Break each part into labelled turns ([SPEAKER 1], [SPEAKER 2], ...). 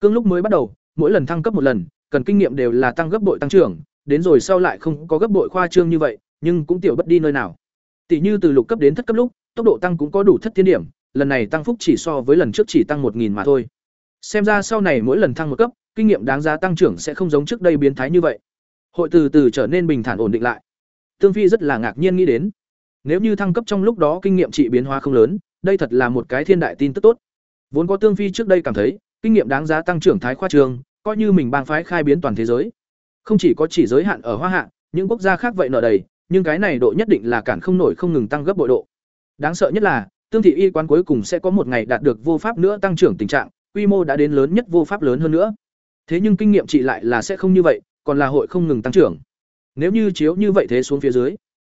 [SPEAKER 1] Cương lúc mới bắt đầu, mỗi lần thăng cấp một lần, cần kinh nghiệm đều là tăng gấp bội tăng trưởng, đến rồi sau lại không có gấp bội khoa trương như vậy, nhưng cũng tiểu bất đi nơi nào. Tỷ như từ lục cấp đến thất cấp lúc, tốc độ tăng cũng có đủ thất thiên điểm, lần này tăng phúc chỉ so với lần trước chỉ tăng một nghìn mà thôi. Xem ra sau này mỗi lần thăng một cấp, kinh nghiệm đáng giá tăng trưởng sẽ không giống trước đây biến thái như vậy. Hội từ từ trở nên bình thản ổn định lại. Tương Phi rất là ngạc nhiên nghĩ đến, nếu như thăng cấp trong lúc đó kinh nghiệm trị biến hóa không lớn, đây thật là một cái thiên đại tin tức tốt. Vốn có Tương Phi trước đây cảm thấy, kinh nghiệm đáng giá tăng trưởng thái khoa trường, coi như mình bang phái khai biến toàn thế giới. Không chỉ có chỉ giới hạn ở Hoa Hạ, những quốc gia khác vậy nợ đầy, nhưng cái này độ nhất định là cản không nổi không ngừng tăng gấp bội độ. Đáng sợ nhất là, Tương thị y quán cuối cùng sẽ có một ngày đạt được vô pháp nữa tăng trưởng tình trạng, quy mô đã đến lớn nhất vô pháp lớn hơn nữa. Thế nhưng kinh nghiệm trị lại là sẽ không như vậy, còn là hội không ngừng tăng trưởng. Nếu như chiếu như vậy thế xuống phía dưới,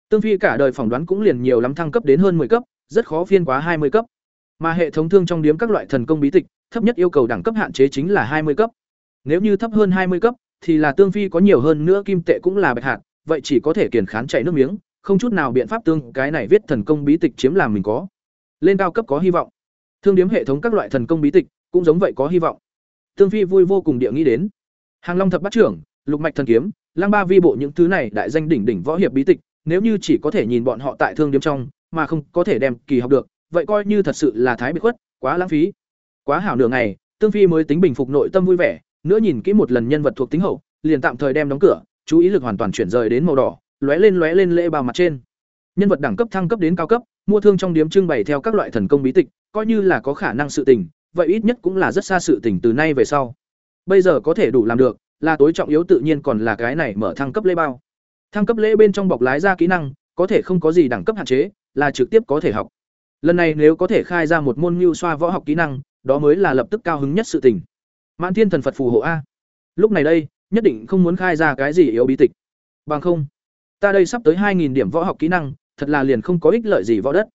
[SPEAKER 1] Tương Phi cả đời phỏng đoán cũng liền nhiều lắm thăng cấp đến hơn 10 cấp, rất khó phiên quá 20 cấp. Mà hệ thống thương trong điếm các loại thần công bí tịch, thấp nhất yêu cầu đẳng cấp hạn chế chính là 20 cấp. Nếu như thấp hơn 20 cấp, thì là Tương Phi có nhiều hơn nữa kim tệ cũng là bạch hạt, vậy chỉ có thể kiền khán chạy nước miếng, không chút nào biện pháp tương cái này viết thần công bí tịch chiếm làm mình có. Lên cao cấp có hy vọng. Thương điếm hệ thống các loại thần công bí tịch cũng giống vậy có hy vọng. Tương Phi vui vô cùng địa nghĩ đến. Hàng Long thập bát trưởng, Lục mạch thần kiếm, Lang ba vi bộ những thứ này đại danh đỉnh đỉnh võ hiệp bí tịch, nếu như chỉ có thể nhìn bọn họ tại thương điếm trong, mà không có thể đem kỳ học được, vậy coi như thật sự là thái biệt khuất, quá lãng phí. Quá hảo nửa ngày, Tương Phi mới tính bình phục nội tâm vui vẻ, nữa nhìn kỹ một lần nhân vật thuộc tính hậu, liền tạm thời đem đóng cửa, chú ý lực hoàn toàn chuyển rời đến màu đỏ, lóe lên lóe lên lễ bào mặt trên. Nhân vật đẳng cấp thăng cấp đến cao cấp, mua thương trong điếm trưng bày theo các loại thần công bí tịch, coi như là có khả năng sự tình, vậy ít nhất cũng là rất xa sự tình từ nay về sau. Bây giờ có thể đủ làm được, là tối trọng yếu tự nhiên còn là cái này mở thăng cấp lễ bao. Thăng cấp lễ bên trong bọc lái ra kỹ năng, có thể không có gì đẳng cấp hạn chế, là trực tiếp có thể học. Lần này nếu có thể khai ra một môn mưu xoa võ học kỹ năng, đó mới là lập tức cao hứng nhất sự tình. Mãn Thiên Thần Phật phù hộ a. Lúc này đây, nhất định không muốn khai ra cái gì yếu bí tịch. Bằng không, ta đây sắp tới 2000 điểm võ học kỹ năng, thật là liền không có ích lợi gì võ đất.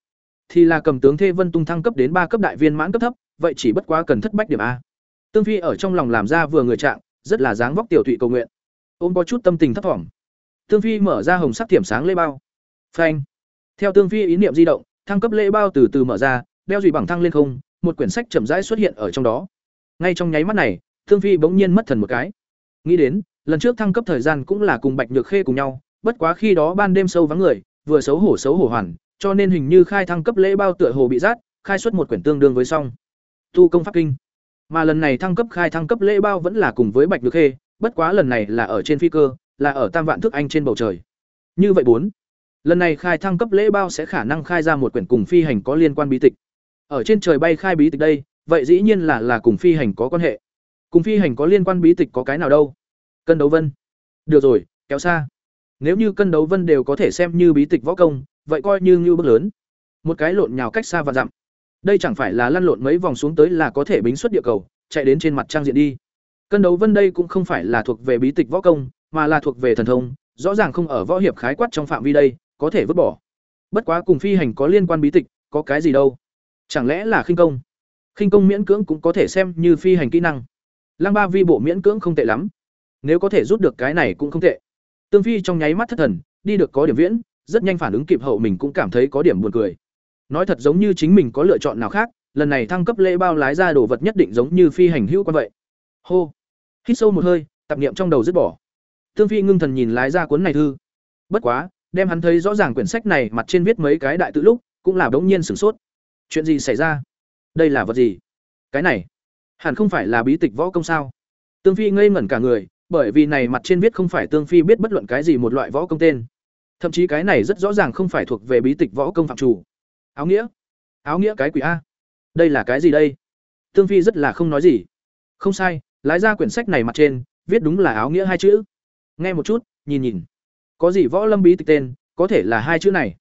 [SPEAKER 1] Thì là cầm tướng Thê Vân Tung thăng cấp đến ba cấp đại viên mãn cấp thấp, vậy chỉ bất quá cần thất bách điểm a. Tương Phi ở trong lòng làm ra vừa người trạng, rất là dáng vóc tiểu thụy cầu nguyện. Ôm có chút tâm tình thấp thỏm. Tương Phi mở ra hồng sắc tiềm sáng lê bao. Phanh. Theo Tương Phi ý niệm di động, thăng cấp lễ bao từ từ mở ra, đeo dùy bằng thăng lên không, một quyển sách chậm rãi xuất hiện ở trong đó. Ngay trong nháy mắt này, Thương Phi bỗng nhiên mất thần một cái. Nghĩ đến, lần trước thăng cấp thời gian cũng là cùng Bạch Nhược Khê cùng nhau, bất quá khi đó ban đêm sâu vắng người, vừa xấu hổ xấu hổ hoàn, cho nên hình như khai thăng cấp lễ bao tựa hồ bị rát, khai xuất một quyển tương đương với xong. Tu công pháp kinh. Mà lần này thăng cấp khai thăng cấp lễ bao vẫn là cùng với Bạch Nhược Khê, bất quá lần này là ở trên phi cơ, là ở Tam Vạn Thước Anh trên bầu trời. Như vậy bốn. Lần này khai thăng cấp lễ bao sẽ khả năng khai ra một quyển cùng phi hành có liên quan bí tịch. Ở trên trời bay khai bí tịch đây, vậy dĩ nhiên là là cùng phi hành có quan hệ. Cùng phi hành có liên quan bí tịch có cái nào đâu? Cân đấu vân. Được rồi, kéo xa. Nếu như cân đấu vân đều có thể xem như bí tịch võ công, vậy coi như như bước lớn. Một cái lộn nhào cách xa và dặm. Đây chẳng phải là lăn lộn mấy vòng xuống tới là có thể bính xuất địa cầu, chạy đến trên mặt trang diện đi. Cân đấu vân đây cũng không phải là thuộc về bí tịch võ công, mà là thuộc về thần thông, rõ ràng không ở võ hiệp khái quát trong phạm vi đây, có thể vứt bỏ. Bất quá cùng phi hành có liên quan bí tịch, có cái gì đâu? Chẳng lẽ là khinh công? Khinh công miễn cưỡng cũng có thể xem như phi hành kỹ năng. Lăng Ba Vi bộ miễn cưỡng không tệ lắm. Nếu có thể rút được cái này cũng không tệ. Tương Phi trong nháy mắt thất thần, đi được có điểm viễn, rất nhanh phản ứng kịp hậu mình cũng cảm thấy có điểm buồn cười. Nói thật giống như chính mình có lựa chọn nào khác, lần này thăng cấp lễ bao lái ra đồ vật nhất định giống như phi hành hữu quan vậy. Hô. Hít sâu một hơi, tập niệm trong đầu dứt bỏ. Tương Phi ngưng thần nhìn lái ra cuốn này thư. Bất quá, đem hắn thấy rõ ràng quyển sách này mặt trên viết mấy cái đại tự lúc, cũng là đống nhiên sửng sốt. Chuyện gì xảy ra? Đây là vật gì? Cái này, hẳn không phải là bí tịch võ công sao? Tương Phi ngây ngẩn cả người, bởi vì này mặt trên viết không phải Tương Phi biết bất luận cái gì một loại võ công tên. Thậm chí cái này rất rõ ràng không phải thuộc về bí tịch võ công phạm chủ. Áo nghĩa? Áo nghĩa cái quỷ a? Đây là cái gì đây? Tương Phi rất là không nói gì. Không sai, lái ra quyển sách này mặt trên, viết đúng là áo nghĩa hai chữ. Nghe một chút, nhìn nhìn. Có gì võ lâm bí tịch tên, có thể là hai chữ này.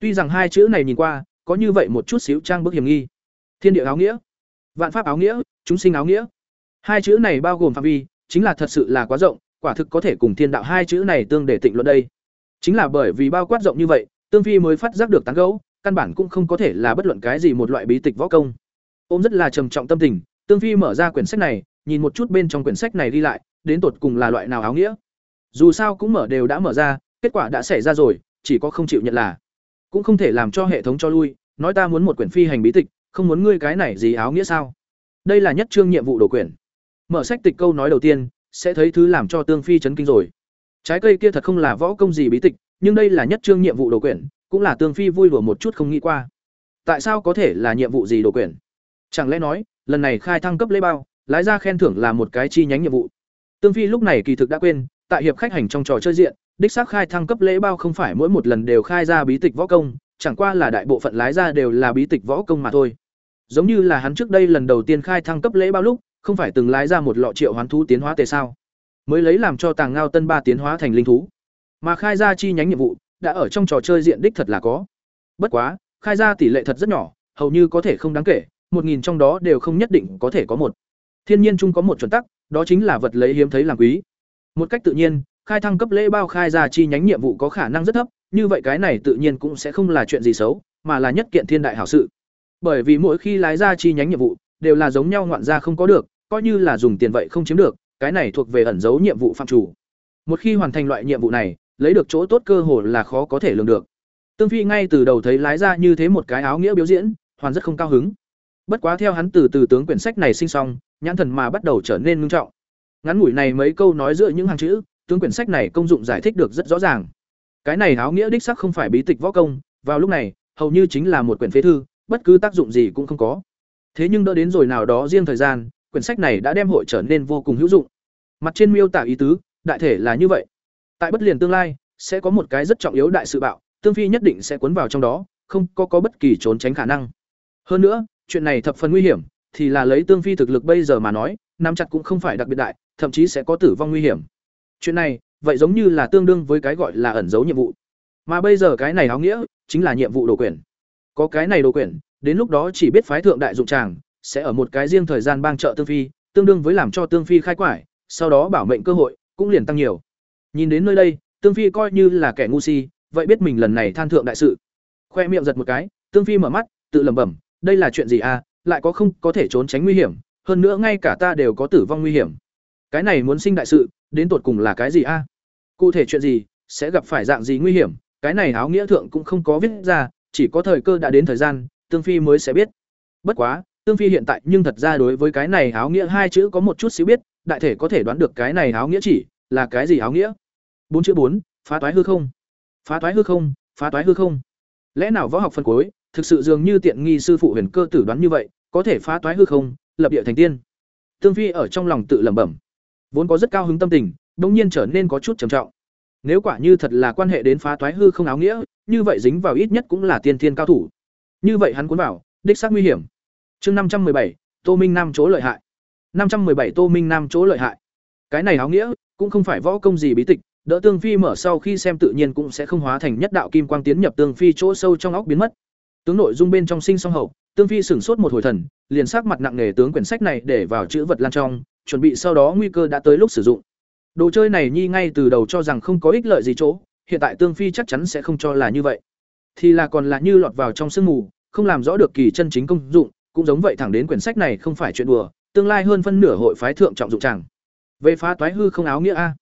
[SPEAKER 1] Tuy rằng hai chữ này nhìn qua, có như vậy một chút xíu trang bức hiểm nghi. Thiên địa áo nghĩa, vạn pháp áo nghĩa, chúng sinh áo nghĩa. Hai chữ này bao gồm phạm vi, chính là thật sự là quá rộng, quả thực có thể cùng thiên đạo hai chữ này tương để tịnh luận đây. Chính là bởi vì bao quát rộng như vậy, Tương Phi mới phát giác được tán gẫu, căn bản cũng không có thể là bất luận cái gì một loại bí tịch võ công. Ôm rất là trầm trọng tâm tình, Tương Phi mở ra quyển sách này, nhìn một chút bên trong quyển sách này đi lại, đến tột cùng là loại nào áo nghĩa. Dù sao cũng mở đều đã mở ra, kết quả đã xảy ra rồi, chỉ có không chịu nhận là. Cũng không thể làm cho hệ thống cho lui, nói ta muốn một quyển phi hành bí tịch, không muốn ngươi cái này gì áo nghĩa sao? Đây là nhất chương nhiệm vụ đồ quyển. mở sách tịch câu nói đầu tiên sẽ thấy thứ làm cho tương phi chấn kinh rồi trái cây kia thật không là võ công gì bí tịch nhưng đây là nhất chương nhiệm vụ đồ quyển cũng là tương phi vui đùa một chút không nghĩ qua tại sao có thể là nhiệm vụ gì đồ quyển chẳng lẽ nói lần này khai thăng cấp lễ bao lái ra khen thưởng là một cái chi nhánh nhiệm vụ tương phi lúc này kỳ thực đã quên tại hiệp khách hành trong trò chơi diện đích xác khai thăng cấp lễ bao không phải mỗi một lần đều khai ra bí tịch võ công, chẳng qua là đại bộ phận lái ra đều là bí tịch võ công mà thôi. Giống như là hắn trước đây lần đầu tiên khai thăng cấp lễ bao lúc, không phải từng lái ra một lọ triệu hoán thú tiến hóa tề sao? Mới lấy làm cho tàng ngao tân ba tiến hóa thành linh thú. Mà khai ra chi nhánh nhiệm vụ, đã ở trong trò chơi diện đích thật là có. Bất quá, khai ra tỷ lệ thật rất nhỏ, hầu như có thể không đáng kể, một nghìn trong đó đều không nhất định có thể có một. Thiên nhiên chung có một chuẩn tắc, đó chính là vật lấy hiếm thấy làm quý. Một cách tự nhiên khai thăng cấp lễ bao khai ra chi nhánh nhiệm vụ có khả năng rất thấp, như vậy cái này tự nhiên cũng sẽ không là chuyện gì xấu, mà là nhất kiện thiên đại hảo sự. Bởi vì mỗi khi lái ra chi nhánh nhiệm vụ, đều là giống nhau ngoạn ra không có được, coi như là dùng tiền vậy không chiếm được, cái này thuộc về ẩn giấu nhiệm vụ phạm chủ. Một khi hoàn thành loại nhiệm vụ này, lấy được chỗ tốt cơ hồ là khó có thể lường được. Tương phi ngay từ đầu thấy lái ra như thế một cái áo nghĩa biểu diễn, hoàn rất không cao hứng. Bất quá theo hắn từ từ tướng quyển sách này sinh xong, nhãn thần mà bắt đầu trở nên ngưng trọng. Ngắn ngủi này mấy câu nói giữa những hàng chữ tướng quyển sách này công dụng giải thích được rất rõ ràng. Cái này áo nghĩa đích sắc không phải bí tịch võ công, vào lúc này, hầu như chính là một quyển phế thư, bất cứ tác dụng gì cũng không có. Thế nhưng đỡ đến rồi nào đó riêng thời gian, quyển sách này đã đem hội trở nên vô cùng hữu dụng. Mặt trên miêu tả ý tứ, đại thể là như vậy. Tại bất liền tương lai, sẽ có một cái rất trọng yếu đại sự bạo, tương phi nhất định sẽ cuốn vào trong đó, không có có bất kỳ trốn tránh khả năng. Hơn nữa, chuyện này thập phần nguy hiểm, thì là lấy tương phi thực lực bây giờ mà nói, nắm chặt cũng không phải đặc biệt đại, thậm chí sẽ có tử vong nguy hiểm chuyện này vậy giống như là tương đương với cái gọi là ẩn giấu nhiệm vụ. Mà bây giờ cái này áo nghĩa chính là nhiệm vụ đồ quyền. có cái này đồ quyền, đến lúc đó chỉ biết phái thượng đại dụng tràng sẽ ở một cái riêng thời gian bang trợ tương phi tương đương với làm cho tương phi khai quải sau đó bảo mệnh cơ hội cũng liền tăng nhiều. Nhìn đến nơi đây tương phi coi như là kẻ ngu si vậy biết mình lần này than thượng đại sự. Khoe miệng giật một cái tương phi mở mắt tự lẩm bẩm đây là chuyện gì à? Lại có không có thể trốn tránh nguy hiểm hơn nữa ngay cả ta đều có tử vong nguy hiểm cái này muốn sinh đại sự, đến tột cùng là cái gì a? Cụ thể chuyện gì, sẽ gặp phải dạng gì nguy hiểm, cái này áo nghĩa thượng cũng không có viết ra, chỉ có thời cơ đã đến thời gian, tương phi mới sẽ biết. Bất quá, tương phi hiện tại nhưng thật ra đối với cái này áo nghĩa hai chữ có một chút xíu biết, đại thể có thể đoán được cái này áo nghĩa chỉ là cái gì áo nghĩa. Bốn chữ bốn, phá toái hư không. Phá toái hư không, phá toái hư không. Lẽ nào võ học phân cối thực sự dường như tiện nghi sư phụ huyền cơ tử đoán như vậy, có thể phá toái hư không, lập địa thành tiên? Tương phi ở trong lòng tự lẩm bẩm vốn có rất cao hứng tâm tình bỗng nhiên trở nên có chút trầm trọng. Nếu quả như thật là quan hệ đến phá toái hư không áo nghĩa, như vậy dính vào ít nhất cũng là tiên thiên cao thủ. Như vậy hắn cuốn vào, đích xác nguy hiểm. Chương năm trăm bảy, tô minh nam chỗ lợi hại. năm trăm bảy tô minh nam chỗ lợi hại. Cái này áo nghĩa, cũng không phải võ công gì bí tịch, đỡ tương phi mở sau khi xem tự nhiên cũng sẽ không hóa thành nhất đạo kim quang tiến nhập tương phi chỗ sâu trong óc biến mất. Tướng nội dung bên trong sinh song hậu, tương phi sửng sốt một hồi thần, liền sắc mặt nặng nề tướng quyển sách này để vào chữ vật lan trong chuẩn bị sau đó nguy cơ đã tới lúc sử dụng. Đồ chơi này nhi ngay từ đầu cho rằng không có ích lợi gì chỗ, hiện tại tương phi chắc chắn sẽ không cho là như vậy. Thì là còn là như lọt vào trong sương mù, không làm rõ được kỳ chân chính công dụng, cũng giống vậy thẳng đến quyển sách này không phải chuyện đùa, tương lai hơn phân nửa hội phái thượng trọng dụng chẳng. Về phá toái hư không áo nghĩa a.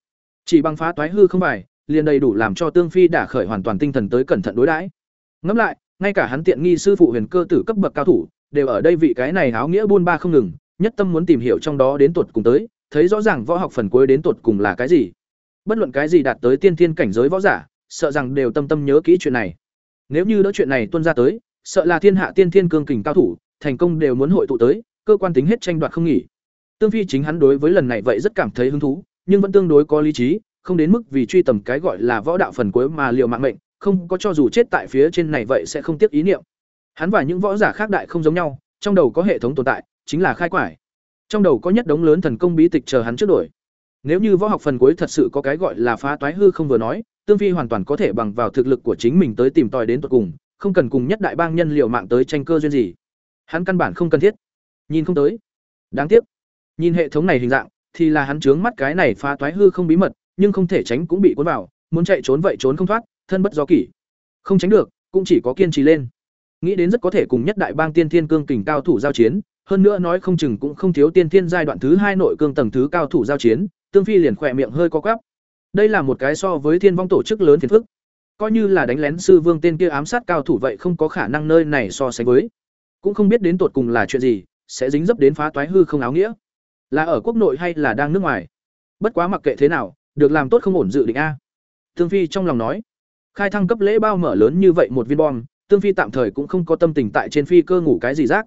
[SPEAKER 1] Chỉ bằng phá toái hư không bài, liền đầy đủ làm cho tương phi đả khởi hoàn toàn tinh thần tới cẩn thận đối đãi. Ngẫm lại, ngay cả hắn tiện nghi sư phụ huyền cơ tử cấp bậc cao thủ, đều ở đây vị cái này áo nghĩa buôn ba không ngừng nhất tâm muốn tìm hiểu trong đó đến tuột cùng tới, thấy rõ ràng võ học phần cuối đến tuột cùng là cái gì. Bất luận cái gì đạt tới tiên thiên cảnh giới võ giả, sợ rằng đều tâm tâm nhớ kỹ chuyện này. Nếu như đỡ chuyện này tuân ra tới, sợ là thiên hạ tiên thiên cương kình cao thủ, thành công đều muốn hội tụ tới, cơ quan tính hết tranh đoạt không nghỉ. Tương phi chính hắn đối với lần này vậy rất cảm thấy hứng thú, nhưng vẫn tương đối có lý trí, không đến mức vì truy tầm cái gọi là võ đạo phần cuối mà liều mạng mệnh, không có cho dù chết tại phía trên này vậy sẽ không tiếc ý niệm. Hắn và những võ giả khác đại không giống nhau, trong đầu có hệ thống tồn tại chính là khai quải. Trong đầu có nhất đống lớn thần công bí tịch chờ hắn trước đổi. Nếu như võ học phần cuối thật sự có cái gọi là phá toái hư không vừa nói, tương phi hoàn toàn có thể bằng vào thực lực của chính mình tới tìm tòi đến tận cùng, không cần cùng nhất đại bang nhân liệu mạng tới tranh cơ duyên gì. Hắn căn bản không cần thiết. Nhìn không tới. Đáng tiếc. Nhìn hệ thống này hình dạng, thì là hắn chướng mắt cái này phá toái hư không bí mật, nhưng không thể tránh cũng bị cuốn vào, muốn chạy trốn vậy trốn không thoát, thân bất do kỷ. Không tránh được, cũng chỉ có kiên trì lên. Nghĩ đến rất có thể cùng nhất đại bang tiên thiên cương kình cao thủ giao chiến hơn nữa nói không chừng cũng không thiếu tiên thiên giai đoạn thứ hai nội cương tầng thứ cao thủ giao chiến, tương phi liền khỏe miệng hơi co quắp. Đây là một cái so với thiên vong tổ chức lớn phiền phức. Coi như là đánh lén sư vương tên kia ám sát cao thủ vậy không có khả năng nơi này so sánh với. Cũng không biết đến tột cùng là chuyện gì, sẽ dính dấp đến phá toái hư không áo nghĩa. Là ở quốc nội hay là đang nước ngoài? Bất quá mặc kệ thế nào, được làm tốt không ổn dự định a. Tương phi trong lòng nói. Khai thăng cấp lễ bao mở lớn như vậy một viên bom, tương phi tạm thời cũng không có tâm tình tại trên phi cơ ngủ cái gì rác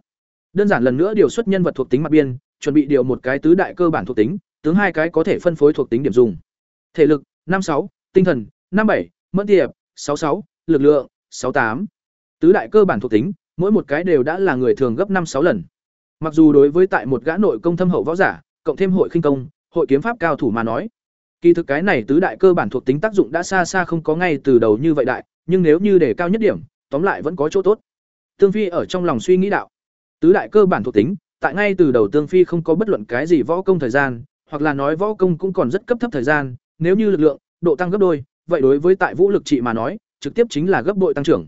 [SPEAKER 1] đơn giản lần nữa điều xuất nhân vật thuộc tính mặt biên, chuẩn bị điều một cái tứ đại cơ bản thuộc tính, tướng hai cái có thể phân phối thuộc tính điểm dùng. Thể lực, năm sáu, tinh thần, năm bảy, mẫn tiệp sáu sáu, lực lượng, sáu tám. Tứ đại cơ bản thuộc tính, mỗi một cái đều đã là người thường gấp năm sáu lần. Mặc dù đối với tại một gã nội công thâm hậu võ giả, cộng thêm hội khinh công, hội kiếm pháp cao thủ mà nói, kỳ thực cái này tứ đại cơ bản thuộc tính tác dụng đã xa xa không có ngay từ đầu như vậy đại, nhưng nếu như để cao nhất điểm, tóm lại vẫn có chỗ tốt. Tương phi ở trong lòng suy nghĩ đạo tứ đại cơ bản thuộc tính, tại ngay từ đầu tương phi không có bất luận cái gì võ công thời gian, hoặc là nói võ công cũng còn rất cấp thấp thời gian, nếu như lực lượng, độ tăng gấp đôi, vậy đối với tại vũ lực trị mà nói, trực tiếp chính là gấp bội tăng trưởng.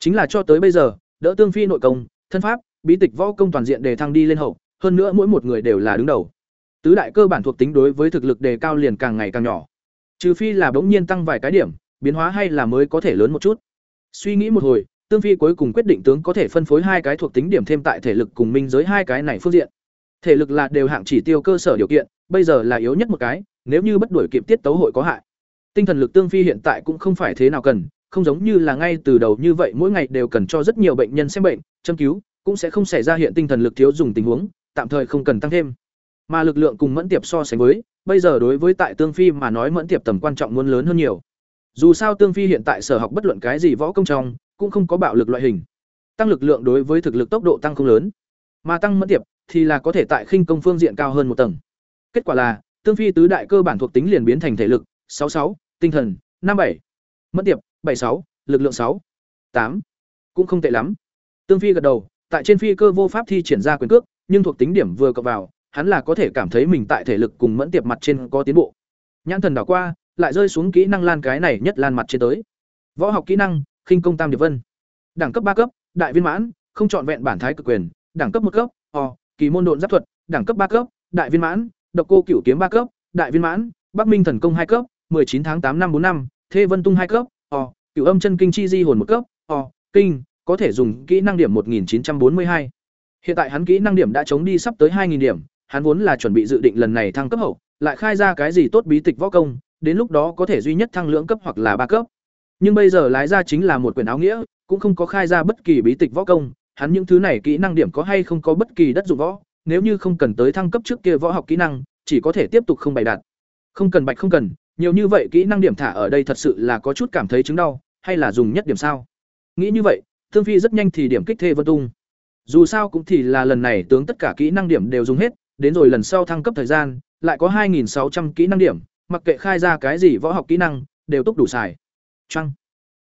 [SPEAKER 1] Chính là cho tới bây giờ, đỡ tương phi nội công, thân pháp, bí tịch võ công toàn diện đề thăng đi lên hậu, hơn nữa mỗi một người đều là đứng đầu. Tứ đại cơ bản thuộc tính đối với thực lực đề cao liền càng ngày càng nhỏ. Trừ phi là bỗng nhiên tăng vài cái điểm, biến hóa hay là mới có thể lớn một chút. Suy nghĩ một hồi tương phi cuối cùng quyết định tướng có thể phân phối hai cái thuộc tính điểm thêm tại thể lực cùng minh giới hai cái này phương diện. Thể lực là đều hạng chỉ tiêu cơ sở điều kiện, bây giờ là yếu nhất một cái, nếu như bất đuổi kịp tiết tấu hội có hại. Tinh thần lực tương phi hiện tại cũng không phải thế nào cần, không giống như là ngay từ đầu như vậy mỗi ngày đều cần cho rất nhiều bệnh nhân xem bệnh, châm cứu, cũng sẽ không xảy ra hiện tinh thần lực thiếu dùng tình huống, tạm thời không cần tăng thêm. Mà lực lượng cùng mẫn tiệp so sánh với, bây giờ đối với tại tương phi mà nói mẫn tiệp tầm quan trọng muốn lớn hơn nhiều. Dù sao tương phi hiện tại sở học bất luận cái gì võ công trong cũng không có bạo lực loại hình. Tăng lực lượng đối với thực lực tốc độ tăng không lớn, mà tăng mẫn tiệp thì là có thể tại khinh công phương diện cao hơn một tầng. Kết quả là, tương phi tứ đại cơ bản thuộc tính liền biến thành thể lực, sáu sáu, tinh thần, năm bảy, mẫn tiệp, bảy sáu, lực lượng sáu, tám. Cũng không tệ lắm. Tương phi gật đầu, tại trên phi cơ vô pháp thi triển ra quyền cước, nhưng thuộc tính điểm vừa cập vào, hắn là có thể cảm thấy mình tại thể lực cùng mẫn tiệp mặt trên có tiến bộ. Nhãn thần đảo qua, lại rơi xuống kỹ năng lan cái này nhất lan mặt trên tới. Võ học kỹ năng khinh công tam điệp vân đẳng cấp ba cấp đại viên mãn không chọn vẹn bản thái cực quyền đẳng cấp một cấp o kỳ môn độn giáp thuật đẳng cấp ba cấp đại viên mãn độc cô cửu kiếm ba cấp đại viên mãn bắc minh thần công hai cấp 19 tháng 8 năm 45, thê vân tung hai cấp o cửu âm chân kinh chi di hồn một cấp o kinh có thể dùng kỹ năng điểm 1942. hiện tại hắn kỹ năng điểm đã chống đi sắp tới 2000 điểm hắn vốn là chuẩn bị dự định lần này thăng cấp hậu lại khai ra cái gì tốt bí tịch võ công đến lúc đó có thể duy nhất thăng lưỡng cấp hoặc là ba cấp nhưng bây giờ lái ra chính là một quyển áo nghĩa, cũng không có khai ra bất kỳ bí tịch võ công, hắn những thứ này kỹ năng điểm có hay không có bất kỳ đất dụng võ, nếu như không cần tới thăng cấp trước kia võ học kỹ năng, chỉ có thể tiếp tục không bày đặt không cần bạch không cần, nhiều như vậy kỹ năng điểm thả ở đây thật sự là có chút cảm thấy chứng đau, hay là dùng nhất điểm sao? Nghĩ như vậy, thương phi rất nhanh thì điểm kích thê vân tung. Dù sao cũng thì là lần này tướng tất cả kỹ năng điểm đều dùng hết, đến rồi lần sau thăng cấp thời gian, lại có 2.600 kỹ năng điểm, mặc kệ khai ra cái gì võ học kỹ năng, đều túc đủ xài. Trăng.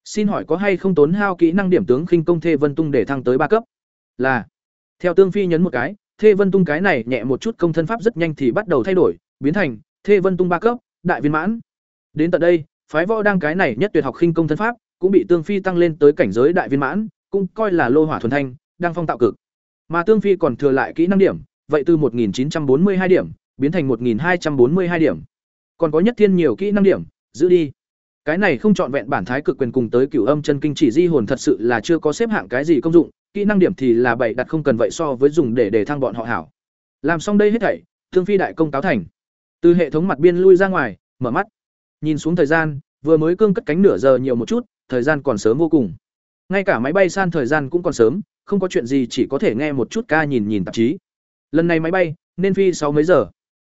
[SPEAKER 1] Xin hỏi có hay không tốn hao kỹ năng điểm tướng khinh công Thê Vân Tung để thăng tới ba cấp? Là. Theo Tương Phi nhấn một cái, Thê Vân Tung cái này nhẹ một chút công thân pháp rất nhanh thì bắt đầu thay đổi, biến thành Thê Vân Tung ba cấp, đại viên mãn. Đến tận đây, phái võ đang cái này nhất tuyệt học khinh công thân pháp, cũng bị Tương Phi tăng lên tới cảnh giới đại viên mãn, cũng coi là lô hỏa thuần thanh, đang phong tạo cực. Mà Tương Phi còn thừa lại kỹ năng điểm, vậy từ 1942 điểm biến thành 1242 điểm. Còn có nhất thiên nhiều kỹ năng điểm, giữ đi. Cái này không chọn vẹn bản thái cực quyền cùng tới cửu âm chân kinh chỉ di hồn thật sự là chưa có xếp hạng cái gì công dụng, kỹ năng điểm thì là bảy đặt không cần vậy so với dùng để để thăng bọn họ hảo. Làm xong đây hết thảy, Thương Phi đại công cáo thành. Từ hệ thống mặt biên lui ra ngoài, mở mắt. Nhìn xuống thời gian, vừa mới cương cất cánh nửa giờ nhiều một chút, thời gian còn sớm vô cùng. Ngay cả máy bay san thời gian cũng còn sớm, không có chuyện gì chỉ có thể nghe một chút ca nhìn nhìn tạp chí. Lần này máy bay nên phi sáu mấy giờ.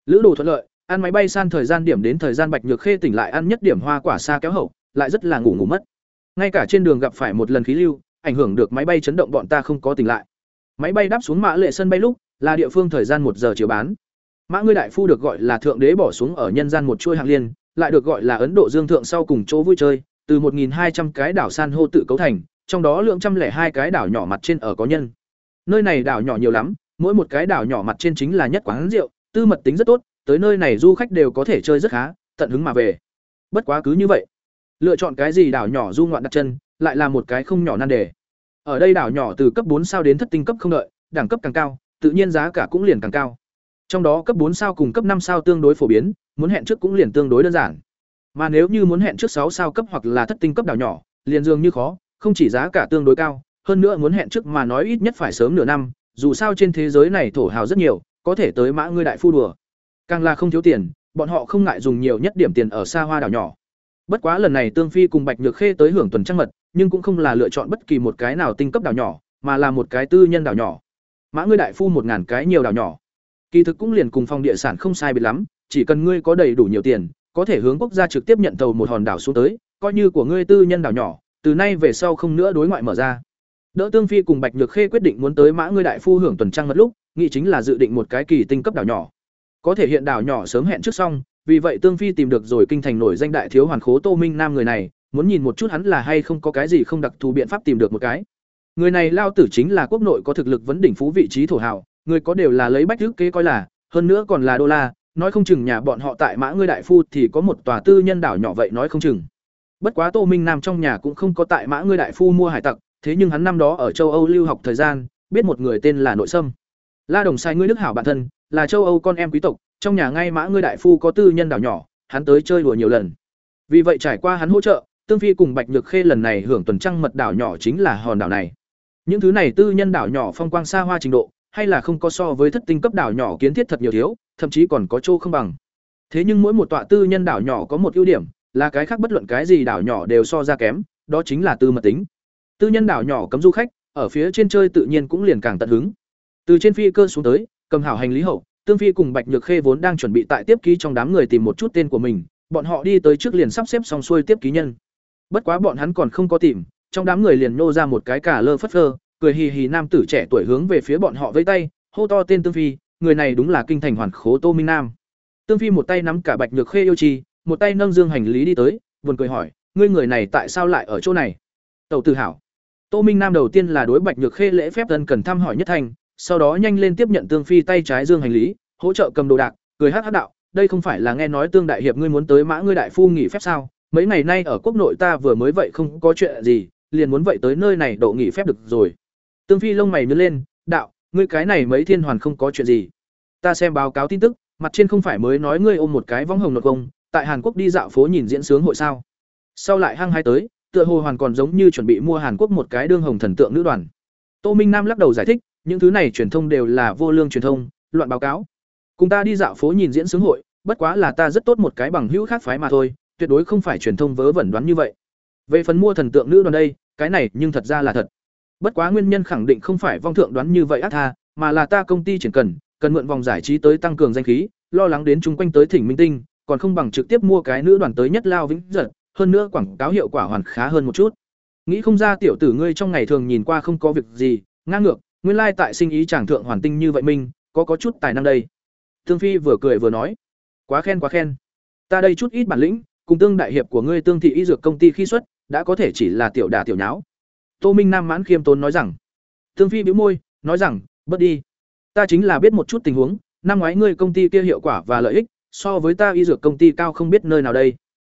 [SPEAKER 1] Lữ đồ thuận lợi, ăn máy bay san thời gian điểm đến thời gian bạch nhược khê tỉnh lại ăn nhất điểm hoa quả xa kéo hậu, lại rất là ngủ ngủ mất. Ngay cả trên đường gặp phải một lần khí lưu, ảnh hưởng được máy bay chấn động bọn ta không có tỉnh lại. Máy bay đáp xuống mã lệ sân bay lúc, là địa phương thời gian một giờ chiều bán. Mã ngươi đại phu được gọi là thượng đế bỏ xuống ở nhân gian một chuôi hạng liên, lại được gọi là ấn độ dương thượng sau cùng chỗ vui chơi, từ 1.200 cái đảo san hô tự cấu thành, trong đó lượng trăm lẻ hai cái đảo nhỏ mặt trên ở có nhân. Nơi này đảo nhỏ nhiều lắm, mỗi một cái đảo nhỏ mặt trên chính là nhất quán rượu, tư mật tính rất tốt tới nơi này du khách đều có thể chơi rất khá, tận hứng mà về. Bất quá cứ như vậy, lựa chọn cái gì đảo nhỏ du ngoạn đặt chân, lại là một cái không nhỏ nan đề. Ở đây đảo nhỏ từ cấp bốn sao đến thất tinh cấp không đợi, đẳng cấp càng cao, tự nhiên giá cả cũng liền càng cao. Trong đó cấp bốn sao cùng cấp năm sao tương đối phổ biến, muốn hẹn trước cũng liền tương đối đơn giản. Mà nếu như muốn hẹn trước sáu sao cấp hoặc là thất tinh cấp đảo nhỏ, liền dường như khó, không chỉ giá cả tương đối cao, hơn nữa muốn hẹn trước mà nói ít nhất phải sớm nửa năm, dù sao trên thế giới này thổ hào rất nhiều, có thể tới mã ngươi đại phu đùa càng là không thiếu tiền, bọn họ không ngại dùng nhiều nhất điểm tiền ở xa hoa đảo nhỏ. Bất quá lần này tương phi cùng bạch nhược khê tới hưởng tuần trăng mật, nhưng cũng không là lựa chọn bất kỳ một cái nào tinh cấp đảo nhỏ, mà là một cái tư nhân đảo nhỏ. Mã ngươi đại phu một ngàn cái nhiều đảo nhỏ. Kỳ thực cũng liền cùng phòng địa sản không sai biệt lắm, chỉ cần ngươi có đầy đủ nhiều tiền, có thể hướng quốc gia trực tiếp nhận tàu một hòn đảo xuống tới, coi như của ngươi tư nhân đảo nhỏ, từ nay về sau không nữa đối ngoại mở ra. Đỡ tương phi cùng bạch nhược khê quyết định muốn tới mã ngươi đại phu hưởng tuần trăng mật lúc, nghĩ chính là dự định một cái kỳ tinh cấp đảo nhỏ có thể hiện đảo nhỏ sớm hẹn trước xong, vì vậy tương phi tìm được rồi kinh thành nổi danh đại thiếu hoàn khố tô minh nam người này, muốn nhìn một chút hắn là hay không có cái gì không đặc thù biện pháp tìm được một cái. Người này lao tử chính là quốc nội có thực lực vấn đỉnh phú vị trí thổ hào, người có đều là lấy bách thức kế coi là, hơn nữa còn là đô la, nói không chừng nhà bọn họ tại mã ngươi đại phu thì có một tòa tư nhân đảo nhỏ vậy nói không chừng. Bất quá tô minh nam trong nhà cũng không có tại mã ngươi đại phu mua hải tặc, thế nhưng hắn năm đó ở châu âu lưu học thời gian, biết một người tên là nội sâm. La đồng sai ngươi đức hảo bản thân là châu âu con em quý tộc, trong nhà ngay mã ngươi đại phu có tư nhân đảo nhỏ, hắn tới chơi đùa nhiều lần. Vì vậy trải qua hắn hỗ trợ, tương phi cùng bạch nhược khê lần này hưởng tuần trăng mật đảo nhỏ chính là hòn đảo này. Những thứ này tư nhân đảo nhỏ phong quang xa hoa trình độ, hay là không có so với thất tinh cấp đảo nhỏ kiến thiết thật nhiều thiếu, thậm chí còn có chỗ không bằng. Thế nhưng mỗi một tọa tư nhân đảo nhỏ có một ưu điểm, là cái khác bất luận cái gì đảo nhỏ đều so ra kém, đó chính là tư mật tính. Tư nhân đảo nhỏ cấm du khách, ở phía trên chơi tự nhiên cũng liền càng tận hứng. Từ trên phi cơ xuống tới cầm hảo hành lý hậu tương phi cùng bạch nhược khê vốn đang chuẩn bị tại tiếp ký trong đám người tìm một chút tên của mình bọn họ đi tới trước liền sắp xếp xong xuôi tiếp ký nhân. Bất quá bọn hắn còn không có tìm trong đám người liền nô ra một cái cả lơ phất phơ cười hì hì nam tử trẻ tuổi hướng về phía bọn họ vây tay hô to tên tương phi người này đúng là kinh thành hoàn khố tô minh nam. Tương phi một tay nắm cả bạch nhược khê yêu chi một tay nâng dương hành lý đi tới buồn cười hỏi ngươi người này tại sao lại ở chỗ này? Tàu tự hảo, tô minh nam đầu tiên là đối bạch nhược khê lễ phép tân cần thăm hỏi nhất thành sau đó nhanh lên tiếp nhận tương phi tay trái dương hành lý, hỗ trợ cầm đồ đạc, cười hát hát đạo, đây không phải là nghe nói tương đại hiệp ngươi muốn tới mã ngươi đại phu nghỉ phép sao? Mấy ngày nay ở quốc nội ta vừa mới vậy không có chuyện gì, liền muốn vậy tới nơi này độ nghỉ phép được rồi. Tương phi lông mày nhớ lên, đạo, ngươi cái này mấy thiên hoàn không có chuyện gì. Ta xem báo cáo tin tức, mặt trên không phải mới nói ngươi ôm một cái võng hồng nội công, tại hàn quốc đi dạo phố nhìn diễn sướng hội sao? Sau lại hăng hai tới, tựa hồ hoàn còn giống như chuẩn bị mua hàn quốc một cái đương hồng thần tượng nữ đoàn. Tô minh nam lắc đầu giải thích những thứ này truyền thông đều là vô lương truyền thông, loạn báo cáo. Cùng ta đi dạo phố nhìn diễn sướng hội, bất quá là ta rất tốt một cái bằng hữu khác phái mà thôi, tuyệt đối không phải truyền thông vớ vẩn đoán như vậy. Về phần mua thần tượng nữ đoàn đây, cái này nhưng thật ra là thật. Bất quá nguyên nhân khẳng định không phải vong thượng đoán như vậy ác tha, mà là ta công ty triển cần cần mượn vòng giải trí tới tăng cường danh khí, lo lắng đến chung quanh tới thỉnh minh tinh, còn không bằng trực tiếp mua cái nữ đoàn tới nhất lao vĩnh giật, hơn nữa quảng cáo hiệu quả hoàn khá hơn một chút. Nghĩ không ra tiểu tử ngươi trong ngày thường nhìn qua không có việc gì, ngang ngược nguyên lai tại sinh ý chàng thượng hoàn tinh như vậy minh có có chút tài năng đây. Thương phi vừa cười vừa nói, quá khen quá khen. Ta đây chút ít bản lĩnh, cùng tương đại hiệp của ngươi tương thị y dược công ty khi xuất, đã có thể chỉ là tiểu đà tiểu nháo. Tô minh nam mãn khiêm tốn nói rằng, thương phi bĩu môi, nói rằng, bớt đi. Ta chính là biết một chút tình huống, năm ngoái ngươi công ty kia hiệu quả và lợi ích, so với ta y dược công ty cao không biết nơi nào đây.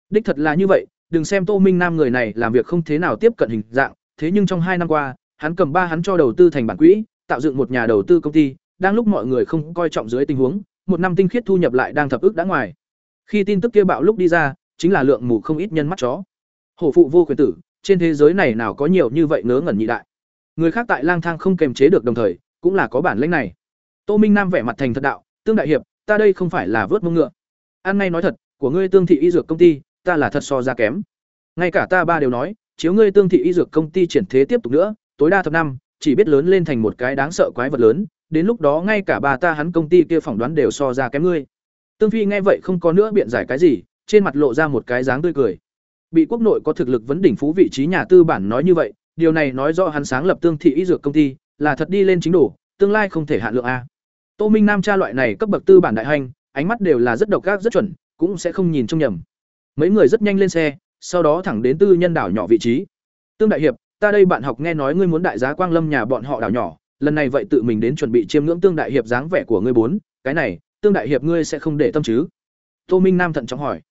[SPEAKER 1] Đích thật là như vậy, đừng xem tô minh nam người này làm việc không thế nào tiếp cận hình dạng, thế nhưng trong hai năm qua hắn cầm ba hắn cho đầu tư thành bản quỹ, tạo dựng một nhà đầu tư công ty, đang lúc mọi người không coi trọng dưới tình huống, một năm tinh khiết thu nhập lại đang thập ức đã ngoài. Khi tin tức kia bạo lúc đi ra, chính là lượng mù không ít nhân mắt chó. Hổ phụ vô quyền tử, trên thế giới này nào có nhiều như vậy ngớ ngẩn nhị đại. Người khác tại lang thang không kềm chế được đồng thời, cũng là có bản lĩnh này. Tô minh nam vẻ mặt thành thật đạo, tương đại hiệp, ta đây không phải là vớt mông ngựa. Ăn ngay nói thật, của ngươi tương thị y dược công ty, ta là thật so ra kém. Ngay cả ta ba đều nói, chiếu ngươi tương thị y dược công ty triển thế tiếp tục nữa tối đa thập năm, chỉ biết lớn lên thành một cái đáng sợ quái vật lớn, đến lúc đó ngay cả bà ta hắn công ty kia phỏng đoán đều so ra kém ngươi. Tương phi nghe vậy không có nữa biện giải cái gì, trên mặt lộ ra một cái dáng tươi cười. Bị quốc nội có thực lực vấn đỉnh phú vị trí nhà tư bản nói như vậy, điều này nói rõ hắn sáng lập tương thị y dược công ty, là thật đi lên chính đủ tương lai không thể hạn lượng a. Tô minh nam cha loại này cấp bậc tư bản đại hành, ánh mắt đều là rất độc ác, rất chuẩn, cũng sẽ không nhìn trông nhầm. Mấy người rất nhanh lên xe, sau đó thẳng đến tư nhân đảo nhỏ vị trí. Tương đại hiệp ta đây bạn học nghe nói ngươi muốn đại giá quang lâm nhà bọn họ đảo nhỏ, lần này vậy tự mình đến chuẩn bị chiêm ngưỡng tương đại hiệp dáng vẻ của ngươi bốn, cái này, tương đại hiệp ngươi sẽ không để tâm chứ? Tô minh nam thận trọng hỏi.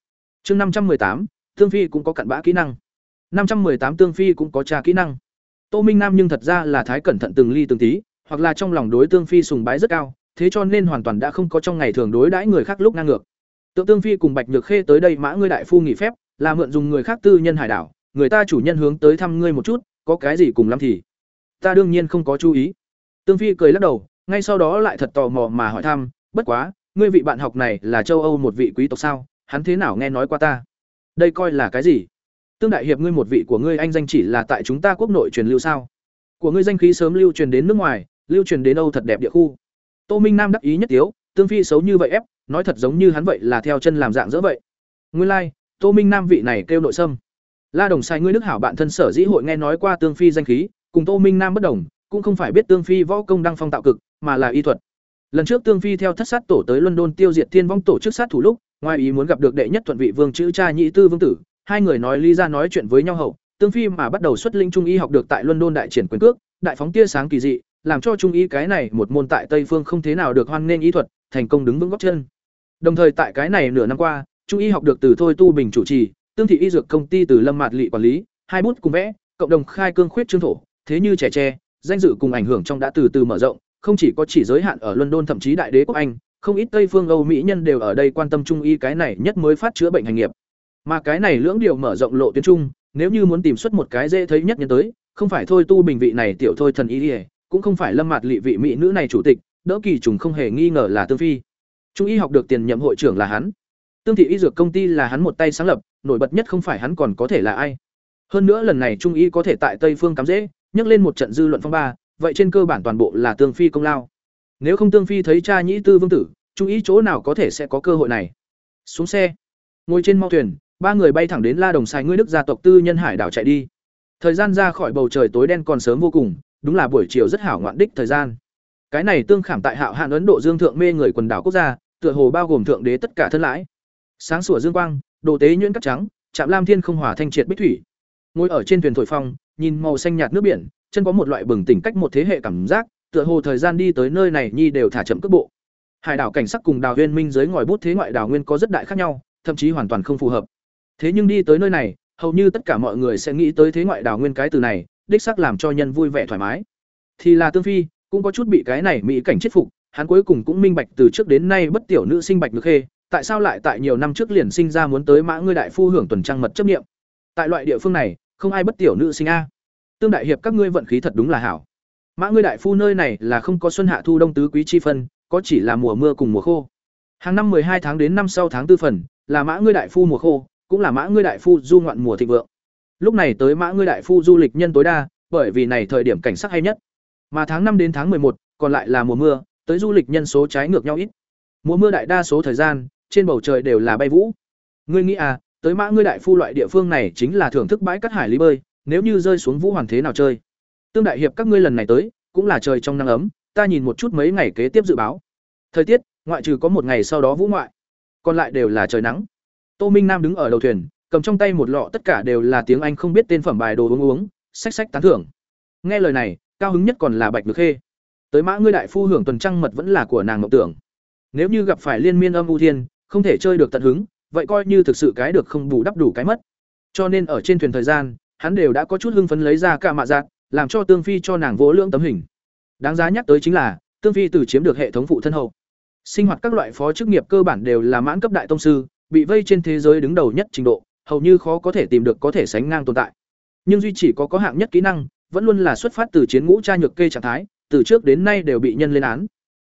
[SPEAKER 1] Chương năm trăm tám tương phi cũng có cặn bã kỹ năng. năm trăm tám tương phi cũng có trà kỹ năng. Tô minh nam nhưng thật ra là thái cẩn thận từng ly từng tí, hoặc là trong lòng đối tương phi sùng bái rất cao, thế cho nên hoàn toàn đã không có trong ngày thường đối đãi người khác lúc ngang ngược. Tượng tương phi cùng bạch nhược khê tới đây mã ngươi đại phu nghỉ phép, là mượn dùng người khác tư nhân hải đảo, người ta chủ nhân hướng tới thăm ngươi một chút có cái gì cùng lắm thì ta đương nhiên không có chú ý. Tương phi cười lắc đầu ngay sau đó lại thật tò mò mà hỏi thăm bất quá ngươi vị bạn học này là châu âu một vị quý tộc sao? Hắn thế nào nghe nói qua ta? Đây coi là cái gì? Tương đại hiệp ngươi một vị của ngươi anh danh chỉ là tại chúng ta quốc nội truyền lưu sao? Của ngươi danh khí sớm lưu truyền đến nước ngoài lưu truyền đến âu thật đẹp địa khu. Tô minh nam đắc ý nhất tiếu tương phi xấu như vậy ép nói thật giống như hắn vậy là theo chân làm dạng dỡ vậy. Nguyên lai、like, tô minh nam vị này kêu nội sâm la đồng sai, ngươi nước hảo bạn thân sở dĩ hội nghe nói qua tương phi danh khí, cùng tô minh nam bất đồng, cũng không phải biết tương phi võ công đang phong tạo cực, mà là y thuật. Lần trước tương phi theo thất sát tổ tới london tiêu diệt thiên vong tổ chức sát thủ lúc, ngoài ý muốn gặp được đệ nhất thuận vị vương chữ cha nhị tư vương tử, hai người nói ly ra nói chuyện với nhau hậu, tương phi mà bắt đầu xuất linh trung y học được tại london đại triển quyền cước, đại phóng tia sáng kỳ dị, làm cho trung y cái này một môn tại tây phương không thế nào được hoan nghênh y thuật, thành công đứng vững gót chân. Đồng thời tại cái này nửa năm qua, trung y học được từ thôi tu bình chủ trì tương thị y dược công ty từ lâm mạt lị quản lý, hai bút cùng vẽ, cộng đồng khai cương khuyết trương thổ, thế như trẻ tre, danh dự cùng ảnh hưởng trong đã từ từ mở rộng, không chỉ có chỉ giới hạn ở london thậm chí đại đế quốc anh, không ít tây phương âu mỹ nhân đều ở đây quan tâm trung y cái này nhất mới phát chữa bệnh hành nghiệp. Mà cái này lưỡng điều mở rộng lộ tuyến trung, nếu như muốn tìm xuất một cái dễ thấy nhất nhân tới, không phải thôi tu bình vị này tiểu thôi thần y ỉa cũng không phải lâm mạt lị vị mỹ nữ này chủ tịch, đỡ kỳ trùng không hề nghi ngờ là tương phi. Trung y học được tiền nhậm hội trưởng là hắn tương thị y dược công ty là hắn một tay sáng lập, nổi bật nhất không phải hắn còn có thể là ai. Hơn nữa lần này trung y có thể tại tây phương cắm dễ, nhắc lên một trận dư luận phong ba, vậy trên cơ bản toàn bộ là tương phi công lao. Nếu không tương phi thấy cha nhĩ tư vương tử, trung y chỗ nào có thể sẽ có cơ hội này? Xuống xe. Ngồi trên mau thuyền, ba người bay thẳng đến la đồng Sài ngươi đức gia tộc tư nhân hải đảo chạy đi. Thời gian ra khỏi bầu trời tối đen còn sớm vô cùng, đúng là buổi chiều rất hảo ngoạn đích thời gian. Cái này tương khảm tại hạo hạn ấn độ dương thượng mê người quần đảo quốc gia, tựa hồ bao gồm thượng đế tất cả thân lãi sáng sủa dương quang, đồ tế nhuyễn cắt trắng chạm lam thiên không hòa thanh triệt bích thủy. Ngồi ở trên thuyền thổi phong, nhìn màu xanh nhạt nước biển, chân có một loại bừng tỉnh cách một thế hệ cảm giác, tựa hồ thời gian đi tới nơi này nhi đều thả chậm cước bộ. Hải đảo cảnh sắc cùng đào huyên minh dưới ngòi bút thế ngoại đảo nguyên có rất đại khác nhau, thậm chí hoàn toàn không phù hợp. Thế nhưng đi tới nơi này, hầu như tất cả mọi người sẽ nghĩ tới thế ngoại đảo nguyên cái từ này, đích sắc làm cho nhân vui vẻ thoải mái. Thì là tương phi, cũng có chút bị cái này mỹ cảnh chết phục, hắn cuối cùng cũng minh bạch từ trước đến nay bất tiểu nữ sinh bạch ngược khê tại sao lại tại nhiều năm trước liền sinh ra muốn tới mã ngươi đại phu hưởng tuần trăng mật chấp nghiệm tại loại địa phương này, không ai bất tiểu nữ sinh a. Tương đại hiệp các ngươi vận khí thật đúng là hảo. Mã ngươi đại phu nơi này là không có xuân hạ thu đông tứ quý chi phân, có chỉ là mùa mưa cùng mùa khô. Hàng năm hai tháng đến năm sau tháng tư phần, là mã ngươi đại phu mùa khô, cũng là mã ngươi đại phu du ngoạn mùa thịnh vượng. Lúc này tới mã ngươi đại phu du lịch nhân tối đa, bởi vì này thời điểm cảnh sắc hay nhất. Mà tháng năm đến tháng một, còn lại là mùa mưa, tới du lịch nhân số trái ngược nhau ít. Mùa mưa đại đa số thời gian trên bầu trời đều là bay vũ. Ngươi nghĩ à tới mã ngươi đại phu loại địa phương này chính là thưởng thức bãi cắt hải lý bơi, nếu như rơi xuống vũ hoàn thế nào chơi? Tương đại hiệp các ngươi lần này tới, cũng là trời trong nắng ấm, ta nhìn một chút mấy ngày kế tiếp dự báo. Thời tiết, ngoại trừ có một ngày sau đó vũ ngoại, còn lại đều là trời nắng. Tô minh nam đứng ở đầu thuyền, cầm trong tay một lọ tất cả đều là tiếng anh không biết tên phẩm bài đồ uống uống sách sách tán thưởng. Nghe lời này, cao hứng nhất còn là bạch được khê. Tới mã ngươi đại phu hưởng tuần trăng mật vẫn là của nàng ngọc tưởng. Nếu như gặp phải liên miên âm ưu thiên không thể chơi được tận hứng, vậy coi như thực sự cái được không bù đắp đủ cái mất. Cho nên ở trên thuyền thời gian, hắn đều đã có chút hưng phấn lấy ra cả mạ dạng làm cho tương phi cho nàng vỗ lưỡng tấm hình. Đáng giá nhắc tới chính là, tương phi từ chiếm được hệ thống phụ thân hậu. Sinh hoạt các loại phó chức nghiệp cơ bản đều là mãn cấp đại tông sư, bị vây trên thế giới đứng đầu nhất trình độ, hầu như khó có thể tìm được có thể sánh ngang tồn tại. Nhưng duy chỉ có có hạng nhất kỹ năng, vẫn luôn là xuất phát từ chiến ngũ tra nhược kê trạng thái, từ trước đến nay đều bị nhân lên án.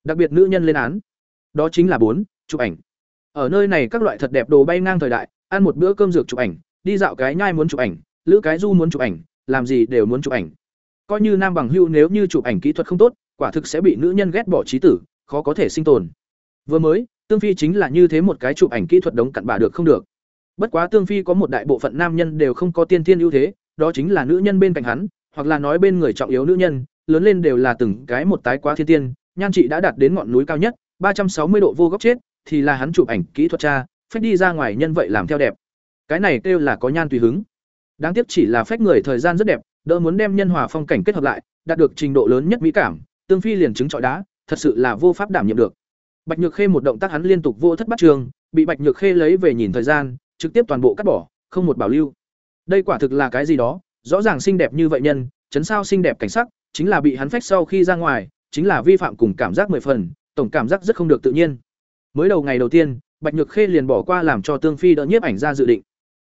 [SPEAKER 1] Đặc biệt nữ nhân lên án. Đó chính là bốn, chụp ảnh ở nơi này các loại thật đẹp đồ bay ngang thời đại, ăn một bữa cơm dược chụp ảnh, đi dạo cái nhai muốn chụp ảnh, lữ cái du muốn chụp ảnh, làm gì đều muốn chụp ảnh. Coi như nam bằng hưu nếu như chụp ảnh kỹ thuật không tốt, quả thực sẽ bị nữ nhân ghét bỏ trí tử, khó có thể sinh tồn. Vừa mới, tương phi chính là như thế một cái chụp ảnh kỹ thuật đống cặn bà được không được. Bất quá tương phi có một đại bộ phận nam nhân đều không có tiên thiên ưu thế, đó chính là nữ nhân bên cạnh hắn, hoặc là nói bên người trọng yếu nữ nhân, lớn lên đều là từng cái một tái quá thiên tiên, nhan trị đã đạt đến ngọn núi cao nhất, ba trăm sáu mươi độ vô góc chết thì là hắn chụp ảnh kỹ thuật cha, phách đi ra ngoài nhân vậy làm theo đẹp. Cái này kêu là có nhan tùy hứng. Đáng tiếc chỉ là phách người thời gian rất đẹp, đỡ muốn đem nhân hòa phong cảnh kết hợp lại, đạt được trình độ lớn nhất mỹ cảm, tương phi liền chứng trọi đá, thật sự là vô pháp đảm nhiệm được. Bạch nhược khê một động tác hắn liên tục vô thất bắt trường, bị bạch nhược khê lấy về nhìn thời gian, trực tiếp toàn bộ cắt bỏ, không một bảo lưu. Đây quả thực là cái gì đó, rõ ràng xinh đẹp như vậy nhân, chấn sao xinh đẹp cảnh sắc, chính là bị hắn phách sau khi ra ngoài, chính là vi phạm cùng cảm giác mười phần, tổng cảm giác rất không được tự nhiên mới đầu ngày đầu tiên bạch nhược khê liền bỏ qua làm cho tương phi đỡ nhiếp ảnh ra dự định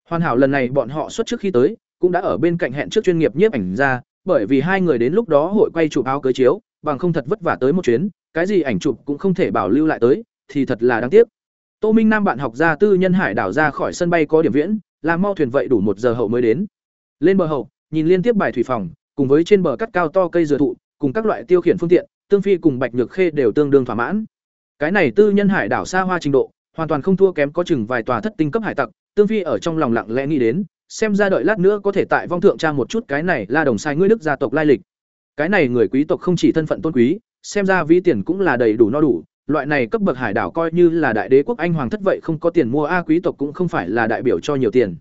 [SPEAKER 1] hoàn hảo lần này bọn họ xuất trước khi tới cũng đã ở bên cạnh hẹn trước chuyên nghiệp nhiếp ảnh ra bởi vì hai người đến lúc đó hội quay chụp áo cưới chiếu bằng không thật vất vả tới một chuyến, cái gì ảnh chụp cũng không thể bảo lưu lại tới, thì thật là đáng tiếc. Tô Minh Nam bạn học gia tư nhân hải đảo ra khỏi sân bay có điểm viễn, làm mau thuyền vậy đủ một giờ hậu mới đến. Lên bờ hậu, nhìn liên tiếp bài thủy phòng, cùng với trên bờ cắt cao to cây dừa thụ, cùng các loại tiêu khiển phương tiện, Tương Phi cùng Bạch Nhược Khê đều tương đương thỏa mãn. Cái này tư nhân hải đảo xa hoa trình độ, hoàn toàn không thua kém có chừng vài tòa thất tinh cấp hải tặc, Tương Phi ở trong lòng lặng lẽ nghĩ đến, xem ra đợi lát nữa có thể tại vong thượng tra một chút cái này là đồng sai ngươi đức gia tộc lai lịch. Cái này người quý tộc không chỉ thân phận tôn quý, xem ra ví tiền cũng là đầy đủ no đủ, loại này cấp bậc hải đảo coi như là đại đế quốc anh hoàng thất vậy không có tiền mua a quý tộc cũng không phải là đại biểu cho nhiều tiền.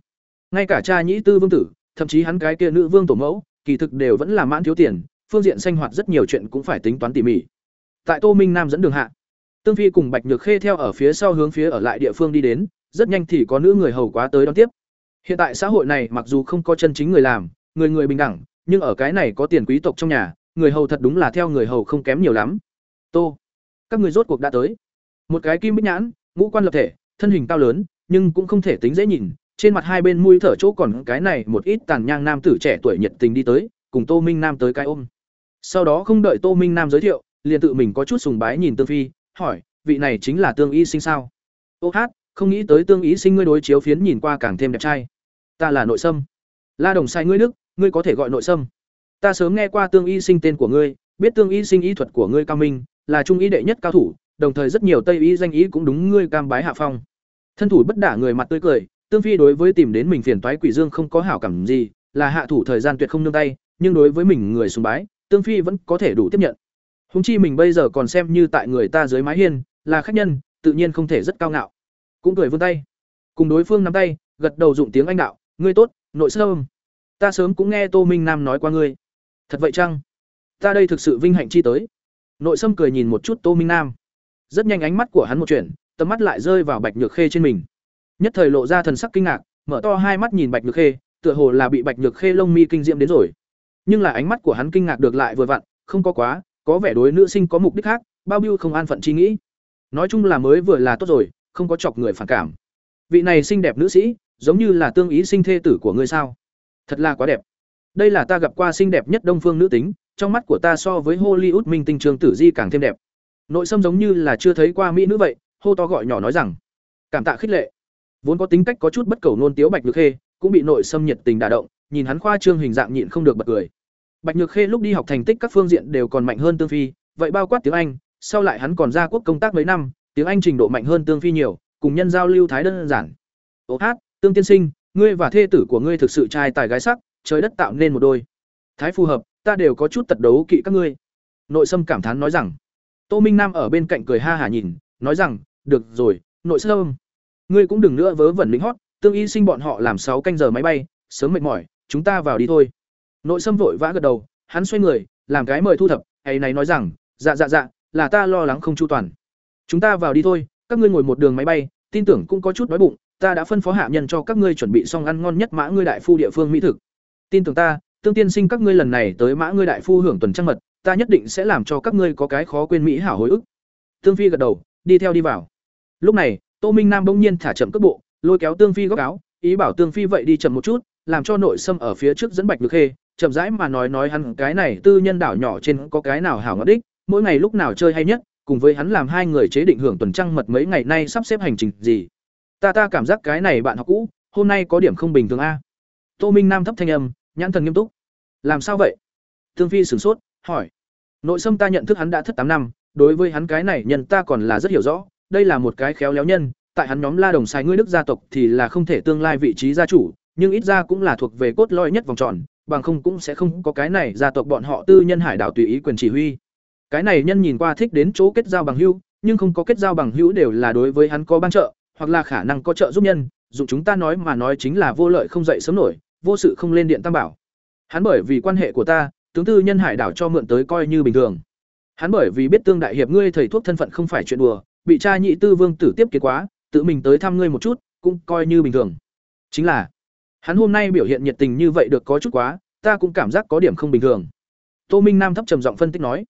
[SPEAKER 1] Ngay cả cha nhĩ tư vương tử, thậm chí hắn cái kia nữ vương tổ mẫu, kỳ thực đều vẫn là mãn thiếu tiền, phương diện sinh hoạt rất nhiều chuyện cũng phải tính toán tỉ mỉ. Tại Tô Minh Nam dẫn đường hạ, Tương Phi cùng Bạch Nhược Khê theo ở phía sau hướng phía ở lại địa phương đi đến, rất nhanh thì có nữ người hầu quá tới đón tiếp. Hiện tại xã hội này mặc dù không có chân chính người làm, người người bình đẳng, nhưng ở cái này có tiền quý tộc trong nhà, người hầu thật đúng là theo người hầu không kém nhiều lắm. Tô, các người rốt cuộc đã tới. Một cái kim bích nhãn, ngũ quan lập thể, thân hình cao lớn, nhưng cũng không thể tính dễ nhìn, trên mặt hai bên mũi thở chỗ còn cái này một ít tàn nhang nam tử trẻ tuổi nhiệt tình đi tới, cùng Tô Minh Nam tới cái ôm. Sau đó không đợi Tô Minh Nam giới thiệu, liền tự mình có chút sùng bái nhìn Tương Phi, hỏi, vị này chính là Tương Y Sinh sao? Ô hát, không nghĩ tới Tương Y Sinh ngươi đối chiếu phiến nhìn qua càng thêm đẹp trai. Ta là nội sâm. La Đồng sai ngươi đức, ngươi có thể gọi nội sâm. Ta sớm nghe qua Tương Y Sinh tên của ngươi, biết Tương Y Sinh y thuật của ngươi cao minh, là trung y đệ nhất cao thủ, đồng thời rất nhiều tây y danh ý cũng đúng ngươi cam bái hạ phong. Thân thủ bất đả người mặt tươi cười, Tương Phi đối với tìm đến mình phiền toái quỷ dương không có hảo cảm gì, là hạ thủ thời gian tuyệt không nương tay, nhưng đối với mình người sùng bái, Tương Phi vẫn có thể đủ tiếp nhận. Húng chi mình bây giờ còn xem như tại người ta dưới mái hiên, là khách nhân, tự nhiên không thể rất cao ngạo. Cũng cười vươn tay, cùng đối phương nắm tay, gật đầu dụng tiếng anh đạo, "Ngươi tốt, nội sâm. Ta sớm cũng nghe Tô Minh Nam nói qua ngươi." "Thật vậy chăng? Ta đây thực sự vinh hạnh chi tới." Nội Sâm cười nhìn một chút Tô Minh Nam. Rất nhanh ánh mắt của hắn một chuyển, tầm mắt lại rơi vào Bạch Nhược Khê trên mình. Nhất thời lộ ra thần sắc kinh ngạc, mở to hai mắt nhìn Bạch Nhược Khê, tựa hồ là bị Bạch Nhược Khê lông mi kinh diễm đến rồi. Nhưng là ánh mắt của hắn kinh ngạc được lại vừa vặn, không có quá, có vẻ đối nữ sinh có mục đích khác, bao biêu không an phận chi nghĩ. Nói chung là mới vừa là tốt rồi, không có chọc người phản cảm. Vị này xinh đẹp nữ sĩ, giống như là tương ý sinh thê tử của ngươi sao? Thật là quá đẹp. Đây là ta gặp qua xinh đẹp nhất đông phương nữ tính, trong mắt của ta so với Hollywood minh tinh trường tử di càng thêm đẹp. Nội sâm giống như là chưa thấy qua mỹ nữ vậy, hô to gọi nhỏ nói rằng: "Cảm tạ khích lệ." Vốn có tính cách có chút bất cầu nôn tiếu Bạch được Khê, cũng bị nội sâm nhiệt tình đả động, nhìn hắn khoa trương hình dạng nhịn không được bật cười. Bạch Nhược Khê lúc đi học thành tích các phương diện đều còn mạnh hơn Tương Phi, vậy bao quát tiếng Anh, sau lại hắn còn ra quốc công tác mấy năm, tiếng Anh trình độ mạnh hơn Tương Phi nhiều, cùng nhân giao lưu thái đơn giản. "Ô hát, Tương tiên sinh, ngươi và thê tử của ngươi thực sự trai tài gái sắc, trời đất tạo nên một đôi." Thái phù hợp, ta đều có chút tật đấu kỵ các ngươi nội sâm cảm thán nói rằng tô minh nam ở bên cạnh cười ha hả nhìn nói rằng được rồi nội sâm ngươi cũng đừng nữa vớ vẩn lính hót tương y sinh bọn họ làm sáu canh giờ máy bay sớm mệt mỏi chúng ta vào đi thôi nội sâm vội vã gật đầu, hắn xoay người, làm cái mời thu thập, hay này nói rằng dạ dạ dạ là ta lo lắng không chu toàn. Chúng ta vào đi thôi, các ngươi ngồi một đường máy bay, tin tưởng cũng có chút đói bụng, ta đã phân phó hạ nhân cho các ngươi chuẩn bị xong ăn ngon nhất mã ngươi đại phu địa phương mỹ thực. Tin tưởng ta, tương tiên sinh các ngươi lần này tới mã ngươi đại phu hưởng tuần trăng mật, ta nhất định sẽ làm cho các ngươi có cái khó quên mỹ hảo hồi ức. Tương phi gật đầu, đi theo đi vào. Lúc này, tô minh nam bỗng nhiên thả chậm cước bộ, lôi kéo tương phi góc áo, ý bảo tương phi vậy đi chậm một chút, làm cho nội sâm ở phía trước dẫn bạch được khê chậm rãi mà nói nói hắn cái này tư nhân đảo nhỏ trên có cái nào hảo ngất đích, mỗi ngày lúc nào chơi hay nhất, cùng với hắn làm hai người chế định hưởng tuần trăng mật mấy ngày nay sắp xếp hành trình gì. Ta ta cảm giác cái này bạn học cũ, hôm nay có điểm không bình thường a. Tô minh nam thấp thanh âm, nhãn thần nghiêm túc. Làm sao vậy? Thương phi sửng sốt, hỏi. Nội sâm ta nhận thức hắn đã thất tám năm, đối với hắn cái này nhân ta còn là rất hiểu rõ, đây là một cái khéo léo nhân, tại hắn nhóm la đồng sai ngươi đức gia tộc thì là không thể tương lai vị trí gia chủ, nhưng ít ra cũng là thuộc về cốt lõi nhất vòng tròn bằng không cũng sẽ không có cái này gia tộc bọn họ tư nhân hải đảo tùy ý quyền chỉ huy cái này nhân nhìn qua thích đến chỗ kết giao bằng hữu nhưng không có kết giao bằng hữu đều là đối với hắn có ban trợ hoặc là khả năng có trợ giúp nhân dụng chúng ta nói mà nói chính là vô lợi không dậy sớm nổi vô sự không lên điện tam bảo Hắn bởi vì quan hệ của ta, tướng tư nhân hải đảo cho mượn tới coi như bình thường. Hắn bởi vì biết tương đại hiệp ngươi thầy thuốc thân phận không phải chuyện đùa, bị cha nhị tư vương tử tiếp kiến quá, tự mình tới thăm ngươi một chút, cũng coi như bình thường. Chính là, hắn hôm nay biểu hiện nhiệt tình như vậy được có chút quá, ta cũng cảm giác có điểm không bình thường. Tô Minh Nam thấp trầm giọng phân tích nói,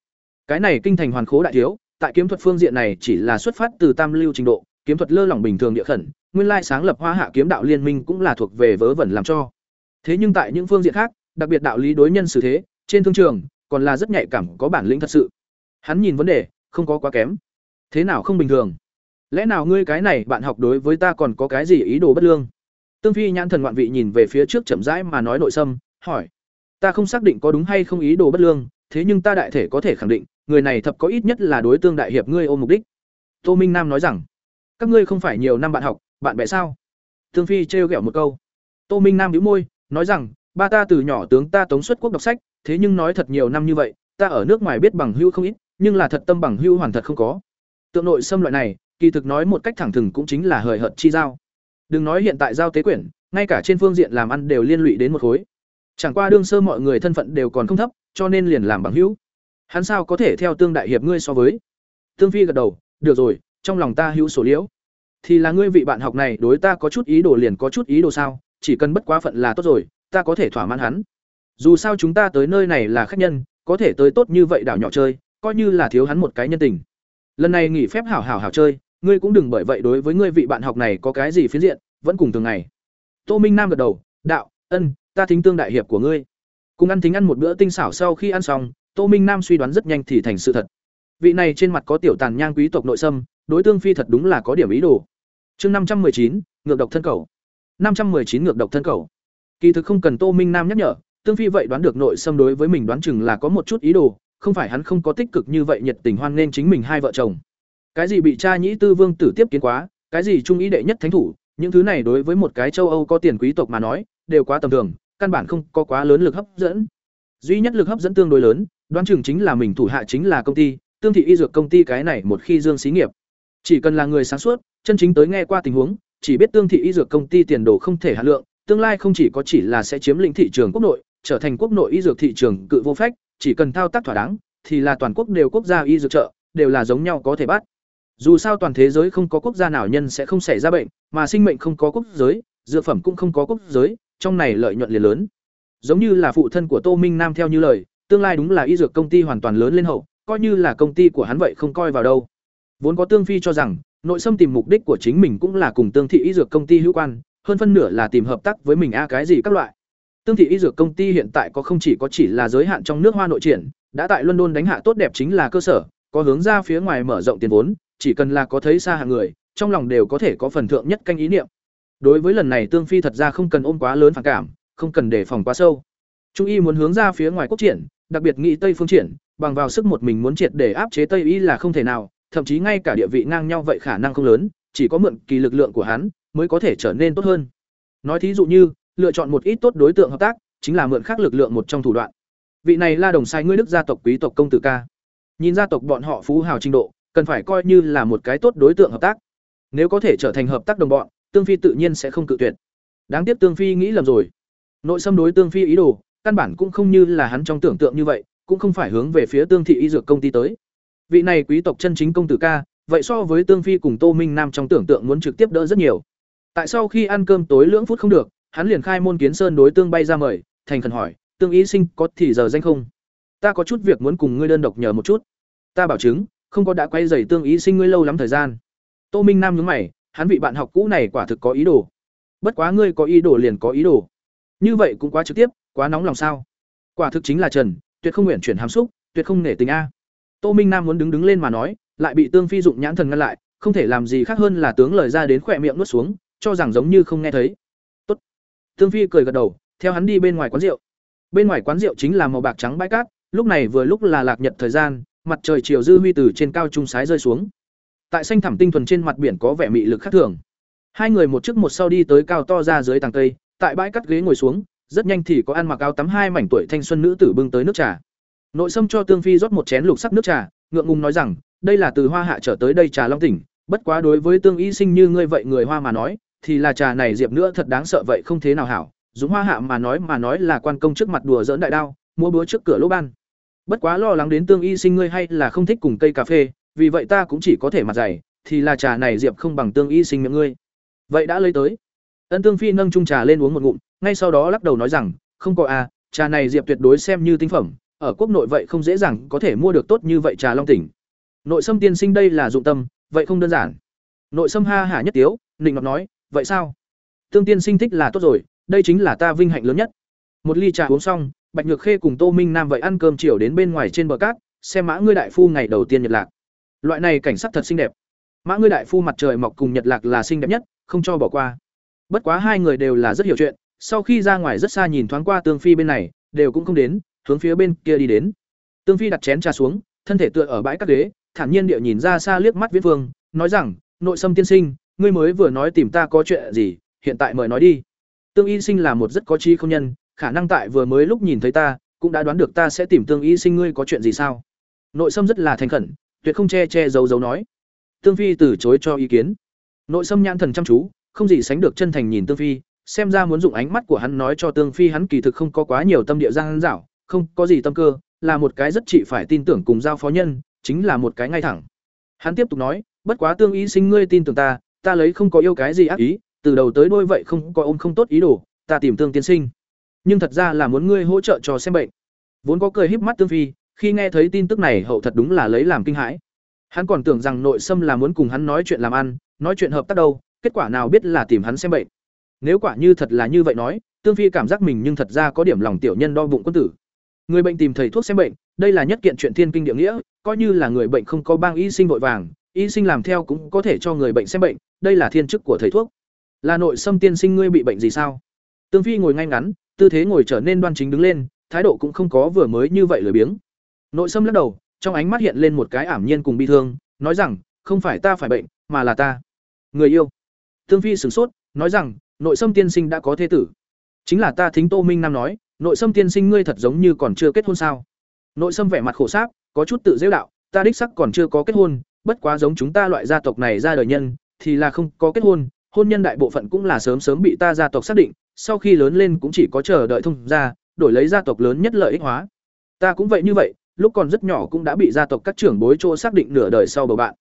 [SPEAKER 1] cái này kinh thành hoàn khố đại thiếu, tại kiếm thuật phương diện này chỉ là xuất phát từ tam lưu trình độ, kiếm thuật lơ lỏng bình thường địa khẩn, nguyên lai sáng lập Hoa Hạ kiếm đạo liên minh cũng là thuộc về vớ vẩn làm cho. Thế nhưng tại những phương diện khác, đặc biệt đạo lý đối nhân xử thế trên thương trường còn là rất nhạy cảm có bản lĩnh thật sự Hắn nhìn vấn đề, không có quá kém. Thế nào không bình thường? Lẽ nào ngươi cái này bạn học đối với ta còn có cái gì ý đồ bất lương? Tương Phi nhãn thần ngoạn vị nhìn về phía trước chậm rãi mà nói nội sâm, hỏi: "Ta không xác định có đúng hay không ý đồ bất lương, thế nhưng ta đại thể có thể khẳng định, người này thập có ít nhất là đối tương đại hiệp ngươi ôm mục đích." Tô Minh Nam nói rằng: "Các ngươi không phải nhiều năm bạn học, bạn bè sao?" Tương Phi trêu ghẹo một câu. Tô Minh Nam nhíu môi, nói rằng: "Ba ta từ nhỏ tướng ta tống xuất quốc đọc sách, thế nhưng nói thật nhiều năm như vậy, ta ở nước ngoài biết bằng hữu không ít, nhưng là thật tâm bằng hữu hoàn thật không có. Tượng nội xâm loại này, kỳ thực nói một cách thẳng thừng cũng chính là hời hợt chi giao. Đừng nói hiện tại giao tế quyển, ngay cả trên phương diện làm ăn đều liên lụy đến một khối. Chẳng qua đương sơ mọi người thân phận đều còn không thấp, cho nên liền làm bằng hữu. Hắn sao có thể theo tương đại hiệp ngươi so với? Tương Phi gật đầu, được rồi, trong lòng ta hữu sổ liễu. Thì là ngươi vị bạn học này đối ta có chút ý đồ liền có chút ý đồ sao, chỉ cần bất quá phận là tốt rồi, ta có thể thỏa mãn hắn. Dù sao chúng ta tới nơi này là khách nhân, có thể tới tốt như vậy đảo nhỏ chơi, coi như là thiếu hắn một cái nhân tình. Lần này nghỉ phép hảo hảo hảo chơi, ngươi cũng đừng bởi vậy đối với ngươi vị bạn học này có cái gì phiến diện, vẫn cùng thường ngày. Tô Minh Nam gật đầu, "Đạo, ân, ta thính tương đại hiệp của ngươi." Cùng ăn thính ăn một bữa tinh xảo sau khi ăn xong, Tô Minh Nam suy đoán rất nhanh thì thành sự thật. Vị này trên mặt có tiểu tàn nhang quý tộc nội sâm, đối tương phi thật đúng là có điểm ý đồ. Chương năm trăm chín, ngược độc thân cầu. năm trăm chín ngược độc thân cầu. Kỳ thực không cần Tô Minh Nam nhắc nhở, tương phi vậy đoán được nội xâm đối với mình đoán chừng là có một chút ý đồ không phải hắn không có tích cực như vậy nhiệt tình hoan nên chính mình hai vợ chồng cái gì bị cha nhĩ tư vương tử tiếp kiến quá cái gì trung ý đệ nhất thánh thủ những thứ này đối với một cái châu âu có tiền quý tộc mà nói đều quá tầm thường căn bản không có quá lớn lực hấp dẫn duy nhất lực hấp dẫn tương đối lớn đoán chừng chính là mình thủ hạ chính là công ty tương thị y dược công ty cái này một khi dương xí nghiệp chỉ cần là người sáng suốt chân chính tới nghe qua tình huống chỉ biết tương thị y dược công ty tiền đồ không thể hạ lượng tương lai không chỉ có chỉ là sẽ chiếm lĩnh thị trường quốc nội trở thành quốc nội y dược thị trường cự vô phách, chỉ cần thao tác thỏa đáng, thì là toàn quốc đều quốc gia y dược chợ, đều là giống nhau có thể bắt. Dù sao toàn thế giới không có quốc gia nào nhân sẽ không xảy ra bệnh, mà sinh mệnh không có quốc giới, dược phẩm cũng không có quốc giới, trong này lợi nhuận liền lớn. Giống như là phụ thân của Tô Minh Nam theo như lời, tương lai đúng là y dược công ty hoàn toàn lớn lên hậu, coi như là công ty của hắn vậy không coi vào đâu. Vốn có Tương Phi cho rằng, nội xâm tìm mục đích của chính mình cũng là cùng Tương thị y dược công ty hữu quan, hơn phân nửa là tìm hợp tác với mình a cái gì các loại. Tương thị y dược công ty hiện tại có không chỉ có chỉ là giới hạn trong nước Hoa nội triển, đã tại London đánh hạ tốt đẹp chính là cơ sở, có hướng ra phía ngoài mở rộng tiền vốn, chỉ cần là có thấy xa hạng người, trong lòng đều có thể có phần thượng nhất canh ý niệm. Đối với lần này Tương Phi thật ra không cần ôm quá lớn phản cảm, không cần đề phòng quá sâu. Trung y muốn hướng ra phía ngoài quốc triển, đặc biệt nghĩ Tây phương triển, bằng vào sức một mình muốn triệt để áp chế Tây y là không thể nào, thậm chí ngay cả địa vị ngang nhau vậy khả năng không lớn, chỉ có mượn kỳ lực lượng của hắn mới có thể trở nên tốt hơn. Nói thí dụ như, lựa chọn một ít tốt đối tượng hợp tác chính là mượn khác lực lượng một trong thủ đoạn vị này la đồng sai ngươi đức gia tộc quý tộc công tử ca nhìn gia tộc bọn họ phú hào trình độ cần phải coi như là một cái tốt đối tượng hợp tác. Nếu có thể trở thành hợp tác đồng bọn, tương phi tự nhiên sẽ không cự tuyệt. Đáng tiếc tương phi nghĩ lầm rồi. Nội xâm đối tương phi ý đồ, căn bản cũng không như là hắn trong tưởng tượng như vậy, cũng không phải hướng về phía tương thị y dược công ty tới. Vị này quý tộc chân chính công tử ca, vậy so với tương phi cùng tô minh nam trong tưởng tượng muốn trực tiếp đỡ rất nhiều. Tại sau khi ăn cơm tối lưỡng phút không được, hắn liền khai môn kiến sơn đối tương bay ra mời, thành khẩn hỏi, tương ý sinh có thì giờ danh không? Ta có chút việc muốn cùng ngươi đơn độc nhờ một chút. Ta bảo chứng không có đã quay dày tương ý sinh ngươi lâu lắm thời gian. Tô minh nam nhướng mày hắn vị bạn học cũ này quả thực có ý đồ. Bất quá ngươi có ý đồ liền có ý đồ. Như vậy cũng quá trực tiếp quá nóng lòng sao? Quả thực chính là trần tuyệt không nguyện chuyển hàm xúc tuyệt không nể tình a. Tô minh nam muốn đứng đứng lên mà nói lại bị tương phi dụng nhãn thần ngăn lại không thể làm gì khác hơn là tướng lời ra đến khỏe miệng nuốt xuống cho rằng giống như không nghe thấy. Tốt. Tương Phi cười gật đầu, theo hắn đi bên ngoài quán rượu. Bên ngoài quán rượu chính là màu bạc trắng bãi cát, lúc này vừa lúc là lạc nhật thời gian, mặt trời chiều dư huy từ trên cao trung sái rơi xuống. Tại xanh thẳm tinh thuần trên mặt biển có vẻ mị lực khác thường. Hai người một trước một sau đi tới cao to ra dưới tàng cây, tại bãi cắt ghế ngồi xuống, rất nhanh thì có ăn mặc áo tắm hai mảnh tuổi thanh xuân nữ tử bưng tới nước trà. Nội Sâm cho Tương Phi rót một chén lục sắc nước trà, ngượng ngùng nói rằng, đây là từ Hoa Hạ trở tới đây trà Long tỉnh, bất quá đối với Tương Y Sinh như ngươi vậy người Hoa mà nói, thì là trà này diệp nữa thật đáng sợ vậy không thế nào hảo dùng hoa hạ mà nói mà nói là quan công trước mặt đùa dỡn đại đao mua búa trước cửa lỗ ban bất quá lo lắng đến tương y sinh ngươi hay là không thích cùng cây cà phê, vì vậy ta cũng chỉ có thể mặt dày, thì là trà này diệp không bằng tương y sinh miệng ngươi. Vậy đã lấy tới. Ân tương phi nâng chung trà lên uống một ngụm, ngay sau đó lắc đầu nói rằng, không có à trà này diệp tuyệt đối xem như tinh phẩm, ở quốc nội vậy không dễ dàng có thể mua được tốt như vậy trà long tỉnh. Nội sâm tiên sinh đây là dụng tâm, vậy không đơn giản. Nội sâm ha hả nhất tiếu, nịnh ngọc nói, vậy sao? Tương tiên sinh thích là tốt rồi, đây chính là ta vinh hạnh lớn nhất. Một ly trà uống xong bạch nhược khê cùng tô minh nam vậy ăn cơm chiều đến bên ngoài trên bờ cát, xem mã ngươi đại phu ngày đầu tiên nhật lạc. Loại này cảnh sắc thật xinh đẹp. Mã ngươi đại phu mặt trời mọc cùng nhật lạc là xinh đẹp nhất, không cho bỏ qua. Bất quá hai người đều là rất hiểu chuyện, sau khi ra ngoài rất xa nhìn thoáng qua tương phi bên này, đều cũng không đến, hướng phía bên kia đi đến. Tương phi đặt chén trà xuống, thân thể tựa ở bãi các ghế, thản nhiên địa nhìn ra xa liếc mắt viễn vương, nói rằng, nội sâm tiên sinh, ngươi mới vừa nói tìm ta có chuyện gì, hiện tại mời nói đi. Tương y sinh là một rất có trí không nhân khả năng tại vừa mới lúc nhìn thấy ta, cũng đã đoán được ta sẽ tìm tương y sinh ngươi có chuyện gì sao? Nội sâm rất là thành khẩn, tuyệt không che che giấu giấu nói. Tương phi từ chối cho ý kiến. Nội sâm nhãn thần chăm chú, không gì sánh được chân thành nhìn tương phi, xem ra muốn dùng ánh mắt của hắn nói cho tương phi hắn kỳ thực không có quá nhiều tâm địa giang dảo, không có gì tâm cơ, là một cái rất chị phải tin tưởng cùng giao phó nhân, chính là một cái ngay thẳng. Hắn tiếp tục nói, bất quá tương y sinh ngươi tin tưởng ta ta lấy không có yêu cái gì ác ý, từ đầu tới đôi vậy không có ôm không tốt ý đồ, ta tìm tương tiên sinh nhưng thật ra là muốn ngươi hỗ trợ cho xem bệnh. Vốn có cười híp mắt tương phi, khi nghe thấy tin tức này hậu thật đúng là lấy làm kinh hãi. Hắn còn tưởng rằng nội sâm là muốn cùng hắn nói chuyện làm ăn, nói chuyện hợp tác đâu, kết quả nào biết là tìm hắn xem bệnh. Nếu quả như thật là như vậy nói, tương phi cảm giác mình nhưng thật ra có điểm lòng tiểu nhân đo bụng quân tử. Người bệnh tìm thầy thuốc xem bệnh, đây là nhất kiện chuyện thiên kinh địa nghĩa, coi như là người bệnh không có bang y sinh vội vàng, y sinh làm theo cũng có thể cho người bệnh xem bệnh, đây là thiên chức của thầy thuốc. Là nội sâm tiên sinh ngươi bị bệnh gì sao? Tương phi ngồi ngay ngắn tư thế ngồi trở nên đoan chính đứng lên, thái độ cũng không có vừa mới như vậy lười biếng. Nội sâm lắc đầu, trong ánh mắt hiện lên một cái ảm nhiên cùng bi thương, nói rằng, không phải ta phải bệnh, mà là ta. Người yêu. Tương phi sửng sốt, nói rằng, nội sâm tiên sinh đã có thế tử. Chính là ta thính tô minh nam nói, nội sâm tiên sinh ngươi thật giống như còn chưa kết hôn sao? Nội sâm vẻ mặt khổ sáp có chút tự dễu đạo, ta đích sắc còn chưa có kết hôn, bất quá giống chúng ta loại gia tộc này ra đời nhân, thì là không có kết hôn hôn nhân đại bộ phận cũng là sớm sớm bị ta gia tộc xác định sau khi lớn lên cũng chỉ có chờ đợi thông gia, đổi lấy gia tộc lớn nhất lợi ích hóa. Ta cũng vậy như vậy, lúc còn rất nhỏ cũng đã bị gia tộc các trưởng bối chỗ xác định nửa đời sau bầu bạn.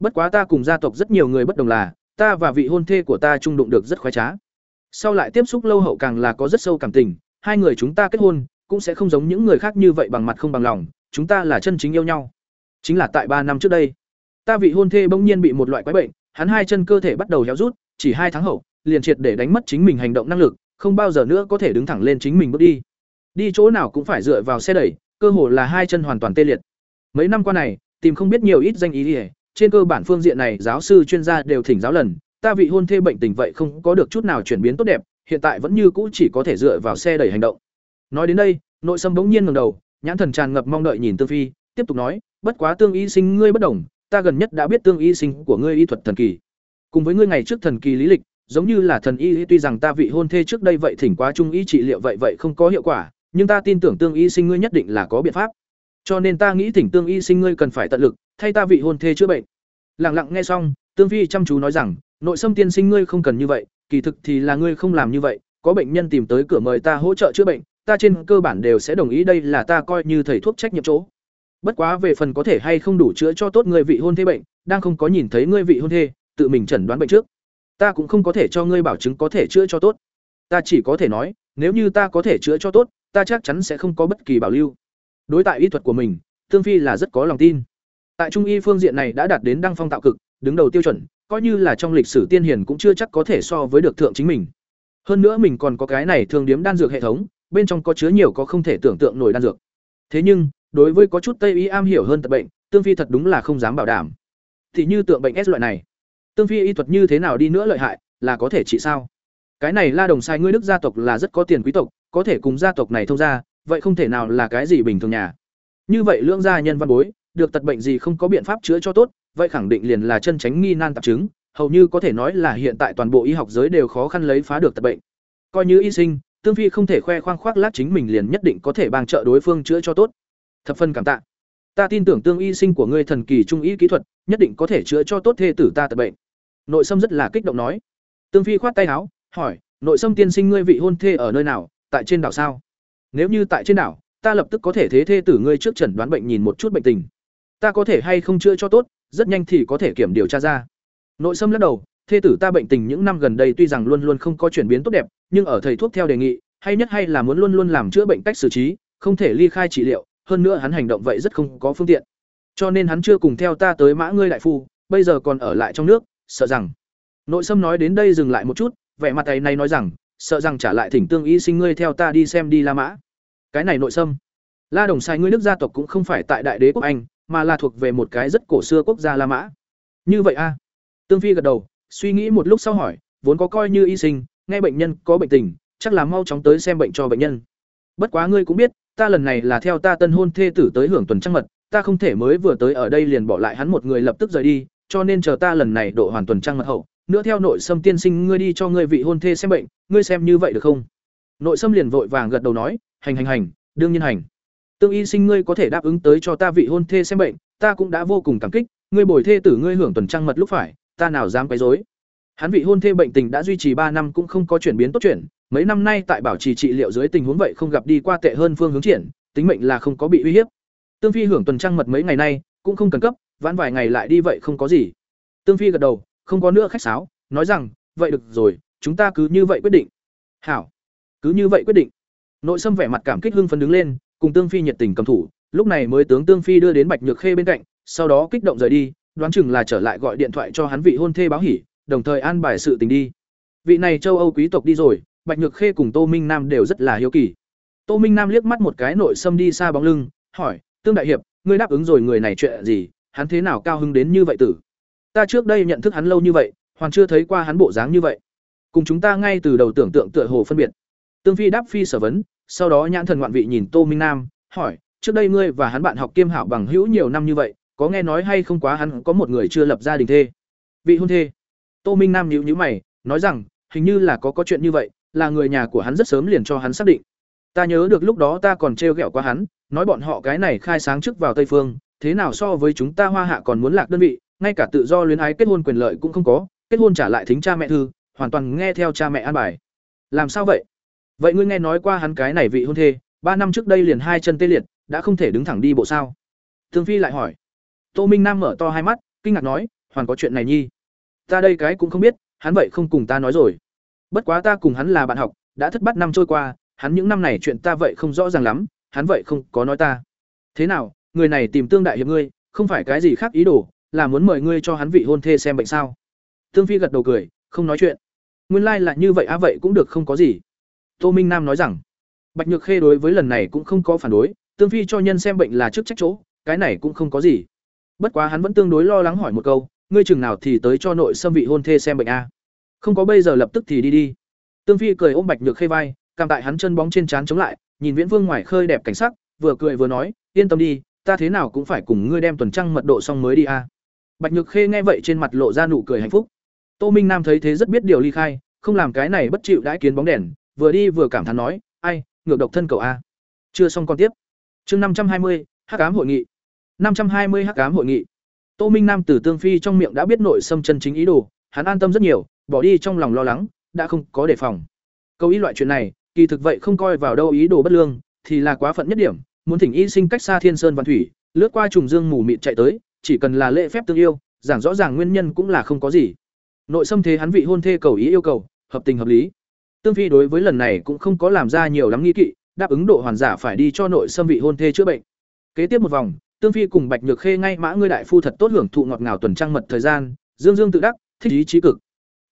[SPEAKER 1] Bất quá ta cùng gia tộc rất nhiều người bất đồng là, ta và vị hôn thê của ta chung đụng được rất khoái trá. Sau lại tiếp xúc lâu hậu càng là có rất sâu cảm tình, hai người chúng ta kết hôn, cũng sẽ không giống những người khác như vậy bằng mặt không bằng lòng, chúng ta là chân chính yêu nhau. Chính là tại ba năm trước đây, ta vị hôn thê bỗng nhiên bị một loại quái bệnh, hắn hai chân cơ thể bắt đầu héo rút, chỉ hai tháng hậu, liền triệt để đánh mất chính mình hành động năng lực không bao giờ nữa có thể đứng thẳng lên chính mình bước đi. Đi chỗ nào cũng phải dựa vào xe đẩy, cơ hồ là hai chân hoàn toàn tê liệt. Mấy năm qua này, tìm không biết nhiều ít danh ý ỉa trên cơ bản phương diện này, giáo sư chuyên gia đều thỉnh giáo lần. Ta vị hôn thê bệnh tình vậy không có được chút nào chuyển biến tốt đẹp, hiện tại vẫn như cũ chỉ có thể dựa vào xe đẩy hành động. Nói đến đây, nội sâm bỗng nhiên ngẩng đầu, nhãn thần tràn ngập mong đợi nhìn tương phi, tiếp tục nói, bất quá tương y sinh ngươi bất đồng, ta gần nhất đã biết tương y sinh của ngươi y thuật thần kỳ. Cùng với ngươi ngày trước thần kỳ lý lịch giống như là thần y tuy rằng ta vị hôn thê trước đây vậy thỉnh quá trung y trị liệu vậy vậy không có hiệu quả, nhưng ta tin tưởng tương y sinh ngươi nhất định là có biện pháp. Cho nên ta nghĩ thỉnh tương y sinh ngươi cần phải tận lực, thay ta vị hôn thê chữa bệnh. Lặng lặng nghe xong, tương phi chăm chú nói rằng, nội sâm tiên sinh ngươi không cần như vậy, kỳ thực thì là ngươi không làm như vậy, có bệnh nhân tìm tới cửa mời ta hỗ trợ chữa bệnh, ta trên cơ bản đều sẽ đồng ý đây là ta coi như thầy thuốc trách nhiệm chỗ. Bất quá về phần có thể hay không đủ chữa cho tốt ngươi vị hôn thê bệnh, đang không có nhìn thấy ngươi vị hôn thê, tự mình chẩn đoán bệnh trước ta cũng không có thể cho ngươi bảo chứng có thể chữa cho tốt. Ta chỉ có thể nói, nếu như ta có thể chữa cho tốt, ta chắc chắn sẽ không có bất kỳ bảo lưu. Đối tại y thuật của mình tương phi là rất có lòng tin. Tại trung y phương diện này đã đạt đến đăng phong tạo cực, đứng đầu tiêu chuẩn, coi như là trong lịch sử tiên hiền cũng chưa chắc có thể so với được thượng chính mình. Hơn nữa mình còn có cái này thường điếm đan dược hệ thống, bên trong có chứa nhiều có không thể tưởng tượng nổi đan dược. Thế nhưng, đối với có chút tây y am hiểu hơn tật bệnh tương phi thật đúng là không dám bảo đảm. Thì như tượng bệnh s loại này tương phi y thuật như thế nào đi nữa lợi hại, là có thể trị sao? Cái này la đồng sai ngươi đức gia tộc là rất có tiền quý tộc, có thể cùng gia tộc này thông ra vậy không thể nào là cái gì bình thường nhà. Như vậy lưỡng gia nhân văn bối, được tật bệnh gì không có biện pháp chữa cho tốt, vậy khẳng định liền là chân tránh nghi nan tạp chứng, hầu như có thể nói là hiện tại toàn bộ y học giới đều khó khăn lấy phá được tật bệnh. Coi như y sinh, tương phi không thể khoe khoang khoác lát chính mình liền nhất định có thể bằng trợ đối phương chữa cho tốt. Thập phân cảm tạ. Ta tin tưởng tương y sinh của ngươi thần kỳ trung y kỹ thuật, nhất định có thể chữa cho tốt thê tử ta tật bệnh nội sâm rất là kích động nói. Tương phi khoát tay áo, hỏi, nội sâm tiên sinh ngươi vị hôn thê ở nơi nào? Tại trên đảo sao? Nếu như tại trên đảo, ta lập tức có thể thế thê tử ngươi trước chẩn đoán bệnh nhìn một chút bệnh tình. Ta có thể hay không chữa cho tốt, rất nhanh thì có thể kiểm điều tra ra. Nội sâm lắc đầu, thê tử ta bệnh tình những năm gần đây tuy rằng luôn luôn không có chuyển biến tốt đẹp, nhưng ở thầy thuốc theo đề nghị, hay nhất hay là muốn luôn luôn làm chữa bệnh cách xử trí, không thể ly khai trị liệu, hơn nữa hắn hành động vậy rất không có phương tiện. Cho nên hắn chưa cùng theo ta tới mã ngươi đại phu, bây giờ còn ở lại trong nước sợ rằng nội sâm nói đến đây dừng lại một chút vẻ mặt ấy này nói rằng sợ rằng trả lại thỉnh tương y sinh ngươi theo ta đi xem đi la mã cái này nội sâm La Đồng Sai ngươi nước gia tộc cũng không phải tại Đại Đế quốc Anh, mà là thuộc về một cái rất cổ xưa quốc gia La Mã. Như vậy a? Tương Phi gật đầu, suy nghĩ một lúc sau hỏi, vốn có coi như y sinh, nghe bệnh nhân có bệnh tình, chắc là mau chóng tới xem bệnh cho bệnh nhân. Bất quá ngươi cũng biết, ta lần này là theo ta tân hôn thê tử tới hưởng tuần trăng mật, ta không thể mới vừa tới ở đây liền bỏ lại hắn một người lập tức rời đi, cho nên chờ ta lần này độ hoàn tuần trăng mật hậu, nữa theo nội sâm tiên sinh ngươi đi cho ngươi vị hôn thê xem bệnh, ngươi xem như vậy được không? Nội sâm liền vội vàng gật đầu nói, hành hành hành, đương nhiên hành. Tương y sinh ngươi có thể đáp ứng tới cho ta vị hôn thê xem bệnh, ta cũng đã vô cùng cảm kích, ngươi bồi thê tử ngươi hưởng tuần trăng mật lúc phải, ta nào dám quấy rối. Hắn vị hôn thê bệnh tình đã duy trì ba năm cũng không có chuyển biến tốt chuyển, mấy năm nay tại bảo trì trị liệu dưới tình huống vậy không gặp đi qua tệ hơn phương hướng triển, tính mệnh là không có bị uy hiếp. Tương Phi hưởng tuần trăng mật mấy ngày nay, cũng không cần cấp, vãn vài ngày lại đi vậy không có gì. Tương Phi gật đầu, không có nữa khách sáo, nói rằng, vậy được rồi, chúng ta cứ như vậy quyết định. Hảo, cứ như vậy quyết định. Nội Sâm vẻ mặt cảm kích hưng phấn đứng lên, cùng Tương Phi nhiệt tình cầm thủ, lúc này mới tướng Tương Phi đưa đến Bạch Nhược Khê bên cạnh, sau đó kích động rời đi, đoán chừng là trở lại gọi điện thoại cho hắn vị hôn thê báo hỉ, đồng thời an bài sự tình đi. Vị này châu Âu quý tộc đi rồi, Bạch Nhược Khê cùng Tô Minh Nam đều rất là hiếu kỳ. Tô Minh Nam liếc mắt một cái nội Sâm đi xa bóng lưng, hỏi: "Tương đại hiệp, ngươi đáp ứng rồi người này chuyện gì, hắn thế nào cao hứng đến như vậy tử?" Ta trước đây nhận thức hắn lâu như vậy, hoàn chưa thấy qua hắn bộ dáng như vậy. Cùng chúng ta ngay từ đầu tưởng tượng tựa hồ phân biệt. Tương Phi đáp phi sở vấn, sau đó nhãn thần ngoạn vị nhìn Tô Minh Nam, hỏi: "Trước đây ngươi và hắn bạn học kiêm hảo bằng hữu nhiều năm như vậy, có nghe nói hay không quá hắn có một người chưa lập gia đình thê?" Vị hôn thê. Tô Minh Nam nhíu nhíu mày, nói rằng, hình như là có có chuyện như vậy, là người nhà của hắn rất sớm liền cho hắn xác định. Ta nhớ được lúc đó ta còn trêu ghẹo qua hắn, nói bọn họ cái này khai sáng trước vào Tây phương, thế nào so với chúng ta Hoa Hạ còn muốn lạc đơn vị, ngay cả tự do luyến ái kết hôn quyền lợi cũng không có, kết hôn trả lại thính cha mẹ thư, hoàn toàn nghe theo cha mẹ an bài. Làm sao vậy? Vậy ngươi nghe nói qua hắn cái này vị hôn thê, ba năm trước đây liền hai chân tê liệt, đã không thể đứng thẳng đi bộ sao? Thương Phi lại hỏi. Tô Minh Nam mở to hai mắt, kinh ngạc nói, hoàn có chuyện này nhi. Ta đây cái cũng không biết, hắn vậy không cùng ta nói rồi. Bất quá ta cùng hắn là bạn học, đã thất bát năm trôi qua, hắn những năm này chuyện ta vậy không rõ ràng lắm, hắn vậy không có nói ta. Thế nào, người này tìm tương đại hiệp ngươi, không phải cái gì khác ý đồ, là muốn mời ngươi cho hắn vị hôn thê xem bệnh sao? Tương Phi gật đầu cười, không nói chuyện. Nguyên lai là như vậy á vậy cũng được không có gì. Tô Minh Nam nói rằng, Bạch Nhược Khê đối với lần này cũng không có phản đối, Tương Phi cho nhân xem bệnh là trước trách chỗ, cái này cũng không có gì. Bất quá hắn vẫn tương đối lo lắng hỏi một câu, ngươi chừng nào thì tới cho nội xâm vị hôn thê xem bệnh a? Không có bây giờ lập tức thì đi đi. Tương Phi cười ôm Bạch Nhược Khê vai, cảm tại hắn chân bóng trên trán chống lại, nhìn Viễn Vương ngoài khơi đẹp cảnh sắc, vừa cười vừa nói, yên tâm đi, ta thế nào cũng phải cùng ngươi đem tuần trăng mật độ xong mới đi a. Bạch Nhược Khê nghe vậy trên mặt lộ ra nụ cười hạnh phúc. Tô Minh Nam thấy thế rất biết điều ly khai, không làm cái này bất chịu đãi kiến bóng đèn, vừa đi vừa cảm thán nói, "Ai, ngược độc thân cậu a." Chưa xong còn tiếp. Chương năm trăm hai mươi, Hắc ám hội nghị. năm trăm hai mươi Hắc ám hội nghị. Tô Minh Nam từ Tương Phi trong miệng đã biết nội xâm chân chính ý đồ, hắn an tâm rất nhiều, bỏ đi trong lòng lo lắng, đã không có đề phòng. Câu ý loại chuyện này, kỳ thực vậy không coi vào đâu ý đồ bất lương, thì là quá phận nhất điểm, muốn thỉnh y sinh cách xa Thiên Sơn Văn Thủy, lướt qua trùng dương mù mịt chạy tới, chỉ cần là lễ phép tương yêu, giảng rõ ràng nguyên nhân cũng là không có gì. Nội xâm thế hắn vị hôn thê cầu ý yêu cầu, hợp tình hợp lý. Tương Phi đối với lần này cũng không có làm ra nhiều lắm nghi kỵ, đáp ứng độ hoàn giả phải đi cho nội xâm vị hôn thê chữa bệnh. Kế tiếp một vòng, Tương Phi cùng Bạch Nhược Khê ngay mã ngươi đại phu thật tốt hưởng thụ ngọt ngào tuần trăng mật thời gian, dương dương tự đắc, thích ý chí cực.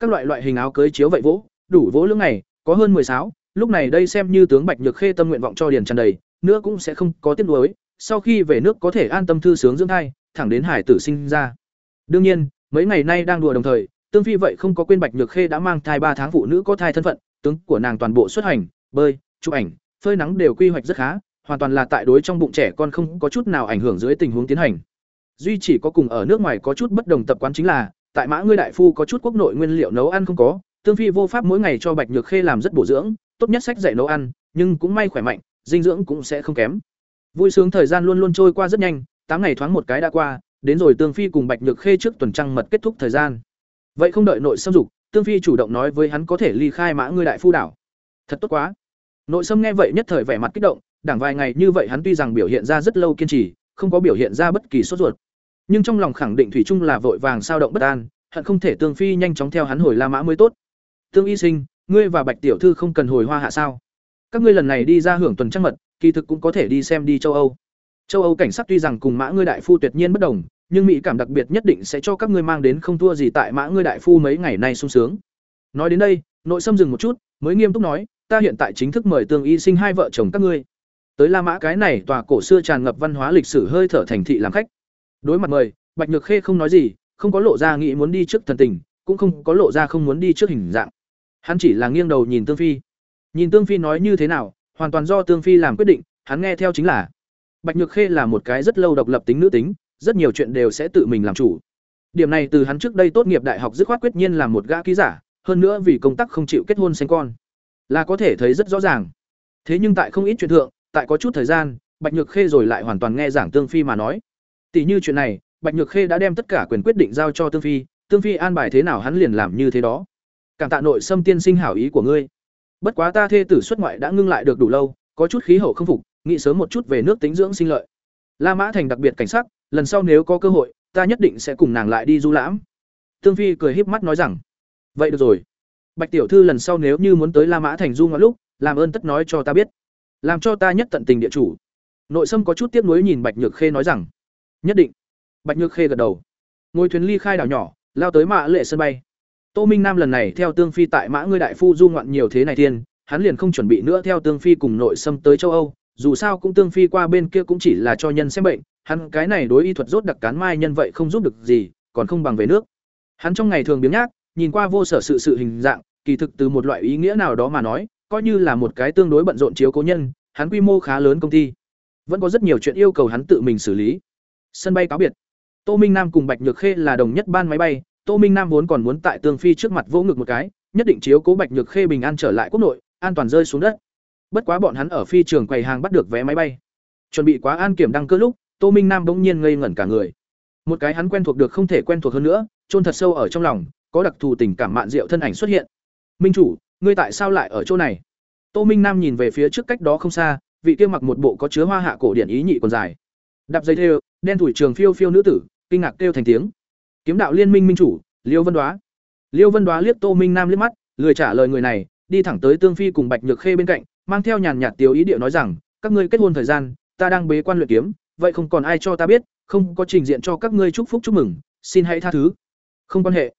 [SPEAKER 1] Các loại loại hình áo cưới chiếu vậy vỗ, đủ vỗ lưỡng ngày, có hơn sáu. lúc này đây xem như tướng Bạch Nhược Khê tâm nguyện vọng cho điền tràn đầy, nữa cũng sẽ không có tiếc nuối, sau khi về nước có thể an tâm thư sướng dưỡng thai, thẳng đến hải tử sinh ra. Đương nhiên, mấy ngày nay đang đùa đồng thời, Tương Phi vậy không có quên Bạch Nhược Khê đã mang thai ba tháng phụ nữ có thai thân phận, tướng của nàng toàn bộ xuất hành, bơi, chụp ảnh, phơi nắng đều quy hoạch rất khá, hoàn toàn là tại đối trong bụng trẻ con không có chút nào ảnh hưởng dưới tình huống tiến hành. Duy chỉ có cùng ở nước ngoài có chút bất đồng tập quán chính là, tại Mã ngươi đại phu có chút quốc nội nguyên liệu nấu ăn không có, Tương Phi vô pháp mỗi ngày cho Bạch Nhược Khê làm rất bổ dưỡng, tốt nhất sách dạy nấu ăn, nhưng cũng may khỏe mạnh, dinh dưỡng cũng sẽ không kém. Vui sướng thời gian luôn luôn trôi qua rất nhanh, tám ngày thoáng một cái đã qua, đến rồi Tương Phi cùng Bạch Nhược Khê trước tuần trăng mật kết thúc thời gian. Vậy không đợi nội xâm dục, Tương Phi chủ động nói với hắn có thể ly khai Mã ngươi đại phu đảo. Thật tốt quá. Nội Sâm nghe vậy nhất thời vẻ mặt kích động, đảng vài ngày như vậy hắn tuy rằng biểu hiện ra rất lâu kiên trì, không có biểu hiện ra bất kỳ sốt ruột, nhưng trong lòng khẳng định thủy chung là vội vàng sao động bất an, hận không thể Tương Phi nhanh chóng theo hắn hồi La Mã mới tốt. Tương Y Sinh, ngươi và Bạch tiểu thư không cần hồi Hoa Hạ sao? Các ngươi lần này đi ra hưởng tuần trăng mật, kỳ thực cũng có thể đi xem đi châu Âu. Châu Âu cảnh sát tuy rằng cùng Mã ngươi đại phu tuyệt nhiên bất đồng, nhưng mỹ cảm đặc biệt nhất định sẽ cho các ngươi mang đến không thua gì tại Mã ngươi đại phu mấy ngày nay sung sướng. Nói đến đây, nội Sâm dừng một chút, mới nghiêm túc nói, ta hiện tại chính thức mời Tương Y Sinh hai vợ chồng các ngươi. tới La Mã cái này tòa cổ xưa tràn ngập văn hóa lịch sử hơi thở thành thị làm khách. Đối mặt mời, Bạch Nhược Khê không nói gì, không có lộ ra nghĩ muốn đi trước thần tình, cũng không có lộ ra không muốn đi trước hình dạng. Hắn chỉ là nghiêng đầu nhìn Tương Phi. Nhìn Tương Phi nói như thế nào, hoàn toàn do Tương Phi làm quyết định, hắn nghe theo chính là. Bạch Nhược Khê là một cái rất lâu độc lập tính nữ tính, rất nhiều chuyện đều sẽ tự mình làm chủ. Điểm này từ hắn trước đây tốt nghiệp đại học dứt khoát quyết nhiên làm một gã ký giả, hơn nữa vì công tác không chịu kết hôn sinh con, là có thể thấy rất rõ ràng. Thế nhưng tại không ít chuyện thượng, tại có chút thời gian, Bạch Nhược Khê rồi lại hoàn toàn nghe giảng Tương Phi mà nói. Tỷ như chuyện này, Bạch Nhược Khê đã đem tất cả quyền quyết định giao cho Tương Phi, Tương Phi an bài thế nào hắn liền làm như thế đó. Cảm tạ nội xâm tiên sinh hảo ý của ngươi. Bất quá ta thê tử xuất ngoại đã ngưng lại được đủ lâu, có chút khí hậu không phục, nghĩ sớm một chút về nước tính dưỡng sinh lợi. La Mã thành đặc biệt cảnh sát, lần sau nếu có cơ hội, ta nhất định sẽ cùng nàng lại đi du lãm. Tương Phi cười híp mắt nói rằng, vậy được rồi. Bạch tiểu thư lần sau nếu như muốn tới La Mã thành du ngoạn lúc, làm ơn tất nói cho ta biết làm cho ta nhất tận tình địa chủ nội sâm có chút tiếc nuối nhìn bạch nhược khê nói rằng nhất định bạch nhược khê gật đầu ngồi thuyền ly khai đảo nhỏ lao tới mạ lệ sân bay tô minh nam lần này theo tương phi tại mã ngươi đại phu du ngoạn nhiều thế này thiên hắn liền không chuẩn bị nữa theo tương phi cùng nội sâm tới châu âu dù sao cũng tương phi qua bên kia cũng chỉ là cho nhân xem bệnh hắn cái này đối y thuật rốt đặc cán mai nhân vậy không giúp được gì còn không bằng về nước hắn trong ngày thường biếng nhác nhìn qua vô sở sự sự hình dạng kỳ thực từ một loại ý nghĩa nào đó mà nói coi như là một cái tương đối bận rộn chiếu cố nhân, hắn quy mô khá lớn công ty. Vẫn có rất nhiều chuyện yêu cầu hắn tự mình xử lý. Sân bay cáo biệt. Tô Minh Nam cùng Bạch Nhược Khê là đồng nhất ban máy bay, Tô Minh Nam vốn còn muốn tại Tương Phi trước mặt vỗ ngực một cái, nhất định chiếu cố Bạch Nhược Khê bình an trở lại quốc nội, an toàn rơi xuống đất. Bất quá bọn hắn ở phi trường quầy hàng bắt được vé máy bay. Chuẩn bị quá an kiểm đăng cơ lúc, Tô Minh Nam bỗng nhiên ngây ngẩn cả người. Một cái hắn quen thuộc được không thể quen thuộc hơn nữa, chôn thật sâu ở trong lòng, có đặc thù tình cảm mạn diệu thân ảnh xuất hiện. "Minh chủ, ngươi tại sao lại ở chỗ này?" Tô Minh Nam nhìn về phía trước cách đó không xa, vị kia mặc một bộ có chứa hoa hạ cổ điển ý nhị quần dài. Đạp dây thêu, đen thủi trường phiêu phiêu nữ tử, kinh ngạc kêu thành tiếng. Kiếm đạo liên minh minh chủ, Liêu Vân Đoá. Liêu Vân Đoá liếc Tô Minh Nam liếc mắt, lười trả lời người này, đi thẳng tới Tương Phi cùng Bạch Nhược Khê bên cạnh, mang theo nhàn nhạt tiêu ý điệu nói rằng, các ngươi kết hôn thời gian, ta đang bế quan luyện kiếm, vậy không còn ai cho ta biết, không có trình diện cho các ngươi chúc phúc chúc mừng, xin hãy tha thứ. Không quan hệ.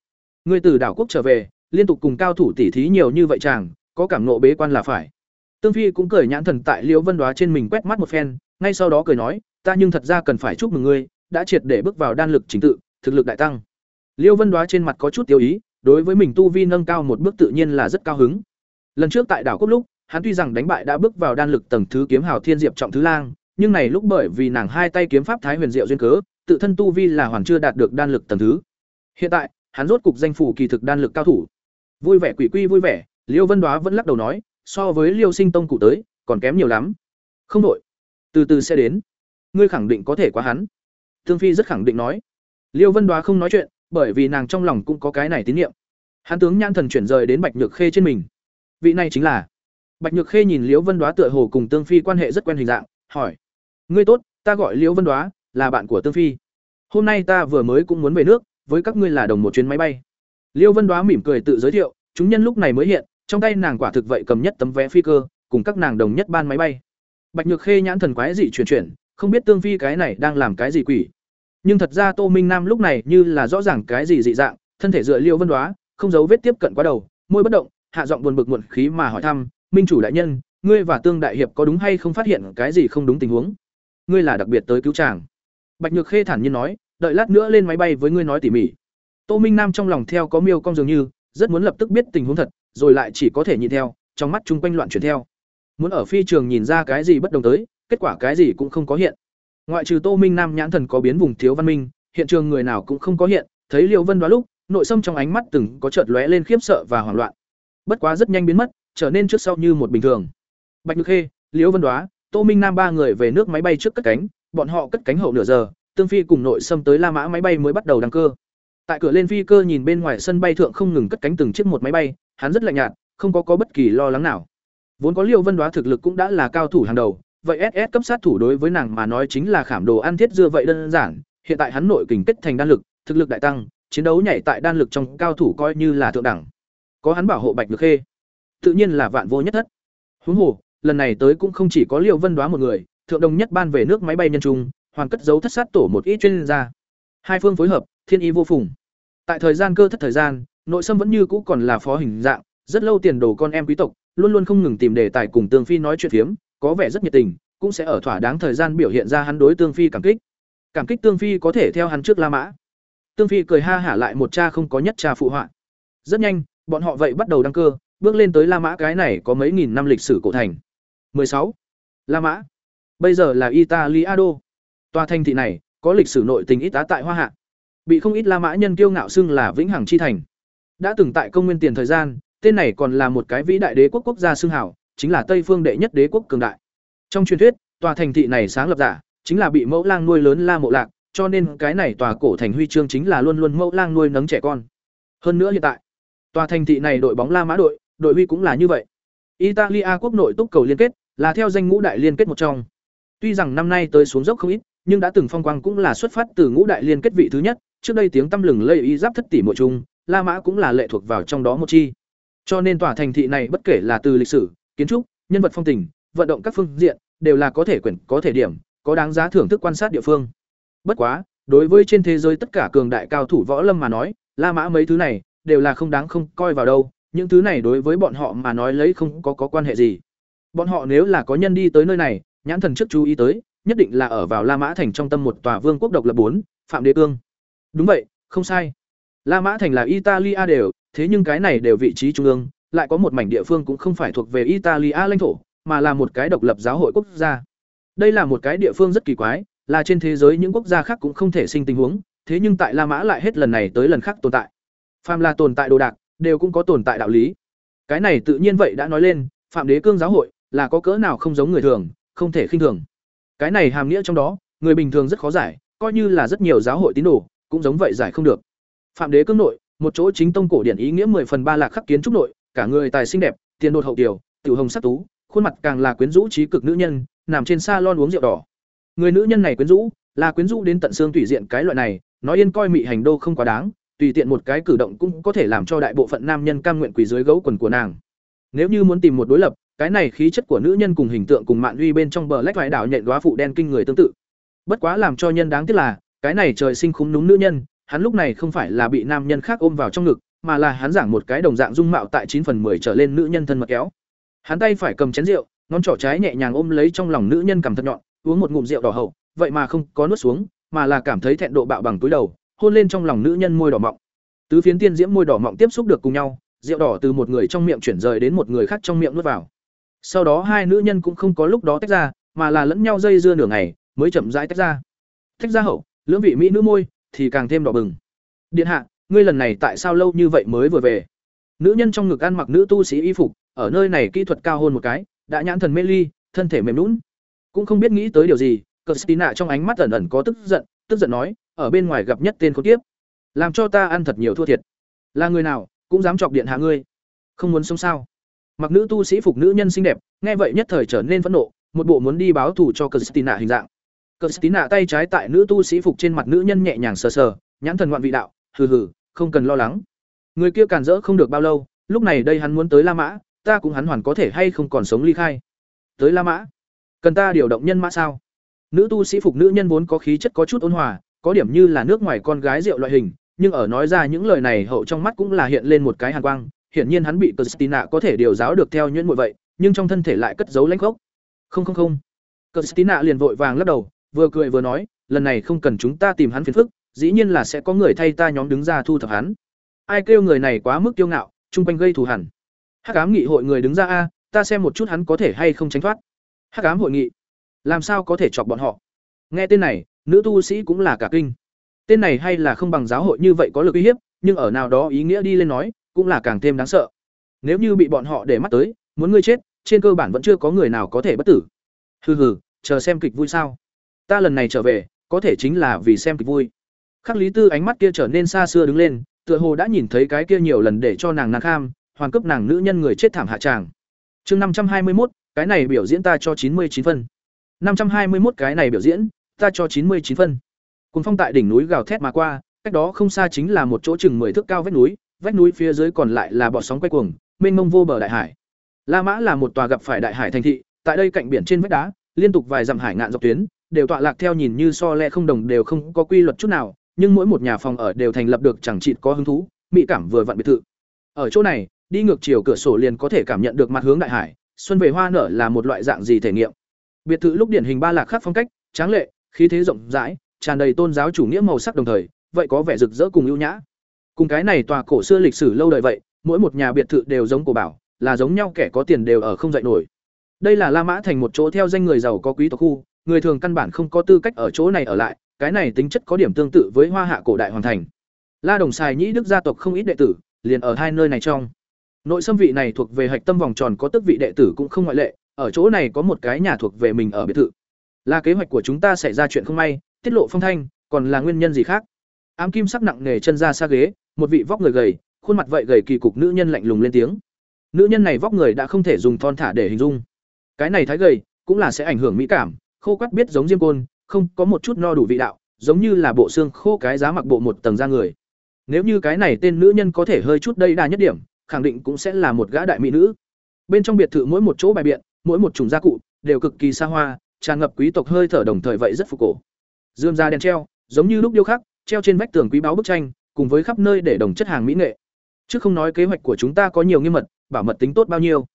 [SPEAKER 1] Ngươi từ đảo quốc trở về, liên tục cùng cao thủ tỉ thí nhiều như vậy chàng, có cảm nộ bế quan là phải tương phi cũng cười nhãn thần tại liễu vân đoá trên mình quét mắt một phen ngay sau đó cười nói ta nhưng thật ra cần phải chúc mừng ngươi đã triệt để bước vào đan lực chính tự thực lực đại tăng. Liêu vân đoá trên mặt có chút tiêu ý đối với mình tu vi nâng cao một bước tự nhiên là rất cao hứng. Lần trước tại đảo quốc lúc hắn tuy rằng đánh bại đã bước vào đan lực tầng thứ kiếm hào thiên diệp trọng thứ lang nhưng này lúc bởi vì nàng hai tay kiếm pháp thái huyền diệu duyên cớ tự thân tu vi là hoàn chưa đạt được đan lực tầng thứ. Hiện tại hắn rốt cục danh phủ kỳ thực đan lực cao thủ. Vui vẻ quỷ quy vui vẻ liêu vân đoá vẫn lắc đầu nói so với liêu sinh tông cụ tới còn kém nhiều lắm. Không đổi, từ từ sẽ đến. Ngươi khẳng định có thể quá hắn. Thương phi rất khẳng định nói liêu vân đoá không nói chuyện, bởi vì nàng trong lòng cũng có cái này tín nhiệm hắn tướng nhãn thần chuyển rời đến bạch nhược khê trên mình. Vị này chính là? Bạch nhược khê nhìn liễu vân đoá tựa hồ cùng tương phi quan hệ rất quen hình dạng, hỏi. Ngươi tốt, ta gọi liễu vân đoá, là bạn của tương phi. Hôm nay ta vừa mới cũng muốn về nước, với các ngươi là đồng một chuyến máy bay. Liêu vân đoá mỉm cười tự giới thiệu, chúng nhân lúc này mới hiện, trong tay nàng quả thực vậy cầm nhất tấm vé phi cơ, cùng các nàng đồng nhất ban máy bay. Bạch nhược khê nhãn thần quái dị chuyển chuyển, không biết tương phi cái này đang làm cái gì quỷ nhưng thật ra tô minh nam lúc này như là rõ ràng cái gì dị dạng thân thể dựa liêu vân đoá không giấu vết tiếp cận quá đầu môi bất động hạ giọng buồn bực muộn khí mà hỏi thăm minh chủ đại nhân ngươi và tương đại hiệp có đúng hay không phát hiện cái gì không đúng tình huống ngươi là đặc biệt tới cứu chàng bạch nhược khê thản nhiên nói đợi lát nữa lên máy bay với ngươi nói tỉ mỉ tô minh nam trong lòng theo có miêu cong dường như rất muốn lập tức biết tình huống thật rồi lại chỉ có thể nhìn theo, trong mắt chung quanh loạn chuyển theo. Muốn ở phi trường nhìn ra cái gì bất đồng tới, kết quả cái gì cũng không có hiện. Ngoại trừ Tô Minh Nam nhãn thần có biến vùng thiếu văn minh, hiện trường người nào cũng không có hiện, thấy Liêu Vân đoán lúc, nội sâm trong ánh mắt từng có chợt lóe lên khiếp sợ và hoảng loạn. Bất quá rất nhanh biến mất, trở nên trước sau như một bình thường. Bạch Nhược Khê, Liễu Vân Đoá, Tô Minh Nam ba người về nước máy bay trước cất cánh, bọn họ cất cánh hậu nửa giờ, Tương Phi cùng nội xâm tới La Mã máy bay mới bắt đầu đăng cơ. Tại cửa lên phi cơ nhìn bên ngoài sân bay thượng không ngừng cất cánh từng chiếc một máy bay, hắn rất lạnh nhạt, không có có bất kỳ lo lắng nào. Vốn có Liêu Vân Đoá thực lực cũng đã là cao thủ hàng đầu, vậy SS cấp sát thủ đối với nàng mà nói chính là khảm đồ ăn thiết dưa vậy đơn giản, hiện tại hắn nội kình kết thành đan lực, thực lực đại tăng, chiến đấu nhảy tại đan lực trong cao thủ coi như là thượng đẳng. Có hắn bảo hộ Bạch Lực Khê, tự nhiên là vạn vô nhất thất. Huống hồ, lần này tới cũng không chỉ có Liêu Vân Đoá một người, thượng đồng nhất ban về nước máy bay nhân trung, hoàn cất giấu thất sát tổ một ít chuyên gia. Hai phương phối hợp, thiên ý vô phùng. Tại thời gian cơ thất thời gian, nội sâm vẫn như cũ còn là phó hình dạng, rất lâu tiền đồ con em quý tộc, luôn luôn không ngừng tìm đề tài cùng Tương Phi nói chuyện phiếm, có vẻ rất nhiệt tình, cũng sẽ ở thỏa đáng thời gian biểu hiện ra hắn đối Tương Phi cảm kích. Cảm kích Tương Phi có thể theo hắn trước La Mã. Tương Phi cười ha hả lại một cha không có nhất cha phụ họa. Rất nhanh, bọn họ vậy bắt đầu đăng cơ, bước lên tới La Mã cái này có mấy nghìn năm lịch sử cổ thành. 16. La Mã. Bây giờ là Italiado. Tòa thành thị này có lịch sử nội tình ít á tại Hoa Hạ. Bị không ít La Mã nhân kiêu ngạo xưng là vĩnh hằng chi thành. Đã từng tại công nguyên tiền thời gian, tên này còn là một cái vĩ đại đế quốc quốc gia xưng hào chính là Tây phương đệ nhất đế quốc cường đại. Trong truyền thuyết, tòa thành thị này sáng lập giả chính là bị mẫu lang nuôi lớn La Mộ Lạc, cho nên cái này tòa cổ thành huy chương chính là luôn luôn mẫu lang nuôi nấng trẻ con. Hơn nữa hiện tại, tòa thành thị này đội bóng La Mã đội, đội huy cũng là như vậy. Italia quốc nội túc cầu liên kết, là theo danh ngũ đại liên kết một trong. Tuy rằng năm nay tới xuống dốc không ít, nhưng đã từng phong quang cũng là xuất phát từ ngũ đại liên kết vị thứ nhất, trước đây tiếng tăm lừng lây y giáp thất tỷ mộ chung La Mã cũng là lệ thuộc vào trong đó một chi. Cho nên tòa thành thị này bất kể là từ lịch sử, kiến trúc, nhân vật phong tình, vận động các phương diện, đều là có thể quyển, có thể điểm, có đáng giá thưởng thức quan sát địa phương. Bất quá, đối với trên thế giới tất cả cường đại cao thủ võ lâm mà nói, La Mã mấy thứ này đều là không đáng không coi vào đâu, những thứ này đối với bọn họ mà nói lấy không có có quan hệ gì. Bọn họ nếu là có nhân đi tới nơi này, nhãn thần trước chú ý tới, nhất định là ở vào La Mã thành trong tâm một tòa vương quốc độc lập bốn, Phạm Đế Cương. Đúng vậy, không sai. La Mã thành là Italia đều, thế nhưng cái này đều vị trí trung ương, lại có một mảnh địa phương cũng không phải thuộc về Italia lãnh thổ, mà là một cái độc lập giáo hội quốc gia. Đây là một cái địa phương rất kỳ quái, là trên thế giới những quốc gia khác cũng không thể sinh tình huống, thế nhưng tại La Mã lại hết lần này tới lần khác tồn tại. Phàm là tồn tại đồ đạc, đều cũng có tồn tại đạo lý. Cái này tự nhiên vậy đã nói lên, Phạm Đế Cương giáo hội là có cỡ nào không giống người thường, không thể khinh thường. Cái này hàm nghĩa trong đó, người bình thường rất khó giải, coi như là rất nhiều giáo hội tín đồ, cũng giống vậy giải không được. Phạm Đế Cương nội, một chỗ chính tông cổ điển ý nghĩa 10 phần ba lạc khắc kiến trúc nội, cả người tài xinh đẹp, tiền đột hậu tiểu, tiểu hồng sắc tú, khuôn mặt càng là quyến rũ trí cực nữ nhân, nằm trên salon uống rượu đỏ. Người nữ nhân này quyến rũ, là quyến rũ đến tận xương tủy diện cái loại này, nói yên coi mị hành đô không quá đáng, tùy tiện một cái cử động cũng có thể làm cho đại bộ phận nam nhân cam nguyện quỳ dưới gấu quần của nàng. Nếu như muốn tìm một đối lập, cái này khí chất của nữ nhân cùng hình tượng cùng mạn uy bên trong bờ lách vải đảo nhện đóa phụ đen kinh người tương tự. Bất quá làm cho nhân đáng tiếc là, cái này trời sinh khúm núm nữ nhân, hắn lúc này không phải là bị nam nhân khác ôm vào trong ngực, mà là hắn giảng một cái đồng dạng dung mạo tại chín phần 10 trở lên nữ nhân thân mật kéo. Hắn tay phải cầm chén rượu, ngón trỏ trái nhẹ nhàng ôm lấy trong lòng nữ nhân cầm thật nhọn, uống một ngụm rượu đỏ hậu, vậy mà không có nuốt xuống, mà là cảm thấy thẹn độ bạo bằng túi đầu, hôn lên trong lòng nữ nhân môi đỏ mọng. Tứ phiến tiên diễm môi đỏ mọng tiếp xúc được cùng nhau, rượu đỏ từ một người trong miệng chuyển rời đến một người khác trong miệng nuốt vào. Sau đó hai nữ nhân cũng không có lúc đó tách ra, mà là lẫn nhau dây dưa nửa ngày, mới chậm rãi tách ra. Tách ra hậu, lưỡng vị mỹ nữ môi thì càng thêm đỏ bừng. Điện hạ, ngươi lần này tại sao lâu như vậy mới vừa về? Nữ nhân trong ngực ăn mặc nữ tu sĩ y phục, ở nơi này kỹ thuật cao hơn một cái, đã nhãn thần mê ly, thân thể mềm lún cũng không biết nghĩ tới điều gì. Christina trong ánh mắt ẩn ẩn có tức giận, tức giận nói, ở bên ngoài gặp nhất tên khốn kiếp, làm cho ta ăn thật nhiều thua thiệt. Là người nào, cũng dám chọc điện hạ ngươi, không muốn sống sao? Mặc nữ tu sĩ phục nữ nhân xinh đẹp, nghe vậy nhất thời trở nên phẫn nộ, một bộ muốn đi báo thù cho Christina hình dạng. Christina tay trái tại nữ tu sĩ phục trên mặt nữ nhân nhẹ nhàng sờ sờ, nhãn thần ngoạn vị đạo, hừ hừ, không cần lo lắng. Người kia càn rỡ không được bao lâu, lúc này đây hắn muốn tới La Mã, ta cũng hắn hoàn có thể hay không còn sống ly khai. Tới La Mã, cần ta điều động nhân mã sao? Nữ tu sĩ phục nữ nhân vốn có khí chất có chút ôn hòa, có điểm như là nước ngoài con gái rượu loại hình, nhưng ở nói ra những lời này hậu trong mắt cũng là hiện lên một cái hàn quang, hiển nhiên hắn bị Christina có thể điều giáo được theo nhuyễn muội vậy, nhưng trong thân thể lại cất giấu lãnh khốc. Không không không. Christina liền vội vàng lắc đầu, vừa cười vừa nói, lần này không cần chúng ta tìm hắn phiền phức, dĩ nhiên là sẽ có người thay ta nhóm đứng ra thu thập hắn. Ai kêu người này quá mức kiêu ngạo, trung quanh gây thù hằn. Hắc ám nghị hội người đứng ra a, ta xem một chút hắn có thể hay không tránh thoát. Hắc ám hội nghị, làm sao có thể chọc bọn họ? Nghe tên này, nữ tu sĩ cũng là cả kinh. Tên này hay là không bằng giáo hội như vậy có lực uy hiếp, nhưng ở nào đó ý nghĩa đi lên nói, cũng là càng thêm đáng sợ. Nếu như bị bọn họ để mắt tới, muốn ngươi chết, trên cơ bản vẫn chưa có người nào có thể bất tử. Hừ hừ, chờ xem kịch vui sao? Ta lần này trở về, có thể chính là vì xem kịch vui. Khắc Lý Tư ánh mắt kia trở nên xa xưa đứng lên, tựa hồ đã nhìn thấy cái kia nhiều lần để cho nàng nàng kham, hoàn cấp nàng nữ nhân người chết thảm hạ tràng. Chương năm trăm hai mươi một, cái này biểu diễn ta cho chín mươi chín phân. năm trăm hai mươi một cái này biểu diễn, ta cho chín mươi chín phân. Cuồng phong tại đỉnh núi gào thét mà qua, cách đó không xa chính là một chỗ chừng mười thước cao vách núi, vách núi phía dưới còn lại là bọt sóng quay cuồng, mênh mông vô bờ đại hải. La Mã là một tòa gặp phải đại hải thành thị, tại đây cạnh biển trên vách đá, liên tục vài dặm hải ngạn dọc tuyến, đều tọa lạc theo nhìn như so lẹ không đồng đều không có quy luật chút nào, nhưng mỗi một nhà phòng ở đều thành lập được chẳng chịt có hứng thú, mỹ cảm vừa vặn biệt thự. Ở chỗ này, đi ngược chiều cửa sổ liền có thể cảm nhận được mặt hướng đại hải, xuân về hoa nở là một loại dạng gì thể nghiệm. Biệt thự lúc điển hình ba lạc khác phong cách, tráng lệ, khí thế rộng rãi, tràn đầy tôn giáo chủ nghĩa màu sắc đồng thời, vậy có vẻ rực rỡ cùng ưu nhã. Cùng cái này tòa cổ xưa lịch sử lâu đời vậy, mỗi một nhà biệt thự đều giống cổ bảo, là giống nhau kẻ có tiền đều ở không dậy nổi. Đây là La Mã thành một chỗ theo danh người giàu có quý tộc khu, người thường căn bản không có tư cách ở chỗ này ở lại, cái này tính chất có điểm tương tự với Hoa Hạ cổ đại hoàng thành. La Đồng xài Nhĩ Đức gia tộc không ít đệ tử, liền ở hai nơi này trong. Nội xâm vị này thuộc về hạch tâm vòng tròn có tức vị đệ tử cũng không ngoại lệ, ở chỗ này có một cái nhà thuộc về mình ở biệt thự. Là kế hoạch của chúng ta xảy ra chuyện không may, tiết lộ phong thanh, còn là nguyên nhân gì khác? Ám kim sắc nặng nề chân ra xa ghế, một vị vóc người gầy, khuôn mặt vậy gầy kỳ cục nữ nhân lạnh lùng lên tiếng. Nữ nhân này vóc người đã không thể dùng thon thả để hình dung. Cái này thái gầy, cũng là sẽ ảnh hưởng mỹ cảm, khô quắt biết giống diêm côn, không có một chút no đủ vị đạo, giống như là bộ xương khô cái giá mặc bộ một tầng da người. Nếu như cái này tên nữ nhân có thể hơi chút đây đa nhất điểm, khẳng định cũng sẽ là một gã đại mỹ nữ. Bên trong biệt thự mỗi một chỗ bài biện, mỗi một chủng gia cụ đều cực kỳ xa hoa, tràn ngập quý tộc hơi thở đồng thời vậy rất phục cổ. Dương da đèn treo, giống như lúc điêu khắc, treo trên vách tường quý báu bức tranh, cùng với khắp nơi để đồng chất hàng mỹ nghệ. Chứ không nói kế hoạch của chúng ta có nhiều nghiêm mật, bảo mật tính tốt bao nhiêu,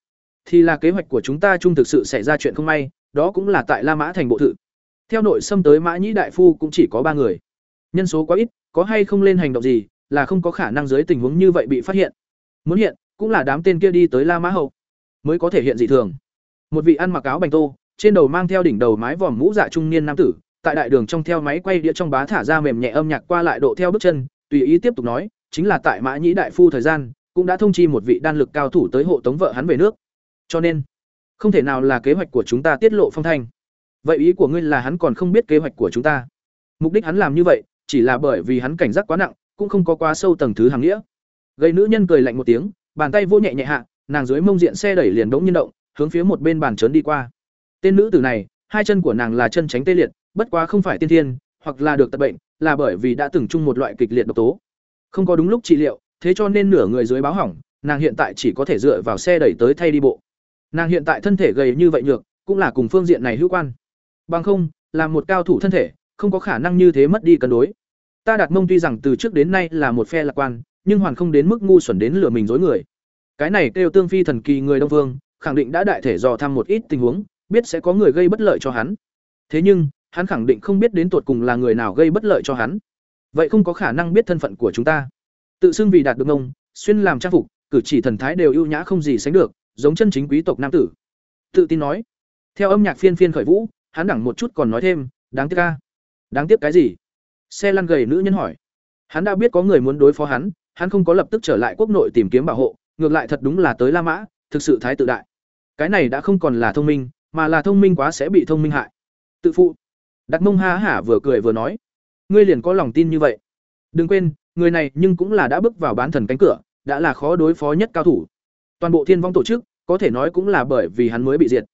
[SPEAKER 1] thì là kế hoạch của chúng ta chung thực sự xảy ra chuyện không may, đó cũng là tại La Mã thành bộ thự. Theo nội xâm tới Mã Nhĩ đại phu cũng chỉ có ba người. Nhân số quá ít, có hay không lên hành động gì, là không có khả năng dưới tình huống như vậy bị phát hiện. Muốn hiện, cũng là đám tên kia đi tới La Mã hậu mới có thể hiện dị thường. Một vị ăn mặc áo bành tô, trên đầu mang theo đỉnh đầu mái vòm mũ dạ trung niên nam tử, tại đại đường trong theo máy quay đĩa trong bá thả ra mềm nhẹ âm nhạc qua lại độ theo bước chân, tùy ý tiếp tục nói, chính là tại Mã Nhĩ đại phu thời gian, cũng đã thông chi một vị đan lực cao thủ tới hộ tống vợ hắn về nước. Cho nên, không thể nào là kế hoạch của chúng ta tiết lộ phong thanh. Vậy ý của ngươi là hắn còn không biết kế hoạch của chúng ta? Mục đích hắn làm như vậy, chỉ là bởi vì hắn cảnh giác quá nặng, cũng không có quá sâu tầng thứ hàng nghĩa. Gây nữ nhân cười lạnh một tiếng, bàn tay vô nhẹ nhẹ hạ, nàng dưới mông diện xe đẩy liền đống nhiên động, hướng phía một bên bàn trớn đi qua. Tên nữ tử này, hai chân của nàng là chân tránh tê liệt, bất quá không phải tiên thiên, hoặc là được tật bệnh, là bởi vì đã từng chung một loại kịch liệt độc tố. Không có đúng lúc trị liệu, thế cho nên nửa người dưới báo hỏng, nàng hiện tại chỉ có thể dựa vào xe đẩy tới thay đi bộ. Nàng hiện tại thân thể gầy như vậy nhược, cũng là cùng phương diện này hữu quan. Bằng không, là một cao thủ thân thể, không có khả năng như thế mất đi cân đối. Ta đặt mông tuy rằng từ trước đến nay là một phe lạc quan, nhưng hoàn không đến mức ngu xuẩn đến lừa mình dối người. Cái này kêu tương phi thần kỳ người Đông Vương, khẳng định đã đại thể dò thăm một ít tình huống, biết sẽ có người gây bất lợi cho hắn. Thế nhưng, hắn khẳng định không biết đến tột cùng là người nào gây bất lợi cho hắn. Vậy không có khả năng biết thân phận của chúng ta. Tự xưng vì đạt được ngông, xuyên làm trang phục, cử chỉ thần thái đều ưu nhã không gì sánh được, giống chân chính quý tộc nam tử. Tự tin nói. Theo âm nhạc phiên phiên khởi vũ, hắn đẳng một chút còn nói thêm, đáng tiếc ca. Đáng tiếc cái gì? Xe lăn gầy nữ nhân hỏi. Hắn đã biết có người muốn đối phó hắn, hắn không có lập tức trở lại quốc nội tìm kiếm bảo hộ, ngược lại thật đúng là tới La Mã, thực sự thái tự đại. Cái này đã không còn là thông minh, mà là thông minh quá sẽ bị thông minh hại. Tự phụ. Đặt mông ha hả vừa cười vừa nói, ngươi liền có lòng tin như vậy. Đừng quên, người này nhưng cũng là đã bước vào bán thần cánh cửa, đã là khó đối phó nhất cao thủ. Toàn bộ Thiên Vong tổ chức, có thể nói cũng là bởi vì hắn mới bị diệt.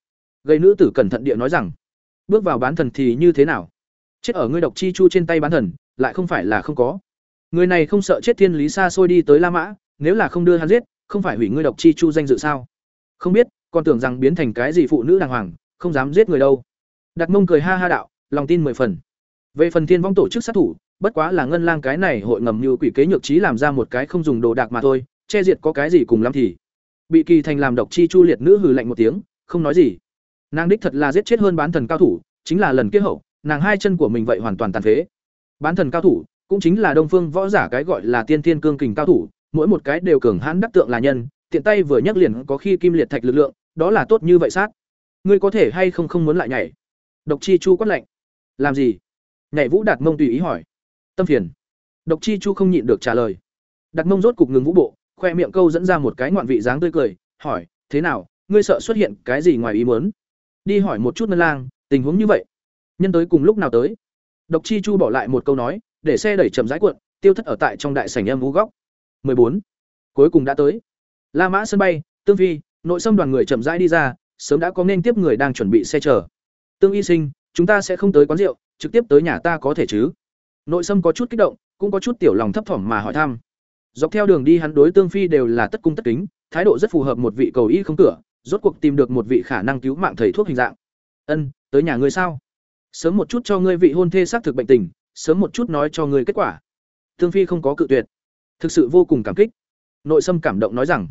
[SPEAKER 1] Gây nữ tử cẩn thận địa nói rằng, bước vào bán thần thì như thế nào? Chết ở ngươi độc chi chu trên tay bán thần, lại không phải là không có. Người này không sợ chết thiên lý xa xôi đi tới La Mã, nếu là không đưa hắn giết, không phải hủy ngươi độc chi chu danh dự sao? Không biết, còn tưởng rằng biến thành cái gì phụ nữ đàng hoàng, không dám giết người đâu. Đặt mông cười ha ha đạo, lòng tin mười phần. Về phần thiên vong tổ chức sát thủ, bất quá là ngân lang cái này hội ngầm như quỷ kế nhược trí làm ra một cái không dùng đồ đạc mà thôi, che diệt có cái gì cùng lắm thì. Bị kỳ thành làm độc chi chu liệt nữ hừ lạnh một tiếng, không nói gì. Nàng đích thật là giết chết hơn bán thần cao thủ, chính là lần kia hậu, nàng hai chân của mình vậy hoàn toàn tàn phế. Bán thần cao thủ, cũng chính là đông phương võ giả cái gọi là tiên thiên cương kình cao thủ, mỗi một cái đều cường hãn đắc tượng là nhân, tiện tay vừa nhắc liền có khi kim liệt thạch lực lượng, đó là tốt như vậy sát. Ngươi có thể hay không không muốn lại nhảy? Độc Chi Chu quát lạnh. Làm gì? Nhảy Vũ Đạt Mông tùy ý hỏi. Tâm phiền. Độc Chi Chu không nhịn được trả lời. Đạt Mông rốt cục ngừng vũ bộ, khoe miệng câu dẫn ra một cái ngoạn vị dáng tươi cười, hỏi, "Thế nào, ngươi sợ xuất hiện cái gì ngoài ý muốn?" Đi hỏi một chút Ngân Lang, tình huống như vậy, nhân tới cùng lúc nào tới? Độc Chi Chu bỏ lại một câu nói, để xe đẩy chậm rãi cuộn, tiêu thất ở tại trong đại sảnh âm u góc. 14. Cuối cùng đã tới. La Mã sân bay, Tương Phi, nội xâm đoàn người chậm rãi đi ra, sớm đã có nên tiếp người đang chuẩn bị xe chờ. Tương Y Sinh, chúng ta sẽ không tới quán rượu, trực tiếp tới nhà ta có thể chứ? Nội xâm có chút kích động, cũng có chút tiểu lòng thấp thỏm mà hỏi thăm. Dọc theo đường đi hắn đối Tương Phi đều là tất cung tất kính, thái độ rất phù hợp một vị cầu y không cửa, rốt cuộc tìm được một vị khả năng cứu mạng thầy thuốc hình dạng. Ân, tới nhà ngươi sao? Sớm một chút cho ngươi vị hôn thê xác thực bệnh tình, sớm một chút nói cho ngươi kết quả. Tương Phi không có cự tuyệt, thực sự vô cùng cảm kích. Nội Sâm cảm động nói rằng,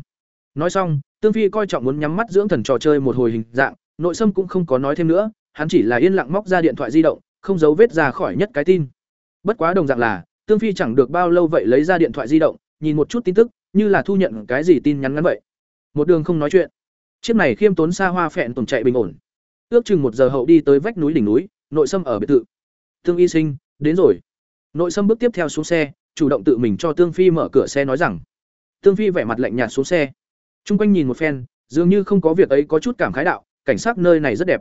[SPEAKER 1] nói xong, Tương Phi coi trọng muốn nhắm mắt dưỡng thần trò chơi một hồi hình dạng, Nội Sâm cũng không có nói thêm nữa, hắn chỉ là yên lặng móc ra điện thoại di động, không giấu vết ra khỏi nhất cái tin. Bất quá đồng dạng là, Tương Phi chẳng được bao lâu vậy lấy ra điện thoại di động, nhìn một chút tin tức, như là thu nhận cái gì tin nhắn ngắn vậy. Một đường không nói chuyện. Chiếc này khiêm tốn xa hoa phẹn tồn chạy bình ổn. Ước chừng một giờ hậu đi tới vách núi đỉnh núi, nội sâm ở biệt thự. thương Y Sinh, đến rồi. Nội sâm bước tiếp theo xuống xe, chủ động tự mình cho Tương Phi mở cửa xe nói rằng. Tương Phi vẻ mặt lạnh nhạt xuống xe. Trung quanh nhìn một phen, dường như không có việc ấy có chút cảm khái đạo, cảnh sát nơi này rất đẹp.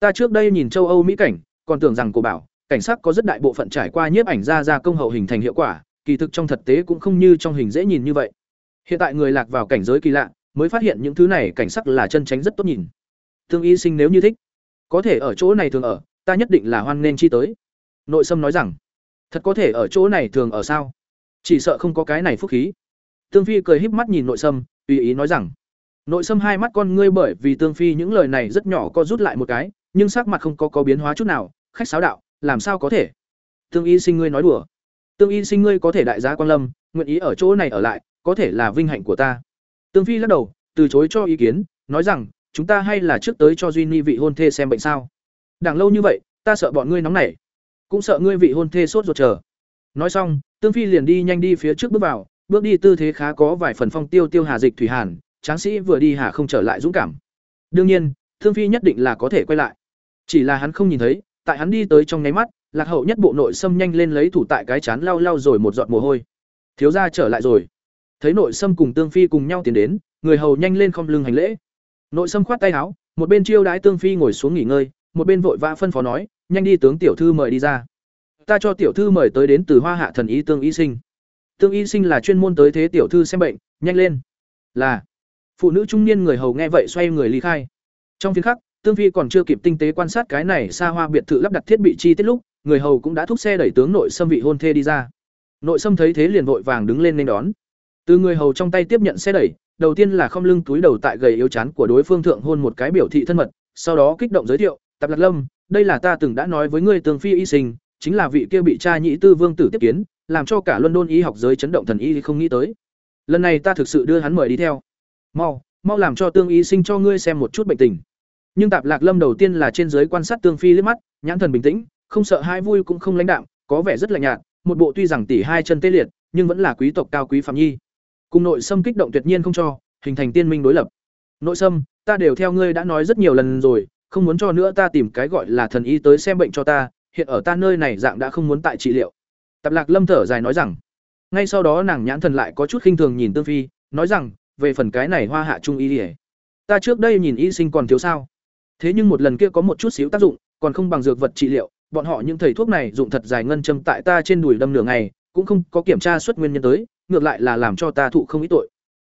[SPEAKER 1] Ta trước đây nhìn châu Âu mỹ cảnh, còn tưởng rằng cô bảo, cảnh sát có rất đại bộ phận trải qua nhiếp ảnh ra ra công hậu hình thành hiệu quả, kỳ thực trong thực tế cũng không như trong hình dễ nhìn như vậy. Hiện tại người lạc vào cảnh giới kỳ lạ, mới phát hiện những thứ này cảnh sắc là chân tránh rất tốt nhìn. Thương y sinh nếu như thích, có thể ở chỗ này thường ở, ta nhất định là hoan nên chi tới. Nội Sâm nói rằng, thật có thể ở chỗ này thường ở sao? Chỉ sợ không có cái này phúc khí. Tương Phi cười híp mắt nhìn Nội Sâm, tùy ý nói rằng, Nội Sâm hai mắt con ngươi bởi vì Tương Phi những lời này rất nhỏ co rút lại một cái, nhưng sắc mặt không có có biến hóa chút nào, khách sáo đạo, làm sao có thể? Tương Y sinh ngươi nói đùa. Tương Y sinh ngươi có thể đại giá quan lâm, nguyện ý ở chỗ này ở lại, có thể là vinh hạnh của ta. Tương Phi lắc đầu, từ chối cho ý kiến, nói rằng, chúng ta hay là trước tới cho Duy Ni vị hôn thê xem bệnh sao? Đằng lâu như vậy, ta sợ bọn ngươi nóng nảy, cũng sợ ngươi vị hôn thê sốt ruột chờ. Nói xong, Tương Phi liền đi nhanh đi phía trước bước vào, bước đi tư thế khá có vài phần phong tiêu tiêu hà dịch thủy hàn, tráng sĩ vừa đi hà không trở lại dũng cảm. Đương nhiên, Tương Phi nhất định là có thể quay lại. Chỉ là hắn không nhìn thấy, tại hắn đi tới trong nháy mắt, Lạc Hậu nhất bộ nội xâm nhanh lên lấy thủ tại cái chán lau lau rồi một giọt mồ hôi. Thiếu gia trở lại rồi. Thấy nội sâm cùng Tương Phi cùng nhau tiến đến, người hầu nhanh lên không lưng hành lễ. Nội sâm khoát tay áo, một bên chiêu đái Tương Phi ngồi xuống nghỉ ngơi, một bên vội vã phân phó nói, nhanh đi tướng tiểu thư mời đi ra. Ta cho tiểu thư mời tới đến từ Hoa Hạ thần y Tương y sinh. Tương y sinh là chuyên môn tới thế tiểu thư xem bệnh, nhanh lên. Là. Phụ nữ trung niên người hầu nghe vậy xoay người ly khai. Trong phiên khắc, Tương Phi còn chưa kịp tinh tế quan sát cái này xa hoa biệt thự lắp đặt thiết bị chi tiết lúc, người hầu cũng đã thúc xe đẩy tướng nội xâm vị hôn thê đi ra. Nội xâm thấy thế liền vội vàng đứng lên nên đón. Từ người hầu trong tay tiếp nhận xe đẩy, đầu tiên là không lưng túi đầu tại gầy yếu chán của đối phương thượng hôn một cái biểu thị thân mật, sau đó kích động giới thiệu, "Tạp Lạc Lâm, đây là ta từng đã nói với ngươi Tương Phi y sinh, chính là vị kia bị cha nhị tư vương tử tiếp kiến, làm cho cả London y học giới chấn động thần y không nghĩ tới. Lần này ta thực sự đưa hắn mời đi theo. Mau, mau làm cho Tương y sinh cho ngươi xem một chút bệnh tình." nhưng tạp lạc lâm đầu tiên là trên dưới quan sát tương phi liếc mắt nhãn thần bình tĩnh không sợ hai vui cũng không lãnh đạm có vẻ rất lạnh nhạt một bộ tuy rằng tỷ hai chân tê liệt nhưng vẫn là quý tộc cao quý phạm nhi cùng nội sâm kích động tuyệt nhiên không cho hình thành tiên minh đối lập. Nội sâm ta đều theo ngươi đã nói rất nhiều lần rồi không muốn cho nữa ta tìm cái gọi là thần y tới xem bệnh cho ta hiện ở ta nơi này dạng đã không muốn tại trị liệu. Tạp lạc lâm thở dài nói rằng ngay sau đó nàng nhãn thần lại có chút khinh thường nhìn tương phi nói rằng về phần cái này hoa hạ trung y ỉa ta trước đây nhìn y sinh còn thiếu sao. Thế nhưng một lần kia có một chút xíu tác dụng, còn không bằng dược vật trị liệu, bọn họ những thầy thuốc này dụng thật dài ngân châm tại ta trên đùi đâm nửa ngày, cũng không có kiểm tra xuất nguyên nhân tới, ngược lại là làm cho ta thụ không ít tội.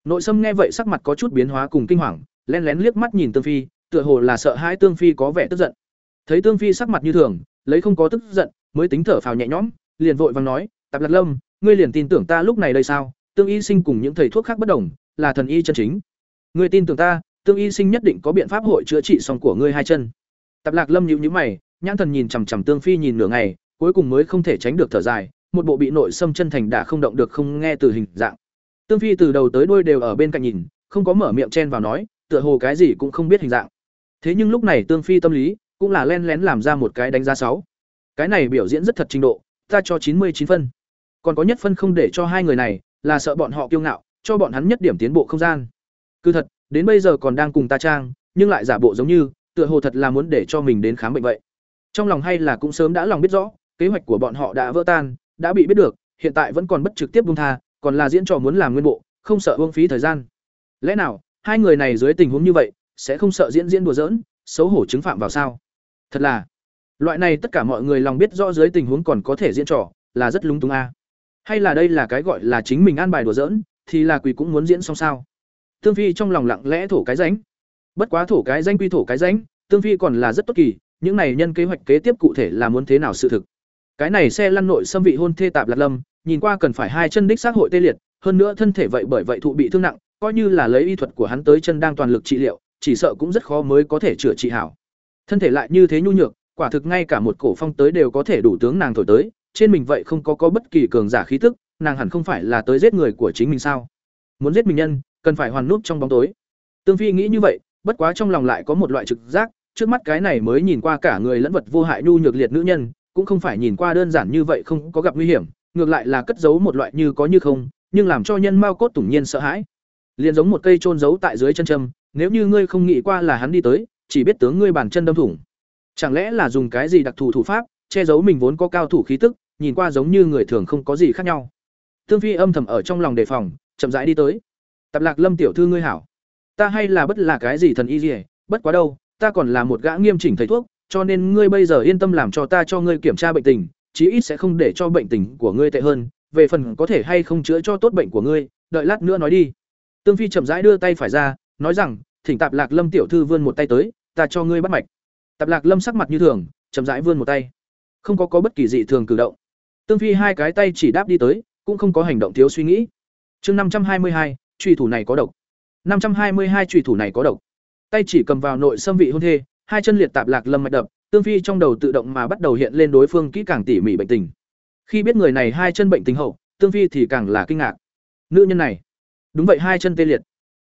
[SPEAKER 1] Nội Sâm nghe vậy sắc mặt có chút biến hóa cùng kinh hoàng, lén lén liếc mắt nhìn Tương Phi, tựa hồ là sợ hãi Tương Phi có vẻ tức giận. Thấy Tương Phi sắc mặt như thường, lấy không có tức giận, mới tính thở phào nhẹ nhõm, liền vội vàng nói, "Tạp Lạc Lâm, ngươi liền tin tưởng ta lúc này đây sao? Tương y sinh cùng những thầy thuốc khác bất đồng, là thần y chân chính. Ngươi tin tưởng ta, tương y sinh nhất định có biện pháp hội chữa trị xong của ngươi hai chân tạp lạc lâm nhíu nhíu mày nhãn thần nhìn chằm chằm tương phi nhìn nửa ngày cuối cùng mới không thể tránh được thở dài một bộ bị nội xâm chân thành đã không động được không nghe từ hình dạng. Tương phi từ đầu tới đuôi đều ở bên cạnh nhìn, không có mở miệng chen vào nói, tựa hồ cái gì cũng không biết hình dạng. Thế nhưng lúc này tương phi tâm lý cũng là len lén làm ra một cái đánh giá sáu. Cái này biểu diễn rất thật trình độ, ta cho chín mươi chín phân. Còn có nhất phân không để cho hai người này, là sợ bọn họ kiêu ngạo, cho bọn hắn nhất điểm tiến bộ không gian. Cứ thật, đến bây giờ còn đang cùng ta trang, nhưng lại giả bộ giống như, tựa hồ thật là muốn để cho mình đến khám bệnh vậy. Trong lòng hay là cũng sớm đã lòng biết rõ, kế hoạch của bọn họ đã vỡ tan đã bị biết được hiện tại vẫn còn bất trực tiếp buông tha còn là diễn trò muốn làm nguyên bộ không sợ uông phí thời gian. Lẽ nào hai người này dưới tình huống như vậy sẽ không sợ diễn diễn đùa giỡn xấu hổ chứng phạm vào sao? Thật là loại này tất cả mọi người lòng biết rõ dưới tình huống còn có thể diễn trò là rất lúng túng a. Hay là đây là cái gọi là chính mình an bài đùa giỡn thì là quỷ cũng muốn diễn xong sao? Tương Phi trong lòng lặng lẽ thổ cái ránh, Bất quá thổ cái danh quy thổ cái ránh, Tương Phi còn là rất tốt kỳ, những này nhân kế hoạch kế tiếp cụ thể là muốn thế nào sự thực. Cái này xe lăn nội xâm vị hôn thê tạp lạc lâm, nhìn qua cần phải hai chân đích xác hội tê liệt, hơn nữa thân thể vậy bởi vậy thụ bị thương nặng, coi như là lấy y thuật của hắn tới chân đang toàn lực trị liệu, chỉ sợ cũng rất khó mới có thể chữa trị hảo. Thân thể lại như thế nhu nhược, quả thực ngay cả một cổ phong tới đều có thể đủ tướng nàng thổi tới, trên mình vậy không có có bất kỳ cường giả khí tức, nàng hẳn không phải là tới giết người của chính mình sao? Muốn giết mình nhân, cần phải hoàn nút trong bóng tối tương phi nghĩ như vậy bất quá trong lòng lại có một loại trực giác trước mắt cái này mới nhìn qua cả người lẫn vật vô hại nhu nhược liệt nữ nhân, cũng không phải nhìn qua đơn giản như vậy không có gặp nguy hiểm, ngược lại là cất giấu một loại như có như không, nhưng làm cho nhân mao cốt tủng nhiên sợ hãi. Liền giống một cây trôn giấu tại dưới chân châm, nếu như ngươi không nghĩ qua là hắn đi tới, chỉ biết tướng ngươi bàn chân đâm thủng. Chẳng lẽ là dùng cái gì đặc thù thủ pháp, che giấu mình vốn có cao thủ khí tức, nhìn qua giống như người thường không có gì khác nhau. Tương Phi âm thầm ở trong lòng đề phòng, chậm rãi đi tới. Tập Lạc Lâm tiểu thư ngươi hảo, ta hay là bất là cái gì thần y gì, bất quá đâu, ta còn là một gã nghiêm chỉnh thầy thuốc, cho nên ngươi bây giờ yên tâm làm cho ta cho ngươi kiểm tra bệnh tình, chí ít sẽ không để cho bệnh tình của ngươi tệ hơn, về phần có thể hay không chữa cho tốt bệnh của ngươi, đợi lát nữa nói đi. Tương Phi chậm rãi đưa tay phải ra, nói rằng, thỉnh Tạp Lạc Lâm tiểu thư vươn một tay tới, ta cho ngươi bắt mạch. Tạp Lạc Lâm sắc mặt như thường, chậm rãi vươn một tay, không có có bất kỳ dị thường cử động. Tương Phi hai cái tay chỉ đáp đi tới, cũng không có hành động thiếu suy nghĩ. Chương năm trăm hai mươi hai, truy thủ này có độc. năm trăm hai mươi hai truy thủ này có độc. Tay chỉ cầm vào nội xâm vị hôn thê, hai chân liệt Tạp Lạc Lâm mạch đập, Tương Phi trong đầu tự động mà bắt đầu hiện lên đối phương kỹ càng tỉ mỉ bệnh tình. Khi biết người này hai chân bệnh tình hậu, Tương Phi thì càng là kinh ngạc. Nữ nhân này, đúng vậy hai chân tê liệt.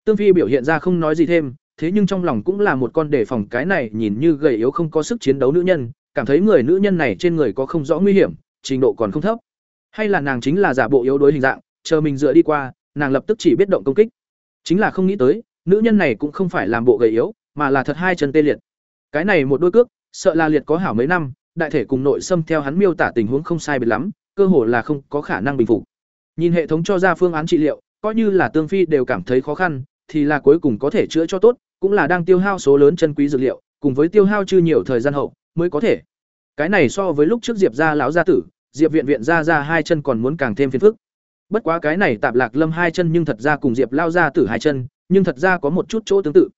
[SPEAKER 1] Tương Phi biểu hiện ra không nói gì thêm, thế nhưng trong lòng cũng là một con đề phòng cái này nhìn như gầy yếu không có sức chiến đấu nữ nhân, cảm thấy người nữ nhân này trên người có không rõ nguy hiểm, trình độ còn không thấp. Hay là nàng chính là giả bộ yếu đuối hình dạng, chờ mình dựa đi qua, nàng lập tức chỉ biết động công kích. Chính là không nghĩ tới, nữ nhân này cũng không phải làm bộ gầy yếu, mà là thật hai chân tê liệt. Cái này một đôi cước, sợ là liệt có hảo mấy năm, đại thể cùng nội xâm theo hắn miêu tả tình huống không sai biệt lắm, cơ hồ là không có khả năng bình phục. Nhìn hệ thống cho ra phương án trị liệu, coi như là tương phi đều cảm thấy khó khăn, thì là cuối cùng có thể chữa cho tốt, cũng là đang tiêu hao số lớn chân quý dược liệu, cùng với tiêu hao chưa nhiều thời gian hậu mới có thể. Cái này so với lúc trước Diệp gia lão gia tử, Diệp viện viện gia ra hai chân còn muốn càng thêm phiền phức. Bất quá cái này Tạp Lạc Lâm hai chân nhưng thật ra cùng Diệp lao gia tử hai chân, nhưng thật ra có một chút chỗ tương tự.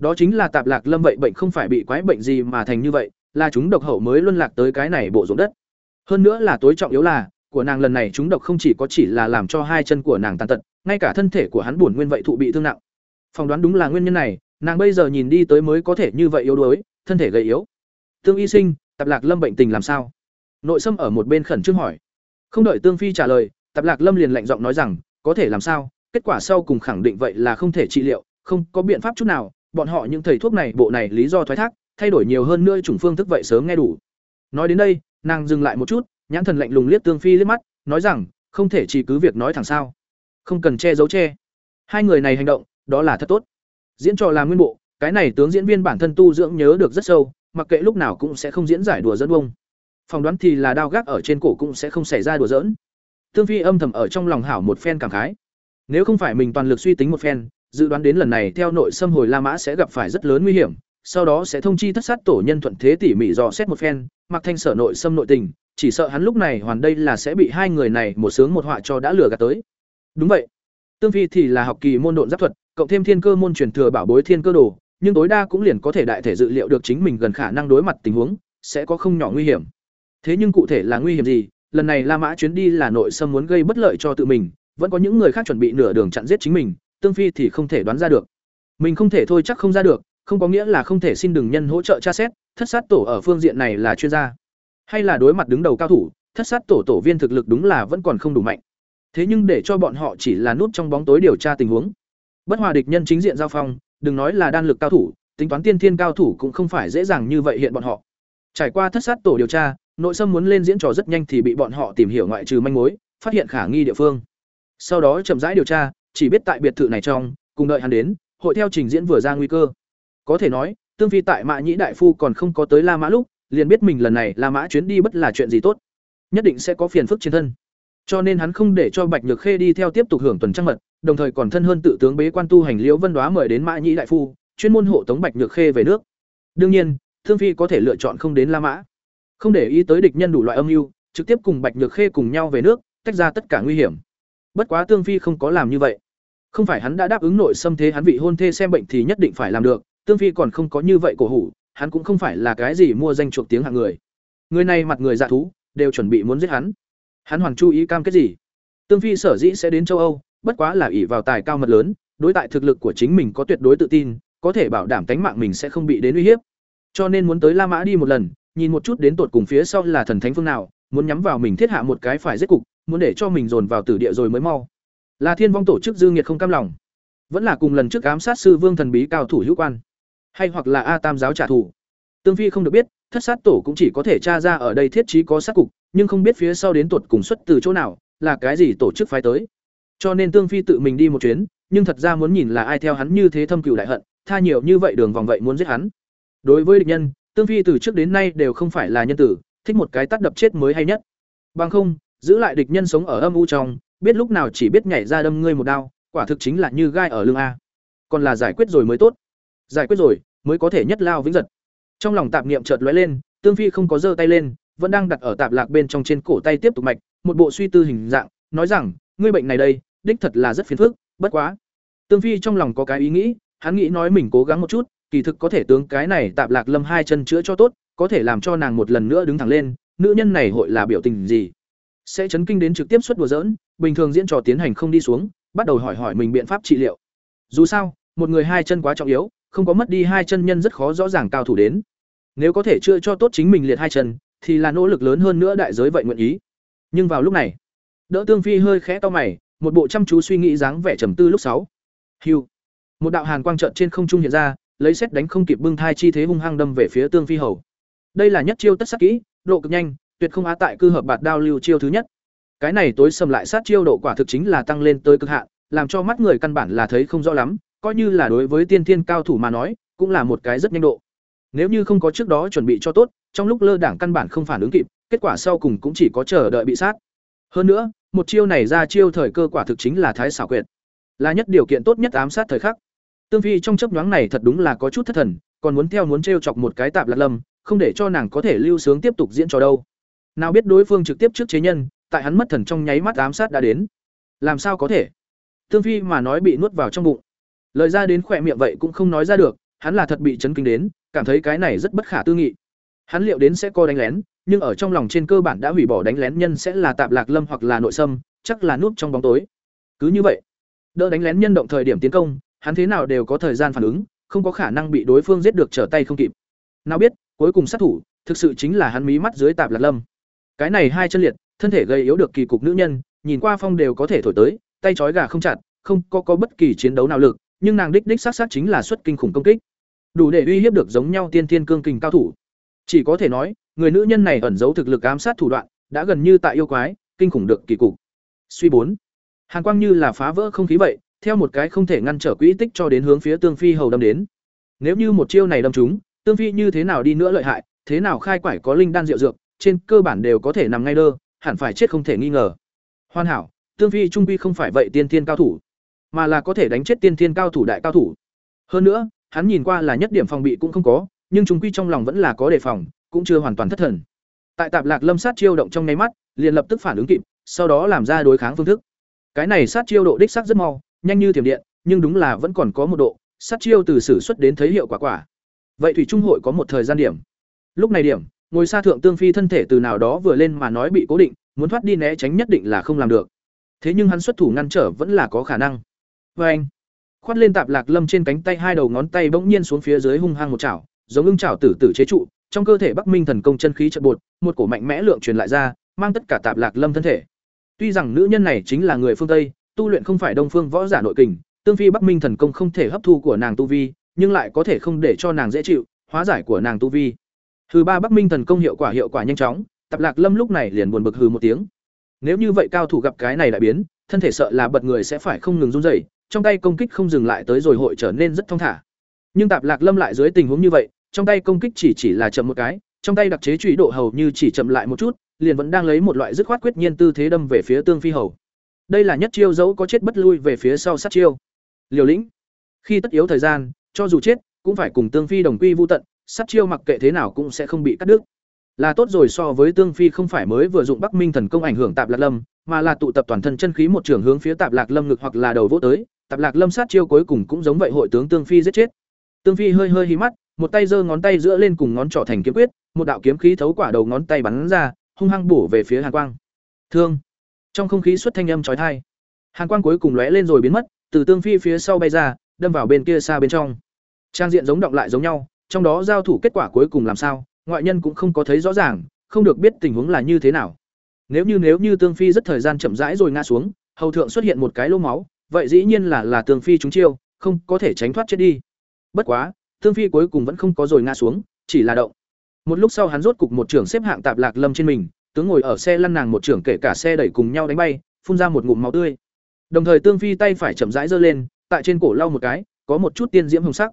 [SPEAKER 1] Đó chính là Tạp Lạc Lâm vậy bệnh không phải bị quái bệnh gì mà thành như vậy, là chúng độc hậu mới luân lạc tới cái này bộ ruộng đất. Hơn nữa là tối trọng yếu là, của nàng lần này chúng độc không chỉ có chỉ là làm cho hai chân của nàng tàn tật, ngay cả thân thể của hắn buồn nguyên vậy thụ bị thương nặng. Phỏng đoán đúng là nguyên nhân này, nàng bây giờ nhìn đi tới mới có thể như vậy yếu đuối, thân thể gầy yếu. Tương Y Sinh, Tạp Lạc Lâm bệnh tình làm sao? Nội Sâm ở một bên khẩn trương hỏi. Không đợi Tương Phi trả lời, Tạp Lạc Lâm liền lạnh giọng nói rằng, có thể làm sao? Kết quả sau cùng khẳng định vậy là không thể trị liệu, không có biện pháp chút nào, bọn họ những thầy thuốc này bộ này lý do thoái thác, thay đổi nhiều hơn nữa chủng phương thức vậy sớm nghe đủ. Nói đến đây, nàng dừng lại một chút, nhãn thần lạnh lùng liếc Tương Phi liếc mắt, nói rằng, không thể chỉ cứ việc nói thẳng sao? Không cần che giấu che. Hai người này hành động, đó là thật tốt. Diễn trò làm nguyên bộ, cái này tướng diễn viên bản thân tu dưỡng nhớ được rất sâu, mặc kệ lúc nào cũng sẽ không diễn giải đùa dẫn bông. phỏng đoán thì là đao gác ở trên cổ cũng sẽ không xảy ra đùa giỡn. Tương Phi âm thầm ở trong lòng hảo một phen cảm khái. Nếu không phải mình toàn lực suy tính một phen, dự đoán đến lần này theo nội xâm hồi La Mã sẽ gặp phải rất lớn nguy hiểm, sau đó sẽ thông chi thất sát tổ nhân thuận thế tỉ mỉ dò xét một phen, mặc thanh sở nội xâm nội tình, chỉ sợ hắn lúc này hoàn đây là sẽ bị hai người này một sướng một họa cho đã lừa gạt tới. Đúng vậy. Tương Phi thì là học kỳ môn độn giáp thuật, cộng thêm thiên cơ môn truyền thừa bảo bối thiên cơ đồ, nhưng tối đa cũng liền có thể đại thể dự liệu được chính mình gần khả năng đối mặt tình huống, sẽ có không nhỏ nguy hiểm. Thế nhưng cụ thể là nguy hiểm gì, lần này La Mã chuyến đi là nội xâm muốn gây bất lợi cho tự mình, vẫn có những người khác chuẩn bị nửa đường chặn giết chính mình, Tương Phi thì không thể đoán ra được. Mình không thể thôi chắc không ra được, không có nghĩa là không thể xin đừng nhân hỗ trợ tra xét, thất sát tổ ở phương diện này là chuyên gia. Hay là đối mặt đứng đầu cao thủ, thất sát tổ tổ viên thực lực đúng là vẫn còn không đủ mạnh. Thế nhưng để cho bọn họ chỉ là nút trong bóng tối điều tra tình huống. Bất hòa địch nhân chính diện giao phong, đừng nói là đan lực cao thủ, tính toán tiên thiên cao thủ cũng không phải dễ dàng như vậy hiện bọn họ. Trải qua thất sát tổ điều tra, nội sâm muốn lên diễn trò rất nhanh thì bị bọn họ tìm hiểu ngoại trừ manh mối, phát hiện khả nghi địa phương. Sau đó chậm rãi điều tra, chỉ biết tại biệt thự này trong, cùng đợi hắn đến, hội theo trình diễn vừa ra nguy cơ. Có thể nói, tương phi tại Mã Nhĩ đại phu còn không có tới La Mã lúc, liền biết mình lần này La Mã chuyến đi bất là chuyện gì tốt, nhất định sẽ có phiền phức trên thân. Cho nên hắn không để cho Bạch Nhược Khê đi theo tiếp tục hưởng tuần trăng mật, đồng thời còn thân hơn tự tướng bế quan tu hành Liễu Vân Đoá mời đến Mã Nhĩ đại phu, chuyên môn hộ tống Bạch Nhược Khê về nước. Đương nhiên, Thương Phi có thể lựa chọn không đến La Mã, không để ý tới địch nhân đủ loại âm mưu, trực tiếp cùng Bạch Nhược Khê cùng nhau về nước, tách ra tất cả nguy hiểm. Bất quá Tương Phi không có làm như vậy. Không phải hắn đã đáp ứng nội xâm thế hắn vị hôn thê xem bệnh thì nhất định phải làm được, Tương Phi còn không có như vậy cổ hủ, hắn cũng không phải là cái gì mua danh chuộc tiếng hạng người. Người này mặt người dạ thú, đều chuẩn bị muốn giết hắn. Hắn hoàn chú ý cam kết gì? Tương Phi sở dĩ sẽ đến châu Âu, bất quá là ỷ vào tài cao mật lớn, đối tại thực lực của chính mình có tuyệt đối tự tin, có thể bảo đảm tánh mạng mình sẽ không bị đến uy hiếp. Cho nên muốn tới La Mã đi một lần, nhìn một chút đến tột cùng phía sau là thần thánh phương nào, muốn nhắm vào mình thiết hạ một cái phải giết cục, muốn để cho mình dồn vào tử địa rồi mới mau. Là Thiên Vong tổ chức dư nghiệt không cam lòng, vẫn là cùng lần trước ám sát sư Vương thần bí cao thủ hữu quan, hay hoặc là A Tam giáo trả thù. Tương Phi không được biết, thất sát tổ cũng chỉ có thể tra ra ở đây thiết trí có sát cục, nhưng không biết phía sau đến tuột cùng xuất từ chỗ nào, là cái gì tổ chức phái tới. Cho nên Tương Phi tự mình đi một chuyến, nhưng thật ra muốn nhìn là ai theo hắn như thế thâm cừu đại hận, tha nhiều như vậy đường vòng vậy muốn giết hắn. Đối với địch nhân, Tương Phi từ trước đến nay đều không phải là nhân tử, thích một cái tát đập chết mới hay nhất. Bằng không, giữ lại địch nhân sống ở âm u trong, biết lúc nào chỉ biết nhảy ra đâm ngươi một đao, quả thực chính là như gai ở lưng a. Còn là giải quyết rồi mới tốt. Giải quyết rồi, mới có thể nhất lao vĩnh giật. Trong lòng tạp niệm chợt lóe lên, Tương Phi không có giơ tay lên, vẫn đang đặt ở tạp lạc bên trong trên cổ tay tiếp tục mạch, một bộ suy tư hình dạng, nói rằng, ngươi bệnh này đây, đích thật là rất phiền phức, bất quá. Tương Phi trong lòng có cái ý nghĩ, hắn nghĩ nói mình cố gắng một chút, kỳ thực có thể tướng cái này tạp lạc lâm hai chân chữa cho tốt, có thể làm cho nàng một lần nữa đứng thẳng lên, nữ nhân này hội là biểu tình gì? Sẽ chấn kinh đến trực tiếp xuất đùa giỡn, bình thường diễn trò tiến hành không đi xuống, bắt đầu hỏi hỏi mình biện pháp trị liệu. Dù sao, một người hai chân quá trọng yếu, không có mất đi hai chân nhân rất khó rõ ràng cao thủ đến. Nếu có thể chữa cho tốt chính mình liệt hai chân, thì là nỗ lực lớn hơn nữa đại giới vậy nguyện ý. Nhưng vào lúc này, Đỡ Tương Phi hơi khẽ to mày, một bộ chăm chú suy nghĩ dáng vẻ trầm tư lúc sáu. Hưu. Một đạo hàn quang chợt trên không trung hiện ra, lấy xét đánh không kịp bưng thai chi thế hung hăng đâm về phía Tương Phi hầu. Đây là nhất chiêu tất sát kỹ, độ cực nhanh, tuyệt không á tại cư hợp bạt đao lưu chiêu thứ nhất. Cái này tối sầm lại sát chiêu độ quả thực chính là tăng lên tới cực hạn, làm cho mắt người căn bản là thấy không rõ lắm, coi như là đối với tiên thiên cao thủ mà nói, cũng là một cái rất nhanh độ. Nếu như không có trước đó chuẩn bị cho tốt, trong lúc lơ đảng căn bản không phản ứng kịp, kết quả sau cùng cũng chỉ có chờ đợi bị sát. Hơn nữa, một chiêu này ra chiêu thời cơ quả thực chính là thái xảo quyệt, là nhất điều kiện tốt nhất ám sát thời khắc. Tương Phi trong chớp nhoáng này thật đúng là có chút thất thần, còn muốn theo muốn trêu chọc một cái tạp lạc lâm, không để cho nàng có thể lưu sướng tiếp tục diễn trò đâu. Nào biết đối phương trực tiếp trước chế nhân, tại hắn mất thần trong nháy mắt ám sát đã đến. Làm sao có thể? Thương Phi mà nói bị nuốt vào trong bụng. Lời ra đến khỏe miệng vậy cũng không nói ra được, hắn là thật bị chấn kinh đến, cảm thấy cái này rất bất khả tư nghị. Hắn liệu đến sẽ co đánh lén, nhưng ở trong lòng trên cơ bản đã hủy bỏ đánh lén nhân sẽ là Tạp Lạc Lâm hoặc là nội sâm, chắc là núp trong bóng tối. Cứ như vậy, đỡ đánh lén nhân động thời điểm tiến công, hắn thế nào đều có thời gian phản ứng, không có khả năng bị đối phương giết được trở tay không kịp. Nào biết, cuối cùng sát thủ, thực sự chính là hắn mí mắt dưới Tạp Lạc Lâm. Cái này hai chân liệt, thân thể gây yếu được kỳ cục nữ nhân, nhìn qua phong đều có thể thổi tới, tay trói gà không chặt, không có có bất kỳ chiến đấu nào lực, nhưng nàng đích đích sát sát chính là xuất kinh khủng công kích. Đủ để uy hiếp được giống nhau tiên thiên cương kình cao thủ. Chỉ có thể nói người nữ nhân này ẩn giấu thực lực ám sát thủ đoạn đã gần như tại yêu quái kinh khủng được kỳ cục. Suy bốn. Hàn quang như là phá vỡ không khí vậy theo một cái không thể ngăn trở quỹ tích cho đến hướng phía tương phi hầu đâm đến. Nếu như một chiêu này đâm chúng tương phi như thế nào đi nữa lợi hại thế nào khai quải có linh đan diệu dược trên cơ bản đều có thể nằm ngay đơ hẳn phải chết không thể nghi ngờ hoàn hảo tương phi trung quy không phải vậy tiên thiên cao thủ mà là có thể đánh chết tiên thiên cao thủ đại cao thủ hơn nữa hắn nhìn qua là nhất điểm phòng bị cũng không có, nhưng trung quy trong lòng vẫn là có đề phòng, cũng chưa hoàn toàn thất thần. Tại Tạp Lạc Lâm sát chiêu động trong nháy mắt, liền lập tức phản ứng kịp, sau đó làm ra đối kháng phương thức. Cái này sát chiêu độ đích xác rất mau, nhanh như thiểm điện, nhưng đúng là vẫn còn có một độ, sát chiêu từ sử xuất đến thấy hiệu quả quả. Vậy thủy trung hội có một thời gian điểm. Lúc này điểm, ngồi xa thượng tương phi thân thể từ nào đó vừa lên mà nói bị cố định, muốn thoát đi né tránh nhất định là không làm được. Thế nhưng hắn xuất thủ ngăn trở vẫn là có khả năng. vê anh, khoát lên tạp lạc lâm trên cánh tay hai đầu ngón tay bỗng nhiên xuống phía dưới hung hăng một chảo giống ưng chảo tử tử chế trụ trong cơ thể bắc minh thần công chân khí chật bột một cổ mạnh mẽ lượng truyền lại ra mang tất cả tạp lạc lâm thân thể tuy rằng nữ nhân này chính là người phương tây tu luyện không phải đông phương võ giả nội kình tương phi bắc minh thần công không thể hấp thu của nàng tu vi nhưng lại có thể không để cho nàng dễ chịu hóa giải của nàng tu vi hừ ba bắc minh thần công hiệu quả hiệu quả nhanh chóng tập lạc lâm lúc này liền buồn bực hừ một tiếng nếu như vậy cao thủ gặp cái này lại biến thân thể sợ là bật người sẽ phải không ngừng run rẩy trong tay công kích không dừng lại tới rồi hội trở nên rất thong thả. Nhưng Tạp Lạc Lâm lại dưới tình huống như vậy, trong tay công kích chỉ chỉ là chậm một cái, trong tay đặc chế chủy độ hầu như chỉ chậm lại một chút, liền vẫn đang lấy một loại dứt khoát quyết nhiên tư thế đâm về phía Tương Phi hầu. Đây là nhất chiêu dấu có chết bất lui về phía sau sát chiêu. Liều lĩnh. Khi tất yếu thời gian, cho dù chết, cũng phải cùng Tương Phi đồng quy vu tận, sát chiêu mặc kệ thế nào cũng sẽ không bị cắt đứt. Là tốt rồi so với Tương Phi không phải mới vừa dụng Bắc Minh thần công ảnh hưởng Tạp Lạc Lâm, mà là tụ tập toàn thân chân khí một trường hướng phía Tạp Lạc Lâm ngực hoặc là đầu vỗ tới, Tạp Lạc Lâm sát chiêu cuối cùng cũng giống vậy hội tướng Tương Phi giết chết. Tương Phi hơi hơi hí mắt, một tay giơ ngón tay giữa lên cùng ngón trỏ thành kiếm quyết, một đạo kiếm khí thấu quả đầu ngón tay bắn ra, hung hăng bổ về phía Hàn Quang. Thương. Trong không khí xuất thanh âm chói tai. Hàn Quang cuối cùng lóe lên rồi biến mất, từ Tương Phi phía sau bay ra, đâm vào bên kia xa bên trong. Trang diện giống động lại giống nhau, trong đó giao thủ kết quả cuối cùng làm sao, ngoại nhân cũng không có thấy rõ ràng, không được biết tình huống là như thế nào. Nếu như nếu như Tương Phi rất thời gian chậm rãi rồi ngã xuống, hầu thượng xuất hiện một cái lỗ máu, vậy dĩ nhiên là là Tương Phi chúng chiêu, không có thể tránh thoát chết đi. Bất quá, Tương Phi cuối cùng vẫn không có rồi ngã xuống, chỉ là động. Một lúc sau hắn rốt cục một trưởng xếp hạng tạp lạc lâm trên mình, tướng ngồi ở xe lăn nàng một trưởng kể cả xe đẩy cùng nhau đánh bay, phun ra một ngụm máu tươi. Đồng thời Tương Phi tay phải chậm rãi giơ lên, tại trên cổ lau một cái, có một chút tiên diễm hồng sắc.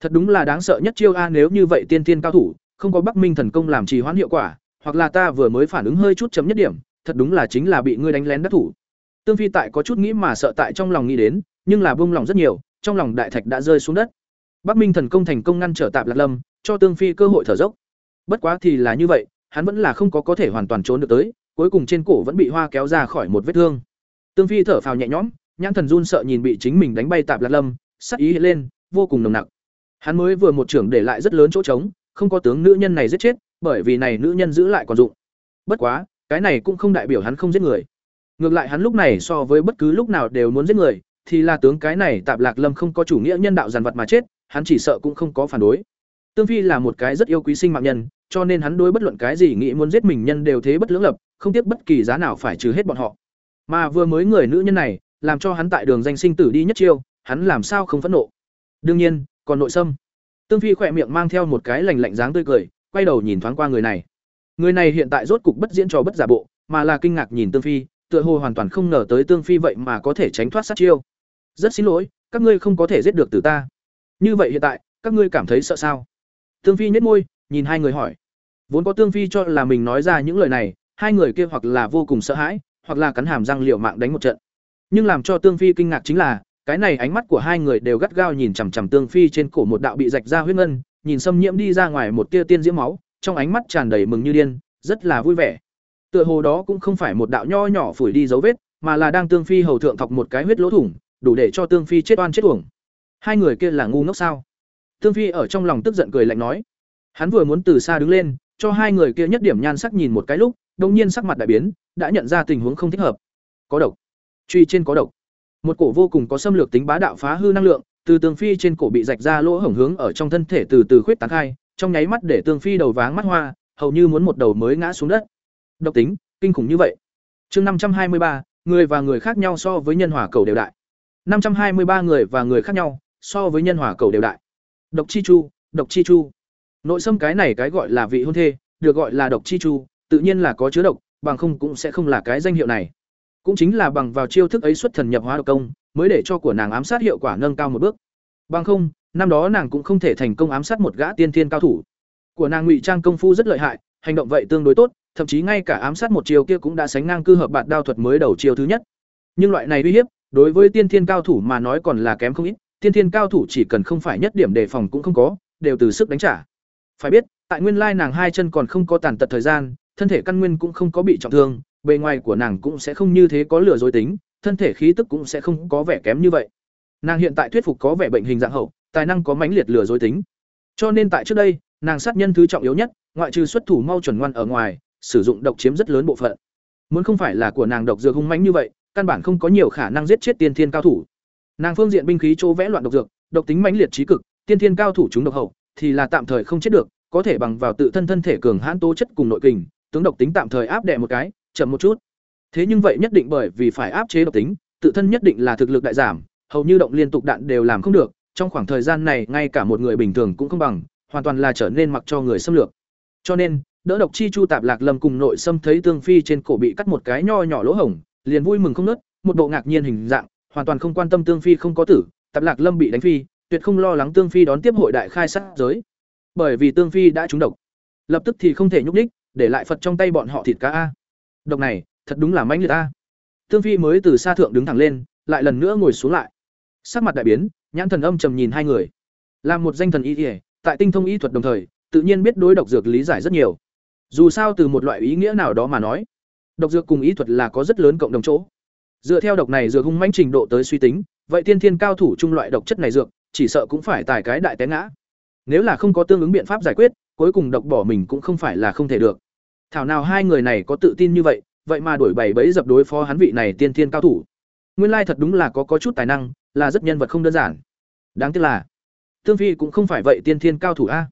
[SPEAKER 1] Thật đúng là đáng sợ nhất chiêu a nếu như vậy tiên tiên cao thủ, không có Bắc Minh thần công làm trì hoãn hiệu quả, hoặc là ta vừa mới phản ứng hơi chút chấm nhất điểm, thật đúng là chính là bị ngươi đánh lén đắc thủ. Tương Phi tại có chút nghĩ mà sợ tại trong lòng nghĩ đến, nhưng là buông lòng rất nhiều, trong lòng đại thạch đã rơi xuống đất. Bắc Minh thần công thành công ngăn trở Tạp Lạc Lâm, cho Tương Phi cơ hội thở dốc. Bất quá thì là như vậy, hắn vẫn là không có có thể hoàn toàn trốn được tới, cuối cùng trên cổ vẫn bị hoa kéo ra khỏi một vết thương. Tương Phi thở phào nhẹ nhõm, nhãn thần run sợ nhìn bị chính mình đánh bay Tạp Lạc Lâm, sắc ý hiện lên, vô cùng nồng nặc. Hắn mới vừa một trưởng để lại rất lớn chỗ trống, không có tướng nữ nhân này giết chết, bởi vì này nữ nhân giữ lại còn dụng. Bất quá, cái này cũng không đại biểu hắn không giết người. Ngược lại hắn lúc này so với bất cứ lúc nào đều muốn giết người, thì là tướng cái này Tạp Lạc Lâm không có chủ nghĩa nhân đạo giàn vật mà chết, hắn chỉ sợ cũng không có phản đối. Tương Phi là một cái rất yêu quý sinh mạng nhân, cho nên hắn đối bất luận cái gì nghĩ muốn giết mình nhân đều thế bất lưỡng lập, không tiếc bất kỳ giá nào phải trừ hết bọn họ. Mà vừa mới người nữ nhân này, làm cho hắn tại đường danh sinh tử đi nhất chiêu, hắn làm sao không phẫn nộ. Đương nhiên, còn nội sâm. Tương Phi khỏe miệng mang theo một cái lành lạnh dáng tươi cười, quay đầu nhìn thoáng qua người này. Người này hiện tại rốt cục bất diễn trò bất giả bộ, mà là kinh ngạc nhìn Tương Phi, tựa hồ hoàn toàn không ngờ tới Tương Phi vậy mà có thể tránh thoát sát chiêu. Rất xin lỗi, các ngươi không có thể giết được từ ta. Như vậy hiện tại, các ngươi cảm thấy sợ sao? Tương Phi nhếch môi, nhìn hai người hỏi. Vốn có Tương Phi cho là mình nói ra những lời này, hai người kia hoặc là vô cùng sợ hãi, hoặc là cắn hàm răng liều mạng đánh một trận. Nhưng làm cho Tương Phi kinh ngạc chính là, cái này ánh mắt của hai người đều gắt gao nhìn chằm chằm Tương Phi trên cổ một đạo bị rạch ra huyết ngân, nhìn xâm nhiễm đi ra ngoài một tia tiên diễm máu, trong ánh mắt tràn đầy mừng như điên, rất là vui vẻ. Tựa hồ đó cũng không phải một đạo nho nhỏ phủi đi dấu vết, mà là đang Tương Phi hầu thượng thọc một cái huyết lỗ thủng, đủ để cho Tương Phi chết oan chết uổng. Hai người kia là ngu ngốc sao? Tương Phi ở trong lòng tức giận cười lạnh nói. Hắn vừa muốn từ xa đứng lên, cho hai người kia nhất điểm nhan sắc nhìn một cái lúc, đột nhiên sắc mặt đại biến, đã nhận ra tình huống không thích hợp. Có độc. Truy trên có độc. Một cổ vô cùng có xâm lược tính bá đạo phá hư năng lượng, từ tường Phi trên cổ bị rạch ra lỗ hổng hướng ở trong thân thể từ từ khuyết tán khai, trong nháy mắt để tường Phi đầu váng mắt hoa, hầu như muốn một đầu mới ngã xuống đất. Độc tính, kinh khủng như vậy. Chương năm trăm hai mươi ba, người và người khác nhau so với nhân hỏa cầu đều đại. năm trăm hai mươi ba người và người khác nhau, so với nhân hỏa cầu đều đại. Độc chi chu, độc chi chu. Nội xâm cái này cái gọi là vị hôn thê, được gọi là độc chi chu, tự nhiên là có chứa độc, bằng không cũng sẽ không là cái danh hiệu này. Cũng chính là bằng vào chiêu thức ấy xuất thần nhập hóa độc công, mới để cho của nàng ám sát hiệu quả nâng cao một bước. Bằng không, năm đó nàng cũng không thể thành công ám sát một gã tiên thiên cao thủ. Của nàng ngụy trang công phu rất lợi hại, hành động vậy tương đối tốt, thậm chí ngay cả ám sát một chiều kia cũng đã sánh ngang cư hợp bạt đao thuật mới đầu chiều thứ nhất. Nhưng loại này uy hiếp, đối với tiên thiên cao thủ mà nói còn là kém không ít, tiên thiên cao thủ chỉ cần không phải nhất điểm đề phòng cũng không có, đều từ sức đánh trả. Phải biết, tại nguyên lai nàng hai chân còn không có tàn tật thời gian, thân thể căn nguyên cũng không có bị trọng thương, bề ngoài của nàng cũng sẽ không như thế có lửa dối tính, thân thể khí tức cũng sẽ không có vẻ kém như vậy. Nàng hiện tại thuyết phục có vẻ bệnh hình dạng hậu, tài năng có mãnh liệt lửa dối tính. Cho nên tại trước đây, nàng sát nhân thứ trọng yếu nhất, ngoại trừ xuất thủ mau chuẩn ngoan ở ngoài, sử dụng độc chiếm rất lớn bộ phận. Muốn không phải là của nàng độc dược hung mãnh như vậy, căn bản không có nhiều khả năng giết chết tiên thiên cao thủ. Nàng phương diện binh khí chỗ vẽ loạn độc dược, độc tính mãnh liệt trí cực, tiên thiên cao thủ chúng độc hậu, thì là tạm thời không chết được, có thể bằng vào tự thân thân thể cường hãn tố chất cùng nội kình, tướng độc tính tạm thời áp đè một cái, chậm một chút. Thế nhưng vậy nhất định bởi vì phải áp chế độc tính, tự thân nhất định là thực lực đại giảm, hầu như động liên tục đạn đều làm không được, trong khoảng thời gian này ngay cả một người bình thường cũng không bằng, hoàn toàn là trở nên mặc cho người xâm lược. Cho nên, đỡ độc chi chu tạp lạc lâm cùng nội xâm thấy tương phi trên cổ bị cắt một cái nho nhỏ lỗ hổng, liền vui mừng không nớt, một bộ ngạc nhiên hình dạng, hoàn toàn không quan tâm tương phi không có tử, tạp lạc lâm bị đánh phi, tuyệt không lo lắng tương phi đón tiếp hội đại khai sát giới. Bởi vì tương phi đã trúng độc, lập tức thì không thể nhúc nhích, để lại Phật trong tay bọn họ thịt cá a. Độc này, thật đúng là mãnh liệt a. Tương Phi mới từ xa thượng đứng thẳng lên, lại lần nữa ngồi xuống lại. Sắc mặt đại biến, nhãn thần âm trầm nhìn hai người. Làm một danh thần y y, tại tinh thông y thuật đồng thời, tự nhiên biết đối độc dược lý giải rất nhiều. Dù sao từ một loại ý nghĩa nào đó mà nói, độc dược cùng y thuật là có rất lớn cộng đồng chỗ. Dựa theo độc này dược hung mãnh trình độ tới suy tính, vậy tiên thiên cao thủ trung loại độc chất này dược, chỉ sợ cũng phải tài cái đại té ngã. Nếu là không có tương ứng biện pháp giải quyết, cuối cùng độc bỏ mình cũng không phải là không thể được. Thảo nào hai người này có tự tin như vậy, vậy mà đổi bảy bẫy dập đối phó hắn vị này tiên thiên cao thủ. Nguyên lai thật đúng là có có chút tài năng, là rất nhân vật không đơn giản. Đáng tiếc là, Tương Phi cũng không phải vậy tiên thiên cao thủ a.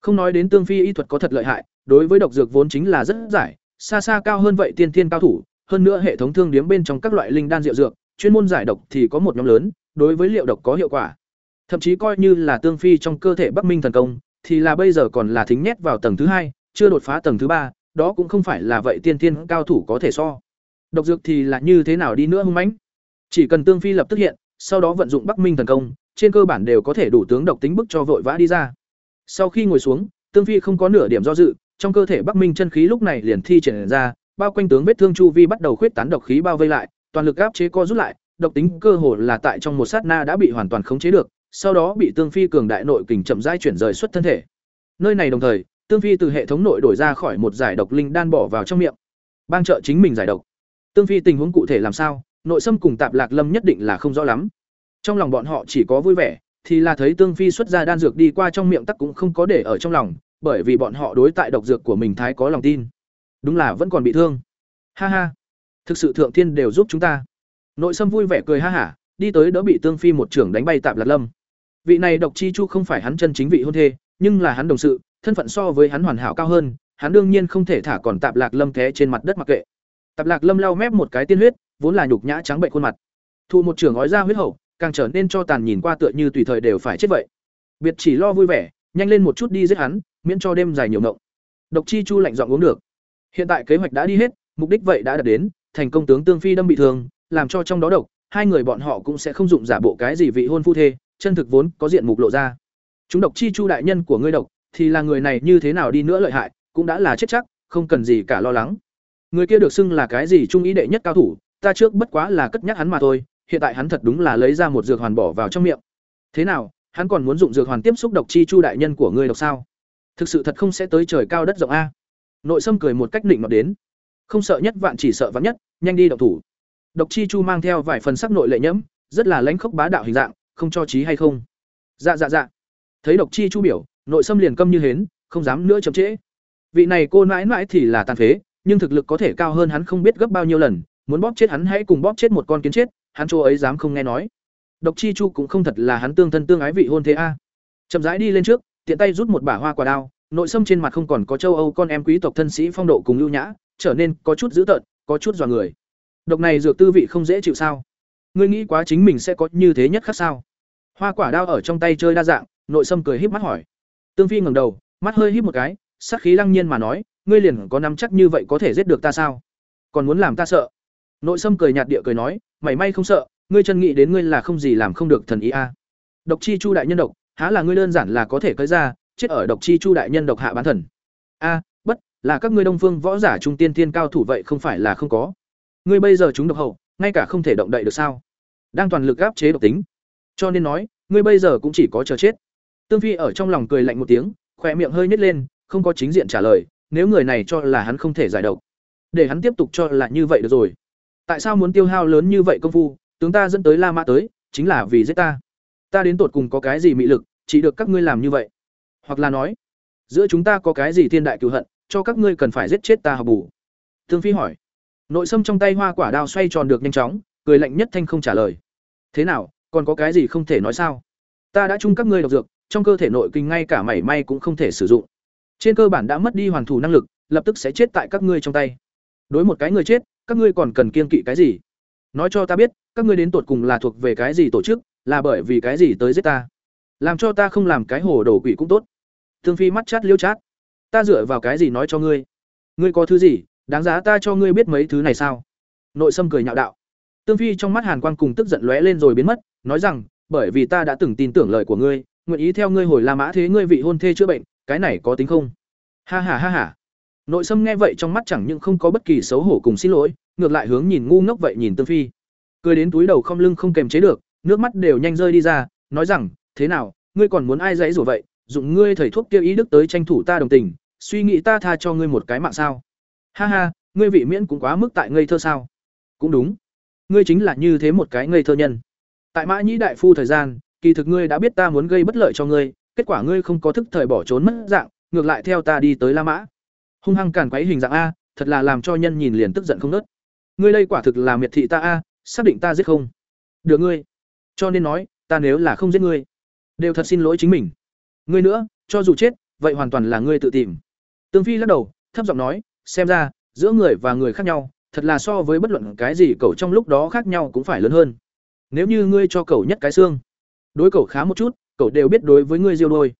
[SPEAKER 1] Không nói đến Tương Phi y thuật có thật lợi hại, đối với độc dược vốn chính là rất giải, xa xa cao hơn vậy tiên thiên cao thủ, hơn nữa hệ thống thương điếm bên trong các loại linh đan rượu dược, chuyên môn giải độc thì có một nhóm lớn, đối với liệu độc có hiệu quả. Thậm chí coi như là Tương Phi trong cơ thể Bắc Minh thần công, thì là bây giờ còn là thính nhét vào tầng thứ hai, chưa đột phá tầng thứ ba, đó cũng không phải là vậy tiên tiên cao thủ có thể so. Độc dược thì là như thế nào đi nữa hung mãnh. Chỉ cần Tương Phi lập tức hiện, sau đó vận dụng Bắc Minh thần công, trên cơ bản đều có thể đủ tướng độc tính bức cho vội vã đi ra. Sau khi ngồi xuống, Tương Phi không có nửa điểm do dự, trong cơ thể Bắc Minh chân khí lúc này liền thi triển ra, bao quanh tướng vết thương chu vi bắt đầu khuyết tán độc khí bao vây lại, toàn lực áp chế co rút lại, độc tính cơ hồ là tại trong một sát na đã bị hoàn toàn khống chế được, sau đó bị Tương Phi cường đại nội kình chậm rãi chuyển rời xuất thân thể. Nơi này đồng thời, Tương Phi từ hệ thống nội đổi ra khỏi một giải độc linh đan bỏ vào trong miệng. Bang trợ chính mình giải độc. Tương Phi tình huống cụ thể làm sao, nội xâm cùng Tạp Lạc Lâm nhất định là không rõ lắm. Trong lòng bọn họ chỉ có vui vẻ, thì là thấy Tương Phi xuất ra đan dược đi qua trong miệng tắc cũng không có để ở trong lòng, bởi vì bọn họ đối tại độc dược của mình thái có lòng tin. Đúng là vẫn còn bị thương. Ha ha, thực sự thượng thiên đều giúp chúng ta. Nội Sâm vui vẻ cười ha hả, đi tới đỡ bị Tương Phi một trưởng đánh bay Tạp Lạc Lâm. Vị này độc chi chu không phải hắn chân chính vị hôn thê, nhưng là hắn đồng sự, thân phận so với hắn hoàn hảo cao hơn, hắn đương nhiên không thể thả còn Tạp Lạc Lâm té trên mặt đất mặc kệ. Tạp Lạc Lâm lau mép một cái tiên huyết, vốn là nhục nhã trắng bệnh khuôn mặt. Thu một trưởng ói ra huyết hậu, càng trở nên cho tàn nhìn qua tựa như tùy thời đều phải chết vậy. Biệt chỉ lo vui vẻ, nhanh lên một chút đi giết hắn, miễn cho đêm dài nhiều ngộng. Độc Chi Chu lạnh giọng uống được. Hiện tại kế hoạch đã đi hết, mục đích vậy đã đạt đến, thành công tướng Tương Phi đâm bị thương, làm cho trong đó độc, hai người bọn họ cũng sẽ không dụng giả bộ cái gì vị hôn phu thê, chân thực vốn có diện mục lộ ra. Chúng độc chi chu đại nhân của ngươi độc, thì là người này như thế nào đi nữa lợi hại, cũng đã là chết chắc, không cần gì cả lo lắng. Người kia được xưng là cái gì trung ý đệ nhất cao thủ, ta trước bất quá là cất nhắc hắn mà thôi, hiện tại hắn thật đúng là lấy ra một dược hoàn bỏ vào trong miệng. Thế nào, hắn còn muốn dụng dược hoàn tiếp xúc độc chi chu đại nhân của ngươi độc sao? Thực sự thật không sẽ tới trời cao đất rộng a. Nội Sâm cười một cách định nọt đến. Không sợ nhất vạn chỉ sợ vạn nhất, nhanh đi động thủ. Độc chi chu mang theo vài phần sắc nội lệ nhẫm, rất là lãnh khốc bá đạo hình dạng, không cho trí hay không? Dạ dạ dạ. Thấy Độc chi chu biểu, nội Sâm liền câm như hến, không dám nữa chậm trễ. Vị này cô mãi mãi thì là tàn phế, nhưng thực lực có thể cao hơn hắn không biết gấp bao nhiêu lần, muốn bóp chết hắn hãy cùng bóp chết một con kiến chết, hắn chỗ ấy dám không nghe nói. Độc Chi Chu cũng không thật là hắn tương thân tương ái vị hôn thế a. Chậm rãi đi lên trước, tiện tay rút một bả hoa quả đao, nội sâm trên mặt không còn có châu Âu con em quý tộc thân sĩ phong độ cùng ưu nhã, trở nên có chút dữ tợn, có chút dọa người. Độc này dược tư vị không dễ chịu sao? Ngươi nghĩ quá chính mình sẽ có như thế nhất khác sao? Hoa quả đao ở trong tay chơi đa dạng, nội sâm cười híp mắt hỏi. Tương Phi ngẩng đầu, mắt hơi híp một cái, sát khí lăng nhiên mà nói, ngươi liền có nắm chắc như vậy có thể giết được ta sao? Còn muốn làm ta sợ? Nội Sâm cười nhạt địa cười nói, mày may không sợ, ngươi chân nghĩ đến ngươi là không gì làm không được thần ý a. Độc chi chu đại nhân độc, há là ngươi đơn giản là có thể cởi ra, chết ở độc chi chu đại nhân độc hạ bán thần. A, bất, là các ngươi Đông Phương võ giả trung tiên thiên cao thủ vậy không phải là không có. Ngươi bây giờ chúng độc hậu, ngay cả không thể động đậy được sao? Đang toàn lực áp chế độc tính. Cho nên nói, ngươi bây giờ cũng chỉ có chờ chết. Tương Phi ở trong lòng cười lạnh một tiếng, khóe miệng hơi nhếch lên, không có chính diện trả lời, nếu người này cho là hắn không thể giải độc, để hắn tiếp tục cho là như vậy được rồi. Tại sao muốn tiêu hao lớn như vậy công phu tướng ta dẫn tới la mã tới chính là vì giết ta. Ta đến tột cùng có cái gì mị lực chỉ được các ngươi làm như vậy. Hoặc là nói giữa chúng ta có cái gì thiên đại cừu hận cho các ngươi cần phải giết chết ta hợp bù. Tương phi hỏi. Nội sâm trong tay hoa quả đao xoay tròn được nhanh chóng cười lạnh nhất thanh không trả lời. Thế nào còn có cái gì không thể nói sao? Ta đã chung các ngươi độc dược trong cơ thể nội kinh ngay cả mảy may cũng không thể sử dụng. Trên cơ bản đã mất đi hoàn thủ năng lực, lập tức sẽ chết tại các ngươi trong tay. Đối một cái người chết, các ngươi còn cần kiên kỵ cái gì? Nói cho ta biết, các ngươi đến tột cùng là thuộc về cái gì tổ chức, là bởi vì cái gì tới giết ta? Làm cho ta không làm cái hồ đổ quỷ cũng tốt. Thương phi mắt chát liêu chát. Ta dựa vào cái gì nói cho ngươi? Ngươi có thứ gì, đáng giá ta cho ngươi biết mấy thứ này sao? Nội sâm cười nhạo đạo. Tương phi trong mắt hàn quang cùng tức giận lóe lên rồi biến mất, nói rằng, bởi vì ta đã từng tin tưởng lời của ngươi nguyện ý theo ngươi hồi la mã thế ngươi vị hôn thê chữa bệnh, cái này có tính không? Ha ha ha ha. Nội sâm nghe vậy trong mắt chẳng những không có bất kỳ xấu hổ cùng xin lỗi, ngược lại hướng nhìn ngu ngốc vậy nhìn tương phi. Cười đến túi đầu không lưng không kềm chế được, nước mắt đều nhanh rơi đi ra, nói rằng, thế nào, ngươi còn muốn ai dãy rủa vậy? Dụng ngươi thầy thuốc kia ý đức tới tranh thủ ta đồng tình, suy nghĩ ta tha cho ngươi một cái mạng sao? Ha ha, ngươi vị miễn cũng quá mức tại ngây thơ sao? Cũng đúng. Ngươi chính là như thế một cái ngây thơ nhân. Tại mã nhĩ đại phu thời gian kỳ thực ngươi đã biết ta muốn gây bất lợi cho ngươi, kết quả ngươi không có thức thời bỏ trốn mất dạng, ngược lại theo ta đi tới la mã. Hung hăng càn quấy hình dạng a, thật là làm cho nhân nhìn liền tức giận không nớt. Ngươi đây quả thực là miệt thị ta a, xác định ta giết không? Được ngươi. Cho nên nói, ta nếu là không giết ngươi, đều thật xin lỗi chính mình. Ngươi nữa, cho dù chết, vậy hoàn toàn là ngươi tự tìm. Tương phi lắc đầu, thấp giọng nói, xem ra, giữa người và người khác nhau, thật là so với bất luận cái gì cậu trong lúc đó khác nhau cũng phải lớn hơn. Nếu như ngươi cho cậu nhất cái xương đối cậu khá một chút, cậu đều biết đối với ngươi diêu đôi.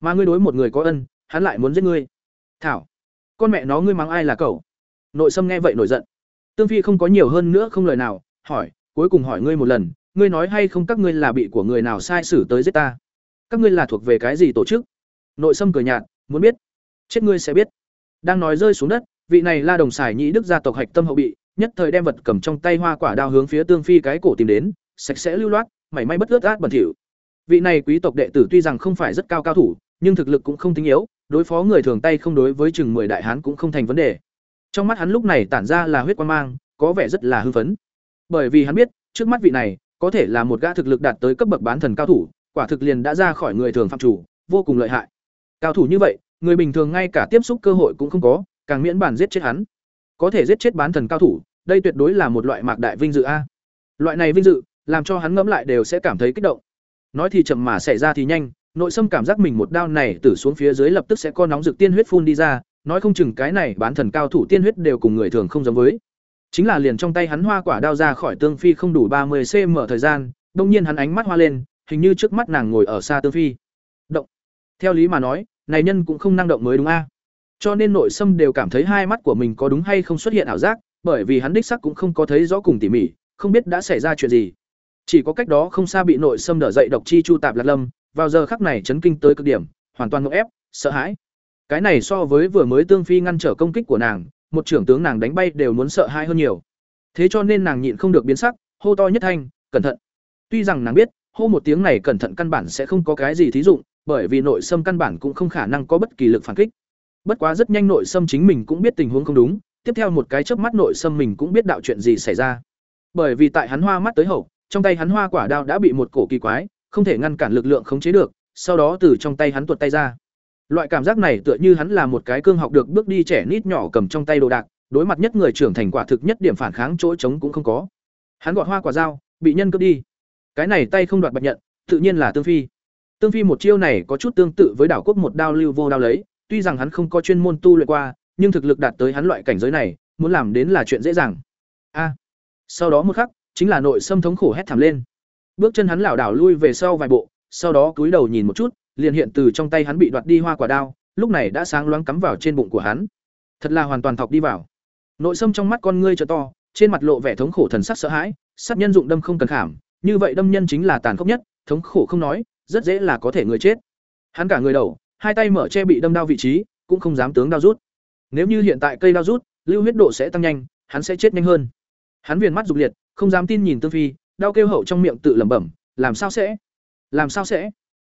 [SPEAKER 1] Mà ngươi đối một người có ân, hắn lại muốn giết ngươi. Thảo, con mẹ nó ngươi mắng ai là cậu? Nội sâm nghe vậy nổi giận. Tương phi không có nhiều hơn nữa không lời nào, hỏi, cuối cùng hỏi ngươi một lần, ngươi nói hay không các ngươi là bị của người nào sai xử tới giết ta? Các ngươi là thuộc về cái gì tổ chức? Nội sâm cười nhạt, muốn biết. Chết ngươi sẽ biết. Đang nói rơi xuống đất, vị này la đồng xài nhĩ đức gia tộc hạch tâm hậu bị, nhất thời đem vật cầm trong tay hoa quả đao hướng phía tương phi cái cổ tìm đến, sạch sẽ lưu loát mảy may bất ướt át bẩn thỉu. Vị này quý tộc đệ tử tuy rằng không phải rất cao cao thủ, nhưng thực lực cũng không tinh yếu, đối phó người thường tay không đối với chừng mười đại hán cũng không thành vấn đề. Trong mắt hắn lúc này tản ra là huyết quan mang, có vẻ rất là hưng phấn. Bởi vì hắn biết, trước mắt vị này, có thể là một gã thực lực đạt tới cấp bậc bán thần cao thủ, quả thực liền đã ra khỏi người thường phạm chủ, vô cùng lợi hại. Cao thủ như vậy, người bình thường ngay cả tiếp xúc cơ hội cũng không có, càng miễn bản giết chết hắn. Có thể giết chết bán thần cao thủ, đây tuyệt đối là một loại mạc đại vinh dự a. Loại này vinh dự làm cho hắn ngẫm lại đều sẽ cảm thấy kích động. Nói thì chậm mà xảy ra thì nhanh, nội sâm cảm giác mình một đao này tử xuống phía dưới lập tức sẽ có nóng rực tiên huyết phun đi ra, nói không chừng cái này bán thần cao thủ tiên huyết đều cùng người thường không giống với. Chính là liền trong tay hắn hoa quả đao ra khỏi tương phi không đủ ba mươi cm thời gian, đông nhiên hắn ánh mắt hoa lên, hình như trước mắt nàng ngồi ở xa tương phi. Động. Theo lý mà nói, này nhân cũng không năng động mới đúng a. Cho nên nội sâm đều cảm thấy hai mắt của mình có đúng hay không xuất hiện ảo giác, bởi vì hắn đích sắc cũng không có thấy rõ cùng tỉ mỉ, không biết đã xảy ra chuyện gì chỉ có cách đó không xa bị nội sâm đỡ dậy độc chi chu tạp lạc lâm, vào giờ khắc này chấn kinh tới cực điểm, hoàn toàn ngộ ép, sợ hãi. Cái này so với vừa mới tương phi ngăn trở công kích của nàng, một trưởng tướng nàng đánh bay đều muốn sợ hãi hơn nhiều. Thế cho nên nàng nhịn không được biến sắc, hô to nhất thanh, cẩn thận. Tuy rằng nàng biết, hô một tiếng này cẩn thận căn bản sẽ không có cái gì thí dụng, bởi vì nội sâm căn bản cũng không khả năng có bất kỳ lực phản kích. Bất quá rất nhanh nội sâm chính mình cũng biết tình huống không đúng, tiếp theo một cái chớp mắt nội sâm mình cũng biết đạo chuyện gì xảy ra. Bởi vì tại hắn hoa mắt tới hậu trong tay hắn hoa quả đao đã bị một cổ kỳ quái, không thể ngăn cản lực lượng khống chế được, sau đó từ trong tay hắn tuột tay ra. Loại cảm giác này tựa như hắn là một cái cương học được bước đi trẻ nít nhỏ cầm trong tay đồ đạc, đối mặt nhất người trưởng thành quả thực nhất điểm phản kháng chỗ trống cũng không có. Hắn gọt hoa quả dao, bị nhân cướp đi. Cái này tay không đoạt bạch nhận, tự nhiên là tương phi. Tương phi một chiêu này có chút tương tự với đảo quốc một đao lưu vô đao lấy, tuy rằng hắn không có chuyên môn tu luyện qua, nhưng thực lực đạt tới hắn loại cảnh giới này, muốn làm đến là chuyện dễ dàng. A. Sau đó một khắc chính là nội xâm thống khổ hét thảm lên. Bước chân hắn lảo đảo lui về sau vài bộ, sau đó cúi đầu nhìn một chút, liền hiện từ trong tay hắn bị đoạt đi hoa quả đao, lúc này đã sáng loáng cắm vào trên bụng của hắn. Thật là hoàn toàn thọc đi vào. Nội xâm trong mắt con ngươi trợ to, trên mặt lộ vẻ thống khổ thần sắc sợ hãi, sát nhân dụng đâm không cần khảm, như vậy đâm nhân chính là tàn khốc nhất, thống khổ không nói, rất dễ là có thể người chết. Hắn cả người đầu, hai tay mở che bị đâm đau vị trí, cũng không dám tướng đau rút. Nếu như hiện tại cây đau rút, lưu huyết độ sẽ tăng nhanh, hắn sẽ chết nhanh hơn. Hắn viền mắt dục liệt không dám tin nhìn tương phi, đau kêu hậu trong miệng tự lẩm bẩm, làm sao sẽ? Làm sao sẽ?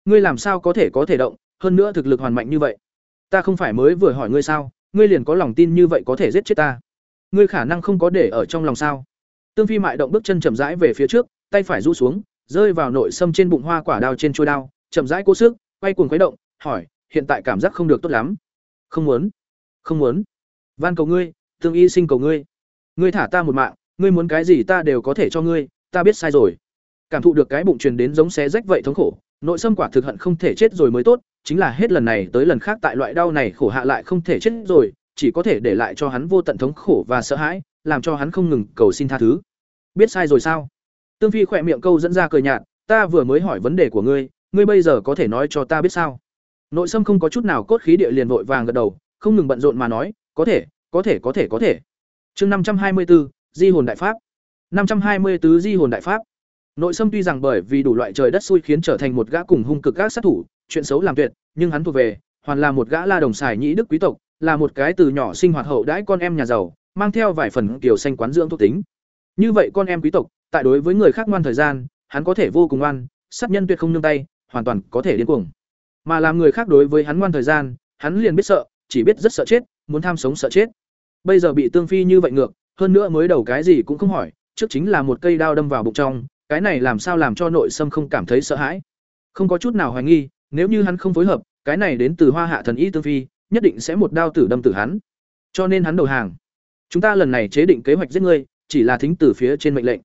[SPEAKER 1] Ngươi làm sao có thể có thể động, hơn nữa thực lực hoàn mạnh như vậy? Ta không phải mới vừa hỏi ngươi sao, ngươi liền có lòng tin như vậy có thể giết chết ta? Ngươi khả năng không có để ở trong lòng sao? Tương phi mại động bước chân chậm rãi về phía trước, tay phải rũ xuống, rơi vào nội sâm trên bụng hoa quả đao trên trôi đao, chậm rãi cố sức, quay cuồng quấy động, hỏi, hiện tại cảm giác không được tốt lắm. Không muốn không muốn. Van cầu ngươi, tương y sinh cầu ngươi. Ngươi thả ta một mạng ngươi muốn cái gì ta đều có thể cho ngươi, ta biết sai rồi. Cảm thụ được cái bụng truyền đến giống xé rách vậy thống khổ, nội xâm quả thực hận không thể chết rồi mới tốt, chính là hết lần này tới lần khác tại loại đau này khổ hạ lại không thể chết rồi, chỉ có thể để lại cho hắn vô tận thống khổ và sợ hãi, làm cho hắn không ngừng cầu xin tha thứ. Biết sai rồi sao? Tương phi khỏe miệng câu dẫn ra cười nhạt, ta vừa mới hỏi vấn đề của ngươi ngươi bây giờ có thể nói cho ta biết sao? Nội sâm không có chút nào cốt khí địa liền vội vàng gật đầu, không ngừng bận rộn mà nói, có thể có thể có thể có thể. Chương năm trăm hai mươi bốn di hồn đại pháp. năm trăm hai mươi tứ di hồn đại pháp. Nội sâm tuy rằng bởi vì đủ loại trời đất xui khiến trở thành một gã cùng hung cực các sát thủ, chuyện xấu làm tuyệt, nhưng hắn thuộc về, hoàn là một gã la đồng xài nhĩ đức quý tộc, là một cái từ nhỏ sinh hoạt hậu đãi con em nhà giàu, mang theo vài phần kiểu xanh quán dưỡng thuộc tính. Như vậy con em quý tộc, tại đối với người khác ngoan thời gian, hắn có thể vô cùng ngoan, sát nhân tuyệt không nương tay, hoàn toàn có thể điên cuồng. Mà làm người khác đối với hắn ngoan thời gian, hắn liền biết sợ, chỉ biết rất sợ chết, muốn tham sống sợ chết. Bây giờ bị tương phi như vậy ngược hơn nữa mới đầu cái gì cũng không hỏi, trước chính là một cây đao đâm vào bụng trong, cái này làm sao làm cho nội sâm không cảm thấy sợ hãi. Không có chút nào hoài nghi, nếu như hắn không phối hợp, cái này đến từ hoa hạ thần y tương phi, nhất định sẽ một đao tử đâm tử hắn. Cho nên hắn đầu hàng. Chúng ta lần này chế định kế hoạch giết ngươi, chỉ là thính từ phía trên mệnh lệnh.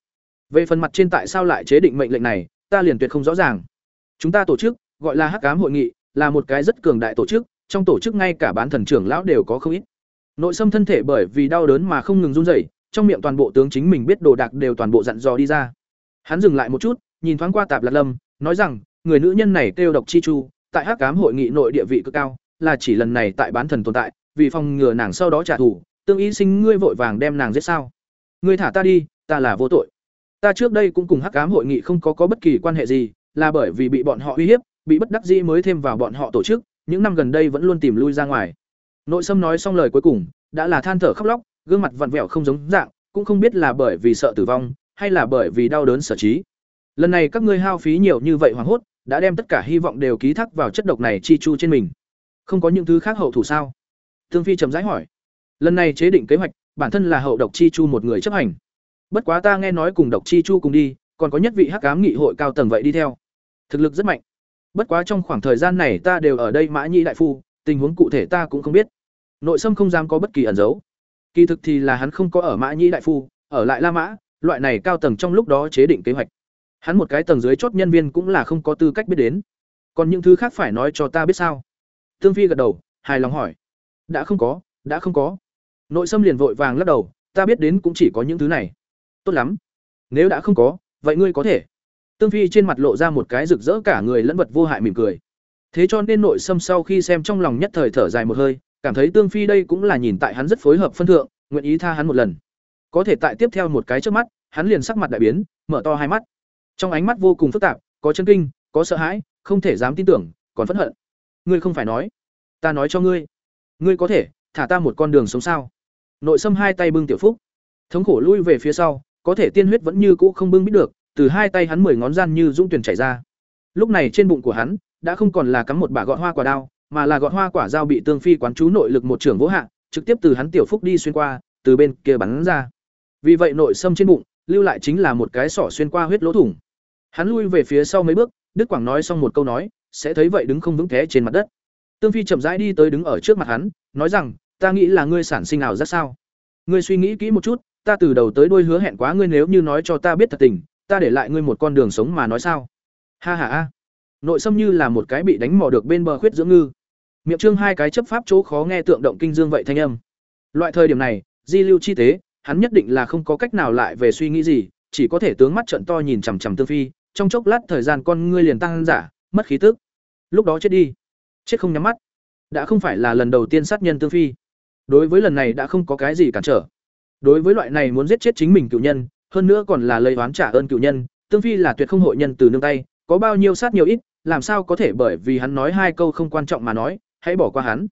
[SPEAKER 1] Về phần mặt trên tại sao lại chế định mệnh lệnh này, ta liền tuyệt không rõ ràng. Chúng ta tổ chức, gọi là hắc cám hội nghị, là một cái rất cường đại tổ chức, trong tổ chức ngay cả bán thần trưởng lão đều có không ít nội xâm thân thể bởi vì đau đớn mà không ngừng run rẩy, trong miệng toàn bộ tướng chính mình biết đồ đạc đều toàn bộ dặn dò đi ra. Hắn dừng lại một chút, nhìn thoáng qua tạp lạc lâm, nói rằng, người nữ nhân này kêu độc chi chu, tại hắc cám hội nghị nội địa vị cực cao, là chỉ lần này tại bán thần tồn tại, vì phòng ngừa nàng sau đó trả thù, tương ý sinh ngươi vội vàng đem nàng giết sao? Ngươi thả ta đi, ta là vô tội. Ta trước đây cũng cùng hắc cám hội nghị không có có bất kỳ quan hệ gì, là bởi vì bị bọn họ uy hiếp, bị bất đắc dĩ mới thêm vào bọn họ tổ chức, những năm gần đây vẫn luôn tìm lui ra ngoài nội sâm nói xong lời cuối cùng, đã là than thở khóc lóc, gương mặt vặn vẹo không giống dạng, cũng không biết là bởi vì sợ tử vong, hay là bởi vì đau đớn sở trí. Lần này các ngươi hao phí nhiều như vậy hoảng hốt, đã đem tất cả hy vọng đều ký thác vào chất độc này chi chu trên mình. Không có những thứ khác hậu thủ sao? Tương phi trầm rãi hỏi. Lần này chế định kế hoạch, bản thân là hậu độc chi chu một người chấp hành. Bất quá ta nghe nói cùng độc chi chu cùng đi, còn có nhất vị hắc ám nghị hội cao tầng vậy đi theo. Thực lực rất mạnh. Bất quá trong khoảng thời gian này ta đều ở đây mã nhĩ đại phu tình huống cụ thể ta cũng không biết. Nội sâm không dám có bất kỳ ẩn giấu kỳ thực thì là hắn không có ở mã nhĩ đại phu, ở lại la mã, loại này cao tầng trong lúc đó chế định kế hoạch. Hắn một cái tầng dưới chốt nhân viên cũng là không có tư cách biết đến. Còn những thứ khác phải nói cho ta biết sao? Tương phi gật đầu, hài lòng hỏi. Đã không có, đã không có. Nội sâm liền vội vàng lắc đầu, ta biết đến cũng chỉ có những thứ này. Tốt lắm. Nếu đã không có, vậy ngươi có thể. Tương phi trên mặt lộ ra một cái rực rỡ cả người lẫn vật vô hại mỉm cười thế cho nên nội sâm sau khi xem trong lòng nhất thời thở dài một hơi, cảm thấy tương phi đây cũng là nhìn tại hắn rất phối hợp phân thượng, nguyện ý tha hắn một lần. Có thể tại tiếp theo một cái trước mắt, hắn liền sắc mặt đại biến, mở to hai mắt. Trong ánh mắt vô cùng phức tạp, có chân kinh, có sợ hãi, không thể dám tin tưởng, còn phẫn hận. Ngươi không phải nói, ta nói cho ngươi. Ngươi có thể, thả ta một con đường sống sao? Nội sâm hai tay bưng tiểu phúc. Thống khổ lui về phía sau, có thể tiên huyết vẫn như cũ không bưng biết được, từ hai tay hắn mười ngón gian như dũng tuyển chảy ra. Lúc này trên bụng của hắn đã không còn là cắm một bả gọt hoa quả đao, mà là gọt hoa quả dao bị tương phi quán chú nội lực một trưởng vỗ hạ, trực tiếp từ hắn tiểu phúc đi xuyên qua, từ bên kia bắn ra. Vì vậy nội sâm trên bụng, lưu lại chính là một cái sỏ xuyên qua huyết lỗ thủng. Hắn lui về phía sau mấy bước, đức quảng nói xong một câu nói, sẽ thấy vậy đứng không vững thế trên mặt đất. Tương phi chậm rãi đi tới đứng ở trước mặt hắn, nói rằng, ta nghĩ là ngươi sản sinh nào ra sao? Ngươi suy nghĩ kỹ một chút, ta từ đầu tới đuôi hứa hẹn quá ngươi nếu như nói cho ta biết thật tình, ta để lại ngươi một con đường sống mà nói sao? Ha ha a nội xâm như là một cái bị đánh mò được bên bờ khuyết dưỡng ngư. Miệng trương hai cái chấp pháp chỗ khó nghe tượng động kinh dương vậy thanh âm. Loại thời điểm này, di lưu chi tế, hắn nhất định là không có cách nào lại về suy nghĩ gì, chỉ có thể tướng mắt trận to nhìn chằm chằm tương phi, trong chốc lát thời gian con ngươi liền tăng giả, mất khí tức. Lúc đó chết đi. Chết không nhắm mắt. Đã không phải là lần đầu tiên sát nhân tương phi. Đối với lần này đã không có cái gì cản trở. Đối với loại này muốn giết chết chính mình cựu nhân, hơn nữa còn là lấy oán trả ơn cựu nhân, tương phi là tuyệt không hội nhân từ nương tay, có bao nhiêu sát nhiều ít làm sao có thể bởi vì hắn nói hai câu không quan trọng mà nói, hãy bỏ qua hắn.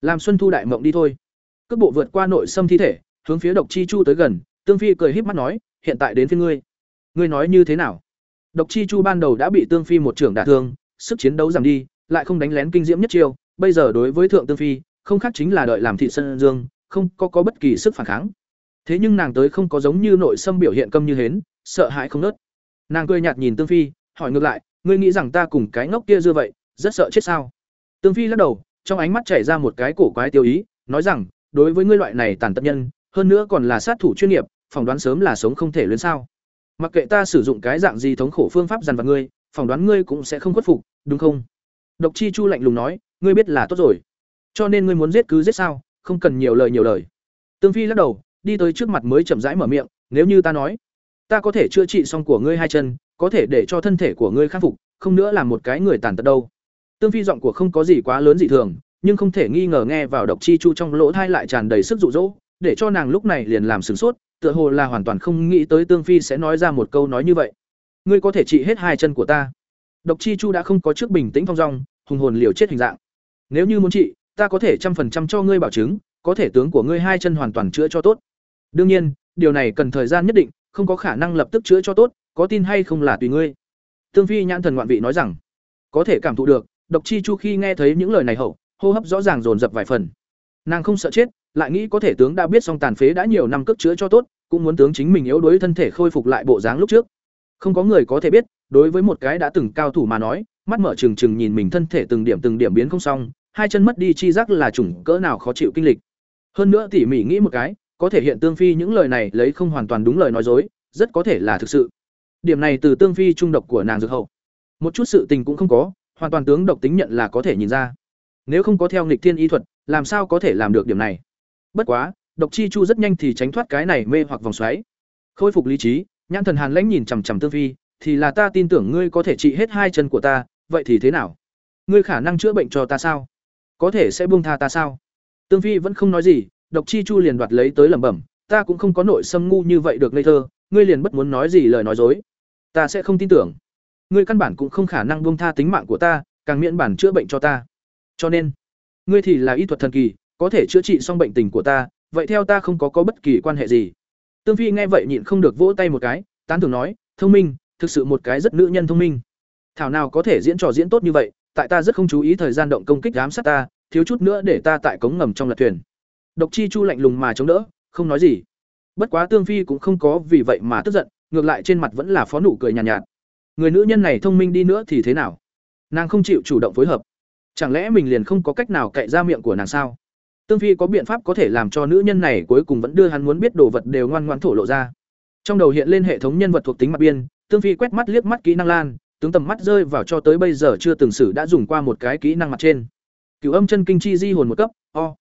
[SPEAKER 1] Làm xuân thu đại mộng đi thôi. Cước bộ vượt qua nội xâm thi thể, hướng phía độc chi chu tới gần, tương phi cười híp mắt nói, hiện tại đến phiên ngươi. Ngươi nói như thế nào? Độc chi chu ban đầu đã bị tương phi một trưởng đả thương, sức chiến đấu giảm đi, lại không đánh lén kinh diễm nhất chiêu. Bây giờ đối với thượng tương phi, không khác chính là đợi làm thị sân dương, không có có bất kỳ sức phản kháng. Thế nhưng nàng tới không có giống như nội xâm biểu hiện câm như hến, sợ hãi không nớt. Nàng cười nhạt nhìn tương phi, hỏi ngược lại ngươi nghĩ rằng ta cùng cái ngốc kia dưa vậy, rất sợ chết sao? Tương phi lắc đầu, trong ánh mắt chảy ra một cái cổ quái tiêu ý, nói rằng, đối với ngươi loại này tàn tật nhân, hơn nữa còn là sát thủ chuyên nghiệp, phỏng đoán sớm là sống không thể luyến sao. Mặc kệ ta sử dụng cái dạng gì thống khổ phương pháp dằn vặt ngươi, phỏng đoán ngươi cũng sẽ không khuất phục, đúng không? Độc chi chu lạnh lùng nói, ngươi biết là tốt rồi. Cho nên ngươi muốn giết cứ giết sao, không cần nhiều lời nhiều lời. Tương phi lắc đầu, đi tới trước mặt mới chậm rãi mở miệng, nếu như ta nói, ta có thể chữa trị xong của ngươi hai chân có thể để cho thân thể của ngươi khắc phục, không nữa là một cái người tàn tật đâu. Tương phi giọng của không có gì quá lớn dị thường, nhưng không thể nghi ngờ nghe vào độc chi chu trong lỗ thai lại tràn đầy sức dụ dỗ, để cho nàng lúc này liền làm sửng sốt, tựa hồ là hoàn toàn không nghĩ tới tương phi sẽ nói ra một câu nói như vậy. Ngươi có thể trị hết hai chân của ta. Độc chi chu đã không có trước bình tĩnh phong dong, hùng hồn liều chết hình dạng. Nếu như muốn trị, ta có thể trăm phần trăm cho ngươi bảo chứng, có thể tướng của ngươi hai chân hoàn toàn chữa cho tốt. Đương nhiên, điều này cần thời gian nhất định, không có khả năng lập tức chữa cho tốt có tin hay không là tùy ngươi. Tương phi nhãn thần ngoạn vị nói rằng, có thể cảm thụ được, độc chi chu khi nghe thấy những lời này hậu, hô hấp rõ ràng dồn dập vài phần. Nàng không sợ chết, lại nghĩ có thể tướng đã biết song tàn phế đã nhiều năm cất chữa cho tốt, cũng muốn tướng chính mình yếu đuối thân thể khôi phục lại bộ dáng lúc trước. Không có người có thể biết, đối với một cái đã từng cao thủ mà nói, mắt mở trừng trừng nhìn mình thân thể từng điểm từng điểm biến không xong, hai chân mất đi chi giác là chủng cỡ nào khó chịu kinh lịch. Hơn nữa tỉ mỉ nghĩ một cái, có thể hiện tương phi những lời này lấy không hoàn toàn đúng lời nói dối, rất có thể là thực sự điểm này từ tương phi trung độc của nàng dược hậu. Một chút sự tình cũng không có, hoàn toàn tướng độc tính nhận là có thể nhìn ra. Nếu không có theo nghịch thiên y thuật, làm sao có thể làm được điểm này? Bất quá, độc chi chu rất nhanh thì tránh thoát cái này mê hoặc vòng xoáy. Khôi phục lý trí, nhãn thần hàn lãnh nhìn chằm chằm tương phi, thì là ta tin tưởng ngươi có thể trị hết hai chân của ta, vậy thì thế nào? Ngươi khả năng chữa bệnh cho ta sao? Có thể sẽ buông tha ta sao? Tương phi vẫn không nói gì, độc chi chu liền đoạt lấy tới lẩm bẩm, ta cũng không có nội xâm ngu như vậy được ngây thơ, ngươi liền bất muốn nói gì lời nói dối ta sẽ không tin tưởng. Ngươi căn bản cũng không khả năng buông tha tính mạng của ta, càng miễn bản chữa bệnh cho ta. Cho nên, ngươi thì là y thuật thần kỳ, có thể chữa trị xong bệnh tình của ta, vậy theo ta không có có bất kỳ quan hệ gì. Tương phi nghe vậy nhịn không được vỗ tay một cái, tán thưởng nói, thông minh, thực sự một cái rất nữ nhân thông minh. Thảo nào có thể diễn trò diễn tốt như vậy, tại ta rất không chú ý thời gian động công kích giám sát ta, thiếu chút nữa để ta tại cống ngầm trong lật thuyền. Độc chi chu lạnh lùng mà chống đỡ, không nói gì. Bất quá tương phi cũng không có vì vậy mà tức giận ngược lại trên mặt vẫn là phó nụ cười nhàn nhạt, nhạt. Người nữ nhân này thông minh đi nữa thì thế nào? Nàng không chịu chủ động phối hợp. Chẳng lẽ mình liền không có cách nào cậy ra miệng của nàng sao? Tương phi có biện pháp có thể làm cho nữ nhân này cuối cùng vẫn đưa hắn muốn biết đồ vật đều ngoan ngoãn thổ lộ ra. Trong đầu hiện lên hệ thống nhân vật thuộc tính mặt biên tương phi quét mắt liếc mắt kỹ năng lan tướng tầm mắt rơi vào cho tới bây giờ chưa từng sử đã dùng qua một cái kỹ năng mặt trên. Cửu âm chân kinh chi di hồn một cấp o.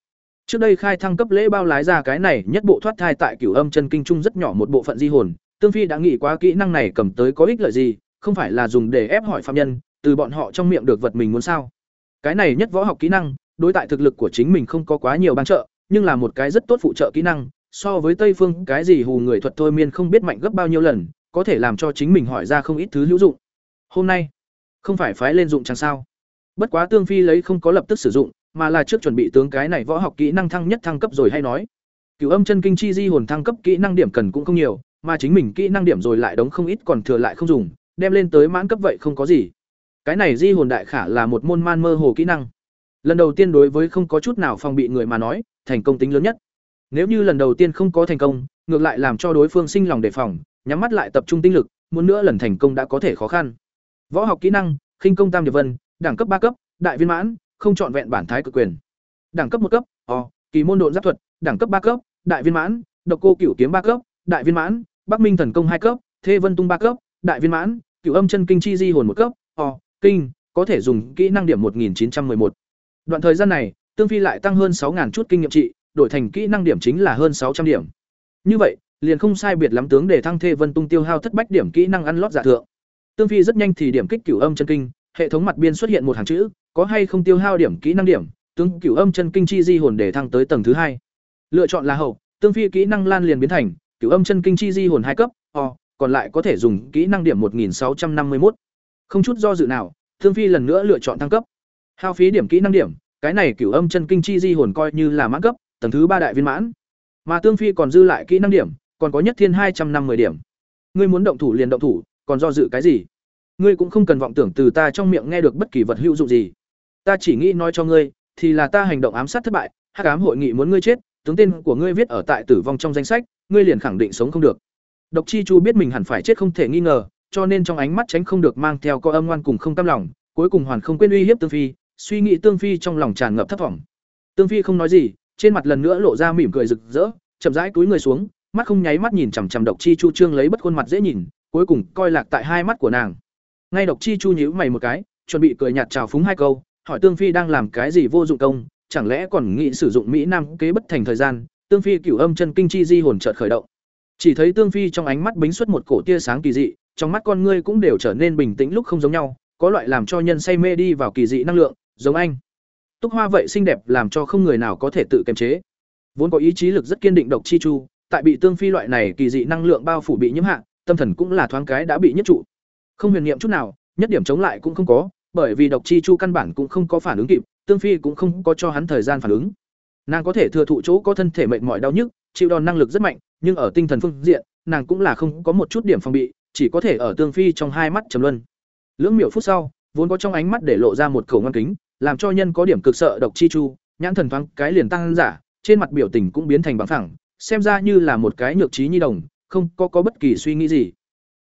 [SPEAKER 1] Trước đây khai thăng cấp lễ bao lái ra cái này nhất bộ thoát thai tại cửu âm chân kinh trung rất nhỏ một bộ phận di hồn tương phi đã nghĩ quá kỹ năng này cầm tới có ích lợi gì, không phải là dùng để ép hỏi phạm nhân, từ bọn họ trong miệng được vật mình muốn sao. Cái này nhất võ học kỹ năng, đối tại thực lực của chính mình không có quá nhiều ban trợ, nhưng là một cái rất tốt phụ trợ kỹ năng, so với tây phương, cái gì hù người thuật thôi miên không biết mạnh gấp bao nhiêu lần, có thể làm cho chính mình hỏi ra không ít thứ hữu dụng. Hôm nay, không phải phái lên dụng chẳng sao. Bất quá tương phi lấy không có lập tức sử dụng, mà là trước chuẩn bị tướng cái này võ học kỹ năng thăng nhất thăng cấp rồi hay nói. Cửu âm chân kinh chi di hồn thăng cấp kỹ năng điểm cần cũng không nhiều mà chính mình kỹ năng điểm rồi lại đóng không ít còn thừa lại không dùng, đem lên tới mãn cấp vậy không có gì. Cái này di hồn đại khả là một môn man mơ hồ kỹ năng. Lần đầu tiên đối với không có chút nào phòng bị người mà nói, thành công tính lớn nhất. Nếu như lần đầu tiên không có thành công, ngược lại làm cho đối phương sinh lòng đề phòng, nhắm mắt lại tập trung tinh lực, muốn nữa lần thành công đã có thể khó khăn. Võ học kỹ năng, khinh công tam điệp vân, đẳng cấp ba cấp, đại viên mãn, không chọn vẹn bản thái cực quyền. Đẳng cấp một cấp, o, kỳ môn độn giáp thuật, đẳng cấp ba cấp, đại viên mãn, độc cô cửu kiếm ba cấp, đại viên mãn bắc minh thần công hai cấp thê vân tung ba cấp, đại viên mãn, cửu âm chân kinh chi di hồn một cấp, o, kinh, có thể dùng kỹ năng điểm một nghìn chín trăm một. Đoạn thời gian này, tương phi lại tăng hơn sáu chút kinh nghiệm trị, đổi thành kỹ năng điểm chính là hơn sáu trăm điểm. Như vậy, liền không sai biệt lắm tướng để thăng thê vân tung tiêu hao thất bách điểm kỹ năng ăn lót giả thượng. Tương phi rất nhanh thì điểm kích cửu âm chân kinh, hệ thống mặt biên xuất hiện một hàng chữ, có hay không tiêu hao điểm kỹ năng điểm, tướng cửu âm chân kinh chi di hồn để thăng tới tầng thứ hai. Lựa chọn là hậu, tương phi kỹ năng lan liền biến thành cửu âm chân kinh chi di hồn hai cấp, o, còn lại có thể dùng kỹ năng điểm một nghìn sáu trăm năm mươi một không chút do dự nào tương phi lần nữa lựa chọn thăng cấp. Hao phí điểm kỹ năng điểm, cái này cửu âm chân kinh chi di hồn coi như là mãn cấp, tầng thứ ba đại viên mãn. Mà tương phi còn dư lại kỹ năng điểm, còn có nhất thiên hai trăm năm mươi điểm. Ngươi muốn động thủ liền động thủ, còn do dự cái gì? Ngươi cũng không cần vọng tưởng từ ta trong miệng nghe được bất kỳ vật hữu dụng gì. Ta chỉ nghĩ nói cho ngươi, thì là ta hành động ám sát thất bại, hắc ám hội nghị muốn ngươi chết, tướng tên của ngươi viết ở tại tử vong trong danh sách ngươi liền khẳng định sống không được. Độc chi chu biết mình hẳn phải chết không thể nghi ngờ, cho nên trong ánh mắt tránh không được mang theo co âm ngoan cùng không cam lòng, cuối cùng hoàn không quên uy hiếp tương phi, suy nghĩ tương phi trong lòng tràn ngập thất vọng tương phi không nói gì, trên mặt lần nữa lộ ra mỉm cười rực rỡ, chậm rãi cúi người xuống, mắt không nháy mắt nhìn chằm chằm độc chi chu trương lấy bất khuôn mặt dễ nhìn, cuối cùng coi lạc tại hai mắt của nàng. Ngay độc chi chu nhíu mày một cái, chuẩn bị cười nhạt chào phúng hai câu, hỏi tương phi đang làm cái gì vô dụng công, chẳng lẽ còn nghĩ sử dụng mỹ nam kế bất thành thời gian tương phi cửu âm chân kinh chi di hồn chợt khởi động. Chỉ thấy tương phi trong ánh mắt bính xuất một cổ tia sáng kỳ dị, trong mắt con ngươi cũng đều trở nên bình tĩnh lúc không giống nhau, có loại làm cho nhân say mê đi vào kỳ dị năng lượng, giống anh. Túc hoa vậy xinh đẹp làm cho không người nào có thể tự kiềm chế. Vốn có ý chí lực rất kiên định độc chi chu, tại bị tương phi loại này kỳ dị năng lượng bao phủ bị nhiễm hạ, tâm thần cũng là thoáng cái đã bị nhất trụ. Không huyền niệm chút nào, nhất điểm chống lại cũng không có, bởi vì độc chi chu căn bản cũng không có phản ứng kịp, tương phi cũng không có cho hắn thời gian phản ứng nàng có thể thừa thụ chỗ có thân thể mệt mỏi đau nhức, chịu đòn năng lực rất mạnh, nhưng ở tinh thần phương diện, nàng cũng là không có một chút điểm phòng bị, chỉ có thể ở tương phi trong hai mắt trầm luân. Lưỡng miểu phút sau, vốn có trong ánh mắt để lộ ra một khẩu ngăn kính, làm cho nhân có điểm cực sợ độc chi chu, nhãn thần thoáng cái liền tăng giả, trên mặt biểu tình cũng biến thành bằng phẳng, xem ra như là một cái nhược trí nhi đồng, không có có bất kỳ suy nghĩ gì.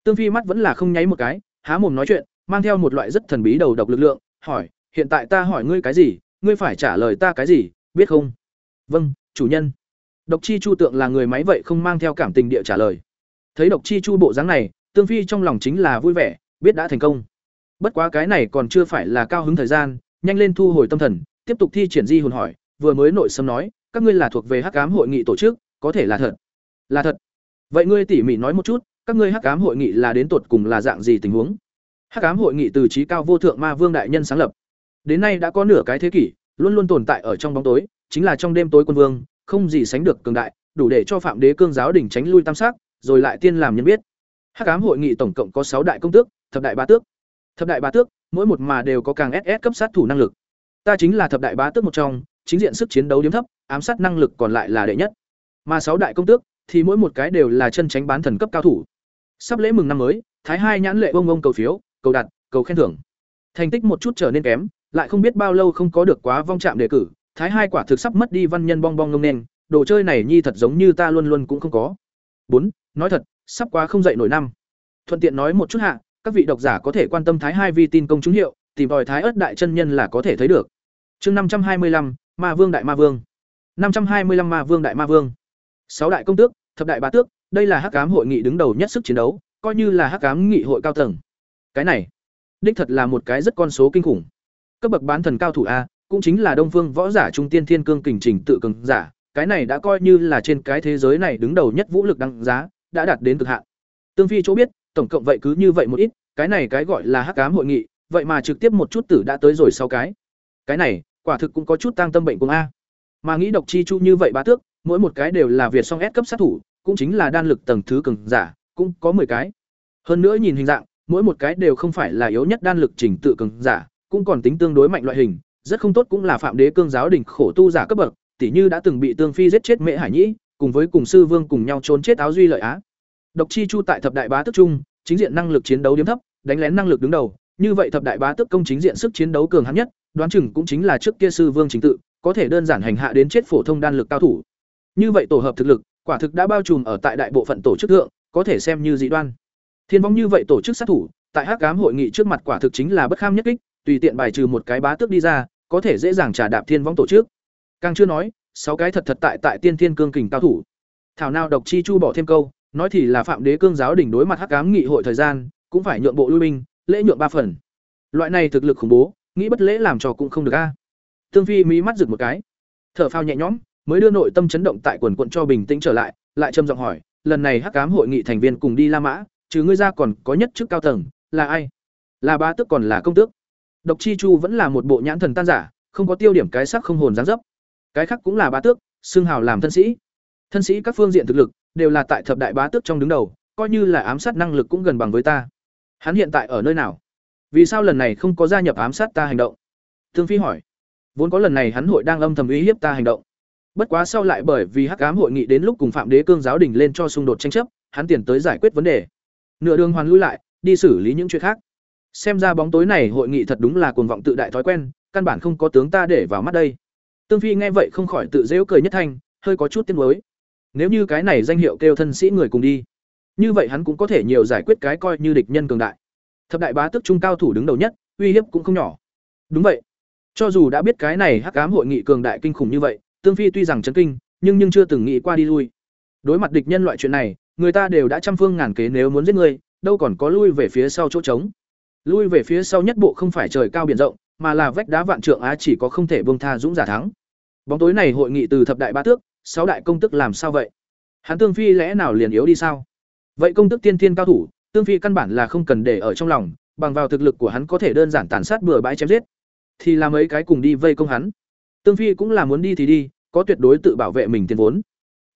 [SPEAKER 1] Tương phi mắt vẫn là không nháy một cái, há mồm nói chuyện, mang theo một loại rất thần bí đầu độc lực lượng, hỏi, hiện tại ta hỏi ngươi cái gì? Ngươi phải trả lời ta cái gì? Biết không? Vâng chủ nhân. Độc chi chu tượng là người máy vậy không mang theo cảm tình địa trả lời. Thấy độc chi chu bộ dáng này tương phi trong lòng chính là vui vẻ biết đã thành công. Bất quá cái này còn chưa phải là cao hứng thời gian nhanh lên thu hồi tâm thần tiếp tục thi triển di hồn hỏi vừa mới nội sâm nói các ngươi là thuộc về hắc ám hội nghị tổ chức có thể là thật? Là thật. Vậy ngươi tỉ mỉ nói một chút các ngươi hắc ám hội nghị là đến tột cùng là dạng gì tình huống? Hắc ám hội nghị từ trí cao vô thượng ma vương đại nhân sáng lập. Đến nay đã có nửa cái thế kỷ, luôn luôn tồn tại ở trong bóng tối, chính là trong đêm tối quân vương, không gì sánh được cường đại, đủ để cho Phạm Đế cương giáo đỉnh tránh lui tam sắc, rồi lại tiên làm nhân biết. Hắc ám hội nghị tổng cộng có sáu đại công tước, thập đại bá tước. Thập đại bá tước, mỗi một mà đều có càng SS cấp sát thủ năng lực. Ta chính là thập đại bá tước một trong, chính diện sức chiến đấu điểm thấp, ám sát năng lực còn lại là đệ nhất. Mà sáu đại công tước thì mỗi một cái đều là chân tránh bán thần cấp cao thủ. Sắp lễ mừng năm mới, Thái hai nhãn lệ bông bông cầu phiếu, cầu đặt, cầu khen thưởng. Thành tích một chút trở nên kém, lại không biết bao lâu không có được quá vong chạm đề cử, Thái hai quả thực sắp mất đi văn nhân bong bong ngông nên, đồ chơi này nhi thật giống như ta luôn luôn cũng không có. bốn Nói thật, sắp quá không dậy nổi năm. Thuận tiện nói một chút hạ, các vị độc giả có thể quan tâm Thái hai vi tin công chúng hiệu, tìm tòi Thái ớt đại chân nhân là có thể thấy được. Chương năm trăm hai mươi lăm Ma Vương đại Ma Vương. năm trăm hai mươi lăm Ma Vương đại Ma Vương. Sáu đại công tước, thập đại bá tước, đây là Hắc cám hội nghị đứng đầu nhất sức chiến đấu, coi như là Hắc cám nghị hội cao tầng. Cái này, đích thật là một cái rất con số kinh khủng. Cấp bậc bán thần cao thủ a, cũng chính là Đông Phương võ giả trung tiên thiên cương kình trình tự cường giả, cái này đã coi như là trên cái thế giới này đứng đầu nhất vũ lực đăng giá, đã đạt đến cực hạn. Tương Phi chỗ biết, tổng cộng vậy cứ như vậy một ít, cái này cái gọi là hắc ám hội nghị, vậy mà trực tiếp một chút tử đã tới rồi sau cái. Cái này, quả thực cũng có chút tăng tâm bệnh cùng a. Mà nghĩ độc chi chu như vậy bá tước, mỗi một cái đều là việt song S cấp sát thủ, cũng chính là đan lực tầng thứ cường giả, cũng có 10 cái. Hơn nữa nhìn hình dạng, mỗi một cái đều không phải là yếu nhất đan lực trình tự cường giả, cũng còn tính tương đối mạnh loại hình, rất không tốt cũng là phạm đế cương giáo đỉnh khổ tu giả cấp bậc, tỉ như đã từng bị Tương Phi giết chết Mễ Hải Nhĩ, cùng với cùng sư vương cùng nhau trốn chết áo duy lợi á. Độc chi chu tại thập đại bá tức trung, chính diện năng lực chiến đấu điểm thấp, đánh lén năng lực đứng đầu, như vậy thập đại bá tức công chính diện sức chiến đấu cường hãn nhất, đoán chừng cũng chính là trước kia sư vương chính tự, có thể đơn giản hành hạ đến chết phổ thông đan lực cao thủ. Như vậy tổ hợp thực lực, quả thực đã bao trùm ở tại đại bộ phận tổ chức thượng, có thể xem như dị đoan. Thiên vong như vậy tổ chức sát thủ, tại Hắc ám hội nghị trước mặt quả thực chính là bất kham nhất kích, tùy tiện bài trừ một cái bá tước đi ra, có thể dễ dàng trả đạp thiên vong tổ chức. Càng chưa nói, sáu cái thật thật tại tại tiên thiên cương kình cao thủ. Thảo nào độc chi chu bỏ thêm câu, nói thì là phạm đế cương giáo đỉnh đối mặt hắc ám nghị hội thời gian, cũng phải nhượng bộ lui binh, lễ nhượng ba phần. Loại này thực lực khủng bố, nghĩ bất lễ làm trò cũng không được a. Tương Phi mỹ mắt rực một cái, thở phào nhẹ nhõm, mới đưa nội tâm chấn động tại quần quận cho bình tĩnh trở lại, lại trầm giọng hỏi, lần này hắc ám hội nghị thành viên cùng đi La Mã, trừ ngươi ra còn có nhất chức cao tầng, là ai? Là ba tước còn là công tước? Độc Chi Chu vẫn là một bộ nhãn thần tan giả, không có tiêu điểm cái sắc không hồn dáng dấp. Cái khác cũng là bá tước, xương hào làm thân sĩ. Thân sĩ các phương diện thực lực đều là tại thập đại bá tước trong đứng đầu, coi như là ám sát năng lực cũng gần bằng với ta. Hắn hiện tại ở nơi nào? Vì sao lần này không có gia nhập ám sát ta hành động? Thương Phi hỏi. Vốn có lần này hắn hội đang âm thầm uy hiếp ta hành động. Bất quá sau lại bởi vì Hắc ám hội nghị đến lúc cùng Phạm Đế cương giáo đình lên cho xung đột tranh chấp, hắn tiền tới giải quyết vấn đề. Nửa đường hoàn lui lại, đi xử lý những chuyện khác. Xem ra bóng tối này hội nghị thật đúng là cuồng vọng tự đại thói quen, căn bản không có tướng ta để vào mắt đây. Tương Phi nghe vậy không khỏi tự giễu cười nhất thanh, hơi có chút tiếc nuối. Nếu như cái này danh hiệu kêu thân sĩ người cùng đi, như vậy hắn cũng có thể nhiều giải quyết cái coi như địch nhân cường đại. Thập đại bá tước trung cao thủ đứng đầu nhất, uy hiếp cũng không nhỏ. Đúng vậy. Cho dù đã biết cái này hắc ám hội nghị cường đại kinh khủng như vậy, Tương Phi tuy rằng chấn kinh, nhưng nhưng chưa từng nghĩ qua đi lui. Đối mặt địch nhân loại chuyện này, người ta đều đã trăm phương ngàn kế nếu muốn giết người, đâu còn có lui về phía sau chỗ trống. Lui về phía sau nhất bộ không phải trời cao biển rộng, mà là vách đá vạn trượng á chỉ có không thể buông tha dũng giả thắng. Bóng tối này hội nghị từ thập đại ba tước, sáu đại công tức làm sao vậy? Hắn Tương Phi lẽ nào liền yếu đi sao? Vậy công tức tiên thiên cao thủ, Tương Phi căn bản là không cần để ở trong lòng, bằng vào thực lực của hắn có thể đơn giản tàn sát bừa bãi chém giết. Thì làm ấy cái cùng đi vây công hắn. Tương Phi cũng là muốn đi thì đi, có tuyệt đối tự bảo vệ mình tiền vốn.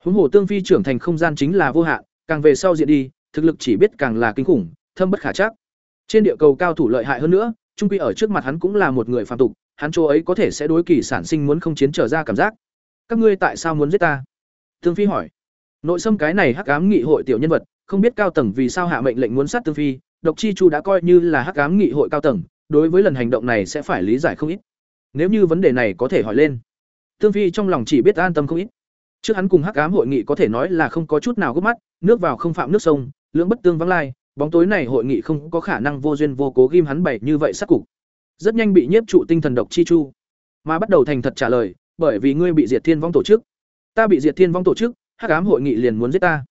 [SPEAKER 1] Huống hồ Tương Phi trưởng thành không gian chính là vô hạn, càng về sau diện đi, thực lực chỉ biết càng là kinh khủng, thâm bất khả chắc. Trên địa cầu cao thủ lợi hại hơn nữa, trung quy ở trước mặt hắn cũng là một người phàm tục, hắn chỗ ấy có thể sẽ đối kỳ sản sinh muốn không chiến trở ra cảm giác. Các ngươi tại sao muốn giết ta? Tương Phi hỏi. Nội xâm cái này hắc ám nghị hội tiểu nhân vật, không biết cao tầng vì sao hạ mệnh lệnh muốn sát Tương Phi, Độc Chi Chu đã coi như là hắc ám nghị hội cao tầng, đối với lần hành động này sẽ phải lý giải không ít. Nếu như vấn đề này có thể hỏi lên. Tương Phi trong lòng chỉ biết an tâm không ít. Trước hắn cùng hắc ám hội nghị có thể nói là không có chút nào gấp mắt, nước vào không phạm nước sông, lưỡng bất tương vắng lai, bóng tối này hội nghị không có khả năng vô duyên vô cố ghim hắn bảy như vậy sắc cục. Rất nhanh bị nhiếp trụ tinh thần độc chi chu. Mà bắt đầu thành thật trả lời, bởi vì ngươi bị diệt thiên vong tổ chức. Ta bị diệt thiên vong tổ chức, hắc ám hội nghị liền muốn giết ta.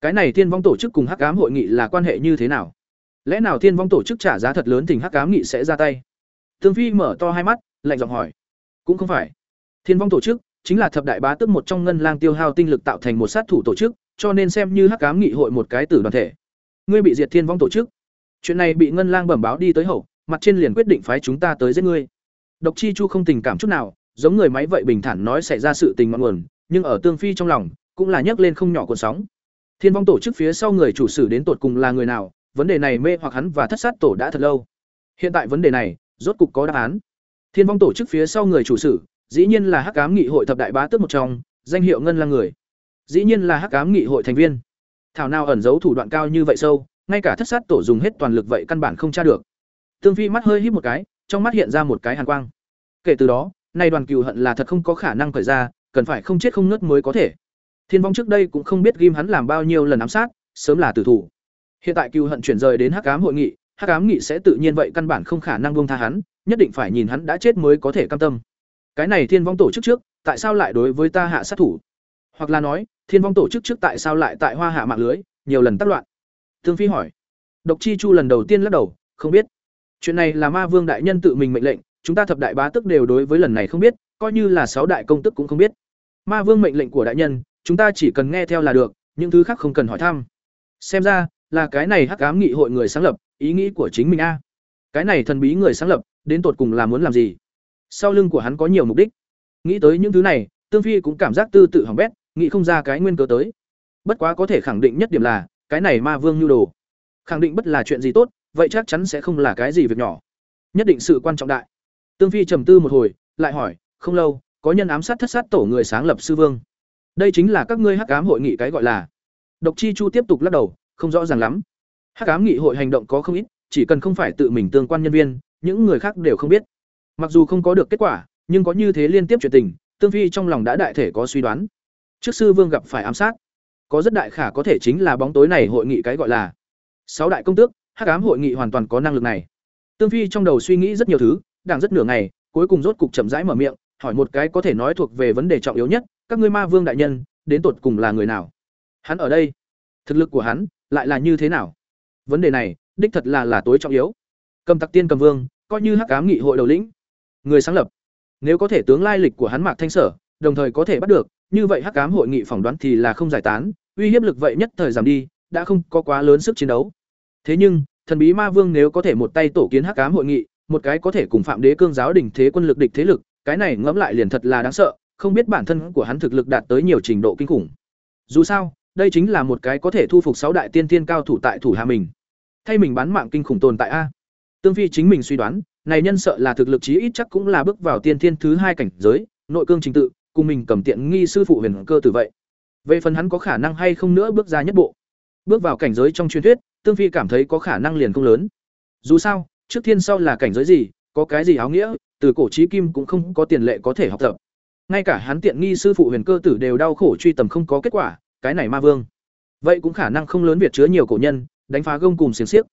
[SPEAKER 1] Cái này thiên vong tổ chức cùng hắc ám hội nghị là quan hệ như thế nào? Lẽ nào thiên vong tổ chức trả giá thật lớn thì hắc ám nghị sẽ ra tay? Thương phi mở to hai mắt, lạnh giọng hỏi. Cũng không phải. Thiên vong tổ chức chính là thập đại bá tức một trong ngân lang tiêu hao tinh lực tạo thành một sát thủ tổ chức, cho nên xem như hắc ám nghị hội một cái tử đoàn thể ngươi bị diệt thiên vong tổ chức chuyện này bị ngân lang bẩm báo đi tới hậu mặt trên liền quyết định phái chúng ta tới giết ngươi Độc Chi Chu không tình cảm chút nào, giống người máy vậy bình thản nói xảy ra sự tình ngọn nguồn, nhưng ở Tương Phi trong lòng, cũng là nhấc lên không nhỏ cuộn sóng. Thiên vong tổ chức phía sau người chủ sử đến tột cùng là người nào, vấn đề này mê hoặc hắn và thất sát tổ đã thật lâu. Hiện tại vấn đề này, rốt cục có đáp án. Thiên vong tổ chức phía sau người chủ sử, dĩ nhiên là Hắc Ám Nghị hội thập đại bá tước một trong, danh hiệu ngân là người. Dĩ nhiên là Hắc Ám Nghị hội thành viên. Thảo nào ẩn giấu thủ đoạn cao như vậy sâu, ngay cả thất sát tổ dùng hết toàn lực vậy căn bản không tra được. Tương Phi mắt hơi híp một cái, trong mắt hiện ra một cái hàn quang. Kể từ đó, nay đoàn cừu hận là thật không có khả năng khởi ra, cần phải không chết không ngất mới có thể. Thiên vong trước đây cũng không biết ghim hắn làm bao nhiêu lần ám sát, sớm là tử thủ. Hiện tại cừu hận chuyển rời đến Hắc ám hội nghị, Hắc ám nghị sẽ tự nhiên vậy căn bản không khả năng buông tha hắn, nhất định phải nhìn hắn đã chết mới có thể cam tâm. Cái này Thiên vong tổ chức trước, tại sao lại đối với ta hạ sát thủ? Hoặc là nói, Thiên vong tổ chức trước tại sao lại tại Hoa Hạ mạng lưới, nhiều lần tác loạn? Thương Phi hỏi. Độc Chi Chu lần đầu tiên lắc đầu, không biết. Chuyện này là Ma Vương đại nhân tự mình mệnh lệnh, chúng ta thập đại bá tức đều đối với lần này không biết, coi như là sáu đại công tức cũng không biết. Ma Vương mệnh lệnh của đại nhân, chúng ta chỉ cần nghe theo là được, những thứ khác không cần hỏi thăm. Xem ra, là cái này Hắc ám nghị hội người sáng lập, ý nghĩ của chính mình a. Cái này thần bí người sáng lập, đến tột cùng là muốn làm gì? Sau lưng của hắn có nhiều mục đích. Nghĩ tới những thứ này, Tương Phi cũng cảm giác tư tự hỏng bét, nghĩ không ra cái nguyên cớ tới. Bất quá có thể khẳng định nhất điểm là, cái này Ma Vương nhu đồ. Khẳng định bất là chuyện gì tốt, vậy chắc chắn sẽ không là cái gì việc nhỏ. Nhất định sự quan trọng đại. Tương Phi trầm tư một hồi, lại hỏi, không lâu, có nhân ám sát thất sát tổ người sáng lập sư vương. Đây chính là các ngươi Hắc ám hội nghị cái gọi là. Độc Chi Chu tiếp tục lắc đầu, không rõ ràng lắm. Hắc ám nghị hội hành động có không ít, chỉ cần không phải tự mình tương quan nhân viên, những người khác đều không biết. Mặc dù không có được kết quả, nhưng có như thế liên tiếp chuyện tình, Tương Phi trong lòng đã đại thể có suy đoán. Trước sư vương gặp phải ám sát, có rất đại khả có thể chính là bóng tối này hội nghị cái gọi là sáu đại công tước, Hắc ám hội nghị hoàn toàn có năng lực này. Tương Phi trong đầu suy nghĩ rất nhiều thứ, đang rất nửa ngày, cuối cùng rốt cục chậm rãi mở miệng, hỏi một cái có thể nói thuộc về vấn đề trọng yếu nhất, các ngươi Ma Vương đại nhân, đến tột cùng là người nào? Hắn ở đây, thực lực của hắn lại là như thế nào? Vấn đề này, đích thật là là tối trọng yếu. Cầm Tặc Tiên Cầm Vương, coi như Hắc ám nghị hội đầu lĩnh, người sáng lập. Nếu có thể tướng lai lịch của hắn Mạc Thanh Sở, đồng thời có thể bắt được, như vậy Hắc cám hội nghị phỏng đoán thì là không giải tán, uy hiếp lực vậy nhất thời giảm đi, đã không có quá lớn sức chiến đấu. Thế nhưng, thần bí ma vương nếu có thể một tay tổ kiến Hắc cám hội nghị, một cái có thể cùng phạm đế cương giáo đỉnh thế quân lực địch thế lực cái này ngẫm lại liền thật là đáng sợ không biết bản thân của hắn thực lực đạt tới nhiều trình độ kinh khủng. Dù sao đây chính là một cái có thể thu phục sáu đại tiên thiên cao thủ tại thủ hạ mình. Thay mình bán mạng kinh khủng tồn tại a. Tương phi chính mình suy đoán này nhân sợ là thực lực chí ít chắc cũng là bước vào tiên thiên thứ hai cảnh giới nội cương trình tự cùng mình cầm tiện nghi sư phụ huyền cơ tử vậy về phần hắn có khả năng hay không nữa bước ra nhất bộ bước vào cảnh giới trong truyền thuyết tương phi cảm thấy có khả năng liền không lớn dù sao trước thiên sau là cảnh giới gì, có cái gì áo nghĩa, từ cổ chí kim cũng không có tiền lệ có thể học tập. Ngay cả hắn tiện nghi sư phụ Huyền Cơ tử đều đau khổ truy tầm không có kết quả, cái này Ma Vương. Vậy cũng khả năng không lớn việt chứa nhiều cổ nhân, đánh phá gông cùng xiềng xiếc.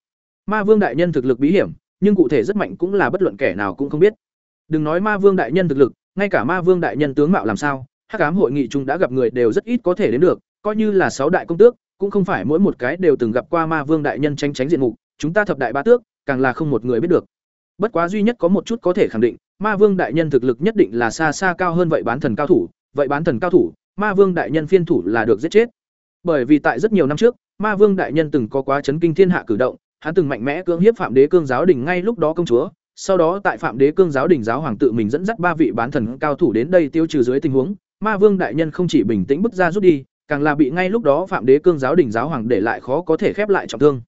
[SPEAKER 1] Ma Vương đại nhân thực lực bí hiểm, nhưng cụ thể rất mạnh cũng là bất luận kẻ nào cũng không biết. Đừng nói Ma Vương đại nhân thực lực, ngay cả Ma Vương đại nhân tướng mạo làm sao, Hắc ám hội nghị chúng đã gặp người đều rất ít có thể đến được, coi như là sáu đại công tước, cũng không phải mỗi một cái đều từng gặp qua Ma Vương đại nhân tranh tránh diện mục, chúng ta thập đại ba tước, càng là không một người biết được. Bất quá duy nhất có một chút có thể khẳng định, Ma Vương đại nhân thực lực nhất định là xa xa cao hơn vậy bán thần cao thủ, vậy bán thần cao thủ, Ma Vương đại nhân phiên thủ là được giết chết. Bởi vì tại rất nhiều năm trước, Ma Vương đại nhân từng có quá chấn kinh thiên hạ cử động, hắn từng mạnh mẽ cưỡng hiếp Phạm Đế Cương giáo đình ngay lúc đó công chúa, sau đó tại Phạm Đế Cương giáo đình giáo hoàng tự mình dẫn dắt ba vị bán thần cao thủ đến đây tiêu trừ dưới tình huống, Ma Vương đại nhân không chỉ bình tĩnh bước ra rút đi, càng là bị ngay lúc đó Phạm Đế Cương giáo đình giáo hoàng để lại khó có thể khép lại trọng thương.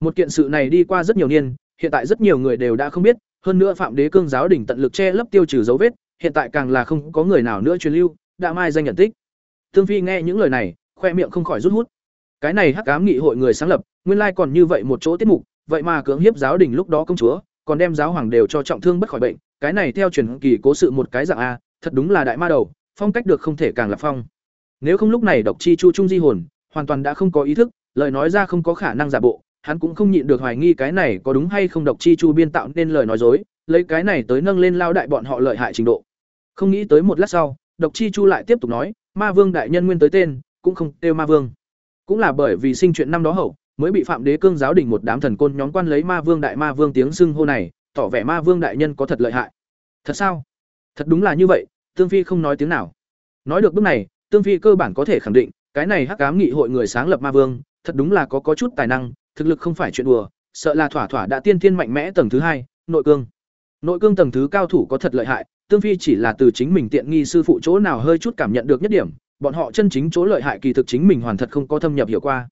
[SPEAKER 1] Một kiện sự này đi qua rất nhiều niên, hiện tại rất nhiều người đều đã không biết, hơn nữa Phạm Đế Cương giáo đỉnh tận lực che lấp tiêu trừ dấu vết, hiện tại càng là không có người nào nữa truyền lưu, đã mai danh nhận tích. Tương Phi nghe những lời này, khoe miệng không khỏi rút hút. Cái này Hắc cám nghị hội người sáng lập, nguyên lai còn như vậy một chỗ tiết mục, vậy mà cưỡng hiếp giáo đình lúc đó công chúa, còn đem giáo hoàng đều cho trọng thương bất khỏi bệnh, cái này theo truyền kỳ cố sự một cái dạng a, thật đúng là đại ma đầu, phong cách được không thể càng là phong. Nếu không lúc này độc chi chu trung di hồn, hoàn toàn đã không có ý thức, lời nói ra không có khả năng giả bộ, hắn cũng không nhịn được hoài nghi cái này có đúng hay không độc chi chu biên tạo nên lời nói dối, lấy cái này tới nâng lên lao đại bọn họ lợi hại trình độ. Không nghĩ tới một lát sau, độc chi chu lại tiếp tục nói, Ma Vương đại nhân nguyên tới tên, cũng không kêu Ma Vương. Cũng là bởi vì sinh chuyện năm đó hậu, mới bị Phạm Đế Cương giáo đình một đám thần côn nhóm quan lấy Ma Vương đại Ma Vương tiếng xưng hô này, tỏ vẻ Ma Vương đại nhân có thật lợi hại. Thật sao? Thật đúng là như vậy, Tương Phi không nói tiếng nào. Nói được bước này, Tương Phi cơ bản có thể khẳng định, cái này Hắc cám nghị hội người sáng lập Ma Vương, thật đúng là có có chút tài năng, thực lực không phải chuyện đùa, sợ là thỏa thỏa đã tiên thiên mạnh mẽ tầng thứ hai, nội cương. Nội cương tầng thứ cao thủ có thật lợi hại, Tương Phi chỉ là từ chính mình tiện nghi sư phụ chỗ nào hơi chút cảm nhận được nhất điểm, bọn họ chân chính chỗ lợi hại kỳ thực chính mình hoàn thật không có thâm nhập hiểu qua.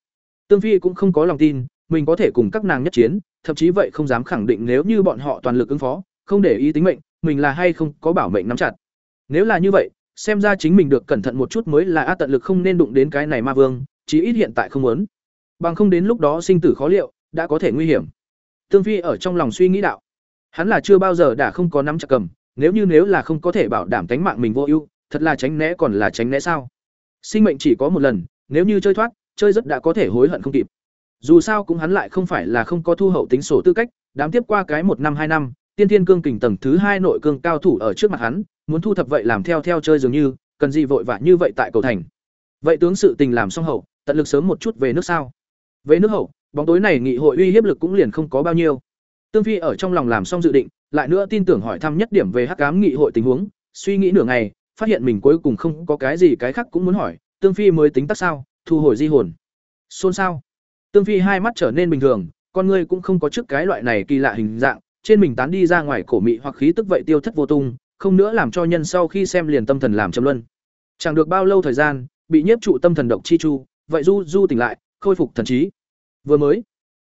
[SPEAKER 1] Tương Phi cũng không có lòng tin, mình có thể cùng các nàng nhất chiến, thậm chí vậy không dám khẳng định nếu như bọn họ toàn lực ứng phó, không để ý tính mệnh, mình là hay không có bảo mệnh nắm chặt. Nếu là như vậy, xem ra chính mình được cẩn thận một chút mới là a tận lực không nên đụng đến cái này ma vương, chí ít hiện tại không muốn. Bằng không đến lúc đó sinh tử khó liệu, đã có thể nguy hiểm. Tương Phi ở trong lòng suy nghĩ đạo, hắn là chưa bao giờ đã không có nắm chặt cầm, nếu như nếu là không có thể bảo đảm tính mạng mình vô ưu, thật là tránh né còn là tránh né sao? Sinh mệnh chỉ có một lần, nếu như chơi thoát, chơi rất đã có thể hối hận không kịp. Dù sao cũng hắn lại không phải là không có thu hậu tính sổ tư cách, đám tiếp qua cái một năm hai năm, tiên thiên cương kình tầng thứ hai nội cương cao thủ ở trước mặt hắn, muốn thu thập vậy làm theo theo chơi dường như, cần gì vội vã như vậy tại cầu thành. Vậy tướng sự tình làm xong hậu, tận lực sớm một chút về nước sao? Về nước hậu, bóng tối này nghị hội uy hiếp lực cũng liền không có bao nhiêu. Tương Phi ở trong lòng làm xong dự định, lại nữa tin tưởng hỏi thăm nhất điểm về Hắc Ám nghị hội tình huống, suy nghĩ nửa ngày, phát hiện mình cuối cùng không có cái gì cái khác cũng muốn hỏi, Tương Phi mới tính tắc sao, thu hồi di hồn. Xôn xao. Tương Phi hai mắt trở nên bình thường, con ngươi cũng không có trước cái loại này kỳ lạ hình dạng, trên mình tán đi ra ngoài cổ mị hoặc khí tức vậy tiêu thất vô tung, không nữa làm cho nhân sau khi xem liền tâm thần làm trầm luân. Chẳng được bao lâu thời gian, bị nhiếp trụ tâm thần độc chi chu, vậy du du tỉnh lại, khôi phục thần trí. Vừa mới,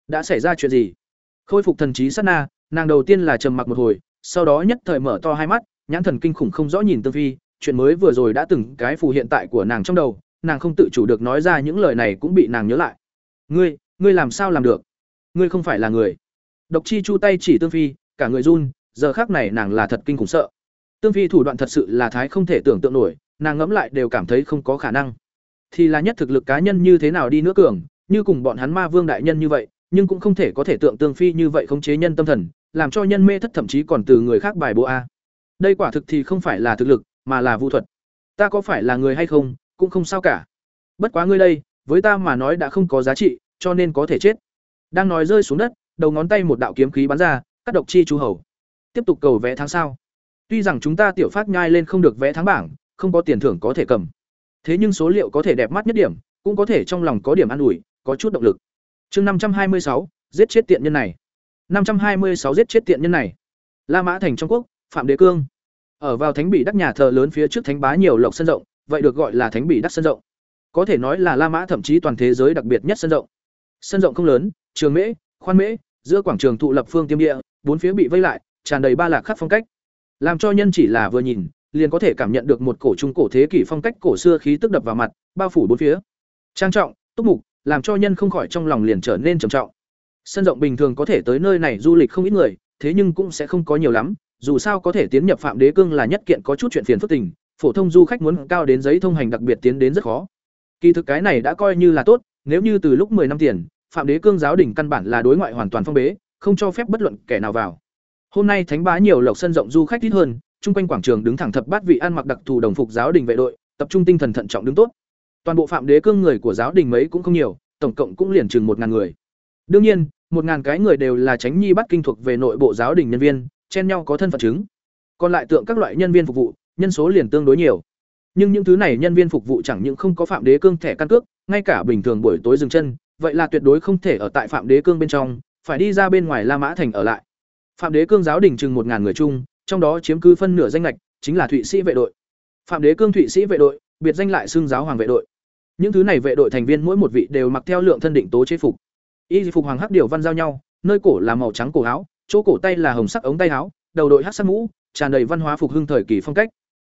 [SPEAKER 1] đã xảy ra chuyện gì? Khôi phục thần trí sát na, nàng đầu tiên là trầm mặc một hồi, sau đó nhất thời mở to hai mắt, nhãn thần kinh khủng không rõ nhìn Tương Phi, chuyện mới vừa rồi đã từng cái phù hiện tại của nàng trong đầu, nàng không tự chủ được nói ra những lời này cũng bị nàng nhớ lại. "Ngươi, ngươi làm sao làm được? Ngươi không phải là người?" Độc Chi Chu tay chỉ Tương Phi, cả người run, giờ khắc này nàng là thật kinh khủng sợ. Tương Phi thủ đoạn thật sự là thái không thể tưởng tượng nổi, nàng ngẫm lại đều cảm thấy không có khả năng. Thì là nhất thực lực cá nhân như thế nào đi nữa cường, như cùng bọn hắn Ma Vương đại nhân như vậy, nhưng cũng không thể có thể tượng Tương Phi như vậy khống chế nhân tâm thần, làm cho nhân mê thất thậm chí còn từ người khác bài bố a. Đây quả thực thì không phải là thực lực, mà là vu thuật. Ta có phải là người hay không, cũng không sao cả. Bất quá ngươi đây, với ta mà nói đã không có giá trị, cho nên có thể chết. Đang nói rơi xuống đất, đầu ngón tay một đạo kiếm khí bắn ra, cắt độc chi chú hầu. Tiếp tục cầu vẽ tháng sau. Tuy rằng chúng ta tiểu phát nhai lên không được vẽ tháng bảng, không có tiền thưởng có thể cầm. Thế nhưng số liệu có thể đẹp mắt nhất điểm, cũng có thể trong lòng có điểm an ủi, có chút động lực. Chương năm trăm hai mươi sáu, giết chết tiện nhân này. năm trăm hai mươi sáu giết chết tiện nhân này. La Mã thành trong quốc, Phạm Đế Cương. Ở vào Thánh bị Đắc nhà thờ lớn phía trước Thánh Bá nhiều lộc sân rộng, vậy được gọi là Thánh Bỉ Đắc sân rộng. Có thể nói là La Mã thậm chí toàn thế giới đặc biệt nhất sân rộng. Sân rộng không lớn, trường mễ, khoan mễ, giữa quảng trường thụ lập phương tiêm địa, bốn phía bị vây lại, tràn đầy ba lạc khắc phong cách. Làm cho nhân chỉ là vừa nhìn, liền có thể cảm nhận được một cổ trung cổ thế kỷ phong cách cổ xưa khí tức đập vào mặt, bao phủ bốn phía. Trang trọng, túc mục, làm cho nhân không khỏi trong lòng liền trở nên trầm trọng. Sân rộng bình thường có thể tới nơi này du lịch không ít người, thế nhưng cũng sẽ không có nhiều lắm, dù sao có thể tiến nhập Phạm Đế Cương là nhất kiện có chút chuyện phiền phức tình, phổ thông du khách muốn cao đến giấy thông hành đặc biệt tiến đến rất khó. Kỳ thực cái này đã coi như là tốt, nếu như từ lúc 10 năm tiền, Phạm Đế Cương giáo đỉnh căn bản là đối ngoại hoàn toàn phong bế, không cho phép bất luận kẻ nào vào. Hôm nay thánh bá nhiều lộc sân rộng du khách ít hơn, trung quanh quảng trường đứng thẳng thập bát vị ăn mặc đặc thù đồng phục giáo đình vệ đội, tập trung tinh thần thận trọng đứng tốt. Toàn bộ Phạm Đế Cương người của giáo đình mấy cũng không nhiều, tổng cộng cũng liền chừng một ngàn người. Đương nhiên, một ngàn cái người đều là tránh nhi bắt kinh thuộc về nội bộ giáo đình nhân viên, chen nhau có thân phận chứng. Còn lại tượng các loại nhân viên phục vụ, nhân số liền tương đối nhiều. Nhưng những thứ này nhân viên phục vụ chẳng những không có phạm đế cương thẻ căn cước, ngay cả bình thường buổi tối dừng chân, vậy là tuyệt đối không thể ở tại phạm đế cương bên trong, phải đi ra bên ngoài La Mã thành ở lại. Phạm đế cương giáo đình chừng một ngàn người chung, trong đó chiếm cứ phân nửa danh lệch, chính là Thụy Sĩ vệ đội. Phạm đế cương Thụy Sĩ vệ đội, biệt danh lại xưng giáo hoàng vệ đội. Những thứ này vệ đội thành viên mỗi một vị đều mặc theo lượng thân định tố chế phục. Y phục hoàng hắc điều văn giao nhau, nơi cổ là màu trắng cổ áo, chỗ cổ tay là hồng sắc ống tay áo, đầu đội hắc sắc mũ, tràn đầy văn hóa phục hưng thời kỳ phong cách.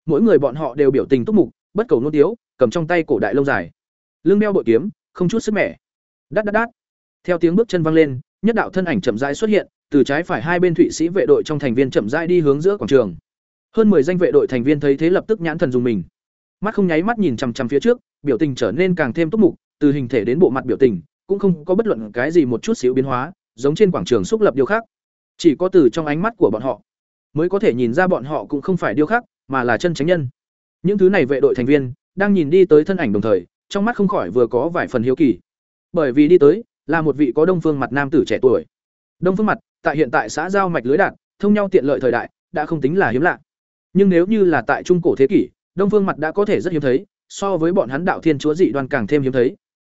[SPEAKER 1] Mỗi người bọn họ đều biểu tình túc mục, bất cầu nôn tiếu, cầm trong tay cổ đại lông dài, lưng đeo bội kiếm, không chút sức mẻ. Đát đát đát. Theo tiếng bước chân vang lên, nhất đạo thân ảnh chậm rãi xuất hiện, từ trái phải hai bên thụy sĩ vệ đội trong thành viên chậm rãi đi hướng giữa quảng trường. Hơn 10 danh vệ đội thành viên thấy thế lập tức nhãn thần dùng mình. Mắt không nháy mắt nhìn chằm chằm phía trước, biểu tình trở nên càng thêm túc mục, từ hình thể đến bộ mặt biểu tình, cũng không có bất luận cái gì một chút xíu biến hóa, giống trên quảng trường xúc lập điều khác. Chỉ có từ trong ánh mắt của bọn họ, mới có thể nhìn ra bọn họ cũng không phải điêu khắc, mà là chân chánh nhân. Những thứ này vệ đội thành viên đang nhìn đi tới thân ảnh đồng thời, trong mắt không khỏi vừa có vài phần hiếu kỳ. Bởi vì đi tới là một vị có đông phương mặt nam tử trẻ tuổi. Đông phương mặt, tại hiện tại xã giao mạch lưới đạt, thông nhau tiện lợi thời đại, đã không tính là hiếm lạ. Nhưng nếu như là tại trung cổ thế kỷ, đông phương mặt đã có thể rất hiếm thấy, so với bọn hắn đạo thiên chúa dị đoan càng thêm hiếm thấy.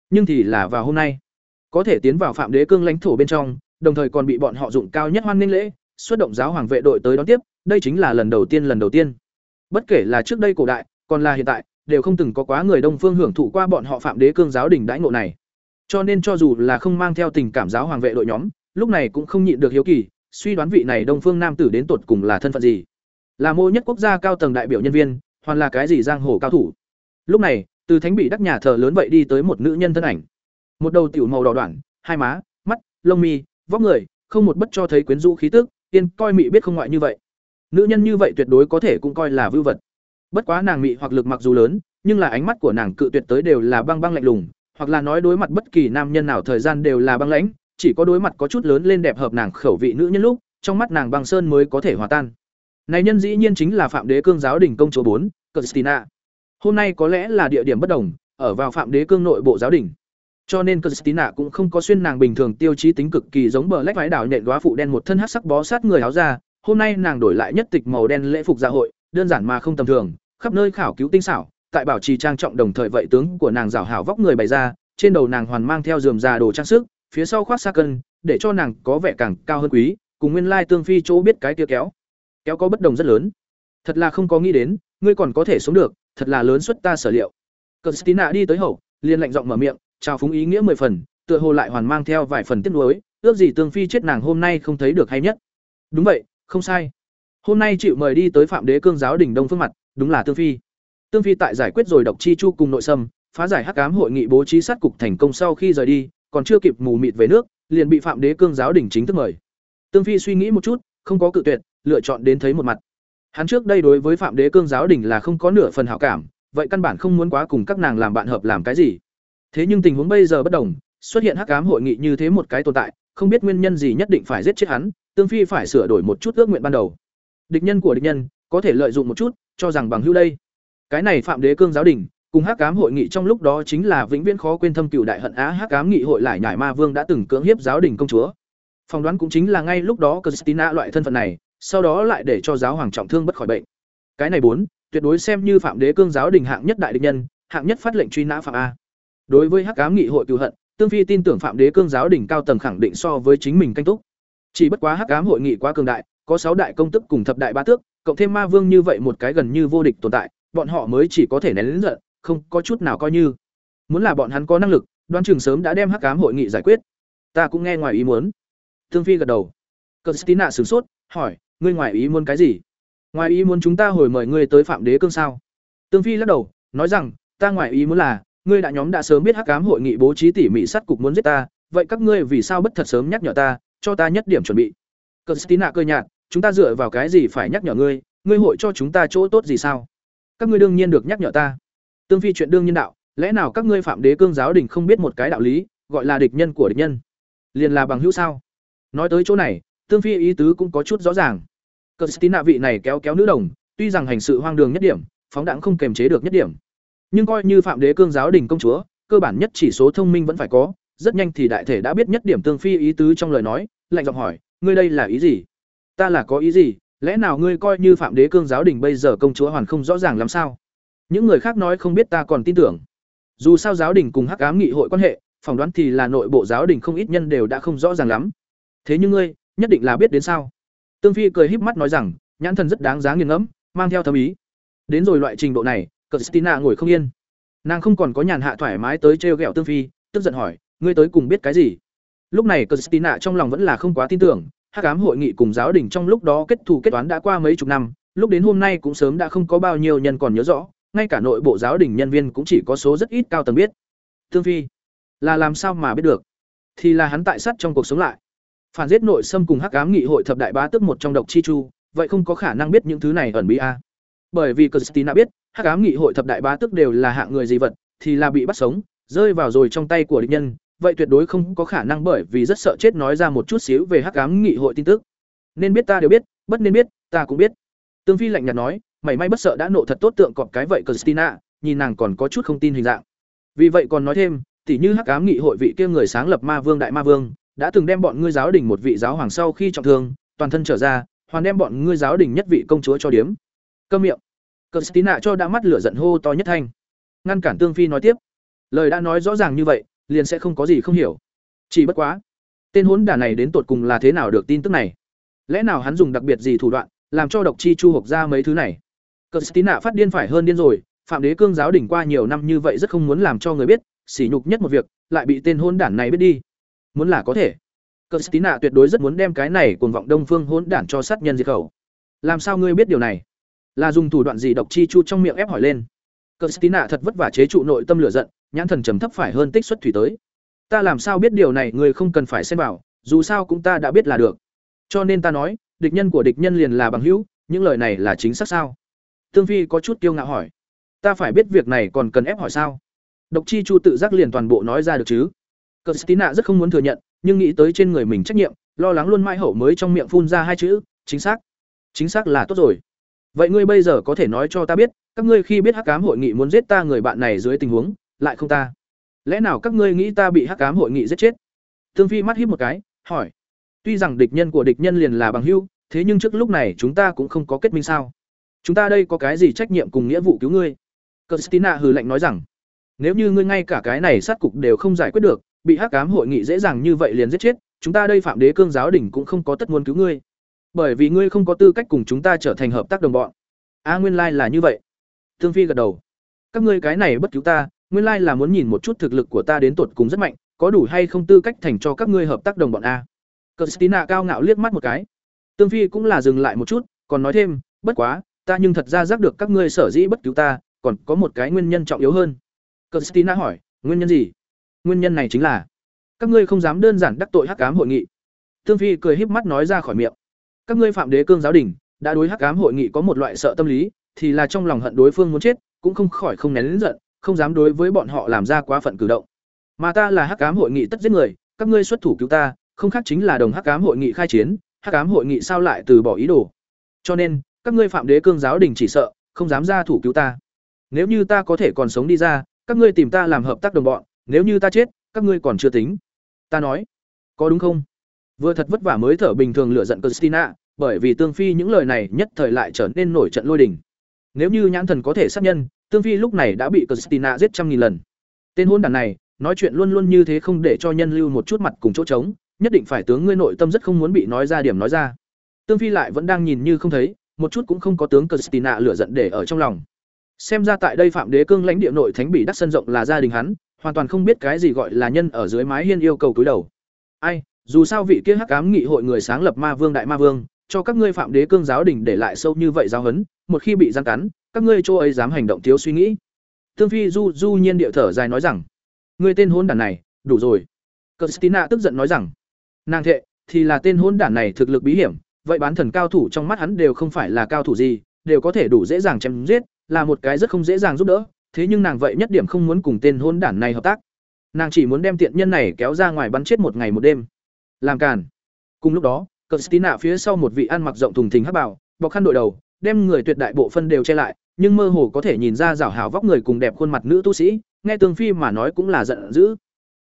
[SPEAKER 1] Nhưng thì là vào hôm nay, có thể tiến vào phạm đế cương lãnh thổ bên trong, đồng thời còn bị bọn họ dụng cao nhất hoan nghênh lễ, xuất động giáo hoàng vệ đội tới đón tiếp, đây chính là lần đầu tiên lần đầu tiên. Bất kể là trước đây cổ đại, còn là hiện tại, đều không từng có quá người Đông phương hưởng thụ qua bọn họ Phạm Đế cương giáo đỉnh đãi ngộ này. Cho nên cho dù là không mang theo tình cảm giáo hoàng vệ đội nhóm, lúc này cũng không nhịn được hiếu kỳ, suy đoán vị này Đông phương nam tử đến tột cùng là thân phận gì. Là mô nhất quốc gia cao tầng đại biểu nhân viên, hoặc là cái gì giang hồ cao thủ. Lúc này, từ thánh bị đắc nhà thờ lớn vậy đi tới một nữ nhân thân ảnh. Một đầu tiểu màu đỏ đoạn, hai má, mắt, lông mi, vóc người, không một bất cho thấy quyến rũ khí tức, yên coi mị biết không ngoại như vậy. Nữ nhân như vậy tuyệt đối có thể cũng coi là vưu vật. Bất quá nàng mị hoặc lực mặc dù lớn, nhưng là ánh mắt của nàng cự tuyệt tới đều là băng băng lạnh lùng, hoặc là nói đối mặt bất kỳ nam nhân nào thời gian đều là băng lãnh, chỉ có đối mặt có chút lớn lên đẹp hợp nàng khẩu vị nữ nhân lúc, trong mắt nàng băng sơn mới có thể hòa tan. Này nhân dĩ nhiên chính là Phạm Đế Cương giáo đỉnh công chúa bốn, Christina. Hôm nay có lẽ là địa điểm bất đồng, ở vào Phạm Đế Cương nội bộ giáo đỉnh. Cho nên Christina cũng không có xuyên nàng bình thường tiêu chí tính cực kỳ giống bờ lách vái đảo nhện đóa phụ đen một thân hắc sắc bó sát người áo ra, hôm nay nàng đổi lại nhất tịch màu đen lễ phục dạ hội, đơn giản mà không tầm thường, khắp nơi khảo cứu tinh xảo, tại bảo trì trang trọng đồng thời vậy tướng của nàng rảo hảo vóc người bày ra, trên đầu nàng hoàn mang theo rườm rà đồ trang sức, phía sau khoác xa cân, để cho nàng có vẻ càng cao hơn quý, cùng nguyên lai tương phi chỗ biết cái kia kéo. Kéo có bất đồng rất lớn. Thật là không có nghĩ đến, ngươi còn có thể sống được, thật là lớn xuất ta sở liệu. Christina đi tới hậu, liền lạnh giọng mở miệng, chào phúng ý nghĩa mười phần, tựa hồ lại hoàn mang theo vài phần tiếc nuối, ước gì tương phi chết nàng hôm nay không thấy được hay nhất. Đúng vậy, không sai. Hôm nay chịu mời đi tới Phạm Đế Cương giáo đỉnh Đông Phương mặt, đúng là tương phi. Tương phi tại giải quyết rồi độc chi chu cùng nội sâm, phá giải hắc ám hội nghị bố trí sát cục thành công sau khi rời đi, còn chưa kịp mù mịt về nước, liền bị Phạm Đế Cương giáo đỉnh chính thức mời. Tương phi suy nghĩ một chút, không có cự tuyệt, lựa chọn đến thấy một mặt. Hắn trước đây đối với Phạm Đế Cương giáo đỉnh là không có nửa phần hảo cảm, vậy căn bản không muốn quá cùng các nàng làm bạn hợp làm cái gì. Thế nhưng tình huống bây giờ bất đồng, xuất hiện hắc ám hội nghị như thế một cái tồn tại, không biết nguyên nhân gì nhất định phải giết chết hắn, Tương Phi phải sửa đổi một chút ước nguyện ban đầu. Địch nhân của địch nhân, có thể lợi dụng một chút, cho rằng bằng hữu đây. Cái này Phạm Đế Cương giáo đình, cùng hắc ám hội nghị trong lúc đó chính là vĩnh viễn khó quên thâm cựu đại hận á hắc ám nghị hội lại nhải ma vương đã từng cưỡng hiếp giáo đình công chúa. Phỏng đoán cũng chính là ngay lúc đó Christina loại thân phận này, sau đó lại để cho giáo hoàng trọng thương bất khỏi bệnh. Cái này bốn, tuyệt đối xem như Phạm Đế Cương giáo đình hạng nhất đại địch nhân, hạng nhất phát lệnh truy nã phạm a. Đối với hắc ám nghị hội cựu hận, Tương Phi tin tưởng Phạm Đế Cương giáo đỉnh cao tầng khẳng định so với chính mình canh túc. Chỉ bất quá hắc ám hội nghị quá cường đại, có sáu đại công tức cùng thập đại ba tước, cộng thêm ma vương như vậy một cái gần như vô địch tồn tại, bọn họ mới chỉ có thể nén lớn giận, không có chút nào coi như. Muốn là bọn hắn có năng lực, đoán chừng sớm đã đem hắc ám hội nghị giải quyết. Ta cũng nghe ngoài ý muốn. Tương Phi gật đầu. Christina sửng sốt, hỏi, ngươi ngoài ý muốn cái gì? Ngoài ý muốn chúng ta hồi mời ngươi tới Phạm Đế Cương sao? Tương Phi lắc đầu, nói rằng, ta ngoài ý muốn là, ngươi đã nhóm đã sớm biết hắc ám hội nghị bố trí tỉ mỉ sát cục muốn giết ta, vậy các ngươi vì sao bất thật sớm nhắc nhở ta, cho ta nhất điểm chuẩn bị? Christina cười nhạt, chúng ta dựa vào cái gì phải nhắc nhở ngươi, ngươi hội cho chúng ta chỗ tốt gì sao? Các ngươi đương nhiên được nhắc nhở ta. Tương Phi chuyện đương nhiên đạo, lẽ nào các ngươi Phạm Đế Cương giáo đình không biết một cái đạo lý, gọi là địch nhân của địch nhân, liền là bằng hữu sao? Nói tới chỗ này, Tương Phi ý tứ cũng có chút rõ ràng. Christina vị này kéo kéo nữ đồng, tuy rằng hành sự hoang đường nhất điểm, phóng đãng không kềm chế được nhất điểm. Nhưng coi như Phạm Đế Cương giáo đình công chúa, cơ bản nhất chỉ số thông minh vẫn phải có, rất nhanh thì đại thể đã biết nhất điểm Tương Phi ý tứ trong lời nói, lạnh giọng hỏi, ngươi đây là ý gì? Ta là có ý gì? Lẽ nào ngươi coi như Phạm Đế Cương giáo đình bây giờ công chúa hoàn không rõ ràng làm sao? Những người khác nói không biết ta còn tin tưởng. Dù sao giáo đình cùng Hắc Ám nghị hội quan hệ, phỏng đoán thì là nội bộ giáo đình không ít nhân đều đã không rõ ràng lắm. Thế nhưng ngươi, nhất định là biết đến sao? Tương Phi cười híp mắt nói rằng, nhãn thần rất đáng giá nghiền ngẫm, mang theo thâm ý. Đến rồi loại trình độ này, Christina ngồi không yên. Nàng không còn có nhàn hạ thoải mái tới trêu ghẹo Tương Phi, tức giận hỏi, ngươi tới cùng biết cái gì? Lúc này Christina trong lòng vẫn là không quá tin tưởng, Hắc ám hội nghị cùng giáo đình trong lúc đó kết thù kết toán đã qua mấy chục năm, lúc đến hôm nay cũng sớm đã không có bao nhiêu nhân còn nhớ rõ, ngay cả nội bộ giáo đình nhân viên cũng chỉ có số rất ít cao tầng biết. Tương Phi, là làm sao mà biết được? Thì là hắn tại sát trong cuộc sống lại. Phản giết nội xâm cùng Hắc ám nghị hội thập đại bá tức một trong độc chi chu, vậy không có khả năng biết những thứ này ẩn bí a. Bởi vì Christina biết, Hắc ám nghị hội thập đại bá tức đều là hạng người gì vật, thì là bị bắt sống, rơi vào rồi trong tay của địch nhân, vậy tuyệt đối không có khả năng bởi vì rất sợ chết nói ra một chút xíu về Hắc ám nghị hội tin tức. Nên biết ta đều biết, bất nên biết, ta cũng biết. Tương Phi lạnh nhạt nói, mảy may bất sợ đã nộ thật tốt tượng cọp cái vậy Christina, nhìn nàng còn có chút không tin hình dạng. Vì vậy còn nói thêm, tỉ như Hắc ám nghị hội vị kia người sáng lập Ma Vương đại Ma Vương, đã từng đem bọn ngươi giáo đình một vị giáo hoàng sau khi trọng thương, toàn thân trở ra, hoàn đem bọn ngươi giáo đình nhất vị công chúa cho điếm. Câm miệng. Christina cho đã mắt lửa giận hô to nhất thanh. Ngăn cản Tương Phi nói tiếp. Lời đã nói rõ ràng như vậy, liền sẽ không có gì không hiểu. Chỉ bất quá, tên hỗn đản này đến tột cùng là thế nào được tin tức này? Lẽ nào hắn dùng đặc biệt gì thủ đoạn, làm cho độc chi chu hộc ra mấy thứ này? Christina phát điên phải hơn điên rồi, Phạm Đế Cương giáo đỉnh qua nhiều năm như vậy rất không muốn làm cho người biết, sỉ nhục nhất một việc, lại bị tên hôn đản này biết đi. Muốn là có thể. Christina tuyệt đối rất muốn đem cái này cuồng vọng Đông Phương hỗn đản cho sát nhân diệt khẩu. Làm sao ngươi biết điều này? Là dùng thủ đoạn gì độc chi chu trong miệng ép hỏi lên. Christina thật vất vả chế trụ nội tâm lửa giận, nhãn thần trầm thấp phải hơn tích xuất thủy tới. Ta làm sao biết điều này, người không cần phải xem bảo, dù sao cũng ta đã biết là được. Cho nên ta nói, địch nhân của địch nhân liền là bằng hữu, những lời này là chính xác sao? Tương Phi có chút kiêu ngạo hỏi. Ta phải biết việc này còn cần ép hỏi sao? Độc Chi Chu tự giác liền toàn bộ nói ra được chứ? Christina rất không muốn thừa nhận, nhưng nghĩ tới trên người mình trách nhiệm, lo lắng luôn mãi hậu mới trong miệng phun ra hai chữ, chính xác. Chính xác là tốt rồi. Vậy ngươi bây giờ có thể nói cho ta biết, các ngươi khi biết Hắc Ám hội nghị muốn giết ta người bạn này dưới tình huống, lại không ta. Lẽ nào các ngươi nghĩ ta bị Hắc Ám hội nghị giết chết? Thương Phi mắt híp một cái, hỏi. Tuy rằng địch nhân của địch nhân liền là bằng hữu, thế nhưng trước lúc này chúng ta cũng không có kết minh sao? Chúng ta đây có cái gì trách nhiệm cùng nghĩa vụ cứu ngươi? Christina hừ lạnh nói rằng, nếu như ngươi ngay cả cái này sát cục đều không giải quyết được, bị Hắc Ám hội nghị dễ dàng như vậy liền giết chết, chúng ta đây Phạm Đế Cương giáo đỉnh cũng không có tất muốn cứu ngươi. Bởi vì ngươi không có tư cách cùng chúng ta trở thành hợp tác đồng bọn. A nguyên lai là như vậy. Thương Phi gật đầu. Các ngươi cái này bất cứu ta, nguyên lai là muốn nhìn một chút thực lực của ta đến tột cùng rất mạnh, có đủ hay không tư cách thành cho các ngươi hợp tác đồng bọn a. Christina cao ngạo liếc mắt một cái. Tương Phi cũng là dừng lại một chút, còn nói thêm, bất quá, ta nhưng thật ra giác được các ngươi sở dĩ bất cứu ta, còn có một cái nguyên nhân trọng yếu hơn. Christina hỏi, nguyên nhân gì? Nguyên nhân này chính là các ngươi không dám đơn giản đắc tội Hắc Ám hội nghị. Tương Phi cười híp mắt nói ra khỏi miệng. Các ngươi phạm đế cương giáo đình, đã đối Hắc Ám hội nghị có một loại sợ tâm lý, thì là trong lòng hận đối phương muốn chết, cũng không khỏi không nén giận, không dám đối với bọn họ làm ra quá phận cử động. Mà ta là Hắc Ám hội nghị tất giết người, các ngươi xuất thủ cứu ta, không khác chính là đồng Hắc Ám hội nghị khai chiến, Hắc Ám hội nghị sao lại từ bỏ ý đồ. Cho nên, các ngươi phạm đế cương giáo đình chỉ sợ, không dám ra thủ cứu ta. Nếu như ta có thể còn sống đi ra, các ngươi tìm ta làm hợp tác đồng bọn, nếu như ta chết, các ngươi còn chưa tính. Ta nói, có đúng không? Vừa thật vất vả mới thở bình thường lựa giận Christina, bởi vì Tương Phi những lời này nhất thời lại trở nên nổi trận lôi đình. Nếu như nhãn thần có thể sát nhân, Tương Phi lúc này đã bị Christina giết trăm nghìn lần. Tên hôn đàn này, nói chuyện luôn luôn như thế không để cho nhân lưu một chút mặt cùng chỗ trống, nhất định phải tướng ngươi nội tâm rất không muốn bị nói ra điểm nói ra. Tương Phi lại vẫn đang nhìn như không thấy, một chút cũng không có tướng Christina lửa giận để ở trong lòng. Xem ra tại đây Phạm Đế Cương lãnh địa nội thánh bị đắc sân rộng là gia đình hắn, hoàn toàn không biết cái gì gọi là nhân ở dưới mái hiên yêu cầu cúi đầu. Ai, dù sao vị kia hắc ám nghị hội người sáng lập Ma Vương đại Ma Vương, cho các ngươi Phạm Đế Cương giáo đình để lại sâu như vậy giáo huấn, một khi bị giáng cắn, các ngươi chỗ ấy dám hành động thiếu suy nghĩ. Tương Phi du du nhiên điệu thở dài nói rằng, ngươi tên hôn đản này, đủ rồi. Christina tức giận nói rằng, nàng thệ, thì là tên hôn đản này thực lực bí hiểm, vậy bán thần cao thủ trong mắt hắn đều không phải là cao thủ gì, đều có thể đủ dễ dàng chém giết, là một cái rất không dễ dàng giúp đỡ, thế nhưng nàng vậy nhất điểm không muốn cùng tên hôn đản này hợp tác. Nàng chỉ muốn đem tiện nhân này kéo ra ngoài bắn chết một ngày một đêm. Làm càn. Cùng lúc đó, Christina phía sau một vị ăn mặc rộng thùng thình hắc bảo, bọc khăn đội đầu, đem người tuyệt đại bộ phân đều che lại, nhưng mơ hồ có thể nhìn ra rảo hảo vóc người cùng đẹp khuôn mặt nữ tu sĩ, nghe Tương Phi mà nói cũng là giận dữ.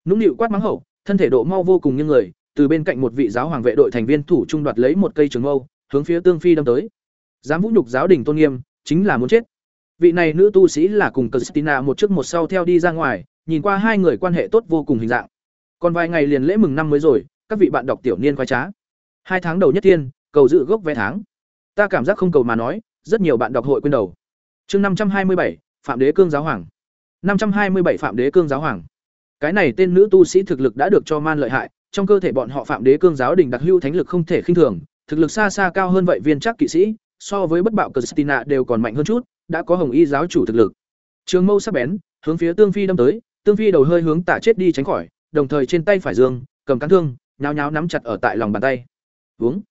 [SPEAKER 1] Nũng nịu quát mắng hậu, thân thể độ mau vô cùng như người, từ bên cạnh một vị giáo hoàng vệ đội thành viên thủ trung đoạt lấy một cây trường mâu, hướng phía Tương Phi đâm tới. Dám vũ nhục giáo đình tôn nghiêm, chính là muốn chết. Vị này nữ tu sĩ là cùng Christina một trước một sau theo đi ra ngoài, nhìn qua hai người quan hệ tốt vô cùng hình dạng. Còn vài ngày liền lễ mừng năm mới rồi, các vị bạn đọc tiểu niên khoái trá. Hai tháng đầu nhất thiên, cầu dự gốc vé tháng. Ta cảm giác không cầu mà nói, rất nhiều bạn đọc hội quên đầu. Chương năm trăm hai mươi bảy, Phạm Đế Cương giáo hoàng. năm trăm hai mươi bảy Phạm Đế Cương giáo hoàng. Cái này tên nữ tu sĩ thực lực đã được cho man lợi hại, trong cơ thể bọn họ Phạm Đế Cương giáo đình đặc hữu thánh lực không thể khinh thường, thực lực xa xa cao hơn vậy viên chắc kỵ sĩ, so với bất bạo Christina đều còn mạnh hơn chút, đã có Hồng Y giáo chủ thực lực. Trường mâu sắc bén, hướng phía Tương Phi đâm tới, Tương Phi đầu hơi hướng tả chết đi tránh khỏi, đồng thời trên tay phải dương, cầm cán thương, nháo nháo nắm chặt ở tại lòng bàn tay. Vướng.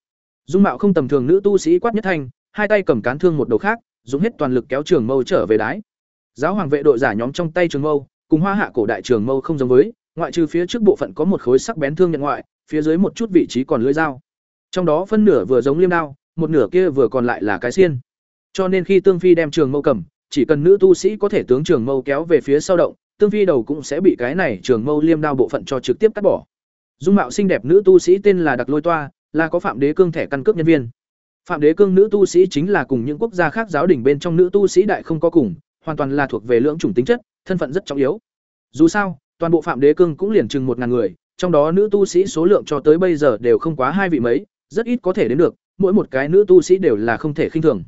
[SPEAKER 1] Dung mạo không tầm thường nữ tu sĩ quát nhất thanh, hai tay cầm cán thương một đầu khác, dùng hết toàn lực kéo trường mâu trở về đái. Giáo hoàng vệ đội giả nhóm trong tay trường mâu, cùng hoa hạ cổ đại trường mâu không giống với, ngoại trừ phía trước bộ phận có một khối sắc bén thương nhận ngoại, phía dưới một chút vị trí còn lưỡi dao. Trong đó phân nửa vừa giống liêm đao, một nửa kia vừa còn lại là cái xiên. Cho nên khi Tương Phi đem trường mâu cầm, chỉ cần nữ tu sĩ có thể tướng trường mâu kéo về phía sau động, Tương Phi đầu cũng sẽ bị cái này trường mâu liêm đao bộ phận cho trực tiếp cắt bỏ. Dung mạo xinh đẹp nữ tu sĩ tên là Đặc Lôi Toa, là có Phạm Đế Cương thẻ căn cước nhân viên. Phạm Đế Cương nữ tu sĩ chính là cùng những quốc gia khác giáo đỉnh bên trong nữ tu sĩ đại không có cùng, hoàn toàn là thuộc về lưỡng chủng tính chất, thân phận rất trọng yếu. Dù sao, toàn bộ Phạm Đế Cương cũng liền chừng một ngàn người, trong đó nữ tu sĩ số lượng cho tới bây giờ đều không quá hai vị mấy, rất ít có thể đến được, mỗi một cái nữ tu sĩ đều là không thể khinh thường.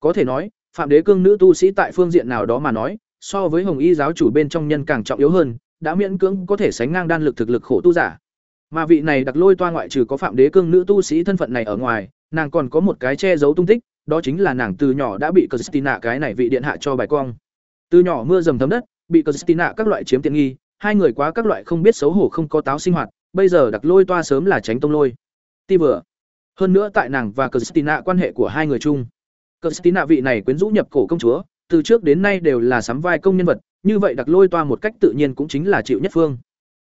[SPEAKER 1] Có thể nói, Phạm Đế Cương nữ tu sĩ tại phương diện nào đó mà nói, so với Hồng Y giáo chủ bên trong nhân càng trọng yếu hơn, đã miễn cưỡng có thể sánh ngang đan lực thực lực khổ tu giả. Mà vị này đặc lôi toa ngoại trừ có Phạm Đế Cương nữ tu sĩ thân phận này ở ngoài, nàng còn có một cái che giấu tung tích, đó chính là nàng từ nhỏ đã bị Christina cái này vị điện hạ cho bài cong. Từ nhỏ mưa dầm thấm đất, bị Christina các loại chiếm tiện nghi, hai người quá các loại không biết xấu hổ không có táo sinh hoạt, bây giờ đặc lôi toa sớm là tránh tông lôi. Ti vừa. Hơn nữa tại nàng và Christina quan hệ của hai người chung. Christina vị này quyến rũ nhập cổ công chúa, từ trước đến nay đều là sắm vai công nhân vật, như vậy đặc lôi toa một cách tự nhiên cũng chính là chịu nhất phương.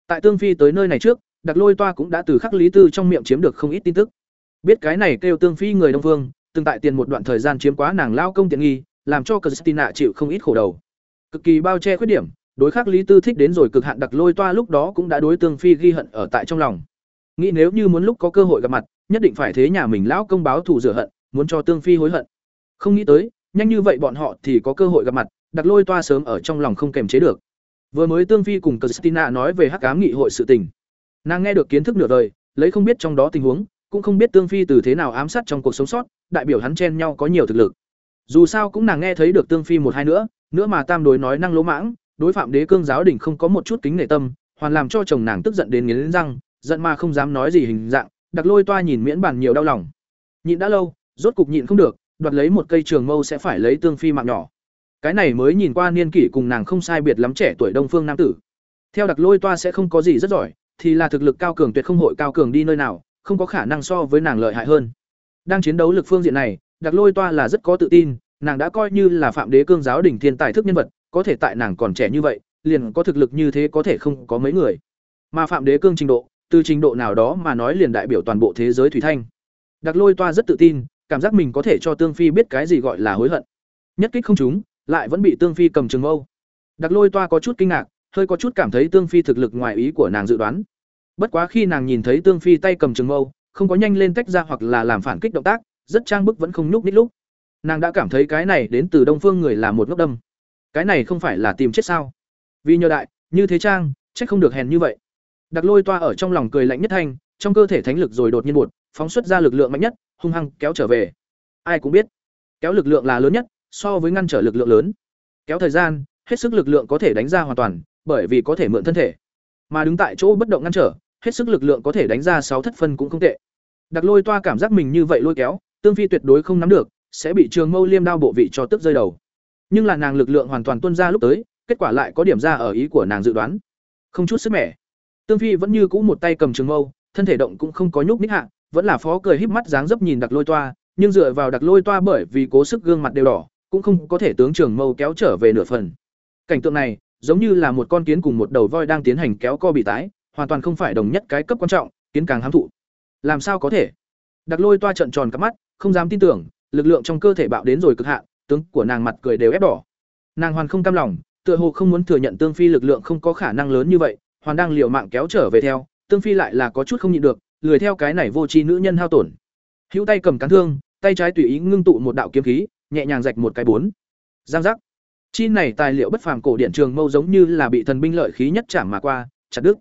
[SPEAKER 1] Tại Tương Phi tới nơi này trước, đặc lôi toa cũng đã từ khắc lý tư trong miệng chiếm được không ít tin tức. Biết cái này kêu Tương Phi người Đông Phương, từng tại tiền một đoạn thời gian chiếm quá nàng lao công tiện nghi, làm cho Christina chịu không ít khổ đầu. Cực kỳ bao che khuyết điểm, đối khắc lý tư thích đến rồi cực hạn đặc lôi toa lúc đó cũng đã đối Tương Phi ghi hận ở tại trong lòng. Nghĩ nếu như muốn lúc có cơ hội gặp mặt, nhất định phải thế nhà mình lão công báo thù rửa hận, muốn cho Tương Phi hối hận. Không nghĩ tới, nhanh như vậy bọn họ thì có cơ hội gặp mặt, đặc lôi toa sớm ở trong lòng không kềm chế được. Vừa mới Tương Phi cùng Christina nói về Hắc Ám nghị hội sự tình. Nàng nghe được kiến thức nửa đời, lấy không biết trong đó tình huống, cũng không biết Tương Phi từ thế nào ám sát trong cuộc sống sót, đại biểu hắn chen nhau có nhiều thực lực. Dù sao cũng nàng nghe thấy được Tương Phi một hai nữa, nữa mà tam đối nói năng lỗ mãng, đối phạm đế cương giáo đình không có một chút kính nể tâm, hoàn làm cho chồng nàng tức giận đến nghiến răng, giận mà không dám nói gì hình dạng, đặc lôi toa nhìn miễn bàn nhiều đau lòng. Nhịn đã lâu, rốt cục nhịn không được, đoạt lấy một cây trường mâu sẽ phải lấy Tương Phi mạng nhỏ. Cái này mới nhìn qua niên kỷ cùng nàng không sai biệt lắm trẻ tuổi Đông Phương nam tử. Theo đặc lôi toa sẽ không có gì rất giỏi, thì là thực lực cao cường tuyệt không hội cao cường đi nơi nào, không có khả năng so với nàng lợi hại hơn. Đang chiến đấu lực phương diện này, Đặc Lôi Toa là rất có tự tin, nàng đã coi như là Phạm Đế Cương giáo đỉnh thiên tài thức nhân vật, có thể tại nàng còn trẻ như vậy, liền có thực lực như thế có thể không có mấy người. Mà Phạm Đế Cương trình độ, từ trình độ nào đó mà nói liền đại biểu toàn bộ thế giới thủy thanh. Đặc Lôi Toa rất tự tin, cảm giác mình có thể cho Tương Phi biết cái gì gọi là hối hận. Nhất kích không trúng, lại vẫn bị Tương Phi cầm trường mâu. Đặc Lôi Toa có chút kinh ngạc, hơi có chút cảm thấy Tương Phi thực lực ngoài ý của nàng dự đoán. Bất quá khi nàng nhìn thấy Tương Phi tay cầm trường mâu, không có nhanh lên tách ra hoặc là làm phản kích động tác, rất trang bức vẫn không nhúc nhích lúc. Nàng đã cảm thấy cái này đến từ Đông Phương người là một ngốc đâm. Cái này không phải là tìm chết sao? Vì nhờ đại, như thế trang, chắc không được hèn như vậy. Đặc Lôi toa ở trong lòng cười lạnh nhất thanh, trong cơ thể thánh lực rồi đột nhiên buột, phóng xuất ra lực lượng mạnh nhất, hung hăng kéo trở về. Ai cũng biết, kéo lực lượng là lớn nhất, so với ngăn trở lực lượng lớn. Kéo thời gian, hết sức lực lượng có thể đánh ra hoàn toàn, bởi vì có thể mượn thân thể. Mà đứng tại chỗ bất động ngăn trở, hết sức lực lượng có thể đánh ra sáu thất phân cũng không tệ. Đặc Lôi Toa cảm giác mình như vậy lôi kéo, Tương Phi tuyệt đối không nắm được, sẽ bị Trường Mâu Liêm đao bộ vị cho tức rơi đầu. Nhưng là nàng lực lượng hoàn toàn tuôn ra lúc tới, kết quả lại có điểm ra ở ý của nàng dự đoán. Không chút sức mẻ. Tương Phi vẫn như cũ một tay cầm trường mâu, thân thể động cũng không có nhúc nhích hạ, vẫn là phó cười híp mắt dáng dấp nhìn Đặc Lôi Toa, nhưng dựa vào Đặc Lôi Toa bởi vì cố sức gương mặt đều đỏ, cũng không có thể tướng trường mâu kéo trở về nửa phần. Cảnh tượng này, giống như là một con kiến cùng một đầu voi đang tiến hành kéo co bị tái, hoàn toàn không phải đồng nhất cái cấp quan trọng, kiến càng hám thụ. Làm sao có thể? Đặc Lôi toa trận tròn cả mắt, không dám tin tưởng, lực lượng trong cơ thể bạo đến rồi cực hạn, tướng của nàng mặt cười đều ép đỏ. Nàng hoàn không cam lòng, tựa hồ không muốn thừa nhận Tương Phi lực lượng không có khả năng lớn như vậy, hoàn đang liều mạng kéo trở về theo, Tương Phi lại là có chút không nhịn được, lười theo cái này vô tri nữ nhân hao tổn. Hữu tay cầm cán thương, tay trái tùy ý ngưng tụ một đạo kiếm khí, nhẹ nhàng rạch một cái bốn. Giang giác. Chi này tài liệu bất phàm cổ điện trường mâu giống như là bị thần binh lợi khí nhất chạm mà qua, chặt đứt.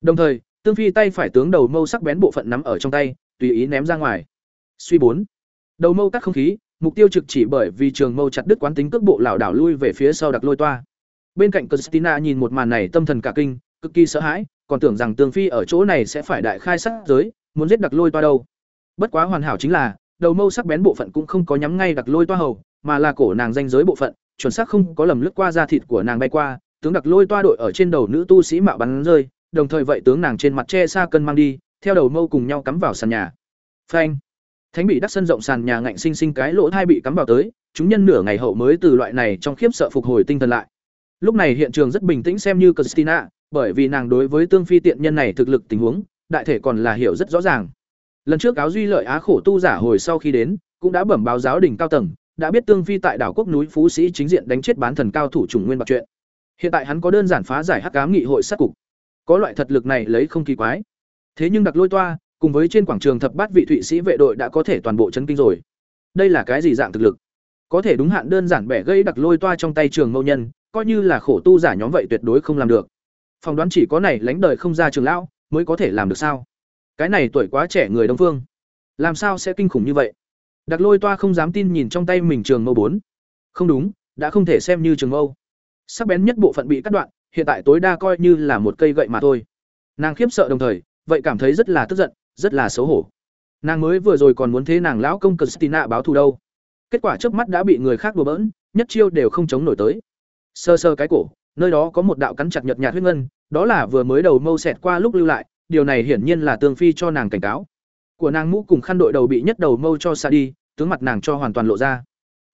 [SPEAKER 1] Đồng thời, Tương Phi tay phải tướng đầu mâu sắc bén bộ phận nắm ở trong tay, tùy ý ném ra ngoài. Suy bốn. Đầu mâu cắt không khí, mục tiêu trực chỉ bởi vì trường mâu chặt đứt quán tính cước bộ lảo đảo lui về phía sau đặc lôi toa. Bên cạnh Christina nhìn một màn này tâm thần cả kinh, cực kỳ sợ hãi, còn tưởng rằng Tương Phi ở chỗ này sẽ phải đại khai sát giới, muốn giết đặc lôi toa đâu. Bất quá hoàn hảo chính là, đầu mâu sắc bén bộ phận cũng không có nhắm ngay đặc lôi toa hầu, mà là cổ nàng danh giới bộ phận, chuẩn xác không có lầm lướt qua da thịt của nàng bay qua, tướng đặc lôi toa đội ở trên đầu nữ tu sĩ mạo bắn rơi, đồng thời vậy tướng nàng trên mặt che xa cân mang đi, theo đầu mâu cùng nhau cắm vào sàn nhà. Phanh. Thánh bị đắc sân rộng sàn nhà ngạnh sinh sinh cái lỗ hai bị cắm vào tới, chúng nhân nửa ngày hậu mới từ loại này trong khiếp sợ phục hồi tinh thần lại. Lúc này hiện trường rất bình tĩnh xem như Christina, bởi vì nàng đối với tương phi tiện nhân này thực lực tình huống, đại thể còn là hiểu rất rõ ràng. Lần trước áo duy lợi á khổ tu giả hồi sau khi đến, cũng đã bẩm báo giáo đỉnh cao tầng, đã biết tương phi tại đảo quốc núi phú sĩ chính diện đánh chết bán thần cao thủ chủng nguyên bạc chuyện. Hiện tại hắn có đơn giản phá giải hắc ám nghị hội sát cục. Có loại thật lực này lấy không kỳ quái. Thế nhưng đặc lôi toa, cùng với trên quảng trường thập bát vị thụy sĩ vệ đội đã có thể toàn bộ chấn kinh rồi. Đây là cái gì dạng thực lực? Có thể đúng hạn đơn giản bẻ gây đặc lôi toa trong tay trường mâu nhân, coi như là khổ tu giả nhóm vậy tuyệt đối không làm được. Phòng đoán chỉ có này lánh đời không ra trường lão mới có thể làm được sao? Cái này tuổi quá trẻ người Đông Phương. làm sao sẽ kinh khủng như vậy đặc lôi toa không dám tin nhìn trong tay mình trường mâu bốn không đúng đã không thể xem như trường mâu sắc bén nhất bộ phận bị cắt đoạn hiện tại tối đa coi như là một cây gậy mà thôi. Nàng khiếp sợ đồng thời, vậy cảm thấy rất là tức giận, rất là xấu hổ. Nàng mới vừa rồi còn muốn thế nàng lão công Christina báo thù đâu. Kết quả trước mắt đã bị người khác đùa bỡn, nhất chiêu đều không chống nổi tới. Sơ sơ cái cổ, nơi đó có một đạo cắn chặt nhợt nhạt huyết ngân, đó là vừa mới đầu mâu xẹt qua lúc lưu lại, điều này hiển nhiên là tương phi cho nàng cảnh cáo. Của nàng mũ cùng khăn đội đầu bị nhất đầu mâu cho xa đi, tướng mặt nàng cho hoàn toàn lộ ra.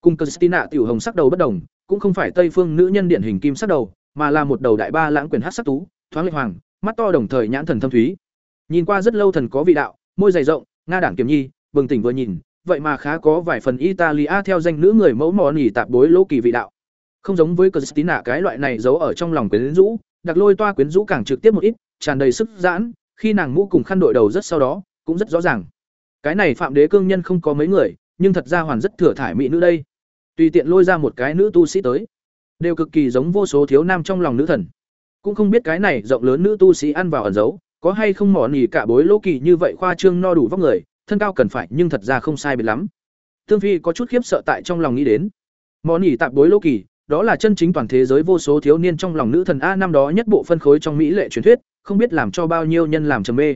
[SPEAKER 1] Cùng Christina tiểu hồng sắc đầu bất đồng, cũng không phải tây phương nữ nhân điển hình kim sắc đầu mà là một đầu đại ba lãng quyền hát sắc tú, thoáng lệ hoàng, mắt to đồng thời nhãn thần thâm thúy. Nhìn qua rất lâu thần có vị đạo, môi dày rộng, nga đảng kiếm nhi, bừng tỉnh vừa nhìn, vậy mà khá có vài phần italia theo danh nữ người mẫu mò nỉ tạp bối lỗ kỳ vị đạo. Không giống với Christina, cái loại này giấu ở trong lòng quyến rũ, đặc lôi toa quyến rũ càng trực tiếp một ít, tràn đầy sức giãn, khi nàng mũ cùng khăn đội đầu rất sau đó, cũng rất rõ ràng. Cái này phạm đế cương nhân không có mấy người, nhưng thật ra hoàn rất thừa thải mỹ nữ đây. Tùy tiện lôi ra một cái nữ tu sĩ tới đều cực kỳ giống vô số thiếu nam trong lòng nữ thần. Cũng không biết cái này rộng lớn nữ tu sĩ ăn vào ẩn giấu, có hay không mỏ nỉ cả bối lỗ kỳ như vậy khoa trương no đủ vóc người, thân cao cần phải nhưng thật ra không sai biệt lắm. Tương phi có chút khiếp sợ tại trong lòng nghĩ đến. Mỏ nỉ tạp bối lỗ kỳ, đó là chân chính toàn thế giới vô số thiếu niên trong lòng nữ thần a năm đó nhất bộ phân khối trong mỹ lệ truyền thuyết, không biết làm cho bao nhiêu nhân làm trầm mê.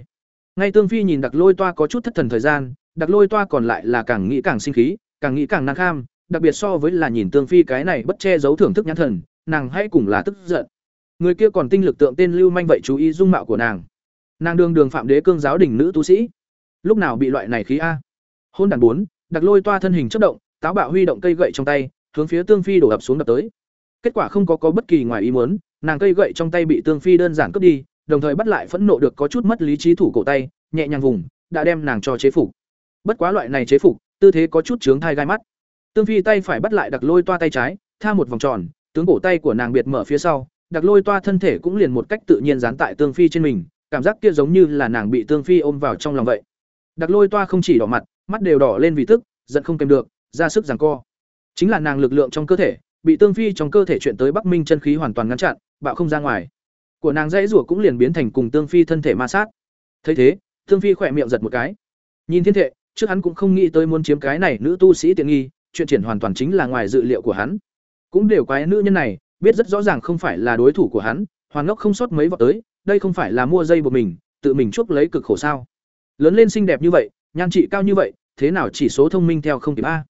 [SPEAKER 1] Ngay tương phi nhìn đặc lôi toa có chút thất thần thời gian, đặc lôi toa còn lại là càng nghĩ càng sinh khí, càng nghĩ càng năng kham đặc biệt so với là nhìn tương phi cái này bất che giấu thưởng thức nhãn thần, nàng hay cùng là tức giận. Người kia còn tinh lực tượng tên lưu manh vậy chú ý dung mạo của nàng. Nàng đương đường phạm đế cương giáo đình nữ tu sĩ. Lúc nào bị loại này khí a? Hôn đàn bốn, đặc lôi toa thân hình chất động, táo bạo huy động cây gậy trong tay, hướng phía tương phi đổ ập xuống đập tới. Kết quả không có có bất kỳ ngoài ý muốn, nàng cây gậy trong tay bị tương phi đơn giản cướp đi, đồng thời bắt lại phẫn nộ được có chút mất lý trí thủ cổ tay, nhẹ nhàng vùng, đã đem nàng cho chế phục. Bất quá loại này chế phục, tư thế có chút chướng thai gai mắt tương phi tay phải bắt lại đặc lôi toa tay trái, tha một vòng tròn, tướng cổ tay của nàng biệt mở phía sau, đặc lôi toa thân thể cũng liền một cách tự nhiên dán tại tương phi trên mình, cảm giác kia giống như là nàng bị tương phi ôm vào trong lòng vậy. Đặc lôi toa không chỉ đỏ mặt, mắt đều đỏ lên vì tức, giận không kèm được, ra sức giằng co. Chính là nàng lực lượng trong cơ thể, bị tương phi trong cơ thể chuyện tới bắc minh chân khí hoàn toàn ngăn chặn, bạo không ra ngoài. Của nàng dãy rủa cũng liền biến thành cùng tương phi thân thể ma sát. Thấy thế, tương phi khỏe miệng giật một cái. Nhìn thiên thệ, trước hắn cũng không nghĩ tới muốn chiếm cái này nữ tu sĩ tiện nghi chuyện triển hoàn toàn chính là ngoài dự liệu của hắn. Cũng đều quái nữ nhân này, biết rất rõ ràng không phải là đối thủ của hắn hoàn ngốc không sót mấy vọt tới, đây không phải là mua dây buộc mình, tự mình chuốc lấy cực khổ sao. Lớn lên xinh đẹp như vậy, nhan trị cao như vậy, thế nào chỉ số thông minh theo không kịp a?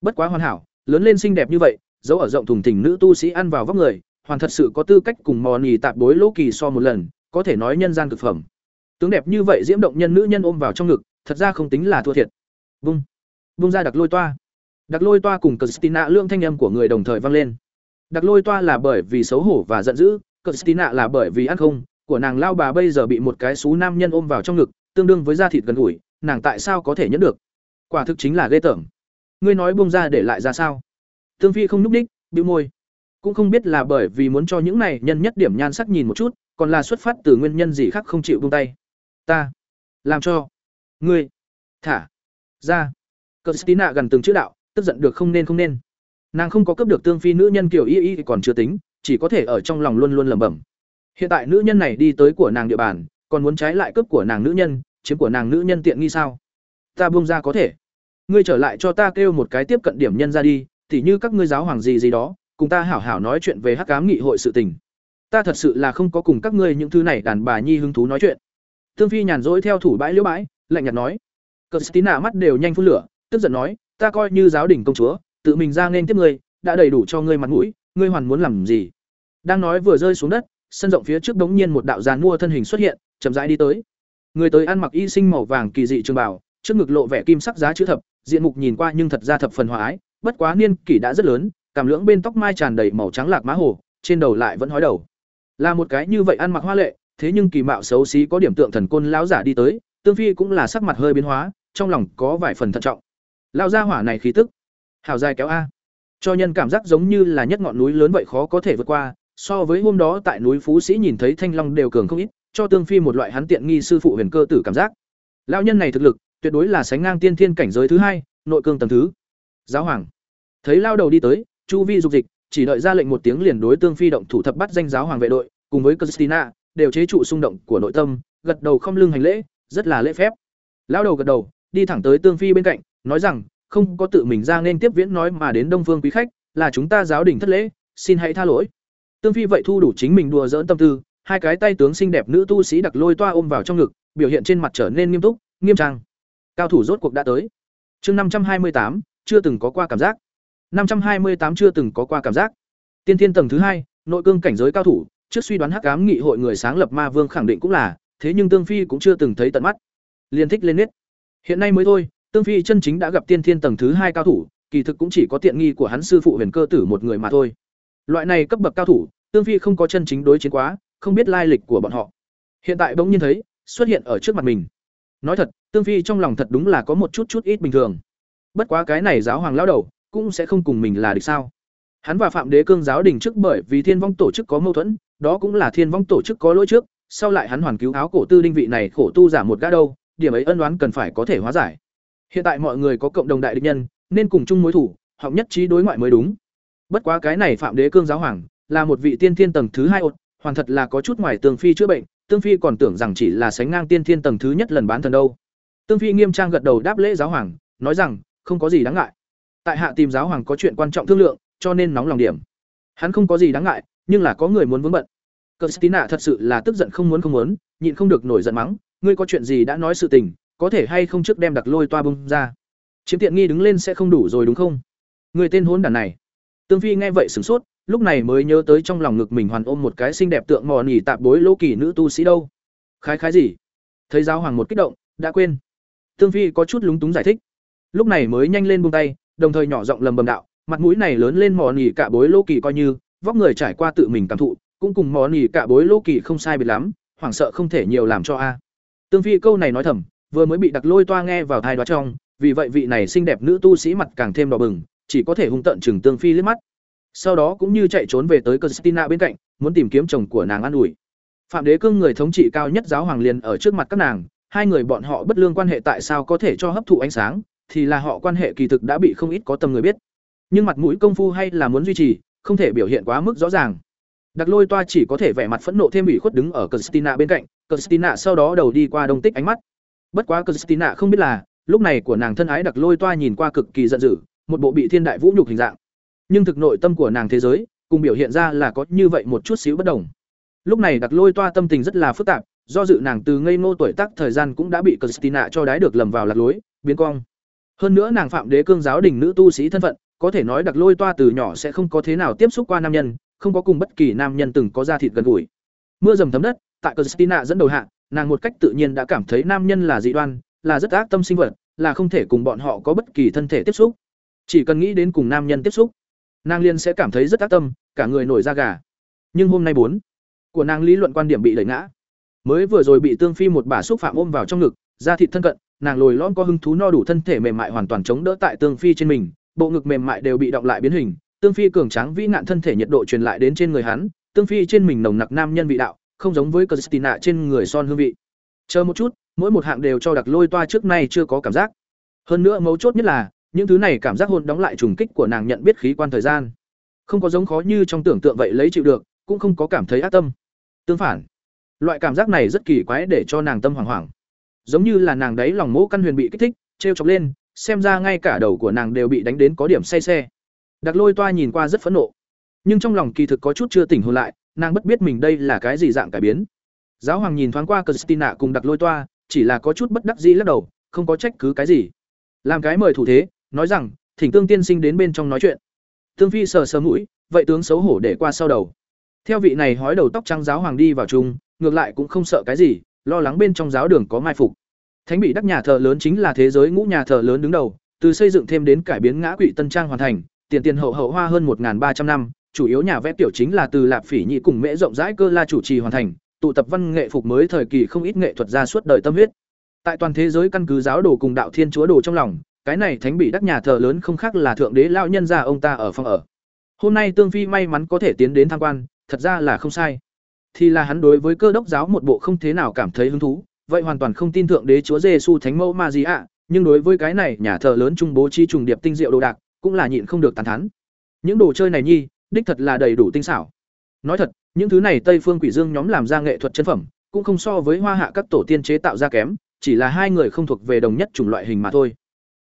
[SPEAKER 1] Bất quá hoàn hảo, lớn lên xinh đẹp như vậy dấu ở rộng thùng thình nữ tu sĩ ăn vào vóc người hoàn thật sự có tư cách cùng mò nhì tạp bối lỗ kỳ so một lần, có thể nói nhân gian cực phẩm. Tướng đẹp như vậy diễm động nhân nữ nhân ôm vào trong ngực, thật ra không tính là thua thiệt. Vung. Vung ra đặc lôi toa đặc lôi toa cùng christina lương thanh âm của người đồng thời vang lên. Đặc lôi toa là bởi vì xấu hổ và giận dữ, christina là bởi vì ăn không, của nàng lao bà bây giờ bị một cái xú nam nhân ôm vào trong ngực, tương đương với da thịt gần gũi, nàng tại sao có thể nhẫn được? Quả thực chính là ghê tởm. Ngươi nói bông ra để lại ra sao? Tương phi không núp đích, bĩu môi. Cũng không biết là bởi vì muốn cho những này nhân nhất điểm nhan sắc nhìn một chút, còn là xuất phát từ nguyên nhân gì khác không chịu buông tay. Ta. Làm cho. Ngươi. Thả. Ra. Christina gần từng chữ đạo tức giận được không nên không nên. Nàng không có cấp được tương phi nữ nhân kiểu y y còn chưa tính, chỉ có thể ở trong lòng luôn luôn lẩm bẩm. Hiện tại nữ nhân này đi tới của nàng địa bàn, còn muốn trái lại cướp của nàng nữ nhân, chiếm của nàng nữ nhân tiện nghi sao? Ta buông ra có thể. Ngươi trở lại cho ta kêu một cái tiếp cận điểm nhân ra đi, tỉ như các ngươi giáo hoàng gì gì đó, cùng ta hảo hảo nói chuyện về hắc cám nghị hội sự tình. Ta thật sự là không có cùng các ngươi những thứ này đàn bà nhi hứng thú nói chuyện. Tương phi nhàn rỗi theo thủ bãi liễu bãi, lạnh nhạt nói. Cờ stina mắt đều nhanh phun lửa, tức giận nói ta coi như giáo đình công chúa, tự mình ra nên tiếp ngươi, đã đầy đủ cho ngươi mặt mũi, ngươi hoàn muốn làm gì? Đang nói vừa rơi xuống đất, sân rộng phía trước đống nhiên một đạo giàn mua thân hình xuất hiện, chậm rãi đi tới. Người tới ăn mặc y sinh màu vàng kỳ dị trường bảo trước ngực lộ vẻ kim sắc giá chữ thập, diện mục nhìn qua nhưng thật ra thập phần hòa ái, bất quá niên kỷ đã rất lớn, cảm lưỡng bên tóc mai tràn đầy màu trắng lạc má hồ, trên đầu lại vẫn hói đầu. Là một cái như vậy ăn mặc hoa lệ, thế nhưng kỳ mạo xấu xí có điểm tượng thần côn lão giả đi tới, tương phi cũng là sắc mặt hơi biến hóa, trong lòng có vài phần thận trọng lão gia hỏa này khí tức. Hào dài kéo a. Cho nhân cảm giác giống như là nhất ngọn núi lớn vậy khó có thể vượt qua so với hôm đó tại núi phú sĩ nhìn thấy thanh long đều cường không ít cho tương phi một loại hắn tiện nghi sư phụ huyền cơ tử cảm giác. Lão nhân này thực lực tuyệt đối là sánh ngang tiên thiên cảnh giới thứ hai nội cương tầng thứ. Giáo hoàng. Thấy lao đầu đi tới chu vi dục dịch chỉ đợi ra lệnh một tiếng liền đối tương phi động thủ thập bắt danh giáo hoàng vệ đội cùng với christina đều chế trụ xung động của nội tâm gật đầu không lưng hành lễ rất là lễ phép. Lao đầu gật đầu đi thẳng tới Tương Phi bên cạnh, nói rằng, không có tự mình ra nên tiếp viễn nói mà đến Đông Phương quý khách, là chúng ta giáo đình thất lễ, xin hãy tha lỗi. Tương Phi vậy thu đủ chính mình đùa giỡn tâm tư, hai cái tay tướng xinh đẹp nữ tu sĩ đặc lôi toa ôm vào trong ngực, biểu hiện trên mặt trở nên nghiêm túc, nghiêm trang. Cao thủ rốt cuộc đã tới. Chương năm trăm hai mươi tám chưa từng có qua cảm giác. năm trăm hai mươi tám chưa từng có qua cảm giác. Tiên thiên tầng thứ hai, nội cương cảnh giới cao thủ, trước suy đoán Hắc ám nghị hội người sáng lập Ma Vương khẳng định cũng là, thế nhưng Tương Phi cũng chưa từng thấy tận mắt. Liên thích lên nết. Hiện nay mới thôi, Tương Phi chân chính đã gặp tiên thiên tầng thứ hai cao thủ, kỳ thực cũng chỉ có tiện nghi của hắn sư phụ Huyền Cơ Tử một người mà thôi. Loại này cấp bậc cao thủ, Tương Phi không có chân chính đối chiến quá, không biết lai lịch của bọn họ. Hiện tại bỗng nhiên thấy, xuất hiện ở trước mặt mình. Nói thật, Tương Phi trong lòng thật đúng là có một chút chút ít bình thường. Bất quá cái này giáo hoàng lão đầu, cũng sẽ không cùng mình là địch sao? Hắn và Phạm Đế Cương giáo đình trước bởi vì Thiên Vong tổ chức có mâu thuẫn, đó cũng là Thiên Vong tổ chức có lỗi trước, sau lại hắn hoàn cứu áo cổ tư đinh vị này khổ tu giả một gã đâu, điểm ấy ân oán cần phải có thể hóa giải. Hiện tại mọi người có cộng đồng đại địch nhân, nên cùng chung mối thủ, họng nhất trí đối ngoại mới đúng. Bất quá cái này Phạm Đế Cương giáo hoàng, là một vị tiên thiên tầng thứ hai ột, hoàn thật là có chút ngoài Tương Phi chữa bệnh, Tương Phi còn tưởng rằng chỉ là sánh ngang tiên thiên tầng thứ nhất lần bán thần đâu. Tương Phi nghiêm trang gật đầu đáp lễ giáo hoàng, nói rằng, không có gì đáng ngại. Tại hạ tìm giáo hoàng có chuyện quan trọng thương lượng, cho nên nóng lòng điểm. Hắn không có gì đáng ngại, nhưng là có người muốn vướng bận. Christina thật sự là tức giận không muốn không muốn, nhịn không được nổi giận mắng, ngươi có chuyện gì đã nói sự tình, có thể hay không trước đem đặc lôi toa bung ra. Chiếm tiện nghi đứng lên sẽ không đủ rồi đúng không? Người tên hỗn đản này. Tương Phi nghe vậy sửng sốt, lúc này mới nhớ tới trong lòng ngực mình hoàn ôm một cái xinh đẹp tượng mò nỉ tạp bối lô kỳ nữ tu sĩ đâu. Khái khái gì? Thấy giáo hoàng một kích động, đã quên. Tương Phi có chút lúng túng giải thích. Lúc này mới nhanh lên buông tay, đồng thời nhỏ giọng lầm bầm đạo, mặt mũi này lớn lên mò nỉ cả bối lô kỳ coi như, vóc người trải qua tự mình cảm thụ, cũng cùng mò nỉ cả bối lô kỳ không sai biệt lắm, hoảng sợ không thể nhiều làm cho a. Tương Phi câu này nói thầm, vừa mới bị đặc lôi toa nghe vào thai đó trong, vì vậy vị này xinh đẹp nữ tu sĩ mặt càng thêm đỏ bừng, chỉ có thể hung tận chừng Tương Phi liếc mắt. Sau đó cũng như chạy trốn về tới Christina bên cạnh, muốn tìm kiếm chồng của nàng an ủi. Phạm Đế Cương người thống trị cao nhất giáo hoàng liền ở trước mặt các nàng, hai người bọn họ bất lương quan hệ tại sao có thể cho hấp thụ ánh sáng, thì là họ quan hệ kỳ thực đã bị không ít có tâm người biết. Nhưng mặt mũi công phu hay là muốn duy trì, không thể biểu hiện quá mức rõ ràng. Đặc Lôi Toa chỉ có thể vẻ mặt phẫn nộ thêm ủy khuất đứng ở Christina bên cạnh, Christina sau đó đầu đi qua đông tích ánh mắt. Bất quá Christina không biết là, lúc này của nàng thân ái Đặc Lôi Toa nhìn qua cực kỳ giận dữ, một bộ bị thiên đại vũ nhục hình dạng. Nhưng thực nội tâm của nàng thế giới, cùng biểu hiện ra là có như vậy một chút xíu bất đồng. Lúc này Đặc Lôi Toa tâm tình rất là phức tạp, do dự nàng từ ngây ngô tuổi tác thời gian cũng đã bị Christina cho đái được lầm vào lạc lối, biến cong. Hơn nữa nàng phạm đế cương giáo đình nữ tu sĩ thân phận, có thể nói Đặc Lôi Toa từ nhỏ sẽ không có thế nào tiếp xúc qua nam nhân, không có cùng bất kỳ nam nhân từng có da thịt gần gũi. Mưa dầm thấm đất, tại Christina dẫn đầu hạ, nàng một cách tự nhiên đã cảm thấy nam nhân là dị đoan, là rất ác tâm sinh vật, là không thể cùng bọn họ có bất kỳ thân thể tiếp xúc. Chỉ cần nghĩ đến cùng nam nhân tiếp xúc, nàng liên sẽ cảm thấy rất ác tâm, cả người nổi da gà. Nhưng hôm nay bốn, của nàng lý luận quan điểm bị đẩy ngã. Mới vừa rồi bị Tương Phi một bà xúc phạm ôm vào trong ngực, da thịt thân cận, nàng lồi lõm có hứng thú no đủ thân thể mềm mại hoàn toàn chống đỡ tại Tương Phi trên mình, bộ ngực mềm mại đều bị động lại biến hình, Tương Phi cường tráng vĩ nạn thân thể nhiệt độ truyền lại đến trên người hắn, Tương Phi trên mình nồng nặc nam nhân vị đạo, không giống với Christina trên người son hương vị. Chờ một chút, mỗi một hạng đều cho đặc lôi toa trước nay chưa có cảm giác. Hơn nữa mấu chốt nhất là, những thứ này cảm giác hôn đóng lại trùng kích của nàng nhận biết khí quan thời gian. Không có giống khó như trong tưởng tượng vậy lấy chịu được, cũng không có cảm thấy ác tâm. Tương phản, loại cảm giác này rất kỳ quái để cho nàng tâm hoảng hoảng. Giống như là nàng đấy lòng mỗ căn huyền bị kích thích, trêu chọc lên, xem ra ngay cả đầu của nàng đều bị đánh đến có điểm say xe. Đặc Lôi Toa nhìn qua rất phẫn nộ, nhưng trong lòng kỳ thực có chút chưa tỉnh hồn lại, nàng bất biết mình đây là cái gì dạng cải biến. Giáo hoàng nhìn thoáng qua Christina cùng Đặc Lôi Toa, chỉ là có chút bất đắc dĩ lắc đầu, không có trách cứ cái gì. Làm cái mời thủ thế, nói rằng, thỉnh Tương tiên sinh đến bên trong nói chuyện. Tương Phi sờ sờ mũi, vậy tướng xấu hổ để qua sau đầu. Theo vị này hói đầu tóc trắng giáo hoàng đi vào chung, ngược lại cũng không sợ cái gì, lo lắng bên trong giáo đường có mai phục. Thánh bị đắc nhà thờ lớn chính là thế giới ngũ nhà thờ lớn đứng đầu, từ xây dựng thêm đến cải biến ngã quỵ tân trang hoàn thành, tiền tiền hậu hậu hoa hơn một ba trăm năm, chủ yếu nhà vẽ tiểu chính là từ Lạp Phỉ Nhị cùng Mễ rộng rãi cơ la chủ trì hoàn thành, tụ tập văn nghệ phục mới thời kỳ không ít nghệ thuật ra suốt đời tâm huyết. Tại toàn thế giới căn cứ giáo đồ cùng đạo thiên chúa đồ trong lòng, cái này thánh bị đắc nhà thờ lớn không khác là thượng đế lão nhân gia ông ta ở phòng ở. Hôm nay Tương Phi may mắn có thể tiến đến tham quan, thật ra là không sai. Thì là hắn đối với cơ đốc giáo một bộ không thế nào cảm thấy hứng thú, vậy hoàn toàn không tin thượng đế chúa Giêsu thánh mẫu Maria, nhưng đối với cái này nhà thờ lớn trung bố chi trùng điệp tinh diệu đồ đạc, cũng là nhịn không được tán thán. Những đồ chơi này nhi, đích thật là đầy đủ tinh xảo. Nói thật, những thứ này Tây phương quỷ dương nhóm làm ra nghệ thuật chân phẩm, cũng không so với hoa hạ các tổ tiên chế tạo ra kém, chỉ là hai người không thuộc về đồng nhất chủng loại hình mà thôi.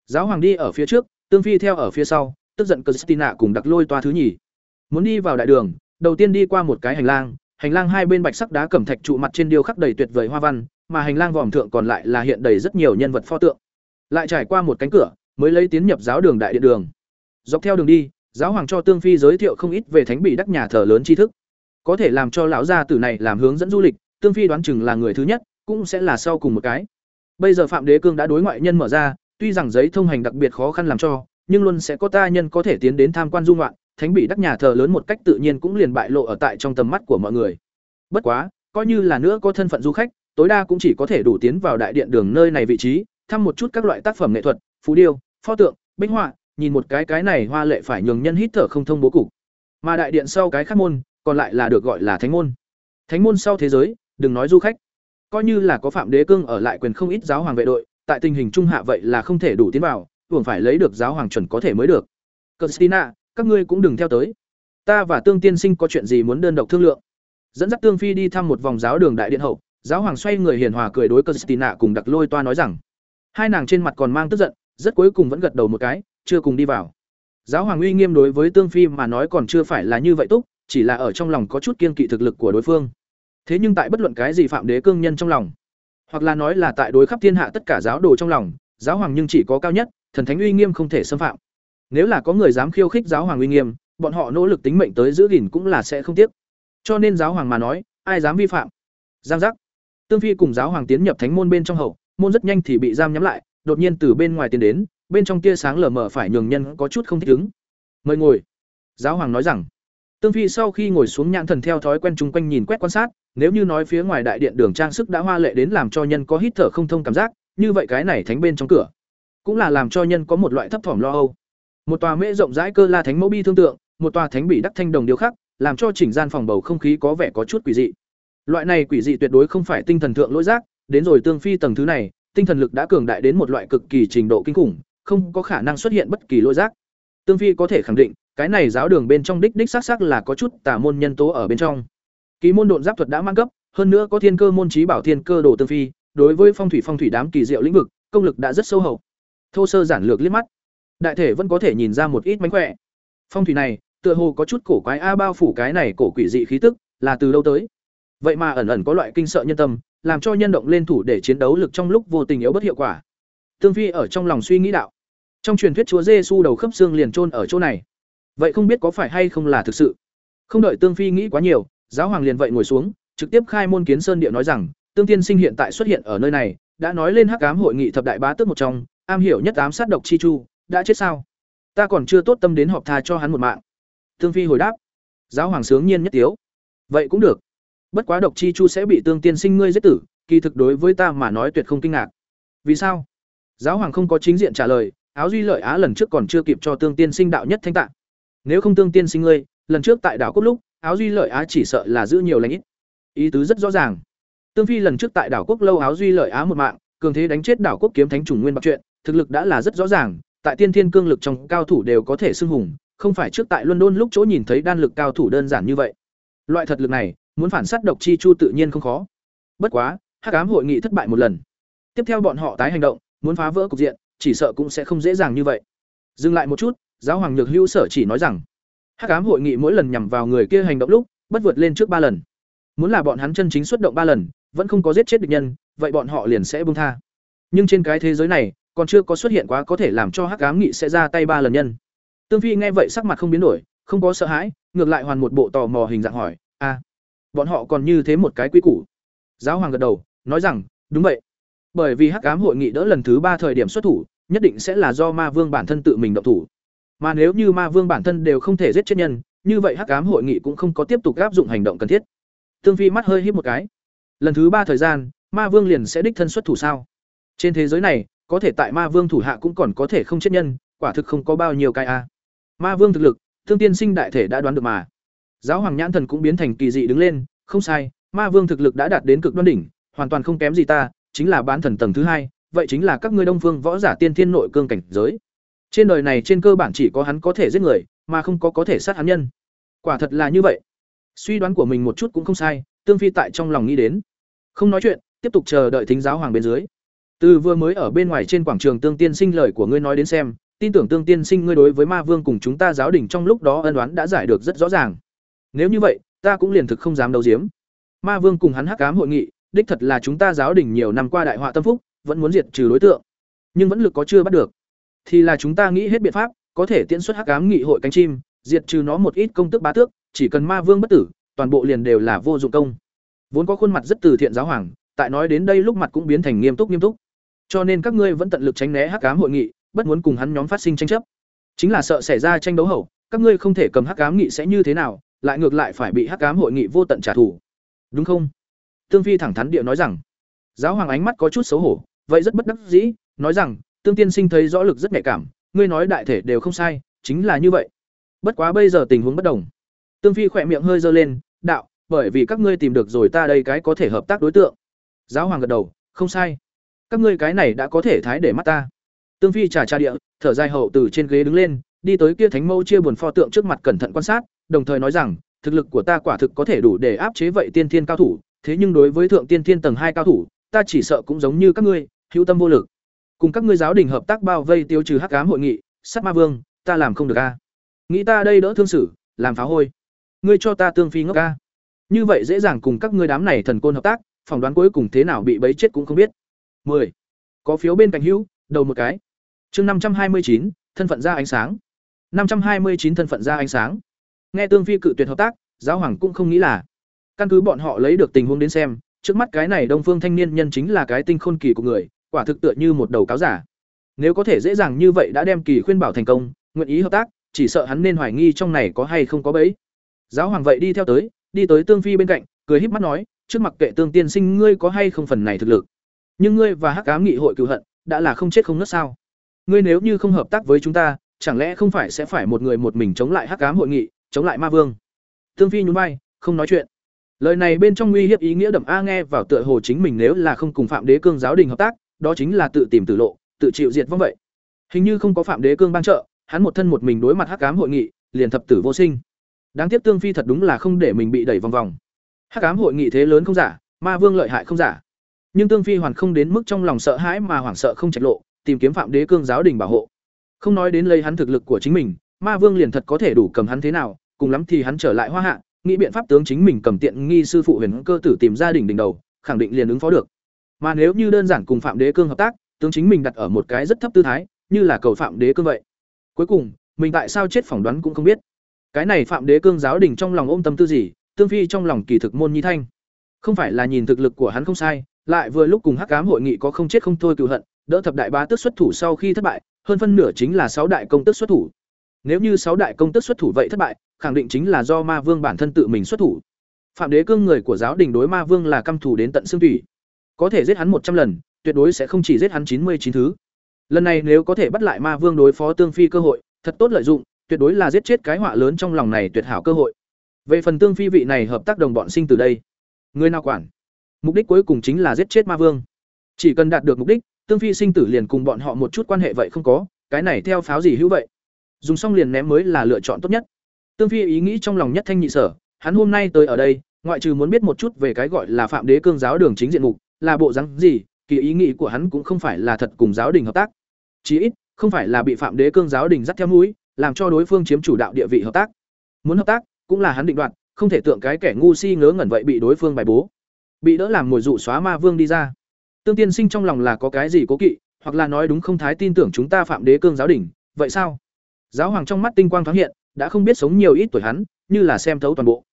[SPEAKER 1] Giáo hoàng đi ở phía trước, Tương Phi theo ở phía sau, tức giận Christina cùng đặc lôi toa thứ nhì. Muốn đi vào đại đường, đầu tiên đi qua một cái hành lang, hành lang hai bên bạch sắc đá cẩm thạch trụ mặt trên điêu khắc đầy tuyệt vời hoa văn, mà hành lang vòm thượng còn lại là hiện đầy rất nhiều nhân vật pho tượng. Lại trải qua một cánh cửa, mới lấy tiến nhập giáo đường đại điện đường. Dọc theo đường đi, giáo hoàng cho Tương Phi giới thiệu không ít về thánh bị đắc nhà thờ lớn tri thức. Có thể làm cho lão gia tử này làm hướng dẫn du lịch, Tương Phi đoán chừng là người thứ nhất, cũng sẽ là sau cùng một cái. Bây giờ Phạm Đế Cương đã đối ngoại nhân mở ra, tuy rằng giấy thông hành đặc biệt khó khăn làm cho, nhưng luôn sẽ có ta nhân có thể tiến đến tham quan dung loạn, thánh bị đắc nhà thờ lớn một cách tự nhiên cũng liền bại lộ ở tại trong tầm mắt của mọi người. Bất quá, coi như là nữa có thân phận du khách, tối đa cũng chỉ có thể đủ tiến vào đại điện đường nơi này vị trí, thăm một chút các loại tác phẩm nghệ thuật, phú điêu, pho tượng, bích họa, nhìn một cái cái này hoa lệ phải nhường nhân hít thở không thông bố cục. Mà đại điện sau cái khác môn, còn lại là được gọi là thánh môn. Thánh môn sau thế giới, đừng nói du khách, coi như là có phạm đế cương ở lại quyền không ít giáo hoàng vệ đội, tại tình hình trung hạ vậy là không thể đủ tiến vào, tưởng phải lấy được giáo hoàng chuẩn có thể mới được. Christina, các ngươi cũng đừng theo tới. Ta và Tương Tiên Sinh có chuyện gì muốn đơn độc thương lượng. Dẫn dắt Tương Phi đi thăm một vòng giáo đường đại điện hậu, giáo hoàng xoay người hiền hòa cười đối Christina cùng Đặc Lôi Toa nói rằng, hai nàng trên mặt còn mang tức giận, rất cuối cùng vẫn gật đầu một cái, chưa cùng đi vào. Giáo hoàng uy nghiêm đối với Tương Phi mà nói còn chưa phải là như vậy túc, chỉ là ở trong lòng có chút kiên kỵ thực lực của đối phương. Thế nhưng tại bất luận cái gì phạm đế cương nhân trong lòng, hoặc là nói là tại đối khắp thiên hạ tất cả giáo đồ trong lòng, giáo hoàng nhưng chỉ có cao nhất, thần thánh uy nghiêm không thể xâm phạm. Nếu là có người dám khiêu khích giáo hoàng uy nghiêm, bọn họ nỗ lực tính mệnh tới giữ gìn cũng là sẽ không tiếc. Cho nên giáo hoàng mà nói, ai dám vi phạm? Giang giác. Tương Phi cùng giáo hoàng tiến nhập thánh môn bên trong hậu, môn rất nhanh thì bị giam nhắm lại, đột nhiên từ bên ngoài tiến đến, bên trong tia sáng lờ mờ phải nhường nhân có chút không thích ứng. Mời ngồi. Giáo hoàng nói rằng. Tương Phi sau khi ngồi xuống nhãn thần theo thói quen chung quanh nhìn quét quan sát, nếu như nói phía ngoài đại điện đường trang sức đã hoa lệ đến làm cho nhân có hít thở không thông cảm giác, như vậy cái này thánh bên trong cửa, cũng là làm cho nhân có một loại thấp thỏm lo âu. Một tòa mễ rộng rãi cơ la thánh mẫu bi thương tượng, một tòa thánh bị đắc thanh đồng điều khắc, làm cho chỉnh gian phòng bầu không khí có vẻ có chút quỷ dị. Loại này quỷ dị tuyệt đối không phải tinh thần thượng lỗi giác, đến rồi tương phi tầng thứ này, tinh thần lực đã cường đại đến một loại cực kỳ trình độ kinh khủng, không có khả năng xuất hiện bất kỳ lỗi giác. Tương phi có thể khẳng định, cái này giáo đường bên trong đích đích xác xác là có chút tà môn nhân tố ở bên trong. Kỳ môn độn giáp thuật đã mang cấp, hơn nữa có thiên cơ môn trí bảo thiên cơ đồ tương phi, đối với phong thủy phong thủy đám kỳ diệu lĩnh vực, công lực đã rất sâu hậu. Thô sơ giản lược liếc mắt, đại thể vẫn có thể nhìn ra một ít mánh khỏe. Phong thủy này, tựa hồ có chút cổ quái a bao phủ cái này cổ quỷ dị khí tức, là từ đâu tới? Vậy mà ẩn ẩn có loại kinh sợ nhân tâm, làm cho nhân động lên thủ để chiến đấu lực trong lúc vô tình yếu bất hiệu quả. Tương Phi ở trong lòng suy nghĩ đạo. Trong truyền thuyết Chúa Giêsu đầu khớp xương liền chôn ở chỗ này. Vậy không biết có phải hay không là thực sự? Không đợi Tương Phi nghĩ quá nhiều, giáo hoàng liền vậy ngồi xuống, trực tiếp khai môn kiến sơn địa nói rằng, Tương Tiên Sinh hiện tại xuất hiện ở nơi này, đã nói lên Hắc Ám hội nghị thập đại bá tước một trong, am hiểu nhất ám sát độc chi chu, đã chết sao? Ta còn chưa tốt tâm đến họp tha cho hắn một mạng. Tương Phi hồi đáp. Giáo hoàng sướng nhiên nhất tiếu. Vậy cũng được. Bất quá độc chi chu sẽ bị Tương Tiên Sinh ngươi giết tử, kỳ thực đối với ta mà nói tuyệt không kinh ngạc. Vì sao? Giáo hoàng không có chính diện trả lời, áo duy lợi á lần trước còn chưa kịp cho Tương Tiên Sinh đạo nhất thanh tạng. Nếu không Tương Tiên Sinh ngươi, lần trước tại đảo quốc lúc, áo duy lợi á chỉ sợ là giữ nhiều lãnh ít. Ý tứ rất rõ ràng. Tương Phi lần trước tại đảo quốc lâu áo duy lợi á một mạng, cường thế đánh chết đảo quốc kiếm thánh trùng nguyên bạc chuyện, thực lực đã là rất rõ ràng, tại tiên thiên cương lực trong cao thủ đều có thể xưng hùng, không phải trước tại London lúc chỗ nhìn thấy đan lực cao thủ đơn giản như vậy. Loại thật lực này, muốn phản sát độc chi chu tự nhiên không khó. Bất quá, Hắc ám hội nghị thất bại một lần. Tiếp theo bọn họ tái hành động, muốn phá vỡ cục diện, chỉ sợ cũng sẽ không dễ dàng như vậy. Dừng lại một chút, giáo hoàng Nhược Hữu Sở chỉ nói rằng, Hắc ám hội nghị mỗi lần nhằm vào người kia hành động lúc, bất vượt lên trước ba lần. Muốn là bọn hắn chân chính xuất động ba lần, vẫn không có giết chết địch nhân, vậy bọn họ liền sẽ buông tha. Nhưng trên cái thế giới này, còn chưa có xuất hiện quá có thể làm cho Hắc ám nghị sẽ ra tay ba lần nhân. Tương Phi nghe vậy sắc mặt không biến đổi, không có sợ hãi, ngược lại hoàn một bộ tò mò hình dạng hỏi, "A, bọn họ còn như thế một cái quy củ?" Giáo hoàng gật đầu, nói rằng, "Đúng vậy. Bởi vì Hắc ám hội nghị đỡ lần thứ ba thời điểm xuất thủ, nhất định sẽ là do Ma Vương bản thân tự mình động thủ. Mà nếu như Ma Vương bản thân đều không thể giết chết nhân, như vậy Hắc ám hội nghị cũng không có tiếp tục áp dụng hành động cần thiết." Tương Phi mắt hơi híp một cái. Lần thứ ba thời gian, Ma Vương liền sẽ đích thân xuất thủ sao? Trên thế giới này, có thể tại Ma Vương thủ hạ cũng còn có thể không chết nhân, quả thực không có bao nhiêu cái a. Ma Vương thực lực, Thương Tiên Sinh đại thể đã đoán được mà. Giáo hoàng nhãn thần cũng biến thành kỳ dị đứng lên, không sai, Ma Vương thực lực đã đạt đến cực đoan đỉnh, hoàn toàn không kém gì ta, chính là bán thần tầng thứ hai, vậy chính là các ngươi Đông Phương võ giả tiên thiên nội cương cảnh giới. Trên đời này trên cơ bản chỉ có hắn có thể giết người, mà không có có thể sát hắn nhân. Quả thật là như vậy. Suy đoán của mình một chút cũng không sai, Tương Phi tại trong lòng nghĩ đến. Không nói chuyện, tiếp tục chờ đợi thính giáo hoàng bên dưới. Từ vừa mới ở bên ngoài trên quảng trường Tương Tiên Sinh lời của ngươi nói đến xem, tin tưởng Tương Tiên Sinh ngươi đối với Ma Vương cùng chúng ta giáo đình trong lúc đó ân oán đã giải được rất rõ ràng. Nếu như vậy, ta cũng liền thực không dám đấu giếm. Ma Vương cùng hắn hắc cám hội nghị, đích thật là chúng ta giáo đình nhiều năm qua đại họa tâm phúc, vẫn muốn diệt trừ đối tượng, nhưng vẫn lực có chưa bắt được. Thì là chúng ta nghĩ hết biện pháp, có thể tiễn xuất hắc ám nghị hội cánh chim, diệt trừ nó một ít công tức bá tước, chỉ cần Ma Vương bất tử, toàn bộ liền đều là vô dụng công. Vốn có khuôn mặt rất từ thiện giáo hoàng, tại nói đến đây lúc mặt cũng biến thành nghiêm túc nghiêm túc. Cho nên các ngươi vẫn tận lực tránh né hắc ám hội nghị, bất muốn cùng hắn nhóm phát sinh tranh chấp. Chính là sợ xảy ra tranh đấu hậu, các ngươi không thể cầm hắc ám nghị sẽ như thế nào, lại ngược lại phải bị hắc ám hội nghị vô tận trả thù. Đúng không? Tương Phi thẳng thắn địa nói rằng. Giáo hoàng ánh mắt có chút xấu hổ, vậy rất bất đắc dĩ, nói rằng, Tương tiên sinh thấy rõ lực rất nhạy cảm, ngươi nói đại thể đều không sai, chính là như vậy. Bất quá bây giờ tình huống bất đồng. Tương Phi khỏe miệng hơi dơ lên, đạo, bởi vì các ngươi tìm được rồi ta đây cái có thể hợp tác đối tượng. Giáo hoàng gật đầu, không sai. Các ngươi cái này đã có thể thái để mắt ta. Tương Phi trà trà địa, thở dài hậu từ trên ghế đứng lên, đi tới kia thánh mâu chia buồn pho tượng trước mặt cẩn thận quan sát, đồng thời nói rằng, thực lực của ta quả thực có thể đủ để áp chế vậy tiên thiên cao thủ, thế nhưng đối với thượng tiên thiên tầng hai cao thủ, ta chỉ sợ cũng giống như các ngươi, hữu tâm vô lực. Cùng các ngươi giáo đình hợp tác bao vây tiêu trừ hắc ám hội nghị, sát ma vương, ta làm không được a. Nghĩ ta đây đỡ thương xử, làm phá hôi. Ngươi cho ta tương phi ngốc a. Như vậy dễ dàng cùng các ngươi đám này thần côn hợp tác, phỏng đoán cuối cùng thế nào bị bấy chết cũng không biết. 10. Có phiếu bên cạnh hữu, đầu một cái. Chương năm trăm hai mươi chín thân phận ra ánh sáng. năm trăm hai mươi chín thân phận ra ánh sáng. Nghe Tương Phi cự tuyệt hợp tác, giáo hoàng cũng không nghĩ là căn cứ bọn họ lấy được tình huống đến xem, trước mắt cái này Đông Phương thanh niên nhân chính là cái tinh khôn kỳ của người, quả thực tựa như một đầu cáo giả. Nếu có thể dễ dàng như vậy đã đem kỳ khuyên bảo thành công, nguyện ý hợp tác, chỉ sợ hắn nên hoài nghi trong này có hay không có bẫy. Giáo hoàng vậy đi theo tới, đi tới Tương Phi bên cạnh, cười híp mắt nói, trước mặt kệ Tương tiên sinh ngươi có hay không phần này thực lực, nhưng ngươi và Hắc Ám nghị hội cựu hận, đã là không chết không nứt sao? Ngươi nếu như không hợp tác với chúng ta, chẳng lẽ không phải sẽ phải một người một mình chống lại Hắc Ám hội nghị, chống lại Ma Vương? Tương Phi nhún vai, không nói chuyện. Lời này bên trong nguy hiểm ý nghĩa đậm a nghe vào tựa hồ chính mình nếu là không cùng Phạm Đế Cương giáo đình hợp tác, đó chính là tự tìm tử lộ, tự chịu diệt vong vậy. Hình như không có Phạm Đế Cương ban trợ, hắn một thân một mình đối mặt Hắc Ám hội nghị, liền thập tử vô sinh. Đáng tiếc Tương Phi thật đúng là không để mình bị đẩy vòng vòng. Hắc Ám hội nghị thế lớn không giả, Ma Vương lợi hại không giả. Nhưng Tương Phi hoàn không đến mức trong lòng sợ hãi mà hoảng sợ không trạch lộ, tìm kiếm Phạm Đế Cương giáo đình bảo hộ. Không nói đến lấy hắn thực lực của chính mình, Ma Vương liền thật có thể đủ cầm hắn thế nào, cùng lắm thì hắn trở lại Hoa Hạ, nghĩ biện pháp tướng chính mình cầm tiện nghi sư phụ huyền cơ tử tìm gia đình đỉnh đầu, khẳng định liền ứng phó được. Mà nếu như đơn giản cùng phạm đế cương hợp tác, tướng chính mình đặt ở một cái rất thấp tư thái, như là cầu phạm đế cương vậy. Cuối cùng, mình tại sao chết phỏng đoán cũng không biết. Cái này phạm đế cương giáo đình trong lòng ôm tâm tư gì, tương phi trong lòng kỳ thực môn nhi thanh. Không phải là nhìn thực lực của hắn không sai, lại vừa lúc cùng hắc cám hội nghị có không chết không thôi cựu hận, đỡ thập đại bá tước xuất thủ sau khi thất bại, hơn phân nửa chính là sáu đại công tước xuất thủ nếu như sáu đại công tước xuất thủ vậy thất bại, khẳng định chính là do ma vương bản thân tự mình xuất thủ. Phạm đế cương người của giáo đình đối ma vương là căm thù đến tận xương thủy có thể giết hắn một trăm lần, tuyệt đối sẽ không chỉ giết hắn chín mươi chín thứ. Lần này nếu có thể bắt lại ma vương đối phó tương phi cơ hội, thật tốt lợi dụng, tuyệt đối là giết chết cái họa lớn trong lòng này tuyệt hảo cơ hội. Về phần tương phi vị này hợp tác đồng bọn sinh từ đây, người nào quản? Mục đích cuối cùng chính là giết chết ma vương. Chỉ cần đạt được mục đích, tương phi sinh tử liền cùng bọn họ một chút quan hệ vậy không có, cái này theo pháo gì hữu vậy? Dùng xong liền ném mới là lựa chọn tốt nhất Tương Phi ý nghĩ trong lòng nhất thanh nhị sở, hắn hôm nay tới ở đây, ngoại trừ muốn biết một chút về cái gọi là Phạm Đế Cương giáo đường chính diện mục, là bộ dáng gì, kỳ ý nghĩ của hắn cũng không phải là thật cùng giáo đình hợp tác. Chí ít, không phải là bị Phạm Đế Cương giáo đình dắt theo mũi, làm cho đối phương chiếm chủ đạo địa vị hợp tác. Muốn hợp tác, cũng là hắn định đoạt, không thể tượng cái kẻ ngu si ngớ ngẩn vậy bị đối phương bài bố. Bị đỡ làm mồi dụ xóa ma vương đi ra. Tương Tiên Sinh trong lòng là có cái gì cố kỵ, hoặc là nói đúng không thái tin tưởng chúng ta Phạm Đế Cương giáo đình, vậy sao? Giáo hoàng trong mắt tinh quang thoáng hiện, đã không biết sống nhiều ít tuổi hắn, như là xem thấu toàn bộ.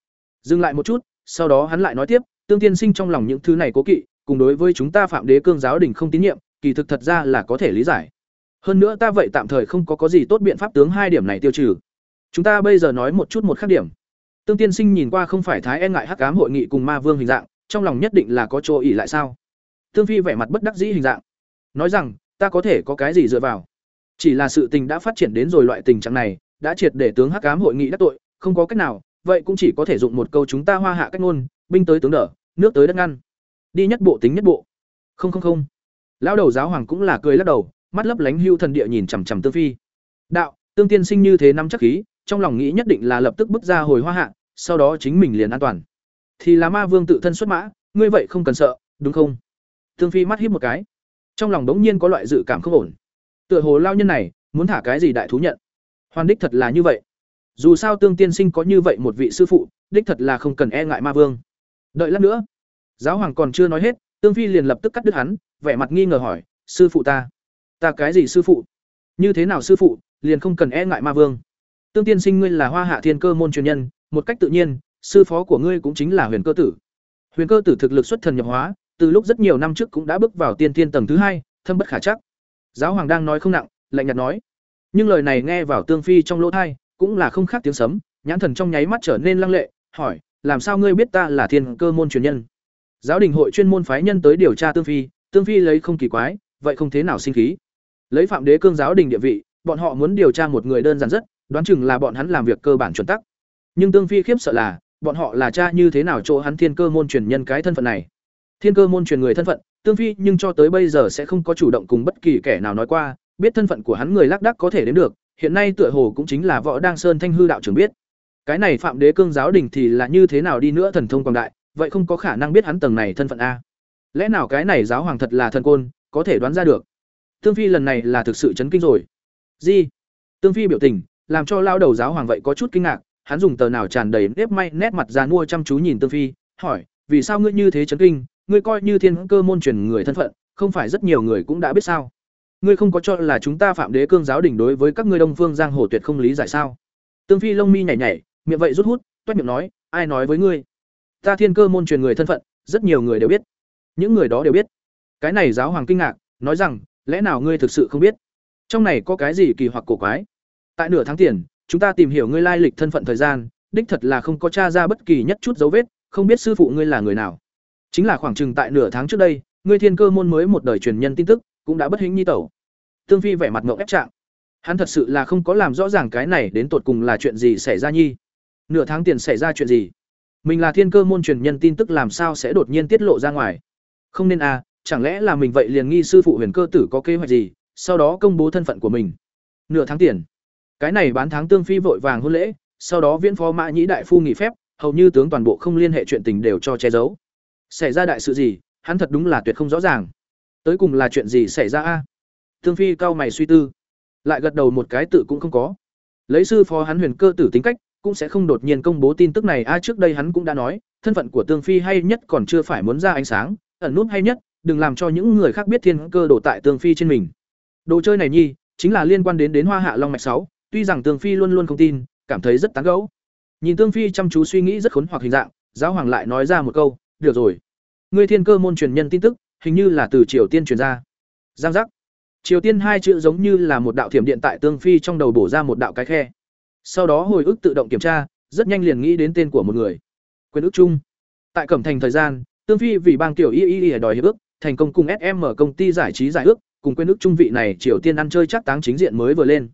[SPEAKER 1] Dừng lại một chút, sau đó hắn lại nói tiếp, tương tiên sinh trong lòng những thứ này cố kỵ, cùng đối với chúng ta phạm đế cương giáo đình không tín nhiệm, kỳ thực thật ra là có thể lý giải. Hơn nữa ta vậy tạm thời không có có gì tốt biện pháp tướng hai điểm này tiêu trừ. Chúng ta bây giờ nói một chút một khác điểm. Tương tiên sinh nhìn qua không phải thái e ngại hắc ám hội nghị cùng ma vương hình dạng, trong lòng nhất định là có chỗ ỷ lại sao? Tương Phi vẻ mặt bất đắc dĩ hình dạng, nói rằng, ta có thể có cái gì dựa vào? Chỉ là sự tình đã phát triển đến rồi loại tình trạng này, đã triệt để tướng hắc ám hội nghị đắc tội, không có cách nào, vậy cũng chỉ có thể dụng một câu chúng ta hoa hạ cách ngôn, binh tới tướng đỡ, nước tới đất ngăn. Đi nhất bộ tính nhất bộ. Không không không. Lão đầu giáo hoàng cũng là cười lắc đầu, mắt lấp lánh hưu thần địa nhìn chằm chằm Tương Phi. Đạo, Tương tiên sinh như thế năm chắc khí, trong lòng nghĩ nhất định là lập tức bước ra hồi hoa hạ, sau đó chính mình liền an toàn. Thì là ma vương tự thân xuất mã, ngươi vậy không cần sợ, đúng không? Tương Phi mắt híp một cái. trong lòng đống nhiên có loại dự cảm không ổn tựa hồ lao nhân này muốn thả cái gì đại thú nhận. Hoàn đích thật là như vậy. Dù sao tương tiên sinh có như vậy một vị sư phụ, đích thật là không cần e ngại ma vương. Đợi lát nữa. Giáo hoàng còn chưa nói hết, tương phi liền lập tức cắt đứt hắn, vẻ mặt nghi ngờ hỏi, sư phụ ta ta cái gì sư phụ? Như thế nào sư phụ, liền không cần e ngại ma vương? Tương tiên sinh ngươi là hoa hạ thiên cơ môn truyền nhân, một cách tự nhiên, sư phó của ngươi cũng chính là huyền cơ tử. Huyền cơ tử thực lực xuất thần nhập hóa, từ lúc rất nhiều năm trước cũng đã bước vào tiên tiên tầng thứ hai, thâm bất khả chắc giáo hoàng đang nói không nặng, lạnh nhạt nói. Nhưng lời này nghe vào tương phi trong lỗ thai, cũng là không khác tiếng sấm, nhãn thần trong nháy mắt trở nên lăng lệ, hỏi, làm sao ngươi biết ta là thiên cơ môn truyền nhân? Giáo đình hội chuyên môn phái nhân tới điều tra tương phi tương phi lấy không kỳ quái, vậy không thế nào sinh khí. Lấy phạm đế cương giáo đình địa vị, bọn họ muốn điều tra một người đơn giản rất, đoán chừng là bọn hắn làm việc cơ bản chuẩn tắc. Nhưng tương phi khiếp sợ là, bọn họ là cha như thế nào chỗ hắn thiên cơ môn truyền nhân cái thân phận này? Thiên cơ môn truyền người thân phận tương phi nhưng cho tới bây giờ sẽ không có chủ động cùng bất kỳ kẻ nào nói qua, biết thân phận của hắn người lác đắc có thể đến được, hiện nay tựa hồ cũng chính là võ Đang sơn thanh hư đạo trưởng biết. Cái này phạm đế cương giáo đình thì là như thế nào đi nữa thần thông quảng đại, vậy không có khả năng biết hắn tầng này thân phận a. Lẽ nào cái này giáo hoàng thật là thần côn, có thể đoán ra được? Tương phi lần này là thực sự chấn kinh rồi. Gì? Tương phi biểu tình, làm cho lao đầu giáo hoàng vậy có chút kinh ngạc, hắn dùng tờ nào tràn đầy nếp may, nét mặt già mua chăm chú nhìn tương phi, hỏi, vì sao ngươi như thế chấn kinh? Ngươi coi như thiên cơ môn truyền người thân phận, không phải rất nhiều người cũng đã biết sao? Ngươi không có cho là chúng ta phạm đế cương giáo đình đối với các ngươi đông phương giang hồ tuyệt không lý giải sao? Tương phi lông mi nhảy nhảy, miệng vậy rút hút toát miệng nói, ai nói với ngươi? Ta thiên cơ môn truyền người thân phận, rất nhiều người đều biết. Những người đó đều biết. Cái này giáo hoàng kinh ngạc, nói rằng, lẽ nào ngươi thực sự không biết? Trong này có cái gì kỳ hoặc cổ quái? Tại nửa tháng tiền, chúng ta tìm hiểu ngươi lai lịch thân phận thời gian, đích thật là không có tra ra bất kỳ nhất chút dấu vết, không biết sư phụ ngươi là người nào chính là khoảng chừng tại nửa tháng trước đây, ngươi thiên cơ môn mới một đời truyền nhân tin tức, cũng đã bất hĩnh nhi tẩu. Tương phi vẻ mặt ngượng ép trạng. Hắn thật sự là không có làm rõ ràng cái này đến tột cùng là chuyện gì xảy ra nhi. Nửa tháng tiền xảy ra chuyện gì? Mình là thiên cơ môn truyền nhân tin tức làm sao sẽ đột nhiên tiết lộ ra ngoài? Không nên à chẳng lẽ là mình vậy liền nghi sư phụ huyền cơ tử có kế hoạch gì, sau đó công bố thân phận của mình? Nửa tháng tiền. Cái này bán tháng tương phi vội vàng hôn lễ, sau đó viễn phó mã nhĩ đại phu nghỉ phép, hầu như tướng toàn bộ không liên hệ chuyện tình đều cho che giấu xảy ra đại sự gì, hắn thật đúng là tuyệt không rõ ràng. Tới cùng là chuyện gì xảy ra a? Tương phi cao mày suy tư, lại gật đầu một cái tự cũng không có. Lấy sư phó hắn huyền cơ tử tính cách, cũng sẽ không đột nhiên công bố tin tức này. A, trước đây hắn cũng đã nói, thân phận của tương phi hay nhất còn chưa phải muốn ra ánh sáng, ẩn nút hay nhất, đừng làm cho những người khác biết thiên cơ đổ tại tương phi trên mình. Đồ chơi này nhi, chính là liên quan đến đến hoa hạ long mạch sáu, tuy rằng tương phi luôn luôn không tin, cảm thấy rất tán gẫu. Nhìn tương phi chăm chú suy nghĩ rất khốn hoặc hình dạng, giáo hoàng lại nói ra một câu được rồi. Ngươi thiên cơ môn truyền nhân tin tức, hình như là từ triều tiên truyền ra. Giang giác. Triều tiên hai chữ giống như là một đạo thiểm điện tại tương phi trong đầu bổ ra một đạo cái khe. Sau đó hồi ức tự động kiểm tra, rất nhanh liền nghĩ đến tên của một người. Quyền ước chung. Tại cẩm thành thời gian, tương phi vì bang tiểu y y y đòi hiệp ước, thành công cùng sm công ty giải trí giải ước, cùng quyền ước trung vị này triều tiên ăn chơi chắc táng chính diện mới vừa lên.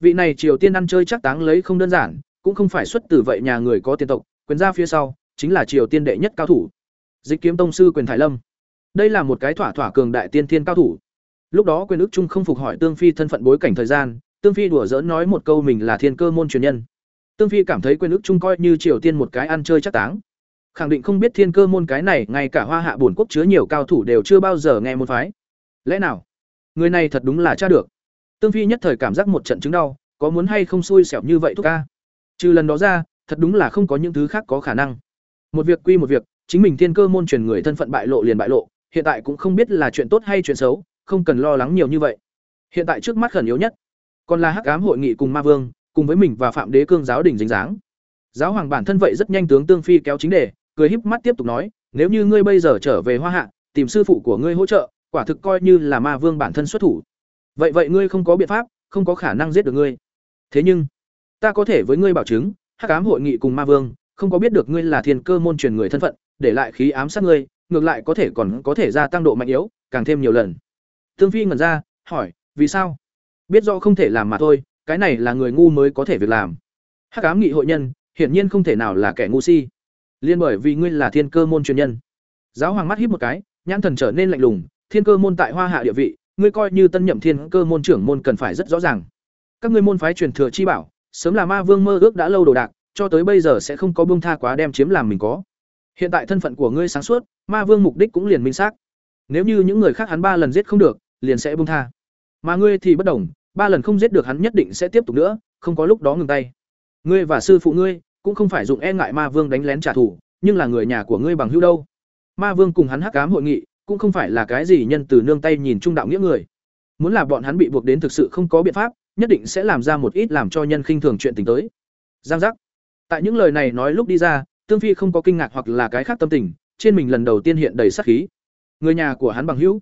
[SPEAKER 1] Vị này triều tiên ăn chơi chắc táng lấy không đơn giản, cũng không phải xuất từ vậy nhà người có tiền tộc, quyền ra phía sau, chính là triều tiên đệ nhất cao thủ dịch kiếm tông sư quyền thái lâm. Đây là một cái thỏa thỏa cường đại tiên thiên cao thủ. Lúc đó quyền ức trung không phục hỏi tương phi thân phận bối cảnh thời gian, tương phi đùa giỡn nói một câu mình là thiên cơ môn truyền nhân. Tương phi cảm thấy quyền ức trung coi như triều tiên một cái ăn chơi chắc táng. Khẳng định không biết thiên cơ môn cái này, ngay cả hoa hạ bổn quốc chứa nhiều cao thủ đều chưa bao giờ nghe môn phái. Lẽ nào? Người này thật đúng là cha được. Tương phi nhất thời cảm giác một trận chứng đau, có muốn hay không xui xẻo như vậy thúc ca? Trừ lần đó ra, thật đúng là không có những thứ khác có khả năng. Một việc quy một việc chính mình thiên cơ môn truyền người thân phận bại lộ liền bại lộ, hiện tại cũng không biết là chuyện tốt hay chuyện xấu, không cần lo lắng nhiều như vậy. Hiện tại trước mắt khẩn yếu nhất, còn là hắc ám hội nghị cùng ma vương, cùng với mình và phạm đế cương giáo đình dính dáng. Giáo hoàng bản thân vậy rất nhanh tướng tương phi kéo chính đề, cười híp mắt tiếp tục nói, nếu như ngươi bây giờ trở về hoa hạ, tìm sư phụ của ngươi hỗ trợ, quả thực coi như là ma vương bản thân xuất thủ. Vậy vậy ngươi không có biện pháp, không có khả năng giết được ngươi. Thế nhưng, ta có thể với ngươi bảo chứng, hắc ám hội nghị cùng ma vương, không có biết được ngươi là thiên cơ môn truyền người thân phận để lại khí ám sát ngươi, ngược lại có thể còn có thể gia tăng độ mạnh yếu, càng thêm nhiều lần. Tương phi ngẩn ra, hỏi, vì sao? Biết rõ không thể làm mà thôi, cái này là người ngu mới có thể việc làm. Hắc ám nghị hội nhân, hiển nhiên không thể nào là kẻ ngu si. Liên bởi vì ngươi là thiên cơ môn truyền nhân. Giáo hoàng mắt híp một cái, nhãn thần trở nên lạnh lùng, thiên cơ môn tại hoa hạ địa vị, ngươi coi như tân nhậm thiên cơ môn trưởng môn cần phải rất rõ ràng. Các ngươi môn phái truyền thừa chi bảo, sớm là ma vương mơ ước đã lâu đồ đạc, cho tới bây giờ sẽ không có bông tha quá đem chiếm làm mình có hiện tại thân phận của ngươi sáng suốt ma vương mục đích cũng liền minh xác nếu như những người khác hắn ba lần giết không được liền sẽ buông tha. Mà ngươi thì bất đồng, ba lần không giết được hắn nhất định sẽ tiếp tục nữa, không có lúc đó ngừng tay. Ngươi và sư phụ ngươi cũng không phải dụng e ngại Ma Vương đánh lén trả thù, nhưng là người nhà của ngươi bằng hữu đâu? Ma Vương cùng hắn hắc ám hội nghị, cũng không phải là cái gì nhân từ nương tay nhìn trung đạo nghĩa người. Muốn là bọn hắn bị buộc đến thực sự không có biện pháp, nhất định sẽ làm ra một ít làm cho nhân khinh thường chuyện tình tới. Giang giác. Tại những lời này nói lúc đi ra, Tương Phi không có kinh ngạc hoặc là cái khác tâm tình, trên mình lần đầu tiên hiện đầy sát khí. Người nhà của hắn bằng hữu.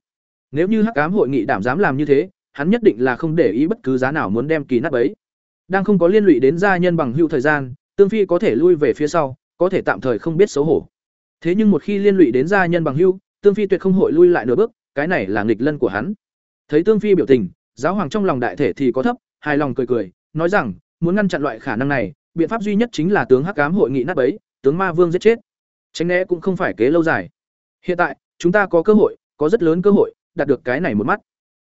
[SPEAKER 1] Nếu như Hắc Ám hội nghị đảm dám làm như thế, hắn nhất định là không để ý bất cứ giá nào muốn đem kỳ nát bấy. Đang không có liên lụy đến gia nhân bằng hữu thời gian, Tương Phi có thể lui về phía sau, có thể tạm thời không biết xấu hổ. Thế nhưng một khi liên lụy đến gia nhân bằng hữu, Tương Phi tuyệt không hội lui lại nửa bước, cái này là nghịch lân của hắn. Thấy Tương Phi biểu tình, giáo hoàng trong lòng đại thể thì có thấp, hài lòng cười cười, nói rằng, muốn ngăn chặn loại khả năng này, biện pháp duy nhất chính là tướng Hắc Ám hội nghị nát bấy, tướng Ma Vương giết chết. Tránh né cũng không phải kế lâu dài. Hiện tại, chúng ta có cơ hội, có rất lớn cơ hội đạt được cái này một mắt.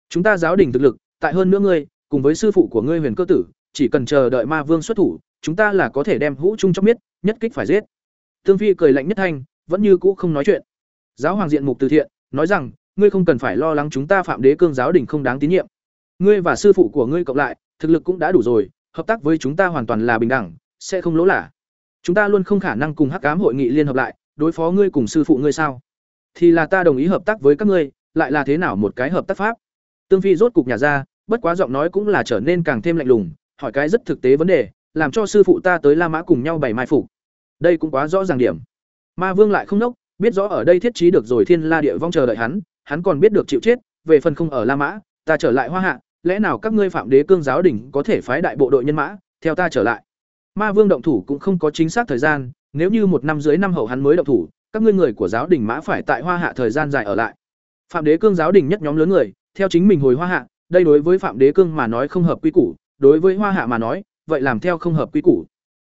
[SPEAKER 1] Chúng ta giáo đình thực lực, tại hơn nữa ngươi, cùng với sư phụ của ngươi Huyền Cơ tử, chỉ cần chờ đợi Ma Vương xuất thủ, chúng ta là có thể đem Hũ Trung trong biết, nhất kích phải giết. Tương Phi cười lạnh nhất thanh, vẫn như cũ không nói chuyện. Giáo hoàng diện mục từ thiện, nói rằng, ngươi không cần phải lo lắng chúng ta phạm đế cương giáo đình không đáng tín nhiệm. Ngươi và sư phụ của ngươi cộng lại, thực lực cũng đã đủ rồi, hợp tác với chúng ta hoàn toàn là bình đẳng, sẽ không lỗ lạ. Chúng ta luôn không khả năng cùng Hắc cám hội nghị liên hợp lại, đối phó ngươi cùng sư phụ ngươi sao? Thì là ta đồng ý hợp tác với các ngươi, lại là thế nào một cái hợp tác pháp? Tương Phi rốt cục nhà ra, bất quá giọng nói cũng là trở nên càng thêm lạnh lùng, hỏi cái rất thực tế vấn đề, làm cho sư phụ ta tới La Mã cùng nhau bày mai phục. Đây cũng quá rõ ràng điểm. Ma Vương lại không nốc, biết rõ ở đây thiết trí được rồi Thiên La địa vong chờ đợi hắn, hắn còn biết được chịu chết, về phần không ở La Mã, ta trở lại Hoa Hạ, lẽ nào các ngươi phạm đế cương giáo đỉnh có thể phái đại bộ đội nhân mã, theo ta trở lại. Ma Vương động thủ cũng không có chính xác thời gian, nếu như một năm dưới năm hậu hắn mới động thủ, các ngươi người của giáo đình mã phải tại Hoa Hạ thời gian dài ở lại. Phạm Đế Cương giáo đình nhất nhóm lớn người, theo chính mình hồi Hoa Hạ, đây đối với Phạm Đế Cương mà nói không hợp quy củ, đối với Hoa Hạ mà nói, vậy làm theo không hợp quy củ.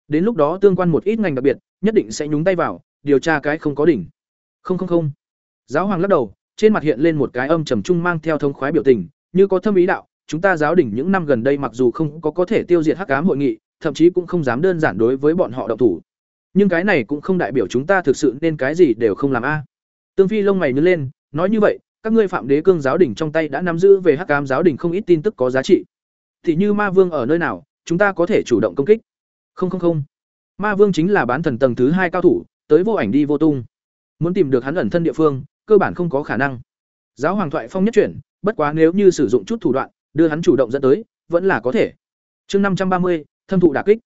[SPEAKER 1] Đến lúc đó tương quan một ít ngành đặc biệt, nhất định sẽ nhúng tay vào, điều tra cái không có đỉnh. Không không không. Giáo hoàng lắc đầu, trên mặt hiện lên một cái âm trầm trung mang theo thông khoái biểu tình, như có thâm ý đạo, chúng ta giáo đình những năm gần đây mặc dù không có có thể tiêu diệt hắc ám hội nghị, thậm chí cũng không dám đơn giản đối với bọn họ động thủ. Nhưng cái này cũng không đại biểu chúng ta thực sự nên cái gì đều không làm a. Tương Phi lông mày nhướng lên, nói như vậy, các ngươi phạm đế cương giáo đỉnh trong tay đã nắm giữ về hắc ám giáo đỉnh không ít tin tức có giá trị. Thì như ma vương ở nơi nào, chúng ta có thể chủ động công kích. Không không không. Ma vương chính là bán thần tầng thứ hai cao thủ, tới vô ảnh đi vô tung. Muốn tìm được hắn ẩn thân địa phương, cơ bản không có khả năng. Giáo hoàng thoại phong nhất chuyển, bất quá nếu như sử dụng chút thủ đoạn, đưa hắn chủ động dẫn tới, vẫn là có thể. Chương năm trăm ba mươi, thâm thụ đả kích.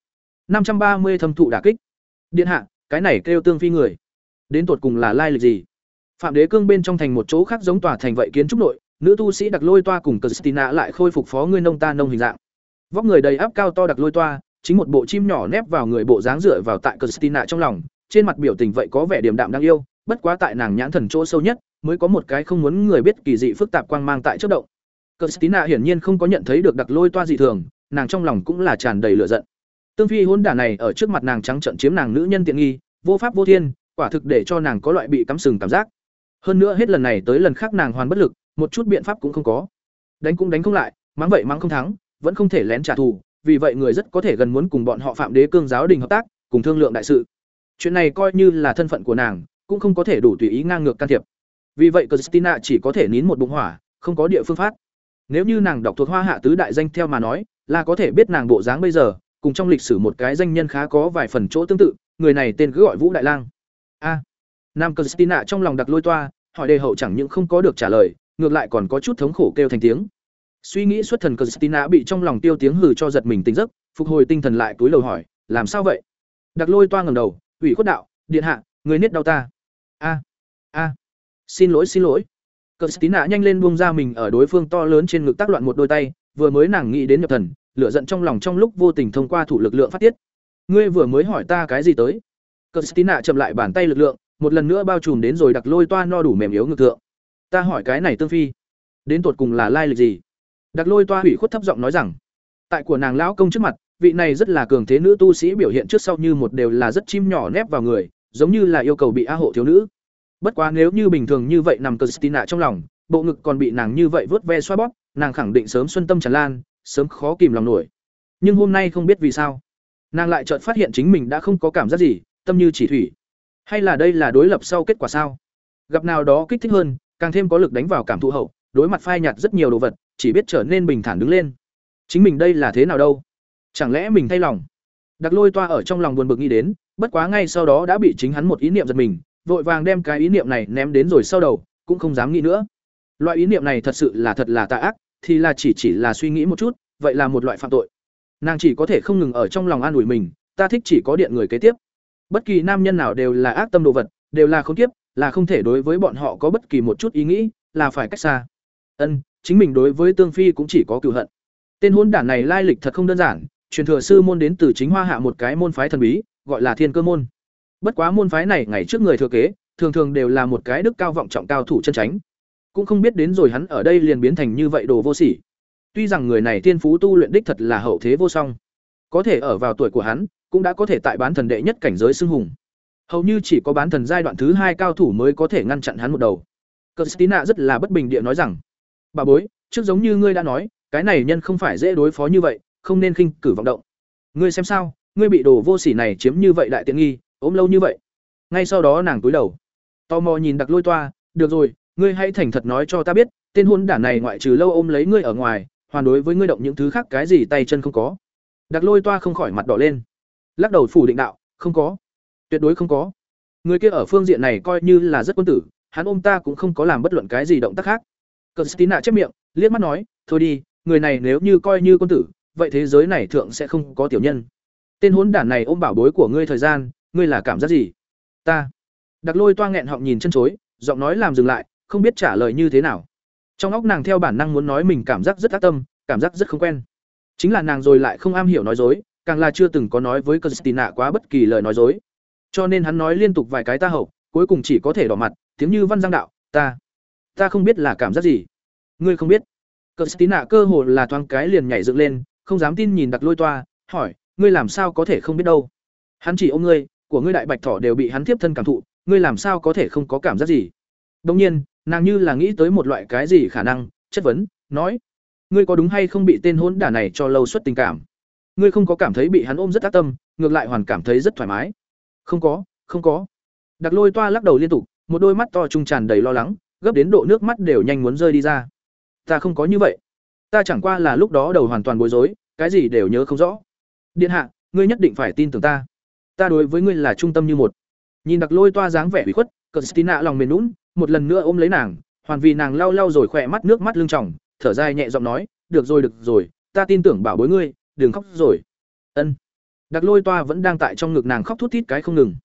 [SPEAKER 1] năm trăm ba mươi thâm thụ đả kích. Điện hạ, cái này kêu tương phi người. Đến tột cùng là lai lịch gì? Phạm Đế Cương bên trong thành một chỗ khác giống tòa thành vậy kiến trúc nội, nữ tu sĩ đặc lôi toa cùng Christina lại khôi phục phó ngươi nông ta nông hình dạng. Vóc người đầy áp cao to đặc lôi toa, chính một bộ chim nhỏ nép vào người bộ dáng dựa vào tại Christina trong lòng, trên mặt biểu tình vậy có vẻ điềm đạm đáng yêu, bất quá tại nàng nhãn thần chỗ sâu nhất, mới có một cái không muốn người biết kỳ dị phức tạp quang mang tại chớp động. Christina hiển nhiên không có nhận thấy được đặc lôi toa dị thường, nàng trong lòng cũng là tràn đầy lửa giận. Tương Phi hôn đản này ở trước mặt nàng trắng trợn chiếm nàng nữ nhân tiện nghi, vô pháp vô thiên, quả thực để cho nàng có loại bị cắm sừng cảm giác. Hơn nữa hết lần này tới lần khác nàng hoàn bất lực, một chút biện pháp cũng không có. Đánh cũng đánh không lại, mắng vậy mắng không thắng, vẫn không thể lén trả thù, vì vậy người rất có thể gần muốn cùng bọn họ Phạm Đế Cương giáo đình hợp tác, cùng thương lượng đại sự. Chuyện này coi như là thân phận của nàng, cũng không có thể đủ tùy ý ngang ngược can thiệp. Vì vậy Christina chỉ có thể nín một bụng hỏa, không có địa phương phát. Nếu như nàng đọc thuộc Hoa Hạ tứ đại danh theo mà nói, là có thể biết nàng bộ dáng bây giờ, cùng trong lịch sử một cái danh nhân khá có vài phần chỗ tương tự, người này tên cứ gọi Vũ Đại Lang. A. Nam Christina trong lòng đặc lôi toa, hỏi đề hậu chẳng những không có được trả lời, ngược lại còn có chút thống khổ kêu thành tiếng. Suy nghĩ xuất thần Christina bị trong lòng tiêu tiếng hừ cho giật mình tỉnh giấc, phục hồi tinh thần lại túi lầu hỏi, làm sao vậy? Đặc lôi toa ngẩng đầu, ủy khuất đạo, điện hạ, người niết đau ta. A. A. Xin lỗi xin lỗi. Christina nhanh lên buông ra mình ở đối phương to lớn trên ngực tác loạn một đôi tay, vừa mới nàng nghĩ đến nhập thần, lửa giận trong lòng trong lúc vô tình thông qua thủ lực lượng phát tiết. Ngươi vừa mới hỏi ta cái gì tới? Christina chậm lại bàn tay lực lượng, một lần nữa bao trùm đến rồi đặc lôi toa no đủ mềm yếu ngực thượng. Ta hỏi cái này tương phi, đến tột cùng là lai lịch gì? Đặc lôi toa hủy khuất thấp giọng nói rằng, tại của nàng lão công trước mặt, vị này rất là cường thế nữ tu sĩ biểu hiện trước sau như một đều là rất chim nhỏ nép vào người, giống như là yêu cầu bị a hộ thiếu nữ. Bất quá nếu như bình thường như vậy nằm Christina trong lòng, bộ ngực còn bị nàng như vậy vớt ve xoa bóp, nàng khẳng định sớm xuân tâm tràn lan, sớm khó kìm lòng nổi. Nhưng hôm nay không biết vì sao, nàng lại chợt phát hiện chính mình đã không có cảm giác gì, tâm như chỉ thủy. Hay là đây là đối lập sau kết quả sao? Gặp nào đó kích thích hơn, càng thêm có lực đánh vào cảm thụ hậu, đối mặt phai nhạt rất nhiều đồ vật chỉ biết trở nên bình thản đứng lên chính mình đây là thế nào đâu chẳng lẽ mình thay lòng đặc lôi toa ở trong lòng buồn bực nghĩ đến bất quá ngay sau đó đã bị chính hắn một ý niệm giật mình vội vàng đem cái ý niệm này ném đến rồi sau đầu cũng không dám nghĩ nữa loại ý niệm này thật sự là thật là tà ác thì là chỉ chỉ là suy nghĩ một chút, vậy là một loại phạm tội. Nàng chỉ có thể không ngừng ở trong lòng an ủi mình, ta thích chỉ có điện người kế tiếp. Bất kỳ nam nhân nào đều là ác tâm đồ vật, đều là không kiếp, là không thể đối với bọn họ có bất kỳ một chút ý nghĩ, là phải cách xa. Ân, chính mình đối với tương phi cũng chỉ có cừu hận. Tên hôn đản này lai lịch thật không đơn giản, truyền thừa sư môn đến từ chính hoa hạ một cái môn phái thần bí, gọi là thiên cơ môn. Bất quá môn phái này ngày trước người thừa kế, thường thường đều là một cái đức cao vọng trọng cao thủ chân tránh cũng không biết đến rồi hắn ở đây liền biến thành như vậy đồ vô sỉ. Tuy rằng người này tiên phú tu luyện đích thật là hậu thế vô song, có thể ở vào tuổi của hắn, cũng đã có thể tại bán thần đệ nhất cảnh giới xưng hùng. Hầu như chỉ có bán thần giai đoạn thứ hai cao thủ mới có thể ngăn chặn hắn một đầu. Christina rất là bất bình địa nói rằng, bà bối, trước giống như ngươi đã nói, cái này nhân không phải dễ đối phó như vậy, không nên khinh cử vọng động. Ngươi xem sao, ngươi bị đồ vô sỉ này chiếm như vậy đại tiện nghi, ốm lâu như vậy. Ngay sau đó nàng túi đầu, tò mò nhìn đặc lôi toa, được rồi ngươi hãy thành thật nói cho ta biết, tên hôn đản này ngoại trừ lâu ôm lấy ngươi ở ngoài, hoàn đối với ngươi động những thứ khác cái gì tay chân không có. Đặc lôi toa không khỏi mặt đỏ lên. Lắc đầu phủ định đạo, không có. Tuyệt đối không có. Người kia ở phương diện này coi như là rất quân tử, hắn ôm ta cũng không có làm bất luận cái gì động tác khác. Cờ stina chép miệng, liếc mắt nói, thôi đi, người này nếu như coi như quân tử, vậy thế giới này thượng sẽ không có tiểu nhân. Tên hốn đản này ôm bảo bối của ngươi thời gian, ngươi là cảm giác gì? Ta. Đặc lôi toa nghẹn họng nhìn chân chối, giọng nói làm dừng lại không biết trả lời như thế nào. Trong óc nàng theo bản năng muốn nói mình cảm giác rất ác tâm, cảm giác rất không quen. Chính là nàng rồi lại không am hiểu nói dối, càng là chưa từng có nói với Christina quá bất kỳ lời nói dối. Cho nên hắn nói liên tục vài cái ta hậu, cuối cùng chỉ có thể đỏ mặt, tiếng như văn giang đạo, ta ta không biết là cảm giác gì. Ngươi không biết? Christina cơ hồ là thoáng cái liền nhảy dựng lên, không dám tin nhìn đặc lôi toa, hỏi, ngươi làm sao có thể không biết đâu? Hắn chỉ ôm ngươi, của ngươi đại bạch thỏ đều bị hắn tiếp thân cảm thụ, ngươi làm sao có thể không có cảm giác gì? Đồng nhiên nàng như là nghĩ tới một loại cái gì khả năng, chất vấn, nói, ngươi có đúng hay không bị tên hỗn đả này cho lâu suất tình cảm? Ngươi không có cảm thấy bị hắn ôm rất tác tâm, ngược lại hoàn cảm thấy rất thoải mái. Không có không có. Đặc lôi toa lắc đầu liên tục, một đôi mắt to trung tràn đầy lo lắng, gấp đến độ nước mắt đều nhanh muốn rơi đi ra. Ta không có như vậy. Ta chẳng qua là lúc đó đầu hoàn toàn bối rối, cái gì đều nhớ không rõ. Điện hạ, ngươi nhất định phải tin tưởng ta. Ta đối với ngươi là trung tâm như một. Nhìn đặc lôi toa dáng vẻ ủy khuất cờ stina lòng mềm lún một lần nữa ôm lấy nàng, hoàn vì nàng lau lau rồi khỏe mắt nước mắt lưng tròng, thở dài nhẹ giọng nói, được rồi được rồi, ta tin tưởng bảo bối ngươi, đừng khóc rồi. Ân. Đặc lôi toa vẫn đang tại trong ngực nàng khóc thút thít cái không ngừng.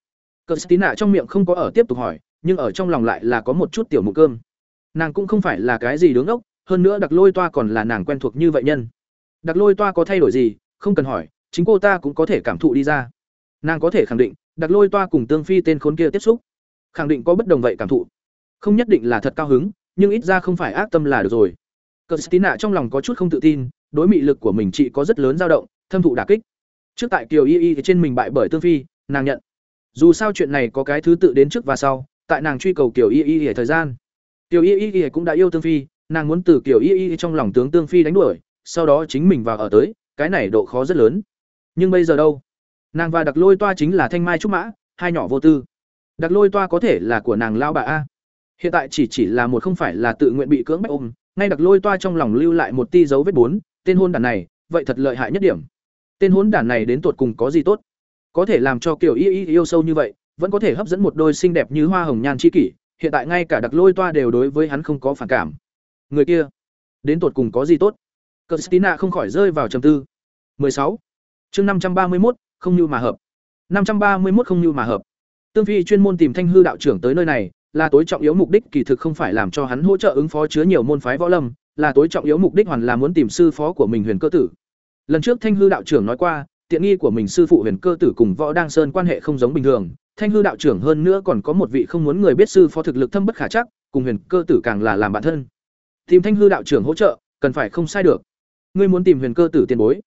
[SPEAKER 1] Cờ stina trong miệng không có ở tiếp tục hỏi, nhưng ở trong lòng lại là có một chút tiểu mụ cơm. Nàng cũng không phải là cái gì đứng ốc, hơn nữa đặc lôi toa còn là nàng quen thuộc như vậy nhân. Đặc lôi toa có thay đổi gì, không cần hỏi, chính cô ta cũng có thể cảm thụ đi ra. Nàng có thể khẳng định, đặc lôi toa cùng tương phi tên khốn kia tiếp xúc. Khẳng định có bất đồng vậy cảm thụ không nhất định là thật cao hứng, nhưng ít ra không phải ác tâm là được rồi. Cờ stina trong lòng có chút không tự tin, đối mị lực của mình chị có rất lớn dao động, thâm thụ đà kích. Trước tại kiều y y trên mình bại bởi tương phi, nàng nhận. Dù sao chuyện này có cái thứ tự đến trước và sau, tại nàng truy cầu kiều y y ở thời gian. Kiều y y cũng đã yêu tương phi, nàng muốn từ kiều y y trong lòng tướng tương phi đánh đuổi, sau đó chính mình vào ở tới, cái này độ khó rất lớn. Nhưng bây giờ đâu? Nàng và đặc lôi toa chính là thanh mai trúc mã, hai nhỏ vô tư. Đặc lôi toa có thể là của nàng lao bà a hiện tại chỉ chỉ là một không phải là tự nguyện bị cưỡng bách ôm ngay đặc lôi toa trong lòng lưu lại một ti dấu vết bốn tên hôn đản này vậy thật lợi hại nhất điểm tên hôn đản này đến tột cùng có gì tốt có thể làm cho kiểu y y yêu sâu như vậy vẫn có thể hấp dẫn một đôi xinh đẹp như hoa hồng nhan chi kỷ hiện tại ngay cả đặc lôi toa đều đối với hắn không có phản cảm người kia đến tột cùng có gì tốt Christina không khỏi rơi vào trầm tư 16. chương 531, không như mà hợp. 531 không như mà hợp. Tương Phi chuyên môn tìm Thanh hư đạo trưởng tới nơi này, là tối trọng yếu mục đích kỳ thực không phải làm cho hắn hỗ trợ ứng phó chứa nhiều môn phái võ lâm, là tối trọng yếu mục đích hoàn là muốn tìm sư phó của mình Huyền Cơ Tử. Lần trước Thanh hư đạo trưởng nói qua, tiện nghi của mình sư phụ Huyền Cơ Tử cùng Võ Đang Sơn quan hệ không giống bình thường, Thanh hư đạo trưởng hơn nữa còn có một vị không muốn người biết sư phó thực lực thâm bất khả chắc, cùng Huyền Cơ Tử càng là làm bạn thân. Tìm Thanh hư đạo trưởng hỗ trợ, cần phải không sai được. Ngươi muốn tìm Huyền Cơ Tử tiền bối?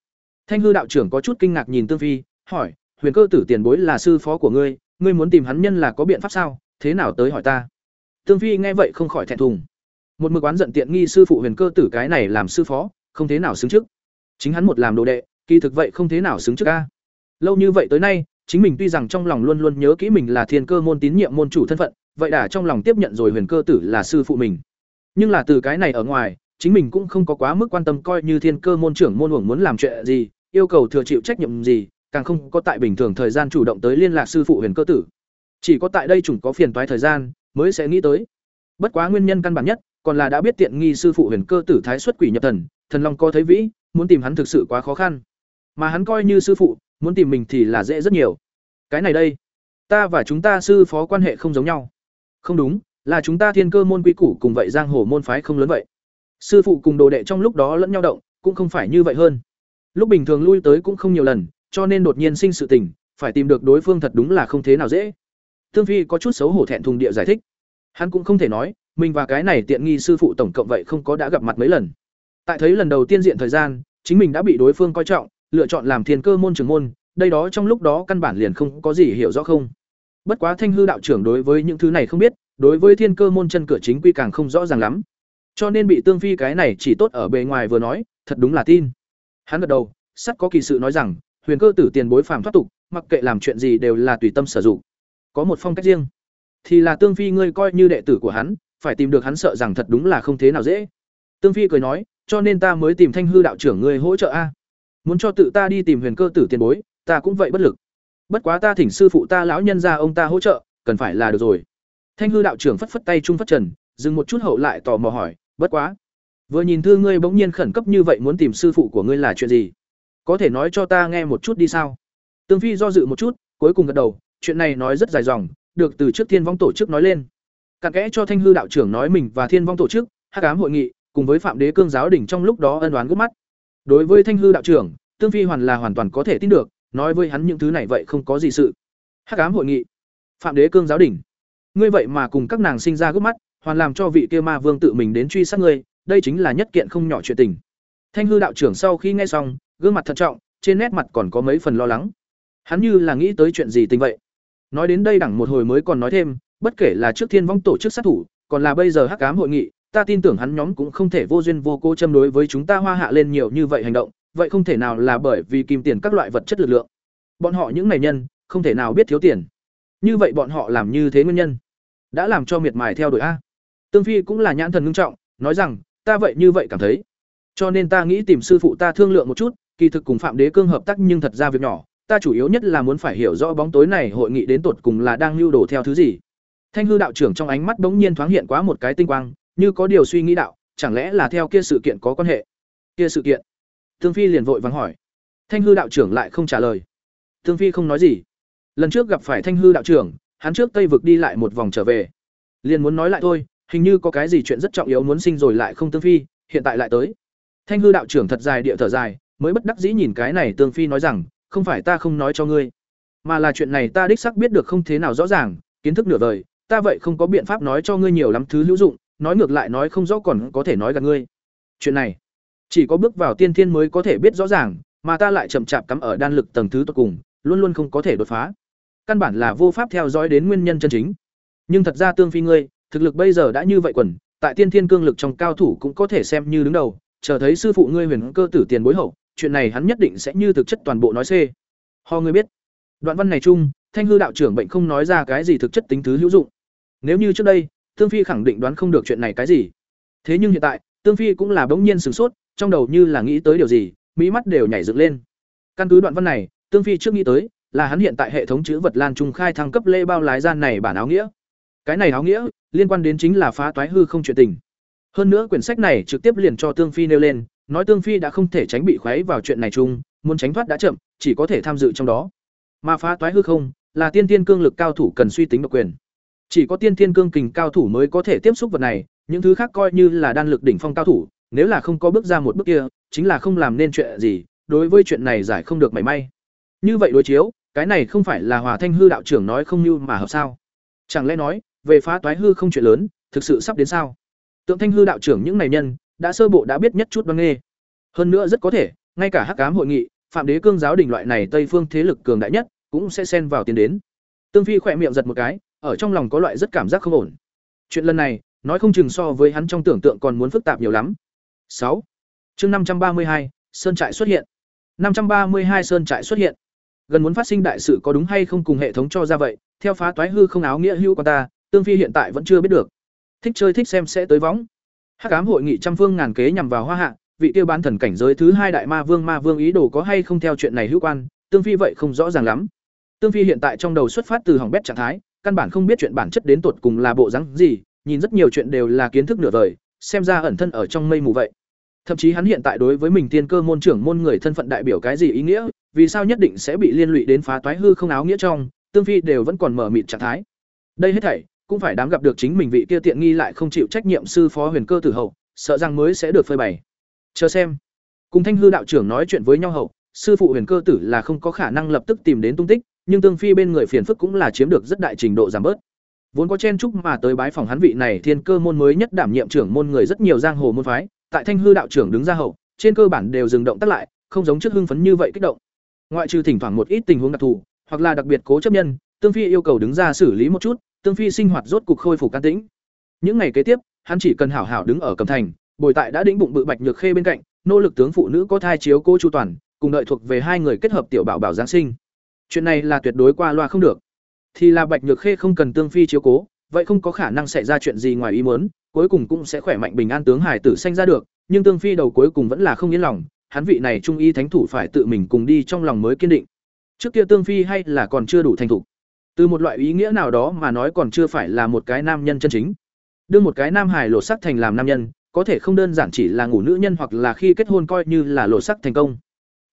[SPEAKER 1] Thanh hư đạo trưởng có chút kinh ngạc nhìn Tương Phi, hỏi, Huyền Cơ Tử tiền bối là sư phó của ngươi, ngươi muốn tìm hắn nhân là có biện pháp sao? Thế nào tới hỏi ta? Tương Phi nghe vậy không khỏi thẹn thùng. Một mực oán giận tiện nghi sư phụ Huyền Cơ Tử cái này làm sư phó, không thế nào xứng trước. Chính hắn một làm đồ đệ, kỳ thực vậy không thế nào xứng trước ca Lâu như vậy tới nay, chính mình tuy rằng trong lòng luôn luôn nhớ kỹ mình là thiên cơ môn tín nhiệm môn chủ thân phận, vậy đã trong lòng tiếp nhận rồi Huyền Cơ Tử là sư phụ mình. nhưng là từ cái này ở ngoài chính mình cũng không có quá mức quan tâm coi như thiên cơ môn trưởng môn uổng muốn làm chuyện gì yêu cầu thừa chịu trách nhiệm gì càng không có tại bình thường thời gian chủ động tới liên lạc sư phụ huyền cơ tử chỉ có tại đây chủng có phiền toái thời gian, mới sẽ nghĩ tới. Bất quá nguyên nhân căn bản nhất, còn là đã biết tiện nghi sư phụ huyền cơ tử thái xuất quỷ nhập thần thần long co thấy vĩ, muốn tìm hắn thực sự quá khó khăn. Mà hắn coi như sư phụ, muốn tìm mình thì là dễ rất nhiều. Cái này đây, ta và chúng ta sư phó quan hệ không giống nhau. Không đúng, là chúng ta thiên cơ môn quy củ cùng vậy giang hồ môn phái không lớn vậy. Sư phụ cùng đồ đệ trong lúc đó lẫn nhau động, cũng không phải như vậy hơn. Lúc bình thường lui tới cũng không nhiều lần, cho nên đột nhiên sinh sự tình, phải tìm được đối phương thật đúng là không thế nào dễ tương phi có chút xấu hổ thẹn thùng địa giải thích. Hắn cũng không thể nói, mình và cái này tiện nghi sư phụ tổng cộng vậy không có đã gặp mặt mấy lần. Tại thấy lần đầu tiên diện thời gian, chính mình đã bị đối phương coi trọng, lựa chọn làm thiên cơ môn trưởng môn, đây đó trong lúc đó căn bản liền không có gì hiểu rõ không. Bất quá thanh hư đạo trưởng đối với những thứ này không biết, đối với thiên cơ môn chân cửa chính quy càng không rõ ràng lắm. Cho nên bị tương phi cái này chỉ tốt ở bề ngoài vừa nói, thật đúng là tin. Hắn gật đầu, sắt có kỳ sự nói rằng, huyền cơ tử tiền bối phàm thoát tục, mặc kệ làm chuyện gì đều là tùy tâm sử dụng có một phong cách riêng. Thì là tương phi ngươi coi như đệ tử của hắn, phải tìm được hắn sợ rằng thật đúng là không thế nào dễ. Tương phi cười nói, cho nên ta mới tìm thanh hư đạo trưởng ngươi hỗ trợ a. Muốn cho tự ta đi tìm huyền cơ tử tiền bối, ta cũng vậy bất lực. Bất quá ta thỉnh sư phụ ta lão nhân ra ông ta hỗ trợ, cần phải là được rồi. Thanh hư đạo trưởng phất phất tay trung phất trần, dừng một chút hậu lại tò mò hỏi, bất quá, vừa nhìn thư ngươi bỗng nhiên khẩn cấp như vậy muốn tìm sư phụ của ngươi là chuyện gì? Có thể nói cho ta nghe một chút đi sao? Tương phi do dự một chút, cuối cùng gật đầu chuyện này nói rất dài dòng, được từ trước thiên vong tổ chức nói lên. Cặn kẽ cho thanh hư đạo trưởng nói mình và thiên vong tổ chức, hắc ám hội nghị, cùng với phạm đế cương giáo đỉnh trong lúc đó ân oán gút mắt. Đối với thanh hư đạo trưởng, tương phi hoàn là hoàn toàn có thể tin được, nói với hắn những thứ này vậy không có gì sự. Hắc ám hội nghị. Phạm đế cương giáo đỉnh ngươi vậy mà cùng các nàng sinh ra gút mắt, hoàn làm cho vị kia ma vương tự mình đến truy sát ngươi, đây chính là nhất kiện không nhỏ chuyện tình. Thanh hư đạo trưởng sau khi nghe xong, gương mặt thận trọng, trên nét mặt còn có mấy phần lo lắng. Hắn như là nghĩ tới chuyện gì tình vậy? Nói đến đây đẳng một hồi mới còn nói thêm, bất kể là trước thiên vong tổ chức sát thủ, còn là bây giờ hắc ám hội nghị, ta tin tưởng hắn nhóm cũng không thể vô duyên vô cô châm đối với chúng ta hoa hạ lên nhiều như vậy hành động, vậy không thể nào là bởi vì kìm tiền các loại vật chất lực lượng. Bọn họ những này nhân, không thể nào biết thiếu tiền. Như vậy bọn họ làm như thế nguyên nhân? Đã làm cho miệt mài theo đuổi a. Tương phi cũng là nhãn thần ngưng trọng, nói rằng, ta vậy như vậy cảm thấy. Cho nên ta nghĩ tìm sư phụ ta thương lượng một chút, kỳ thực cùng phạm đế cương hợp tác nhưng thật ra việc nhỏ ta chủ yếu nhất là muốn phải hiểu rõ bóng tối này hội nghị đến tột cùng là đang lưu đồ theo thứ gì. Thanh hư đạo trưởng trong ánh mắt bỗng nhiên thoáng hiện quá một cái tinh quang, như có điều suy nghĩ đạo, chẳng lẽ là theo kia sự kiện có quan hệ? Kia sự kiện? Thương phi liền vội vắng hỏi. Thanh hư đạo trưởng lại không trả lời. Thương phi không nói gì. Lần trước gặp phải thanh hư đạo trưởng, hắn trước tây vực đi lại một vòng trở về. Liền muốn nói lại thôi, hình như có cái gì chuyện rất trọng yếu muốn sinh rồi lại không tương phi, hiện tại lại tới. Thanh hư đạo trưởng thật dài địa thở dài, mới bất đắc dĩ nhìn cái này tương phi nói rằng không phải ta không nói cho ngươi. Mà là chuyện này ta đích xác biết được không thế nào rõ ràng, kiến thức nửa vời, ta vậy không có biện pháp nói cho ngươi nhiều lắm thứ hữu dụng, nói ngược lại nói không rõ còn có thể nói gạt ngươi. Chuyện này, chỉ có bước vào tiên thiên mới có thể biết rõ ràng, mà ta lại chậm chạp cắm ở đan lực tầng thứ tốt cùng, luôn luôn không có thể đột phá. Căn bản là vô pháp theo dõi đến nguyên nhân chân chính. Nhưng thật ra tương phi ngươi, thực lực bây giờ đã như vậy quần, tại tiên thiên cương lực trong cao thủ cũng có thể xem như đứng đầu, chờ thấy sư phụ ngươi huyền cơ tử tiền bối hậu chuyện này hắn nhất định sẽ như thực chất toàn bộ nói c. Ho ngươi biết. Đoạn văn này chung, thanh hư đạo trưởng bệnh không nói ra cái gì thực chất tính thứ hữu dụng. Nếu như trước đây tương phi khẳng định đoán không được chuyện này cái gì. Thế nhưng hiện tại tương phi cũng là bỗng nhiên sửng sốt, trong đầu như là nghĩ tới điều gì, mỹ mắt đều nhảy dựng lên. Căn cứ đoạn văn này tương phi trước nghĩ tới, là hắn hiện tại hệ thống chữ vật lan trung khai thăng cấp lê bao lái gian này bản áo nghĩa. Cái này áo nghĩa, liên quan đến chính là phá toái hư không chuyện tình. Hơn nữa quyển sách này trực tiếp liền cho tương phi nêu lên nói tương phi đã không thể tránh bị khuấy vào chuyện này chung, muốn tránh thoát đã chậm, chỉ có thể tham dự trong đó. Mà phá toái hư không, là tiên tiên cương lực cao thủ cần suy tính độc quyền. Chỉ có tiên tiên cương kình cao thủ mới có thể tiếp xúc vật này, những thứ khác coi như là đan lực đỉnh phong cao thủ, nếu là không có bước ra một bước kia, chính là không làm nên chuyện gì, đối với chuyện này giải không được mảy may. Như vậy đối chiếu, cái này không phải là hòa thanh hư đạo trưởng nói không như mà hợp sao? Chẳng lẽ nói, về phá toái hư không chuyện lớn, thực sự sắp đến sao? Tượng thanh hư đạo trưởng những này nhân đã sơ bộ đã biết nhất chút đoan nghê. Hơn nữa rất có thể, ngay cả hắc cám hội nghị, phạm đế cương giáo đình loại này tây phương thế lực cường đại nhất, cũng sẽ xen vào tiến đến. Tương phi khỏe miệng giật một cái, ở trong lòng có loại rất cảm giác không ổn. Chuyện lần này, nói không chừng so với hắn trong tưởng tượng còn muốn phức tạp nhiều lắm. Sáu. Chương năm trăm ba mươi hai, sơn trại xuất hiện. năm trăm ba mươi hai sơn trại xuất hiện. Gần muốn phát sinh đại sự có đúng hay không cùng hệ thống cho ra vậy, theo phá toái hư không áo nghĩa hữu con ta, tương phi hiện tại vẫn chưa biết được. Thích chơi thích xem sẽ tới võng hắc ám hội nghị trăm phương ngàn kế nhằm vào hoa hạ, vị tiêu bán thần cảnh giới thứ hai đại ma vương ma vương ý đồ có hay không theo chuyện này hữu quan, tương phi vậy không rõ ràng lắm. Tương phi hiện tại trong đầu xuất phát từ hỏng bét trạng thái, căn bản không biết chuyện bản chất đến tột cùng là bộ rắn gì, nhìn rất nhiều chuyện đều là kiến thức nửa vời, xem ra ẩn thân ở trong mây mù vậy. Thậm chí hắn hiện tại đối với mình tiên cơ môn trưởng môn người thân phận đại biểu cái gì ý nghĩa, vì sao nhất định sẽ bị liên lụy đến phá toái hư không áo nghĩa trong, tương phi đều vẫn còn mở mịt trạng thái. Đây hết thảy cũng phải đáng gặp được chính mình vị kia tiện nghi lại không chịu trách nhiệm sư phó huyền cơ tử hậu, sợ rằng mới sẽ được phơi bày. Chờ xem. Cùng thanh hư đạo trưởng nói chuyện với nhau hậu, sư phụ huyền cơ tử là không có khả năng lập tức tìm đến tung tích, nhưng tương phi bên người phiền phức cũng là chiếm được rất đại trình độ giảm bớt. Vốn có chen chúc mà tới bái phòng hắn vị này thiên cơ môn mới nhất đảm nhiệm trưởng môn người rất nhiều giang hồ môn phái, tại thanh hư đạo trưởng đứng ra hậu, trên cơ bản đều dừng động tắt lại, không giống trước hưng phấn như vậy kích động. Ngoại trừ thỉnh thoảng một ít tình huống đặc thù, hoặc là đặc biệt cố chấp nhân, tương phi yêu cầu đứng ra xử lý một chút tương phi sinh hoạt rốt cục khôi phục can tĩnh. Những ngày kế tiếp, hắn chỉ cần hảo hảo đứng ở cầm thành, bồi tại đã đĩnh bụng bự bạch nhược khê bên cạnh nỗ lực tướng phụ nữ có thai chiếu cô chu toàn, cùng đợi thuộc về hai người kết hợp tiểu bảo bảo giáng sinh. Chuyện này là tuyệt đối qua loa không được. Thì là bạch nhược khê không cần tương phi chiếu cố, vậy không có khả năng xảy ra chuyện gì ngoài ý muốn, cuối cùng cũng sẽ khỏe mạnh bình an tướng hải tử sanh ra được, nhưng tương phi đầu cuối cùng vẫn là không yên lòng, hắn vị này trung y thánh thủ phải tự mình cùng đi trong lòng mới kiên định. Trước kia tương phi hay là còn chưa đủ thành thục từ một loại ý nghĩa nào đó mà nói còn chưa phải là một cái nam nhân chân chính. Đưa một cái nam hải lột sắc thành làm nam nhân, có thể không đơn giản chỉ là ngủ nữ nhân hoặc là khi kết hôn coi như là lột sắc thành công.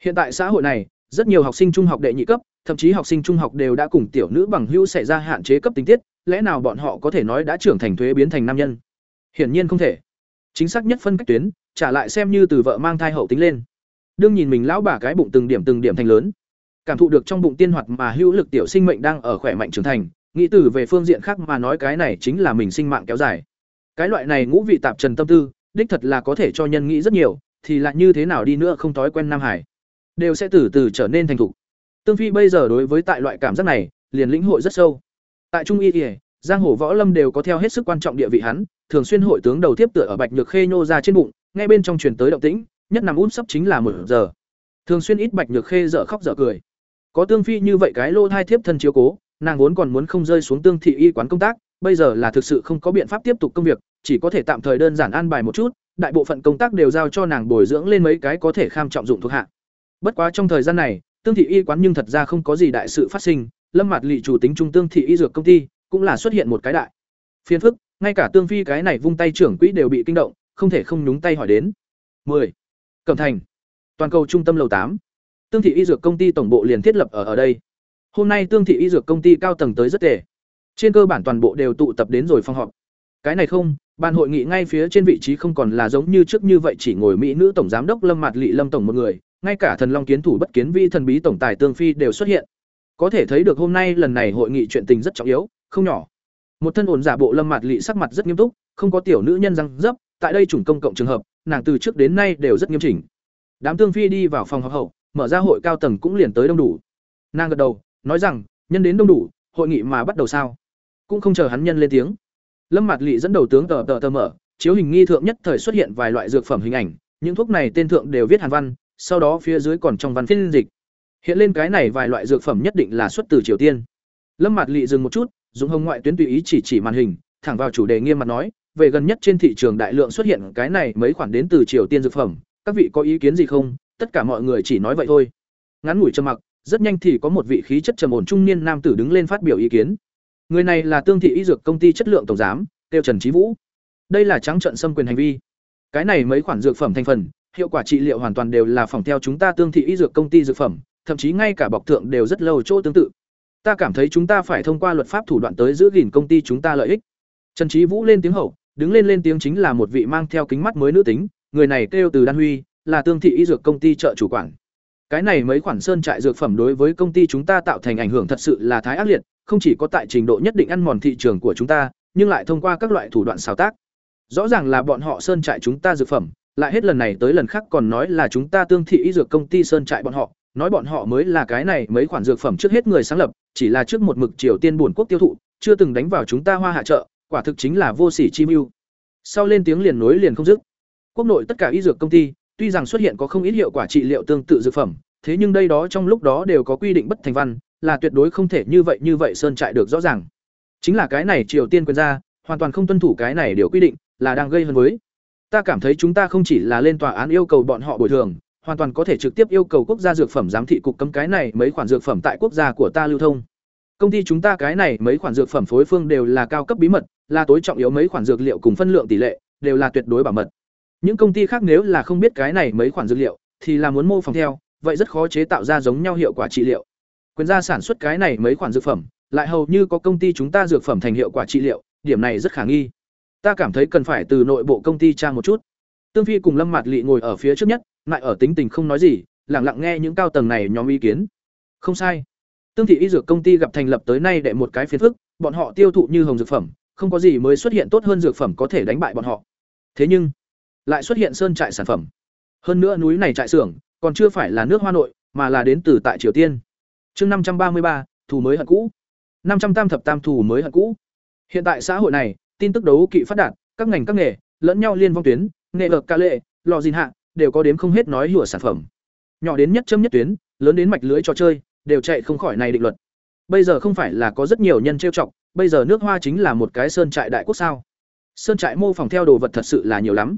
[SPEAKER 1] Hiện tại xã hội này, rất nhiều học sinh trung học đệ nhị cấp, thậm chí học sinh trung học đều đã cùng tiểu nữ bằng hữu xảy ra hạn chế cấp tính tiết, lẽ nào bọn họ có thể nói đã trưởng thành thuế biến thành nam nhân? Hiển nhiên không thể. Chính xác nhất phân cách tuyến, trả lại xem như từ vợ mang thai hậu tính lên. Đương nhìn mình lão bà cái bụng từng điểm từng điểm thành lớn cảm thụ được trong bụng tiên hoạt mà hữu lực tiểu sinh mệnh đang ở khỏe mạnh trưởng thành, nghĩ từ về phương diện khác mà nói cái này chính là mình sinh mạng kéo dài. Cái loại này ngũ vị tạp trần tâm tư, đích thật là có thể cho nhân nghĩ rất nhiều, thì lại như thế nào đi nữa không thói quen nam hải. Đều sẽ từ từ trở nên thành thục. Tương phi bây giờ đối với tại loại cảm giác này, liền lĩnh hội rất sâu. Tại trung y thì giang hồ võ lâm đều có theo hết sức quan trọng địa vị hắn, thường xuyên hội tướng đầu tiếp tựa ở bạch nhược khê nhô ra trên bụng ngay bên trong truyền tới động tĩnh, nhất nằm út sấp chính là một giờ. Thường xuyên ít bạch nhược khê dở khóc dở cười có tương phi như vậy cái lô thai thiếp thân chiếu cố, nàng vốn còn muốn không rơi xuống tương thị y quán công tác, bây giờ là thực sự không có biện pháp tiếp tục công việc, chỉ có thể tạm thời đơn giản an bài một chút, đại bộ phận công tác đều giao cho nàng bồi dưỡng lên mấy cái có thể kham trọng dụng thuộc hạ. Bất quá trong thời gian này, tương thị y quán nhưng thật ra không có gì đại sự phát sinh, lâm mặt lị chủ tính trung tương thị y dược công ty, cũng là xuất hiện một cái đại phiền phức, ngay cả tương phi cái này vung tay trưởng quỹ đều bị kinh động, không thể không nhúng tay hỏi đến. 10. cẩm thành. Toàn cầu trung tâm lầu tám tương thị y dược công ty tổng bộ liền thiết lập ở ở đây. Hôm nay tương thị y dược công ty cao tầng tới rất tệ. Trên cơ bản toàn bộ đều tụ tập đến rồi phòng họp. Cái này không, ban hội nghị ngay phía trên vị trí không còn là giống như trước như vậy chỉ ngồi mỹ nữ tổng giám đốc lâm mạt lị lâm tổng một người, ngay cả thần long kiến thủ bất kiến vi thần bí tổng tài tương phi đều xuất hiện. Có thể thấy được hôm nay lần này hội nghị chuyện tình rất trọng yếu, không nhỏ. Một thân ổn giả bộ lâm mạt lị sắc mặt rất nghiêm túc, không có tiểu nữ nhân răng dấp, tại đây chủng công cộng trường hợp, nàng từ trước đến nay đều rất nghiêm chỉnh. Đám tương phi đi vào phòng họp hậu mở ra hội cao tầng cũng liền tới đông đủ. Nàng gật đầu, nói rằng, nhân đến đông đủ, hội nghị mà bắt đầu sao? Cũng không chờ hắn nhân lên tiếng. Lâm mạt lị dẫn đầu tướng tờ tờ tờ mở, chiếu hình nghi thượng nhất thời xuất hiện vài loại dược phẩm hình ảnh, những thuốc này tên thượng đều viết hàn văn, sau đó phía dưới còn trong văn phiên dịch. Hiện lên cái này vài loại dược phẩm nhất định là xuất từ triều tiên. Lâm mạt lị dừng một chút, dùng hồng ngoại tuyến tùy ý chỉ chỉ màn hình, thẳng vào chủ đề nghiêm mặt nói, về gần nhất trên thị trường đại lượng xuất hiện cái này mấy khoản đến từ triều tiên dược phẩm, các vị có ý kiến gì không? Tất cả mọi người chỉ nói vậy thôi. Ngắn ngủi trầm mặc, rất nhanh thì có một vị khí chất trầm ổn trung niên nam tử đứng lên phát biểu ý kiến. Người này là tương thị y dược công ty chất lượng tổng giám, tiêu trần trí vũ. Đây là trắng trận xâm quyền hành vi. Cái này mấy khoản dược phẩm thành phần, hiệu quả trị liệu hoàn toàn đều là phòng theo chúng ta tương thị y dược công ty dược phẩm, thậm chí ngay cả bọc thượng đều rất lâu chỗ tương tự. Ta cảm thấy chúng ta phải thông qua luật pháp thủ đoạn tới giữ gìn công ty chúng ta lợi ích. Trần trí vũ lên tiếng hậu, đứng lên lên tiếng chính là một vị mang theo kính mắt mới nữ tính, người này kêu từ đan huy là tương thị y dược công ty trợ chủ quản. Cái này mấy khoản sơn trại dược phẩm đối với công ty chúng ta tạo thành ảnh hưởng thật sự là thái ác liệt, không chỉ có tại trình độ nhất định ăn mòn thị trường của chúng ta, nhưng lại thông qua các loại thủ đoạn xào tác. Rõ ràng là bọn họ sơn trại chúng ta dược phẩm, lại hết lần này tới lần khác còn nói là chúng ta tương thị y dược công ty sơn trại bọn họ, nói bọn họ mới là cái này mấy khoản dược phẩm trước hết người sáng lập, chỉ là trước một mực triều tiên buồn quốc tiêu thụ, chưa từng đánh vào chúng ta hoa hạ trợ quả thực chính là vô sỉ chi mưu. Sau lên tiếng liền nối liền không dứt. Quốc nội tất cả y dược công ty tuy rằng xuất hiện có không ít hiệu quả trị liệu tương tự dược phẩm thế nhưng đây đó trong lúc đó đều có quy định bất thành văn là tuyệt đối không thể như vậy như vậy sơn trại được rõ ràng chính là cái này triều tiên quyền ra hoàn toàn không tuân thủ cái này điều quy định là đang gây hấn với Ta cảm thấy chúng ta không chỉ là lên tòa án yêu cầu bọn họ bồi thường, hoàn toàn có thể trực tiếp yêu cầu quốc gia dược phẩm giám thị cục cấm cái này mấy khoản dược phẩm tại quốc gia của ta lưu thông. Công ty chúng ta cái này mấy khoản dược phẩm phối phương đều là cao cấp bí mật, là tối trọng yếu mấy khoản dược liệu cùng phân lượng tỷ lệ đều là tuyệt đối bảo mật. Những công ty khác nếu là không biết cái này mấy khoản dược liệu, thì là muốn mô phỏng theo, vậy rất khó chế tạo ra giống nhau hiệu quả trị liệu. Quyền gia sản xuất cái này mấy khoản dược phẩm, lại hầu như có công ty chúng ta dược phẩm thành hiệu quả trị liệu, điểm này rất khả nghi. Ta cảm thấy cần phải từ nội bộ công ty tra một chút. Tương Phi cùng Lâm Mạt Lệ ngồi ở phía trước nhất, lại ở tính tình không nói gì, lặng lặng nghe những cao tầng này nhóm ý kiến. Không sai. Tương thị y dược công ty gặp thành lập tới nay để một cái phiền phức, bọn họ tiêu thụ như hồng dược phẩm, không có gì mới xuất hiện tốt hơn dược phẩm có thể đánh bại bọn họ. Thế nhưng, lại xuất hiện sơn trại sản phẩm. Hơn nữa núi này trại xưởng, còn chưa phải là nước Hoa Nội, mà là đến từ tại Triều Tiên. Chương năm trăm ba mươi ba, thủ mới hận cũ. năm trăm tam thập tam thủ mới hận cũ. Hiện tại xã hội này, tin tức đấu kỵ phát đạt, các ngành các nghề, lẫn nhau liên vong tuyến, nghệ lực ca lệ, lò gìn hạ, đều có đếm không hết nói hùa sản phẩm. Nhỏ đến nhất châm nhất tuyến, lớn đến mạch lưới trò chơi, đều chạy không khỏi này định luật. Bây giờ không phải là có rất nhiều nhân trêu chọc, bây giờ nước Hoa chính là một cái sơn trại đại quốc sao? Sơn trại mô phỏng theo đồ vật thật sự là nhiều lắm.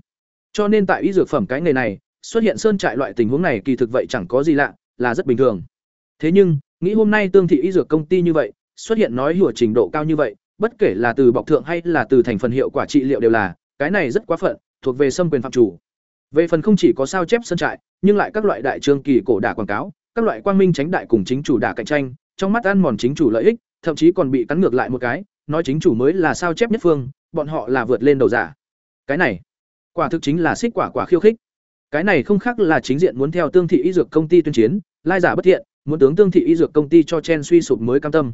[SPEAKER 1] Cho nên tại y dược phẩm cái nghề này, xuất hiện sơn trại loại tình huống này kỳ thực vậy chẳng có gì lạ, là rất bình thường. Thế nhưng, nghĩ hôm nay Tương thị y dược công ty như vậy, xuất hiện nói hùa trình độ cao như vậy, bất kể là từ bọc thượng hay là từ thành phần hiệu quả trị liệu đều là, cái này rất quá phận, thuộc về xâm quyền phạm chủ. Về phần không chỉ có sao chép sơn trại, nhưng lại các loại đại trương kỳ cổ đả quảng cáo, các loại quang minh tránh đại cùng chính chủ đả cạnh tranh, trong mắt ăn mòn chính chủ lợi ích, thậm chí còn bị cắn ngược lại một cái, nói chính chủ mới là sao chép nhất phương, bọn họ là vượt lên đầu giả. Cái này, quả thực chính là xích quả quả khiêu khích. Cái này không khác là chính diện muốn theo Tương thị y dược công ty tuyên chiến, lai giả bất thiện, muốn tướng Tương thị y dược công ty cho chen suy sụp mới cam tâm.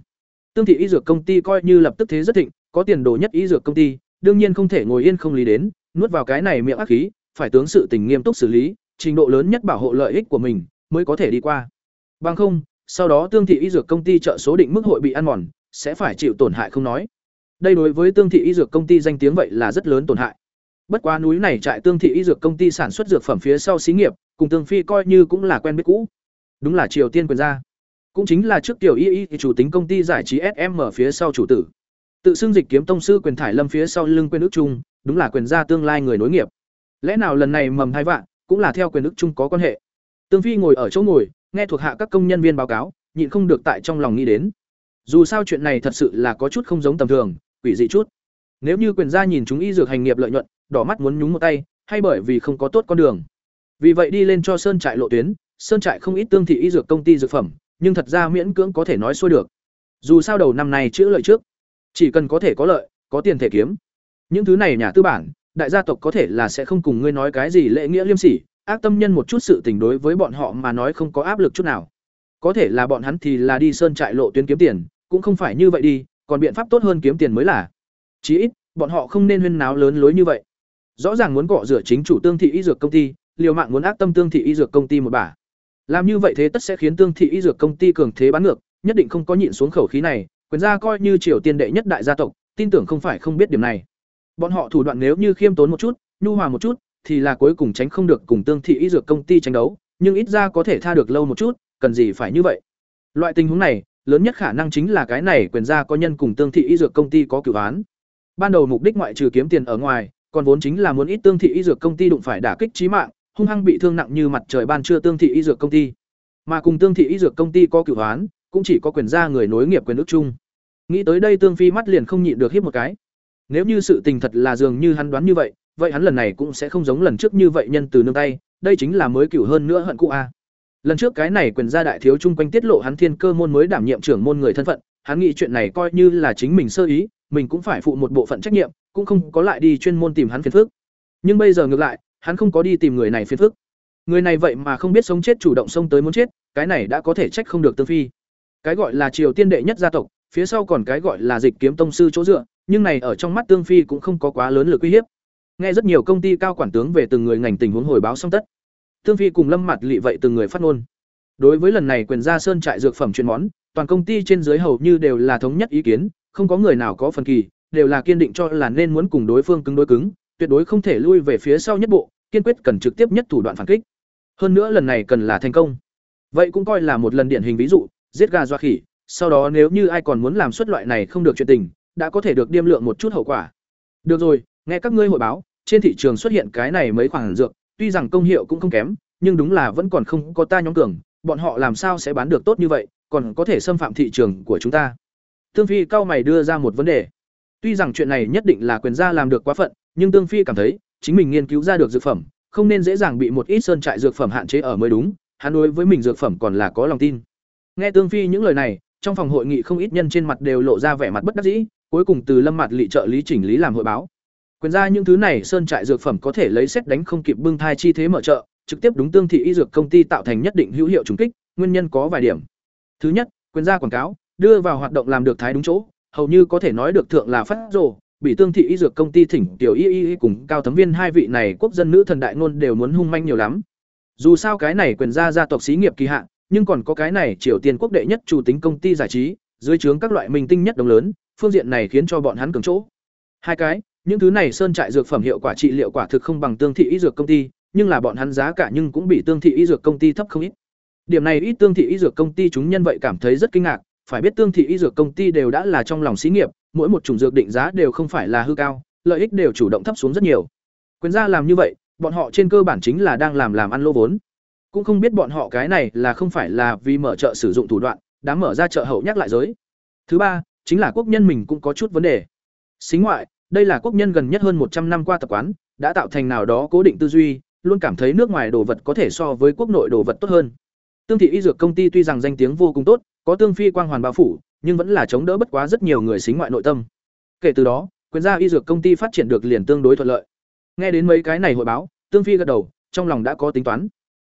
[SPEAKER 1] Tương thị y dược công ty coi như lập tức thế rất thịnh, có tiền đồ nhất y dược công ty, đương nhiên không thể ngồi yên không lý đến, nuốt vào cái này miệng ác khí, phải tướng sự tình nghiêm túc xử lý, trình độ lớn nhất bảo hộ lợi ích của mình mới có thể đi qua. Bằng không, sau đó Tương thị y dược công ty trợ số định mức hội bị ăn mòn, sẽ phải chịu tổn hại không nói. Đây đối với Tương thị y dược công ty danh tiếng vậy là rất lớn tổn hại. Bất quá núi này trại Tương thị y dược công ty sản xuất dược phẩm phía sau xí nghiệp, cùng Tương Phi coi như cũng là quen biết cũ. Đúng là Triều Tiên quyền gia. Cũng chính là trước tiểu y y chủ tính công ty giải trí SM ở phía sau chủ tử. Tự xưng dịch kiếm tông sư quyền thải lâm phía sau lưng quyền ước trung, đúng là quyền gia tương lai người nối nghiệp. Lẽ nào lần này mầm hai vạn, cũng là theo quyền ước trung có quan hệ. Tương Phi ngồi ở chỗ ngồi, nghe thuộc hạ các công nhân viên báo cáo, nhịn không được tại trong lòng nghĩ đến. Dù sao chuyện này thật sự là có chút không giống tầm thường, quỷ dị chút. Nếu như quyền gia nhìn chúng y dược hành nghiệp lợi nhuận, đỏ mắt muốn nhúng một tay, hay bởi vì không có tốt con đường. Vì vậy đi lên cho sơn trại lộ tuyến, sơn trại không ít tương thị y dược công ty dược phẩm, nhưng thật ra miễn cưỡng có thể nói xuôi được. Dù sao đầu năm này chữa lợi trước, chỉ cần có thể có lợi, có tiền thể kiếm. Những thứ này nhà tư bản, đại gia tộc có thể là sẽ không cùng ngươi nói cái gì lễ nghĩa liêm sỉ, ác tâm nhân một chút sự tình đối với bọn họ mà nói không có áp lực chút nào. Có thể là bọn hắn thì là đi sơn trại lộ tuyến kiếm tiền, cũng không phải như vậy đi, còn biện pháp tốt hơn kiếm tiền mới là. Chí ít, bọn họ không nên huyên náo lớn lối như vậy. Rõ ràng muốn cọ rửa chính chủ tương thị y dược công ty, liều mạng muốn ác tâm tương thị y dược công ty một bả. Làm như vậy thế tất sẽ khiến tương thị y dược công ty cường thế bán ngược, nhất định không có nhịn xuống khẩu khí này, quyền gia coi như triều tiên đệ nhất đại gia tộc, tin tưởng không phải không biết điểm này. Bọn họ thủ đoạn nếu như khiêm tốn một chút, nhu hòa một chút, thì là cuối cùng tránh không được cùng tương thị y dược công ty tranh đấu, nhưng ít ra có thể tha được lâu một chút, cần gì phải như vậy. Loại tình huống này, lớn nhất khả năng chính là cái này quyền gia có nhân cùng tương thị y dược công ty có cửu án. Ban đầu mục đích ngoại trừ kiếm tiền ở ngoài, còn vốn chính là muốn ít tương thị y dược công ty đụng phải đả kích chí mạng, hung hăng bị thương nặng như mặt trời ban trưa tương thị y dược công ty. Mà cùng tương thị y dược công ty có cửu hoán, cũng chỉ có quyền gia người nối nghiệp quyền ước chung. Nghĩ tới đây Tương Phi mắt liền không nhịn được hiếp một cái. Nếu như sự tình thật là dường như hắn đoán như vậy, vậy hắn lần này cũng sẽ không giống lần trước như vậy nhân từ nương tay, đây chính là mới cửu hơn nữa hận cũ a. Lần trước cái này quyền gia đại thiếu trung quanh tiết lộ hắn thiên cơ môn mới đảm nhiệm trưởng môn người thân phận, hắn nghĩ chuyện này coi như là chính mình sơ ý, mình cũng phải phụ một bộ phận trách nhiệm, cũng không có lại đi chuyên môn tìm hắn phiền phức. Nhưng bây giờ ngược lại, hắn không có đi tìm người này phiền phức. Người này vậy mà không biết sống chết chủ động xông tới muốn chết, cái này đã có thể trách không được Tương Phi. Cái gọi là Triều Tiên đệ nhất gia tộc, phía sau còn cái gọi là Dịch Kiếm tông sư chỗ dựa, nhưng này ở trong mắt Tương Phi cũng không có quá lớn lực uy hiếp. Nghe rất nhiều công ty cao quản tướng về từng người ngành tình huống hồi báo xong tất. Tương Phi cùng Lâm Mặt lị vậy từng người phát ngôn. Đối với lần này quyền gia sơn trại dược phẩm chuyên món, toàn công ty trên dưới hầu như đều là thống nhất ý kiến, không có người nào có phần kỳ, đều là kiên định cho là nên muốn cùng đối phương cứng đối cứng, tuyệt đối không thể lui về phía sau nhất bộ, kiên quyết cần trực tiếp nhất thủ đoạn phản kích. Hơn nữa lần này cần là thành công. Vậy cũng coi là một lần điển hình ví dụ, giết gà dọa khỉ, sau đó nếu như ai còn muốn làm xuất loại này không được chuyện tình, đã có thể được điêm lượng một chút hậu quả. Được rồi, nghe các ngươi hội báo, trên thị trường xuất hiện cái này mấy khoản dược, tuy rằng công hiệu cũng không kém, nhưng đúng là vẫn còn không có ta nhóm cường, bọn họ làm sao sẽ bán được tốt như vậy, còn có thể xâm phạm thị trường của chúng ta. Tương Phi cao mày đưa ra một vấn đề. Tuy rằng chuyện này nhất định là quyền gia làm được quá phận, nhưng Tương Phi cảm thấy, chính mình nghiên cứu ra được dược phẩm, không nên dễ dàng bị một ít sơn trại dược phẩm hạn chế ở mới đúng, hắn đối với mình dược phẩm còn là có lòng tin. Nghe Tương Phi những lời này, trong phòng hội nghị không ít nhân trên mặt đều lộ ra vẻ mặt bất đắc dĩ, cuối cùng từ Lâm Mạt lị trợ lý chỉnh lý làm hội báo. Quyền ra những thứ này sơn trại dược phẩm có thể lấy xét đánh không kịp bưng thai chi thế mở chợ, trực tiếp đúng tương thị y dược công ty tạo thành nhất định hữu hiệu trùng kích, nguyên nhân có vài điểm. Thứ nhất, quyền ra quảng cáo, đưa vào hoạt động làm được thái đúng chỗ, hầu như có thể nói được thượng là phát rồ, bị tương thị y dược công ty thỉnh tiểu y y cùng cao thấm viên hai vị này quốc dân nữ thần đại ngôn đều muốn hung manh nhiều lắm. Dù sao cái này quyền ra gia tộc xí nghiệp kỳ hạn, nhưng còn có cái này Triều Tiên quốc đệ nhất chủ tính công ty giải trí, dưới trướng các loại minh tinh nhất đồng lớn, phương diện này khiến cho bọn hắn cường chỗ. Hai cái, những thứ này sơn trại dược phẩm hiệu quả trị liệu quả thực không bằng tương thị y dược công ty, nhưng là bọn hắn giá cả nhưng cũng bị tương thị y dược công ty thấp không ít. Điểm này ít tương thị y dược công ty chúng nhân vậy cảm thấy rất kinh ngạc, phải biết tương thị y dược công ty đều đã là trong lòng xí nghiệp, mỗi một chủng dược định giá đều không phải là hư cao, lợi ích đều chủ động thấp xuống rất nhiều. Quyền gia làm như vậy, bọn họ trên cơ bản chính là đang làm làm ăn lô vốn. Cũng không biết bọn họ cái này là không phải là vì mở chợ sử dụng thủ đoạn, đã mở ra chợ hậu nhắc lại giới. Thứ ba, chính là quốc nhân mình cũng có chút vấn đề. Xính ngoại, đây là quốc nhân gần nhất hơn một trăm năm qua tập quán, đã tạo thành nào đó cố định tư duy, luôn cảm thấy nước ngoài đồ vật có thể so với quốc nội đồ vật tốt hơn. Tương thị y dược công ty tuy rằng danh tiếng vô cùng tốt, có tương phi quang hoàn bao phủ, nhưng vẫn là chống đỡ bất quá rất nhiều người xính ngoại nội tâm. Kể từ đó, quyền gia y dược công ty phát triển được liền tương đối thuận lợi. Nghe đến mấy cái này hội báo, Tương Phi gật đầu, trong lòng đã có tính toán.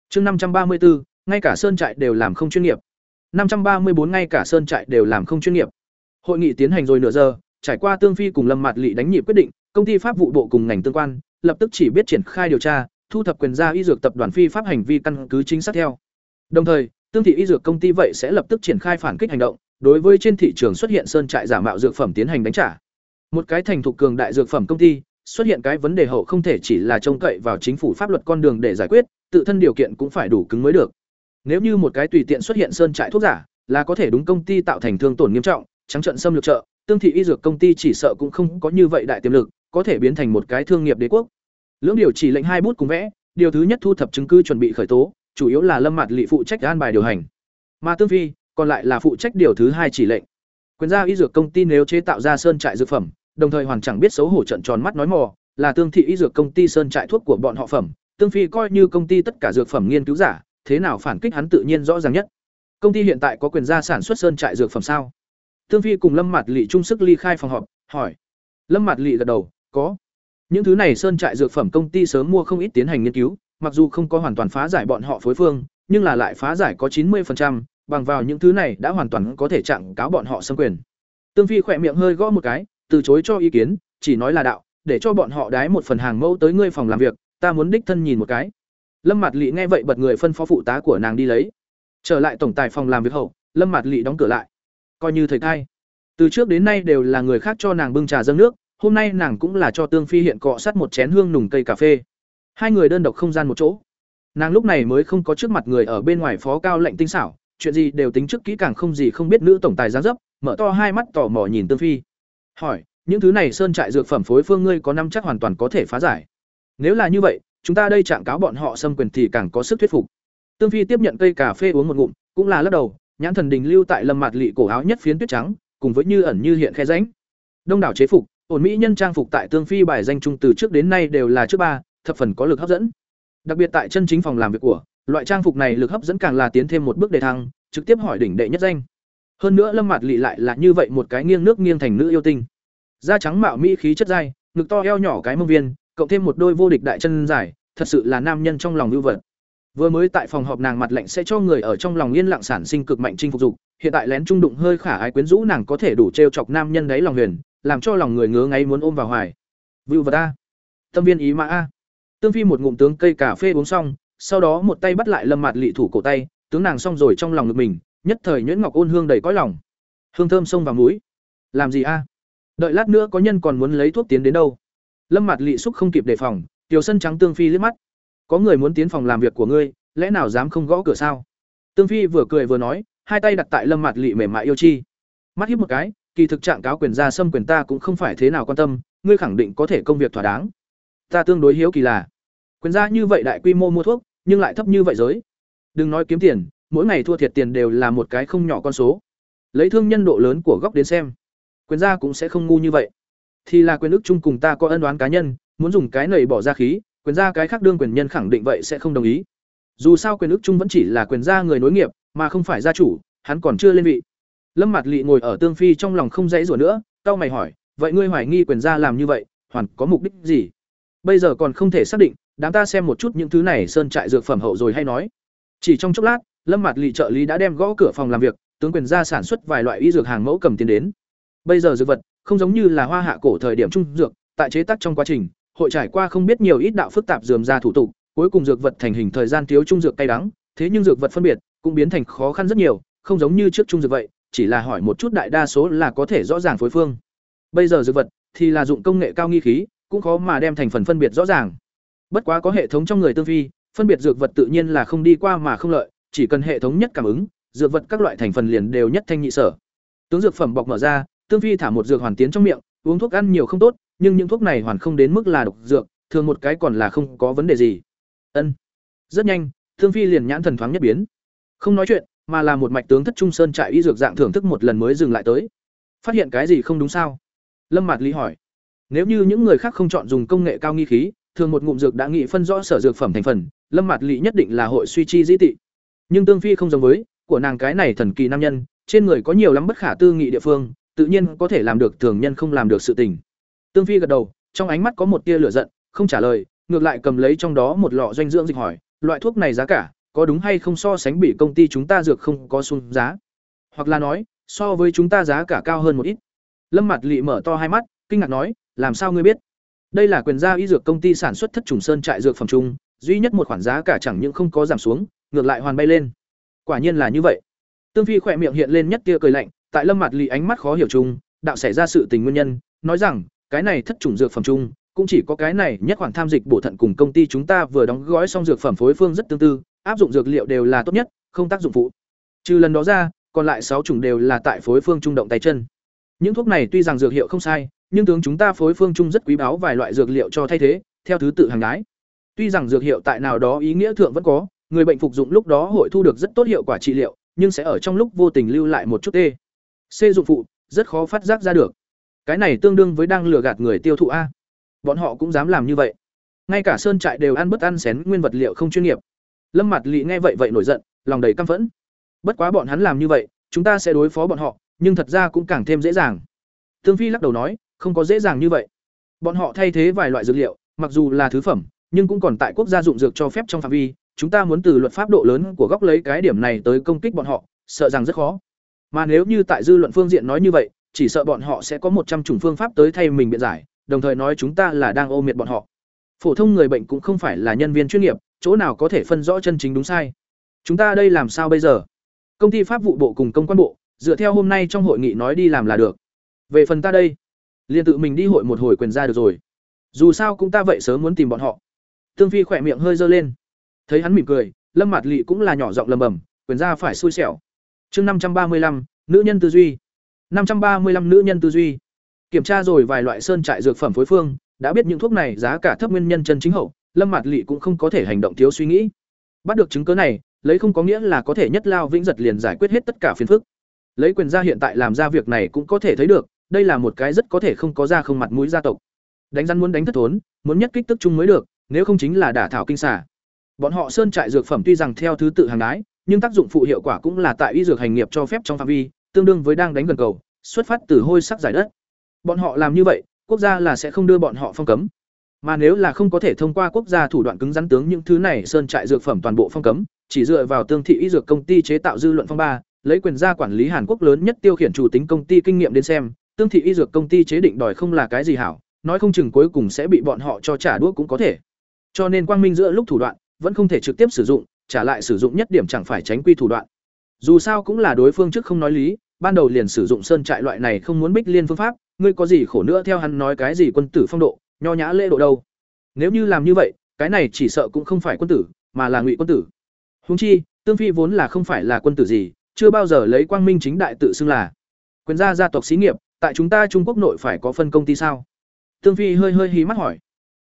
[SPEAKER 1] Chương năm trăm ba mươi bốn, ngay cả sơn trại đều làm không chuyên nghiệp. năm trăm ba mươi bốn ngay cả sơn trại đều làm không chuyên nghiệp. Hội nghị tiến hành rồi nửa giờ, trải qua Tương Phi cùng Lâm Mạt lị đánh nhịp quyết định, công ty pháp vụ bộ cùng ngành tương quan, lập tức chỉ biết triển khai điều tra, thu thập quyền gia y dược tập đoàn phi pháp hành vi căn cứ chính xác theo. Đồng thời, Tương thị y dược công ty vậy sẽ lập tức triển khai phản kích hành động, đối với trên thị trường xuất hiện sơn trại giả mạo dược phẩm tiến hành đánh trả. Một cái thành thục cường đại dược phẩm công ty, xuất hiện cái vấn đề hậu không thể chỉ là trông cậy vào chính phủ pháp luật con đường để giải quyết, tự thân điều kiện cũng phải đủ cứng mới được. Nếu như một cái tùy tiện xuất hiện sơn trại thuốc giả, là có thể đúng công ty tạo thành thương tổn nghiêm trọng, trắng trận xâm lược chợ, tương thị y dược công ty chỉ sợ cũng không có như vậy đại tiềm lực, có thể biến thành một cái thương nghiệp đế quốc. Lưỡng điều chỉ lệnh hai bút cùng vẽ, điều thứ nhất thu thập chứng cứ chuẩn bị khởi tố, chủ yếu là Lâm Mạt Lệ phụ trách an bài điều hành. Mà Tương Phi, còn lại là phụ trách điều thứ hai chỉ lệnh. Quyền gia y dược công ty nếu chế tạo ra sơn trại dược phẩm, đồng thời hoàn chẳng biết xấu hổ trận tròn mắt nói mò, là Tương thị y dược công ty sơn trại thuốc của bọn họ phẩm, Tương Phi coi như công ty tất cả dược phẩm nghiên cứu giả, thế nào phản kích hắn tự nhiên rõ ràng nhất. Công ty hiện tại có quyền gia sản xuất sơn trại dược phẩm sao? Tương Phi cùng Lâm Mạt Lệ chung sức ly khai phòng họp, hỏi. Lâm Mạt Lệ gật đầu, có. Những thứ này sơn trại dược phẩm công ty sớm mua không ít tiến hành nghiên cứu, mặc dù không có hoàn toàn phá giải bọn họ phối phương, nhưng là lại phá giải có chín 90%, bằng vào những thứ này đã hoàn toàn có thể chặn cáo bọn họ xâm quyền. Tương Phi khỏe miệng hơi gõ một cái, từ chối cho ý kiến, chỉ nói là đạo, để cho bọn họ đái một phần hàng mẫu tới ngươi phòng làm việc, ta muốn đích thân nhìn một cái. Lâm Mạt Lệ nghe vậy bật người phân phó phụ tá của nàng đi lấy. Trở lại tổng tài phòng làm việc hậu, Lâm Mạt Lệ đóng cửa lại. Coi như thời thai. Từ trước đến nay đều là người khác cho nàng bưng trà dâng nước, hôm nay nàng cũng là cho Tương Phi hiện cọ sát một chén hương nùng cây cà phê. Hai người đơn độc không gian một chỗ. Nàng lúc này mới không có trước mặt người ở bên ngoài phó cao lệnh tinh xảo, chuyện gì đều tính trước kỹ càng không gì không biết nữ tổng tài gián dấp, mở to hai mắt tò mò nhìn Tương Phi. Hỏi, những thứ này sơn trại dược phẩm phối phương ngươi có năm chắc hoàn toàn có thể phá giải. Nếu là như vậy, chúng ta đây trạng cáo bọn họ xâm quyền thì càng có sức thuyết phục. Tương Phi tiếp nhận cây cà phê uống một ngụm, cũng là lắc đầu, nhãn thần đình lưu tại lâm mặt lị cổ áo nhất phiến tuyết trắng, cùng với như ẩn như hiện khe ránh, Đông đảo chế phục, ổn mỹ nhân trang phục tại Tương Phi bài danh trung từ trước đến nay đều là trước ba, thập phần có lực hấp dẫn. Đặc biệt tại chân chính phòng làm việc của, loại trang phục này lực hấp dẫn càng là tiến thêm một bước đề thăng, trực tiếp hỏi đỉnh đệ nhất danh. Hơn nữa Lâm Mạt Lệ lại là như vậy một cái nghiêng nước nghiêng thành nữ yêu tinh. Da trắng mạo mỹ khí chất dai, ngực to eo nhỏ cái mông viên, cộng thêm một đôi vô địch đại chân dài, thật sự là nam nhân trong lòng lưu vật. Vừa mới tại phòng họp nàng mặt lạnh sẽ cho người ở trong lòng yên lặng sản sinh cực mạnh chinh phục dục, hiện tại lén trung đụng hơi khả ái quyến rũ nàng có thể đủ trêu chọc nam nhân đấy lòng huyền, làm cho lòng người ngứa ngáy muốn ôm vào hoài. Vưu vật a. Tâm viên ý ma. a. Tương Phi một ngụm tướng cây cà phê uống xong, sau đó một tay bắt lại Lâm Mạt Lệ thủ cổ tay, tướng nàng xong rồi trong lòng ngực mình, nhất thời nhuyễn ngọc ôn hương đầy cõi lòng. Hương thơm sông vào mũi. Làm gì a? Đợi lát nữa có nhân còn muốn lấy thuốc tiến đến đâu? Lâm Mạt Lệ xúc không kịp đề phòng, tiểu sân trắng Tương Phi liếc mắt. Có người muốn tiến phòng làm việc của ngươi, lẽ nào dám không gõ cửa sao? Tương Phi vừa cười vừa nói, hai tay đặt tại Lâm Mạt Lệ mềm mại yêu chi. Mắt híp một cái, kỳ thực trạng cáo quyền ra xâm quyền ta cũng không phải thế nào quan tâm, ngươi khẳng định có thể công việc thỏa đáng ta tương đối hiếu kỳ là quyền gia như vậy đại quy mô mua thuốc, nhưng lại thấp như vậy giới. Đừng nói kiếm tiền, mỗi ngày thua thiệt tiền đều là một cái không nhỏ con số. Lấy thương nhân độ lớn của góc đến xem, quyền gia cũng sẽ không ngu như vậy. Thì là quyền ức chung cùng ta có ân đoán cá nhân, muốn dùng cái nầy bỏ ra khí, quyền gia cái khác đương quyền nhân khẳng định vậy sẽ không đồng ý. Dù sao quyền ức chung vẫn chỉ là quyền gia người nối nghiệp, mà không phải gia chủ, hắn còn chưa lên vị. Lâm mặt Lệ ngồi ở tương phi trong lòng không dãy rủa nữa, cau mày hỏi, vậy ngươi hoài nghi quyền gia làm như vậy, hoàn có mục đích gì? Bây giờ còn không thể xác định đám ta xem một chút những thứ này sơn trại dược phẩm hậu rồi hay nói. Chỉ trong chốc lát, lâm mặt lị trợ lý đã đem gõ cửa phòng làm việc, tướng quyền ra sản xuất vài loại y dược hàng mẫu cầm tiền đến. Bây giờ dược vật không giống như là hoa hạ cổ thời điểm trung dược, tại chế tác trong quá trình, hội trải qua không biết nhiều ít đạo phức tạp dườm ra thủ tục, cuối cùng dược vật thành hình thời gian thiếu trung dược cay đắng, thế nhưng dược vật phân biệt cũng biến thành khó khăn rất nhiều, không giống như trước trung dược vậy, chỉ là hỏi một chút đại đa số là có thể rõ ràng phối phương. Bây giờ dược vật thì là dụng công nghệ cao nghi khí, cũng khó mà đem thành phần phân biệt rõ ràng bất quá có hệ thống trong người tương phi, phân biệt dược vật tự nhiên là không đi qua mà không lợi, chỉ cần hệ thống nhất cảm ứng, dược vật các loại thành phần liền đều nhất thanh nhị sở. Tướng dược phẩm bọc mở ra tương phi thả một dược hoàn tiến trong miệng, uống thuốc ăn nhiều không tốt, nhưng những thuốc này hoàn không đến mức là độc dược, thường một cái còn là không có vấn đề gì. Ân. Rất nhanh tương phi liền nhãn thần thoáng nhất biến. Không nói chuyện, mà là một mạch tướng thất trung sơn trại y dược dạng thưởng thức một lần mới dừng lại tới. Phát hiện cái gì không đúng sao? Lâm mạt lý hỏi. Nếu như những người khác không chọn dùng công nghệ cao nghi khí thường một ngụm dược đã nghị phân rõ sở dược phẩm thành phần, lâm mạt Lệ nhất định là hội suy chi dĩ tị. Nhưng tương phi không giống với, của nàng cái này thần kỳ nam nhân, trên người có nhiều lắm bất khả tư nghị địa phương, tự nhiên có thể làm được thường nhân không làm được sự tình. Tương phi gật đầu, trong ánh mắt có một tia lửa giận, không trả lời, ngược lại cầm lấy trong đó một lọ doanh dưỡng dịch hỏi, loại thuốc này giá cả, có đúng hay không so sánh bị công ty chúng ta dược không có xuống giá? Hoặc là nói, so với chúng ta giá cả cao hơn một ít. Lâm mặt lị mở to hai mắt, kinh ngạc nói, làm sao ngươi biết? Đây là quyền gia y dược công ty sản xuất thất trùng sơn trại dược phẩm trung duy nhất một khoản giá cả chẳng những không có giảm xuống, ngược lại hoàn bay lên. Quả nhiên là như vậy. Tương phi khỏe miệng hiện lên nhất tia cười lạnh, tại lâm mặt lì ánh mắt khó hiểu chung, đạo xảy ra sự tình nguyên nhân, nói rằng, cái này thất trùng dược phẩm chung, cũng chỉ có cái này nhất khoản tham dịch bổ thận cùng công ty chúng ta vừa đóng gói xong dược phẩm phối phương rất tương tự, áp dụng dược liệu đều là tốt nhất, không tác dụng phụ. Trừ lần đó ra, còn lại sáu chủng đều là tại phối phương trung động tay chân. Những thuốc này tuy rằng dược hiệu không sai nhưng tướng chúng ta phối phương chung rất quý báu vài loại dược liệu cho thay thế, theo thứ tự hàng đái. Tuy rằng dược hiệu tại nào đó ý nghĩa thượng vẫn có, người bệnh phục dụng lúc đó hội thu được rất tốt hiệu quả trị liệu, nhưng sẽ ở trong lúc vô tình lưu lại một chút tê. C dụng phụ, rất khó phát giác ra được. Cái này tương đương với đang lừa gạt người tiêu thụ a. Bọn họ cũng dám làm như vậy. Ngay cả sơn trại đều ăn bất ăn xén nguyên vật liệu không chuyên nghiệp. Lâm mặt lị nghe vậy vậy nổi giận, lòng đầy căm phẫn. Bất quá bọn hắn làm như vậy, chúng ta sẽ đối phó bọn họ, nhưng thật ra cũng càng thêm dễ dàng. Thương phi lắc đầu nói không có dễ dàng như vậy. Bọn họ thay thế vài loại dược liệu, mặc dù là thứ phẩm, nhưng cũng còn tại quốc gia dụng dược cho phép trong phạm vi. Chúng ta muốn từ luật pháp độ lớn của góc lấy cái điểm này tới công kích bọn họ, sợ rằng rất khó. Mà nếu như tại dư luận phương diện nói như vậy, chỉ sợ bọn họ sẽ có một trăm chủng phương pháp tới thay mình biện giải, đồng thời nói chúng ta là đang ô miệt bọn họ. Phổ thông người bệnh cũng không phải là nhân viên chuyên nghiệp, chỗ nào có thể phân rõ chân chính đúng sai. Chúng ta đây làm sao bây giờ? Công ty pháp vụ bộ cùng công quan bộ, dựa theo hôm nay trong hội nghị nói đi làm là được. Về phần ta đây liền tự mình đi hội một hồi quyền ra được rồi. Dù sao cũng ta vậy sớm muốn tìm bọn họ. Tương phi khỏe miệng hơi dơ lên. Thấy hắn mỉm cười, lâm mạt lị cũng là nhỏ giọng lầm bầm, quyền ra phải xui xẻo. Chương năm trăm ba mươi lăm, nữ nhân tư duy. năm trăm ba mươi lăm, nữ nhân tư duy. Kiểm tra rồi vài loại sơn trại dược phẩm phối phương, đã biết những thuốc này giá cả thấp nguyên nhân chân chính hậu, lâm mạt lị cũng không có thể hành động thiếu suy nghĩ. Bắt được chứng cớ này, lấy không có nghĩa là có thể nhất lao vĩnh giật liền giải quyết hết tất cả phiền phức. Lấy quyền gia hiện tại làm ra việc này cũng có thể thấy được đây là một cái rất có thể không có ra không mặt mũi gia tộc. Đánh rắn muốn đánh thất thốn, muốn nhất kích tức chung mới được, nếu không chính là đả thảo kinh xả bọn họ sơn trại dược phẩm tuy rằng theo thứ tự hàng đái, nhưng tác dụng phụ hiệu quả cũng là tại y dược hành nghiệp cho phép trong phạm vi, tương đương với đang đánh gần cầu, xuất phát từ hôi sắc giải đất. Bọn họ làm như vậy, quốc gia là sẽ không đưa bọn họ phong cấm. Mà nếu là không có thể thông qua quốc gia thủ đoạn cứng rắn tướng những thứ này, sơn trại dược phẩm toàn bộ phong cấm, chỉ dựa vào tương thị y dược công ty chế tạo dư luận phong ba, lấy quyền ra quản lý hàn quốc lớn nhất tiêu khiển chủ tính công ty kinh nghiệm đến xem tương thị y dược công ty chế định đòi không là cái gì hảo, nói không chừng cuối cùng sẽ bị bọn họ cho trả đũa cũng có thể. Cho nên quang minh giữa lúc thủ đoạn, vẫn không thể trực tiếp sử dụng, trả lại sử dụng nhất điểm chẳng phải tránh quy thủ đoạn. Dù sao cũng là đối phương trước không nói lý, ban đầu liền sử dụng sơn trại loại này không muốn bích liên phương pháp, ngươi có gì khổ nữa theo hắn nói cái gì quân tử phong độ, nho nhã lễ độ đâu. Nếu như làm như vậy, cái này chỉ sợ cũng không phải quân tử, mà là ngụy quân tử. Húng chi, tương phi vốn là không phải là quân tử gì, chưa bao giờ lấy quang minh chính đại tự xưng là. Quyền gia gia tộc xí nghiệp tại chúng ta trung quốc nội phải có phân công ty sao? Tương phi hơi hơi hí mắt hỏi.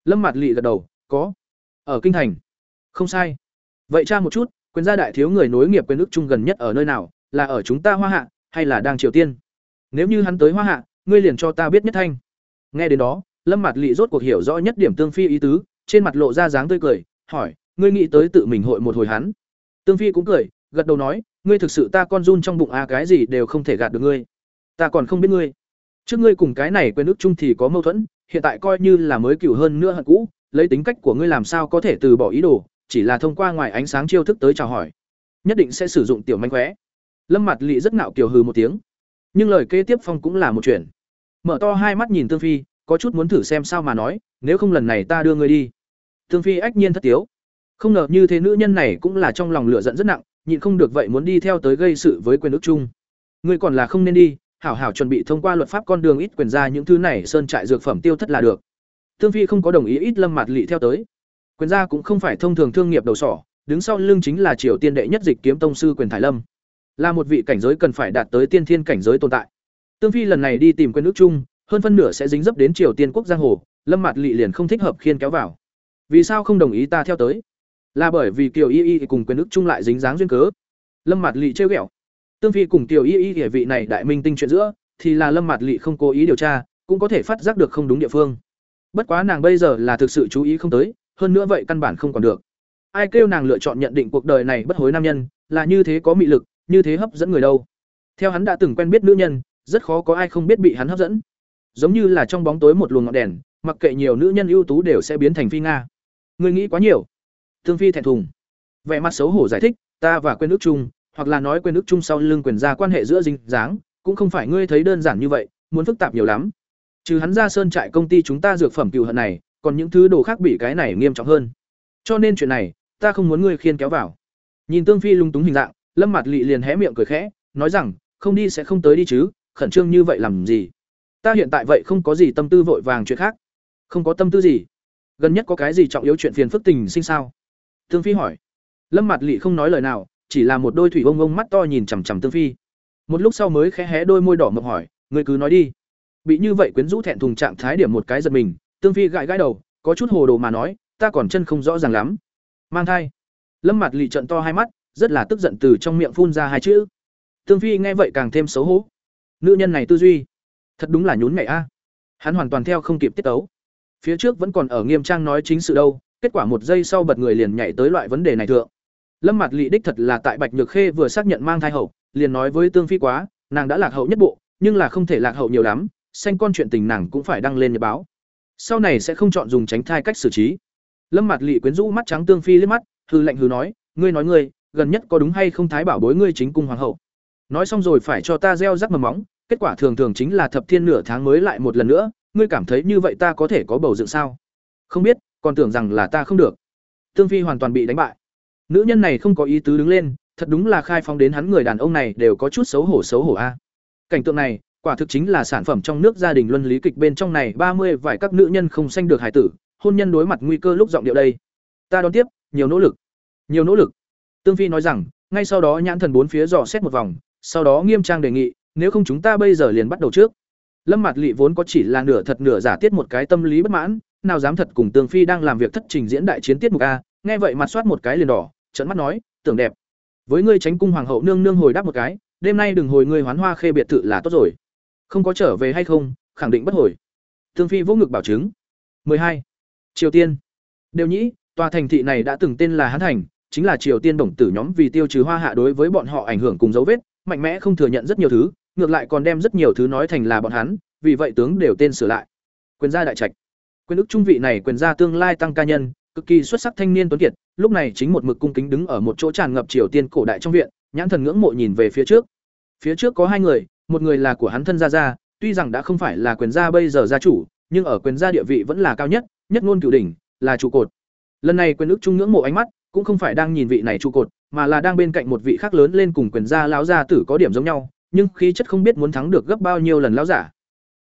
[SPEAKER 1] Lâm mạt lị gật đầu, có. Ở kinh thành. Không sai. Vậy tra một chút, quyền gia đại thiếu người nối nghiệp quyền ước chung gần nhất ở nơi nào, là ở chúng ta hoa hạ, hay là đang triều tiên? Nếu như hắn tới hoa hạ, ngươi liền cho ta biết nhất thanh. Nghe đến đó, lâm mạt lị rốt cuộc hiểu rõ nhất điểm tương phi ý tứ, trên mặt lộ ra dáng tươi cười, hỏi, ngươi nghĩ tới tự mình hội một hồi hắn? Tương phi cũng cười, gật đầu nói, ngươi thực sự ta con run trong bụng a cái gì đều không thể gạt được ngươi. Ta còn không biết ngươi trước ngươi cùng cái này quên ước chung thì có mâu thuẫn, hiện tại coi như là mới cựu hơn nữa hận cũ, lấy tính cách của ngươi làm sao có thể từ bỏ ý đồ, chỉ là thông qua ngoài ánh sáng chiêu thức tới chào hỏi. Nhất định sẽ sử dụng tiểu manh khóe. Lâm mặt lị rất ngạo kiều hừ một tiếng. Nhưng lời kế tiếp phong cũng là một chuyện. Mở to hai mắt nhìn tương phi, có chút muốn thử xem sao mà nói, nếu không lần này ta đưa ngươi đi. Tương phi ách nhiên thất tiếu. Không ngờ như thế nữ nhân này cũng là trong lòng lửa giận rất nặng, nhịn không được vậy muốn đi theo tới gây sự với quyền ước chung. Ngươi còn là không nên đi hảo hảo chuẩn bị thông qua luật pháp con đường ít quyền ra những thứ này sơn trại dược phẩm tiêu thất là được. Tương phi không có đồng ý ít lâm mặt lị theo tới. Quyền gia cũng không phải thông thường thương nghiệp đầu sỏ, đứng sau lưng chính là triều tiên đệ nhất dịch kiếm tông sư quyền thái lâm. Là một vị cảnh giới cần phải đạt tới tiên thiên cảnh giới tồn tại. Tương phi lần này đi tìm quyền nước chung, hơn phân nửa sẽ dính dấp đến triều tiên quốc giang hồ, lâm mặt lị liền không thích hợp khiên kéo vào. Vì sao không đồng ý ta theo tới? Là bởi vì kiều y y cùng quyền nước chung lại dính dáng duyên cớ. Lâm mặt lị trêu ghẹo tương phi cùng Tiểu y y địa vị này đại minh tinh chuyện giữa, thì là lâm Mạt lị không cố ý điều tra, cũng có thể phát giác được không đúng địa phương. Bất quá nàng bây giờ là thực sự chú ý không tới, hơn nữa vậy căn bản không còn được. Ai kêu nàng lựa chọn nhận định cuộc đời này bất hối nam nhân, là như thế có mị lực, như thế hấp dẫn người đâu. Theo hắn đã từng quen biết nữ nhân, rất khó có ai không biết bị hắn hấp dẫn. Giống như là trong bóng tối một luồng ngọn đèn, mặc kệ nhiều nữ nhân ưu tú đều sẽ biến thành phi nga. Người nghĩ quá nhiều. Thương phi thẹn thùng. Vẻ mặt xấu hổ giải thích, ta và quên ước chung hoặc là nói quên ước chung sau lưng quyền ra quan hệ giữa dinh dáng, cũng không phải ngươi thấy đơn giản như vậy, muốn phức tạp nhiều lắm. Trừ hắn ra sơn trại công ty chúng ta dược phẩm cựu hận này, còn những thứ đồ khác bị cái này nghiêm trọng hơn. Cho nên chuyện này, ta không muốn ngươi khiên kéo vào. Nhìn tương phi lung túng hình dạng, lâm mặt lị liền hé miệng cười khẽ, nói rằng, không đi sẽ không tới đi chứ, khẩn trương như vậy làm gì? Ta hiện tại vậy không có gì tâm tư vội vàng chuyện khác. Không có tâm tư gì. Gần nhất có cái gì trọng yếu chuyện phiền phức tình sinh sao? Tương phi hỏi. Lâm mặt lị không nói lời nào chỉ là một đôi thủy ông ông mắt to nhìn chằm chằm tương phi. Một lúc sau mới khẽ hé đôi môi đỏ mộng hỏi người cứ nói đi. Bị như vậy quyến rũ thẹn thùng trạng thái điểm một cái giật mình, tương phi gãi gãi đầu, có chút hồ đồ mà nói, ta còn chân không rõ ràng lắm. Mang thai. Lâm mặt lị trận to hai mắt, rất là tức giận từ trong miệng phun ra hai chữ. Tương phi nghe vậy càng thêm xấu hổ. Nữ nhân này tư duy, thật đúng là nhún mẹ a. Hắn hoàn toàn theo không kịp tiết tấu. Phía trước vẫn còn ở nghiêm trang nói chính sự đâu, kết quả một giây sau bật người liền nhảy tới loại vấn đề này thượng lâm mặt lị đích thật là tại bạch nhược khê vừa xác nhận mang thai hậu, liền nói với tương phi quá, nàng đã lạc hậu nhất bộ, nhưng là không thể lạc hậu nhiều lắm xanh con chuyện tình nàng cũng phải đăng lên nhật báo. Sau này sẽ không chọn dùng tránh thai cách xử trí. Lâm mặt lị quyến rũ mắt trắng tương phi liếc mắt hư lệnh hư nói, ngươi nói ngươi, gần nhất có đúng hay không thái bảo bối ngươi chính cung hoàng hậu? Nói xong rồi phải cho ta gieo rắc mầm móng, kết quả thường thường chính là thập thiên nửa tháng mới lại một lần nữa, ngươi cảm thấy như vậy ta có thể có bầu dựng sao? Không biết, còn tưởng rằng là ta không được. Tương phi hoàn toàn bị đánh bại nữ nhân này không có ý tứ đứng lên, thật đúng là khai phóng đến hắn người đàn ông này đều có chút xấu hổ xấu hổ a. Cảnh tượng này, quả thực chính là sản phẩm trong nước gia đình luân lý kịch bên trong này ba mươi vài các nữ nhân không sanh được hải tử, hôn nhân đối mặt nguy cơ lúc giọng điệu đây. Ta đón tiếp, nhiều nỗ lực. Nhiều nỗ lực. Tương phi nói rằng, ngay sau đó nhãn thần bốn phía dò xét một vòng, sau đó nghiêm trang đề nghị, nếu không chúng ta bây giờ liền bắt đầu trước. Lâm mặt lỵ vốn có chỉ là nửa thật nửa giả tiết một cái tâm lý bất mãn, nào dám thật cùng tương phi đang làm việc thất trình diễn đại chiến tiết mục a, nghe vậy mặt soát một cái liền đỏ trợn mắt nói, tưởng đẹp. Với ngươi tránh cung hoàng hậu nương nương hồi đáp một cái, đêm nay đừng hồi ngươi hoán hoa khê biệt thự là tốt rồi. Không có trở về hay không, khẳng định bất hồi. Thương phi vô ngực bảo chứng. Hai. Triều tiên. Đều nhĩ, tòa thành thị này đã từng tên là hán thành, chính là triều tiên đồng tử nhóm vì tiêu trừ hoa hạ đối với bọn họ ảnh hưởng cùng dấu vết, mạnh mẽ không thừa nhận rất nhiều thứ, ngược lại còn đem rất nhiều thứ nói thành là bọn hắn, vì vậy tướng đều tên sửa lại. Quyền gia đại trạch. Quyền ức trung vị này quyền gia tương lai tăng ca nhân cực kỳ xuất sắc thanh niên tuấn kiệt, lúc này chính một mực cung kính đứng ở một chỗ tràn ngập triều tiên cổ đại trong viện, nhãn thần ngưỡng mộ nhìn về phía trước. Phía trước có hai người, một người là của hắn thân gia gia, tuy rằng đã không phải là quyền gia bây giờ gia chủ, nhưng ở quyền gia địa vị vẫn là cao nhất nhất ngôn cửu đỉnh, là trụ cột. Lần này quyền ức trung ngưỡng mộ ánh mắt, cũng không phải đang nhìn vị này trụ cột, mà là đang bên cạnh một vị khác lớn lên cùng quyền gia lão gia tử có điểm giống nhau, nhưng khí chất không biết muốn thắng được gấp bao nhiêu lần lão giả.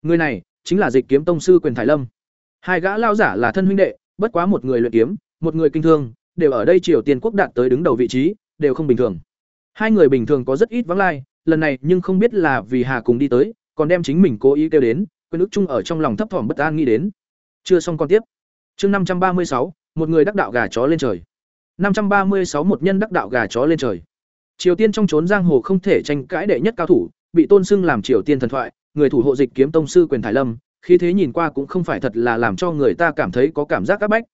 [SPEAKER 1] Người này chính là dịch kiếm tông sư quyền thái lâm. Hai gã lão giả là thân huynh đệ bất quá một người luyện kiếm một người kinh thương đều ở đây triều tiên quốc đạt tới đứng đầu vị trí đều không bình thường hai người bình thường có rất ít vắng lai lần này nhưng không biết là vì hà cùng đi tới còn đem chính mình cố ý kêu đến quên ức chung ở trong lòng thấp thỏm bất an nghĩ đến chưa xong còn tiếp Chương năm trăm ba mươi sáu, một người đắc đạo gà chó lên trời. Năm trăm ba mươi sáu một nhân đắc đạo gà chó lên trời. Triều Tiên trong trốn giang hồ không thể tranh cãi đệ nhất cao thủ, bị tôn xưng làm Triều Tiên thần thoại, người thủ hộ dịch kiếm tông sư quyền thái Lâm, khí thế nhìn qua cũng không phải thật là làm cho người ta cảm thấy có cảm giác áp bách.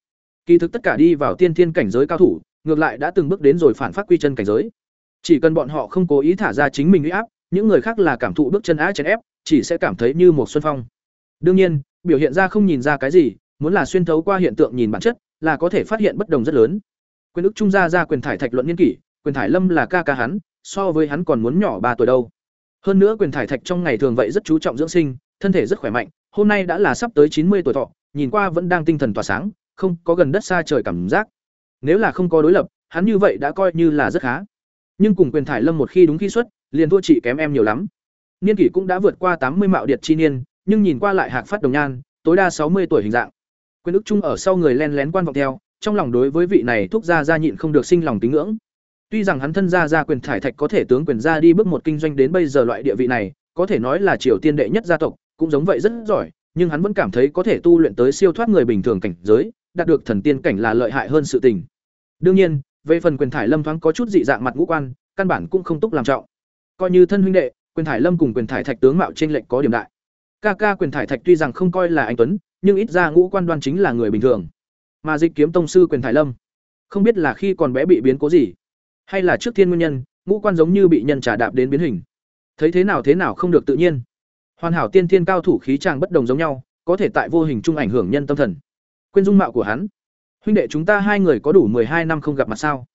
[SPEAKER 1] Kỳ thực tất cả đi vào tiên thiên cảnh giới cao thủ, ngược lại đã từng bước đến rồi phản phát quy chân cảnh giới. Chỉ cần bọn họ không cố ý thả ra chính mình uy áp, những người khác là cảm thụ bước chân á chèn ép, chỉ sẽ cảm thấy như một xuân phong. Đương nhiên, biểu hiện ra không nhìn ra cái gì, muốn là xuyên thấu qua hiện tượng nhìn bản chất, là có thể phát hiện bất đồng rất lớn. Quyền ức trung gia ra quyền thải thạch luận nghiên kỷ, quyền thải lâm là ca ca hắn, so với hắn còn muốn nhỏ ba tuổi đâu. Hơn nữa quyền thải thạch trong ngày thường vậy rất chú trọng dưỡng sinh, thân thể rất khỏe mạnh, hôm nay đã là sắp tới chín mươi tuổi thọ, nhìn qua vẫn đang tinh thần tỏa sáng, không có gần đất xa trời cảm giác. Nếu là không có đối lập, hắn như vậy đã coi như là rất khá. Nhưng cùng quyền thải lâm một khi đúng khi xuất, liền thua chị kém em nhiều lắm. Niên kỷ cũng đã vượt qua tám mươi mạo điệt chi niên, nhưng nhìn qua lại hạc phát đồng nhan, tối đa sáu mươi tuổi hình dạng. Quyền ức trung ở sau người len lén quan vọng theo, trong lòng đối với vị này thúc gia gia nhịn không được sinh lòng kính ngưỡng. Tuy rằng hắn thân gia gia quyền thải thạch có thể tướng quyền gia đi bước một kinh doanh đến bây giờ loại địa vị này, có thể nói là triều tiên đệ nhất gia tộc, cũng giống vậy rất giỏi, nhưng hắn vẫn cảm thấy có thể tu luyện tới siêu thoát người bình thường cảnh giới, đạt được thần tiên cảnh là lợi hại hơn sự tình. Đương nhiên, về phần quyền thải lâm thoáng có chút dị dạng mặt ngũ quan, căn bản cũng không túc làm trọng. Coi như thân huynh đệ, quyền thải lâm cùng quyền thải thạch tướng mạo trên lệnh có điểm đại. Ca ca quyền thải thạch tuy rằng không coi là anh tuấn, nhưng ít ra ngũ quan đoan chính là người bình thường. Mà dịch kiếm tông sư quyền thải lâm, không biết là khi còn bé bị biến cố gì, hay là trước thiên nguyên nhân, ngũ quan giống như bị nhân trả đạp đến biến hình. Thấy thế nào thế nào không được tự nhiên. Hoàn hảo tiên thiên cao thủ khí chàng bất đồng giống nhau, có thể tại vô hình trung ảnh hưởng nhân tâm thần. Quên dung mạo của hắn. Huynh đệ chúng ta hai người có đủ hai năm không gặp mặt sao?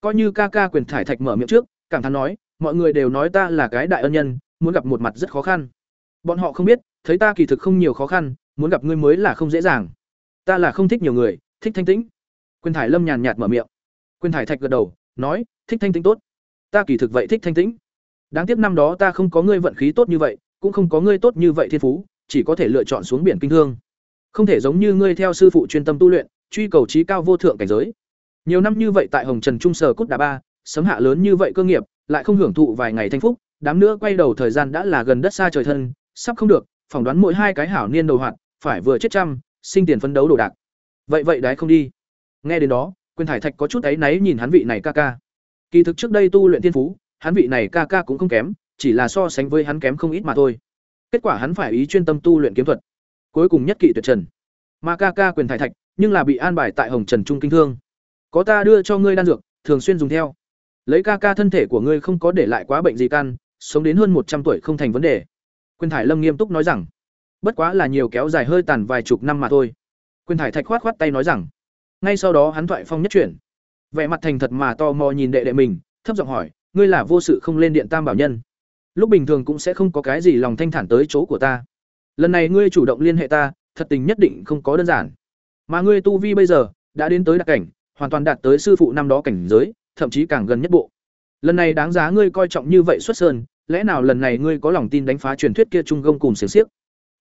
[SPEAKER 1] Coi như ca ca quyền thải thạch mở miệng trước, cảm thán nói, mọi người đều nói ta là cái đại ân nhân, muốn gặp một mặt rất khó khăn. Bọn họ không biết, thấy ta kỳ thực không nhiều khó khăn, muốn gặp ngươi mới là không dễ dàng. Ta là không thích nhiều người, thích thanh tĩnh. Quyền thải lâm nhàn nhạt mở miệng. Quyền thải thạch gật đầu, nói, thích thanh tĩnh tốt. Ta kỳ thực vậy thích thanh tĩnh. Đáng tiếc năm đó ta không có ngươi vận khí tốt như vậy, cũng không có ngươi tốt như vậy thiên phú, chỉ có thể lựa chọn xuống biển kinh thương. Không thể giống như ngươi theo sư phụ chuyên tâm tu luyện, truy cầu trí cao vô thượng cảnh giới. Nhiều năm như vậy tại Hồng Trần Trung sở cút đà ba, sấm hạ lớn như vậy cơ nghiệp, lại không hưởng thụ vài ngày thanh phúc, đám nữa quay đầu thời gian đã là gần đất xa trời thân, sắp không được, phỏng đoán mỗi hai cái hảo niên đầu hoạt, phải vừa chết trăm, sinh tiền phấn đấu đồ đạc. Vậy vậy đái không đi. Nghe đến đó, Quyền Thải Thạch có chút ấy náy nhìn hắn vị này ca ca. Kỳ thực trước đây tu luyện tiên phú, hắn vị này ca ca cũng không kém, chỉ là so sánh với hắn kém không ít mà thôi. Kết quả hắn phải ý chuyên tâm tu luyện kiếm thuật, cuối cùng nhất kỵ tuyệt trần. Mà ca ca Quyền Thải Thạch, nhưng là bị an bài tại Hồng Trần Trung kinh thương. Có ta đưa cho ngươi đan dược, thường xuyên dùng theo. Lấy ca ca thân thể của ngươi không có để lại quá bệnh gì căn, sống đến hơn một trăm tuổi không thành vấn đề. Quyền Thải Lâm nghiêm túc nói rằng, bất quá là nhiều kéo dài hơi tàn vài chục năm mà thôi. Quyền Thải Thạch khoát khoát tay nói rằng, ngay sau đó hắn thoại phong nhất chuyển, vẻ mặt thành thật mà to mò nhìn đệ đệ mình, thấp giọng hỏi, ngươi là vô sự không lên điện tam bảo nhân, lúc bình thường cũng sẽ không có cái gì lòng thanh thản tới chỗ của ta. Lần này ngươi chủ động liên hệ ta, thật tình nhất định không có đơn giản. Mà ngươi tu vi bây giờ đã đến tới đặc cảnh, hoàn toàn đạt tới sư phụ năm đó cảnh giới, thậm chí càng gần nhất bộ. Lần này đáng giá ngươi coi trọng như vậy xuất sơn, lẽ nào lần này ngươi có lòng tin đánh phá truyền thuyết kia trung gông cùng xiềng xiếc?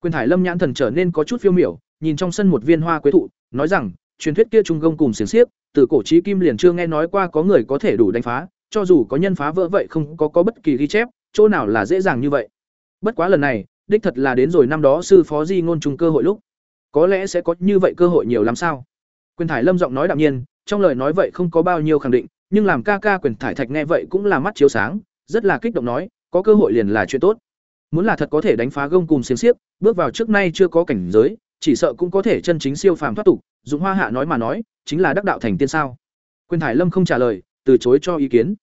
[SPEAKER 1] Quyền Thải Lâm nhãn thần trở nên có chút phiêu miểu, nhìn trong sân một viên hoa quế thụ, nói rằng, truyền thuyết kia trung gông cùng xiềng xiếc, từ cổ chí kim liền chưa nghe nói qua có người có thể đủ đánh phá, cho dù có nhân phá vỡ vậy không có có bất kỳ ghi chép, chỗ nào là dễ dàng như vậy. Bất quá lần này, đích thật là đến rồi năm đó sư phó Di ngôn trùng cơ hội lúc. Có lẽ sẽ có như vậy cơ hội nhiều lắm sao? Quyền Thải Lâm giọng nói đạm nhiên, trong lời nói vậy không có bao nhiêu khẳng định, nhưng làm ca ca Quyền Thải Thạch nghe vậy cũng là mắt chiếu sáng, rất là kích động nói, có cơ hội liền là chuyện tốt. Muốn là thật có thể đánh phá gông cùng xiềng xiếc, bước vào trước nay chưa có cảnh giới, chỉ sợ cũng có thể chân chính siêu phàm thoát tục, dùng Hoa Hạ nói mà nói, chính là đắc đạo thành tiên sao? Quyền Thải Lâm không trả lời, từ chối cho ý kiến.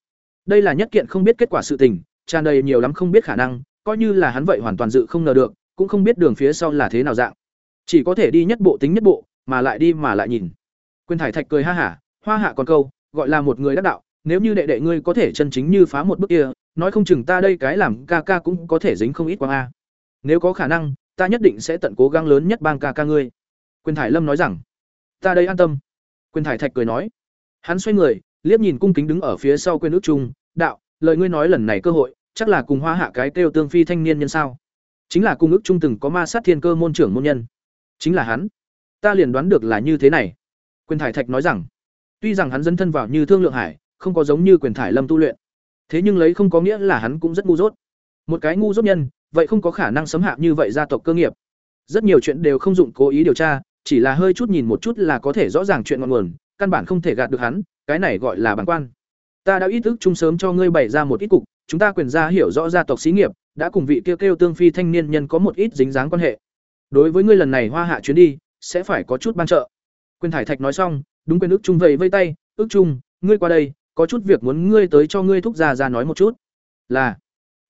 [SPEAKER 1] Đây là nhất kiện không biết kết quả sự tình, tràn đầy nhiều lắm không biết khả năng, coi như là hắn vậy hoàn toàn dự không ngờ được, cũng không biết đường phía sau là thế nào dạng. Chỉ có thể đi nhất bộ tính nhất bộ, mà lại đi mà lại nhìn. Quyền Thải Thạch cười ha hả, hoa hạ còn câu, gọi là một người đắc đạo, nếu như đệ đệ ngươi có thể chân chính như phá một bước kia, nói không chừng ta đây cái làm ca ca cũng có thể dính không ít quang a. Nếu có khả năng, ta nhất định sẽ tận cố gắng lớn nhất bang ca ca ngươi. Quyền Thải Lâm nói rằng, ta đây an tâm. Quyền Thải Thạch cười nói, hắn xoay người, liếc nhìn cung kính đứng ở phía sau quên ước trung, đạo, lời ngươi nói lần này cơ hội, chắc là cùng hoa hạ cái kêu tương phi thanh niên nhân sao? Chính là cung ước trung từng có ma sát thiên cơ môn trưởng môn nhân. Chính là hắn. Ta liền đoán được là như thế này. Quyền Thải Thạch nói rằng, tuy rằng hắn dấn thân vào như thương lượng hải, không có giống như quyền thải lâm tu luyện, thế nhưng lấy không có nghĩa là hắn cũng rất ngu dốt. Một cái ngu dốt nhân, vậy không có khả năng sấm hạ như vậy gia tộc cơ nghiệp. Rất nhiều chuyện đều không dụng cố ý điều tra, chỉ là hơi chút nhìn một chút là có thể rõ ràng chuyện ngọn nguồn, căn bản không thể gạt được hắn, cái này gọi là bản quan. Ta đã ý thức chung sớm cho ngươi bày ra một ít cục, chúng ta quyền gia hiểu rõ gia tộc xí nghiệp, đã cùng vị kêu kêu tương phi thanh niên nhân có một ít dính dáng quan hệ. Đối với ngươi lần này hoa hạ chuyến đi, sẽ phải có chút ban trợ. Quyền thải thạch nói xong, đúng quyền ước trung vầy vây tay, ước trung, ngươi qua đây, có chút việc muốn ngươi tới cho ngươi thúc gia ra nói một chút. Là.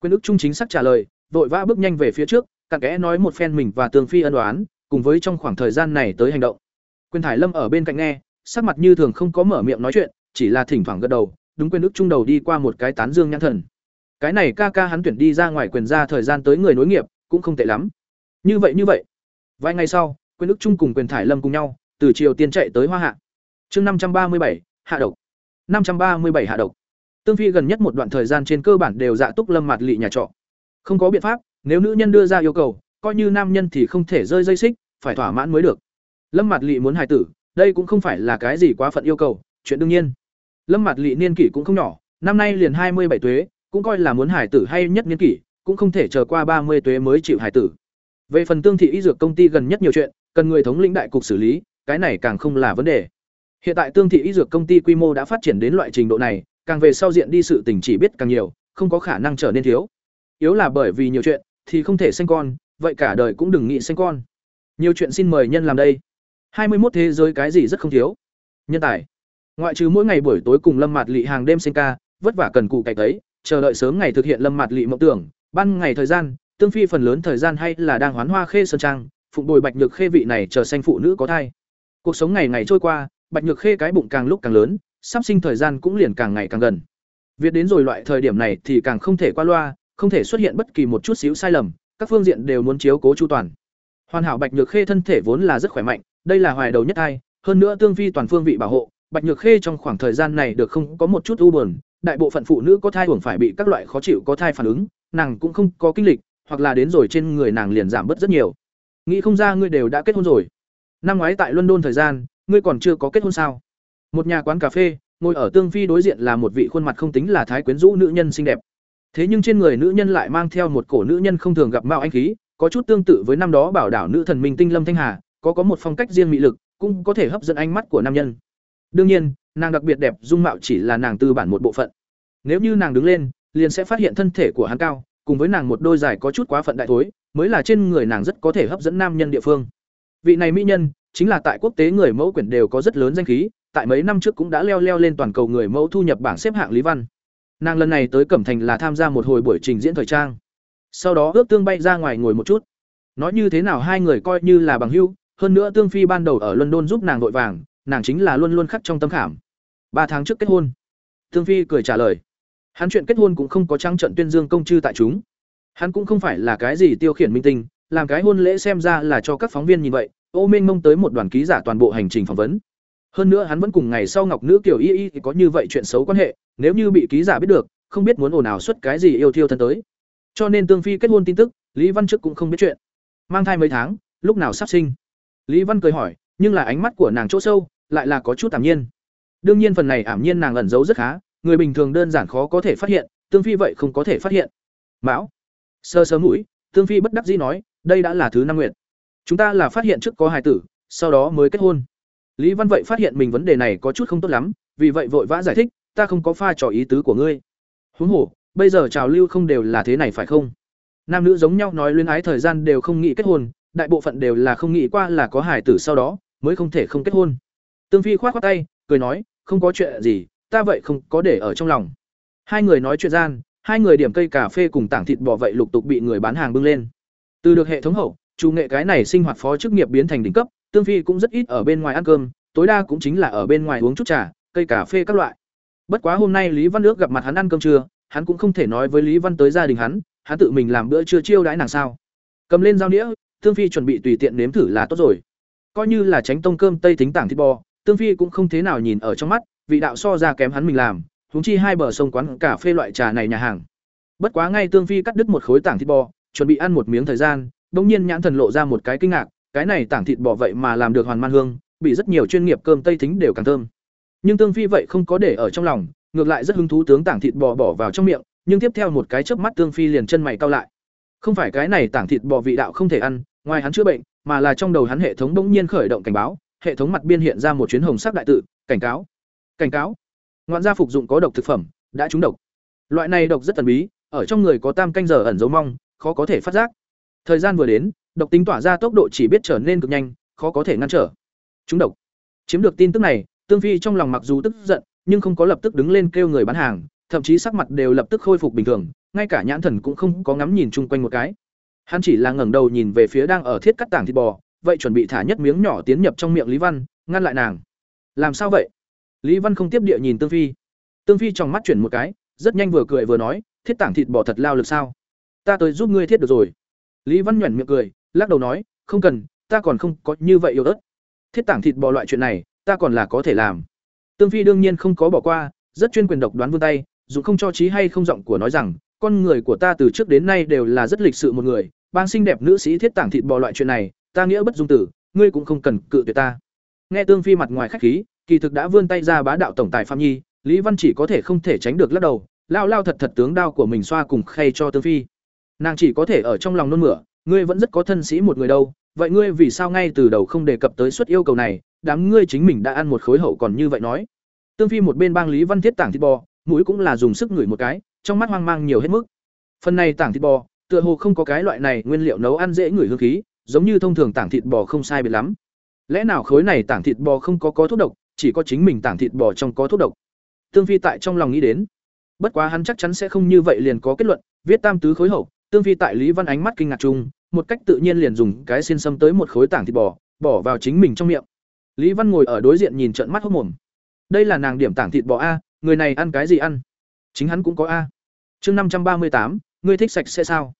[SPEAKER 1] Quyền ước trung chính xác trả lời, vội vã bước nhanh về phía trước, cặn kẽ nói một phen mình và Tương Phi ân đoán, cùng với trong khoảng thời gian này tới hành động. Quyền Thải Lâm ở bên cạnh nghe, sắc mặt như thường không có mở miệng nói chuyện, chỉ là thỉnh thoảng gật đầu, đúng quyền ước trung đầu đi qua một cái tán dương nhãn thần. Cái này ca ca hắn tuyển đi ra ngoài quyền ra thời gian tới người nối nghiệp, cũng không tệ lắm. Như vậy như vậy. Vài ngày sau, quyền ước trung cùng quyền Thải Lâm cùng nhau, từ triều tiên chạy tới Hoa Hạ. Chương năm trăm ba mươi bảy hạ độc. năm trăm ba mươi bảy hạ độc. Tương Phi gần nhất một đoạn thời gian trên cơ bản đều dạ túc Lâm Mạt Lị nhà trọ. Không có biện pháp, nếu nữ nhân đưa ra yêu cầu, coi như nam nhân thì không thể rơi dây xích, phải thỏa mãn mới được. Lâm Mạt Lị muốn hài tử, đây cũng không phải là cái gì quá phận yêu cầu, chuyện đương nhiên. Lâm Mạt Lị niên kỷ cũng không nhỏ, năm nay liền hai mươi bảy tuế, cũng coi là muốn hải tử hay nhất niên kỷ, cũng không thể chờ qua ba mươi tuế mới chịu hải tử. Về phần Tương thị y dược công ty gần nhất nhiều chuyện, cần người thống lĩnh đại cục xử lý, cái này càng không là vấn đề. Hiện tại Tương thị y dược công ty quy mô đã phát triển đến loại trình độ này, càng về sau diện đi sự tình chỉ biết càng nhiều, không có khả năng trở nên thiếu. Yếu là bởi vì nhiều chuyện, thì không thể sinh con, vậy cả đời cũng đừng nghĩ sinh con. Nhiều chuyện xin mời nhân làm đây. Hai mươi 21 thế giới cái gì rất không thiếu. Nhân tài. Ngoại trừ mỗi ngày buổi tối cùng Lâm Mạt Lị hàng đêm sinh ca, vất vả cần cù cày tấy, chờ đợi sớm ngày thực hiện Lâm Mạt Lị mộng tưởng, ban ngày thời gian, tương phi phần lớn thời gian hay là đang hoán hoa khê sơn trang, phụng bồi Bạch Nhược Khê vị này chờ sanh phụ nữ có thai. Cuộc sống ngày ngày trôi qua, Bạch Nhược Khê cái bụng càng lúc càng lớn, sắp sinh thời gian cũng liền càng ngày càng gần. Việc đến rồi loại thời điểm này thì càng không thể qua loa, không thể xuất hiện bất kỳ một chút xíu sai lầm, các phương diện đều muốn chiếu cố chu toàn. Hoàn hảo Bạch Nhược Khê thân thể vốn là rất khỏe mạnh, đây là hoài đầu nhất thai hơn nữa tương phi toàn phương vị bảo hộ, Bạch Nhược Khê trong khoảng thời gian này được không có một chút u buồn, đại bộ phận phụ nữ có thai hưởng phải bị các loại khó chịu có thai phản ứng, nàng cũng không có kinh lịch, hoặc là đến rồi trên người nàng liền giảm bớt rất nhiều. Nghĩ không ra ngươi đều đã kết hôn rồi. Năm ngoái tại London thời gian, ngươi còn chưa có kết hôn sao? Một nhà quán cà phê, ngồi ở tương phi đối diện là một vị khuôn mặt không tính là thái quyến rũ nữ nhân xinh đẹp. Thế nhưng trên người nữ nhân lại mang theo một cổ nữ nhân không thường gặp mạo anh khí, có chút tương tự với năm đó bảo đảo nữ thần minh tinh Lâm Thanh Hà, có có một phong cách riêng mị lực, cũng có thể hấp dẫn ánh mắt của nam nhân. Đương nhiên, nàng đặc biệt đẹp dung mạo chỉ là nàng tư bản một bộ phận. Nếu như nàng đứng lên, liền sẽ phát hiện thân thể của hắn cao, cùng với nàng một đôi dài có chút quá phận đại thối, mới là trên người nàng rất có thể hấp dẫn nam nhân địa phương. Vị này mỹ nhân, chính là tại quốc tế người mẫu quyển đều có rất lớn danh khí, tại mấy năm trước cũng đã leo leo lên toàn cầu người mẫu thu nhập bảng xếp hạng Lý Văn. Nàng lần này tới Cẩm Thành là tham gia một hồi buổi trình diễn thời trang. Sau đó ước tương bay ra ngoài ngồi một chút. Nói như thế nào hai người coi như là bằng hữu, hơn nữa Tương Phi ban đầu ở London giúp nàng đội vàng, nàng chính là luôn luôn khắc trong tâm khảm. Ba tháng trước kết hôn. Tương Phi cười trả lời. Hắn chuyện kết hôn cũng không có trăng trận tuyên dương công chư tại chúng. Hắn cũng không phải là cái gì tiêu khiển minh tinh, làm cái hôn lễ xem ra là cho các phóng viên nhìn vậy, ô minh mông tới một đoàn ký giả toàn bộ hành trình phỏng vấn. Hơn nữa hắn vẫn cùng ngày sau Ngọc Nữ Kiều Y Y thì có như vậy chuyện xấu quan hệ, nếu như bị ký giả biết được, không biết muốn ồn ào xuất cái gì yêu thiêu thân tới. Cho nên Tương Phi kết hôn tin tức, Lý Văn trước cũng không biết chuyện. Mang thai mấy tháng, lúc nào sắp sinh? Lý Văn cười hỏi, nhưng là ánh mắt của nàng chỗ sâu, lại là có chút tạm nhiên. Đương nhiên phần này ảm nhiên nàng ẩn giấu rất khá, người bình thường đơn giản khó có thể phát hiện, Tương Phi vậy không có thể phát hiện. Mão, sơ sơ mũi, Tương Phi bất đắc dĩ nói, đây đã là thứ năm nguyện. Chúng ta là phát hiện trước có hài tử, sau đó mới kết hôn. Lý Văn vậy phát hiện mình vấn đề này có chút không tốt lắm, vì vậy vội vã giải thích, ta không có pha trò ý tứ của ngươi. Huống hồ, bây giờ trào lưu không đều là thế này phải không? Nam nữ giống nhau nói luyến ái thời gian đều không nghĩ kết hôn, đại bộ phận đều là không nghĩ qua là có hài tử sau đó, mới không thể không kết hôn. Tương Phi khoát khoát tay, cười nói, không có chuyện gì, ta vậy không có để ở trong lòng. Hai người nói chuyện gian, hai người điểm cây cà phê cùng tảng thịt bò vậy lục tục bị người bán hàng bưng lên. Từ được hệ thống hậu, chủ nghệ cái này sinh hoạt phó chức nghiệp biến thành đỉnh cấp, Tương Phi cũng rất ít ở bên ngoài ăn cơm, tối đa cũng chính là ở bên ngoài uống chút trà, cây cà phê các loại. Bất quá hôm nay Lý Văn Nước gặp mặt hắn ăn cơm trưa, hắn cũng không thể nói với Lý Văn tới gia đình hắn, hắn tự mình làm bữa trưa chiêu đãi nàng sao? Cầm lên dao nĩa, Tương Phi chuẩn bị tùy tiện nếm thử là tốt rồi. Coi như là tránh tông cơm tây tính tảng thịt bò, Tương Phi cũng không thế nào nhìn ở trong mắt, vị đạo so ra kém hắn mình làm, huống chi hai bờ sông quán cà phê loại trà này nhà hàng. Bất quá ngay Tương Phi cắt đứt một khối tảng thịt bò, chuẩn bị ăn một miếng thời gian, đột nhiên nhãn thần lộ ra một cái kinh ngạc, cái này tảng thịt bò vậy mà làm được hoàn man hương, bị rất nhiều chuyên nghiệp cơm tây thính đều càng thơm. Nhưng Tương Phi vậy không có để ở trong lòng, ngược lại rất hứng thú tướng tảng thịt bò bỏ vào trong miệng, nhưng tiếp theo một cái chớp mắt Tương Phi liền chân mày cau lại. Không phải cái này tảng thịt bò vị đạo không thể ăn, ngoài hắn chữa bệnh, mà là trong đầu hắn hệ thống bỗng nhiên khởi động cảnh báo, hệ thống mặt biên hiện ra một chuyến hồng sắc đại tự, cảnh cáo. Cảnh cáo. Ngoạn gia phục dụng có độc thực phẩm, đã trúng độc. Loại này độc rất thần bí, ở trong người có tam canh giờ ẩn dấu mong, khó có thể phát giác. Thời gian vừa đến, độc tính tỏa ra tốc độ chỉ biết trở nên cực nhanh, khó có thể ngăn trở. Trúng độc. Chiếm được tin tức này, Tương Phi trong lòng mặc dù tức giận, nhưng không có lập tức đứng lên kêu người bán hàng, thậm chí sắc mặt đều lập tức khôi phục bình thường, ngay cả nhãn thần cũng không có ngắm nhìn chung quanh một cái. Hắn chỉ là ngẩng đầu nhìn về phía đang ở thiết cắt tảng thịt bò, vậy chuẩn bị thả nhất miếng nhỏ tiến nhập trong miệng Lý Văn, ngăn lại nàng. Làm sao vậy? Lý Văn không tiếp địa nhìn Tương Phi. Tương Phi trong mắt chuyển một cái, rất nhanh vừa cười vừa nói, thiết tảng thịt bò thật lao lực sao? Ta tới giúp ngươi thiết được rồi. Lý Văn nhuyễn miệng cười, lắc đầu nói, không cần, ta còn không có như vậy yêu ớt. Thiết tảng thịt bò loại chuyện này, ta còn là có thể làm. Tương Phi đương nhiên không có bỏ qua, rất chuyên quyền độc đoán vươn tay, dù không cho trí hay không giọng của nói rằng, con người của ta từ trước đến nay đều là rất lịch sự một người, bang xinh đẹp nữ sĩ thiết tảng thịt bò loại chuyện này, ta nghĩa bất dung tử, ngươi cũng không cần cự tuyệt ta. Nghe Tương Phi mặt ngoài khách khí, kỳ thực đã vươn tay ra bá đạo tổng tài Phạm Nhi, Lý Văn chỉ có thể không thể tránh được lắc đầu, lao lao thật thật tướng đao của mình xoa cùng khay cho Tương Phi. Nàng chỉ có thể ở trong lòng nôn mửa, ngươi vẫn rất có thân sĩ một người đâu, vậy ngươi vì sao ngay từ đầu không đề cập tới suất yêu cầu này, đám ngươi chính mình đã ăn một khối hậu còn như vậy nói. Tương Phi một bên bang Lý Văn thiết tảng thịt bò, mũi cũng là dùng sức ngửi một cái, trong mắt hoang mang nhiều hết mức. Phần này tảng thịt bò, tựa hồ không có cái loại này nguyên liệu nấu ăn dễ ngửi hương khí, giống như thông thường tảng thịt bò không sai biệt lắm. Lẽ nào khối này tảng thịt bò không có có thuốc độc, chỉ có chính mình tảng thịt bò trong có thuốc độc. Tương Phi tại trong lòng nghĩ đến. Bất quá hắn chắc chắn sẽ không như vậy liền có kết luận, viết tam tứ khối hậu, Tương Phi tại Lý Văn ánh mắt kinh ngạc chung, một cách tự nhiên liền dùng cái xiên xâm tới một khối tảng thịt bò, bỏ vào chính mình trong miệng. Lý Văn ngồi ở đối diện nhìn trợn mắt hốt mồm. Đây là nàng điểm tảng thịt bò a, người này ăn cái gì ăn? Chính hắn cũng có a. Chương năm trăm ba mươi tám, ngươi thích sạch sẽ sao?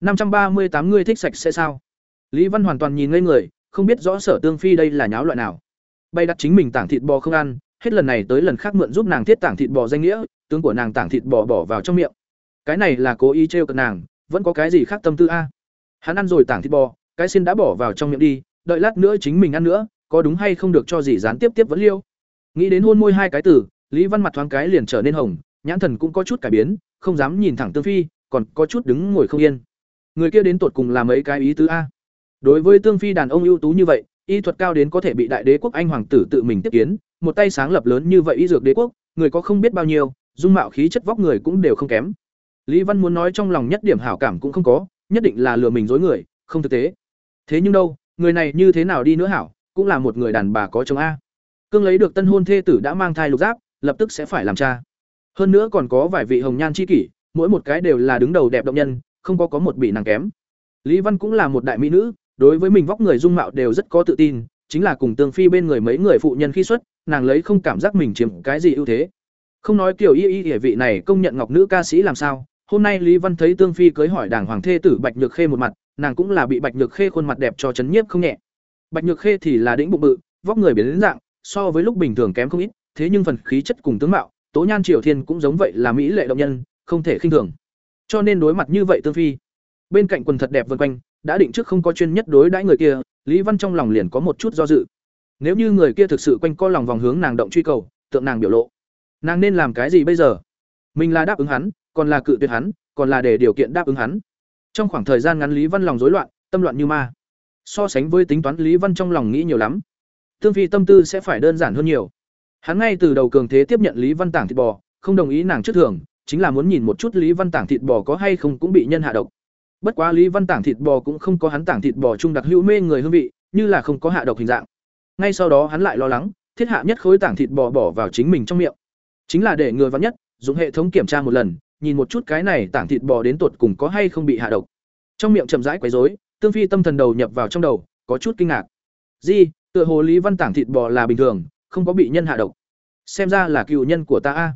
[SPEAKER 1] năm trăm ba mươi tám ngươi thích sạch sẽ sao? Lý Văn hoàn toàn nhìn ngây người, không biết rõ Sở Tương Phi đây là nháo loại nào. Bay đặt chính mình tảng thịt bò không ăn, hết lần này tới lần khác mượn giúp nàng thiết tảng thịt bò danh nghĩa, tướng của nàng tảng thịt bò bỏ vào trong miệng. Cái này là cố ý trêu cợt nàng, vẫn có cái gì khác tâm tư a? Hắn ăn rồi tảng thịt bò, cái xin đã bỏ vào trong miệng đi, đợi lát nữa chính mình ăn nữa, có đúng hay không được cho gì gián tiếp tiếp vẫn liêu. Nghĩ đến hôn môi hai cái tử, Lý Văn mặt thoáng cái liền trở nên hồng, nhãn thần cũng có chút cải biến, không dám nhìn thẳng Tương Phi, còn có chút đứng ngồi không yên. Người kia đến tột cùng là mấy cái ý tứ a? Đối với Tương Phi đàn ông ưu tú như vậy, y thuật cao đến có thể bị đại đế quốc anh hoàng tử tự mình tiếp kiến, một tay sáng lập lớn như vậy y dược đế quốc, người có không biết bao nhiêu, dung mạo khí chất vóc người cũng đều không kém. Lý Văn muốn nói trong lòng nhất điểm hảo cảm cũng không có, nhất định là lừa mình dối người, không thực tế. Thế nhưng đâu, người này như thế nào đi nữa hảo, cũng là một người đàn bà có chồng a. Cương lấy được tân hôn thê tử đã mang thai lục giáp, lập tức sẽ phải làm cha. Hơn nữa còn có vài vị hồng nhan chi kỷ, mỗi một cái đều là đứng đầu đẹp động nhân, không có có một bị nàng kém. Lý Văn cũng là một đại mỹ nữ, đối với mình vóc người dung mạo đều rất có tự tin, chính là cùng Tương Phi bên người mấy người phụ nhân khi xuất, nàng lấy không cảm giác mình chiếm cái gì ưu thế. Không nói kiểu y y địa vị này công nhận ngọc nữ ca sĩ làm sao, hôm nay Lý Văn thấy Tương Phi cưới hỏi đảng hoàng thê tử Bạch Nhược Khê một mặt, nàng cũng là bị Bạch Nhược Khê khuôn mặt đẹp cho chấn nhiếp không nhẹ. Bạch Nhược Khê thì là đĩnh bụng bự, vóc người biến dạng, so với lúc bình thường kém không ít, thế nhưng phần khí chất cùng tướng mạo, Tố Nhan Triều Thiên cũng giống vậy là mỹ lệ động nhân, không thể khinh thường. Cho nên đối mặt như vậy Tương Phi, bên cạnh quần thật đẹp vần quanh, đã định trước không có chuyên nhất đối đãi người kia, Lý Văn trong lòng liền có một chút do dự. Nếu như người kia thực sự quanh co lòng vòng hướng nàng động truy cầu, tượng nàng biểu lộ, nàng nên làm cái gì bây giờ? Mình là đáp ứng hắn, còn là cự tuyệt hắn, còn là để điều kiện đáp ứng hắn. Trong khoảng thời gian ngắn Lý Văn lòng rối loạn, tâm loạn như ma. So sánh với tính toán Lý Văn trong lòng nghĩ nhiều lắm. Tương Phi tâm tư sẽ phải đơn giản hơn nhiều. Hắn ngay từ đầu cường thế tiếp nhận Lý Văn tảng thịt bò, không đồng ý nàng trước thường, chính là muốn nhìn một chút Lý Văn tảng thịt bò có hay không cũng bị nhân hạ độc. Bất quá Lý Văn tảng thịt bò cũng không có hắn tảng thịt bò trung đặc hữu mê người hương vị, như là không có hạ độc hình dạng. Ngay sau đó hắn lại lo lắng, thiết hạ nhất khối tảng thịt bò bỏ vào chính mình trong miệng. Chính là để người vắn nhất, dùng hệ thống kiểm tra một lần, nhìn một chút cái này tảng thịt bò đến tột cùng có hay không bị hạ độc. Trong miệng chậm rãi quấy rối, Tương Phi tâm thần đầu nhập vào trong đầu, có chút kinh ngạc. "Gì? Tựa hồ Lý Văn tảng thịt bò là bình thường, không có bị nhân hạ độc. Xem ra là cựu nhân của ta a."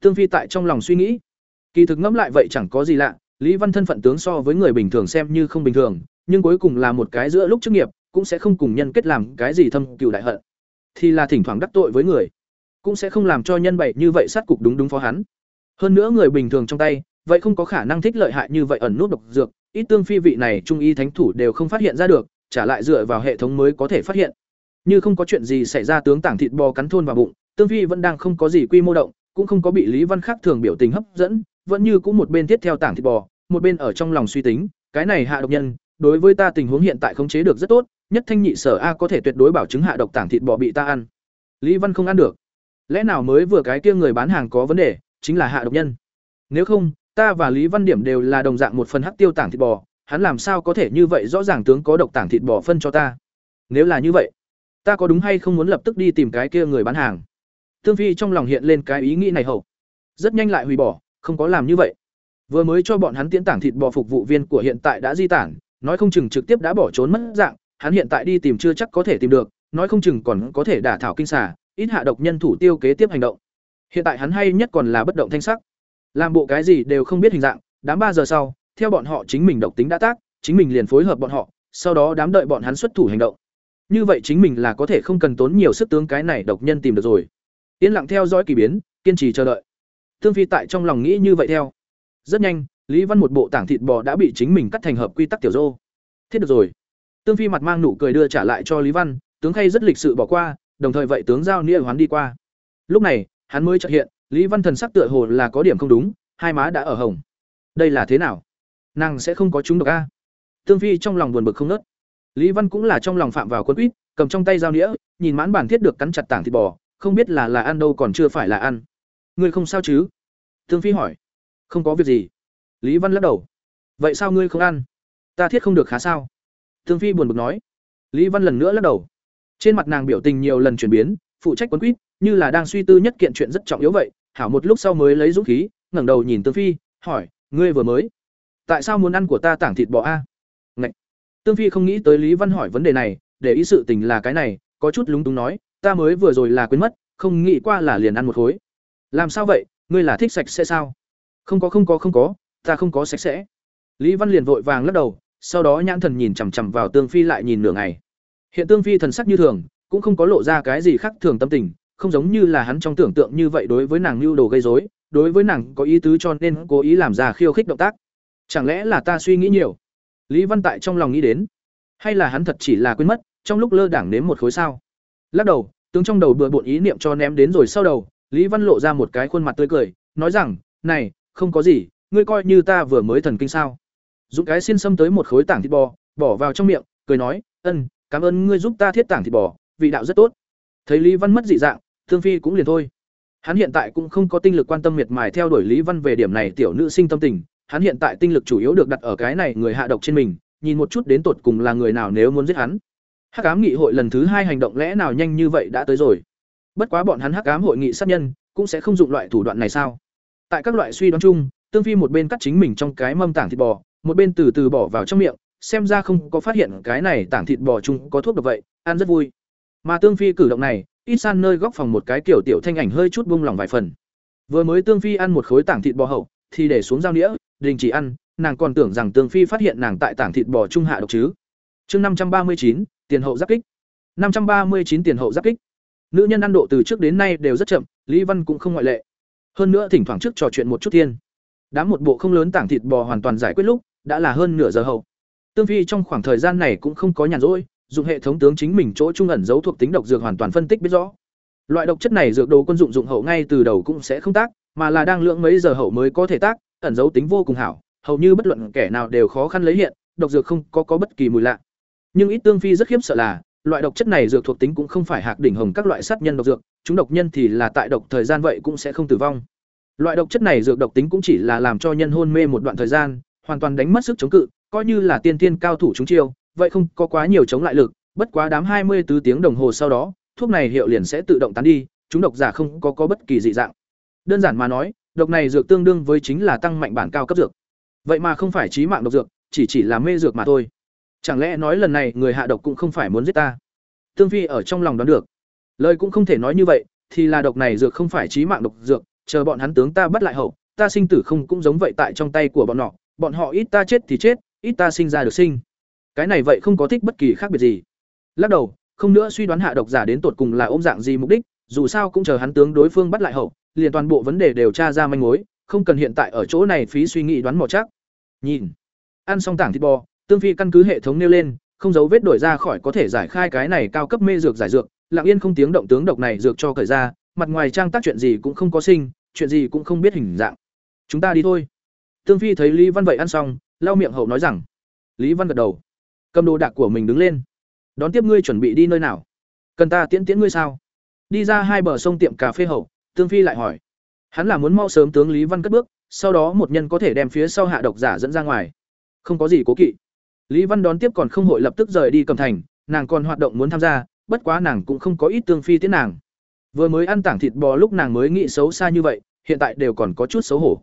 [SPEAKER 1] Tương Phi tại trong lòng suy nghĩ. Kỳ thực ngẫm lại vậy chẳng có gì lạ, Lý Văn thân phận tướng so với người bình thường xem như không bình thường, nhưng cuối cùng là một cái giữa lúc chức nghiệp, cũng sẽ không cùng nhân kết làm cái gì thâm cừu đại hận. Thì là thỉnh thoảng đắc tội với người, cũng sẽ không làm cho nhân bậy như vậy sát cục đúng đúng phó hắn. Hơn nữa người bình thường trong tay, vậy không có khả năng thích lợi hại như vậy ẩn nút độc dược, ít tương phi vị này trung y thánh thủ đều không phát hiện ra được, trả lại dựa vào hệ thống mới có thể phát hiện. Như không có chuyện gì xảy ra tướng tảng thịt bò cắn thôn vào bụng, tương phi vẫn đang không có gì quy mô động, cũng không có bị Lý Văn khác thường biểu tình hấp dẫn, vẫn như cũng một bên tiếp theo tảng thịt bò, một bên ở trong lòng suy tính, cái này hạ độc nhân, đối với ta tình huống hiện tại khống chế được rất tốt, nhất thanh nhị sở a có thể tuyệt đối bảo chứng hạ độc tảng thịt bò bị ta ăn. Lý văn không ăn được. Lẽ nào mới vừa cái kia người bán hàng có vấn đề chính là hạ độc nhân? Nếu không ta và lý văn điểm đều là đồng dạng một phần hắc tiêu tảng thịt bò hắn làm sao có thể như vậy rõ ràng tướng có độc tảng thịt bò phân cho ta? Nếu là như vậy ta có đúng hay không muốn lập tức đi tìm cái kia người bán hàng? Thương phi trong lòng hiện lên cái ý nghĩ này hậu. Rất nhanh lại hủy bỏ không có làm như vậy. Vừa mới cho bọn hắn tiễn tảng thịt bò phục vụ viên của hiện tại đã di tản, nói không chừng trực tiếp đã bỏ trốn mất dạng, hắn hiện tại đi tìm chưa chắc có thể tìm được, nói không chừng còn có thể đả thảo kinh xả ít hạ độc nhân thủ tiêu kế tiếp hành động. Hiện tại hắn hay nhất còn là bất động thanh sắc. Làm bộ cái gì đều không biết hình dạng, đám ba giờ sau, theo bọn họ chính mình độc tính đã tác, chính mình liền phối hợp bọn họ, sau đó đám đợi bọn hắn xuất thủ hành động. Như vậy chính mình là có thể không cần tốn nhiều sức tướng cái này độc nhân tìm được rồi. Yên lặng theo dõi kỳ biến, kiên trì chờ đợi tương phi tại trong lòng nghĩ như vậy theo. Rất nhanh, lý văn một bộ tảng thịt bò đã bị chính mình cắt thành hợp quy tắc tiểu dô thiết được rồi. Tương phi mặt mang nụ cười đưa trả lại cho lý văn, tướng khay rất lịch sự bỏ qua, đồng thời vậy tướng giao nghĩa hoán đi qua. Lúc này, hắn mới chợt hiện, lý văn thần sắc tựa hồ là có điểm không đúng, hai má đã ở hồng. Đây là thế nào? Nàng sẽ không có chúng độc a? Tương phi trong lòng buồn bực không nớt lý văn cũng là trong lòng phạm vào quân quýt, cầm trong tay dao nĩa, nhìn mãn bản thiết được cắn chặt tảng thịt bò, không biết là là ăn đâu còn chưa phải là ăn ngươi không sao chứ? Thương phi hỏi. Không có việc gì. Lý văn lắc đầu. Vậy sao ngươi không ăn? Ta thiết không được khá sao? Thương phi buồn bực nói. Lý văn lần nữa lắc đầu. Trên mặt nàng biểu tình nhiều lần chuyển biến, phụ trách quấn quýt, như là đang suy tư nhất kiện chuyện rất trọng yếu vậy. Hảo một lúc sau mới lấy dũng khí, ngẩng đầu nhìn tương phi, hỏi, ngươi vừa mới, tại sao muốn ăn của ta tảng thịt bò a? Ngậy. tương phi không nghĩ tới lý văn hỏi vấn đề này, để ý sự tình là cái này, có chút lúng túng nói, ta mới vừa rồi là quên mất, không nghĩ qua là liền ăn một khối làm sao vậy? Ngươi là thích sạch sẽ sao? Không có không có không có. Ta không có sạch sẽ. Lý văn liền vội vàng lắc đầu, sau đó nhãn thần nhìn chằm chằm vào tương phi lại nhìn nửa ngày. Hiện tương phi thần sắc như thường, cũng không có lộ ra cái gì khác thường tâm tình, không giống như là hắn trong tưởng tượng như vậy đối với nàng lưu đồ gây rối, đối với nàng có ý tứ cho nên cố ý làm ra khiêu khích động tác. Chẳng lẽ là ta suy nghĩ nhiều? Lý văn tại trong lòng nghĩ đến. Hay là hắn thật chỉ là quên mất, trong lúc lơ đảng nếm một khối sao? Lắc đầu, tướng trong đầu bừa bộn ý niệm cho ném đến rồi sau đầu lý văn lộ ra một cái khuôn mặt tươi cười, nói rằng, này, không có gì, ngươi coi như ta vừa mới thần kinh sao? Dũng cái xiên xâm tới một khối tảng thịt bò, bỏ vào trong miệng, cười nói, ân, cảm ơn ngươi giúp ta thiết tảng thịt bò, vị đạo rất tốt. Thấy lý văn mất dị dạng, thương phi cũng liền thôi. Hắn hiện tại cũng không có tinh lực quan tâm miệt mài theo đuổi lý văn về điểm này tiểu nữ sinh tâm tình, hắn hiện tại tinh lực chủ yếu được đặt ở cái này người hạ độc trên mình, nhìn một chút đến tột cùng là người nào nếu muốn giết hắn. Hắc ám nghị hội lần thứ hai hành động lẽ nào nhanh như vậy đã tới rồi bất quá bọn hắn hắc ám hội nghị sát nhân, cũng sẽ không dụng loại thủ đoạn này sao? Tại các loại suy đoán chung, tương phi một bên cắt chính mình trong cái mâm tảng thịt bò, một bên từ từ bỏ vào trong miệng, xem ra không có phát hiện cái này tảng thịt bò chung có thuốc độc vậy, ăn rất vui. Mà tương phi cử động này, ít san nơi góc phòng một cái kiểu tiểu thanh ảnh hơi chút buông lỏng vài phần. Vừa mới tương phi ăn một khối tảng thịt bò hậu, thì để xuống dao nĩa, đình chỉ ăn, nàng còn tưởng rằng tương phi phát hiện nàng tại tảng thịt bò trung hạ độc chứ. Chương năm trăm ba mươi chín, tiền hậu giáp kích. Năm trăm ba mươi chín tiền hậu giáp kích nữ nhân ăn độ từ trước đến nay đều rất chậm, lý văn cũng không ngoại lệ. Hơn nữa thỉnh thoảng trước trò chuyện một chút thiên. Đám một bộ không lớn tảng thịt bò hoàn toàn giải quyết lúc, đã là hơn nửa giờ hậu. Tương phi trong khoảng thời gian này cũng không có nhàn rỗi, dùng hệ thống tướng chính mình chỗ trung ẩn giấu thuộc tính độc dược hoàn toàn phân tích biết rõ. Loại độc chất này dược đồ quân dụng dụng hậu ngay từ đầu cũng sẽ không tác, mà là đang lượng mấy giờ hậu mới có thể tác, ẩn giấu tính vô cùng hảo, hầu như bất luận kẻ nào đều khó khăn lấy hiện, độc dược không có có bất kỳ mùi lạ. Nhưng ít tương phi rất khiếp sợ là loại độc chất này dược thuộc tính cũng không phải hạc đỉnh hồng các loại sát nhân độc dược, chúng độc nhân thì là tại độc thời gian vậy cũng sẽ không tử vong. Loại độc chất này dược độc tính cũng chỉ là làm cho nhân hôn mê một đoạn thời gian, hoàn toàn đánh mất sức chống cự, coi như là tiên tiên cao thủ chúng chiêu, vậy không có quá nhiều chống lại lực, bất quá đám hai mươi tứ tiếng đồng hồ sau đó, thuốc này hiệu liền sẽ tự động tán đi, chúng độc giả không có có bất kỳ dị dạng. Đơn giản mà nói, độc này dược tương đương với chính là tăng mạnh bản cao cấp dược. Vậy mà không phải trí mạng độc dược, chỉ chỉ là mê dược mà thôi chẳng lẽ nói lần này người hạ độc cũng không phải muốn giết ta? Tương phi ở trong lòng đoán được. Lời cũng không thể nói như vậy, thì là độc này dược không phải trí mạng độc dược, chờ bọn hắn tướng ta bắt lại hậu, ta sinh tử không cũng giống vậy tại trong tay của bọn họ bọn họ ít ta chết thì chết, ít ta sinh ra được sinh. Cái này vậy không có thích bất kỳ khác biệt gì. Lắc đầu, không nữa suy đoán hạ độc giả đến tột cùng là ôm dạng gì mục đích, dù sao cũng chờ hắn tướng đối phương bắt lại hậu, liền toàn bộ vấn đề đều tra ra manh mối, không cần hiện tại ở chỗ này phí suy nghĩ đoán mò chắc. Nhìn, ăn xong tảng thịt bò tương phi căn cứ hệ thống nêu lên, không dấu vết đổi ra khỏi có thể giải khai cái này cao cấp mê dược giải dược, lặng yên không tiếng động tướng độc này dược cho cởi ra, mặt ngoài trang tác chuyện gì cũng không có sinh, chuyện gì cũng không biết hình dạng. Chúng ta đi thôi. Tương phi thấy lý văn vậy ăn xong, lau miệng hậu nói rằng, lý văn gật đầu. Cầm đồ đạc của mình đứng lên. Đón tiếp ngươi chuẩn bị đi nơi nào? Cần ta tiễn tiễn ngươi sao? Đi ra hai bờ sông tiệm cà phê hậu, tương phi lại hỏi. Hắn là muốn mau sớm tướng lý văn cất bước, sau đó một nhân có thể đem phía sau hạ độc giả dẫn ra ngoài. Không có gì cố kỵ lý văn đón tiếp còn không hội lập tức rời đi cầm thành, nàng còn hoạt động muốn tham gia, bất quá nàng cũng không có ít tương phi tiến nàng. Vừa mới ăn tảng thịt bò lúc nàng mới nghĩ xấu xa như vậy, hiện tại đều còn có chút xấu hổ.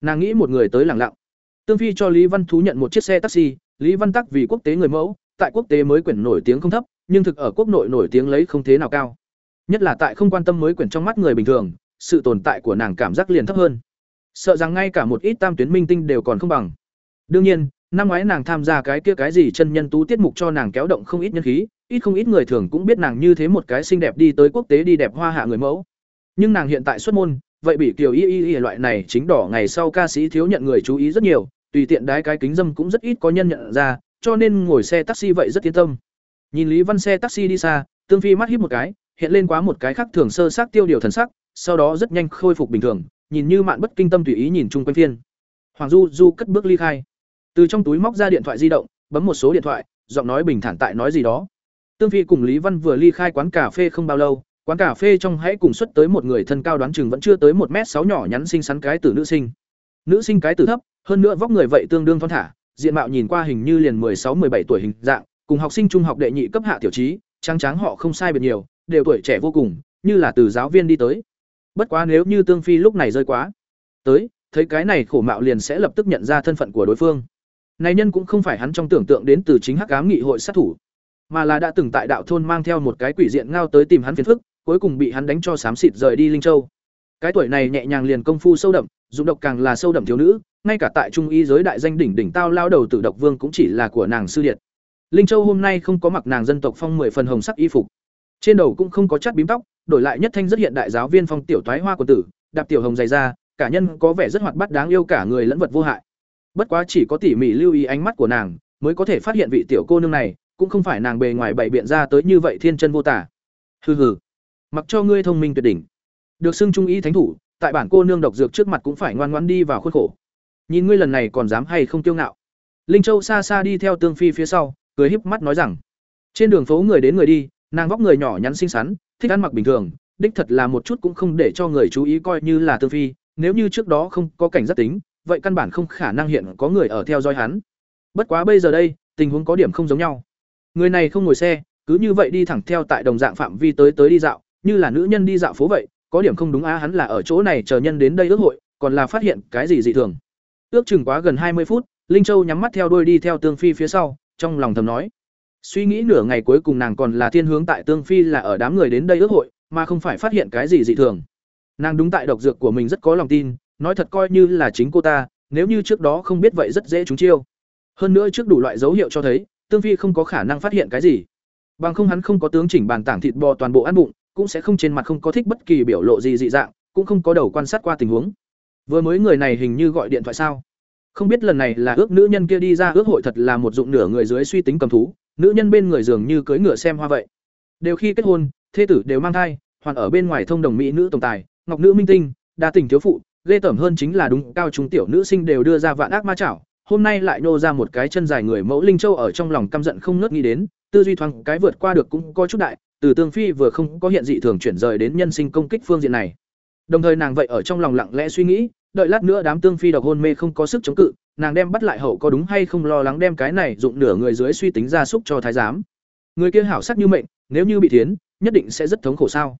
[SPEAKER 1] Nàng nghĩ một người tới lẳng lặng. Tương phi cho lý văn thú nhận một chiếc xe taxi, lý văn tắc vì quốc tế người mẫu, tại quốc tế mới quyển nổi tiếng không thấp, nhưng thực ở quốc nội nổi tiếng lấy không thế nào cao. Nhất là tại không quan tâm mới quyển trong mắt người bình thường, sự tồn tại của nàng cảm giác liền thấp hơn. Sợ rằng ngay cả một ít tam tuyến minh tinh đều còn không bằng. Đương nhiên năm ngoái nàng tham gia cái kia cái gì chân nhân tú tiết mục cho nàng kéo động không ít nhân khí, ít không ít người thường cũng biết nàng như thế một cái xinh đẹp đi tới quốc tế đi đẹp hoa hạ người mẫu. Nhưng nàng hiện tại xuất môn, vậy bị kiều y y y loại này chính đỏ ngày sau ca sĩ thiếu nhận người chú ý rất nhiều, tùy tiện đái cái kính dâm cũng rất ít có nhân nhận ra, cho nên ngồi xe taxi vậy rất yên tâm. Nhìn lý văn xe taxi đi xa, tương phi mắt híp một cái, hiện lên quá một cái khác thường sơ sát tiêu điều thần sắc, sau đó rất nhanh khôi phục bình thường, nhìn như mạn bất kinh tâm tùy ý nhìn chung quanh phiên. Hoàng du du cất bước ly khai từ trong túi móc ra điện thoại di động, bấm một số điện thoại, giọng nói bình thản tại nói gì đó. Tương phi cùng lý văn vừa ly khai quán cà phê không bao lâu, quán cà phê trong hãy cùng xuất tới một người thân cao đoán chừng vẫn chưa tới một m sáu nhỏ nhắn xinh xắn cái tử nữ sinh. Nữ sinh cái tử thấp, hơn nữa vóc người vậy tương đương thon thả, diện mạo nhìn qua hình như liền mười sáu, mười bảy tuổi hình dạng, cùng học sinh trung học đệ nhị cấp hạ tiểu trí, trắng trắng họ không sai biệt nhiều, đều tuổi trẻ vô cùng, như là từ giáo viên đi tới. Bất quá nếu như tương phi lúc này rơi quá, tới, thấy cái này khổ mạo liền sẽ lập tức nhận ra thân phận của đối phương này nhân cũng không phải hắn trong tưởng tượng đến từ chính hắc ám nghị hội sát thủ, mà là đã từng tại đạo thôn mang theo một cái quỷ diện ngao tới tìm hắn phiền phức, cuối cùng bị hắn đánh cho xám xịt rời đi linh châu. Cái tuổi này nhẹ nhàng liền công phu sâu đậm dụng độc càng là sâu đậm thiếu nữ, ngay cả tại trung y giới đại danh đỉnh đỉnh tao lao đầu tử độc vương cũng chỉ là của nàng sư điện linh châu hôm nay không có mặc nàng dân tộc phong mười phần hồng sắc y phục. Trên đầu cũng không có chắt bím tóc, đổi lại nhất thanh rất hiện đại giáo viên phong tiểu toái hoa của tử, đạp tiểu hồng dày ra cả nhân có vẻ rất hoạt bát đáng yêu cả người lẫn vật vô hại bất quá chỉ có tỉ mỉ lưu ý ánh mắt của nàng, mới có thể phát hiện vị tiểu cô nương này, cũng không phải nàng bề ngoài bày biện ra tới như vậy thiên chân vô tả. Hừ hừ. Mặc cho ngươi thông minh tuyệt đỉnh. Được xưng trung ý thánh thủ, tại bản cô nương độc dược trước mặt cũng phải ngoan ngoãn đi vào khuôn khổ. Nhìn ngươi lần này còn dám hay không tiêu ngạo. Linh châu xa xa đi theo tương phi phía sau, cười híp mắt nói rằng, trên đường phố người đến người đi, nàng vóc người nhỏ nhắn xinh xắn, thích ăn mặc bình thường, đích thật là một chút cũng không để cho người chú ý coi như là tương phi, nếu như trước đó không có cảnh giác tính vậy căn bản không khả năng hiện có người ở theo dõi hắn. Bất quá bây giờ đây, tình huống có điểm không giống nhau. Người này không ngồi xe, cứ như vậy đi thẳng theo tại đồng dạng phạm vi tới tới đi dạo, như là nữ nhân đi dạo phố vậy, có điểm không đúng á, hắn là ở chỗ này chờ nhân đến đây ước hội, còn là phát hiện cái gì dị thường. Ước chừng quá gần hai mươi phút, linh châu nhắm mắt theo đuôi đi theo tương phi phía sau, trong lòng thầm nói. Suy nghĩ nửa ngày cuối cùng nàng còn là thiên hướng tại tương phi là ở đám người đến đây ước hội, mà không phải phát hiện cái gì dị thường. Nàng đúng tại độc dược của mình rất có lòng tin nói thật coi như là chính cô ta, nếu như trước đó không biết vậy rất dễ trúng chiêu. Hơn nữa trước đủ loại dấu hiệu cho thấy, tương phi không có khả năng phát hiện cái gì. Bằng không hắn không có tướng chỉnh bàn tảng thịt bò toàn bộ ăn bụng, cũng sẽ không trên mặt không có thích bất kỳ biểu lộ gì dị dạng, cũng không có đầu quan sát qua tình huống. Vừa mới người này hình như gọi điện thoại sao? Không biết lần này là ước nữ nhân kia đi ra ước hội thật là một dụng nửa người dưới suy tính cầm thú, nữ nhân bên người dường như cưỡi ngựa xem hoa vậy. Đều khi kết hôn, thê tử đều mang thai, hoàn ở bên ngoài thông đồng mỹ nữ tổng tài, ngọc nữ minh tinh, đa tình thiếu phụ ghê tởm hơn chính là đúng, cao chúng tiểu nữ sinh đều đưa ra vạn ác ma chảo, hôm nay lại nô ra một cái chân dài người mẫu linh châu ở trong lòng căm giận không ngớt nghĩ đến, tư duy thoáng cái vượt qua được cũng có chút đại, từ tương phi vừa không có hiện dị thường chuyển rời đến nhân sinh công kích phương diện này. Đồng thời nàng vậy ở trong lòng lặng lẽ suy nghĩ, đợi lát nữa đám tương phi độc hôn mê không có sức chống cự, nàng đem bắt lại hậu có đúng hay không lo lắng đem cái này dụng nửa người dưới suy tính ra xúc cho thái giám. Người kia hảo sắc như mệnh, nếu như bị thiến, nhất định sẽ rất thống khổ sao?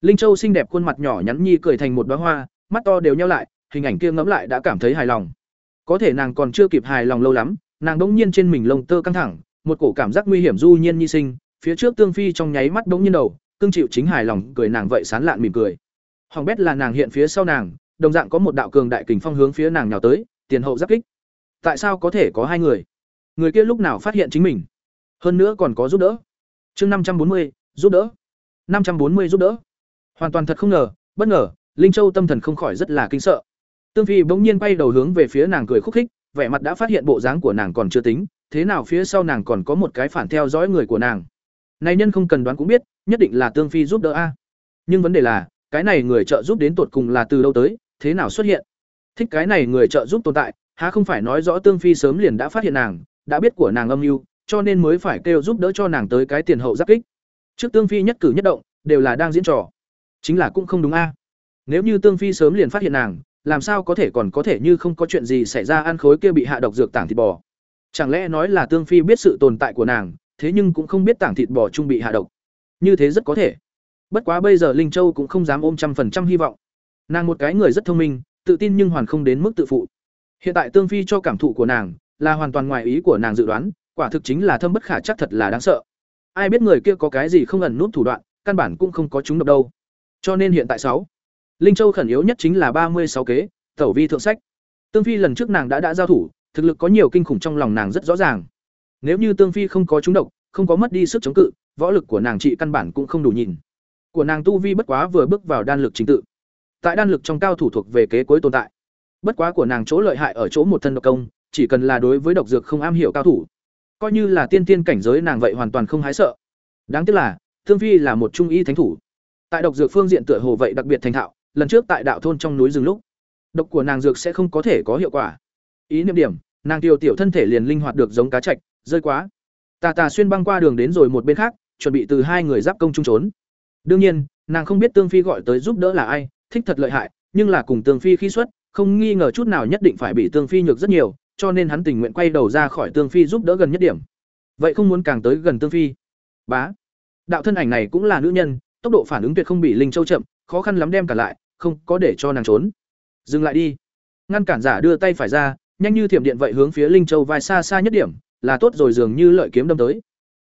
[SPEAKER 1] Linh châu xinh đẹp khuôn mặt nhỏ nhắn nhi cười thành một đóa hoa mắt to đều nhau lại, hình ảnh kia ngẫm lại đã cảm thấy hài lòng. Có thể nàng còn chưa kịp hài lòng lâu lắm, nàng đống nhiên trên mình lông tơ căng thẳng, một cổ cảm giác nguy hiểm du nhiên nhi sinh, phía trước tương phi trong nháy mắt đống nhiên đầu, cương chịu chính hài lòng, cười nàng vậy sán lạn mỉm cười. Hoàng bét là nàng hiện phía sau nàng, đồng dạng có một đạo cường đại kình phong hướng phía nàng nhào tới, tiền hậu giáp kích. Tại sao có thể có hai người? Người kia lúc nào phát hiện chính mình? Hơn nữa còn có giúp đỡ. Chương năm trăm bốn mươi, giúp đỡ. Năm trăm bốn mươi giúp đỡ. Hoàn toàn thật không ngờ, bất ngờ linh châu tâm thần không khỏi rất là kinh sợ. Tương phi bỗng nhiên bay đầu hướng về phía nàng cười khúc khích, vẻ mặt đã phát hiện bộ dáng của nàng còn chưa tính, thế nào phía sau nàng còn có một cái phản theo dõi người của nàng. Này nhân không cần đoán cũng biết, nhất định là tương phi giúp đỡ a. Nhưng vấn đề là, cái này người trợ giúp đến tột cùng là từ đâu tới, thế nào xuất hiện? Thích cái này người trợ giúp tồn tại, há không phải nói rõ tương phi sớm liền đã phát hiện nàng, đã biết của nàng âm mưu, cho nên mới phải kêu giúp đỡ cho nàng tới cái tiền hậu giáp kích. Trước tương phi nhất cử nhất động, đều là đang diễn trò. Chính là cũng không đúng a nếu như tương phi sớm liền phát hiện nàng, làm sao có thể còn có thể như không có chuyện gì xảy ra ăn khối kia bị hạ độc dược tảng thịt bò? Chẳng lẽ nói là tương phi biết sự tồn tại của nàng, thế nhưng cũng không biết tảng thịt bò trung bị hạ độc? Như thế rất có thể. Bất quá bây giờ linh châu cũng không dám ôm trăm phần trăm hy vọng. Nàng một cái người rất thông minh, tự tin nhưng hoàn không đến mức tự phụ. Hiện tại tương phi cho cảm thụ của nàng, là hoàn toàn ngoài ý của nàng dự đoán, quả thực chính là thâm bất khả chắc thật là đáng sợ. Ai biết người kia có cái gì không ẩn nút thủ đoạn, căn bản cũng không có chúng độc đâu. Cho nên hiện tại sáu linh châu khẩn yếu nhất chính là ba mươi sáu kế, tẩu vi thượng sách. Tương phi lần trước nàng đã đã giao thủ, thực lực có nhiều kinh khủng trong lòng nàng rất rõ ràng. Nếu như tương phi không có chúng độc, không có mất đi sức chống cự, võ lực của nàng trị căn bản cũng không đủ nhìn. Của nàng tu vi bất quá vừa bước vào đan lực chính tự. Tại đan lực trong cao thủ thuộc về kế cuối tồn tại. Bất quá của nàng chỗ lợi hại ở chỗ một thân độc công, chỉ cần là đối với độc dược không am hiểu cao thủ. Coi như là tiên tiên cảnh giới nàng vậy hoàn toàn không hái sợ. Đáng tiếc là thương phi là một trung y thánh thủ. Tại độc dược phương diện tựa hồ vậy đặc biệt thành thạo lần trước tại đạo thôn trong núi rừng lúc, độc của nàng dược sẽ không có thể có hiệu quả. Ý niệm điểm, nàng tiểu tiểu thân thể liền linh hoạt được giống cá chạch, rơi quá. Tà tà xuyên băng qua đường đến rồi một bên khác, chuẩn bị từ hai người giáp công trung trốn. Đương nhiên, nàng không biết tương phi gọi tới giúp đỡ là ai, thích thật lợi hại, nhưng là cùng tương phi khi xuất, không nghi ngờ chút nào nhất định phải bị tương phi nhược rất nhiều, cho nên hắn tình nguyện quay đầu ra khỏi tương phi giúp đỡ gần nhất điểm. Vậy không muốn càng tới gần tương phi. Bá, đạo thân ảnh này cũng là nữ nhân, tốc độ phản ứng tuyệt không bị linh châu chậm, khó khăn lắm đem cả lại không có để cho nàng trốn. Dừng lại đi. Ngăn cản giả đưa tay phải ra, nhanh như thiểm điện vậy hướng phía linh châu vai xa xa nhất điểm, là tốt rồi dường như lợi kiếm đâm tới.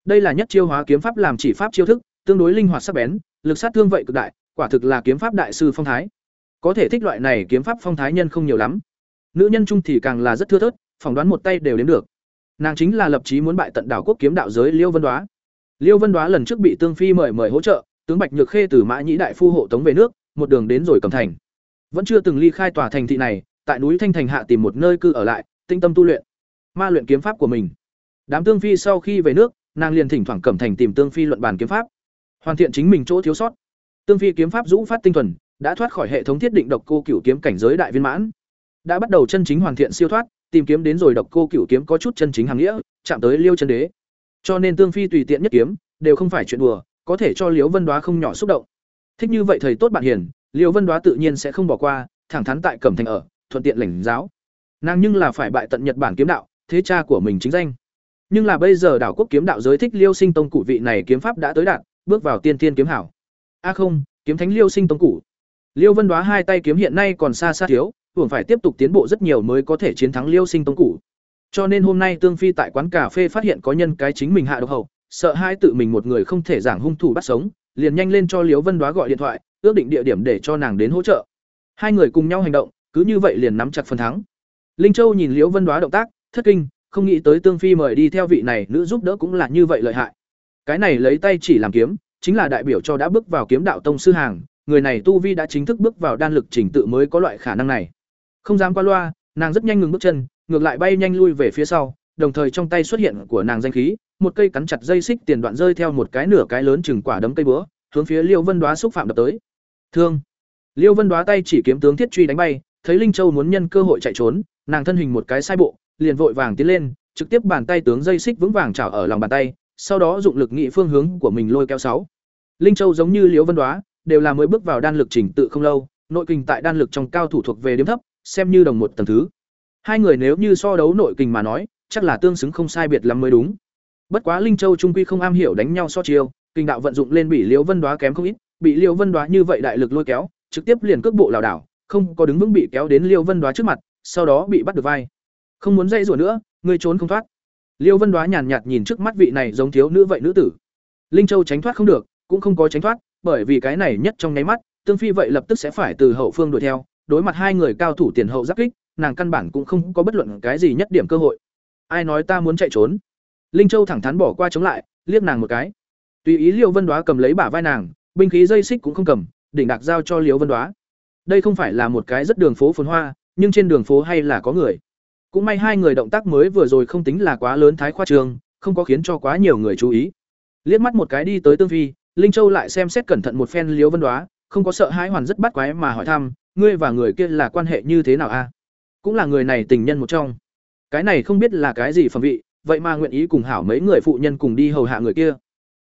[SPEAKER 1] Đây là nhất chiêu hóa kiếm pháp làm chỉ pháp chiêu thức, tương đối linh hoạt sắc bén, lực sát thương vậy cực đại, quả thực là kiếm pháp đại sư phong thái. Có thể thích loại này kiếm pháp phong thái nhân không nhiều lắm. Nữ nhân trung thì càng là rất thưa thớt, phỏng đoán một tay đều đến được. Nàng chính là lập chí muốn bại tận đảo quốc kiếm đạo giới liêu vân đoá. Liêu vân đoá lần trước bị tương phi mời mời hỗ trợ, tướng bạch nhược khê từ mã nhĩ đại phu hộ tống về nước một đường đến rồi cầm thành. Vẫn chưa từng ly khai tòa thành thị này, tại núi thanh thành hạ tìm một nơi cư ở lại, tinh tâm tu luyện, ma luyện kiếm pháp của mình. Đám tương phi sau khi về nước, nàng liền thỉnh thoảng cẩm thành tìm tương phi luận bàn kiếm pháp, hoàn thiện chính mình chỗ thiếu sót. Tương phi kiếm pháp rũ phát tinh thuần, đã thoát khỏi hệ thống thiết định độc cô cửu kiếm cảnh giới đại viên mãn. Đã bắt đầu chân chính hoàn thiện siêu thoát, tìm kiếm đến rồi độc cô cửu kiếm có chút chân chính hàng nghĩa, chạm tới liêu chân đế. Cho nên tương phi tùy tiện nhất kiếm, đều không phải chuyện đùa, có thể cho liễu vân đoá không nhỏ xúc động thích như vậy thầy tốt bạn hiền liễu vân đoá tự nhiên sẽ không bỏ qua, thẳng thắn tại cẩm thành ở, thuận tiện lãnh giáo. Nàng nhưng là phải bại tận nhật bản kiếm đạo, thế cha của mình chính danh. Nhưng là bây giờ đảo quốc kiếm đạo giới thích liêu sinh tông cụ vị này kiếm pháp đã tới đạt bước vào tiên tiên kiếm hảo. A à không, kiếm thánh liêu sinh tông cụ. Liêu vân đoá hai tay kiếm hiện nay còn xa xa thiếu, hưởng phải tiếp tục tiến bộ rất nhiều mới có thể chiến thắng liêu sinh tông cụ. Cho nên hôm nay tương phi tại quán cà phê phát hiện có nhân cái chính mình hạ độc hậu, sợ hai tự mình một người không thể giảng hung thủ bắt sống liền nhanh lên cho Liễu vân đoá gọi điện thoại, ước định địa điểm để cho nàng đến hỗ trợ. Hai người cùng nhau hành động, cứ như vậy liền nắm chặt phần thắng. Linh châu nhìn liễu vân đoá động tác, thất kinh, không nghĩ tới tương phi mời đi theo vị này nữ giúp đỡ cũng là như vậy lợi hại. Cái này lấy tay chỉ làm kiếm, chính là đại biểu cho đã bước vào kiếm đạo tông sư hàng, người này tu vi đã chính thức bước vào đan lực trình tự mới có loại khả năng này. Không dám qua loa, nàng rất nhanh ngừng bước chân, ngược lại bay nhanh lui về phía sau, đồng thời trong tay xuất hiện của nàng danh khí một cây cắn chặt dây xích tiền đoạn rơi theo một cái nửa cái lớn chừng quả đấm cây búa hướng phía liêu vân Đóa xúc phạm đập tới. Thương. Liêu vân Đóa tay chỉ kiếm tướng thiết truy đánh bay thấy linh châu muốn nhân cơ hội chạy trốn nàng thân hình một cái sai bộ liền vội vàng tiến lên trực tiếp bàn tay tướng dây xích vững vàng chảo ở lòng bàn tay sau đó dụng lực nghị phương hướng của mình lôi kéo sáu. Linh châu giống như Liêu vân Đóa, đều là mới bước vào đan lực trình tự không lâu nội kình tại đan lực trong cao thủ thuộc về điểm thấp xem như đồng một tầng thứ. Hai người nếu như so đấu nội kình mà nói chắc là tương xứng không sai biệt lắm mới đúng bất quá linh châu trung quy không am hiểu đánh nhau so chiêu, kinh đạo vận dụng lên bị liễu vân Đóa kém không ít bị liễu vân Đóa như vậy đại lực lôi kéo, trực tiếp liền cước bộ lảo đảo, không có đứng vững bị kéo đến liễu vân Đóa trước mặt, sau đó bị bắt được vai. Không muốn dây rủa nữa, ngươi trốn không thoát. Liêu vân Đóa nhàn nhạt nhìn trước mắt vị này giống thiếu nữ vậy nữ tử. Linh châu tránh thoát không được, cũng không có tránh thoát, bởi vì cái này nhất trong nháy mắt, tương phi vậy lập tức sẽ phải từ hậu phương đuổi theo, đối mặt hai người cao thủ tiền hậu giáp kích, nàng căn bản cũng không có bất luận cái gì nhất điểm cơ hội. Ai nói ta muốn chạy trốn? Linh châu thẳng thắn bỏ qua chống lại, liếc nàng một cái. Tùy ý liêu vân đoá cầm lấy bả vai nàng, binh khí dây xích cũng không cầm, đỉnh đạc giao cho liêu vân đoá. Đây không phải là một cái rất đường phố phồn hoa, nhưng trên đường phố hay là có người. Cũng may hai người động tác mới vừa rồi không tính là quá lớn thái khoa trường, không có khiến cho quá nhiều người chú ý. Liếc mắt một cái đi tới tương phi, linh châu lại xem xét cẩn thận một phen liêu vân đoá, không có sợ hãi hoàn rất bắt quái mà hỏi thăm, ngươi và người kia là quan hệ như thế nào a? Cũng là người này tình nhân một trong. Cái này không biết là cái gì phẩm vị vậy mà nguyện ý cùng hảo mấy người phụ nhân cùng đi hầu hạ người kia.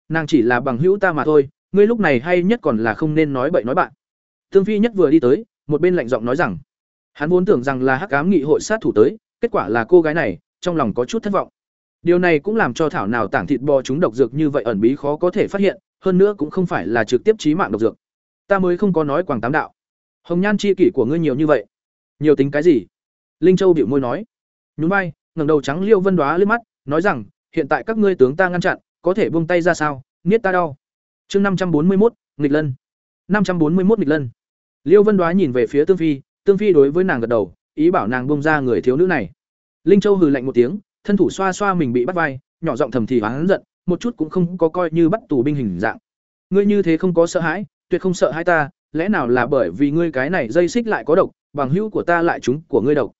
[SPEAKER 1] Nàng chỉ là bằng hữu ta mà thôi, ngươi lúc này hay nhất còn là không nên nói bậy nói bạn. Thương phi nhất vừa đi tới, một bên lạnh giọng nói rằng, hắn vốn tưởng rằng là hắc ám nghị hội sát thủ tới, kết quả là cô gái này, trong lòng có chút thất vọng. Điều này cũng làm cho thảo nào tảng thịt bò chúng độc dược như vậy ẩn bí khó có thể phát hiện, hơn nữa cũng không phải là trực tiếp trí mạng độc dược. Ta mới không có nói quảng tám đạo. Hồng nhan chi kỷ của ngươi nhiều như vậy. Nhiều tính cái gì? Linh châu biểu môi nói. Nhún vai, ngẩng đầu trắng liêu vân đoá lên mắt nói rằng, hiện tại các ngươi tướng ta ngăn chặn, có thể buông tay ra sao? Niết ta đau. Chương năm trăm bốn mươi một nghịch lân. năm trăm bốn mươi một nghịch lân. Liêu vân đoá nhìn về phía tương phi tương phi đối với nàng gật đầu, ý bảo nàng buông ra người thiếu nữ này. Linh châu hừ lạnh một tiếng, thân thủ xoa xoa mình bị bắt vai, nhỏ giọng thầm thì hắn giận, một chút cũng không có coi như bắt tù binh hình dạng. Ngươi như thế không có sợ hãi, tuyệt không sợ hãi ta, lẽ nào là bởi vì ngươi cái này dây xích lại có độc, bằng hữu của ta lại chúng của ngươi độc?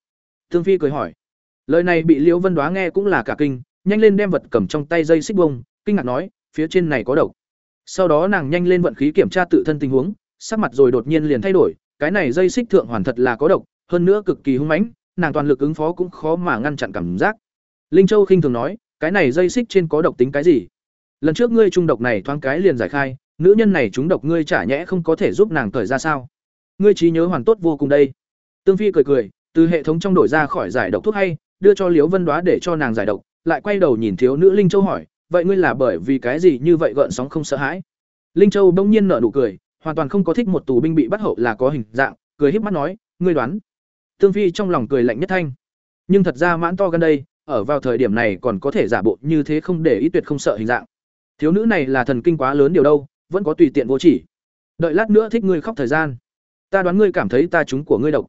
[SPEAKER 1] Tương phi cười hỏi lời này bị liễu vân đoá nghe cũng là cả kinh, nhanh lên đem vật cầm trong tay dây xích bông, kinh ngạc nói, phía trên này có độc. Sau đó nàng nhanh lên vận khí kiểm tra tự thân tình huống, sắc mặt rồi đột nhiên liền thay đổi, cái này dây xích thượng hoàn thật là có độc, hơn nữa cực kỳ hung mãnh, nàng toàn lực ứng phó cũng khó mà ngăn chặn cảm giác. Linh châu khinh thường nói, cái này dây xích trên có độc tính cái gì? Lần trước ngươi trung độc này thoáng cái liền giải khai, nữ nhân này trúng độc ngươi chả nhẽ không có thể giúp nàng cởi ra sao? Ngươi trí nhớ hoàn tốt vô cùng đây. Tương phi cười cười, từ hệ thống trong đổi ra khỏi giải độc thuốc hay đưa cho liễu vân đoá để cho nàng giải độc, lại quay đầu nhìn thiếu nữ linh châu hỏi, vậy ngươi là bởi vì cái gì như vậy gợn sóng không sợ hãi? Linh châu bỗng nhiên nở nụ cười, hoàn toàn không có thích một tù binh bị bắt hậu là có hình dạng, cười híp mắt nói, ngươi đoán. Tương phi trong lòng cười lạnh nhất thanh. Nhưng thật ra mãn to gần đây, ở vào thời điểm này còn có thể giả bộ như thế không để ý tuyệt không sợ hình dạng. Thiếu nữ này là thần kinh quá lớn điều đâu, vẫn có tùy tiện vô chỉ. Đợi lát nữa thích ngươi khóc thời gian. Ta đoán ngươi cảm thấy ta chúng của ngươi độc.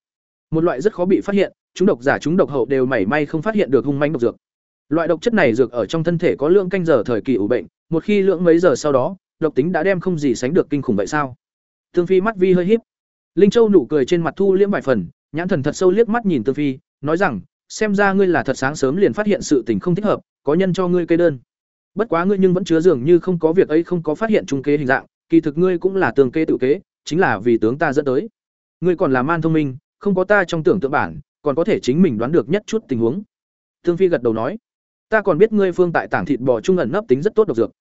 [SPEAKER 1] Một loại rất khó bị phát hiện chúng độc giả, chúng độc hậu đều mảy may không phát hiện được hung manh độc dược. Loại độc chất này dược ở trong thân thể có lượng canh giờ thời kỳ ủ bệnh, một khi lượng mấy giờ sau đó, độc tính đã đem không gì sánh được kinh khủng vậy sao? Tương phi mắt vi hơi híp. Linh châu nụ cười trên mặt thu liễm vài phần, nhãn thần thật sâu liếc mắt nhìn tương phi, nói rằng, xem ra ngươi là thật sáng sớm liền phát hiện sự tình không thích hợp, có nhân cho ngươi cây đơn. Bất quá ngươi nhưng vẫn chứa dường như không có việc ấy không có phát hiện trung kế hình dạng, kỳ thực ngươi cũng là tường kế tự kế, chính là vì tướng ta dẫn tới. Ngươi còn là man thông minh, không có ta trong tưởng tượng bản còn có thể chính mình đoán được nhất chút tình huống. Thương phi gật đầu nói, ta còn biết ngươi phương tại tảng thịt bò trung ẩn nấp tính rất tốt độc dược.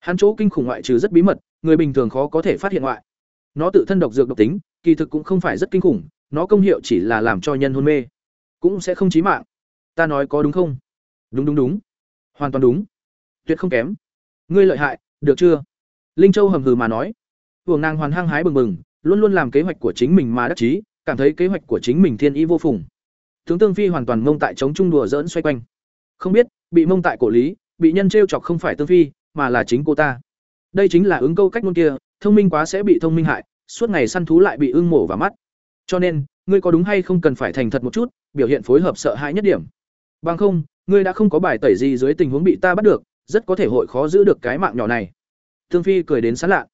[SPEAKER 1] Hắn chỗ kinh khủng ngoại trừ rất bí mật, người bình thường khó có thể phát hiện ngoại. Nó tự thân độc dược độc tính, kỳ thực cũng không phải rất kinh khủng, nó công hiệu chỉ là làm cho nhân hôn mê. Cũng sẽ không chí mạng. Ta nói có đúng không? Đúng đúng đúng. Hoàn toàn đúng. Tuyệt không kém. Ngươi lợi hại, được chưa? Linh châu hầm hừ mà nói. Hưởng nàng hoàn hăng hái bừng bừng, luôn luôn làm kế hoạch của chính mình mà đắc chí, cảm thấy kế hoạch của chính mình thiên ý vô phùng tướng tương phi hoàn toàn mông tại chống trung đùa dỡn xoay quanh. Không biết, bị mông tại cổ lý, bị nhân t chọc không phải tương phi, mà là chính cô ta. Đây chính là ứng câu cách ngôn kia, thông minh quá sẽ bị thông minh hại, suốt ngày săn thú lại bị ưng mổ và mắt. Cho nên, ngươi có đúng hay không cần phải thành thật một chút, biểu hiện phối hợp sợ hãi nhất điểm. Bằng không, ngươi đã không có bài tẩy gì dưới tình huống bị ta bắt được, rất có thể hội khó giữ được cái mạng nhỏ này. Thương phi cười đến sán lạ.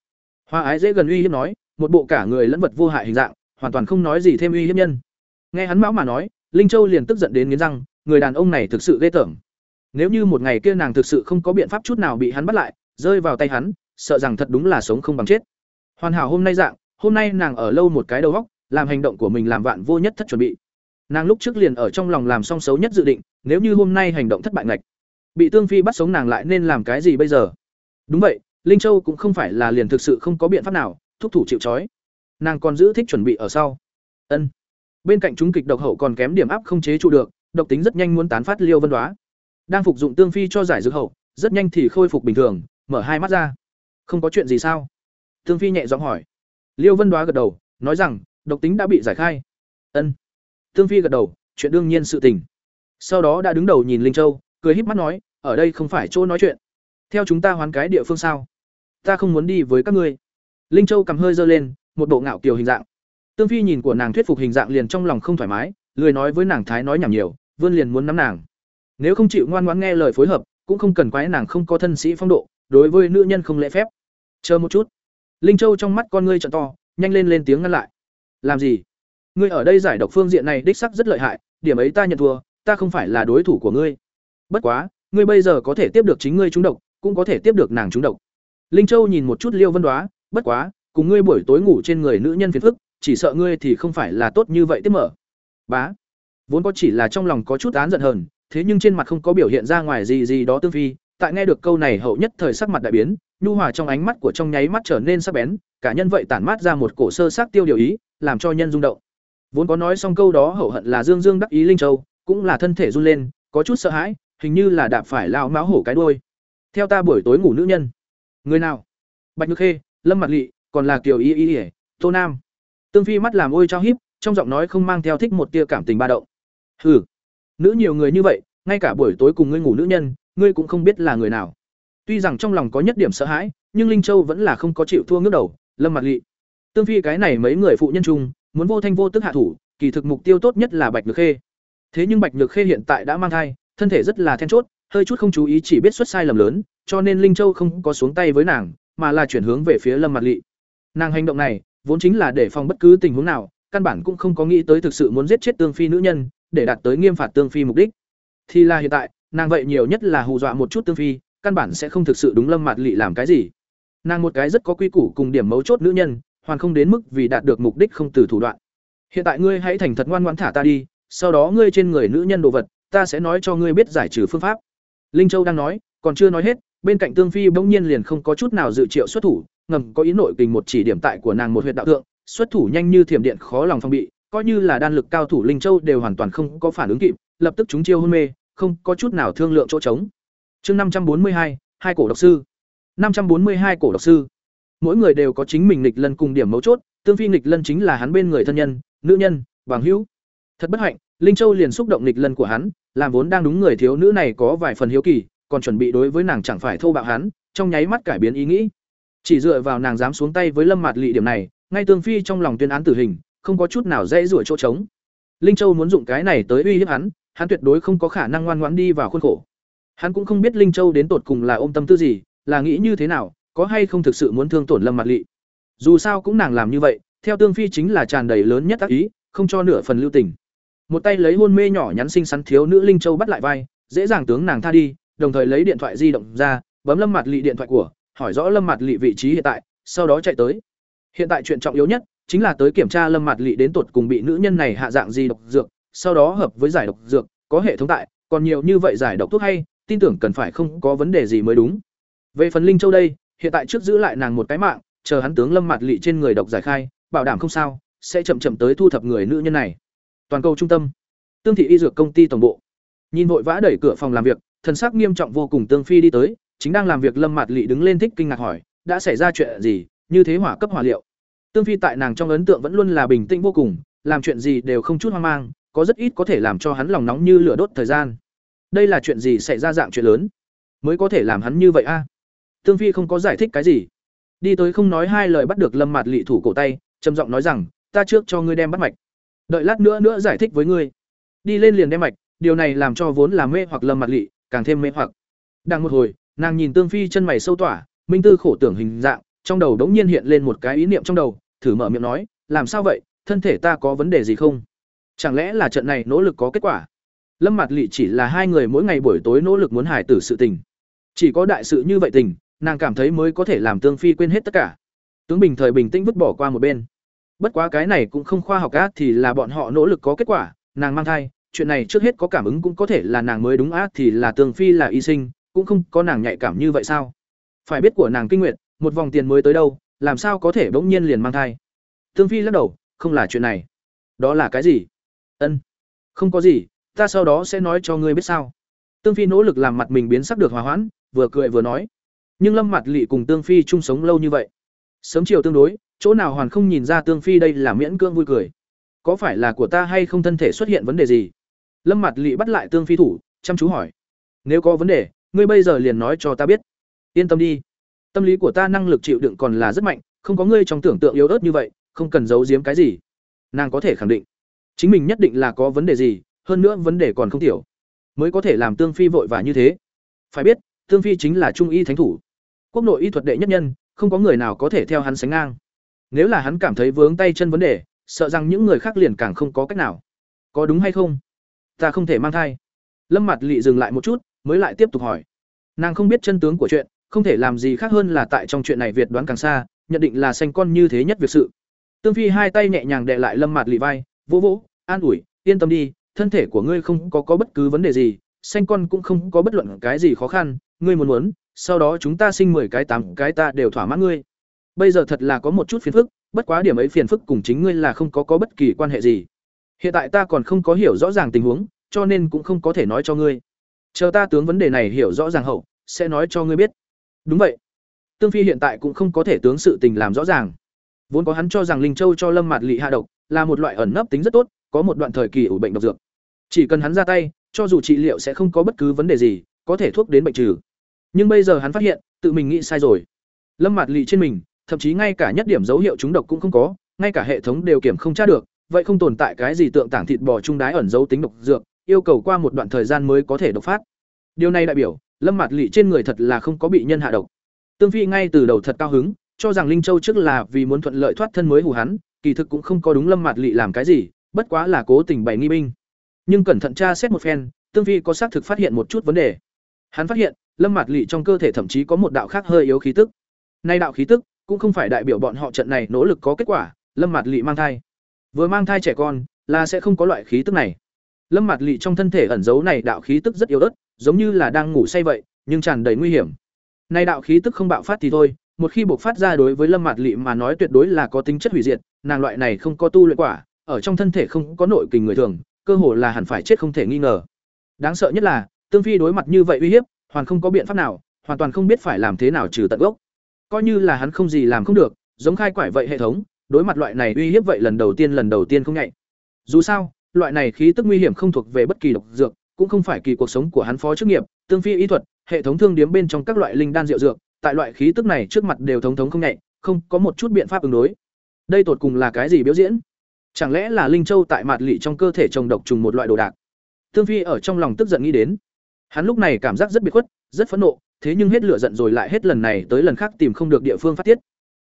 [SPEAKER 1] Hoa ái dễ gần uy hiếp nói, một bộ cả người lẫn vật vô hại hình dạng, hoàn toàn không nói gì thêm uy hiếp nhân. Nghe hắn mão mà nói linh châu liền tức giận đến nghiến răng, người đàn ông này thực sự ghê tởm. Nếu như một ngày kia nàng thực sự không có biện pháp chút nào bị hắn bắt lại, rơi vào tay hắn, sợ rằng thật đúng là sống không bằng chết. Hoàn hảo hôm nay dạng, hôm nay nàng ở lâu một cái đầu góc làm hành động của mình làm vạn vô nhất thất chuẩn bị. Nàng lúc trước liền ở trong lòng làm xong xấu nhất dự định, nếu như hôm nay hành động thất bại ngạch, bị tương phi bắt sống nàng lại nên làm cái gì bây giờ? Đúng vậy, linh châu cũng không phải là liền thực sự không có biện pháp nào, thúc thủ chịu trói. Nàng còn giữ thích chuẩn bị ở sau. Ân bên cạnh chúng kịch độc hậu còn kém điểm áp không chế trụ được, độc tính rất nhanh muốn tán phát liêu vân đoá. Đang phục dụng tương phi cho giải dược hậu, rất nhanh thì khôi phục bình thường, mở hai mắt ra. Không có chuyện gì sao? Tương phi nhẹ giọng hỏi. Liêu vân đoá gật đầu, nói rằng, độc tính đã bị giải khai. Ân. Tương phi gật đầu, chuyện đương nhiên sự tình. Sau đó đã đứng đầu nhìn linh châu, cười híp mắt nói, ở đây không phải chỗ nói chuyện. Theo chúng ta hoán cái địa phương sao? Ta không muốn đi với các ngươi. Linh châu cầm hơi dơ lên, một bộ ngạo kiều hình dạng tương phi nhìn của nàng thuyết phục hình dạng liền trong lòng không thoải mái, lười nói với nàng thái nói nhảm nhiều, vươn liền muốn nắm nàng. Nếu không chịu ngoan ngoãn nghe lời phối hợp, cũng không cần quái nàng không có thân sĩ phong độ, đối với nữ nhân không lễ phép. Chờ một chút. Linh châu trong mắt con ngươi trợn to, nhanh lên lên tiếng ngăn lại. Làm gì? Ngươi ở đây giải độc phương diện này đích sắc rất lợi hại, điểm ấy ta nhận thua, ta không phải là đối thủ của ngươi. Bất quá, ngươi bây giờ có thể tiếp được chính ngươi trúng độc, cũng có thể tiếp được nàng trúng độc. Linh châu nhìn một chút liêu vân đoá, bất quá, cùng ngươi buổi tối ngủ trên người nữ nhân phiền phức chỉ sợ ngươi thì không phải là tốt như vậy tiếp mở. Bá. Vốn có chỉ là trong lòng có chút án giận hờn, thế nhưng trên mặt không có biểu hiện ra ngoài gì gì đó tương phi, tại nghe được câu này hậu nhất thời sắc mặt đại biến, nhu hòa trong ánh mắt của trong nháy mắt trở nên sắc bén, cả nhân vậy tản mát ra một cổ sơ sắc tiêu điều ý, làm cho nhân rung động. Vốn có nói xong câu đó hậu hận là dương dương đắc ý linh châu, cũng là thân thể run lên, có chút sợ hãi, hình như là đạp phải lao máu hổ cái đuôi. Theo ta buổi tối ngủ nữ nhân. Người nào? Bạch nhược khê, lâm mặt lỵ còn là kiều y y ỉa tô nam tương phi mắt làm ôi trao híp, trong giọng nói không mang theo thích một tia cảm tình ba động. Hừ, nữ nhiều người như vậy, ngay cả buổi tối cùng ngươi ngủ nữ nhân, ngươi cũng không biết là người nào. Tuy rằng trong lòng có nhất điểm sợ hãi, nhưng linh châu vẫn là không có chịu thua ngước đầu, lâm mặt lị. Tương phi cái này mấy người phụ nhân chung, muốn vô thanh vô tức hạ thủ, kỳ thực mục tiêu tốt nhất là bạch nhược khê. Thế nhưng bạch nhược khê hiện tại đã mang thai, thân thể rất là then chốt, hơi chút không chú ý chỉ biết xuất sai lầm lớn, cho nên linh châu không có xuống tay với nàng, mà là chuyển hướng về phía lâm Mạt Lệ. nàng hành động này vốn chính là để phòng bất cứ tình huống nào, căn bản cũng không có nghĩ tới thực sự muốn giết chết tương phi nữ nhân, để đạt tới nghiêm phạt tương phi mục đích. Thì là hiện tại, nàng vậy nhiều nhất là hù dọa một chút tương phi, căn bản sẽ không thực sự đúng lâm mặt lị làm cái gì. Nàng một cái rất có quy củ cùng điểm mấu chốt nữ nhân, hoàn không đến mức vì đạt được mục đích không từ thủ đoạn. Hiện tại ngươi hãy thành thật ngoan ngoãn thả ta đi, sau đó ngươi trên người nữ nhân đồ vật, ta sẽ nói cho ngươi biết giải trừ phương pháp. Linh châu đang nói, còn chưa nói hết, bên cạnh tương phi bỗng nhiên liền không có chút nào dự triệu xuất thủ ngầm có ý nội tình một chỉ điểm tại của nàng một huyệt đạo thượng, xuất thủ nhanh như thiểm điện khó lòng phòng bị, coi như là đan lực cao thủ linh châu đều hoàn toàn không có phản ứng kịp, lập tức chúng chiêu hôn mê, không có chút nào thương lượng chỗ trống. Chương năm trăm bốn mươi hai hai cổ độc sư. năm trăm bốn mươi hai cổ độc sư. Mỗi người đều có chính mình nghịch lân cùng điểm mấu chốt, tương phi nghịch lân chính là hắn bên người thân nhân, nữ nhân, bằng hữu. Thật bất hạnh, linh châu liền xúc động nghịch lân của hắn, làm vốn đang đúng người thiếu nữ này có vài phần hiếu kỳ, còn chuẩn bị đối với nàng chẳng phải thô bạo hắn, trong nháy mắt cải biến ý nghĩ chỉ dựa vào nàng dám xuống tay với lâm mạt lị điểm này, ngay tương phi trong lòng tuyên án tử hình, không có chút nào dễ rủa chỗ trống. Linh châu muốn dụng cái này tới uy hiếp hắn hắn tuyệt đối không có khả năng ngoan ngoãn đi vào khuôn khổ. Hắn cũng không biết linh châu đến tột cùng là ôm tâm tư gì, là nghĩ như thế nào, có hay không thực sự muốn thương tổn lâm mạt lị. Dù sao cũng nàng làm như vậy, theo tương phi chính là tràn đầy lớn nhất tác ý, không cho nửa phần lưu tình. Một tay lấy hôn mê nhỏ nhắn xinh xắn thiếu nữ linh châu bắt lại vai, dễ dàng tướng nàng tha đi, đồng thời lấy điện thoại di động ra, bấm lâm mặt lị điện thoại của hỏi rõ lâm mặt lị vị trí hiện tại, sau đó chạy tới. Hiện tại chuyện trọng yếu nhất chính là tới kiểm tra lâm mặt lị đến tột cùng bị nữ nhân này hạ dạng gì độc dược, sau đó hợp với giải độc dược, có hệ thống tại, còn nhiều như vậy giải độc thuốc hay, tin tưởng cần phải không có vấn đề gì mới đúng. Về phần linh châu đây, hiện tại trước giữ lại nàng một cái mạng, chờ hắn tướng lâm mặt lị trên người độc giải khai, bảo đảm không sao, sẽ chậm chậm tới thu thập người nữ nhân này. Toàn cầu trung tâm, tương thị y dược công ty tổng bộ. Nhìn vội vã đẩy cửa phòng làm việc, thần sắc nghiêm trọng vô cùng tương phi đi tới chính đang làm việc lâm mạt lị đứng lên thích kinh ngạc hỏi, đã xảy ra chuyện gì? Như thế hỏa cấp hỏa liệu? Tương phi tại nàng trong ấn tượng vẫn luôn là bình tĩnh vô cùng, làm chuyện gì đều không chút hoang mang, có rất ít có thể làm cho hắn lòng nóng như lửa đốt thời gian. Đây là chuyện gì xảy ra dạng chuyện lớn? Mới có thể làm hắn như vậy a? Tương phi không có giải thích cái gì. Đi tới không nói hai lời bắt được lâm mạt lị thủ cổ tay, trầm giọng nói rằng, ta trước cho ngươi đem bắt mạch. Đợi lát nữa nữa giải thích với ngươi. Đi lên liền đem mạch, điều này làm cho vốn là mê hoặc lâm mặt lị, càng thêm mê hoặc. Đang một hồi nàng nhìn tương phi chân mày sâu tỏa, minh tư khổ tưởng hình dạng, trong đầu đống nhiên hiện lên một cái ý niệm trong đầu, thử mở miệng nói, làm sao vậy? Thân thể ta có vấn đề gì không? Chẳng lẽ là trận này nỗ lực có kết quả? Lâm mặt lị chỉ là hai người mỗi ngày buổi tối nỗ lực muốn hải tử sự tình. Chỉ có đại sự như vậy tình, nàng cảm thấy mới có thể làm tương phi quên hết tất cả. Tướng bình thời bình tĩnh vứt bỏ qua một bên. Bất quá cái này cũng không khoa học á, thì là bọn họ nỗ lực có kết quả, nàng mang thai, chuyện này trước hết có cảm ứng cũng có thể là nàng mới đúng á, thì là tương phi là y sinh cũng không có nàng nhạy cảm như vậy sao? Phải biết của nàng kinh nguyện một vòng tiền mới tới đâu, làm sao có thể bỗng nhiên liền mang thai? Tương phi lắc đầu, không là chuyện này. Đó là cái gì? Ân, không có gì, ta sau đó sẽ nói cho ngươi biết sao. Tương phi nỗ lực làm mặt mình biến sắc được hòa hoãn, vừa cười vừa nói. Nhưng lâm mặt Lệ cùng tương phi chung sống lâu như vậy. Sớm chiều tương đối, chỗ nào hoàn không nhìn ra tương phi đây là miễn cưỡng vui cười. Có phải là của ta hay không thân thể xuất hiện vấn đề gì? Lâm mặt Lệ bắt lại tương phi thủ, chăm chú hỏi. Nếu có vấn đề ngươi bây giờ liền nói cho ta biết. Yên tâm đi. Tâm lý của ta năng lực chịu đựng còn là rất mạnh không có ngươi trong tưởng tượng yếu ớt như vậy không cần giấu giếm cái gì. Nàng có thể khẳng định. Chính mình nhất định là có vấn đề gì hơn nữa vấn đề còn không tiểu. Mới có thể làm tương phi vội vã như thế. Phải biết tương phi chính là trung y thánh thủ. Quốc nội y thuật đệ nhất nhân không có người nào có thể theo hắn sánh ngang. Nếu là hắn cảm thấy vướng tay chân vấn đề, sợ rằng những người khác liền càng không có cách nào. Có đúng hay không? Ta không thể mang thai. Lâm Mặt Lệ dừng lại một chút, mới lại tiếp tục hỏi. Nàng không biết chân tướng của chuyện, không thể làm gì khác hơn là tại trong chuyện này Việt đoán càng xa, nhận định là xanh con như thế nhất việc sự. Tương Phi hai tay nhẹ nhàng đè lại Lâm Mạt Lệ vai, vỗ vỗ, an ủi, yên tâm đi, thân thể của ngươi không có có bất cứ vấn đề gì, xanh con cũng không có bất luận cái gì khó khăn, ngươi muốn muốn, sau đó chúng ta sinh 10 cái 8 cái ta đều thỏa mãn ngươi. Bây giờ thật là có một chút phiền phức, bất quá điểm ấy phiền phức cùng chính ngươi là không có có bất kỳ quan hệ gì. Hiện tại ta còn không có hiểu rõ ràng tình huống, cho nên cũng không có thể nói cho ngươi. Chờ ta tướng vấn đề này hiểu rõ ràng hậu, sẽ nói cho ngươi biết. Đúng vậy. Tương Phi hiện tại cũng không có thể tướng sự tình làm rõ ràng. Vốn có hắn cho rằng Linh Châu cho Lâm Mạt Lị hạ độc, là một loại ẩn nấp tính rất tốt, có một đoạn thời kỳ ủ bệnh độc dược. Chỉ cần hắn ra tay, cho dù trị liệu sẽ không có bất cứ vấn đề gì, có thể thuốc đến bệnh trừ. Nhưng bây giờ hắn phát hiện, tự mình nghĩ sai rồi. Lâm Mạt Lị trên mình, thậm chí ngay cả nhất điểm dấu hiệu trúng độc cũng không có, ngay cả hệ thống đều kiểm không tra được, vậy không tồn tại cái gì tượng tảng thịt bò trung đái ẩn dấu tính độc dược, yêu cầu qua một đoạn thời gian mới có thể độc phát. Điều này đại biểu, Lâm Mạt Lệ trên người thật là không có bị nhân hạ độc. Tương Phi ngay từ đầu thật cao hứng, cho rằng Linh Châu trước là vì muốn thuận lợi thoát thân mới hù hắn, kỳ thực cũng không có đúng Lâm Mạt Lệ làm cái gì, bất quá là cố tình bày nghi binh. Nhưng cẩn thận tra xét một phen, Tương Phi có xác thực phát hiện một chút vấn đề. Hắn phát hiện, Lâm Mạt Lệ trong cơ thể thậm chí có một đạo khác hơi yếu khí tức. Nay đạo khí tức cũng không phải đại biểu bọn họ trận này nỗ lực có kết quả, Lâm Mạt Lệ mang thai. Vừa mang thai trẻ con, là sẽ không có loại khí tức này. Lâm mặt lỵ trong thân thể ẩn giấu này đạo khí tức rất yếu ớt, giống như là đang ngủ say vậy, nhưng tràn đầy nguy hiểm. Nay đạo khí tức không bạo phát thì thôi, một khi bộc phát ra đối với Lâm mặt lỵ mà nói tuyệt đối là có tính chất hủy diệt, nàng loại này không có tu luyện quả, ở trong thân thể không có nội kình người thường, cơ hồ là hẳn phải chết không thể nghi ngờ. Đáng sợ nhất là, Tương Phi đối mặt như vậy uy hiếp, hoàn không có biện pháp nào, hoàn toàn không biết phải làm thế nào trừ tận gốc. Coi như là hắn không gì làm không được, giống khai quải vậy hệ thống, đối mặt loại này uy hiếp vậy lần đầu tiên lần đầu tiên không nhạy. Dù sao, loại này khí tức nguy hiểm không thuộc về bất kỳ độc dược, cũng không phải kỳ cuộc sống của hắn phó chức nghiệp, tương phi y thuật, hệ thống thương điếm bên trong các loại linh đan rượu dược, tại loại khí tức này trước mặt đều thống thống không nhẹ, không có một chút biện pháp ứng đối. Đây tột cùng là cái gì biểu diễn? Chẳng lẽ là linh châu tại mặt lị trong cơ thể trồng độc trùng một loại đồ đạc? Tương Phi ở trong lòng tức giận nghĩ đến. Hắn lúc này cảm giác rất biệt khuất, rất phẫn nộ, thế nhưng hết lửa giận rồi lại hết lần này tới lần khác tìm không được địa phương phát tiết.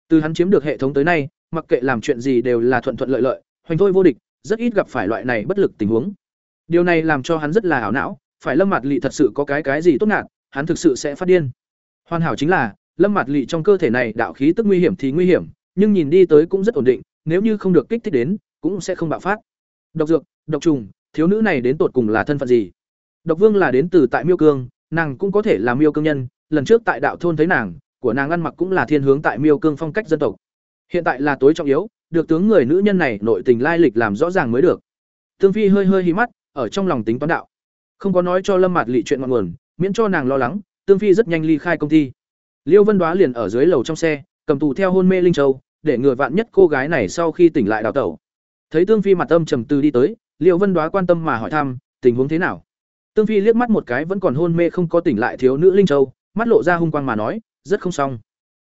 [SPEAKER 1] Từ hắn chiếm được hệ thống tới nay, mặc kệ làm chuyện gì đều là thuận thuận lợi lợi, hoành thôi vô địch, rất ít gặp phải loại này bất lực tình huống. Điều này làm cho hắn rất là ảo não, phải Lâm Mạt Lệ thật sự có cái cái gì tốt nạn, hắn thực sự sẽ phát điên. Hoàn hảo chính là, Lâm Mạt Lệ trong cơ thể này đạo khí tức nguy hiểm thì nguy hiểm, nhưng nhìn đi tới cũng rất ổn định, nếu như không được kích thích đến, cũng sẽ không bạo phát. Độc dược, độc trùng, thiếu nữ này đến tột cùng là thân phận gì? Độc Vương là đến từ tại Miêu Cương, nàng cũng có thể là Miêu Cương nhân, lần trước tại đạo thôn thấy nàng, của nàng ăn mặc cũng là thiên hướng tại Miêu Cương phong cách dân tộc. Hiện tại là tối trọng yếu, được tướng người nữ nhân này nội tình lai lịch làm rõ ràng mới được. Tương Phi hơi hơi hí mắt, ở trong lòng tính toán đạo. Không có nói cho Lâm Mạt Lệ chuyện ngọn nguồn, miễn cho nàng lo lắng, Tương Phi rất nhanh ly khai công ty. Liêu Vân Đoá liền ở dưới lầu trong xe, cầm tù theo hôn mê Linh Châu, để ngừa vạn nhất cô gái này sau khi tỉnh lại đào tẩu. Thấy Tương Phi mặt âm trầm tư đi tới, Liêu Vân Đoá quan tâm mà hỏi thăm, tình huống thế nào? Tương Phi liếc mắt một cái vẫn còn hôn mê không có tỉnh lại thiếu nữ Linh Châu, mắt lộ ra hung quang mà nói, rất không xong.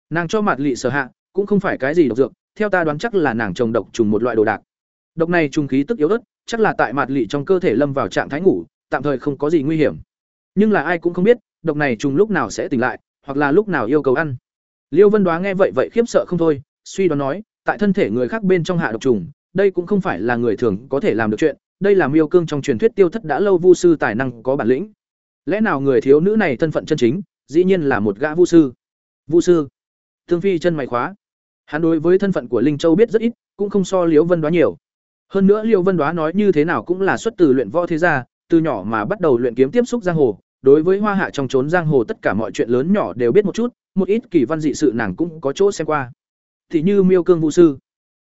[SPEAKER 1] Nàng cho mặt lị sở hạ, cũng không phải cái gì độc dược, theo ta đoán chắc là nàng trồng độc trùng một loại đồ đạc. Độc này trùng khí tức yếu ớt, chắc là tại mặt lị trong cơ thể lâm vào trạng thái ngủ, tạm thời không có gì nguy hiểm. Nhưng là ai cũng không biết, độc này trùng lúc nào sẽ tỉnh lại, hoặc là lúc nào yêu cầu ăn. Liêu Vân Đoá nghe vậy vậy khiếp sợ không thôi, suy đoán nói, tại thân thể người khác bên trong hạ độc trùng, đây cũng không phải là người thường có thể làm được chuyện, đây là miêu cương trong truyền thuyết tiêu thất đã lâu vu sư tài năng có bản lĩnh. Lẽ nào người thiếu nữ này thân phận chân chính, dĩ nhiên là một gã vu sư. Vu sư? Thương Phi chân mày khóa. Hắn đối với thân phận của Linh Châu biết rất ít, cũng không so Liễu Vân Đoá nhiều. Hơn nữa Liễu Vân Đoá nói như thế nào cũng là xuất từ luyện võ thế gia, từ nhỏ mà bắt đầu luyện kiếm tiếp xúc giang hồ, đối với hoa hạ trong trốn giang hồ tất cả mọi chuyện lớn nhỏ đều biết một chút, một ít kỳ văn dị sự nàng cũng có chỗ xem qua. Thì như Miêu Cương Vu sư.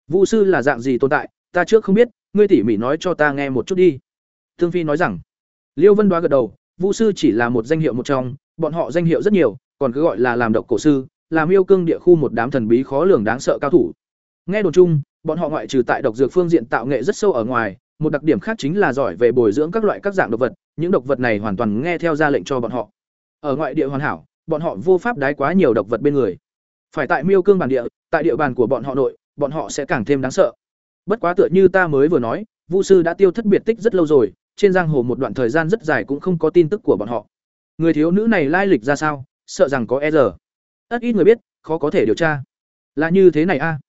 [SPEAKER 1] Vu sư là dạng gì tồn tại, ta trước không biết, ngươi tỉ mỉ nói cho ta nghe một chút đi. Thương Phi nói rằng. Liêu Vân Đoá gật đầu, Vu sư chỉ là một danh hiệu một trong, bọn họ danh hiệu rất nhiều, còn cứ gọi là làm độc cổ sư, là Miêu Cương địa khu một đám thần bí khó lường đáng sợ cao thủ. Nghe đồn chung, bọn họ ngoại trừ tại độc dược phương diện tạo nghệ rất sâu ở ngoài, một đặc điểm khác chính là giỏi về bồi dưỡng các loại các dạng độc vật, những độc vật này hoàn toàn nghe theo ra lệnh cho bọn họ. Ở ngoại địa hoàn hảo, bọn họ vô pháp đái quá nhiều độc vật bên người. Phải tại Miêu Cương bản địa, tại địa bàn của bọn họ nội, bọn họ sẽ càng thêm đáng sợ. Bất quá tựa như ta mới vừa nói, Vu sư đã tiêu thất biệt tích rất lâu rồi, trên giang hồ một đoạn thời gian rất dài cũng không có tin tức của bọn họ. Người thiếu nữ này lai lịch ra sao, sợ rằng có e giờ ất ít người biết, khó có thể điều tra. Là như thế này a. À?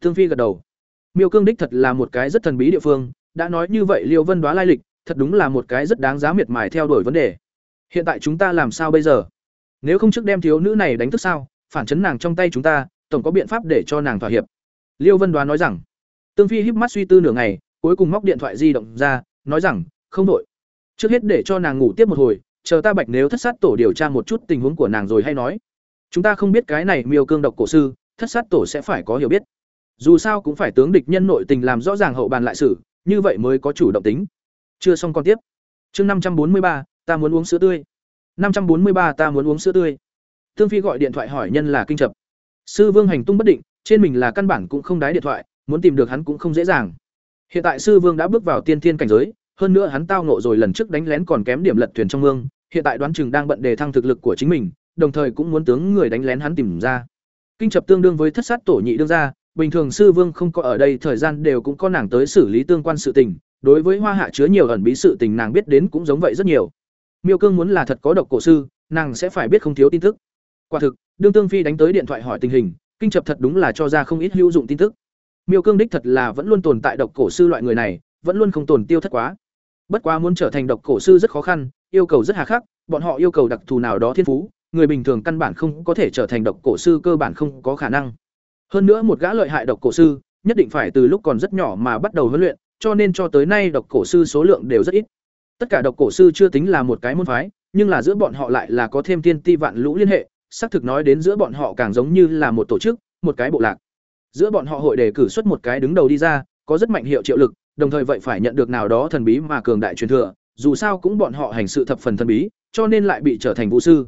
[SPEAKER 1] Thương Phi gật đầu. Miêu Cương đích thật là một cái rất thần bí địa phương, đã nói như vậy Liêu Vân đoá lai lịch, thật đúng là một cái rất đáng giá miệt mài theo đuổi vấn đề. Hiện tại chúng ta làm sao bây giờ? Nếu không trước đem thiếu nữ này đánh thức sao, phản chấn nàng trong tay chúng ta, tổng có biện pháp để cho nàng thỏa hiệp. Liêu Vân đoá nói rằng. Tương Phi híp mắt suy tư nửa ngày, cuối cùng móc điện thoại di động ra, nói rằng, không đổi. Trước hết để cho nàng ngủ tiếp một hồi, chờ ta bạch nếu thất sát tổ điều tra một chút tình huống của nàng rồi hay nói chúng ta không biết cái này miêu cương độc cổ sư, thất sát tổ sẽ phải có hiểu biết. Dù sao cũng phải tướng địch nhân nội tình làm rõ ràng hậu bàn lại xử, như vậy mới có chủ động tính. Chưa xong còn tiếp. Chương năm trăm bốn mươi ba, ta muốn uống sữa tươi. năm trăm bốn mươi ba, ta muốn uống sữa tươi. Tương phi gọi điện thoại hỏi nhân là kinh chập sư vương hành tung bất định, trên mình là căn bản cũng không đái điện thoại, muốn tìm được hắn cũng không dễ dàng. Hiện tại sư vương đã bước vào tiên thiên cảnh giới, hơn nữa hắn tao nộ rồi lần trước đánh lén còn kém điểm lật thuyền trong mương, hiện tại đoán chừng đang bận đề thăng thực lực của chính mình đồng thời cũng muốn tướng người đánh lén hắn tìm ra. Kinh chập tương đương với thất sát tổ nhị đương ra bình thường sư vương không có ở đây, thời gian đều cũng có nàng tới xử lý tương quan sự tình, đối với hoa hạ chứa nhiều ẩn bí sự tình nàng biết đến cũng giống vậy rất nhiều. Miêu cương muốn là thật có độc cổ sư, nàng sẽ phải biết không thiếu tin tức. Quả thực, đương tương phi đánh tới điện thoại hỏi tình hình, kinh chập thật đúng là cho ra không ít hữu dụng tin tức. Miêu cương đích thật là vẫn luôn tồn tại độc cổ sư loại người này, vẫn luôn không tồn tiêu thất quá. Bất quá muốn trở thành độc cổ sư rất khó khăn, yêu cầu rất hà khắc, bọn họ yêu cầu đặc thù nào đó thiên phú người bình thường căn bản không có thể trở thành độc cổ sư, cơ bản không có khả năng. Hơn nữa một gã lợi hại độc cổ sư, nhất định phải từ lúc còn rất nhỏ mà bắt đầu huấn luyện, cho nên cho tới nay độc cổ sư số lượng đều rất ít. Tất cả độc cổ sư chưa tính là một cái môn phái, nhưng là giữa bọn họ lại là có thêm tiên ti vạn lũ liên hệ, xác thực nói đến giữa bọn họ càng giống như là một tổ chức, một cái bộ lạc. Giữa bọn họ hội đề cử xuất một cái đứng đầu đi ra, có rất mạnh hiệu triệu lực, đồng thời vậy phải nhận được nào đó thần bí mà cường đại truyền thừa, dù sao cũng bọn họ hành sự thập phần thần bí, cho nên lại bị trở thành vũ sư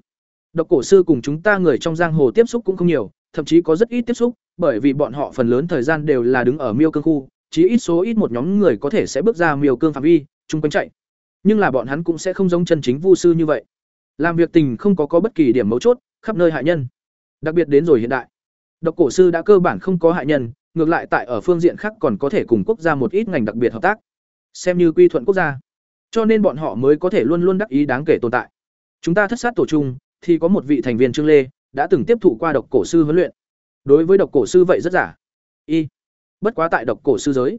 [SPEAKER 1] độc cổ sư cùng chúng ta người trong giang hồ tiếp xúc cũng không nhiều, thậm chí có rất ít tiếp xúc, bởi vì bọn họ phần lớn thời gian đều là đứng ở miêu cương khu chỉ ít số ít một nhóm người có thể sẽ bước ra miêu cương phạm vi, chung quanh chạy. Nhưng là bọn hắn cũng sẽ không giống chân chính vu sư như vậy. Làm việc tình không có có bất kỳ điểm mấu chốt, khắp nơi hại nhân. Đặc biệt đến rồi hiện đại. Độc cổ sư đã cơ bản không có hại nhân, ngược lại tại ở phương diện khác còn có thể cùng quốc gia một ít ngành đặc biệt hợp tác. Xem như quy thuận quốc gia. Cho nên bọn họ mới có thể luôn luôn đắc ý đáng kể tồn tại. Chúng ta thất sát tổ chung thì có một vị thành viên trương lê đã từng tiếp thụ qua độc cổ sư huấn luyện. Đối với độc cổ sư vậy rất giả. Y, bất quá tại độc cổ sư giới,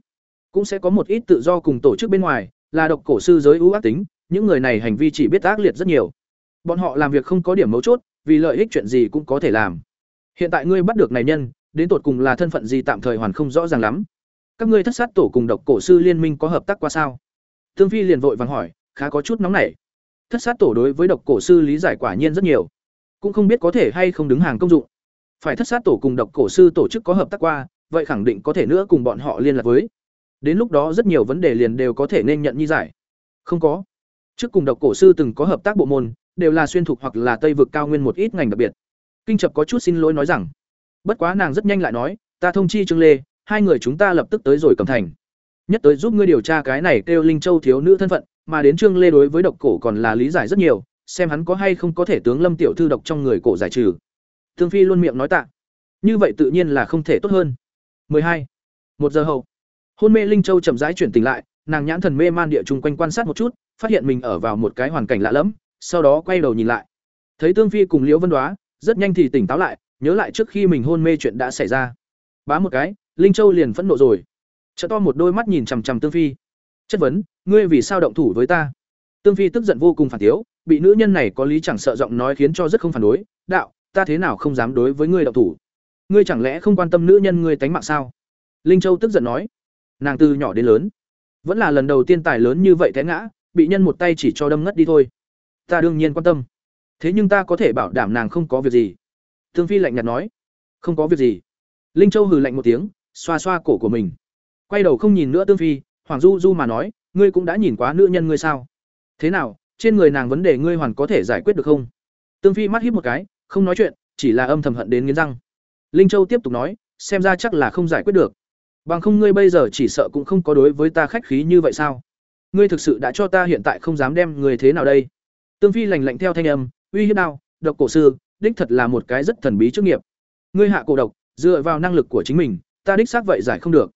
[SPEAKER 1] cũng sẽ có một ít tự do cùng tổ chức bên ngoài, là độc cổ sư giới ưu ác tính, những người này hành vi chỉ biết ác liệt rất nhiều. Bọn họ làm việc không có điểm mấu chốt, vì lợi ích chuyện gì cũng có thể làm. Hiện tại ngươi bắt được này nhân, đến tột cùng là thân phận gì tạm thời hoàn không rõ ràng lắm. Các ngươi thất sát tổ cùng độc cổ sư liên minh có hợp tác qua sao? Tương phi liền vội vàng hỏi, khá có chút nóng nảy thất sát tổ đối với độc cổ sư lý giải quả nhiên rất nhiều. Cũng không biết có thể hay không đứng hàng công dụng. Phải thất sát tổ cùng độc cổ sư tổ chức có hợp tác qua, vậy khẳng định có thể nữa cùng bọn họ liên lạc với. Đến lúc đó rất nhiều vấn đề liền đều có thể nên nhận nhi giải. Không có. Trước cùng độc cổ sư từng có hợp tác bộ môn, đều là xuyên thục hoặc là tây vực cao nguyên một ít ngành đặc biệt. Kinh chập có chút xin lỗi nói rằng, bất quá nàng rất nhanh lại nói, ta thông chi trương lê, hai người chúng ta lập tức tới rồi cầm thành. Nhất tới giúp ngươi điều tra cái này kêu linh châu thiếu nữ thân phận mà đến trương lê đối với độc cổ còn là lý giải rất nhiều, xem hắn có hay không có thể tướng lâm tiểu thư độc trong người cổ giải trừ. Thương phi luôn miệng nói tạ. Như vậy tự nhiên là không thể tốt hơn. 12. một giờ hậu. Hôn mê linh châu chậm rãi chuyển tỉnh lại, nàng nhãn thần mê man địa chung quanh quan sát một chút, phát hiện mình ở vào một cái hoàn cảnh lạ lẫm, sau đó quay đầu nhìn lại. Thấy tương phi cùng liễu vân đoá, rất nhanh thì tỉnh táo lại, nhớ lại trước khi mình hôn mê chuyện đã xảy ra. Bá một cái, linh châu liền phẫn nộ rồi. Trợ to một đôi mắt nhìn chằm chằm tương phi. Chất vấn ngươi vì sao động thủ với ta? Tương phi tức giận vô cùng phản tiếu, bị nữ nhân này có lý chẳng sợ giọng nói khiến cho rất không phản đối. Đạo, ta thế nào không dám đối với ngươi động thủ? Ngươi chẳng lẽ không quan tâm nữ nhân ngươi tánh mạng sao? Linh châu tức giận nói. Nàng từ nhỏ đến lớn, vẫn là lần đầu tiên tài lớn như vậy té ngã, bị nhân một tay chỉ cho đâm ngất đi thôi. Ta đương nhiên quan tâm. Thế nhưng ta có thể bảo đảm nàng không có việc gì. Tương phi lạnh nhạt nói. Không có việc gì. Linh châu hừ lạnh một tiếng, xoa xoa cổ của mình. Quay đầu không nhìn nữa tương phi, hoàng du du mà nói ngươi cũng đã nhìn quá nữ nhân ngươi sao? Thế nào, trên người nàng vấn đề ngươi hoàn có thể giải quyết được không? Tương phi mắt híp một cái, không nói chuyện, chỉ là âm thầm hận đến nghiến răng. Linh châu tiếp tục nói, xem ra chắc là không giải quyết được. Bằng không ngươi bây giờ chỉ sợ cũng không có đối với ta khách khí như vậy sao? Ngươi thực sự đã cho ta hiện tại không dám đem người thế nào đây? Tương phi lành lạnh theo thanh âm, uy hiếp nào độc cổ sư, đích thật là một cái rất thần bí chức nghiệp. Ngươi hạ cổ độc, dựa vào năng lực của chính mình, ta đích xác vậy giải không được.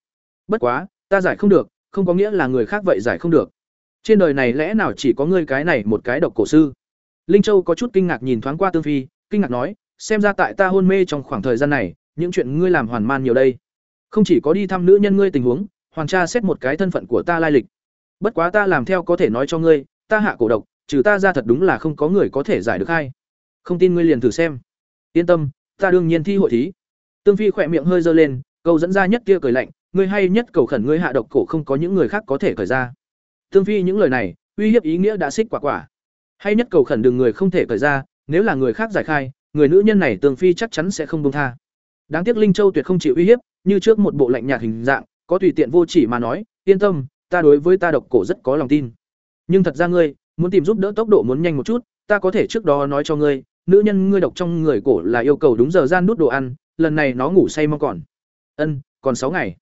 [SPEAKER 1] Bất quá, ta giải không được không có nghĩa là người khác vậy giải không được. Trên đời này lẽ nào chỉ có ngươi cái này một cái độc cổ sư? Linh châu có chút kinh ngạc nhìn thoáng qua tương phi, kinh ngạc nói, xem ra tại ta hôn mê trong khoảng thời gian này, những chuyện ngươi làm hoàn man nhiều đây. Không chỉ có đi thăm nữ nhân ngươi tình huống, hoàn tra xét một cái thân phận của ta lai lịch. Bất quá ta làm theo có thể nói cho ngươi, ta hạ cổ độc, trừ ta ra thật đúng là không có người có thể giải được hay. Không tin ngươi liền thử xem. Yên tâm, ta đương nhiên thi hội thí. Tương phi khỏe miệng hơi dơ lên, câu dẫn ra nhất kia cười lạnh ngươi hay nhất cầu khẩn ngươi hạ độc cổ không có những người khác có thể khởi ra. Tương phi những lời này, uy hiếp ý nghĩa đã xích quả quả. Hay nhất cầu khẩn đừng người không thể cởi ra, nếu là người khác giải khai, người nữ nhân này tương phi chắc chắn sẽ không buông tha. Đáng tiếc linh châu tuyệt không chịu uy hiếp, như trước một bộ lạnh nhạt hình dạng, có tùy tiện vô chỉ mà nói, yên tâm, ta đối với ta độc cổ rất có lòng tin. Nhưng thật ra ngươi, muốn tìm giúp đỡ tốc độ muốn nhanh một chút, ta có thể trước đó nói cho ngươi, nữ nhân ngươi độc trong người cổ là yêu cầu đúng giờ gian nút đồ ăn, lần này nó ngủ say mong còn. Ân, còn sáu ngày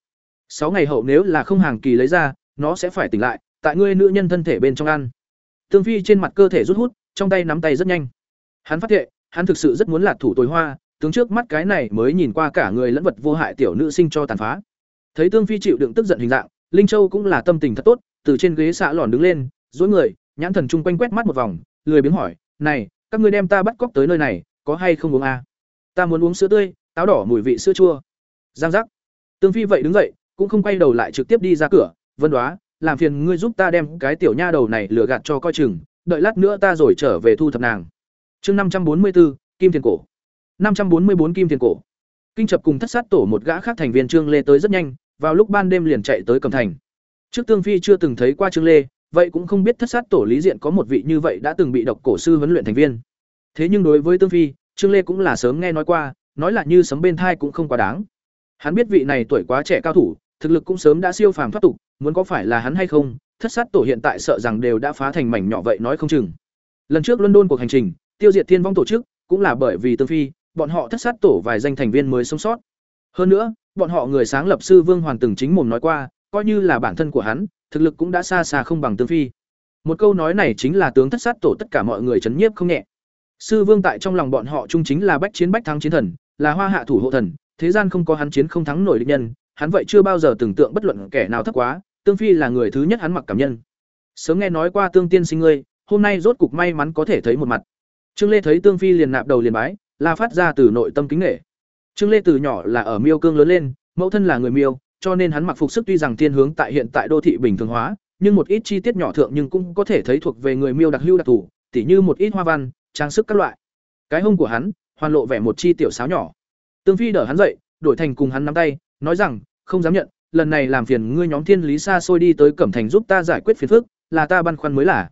[SPEAKER 1] sáu ngày hậu nếu là không hàng kỳ lấy ra, nó sẽ phải tỉnh lại, tại ngươi nữ nhân thân thể bên trong ăn. Tương phi trên mặt cơ thể rút hút, trong tay nắm tay rất nhanh. Hắn phát hiện hắn thực sự rất muốn lạc thủ tối hoa, tướng trước mắt cái này mới nhìn qua cả người lẫn vật vô hại tiểu nữ sinh cho tàn phá. Thấy tương phi chịu đựng tức giận hình dạng, linh châu cũng là tâm tình thật tốt, từ trên ghế xạ lòn đứng lên dối người, nhãn thần chung quanh quét mắt một vòng, lười biếng hỏi, này, các ngươi đem ta bắt cóc tới nơi này, có hay không uống à? ta muốn uống sữa tươi, táo đỏ mùi vị sữa chua. Giang giác. Tương phi vậy đứng dậy cũng không quay đầu lại trực tiếp đi ra cửa, vân đoá, làm phiền ngươi giúp ta đem cái tiểu nha đầu này lừa gạt cho coi chừng, đợi lát nữa ta rồi trở về thu thập nàng. Chương năm trăm bốn mươi bốn kim thiền cổ. năm trăm bốn mươi bốn, kim thiền cổ. Kinh chập cùng thất sát tổ một gã khác thành viên trương lê tới rất nhanh, vào lúc ban đêm liền chạy tới cầm thành. Trước tương phi chưa từng thấy qua trương lê, vậy cũng không biết thất sát tổ lý diện có một vị như vậy đã từng bị độc cổ sư huấn luyện thành viên. Thế nhưng đối với tương phi, trương lê cũng là sớm nghe nói qua, nói là như sấm bên thai cũng không quá đáng. Hắn biết vị này tuổi quá trẻ cao thủ thực lực cũng sớm đã siêu phàm thoát tục, muốn có phải là hắn hay không, thất sát tổ hiện tại sợ rằng đều đã phá thành mảnh nhỏ vậy nói không chừng. Lần trước london cuộc hành trình, tiêu diệt thiên vong tổ chức, cũng là bởi vì tương phi, bọn họ thất sát tổ vài danh thành viên mới sống sót. Hơn nữa, bọn họ người sáng lập sư vương hoàn từng chính mồm nói qua, coi như là bản thân của hắn, thực lực cũng đã xa xa không bằng tương phi. Một câu nói này chính là tướng thất sát tổ tất cả mọi người chấn nhiếp không nhẹ. Sư vương tại trong lòng bọn họ trung chính là bách chiến bách thắng chiến thần, là hoa hạ thủ hộ thần, thế gian không có hắn chiến không thắng nổi địch nhân hắn vậy chưa bao giờ tưởng tượng bất luận kẻ nào thấp quá, tương phi là người thứ nhất hắn mặc cảm nhân. Sớm nghe nói qua tương tiên sinh ngươi, hôm nay rốt cục may mắn có thể thấy một mặt. Trương lê thấy tương phi liền nạp đầu liền bái, là phát ra từ nội tâm kính nể. trương lê từ nhỏ là ở miêu cương lớn lên, mẫu thân là người miêu, cho nên hắn mặc phục sức tuy rằng thiên hướng tại hiện tại đô thị bình thường hóa, nhưng một ít chi tiết nhỏ thượng nhưng cũng có thể thấy thuộc về người miêu đặc hữu đặc thù, tỉ như một ít hoa văn, trang sức các loại. Cái hông của hắn, hoàn lộ vẻ một chi tiểu sáo nhỏ. Tương phi đỡ hắn dậy, đổi thành cùng hắn nắm tay, nói rằng không dám nhận, lần này làm phiền ngươi nhóm thiên lý xa xôi đi tới cẩm thành giúp ta giải quyết phiền phức, là ta băn khoăn mới là.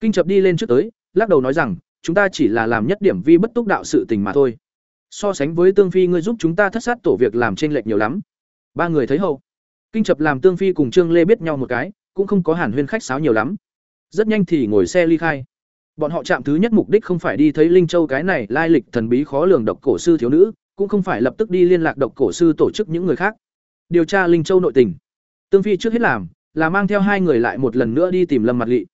[SPEAKER 1] Kinh chập đi lên trước tới, lắc đầu nói rằng, chúng ta chỉ là làm nhất điểm vi bất túc đạo sự tình mà thôi. So sánh với tương phi ngươi giúp chúng ta thất sát tổ việc làm trên lệch nhiều lắm. Ba người thấy hậu. Kinh chập làm tương phi cùng trương lê biết nhau một cái, cũng không có hàn huyên khách sáo nhiều lắm. Rất nhanh thì ngồi xe ly khai. Bọn họ chạm thứ nhất mục đích không phải đi thấy linh châu cái này lai lịch thần bí khó lường độc cổ sư thiếu nữ, cũng không phải lập tức đi liên lạc độc cổ sư tổ chức những người khác điều tra linh châu nội tình. Tương phi trước hết làm là mang theo hai người lại một lần nữa đi tìm lâm mặt lỵ.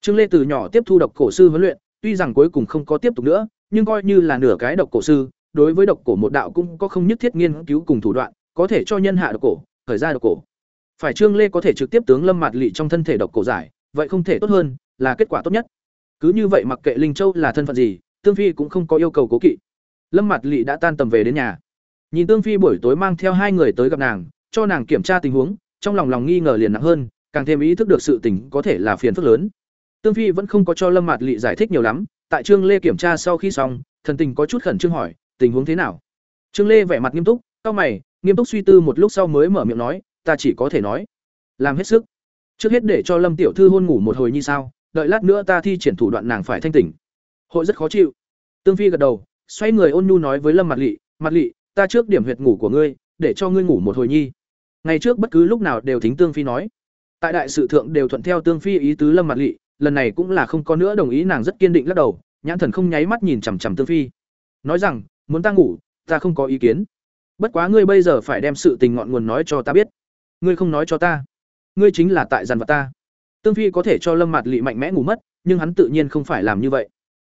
[SPEAKER 1] trương lê từ nhỏ tiếp thu độc cổ sư huấn luyện, tuy rằng cuối cùng không có tiếp tục nữa, nhưng coi như là nửa cái độc cổ sư, đối với độc cổ một đạo cũng có không nhất thiết nghiên cứu cùng thủ đoạn, có thể cho nhân hạ độc cổ, khởi ra độc cổ. Phải trương lê có thể trực tiếp tướng lâm mặt lỵ trong thân thể độc cổ giải, vậy không thể tốt hơn, là kết quả tốt nhất. Cứ như vậy mặc kệ linh châu là thân phận gì, tương phi cũng không có yêu cầu cố kỵ. Lâm mặt lỵ đã tan tầm về đến nhà. Nhìn tương phi buổi tối mang theo hai người tới gặp nàng cho nàng kiểm tra tình huống, trong lòng lòng nghi ngờ liền nặng hơn, càng thêm ý thức được sự tình có thể là phiền phức lớn. Tương phi vẫn không có cho lâm mạt lị giải thích nhiều lắm, tại trương lê kiểm tra sau khi xong, thần tình có chút khẩn trương hỏi, tình huống thế nào? Trương lê vẻ mặt nghiêm túc, cau mày, nghiêm túc suy tư một lúc sau mới mở miệng nói, ta chỉ có thể nói, làm hết sức. Trước hết để cho lâm tiểu thư hôn ngủ một hồi như sao, đợi lát nữa ta thi triển thủ đoạn nàng phải thanh tỉnh. Hội rất khó chịu. Tương phi gật đầu, xoay người ôn nhu nói với lâm mặt lị mặt lị, ta trước điểm huyệt ngủ của ngươi, để cho ngươi ngủ một hồi nhi ngày trước bất cứ lúc nào đều thính tương phi nói. Tại đại sự thượng đều thuận theo tương phi ý tứ lâm mặt lỵ lần này cũng là không có nữa đồng ý nàng rất kiên định lắc đầu, nhãn thần không nháy mắt nhìn chằm chằm tương phi. Nói rằng, muốn ta ngủ, ta không có ý kiến. Bất quá ngươi bây giờ phải đem sự tình ngọn nguồn nói cho ta biết. Ngươi không nói cho ta. Ngươi chính là tại dàn vật ta. Tương phi có thể cho lâm mặt lỵ mạnh mẽ ngủ mất, nhưng hắn tự nhiên không phải làm như vậy.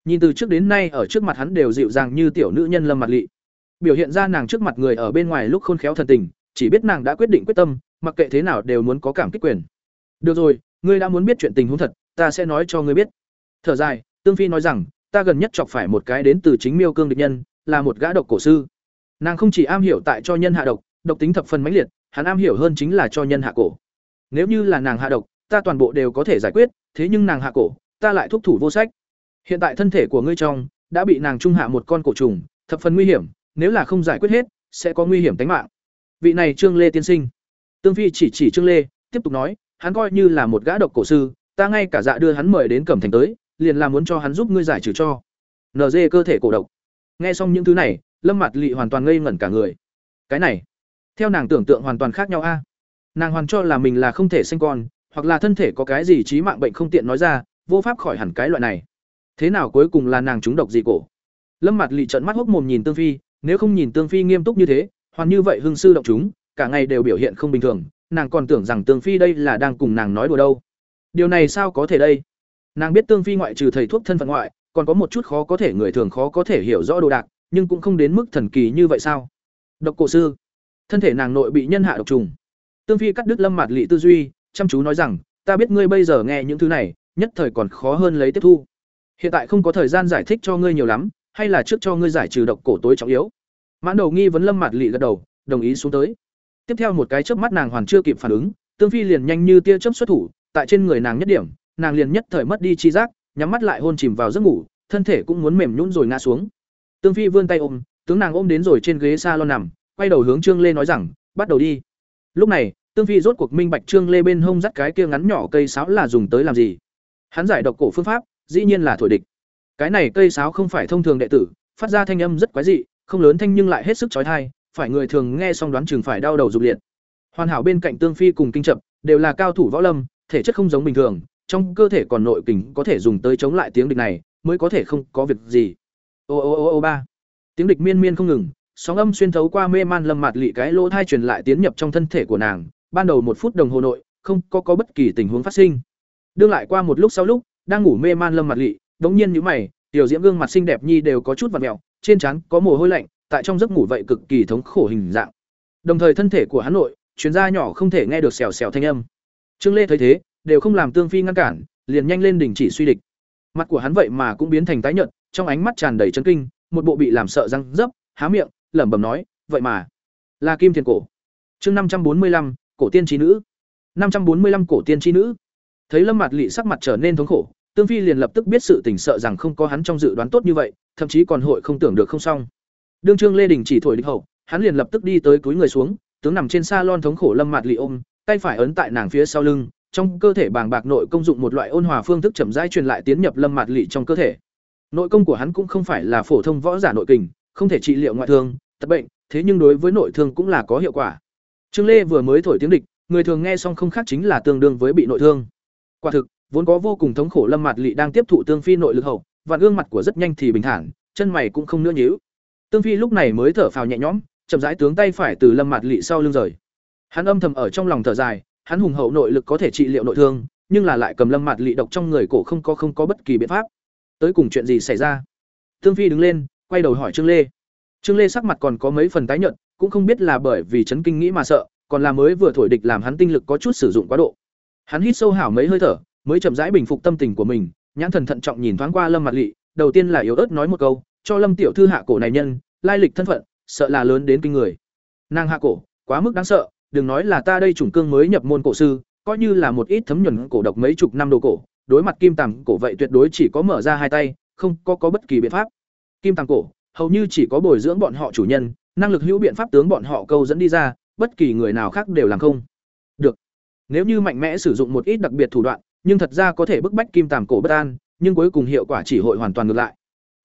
[SPEAKER 1] Nhìn từ trước đến nay ở trước mặt hắn đều dịu dàng như tiểu nữ nhân lâm mặt lỵ biểu hiện ra nàng trước mặt người ở bên ngoài lúc khôn khéo thần tình chỉ biết nàng đã quyết định quyết tâm, mặc kệ thế nào đều muốn có cảm kích quyền. Được rồi, ngươi đã muốn biết chuyện tình huống thật, ta sẽ nói cho ngươi biết. Thở dài, tương phi nói rằng, ta gần nhất chọc phải một cái đến từ chính miêu cương địch nhân, là một gã độc cổ sư. Nàng không chỉ am hiểu tại cho nhân hạ độc độc tính thập phần mãnh liệt, hắn am hiểu hơn chính là cho nhân hạ cổ. Nếu như là nàng hạ độc, ta toàn bộ đều có thể giải quyết, thế nhưng nàng hạ cổ, ta lại thúc thủ vô sách. Hiện tại thân thể của ngươi trong, đã bị nàng trung hạ một con cổ trùng, thập phần nguy hiểm, nếu là không giải quyết hết, sẽ có nguy hiểm tính mạng vị này trương lê tiên sinh. Tương phi chỉ chỉ trương lê, tiếp tục nói, hắn coi như là một gã độc cổ sư, ta ngay cả dạ đưa hắn mời đến cẩm thành tới, liền là muốn cho hắn giúp ngươi giải trừ cho. Nd cơ thể cổ độc. Nghe xong những thứ này, lâm mặt lị hoàn toàn ngây ngẩn cả người. Cái này, theo nàng tưởng tượng hoàn toàn khác nhau a. Nàng hoàn cho là mình là không thể sinh con, hoặc là thân thể có cái gì trí mạng bệnh không tiện nói ra, vô pháp khỏi hẳn cái loại này. Thế nào cuối cùng là nàng trúng độc gì cổ? Lâm mặt lị trận mắt hốc mồm nhìn tương phi, nếu không nhìn tương phi nghiêm túc như thế hoàn như vậy hưng sư động chúng, cả ngày đều biểu hiện không bình thường, nàng còn tưởng rằng tương phi đây là đang cùng nàng nói đùa đâu. Điều này sao có thể đây? Nàng biết tương phi ngoại trừ thầy thuốc thân phận ngoại, còn có một chút khó có thể người thường khó có thể hiểu rõ đồ đạc, nhưng cũng không đến mức thần kỳ như vậy sao? Độc cổ sư, thân thể nàng nội bị nhân hạ độc trùng. Tương phi cắt đứt lâm mặt lị tư duy, chăm chú nói rằng, ta biết ngươi bây giờ nghe những thứ này, nhất thời còn khó hơn lấy tiếp thu. Hiện tại không có thời gian giải thích cho ngươi nhiều lắm, hay là trước cho ngươi giải trừ độc cổ tối trọng yếu mãn đầu nghi vấn lâm mạt lị gật đầu, đồng ý xuống tới. Tiếp theo một cái chớp mắt nàng hoàn chưa kịp phản ứng, tương phi liền nhanh như tia chớp xuất thủ, tại trên người nàng nhất điểm, nàng liền nhất thời mất đi chi giác, nhắm mắt lại hôn chìm vào giấc ngủ, thân thể cũng muốn mềm nhũn rồi ngã xuống. Tương phi vươn tay ôm, tướng nàng ôm đến rồi trên ghế salon nằm, quay đầu hướng trương lê nói rằng, bắt đầu đi. Lúc này, tương phi rốt cuộc minh bạch trương lê bên hông dắt cái kia ngắn nhỏ cây sáo là dùng tới làm gì. Hắn giải độc cổ phương pháp, dĩ nhiên là thổi địch. Cái này cây sáo không phải thông thường đệ tử, phát ra thanh âm rất quái dị không lớn thanh nhưng lại hết sức chói tai phải người thường nghe xong đoán chừng phải đau đầu dục liệt. Hoàn hảo bên cạnh tương phi cùng kinh chậm đều là cao thủ võ lâm, thể chất không giống bình thường, trong cơ thể còn nội kình có thể dùng tới chống lại tiếng địch này, mới có thể không có việc gì. Ô ô ô ô, ba. Tiếng địch miên miên không ngừng, sóng âm xuyên thấu qua mê man lâm mạt lị cái lỗ thai truyền lại tiến nhập trong thân thể của nàng, ban đầu một phút đồng hồ nội, không có có bất kỳ tình huống phát sinh. Đương lại qua một lúc sau lúc, đang ngủ mê man lâm mặt lị đột nhiên nhíu mày, tiểu diễm gương mặt xinh đẹp nhi đều có chút vặn mèo trên trán có mồ hôi lạnh, tại trong giấc ngủ vậy cực kỳ thống khổ hình dạng. Đồng thời thân thể của hắn nội chuyến ra nhỏ không thể nghe được xèo xèo thanh âm. Trương lê thấy thế, đều không làm tương phi ngăn cản, liền nhanh lên đình chỉ suy địch. Mặt của hắn vậy mà cũng biến thành tái nhợt, trong ánh mắt tràn đầy chấn kinh, một bộ bị làm sợ răng dấp, há miệng, lẩm bẩm nói, vậy mà, là kim thiền cổ. Chương năm trăm bốn mươi lăm, cổ tiên trí nữ. Năm trăm bốn mươi lăm cổ tiên trí nữ. Thấy lâm mặt lị sắc mặt trở nên thống khổ tương phi liền lập tức biết sự tỉnh sợ rằng không có hắn trong dự đoán tốt như vậy, thậm chí còn hội không tưởng được không xong. Đương trương lê đình chỉ thổi địch hậu, hắn liền lập tức đi tới túi người xuống, tướng nằm trên salon thống khổ lâm Mạt lị ôm, tay phải ấn tại nàng phía sau lưng, trong cơ thể bàng bạc nội công dụng một loại ôn hòa phương thức chậm rãi truyền lại tiến nhập lâm Mạt lị trong cơ thể. Nội công của hắn cũng không phải là phổ thông võ giả nội kình, không thể trị liệu ngoại thương tật bệnh, thế nhưng đối với nội thương cũng là có hiệu quả. Trương lê vừa mới thổi tiếng địch, người thường nghe xong không khác chính là tương đương với bị nội thương. Quả thực vốn có vô cùng thống khổ lâm mặt lị đang tiếp thụ tương phi nội lực hậu và gương mặt của rất nhanh thì bình thản, chân mày cũng không nữa nhíu. Tương phi lúc này mới thở phào nhẹ nhõm, chậm rãi tướng tay phải từ lâm mặt lị sau lưng rời. Hắn âm thầm ở trong lòng thở dài, hắn hùng hậu nội lực có thể trị liệu nội thương, nhưng là lại cầm lâm mặt lị độc trong người cổ không có không có bất kỳ biện pháp. Tới cùng chuyện gì xảy ra? Tương phi đứng lên, quay đầu hỏi trương lê. Trương lê sắc mặt còn có mấy phần tái nhợt, cũng không biết là bởi vì chấn kinh nghĩ mà sợ, còn là mới vừa thổi địch làm hắn tinh lực có chút sử dụng quá độ. Hắn hít sâu hảo mấy hơi thở mới chậm rãi bình phục tâm tình của mình nhãn thần thận trọng nhìn thoáng qua lâm mặt lỵ, đầu tiên là yếu ớt nói một câu cho lâm tiểu thư hạ cổ này nhân lai lịch thân phận sợ là lớn đến kinh người. Nàng hạ cổ quá mức đáng sợ đừng nói là ta đây chủng cương mới nhập môn cổ sư coi như là một ít thấm nhuần cổ độc mấy chục năm đồ cổ đối mặt kim tàng cổ vậy tuyệt đối chỉ có mở ra hai tay không có có bất kỳ biện pháp. Kim tàng cổ hầu như chỉ có bồi dưỡng bọn họ chủ nhân năng lực hữu biện pháp tướng bọn họ câu dẫn đi ra bất kỳ người nào khác đều làm không được. Nếu như mạnh mẽ sử dụng một ít đặc biệt thủ đoạn nhưng thật ra có thể bức bách kim tàm cổ bất an, nhưng cuối cùng hiệu quả chỉ hội hoàn toàn ngược lại.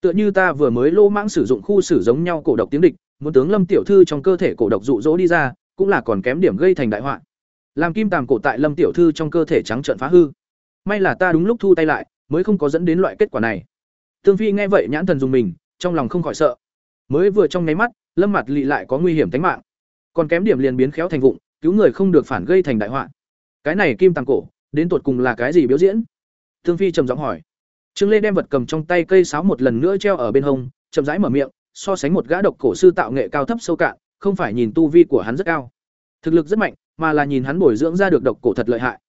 [SPEAKER 1] Tựa như ta vừa mới lô mãng sử dụng khu sử giống nhau cổ độc tiếng địch, muốn tướng lâm tiểu thư trong cơ thể cổ độc dụ dỗ đi ra, cũng là còn kém điểm gây thành đại họa. Làm kim tàm cổ tại lâm tiểu thư trong cơ thể trắng trợn phá hư. May là ta đúng lúc thu tay lại, mới không có dẫn đến loại kết quả này. Tương phi nghe vậy nhãn thần dùng mình, trong lòng không khỏi sợ. Mới vừa trong nháy mắt, lâm mặt lị lại có nguy hiểm tính mạng. Còn kém điểm liền biến khéo thành vụng, cứu người không được phản gây thành đại họa. Cái này kim tàng cổ đến tột cùng là cái gì biểu diễn? Thương phi trầm giọng hỏi. Trương lê đem vật cầm trong tay cây sáo một lần nữa treo ở bên hông, chậm rãi mở miệng, so sánh một gã độc cổ sư tạo nghệ cao thấp sâu cạn, không phải nhìn tu vi của hắn rất cao. Thực lực rất mạnh, mà là nhìn hắn bồi dưỡng ra được độc cổ thật lợi hại.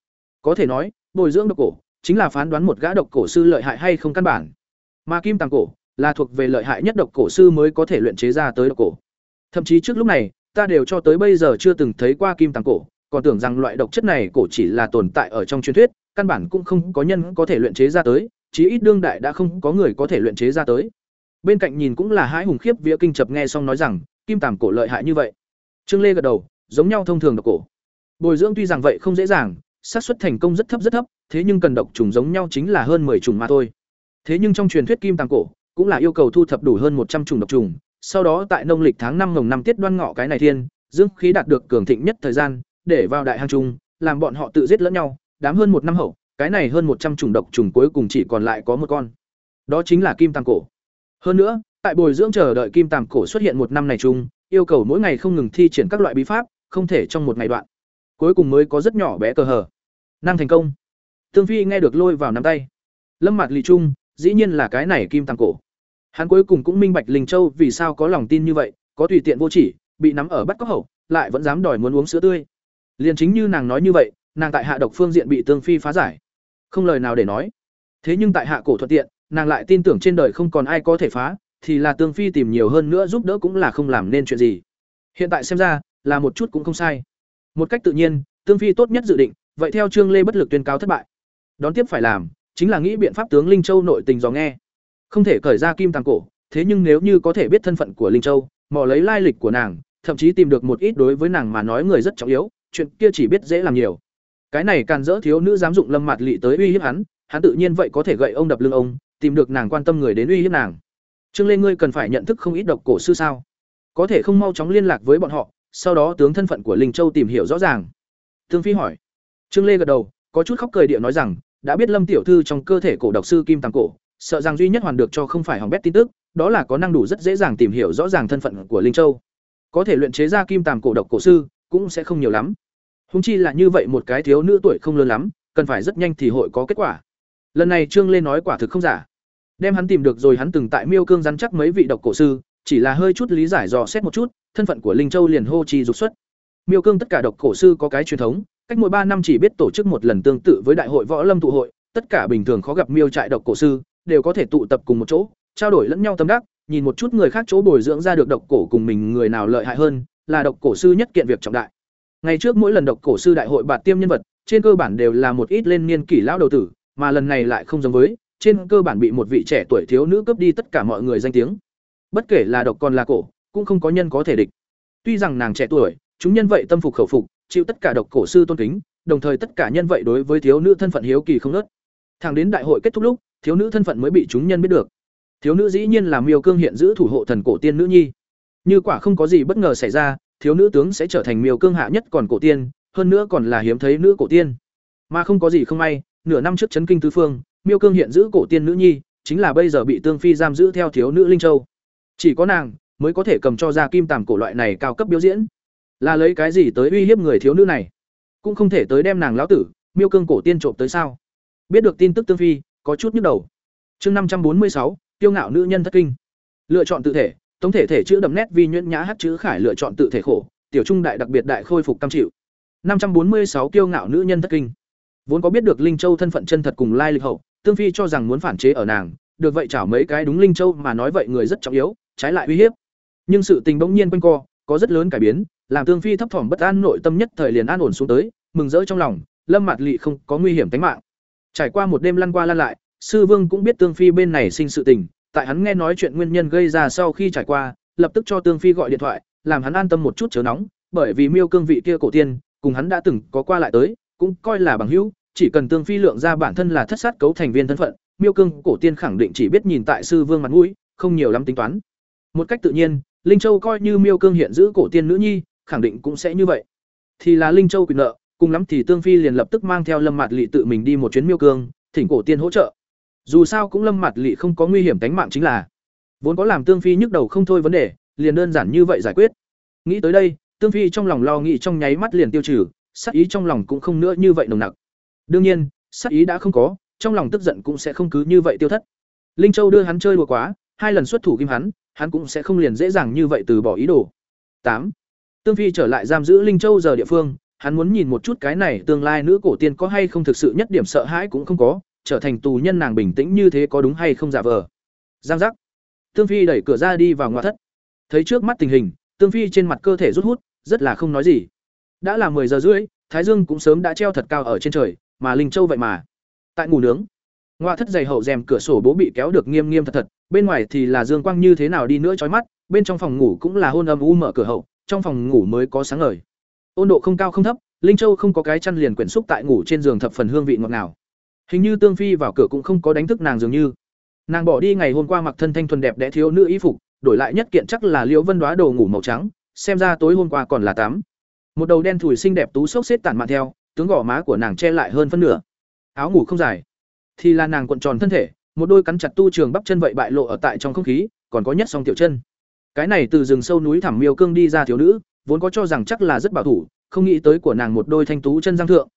[SPEAKER 1] Có thể nói, bồi dưỡng độc cổ chính là phán đoán một gã độc cổ sư lợi hại hay không căn bản. Mà kim tàng cổ là thuộc về lợi hại nhất độc cổ sư mới có thể luyện chế ra tới độc cổ. Thậm chí trước lúc này, ta đều cho tới bây giờ chưa từng thấy qua kim tàng cổ còn tưởng rằng loại độc chất này cổ chỉ là tồn tại ở trong truyền thuyết căn bản cũng không có nhân có thể luyện chế ra tới chí ít đương đại đã không có người có thể luyện chế ra tới. Bên cạnh nhìn cũng là hai hùng khiếp vía kinh chập nghe xong nói rằng kim tằm cổ lợi hại như vậy. Trương lê gật đầu giống nhau thông thường độc cổ. Bồi dưỡng tuy rằng vậy không dễ dàng xác suất thành công rất thấp rất thấp thế nhưng cần độc trùng giống nhau chính là hơn 10 trùng mà thôi. Thế nhưng trong truyền thuyết kim tằm cổ, cũng là yêu cầu thu thập đủ hơn một trăm độc trùng, sau đó tại nông lịch tháng năm mồng năm tiết đoan ngọ cái này thiên, dương khí đạt được cường thịnh nhất thời gian, để vào đại hang trung, làm bọn họ tự giết lẫn nhau, đám hơn một năm hậu, cái này hơn một trăm chủng độc trùng cuối cùng chỉ còn lại có một con. Đó chính là kim tàng cổ. Hơn nữa, tại bồi dưỡng chờ đợi kim tàng cổ xuất hiện một năm này chung, yêu cầu mỗi ngày không ngừng thi triển các loại bí pháp, không thể trong một ngày đoạn. Cuối cùng mới có rất nhỏ bé cơ hở. Năng thành công. Tương Phi nghe được lôi vào nắm tay. Lâm Mạt Lị Trung, dĩ nhiên là cái này kim tàng cổ. Hắn cuối cùng cũng minh bạch Linh Châu vì sao có lòng tin như vậy, có tùy tiện vô chỉ, bị nắm ở bắt có hậu, lại vẫn dám đòi muốn uống sữa tươi. Liền chính như nàng nói như vậy, nàng tại hạ độc phương diện bị Tương Phi phá giải. Không lời nào để nói. Thế nhưng tại hạ cổ thuận tiện, nàng lại tin tưởng trên đời không còn ai có thể phá, thì là Tương Phi tìm nhiều hơn nữa giúp đỡ cũng là không làm nên chuyện gì. Hiện tại xem ra, là một chút cũng không sai. Một cách tự nhiên, Tương Phi tốt nhất dự định, vậy theo Trương Lê bất lực tuyên cáo thất bại. Đón tiếp phải làm, chính là nghĩ biện pháp tướng Linh Châu nội tình dò nghe. Không thể cởi ra kim tàng cổ, thế nhưng nếu như có thể biết thân phận của Linh Châu, mò lấy lai lịch của nàng, thậm chí tìm được một ít đối với nàng mà nói người rất trọng yếu, chuyện kia chỉ biết dễ làm nhiều. Cái này càn dỡ thiếu nữ dám dụng Lâm Mạt Lệ tới uy hiếp hắn, hắn tự nhiên vậy có thể gậy ông đập lưng ông, tìm được nàng quan tâm người đến uy hiếp nàng. Trương Lê ngươi cần phải nhận thức không ít độc cổ sư sao? Có thể không mau chóng liên lạc với bọn họ, sau đó tướng thân phận của Linh Châu tìm hiểu rõ ràng. Thương Phi hỏi. Trương Lê gật đầu, có chút khóc cười địa nói rằng, đã biết Lâm tiểu thư trong cơ thể cổ độc sư kim tàng cổ, sợ rằng duy nhất hoàn được cho không phải hỏng bét tin tức, đó là có năng đủ rất dễ dàng tìm hiểu rõ ràng thân phận của Linh Châu. Có thể luyện chế ra kim tàng cổ độc cổ sư, cũng sẽ không nhiều lắm. Húng chi là như vậy một cái thiếu nữ tuổi không lớn lắm, cần phải rất nhanh thì hội có kết quả. Lần này Trương Lê nói quả thực không giả. Đem hắn tìm được rồi hắn từng tại Miêu Cương rắn chắc mấy vị độc cổ sư, chỉ là hơi chút lý giải dò xét một chút, thân phận của Linh Châu liền hô trì dục xuất. Miêu Cương tất cả độc cổ sư có cái truyền thống, cách mỗi ba năm chỉ biết tổ chức một lần tương tự với đại hội võ lâm tụ hội, tất cả bình thường khó gặp miêu trại độc cổ sư đều có thể tụ tập cùng một chỗ, trao đổi lẫn nhau tâm đắc, nhìn một chút người khác chỗ bồi dưỡng ra được độc cổ cùng mình người nào lợi hại hơn, là độc cổ sư nhất kiện việc trọng đại. Ngày trước mỗi lần độc cổ sư đại hội bạt tiêm nhân vật, trên cơ bản đều là một ít lên niên kỷ lão đầu tử, mà lần này lại không giống với, trên cơ bản bị một vị trẻ tuổi thiếu nữ cướp đi tất cả mọi người danh tiếng. Bất kể là độc còn là cổ, cũng không có nhân có thể địch. Tuy rằng nàng trẻ tuổi, chúng nhân vậy tâm phục khẩu phục, chịu tất cả độc cổ sư tôn kính, đồng thời tất cả nhân vậy đối với thiếu nữ thân phận hiếu kỳ không ngớt. Thẳng đến đại hội kết thúc lúc, thiếu nữ thân phận mới bị chúng nhân biết được. Thiếu nữ dĩ nhiên là Miêu Cương hiện giữ thủ hộ thần cổ tiên nữ nhi. Như quả không có gì bất ngờ xảy ra, thiếu nữ tướng sẽ trở thành Miêu Cương hạ nhất còn cổ tiên, hơn nữa còn là hiếm thấy nữ cổ tiên. Mà không có gì không may, nửa năm trước chấn kinh tứ phương, Miêu Cương hiện giữ cổ tiên nữ nhi, chính là bây giờ bị Tương Phi giam giữ theo thiếu nữ Linh Châu. Chỉ có nàng mới có thể cầm cho ra kim tàm cổ loại này cao cấp biểu diễn. Là lấy cái gì tới uy hiếp người thiếu nữ này? Cũng không thể tới đem nàng lão tử, Miêu Cương cổ tiên trộm tới sao? Biết được tin tức Tương Phi, có chút nhức đầu. Chương năm trăm bốn mươi sáu, kiêu ngạo nữ nhân thất kinh. Lựa chọn tự thể, tổng thể thể chữ đậm nét vi nhuyễn nhã hát chữ khải lựa chọn tự thể khổ, tiểu trung đại đặc biệt đại khôi phục cam chịu. năm trăm bốn mươi sáu kiêu ngạo nữ nhân thất kinh. Vốn có biết được Linh Châu thân phận chân thật cùng lai lịch hậu, Tương Phi cho rằng muốn phản chế ở nàng, được vậy chảo mấy cái đúng Linh Châu mà nói vậy người rất trọng yếu, trái lại uy hiếp. Nhưng sự tình bỗng nhiên quanh co, có rất lớn cải biến, làm Tương Phi thấp thỏm bất an nội tâm nhất thời liền an ổn xuống tới, mừng rỡ trong lòng, Lâm Mạt lị không có nguy hiểm tính mạng. Trải qua một đêm lăn qua lăn lại, sư vương cũng biết Tương Phi bên này sinh sự tình, tại hắn nghe nói chuyện nguyên nhân gây ra sau khi trải qua, lập tức cho Tương Phi gọi điện thoại, làm hắn an tâm một chút chớ nóng, bởi vì Miêu Cương vị kia cổ tiên, cùng hắn đã từng có qua lại tới, cũng coi là bằng hữu, chỉ cần Tương Phi lượng ra bản thân là thất sát cấu thành viên thân phận, Miêu Cương cổ tiên khẳng định chỉ biết nhìn tại sư vương mặt mũi, không nhiều lắm tính toán. Một cách tự nhiên, Linh Châu coi như Miêu Cương hiện giữ cổ tiên nữ nhi, khẳng định cũng sẽ như vậy. Thì là Linh Châu quyền nợ, cùng lắm thì Tương Phi liền lập tức mang theo Lâm Mạt Lệ tự mình đi một chuyến Miêu Cương, thỉnh cổ tiên hỗ trợ. Dù sao cũng Lâm mặt Lệ không có nguy hiểm tính mạng chính là. Vốn có làm Tương Phi nhức đầu không thôi vấn đề, liền đơn giản như vậy giải quyết. Nghĩ tới đây, Tương Phi trong lòng lo nghĩ trong nháy mắt liền tiêu trừ, sát ý trong lòng cũng không nữa như vậy nồng nặc. Đương nhiên, sát ý đã không có, trong lòng tức giận cũng sẽ không cứ như vậy tiêu thất. Linh Châu đưa hắn chơi đùa quá, hai lần xuất thủ kim hắn, hắn cũng sẽ không liền dễ dàng như vậy từ bỏ ý đồ. tám Tương Phi trở lại giam giữ Linh Châu giờ địa phương, hắn muốn nhìn một chút cái này tương lai nữ cổ tiên có hay không thực sự nhất điểm sợ hãi cũng không có, trở thành tù nhân nàng bình tĩnh như thế có đúng hay không giả vờ. Giang giác. Tương Phi đẩy cửa ra đi vào ngoại thất. Thấy trước mắt tình hình, Tương Phi trên mặt cơ thể rút hút, rất là không nói gì. Đã là 10 giờ rưỡi, Thái Dương cũng sớm đã treo thật cao ở trên trời, mà Linh Châu vậy mà. Tại ngủ nướng, ngoại thất dày hậu rèm cửa sổ bố bị kéo được nghiêm nghiêm thật thật, bên ngoài thì là dương quang như thế nào đi nữa chói mắt, bên trong phòng ngủ cũng là hôn âm u mở cửa hậu, trong phòng ngủ mới có sáng ngời. Ôn độ không cao không thấp, Linh Châu không có cái chăn liền quyển xúc tại ngủ trên giường thập phần hương vị ngọt ngào. Hình như Tương Phi vào cửa cũng không có đánh thức nàng dường như. nàng bỏ đi ngày hôm qua mặc thân thanh thuần đẹp đẽ thiếu nữ y phục, đổi lại nhất kiện chắc là liễu vân đoá đồ ngủ màu trắng, xem ra tối hôm qua còn là tắm. Một đầu đen thủi xinh đẹp tú xốc xếp tản mạn theo, tướng gò má của nàng che lại hơn phân nửa. Áo ngủ không dài. Thì là nàng cuộn tròn thân thể, một đôi cắn chặt tu trường bắp chân vậy bại lộ ở tại trong không khí, còn có nhất song tiểu chân. Cái này từ rừng sâu núi thẳm miêu cương đi ra thiếu nữ, vốn có cho rằng chắc là rất bảo thủ, không nghĩ tới của nàng một đôi thanh tú chân giang thượng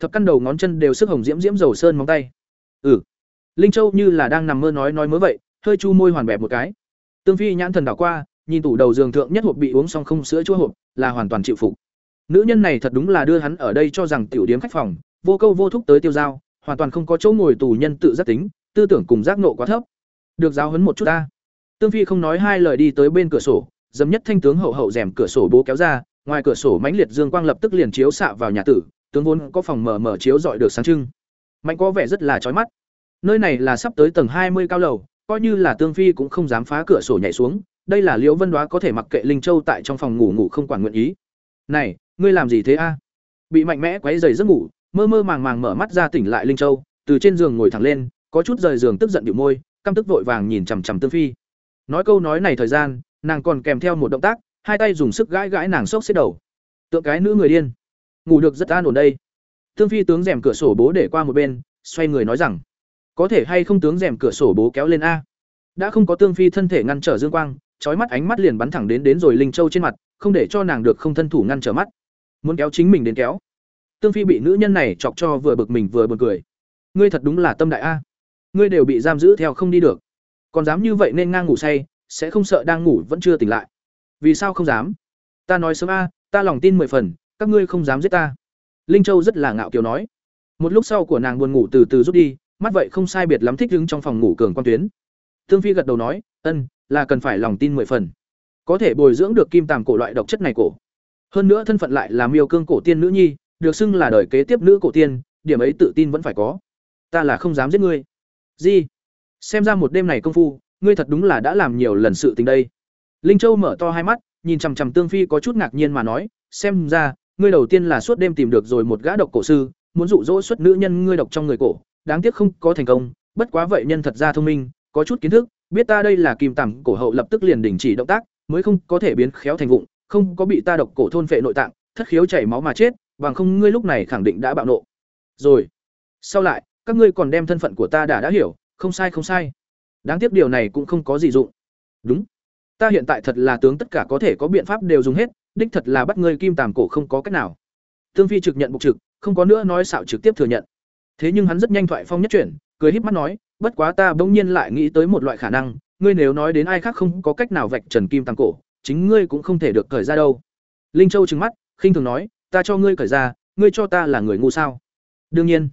[SPEAKER 1] thập căn đầu ngón chân đều sức hồng diễm diễm dầu sơn móng tay. Ừ. Linh châu như là đang nằm mơ nói nói mới vậy hơi chu môi hoàn bẹp một cái. Tương phi nhãn thần đảo qua nhìn tủ đầu giường thượng nhất hộp bị uống xong không sữa chua hộp là hoàn toàn chịu phục. Nữ nhân này thật đúng là đưa hắn ở đây cho rằng tiểu điếm khách phòng vô câu vô thúc tới tiêu dao, hoàn toàn không có chỗ ngồi tù nhân tự giác tính tư tưởng cùng giác nộ quá thấp. Được giáo huấn một chút ta. Tương phi không nói hai lời đi tới bên cửa sổ dấm nhất thanh tướng hậu hậu rèm cửa sổ bố kéo ra ngoài cửa sổ mãnh liệt dương quang lập tức liền chiếu xạ vào nhà tử tướng vốn có phòng mở mở chiếu dọi được sáng trưng. Mạnh có vẻ rất là chói mắt. Nơi này là sắp tới tầng hai mươi cao lầu, coi như là tương phi cũng không dám phá cửa sổ nhảy xuống, đây là liễu vân đoá có thể mặc kệ linh châu tại trong phòng ngủ ngủ không quản nguyện ý. Này, ngươi làm gì thế a? Bị mạnh mẽ quấy dày giấc ngủ, mơ mơ màng màng mở mắt ra tỉnh lại linh châu, từ trên giường ngồi thẳng lên, có chút rời giường tức giận điệu môi, căm tức vội vàng nhìn chằm chằm tương phi. Nói câu nói này thời gian, nàng còn kèm theo một động tác, hai tay dùng sức gãi gãi nàng sốc xếp đầu. Tượng cái nữ người điên ngủ được rất an ổn đây. Tương phi tướng rèm cửa sổ bố để qua một bên, xoay người nói rằng, có thể hay không tướng rèm cửa sổ bố kéo lên a? Đã không có tương phi thân thể ngăn trở dương quang trói mắt ánh mắt liền bắn thẳng đến đến rồi linh châu trên mặt, không để cho nàng được không thân thủ ngăn trở mắt. Muốn kéo chính mình đến kéo. Tương phi bị nữ nhân này chọc cho vừa bực mình vừa buồn cười. Ngươi thật đúng là tâm đại a. Ngươi đều bị giam giữ theo không đi được. Còn dám như vậy nên ngang ngủ say, sẽ không sợ đang ngủ vẫn chưa tỉnh lại. Vì sao không dám? Ta nói sớm a, ta lòng tin mười phần các ngươi không dám giết ta. Linh châu rất là ngạo kiều nói. Một lúc sau của nàng buồn ngủ từ từ rút đi, mắt vậy không sai biệt lắm thích đứng trong phòng ngủ cường quan tuyến. Tương phi gật đầu nói, ân, là cần phải lòng tin mười phần. Có thể bồi dưỡng được kim tàm cổ loại độc chất này cổ. Hơn nữa thân phận lại là miêu cương cổ tiên nữ nhi, được xưng là đời kế tiếp nữ cổ tiên, điểm ấy tự tin vẫn phải có. Ta là không dám giết ngươi. Gì? Xem ra một đêm này công phu, ngươi thật đúng là đã làm nhiều lần sự tình đây. Linh châu mở to hai mắt, nhìn chằm chằm tương phi có chút ngạc nhiên mà nói, xem ra ngươi đầu tiên là suốt đêm tìm được rồi một gã độc cổ sư, muốn dụ dỗ xuất nữ nhân ngươi độc trong người cổ, đáng tiếc không có thành công, bất quá vậy nhân thật ra thông minh, có chút kiến thức, biết ta đây là kim tằm, cổ hậu lập tức liền đình chỉ động tác, mới không có thể biến khéo thành vụng, không có bị ta độc cổ thôn phệ nội tạng, thất khiếu chảy máu mà chết, bằng không ngươi lúc này khẳng định đã bạo nộ. Rồi, sau lại, các ngươi còn đem thân phận của ta đã đã hiểu, không sai không sai. Đáng tiếc điều này cũng không có gì dụng. Đúng, ta hiện tại thật là tướng tất cả có thể có biện pháp đều dùng hết đích thật là bắt ngươi kim tàm cổ không có cách nào. Tương phi trực nhận bục trực, không có nữa nói xạo trực tiếp thừa nhận. Thế nhưng hắn rất nhanh thoại phong nhất chuyển, cười híp mắt nói, bất quá ta bỗng nhiên lại nghĩ tới một loại khả năng, ngươi nếu nói đến ai khác không có cách nào vạch trần kim tàm cổ, chính ngươi cũng không thể được cởi ra đâu. Linh châu trừng mắt, khinh thường nói, ta cho ngươi cởi ra, ngươi cho ta là người ngu sao? Đương nhiên.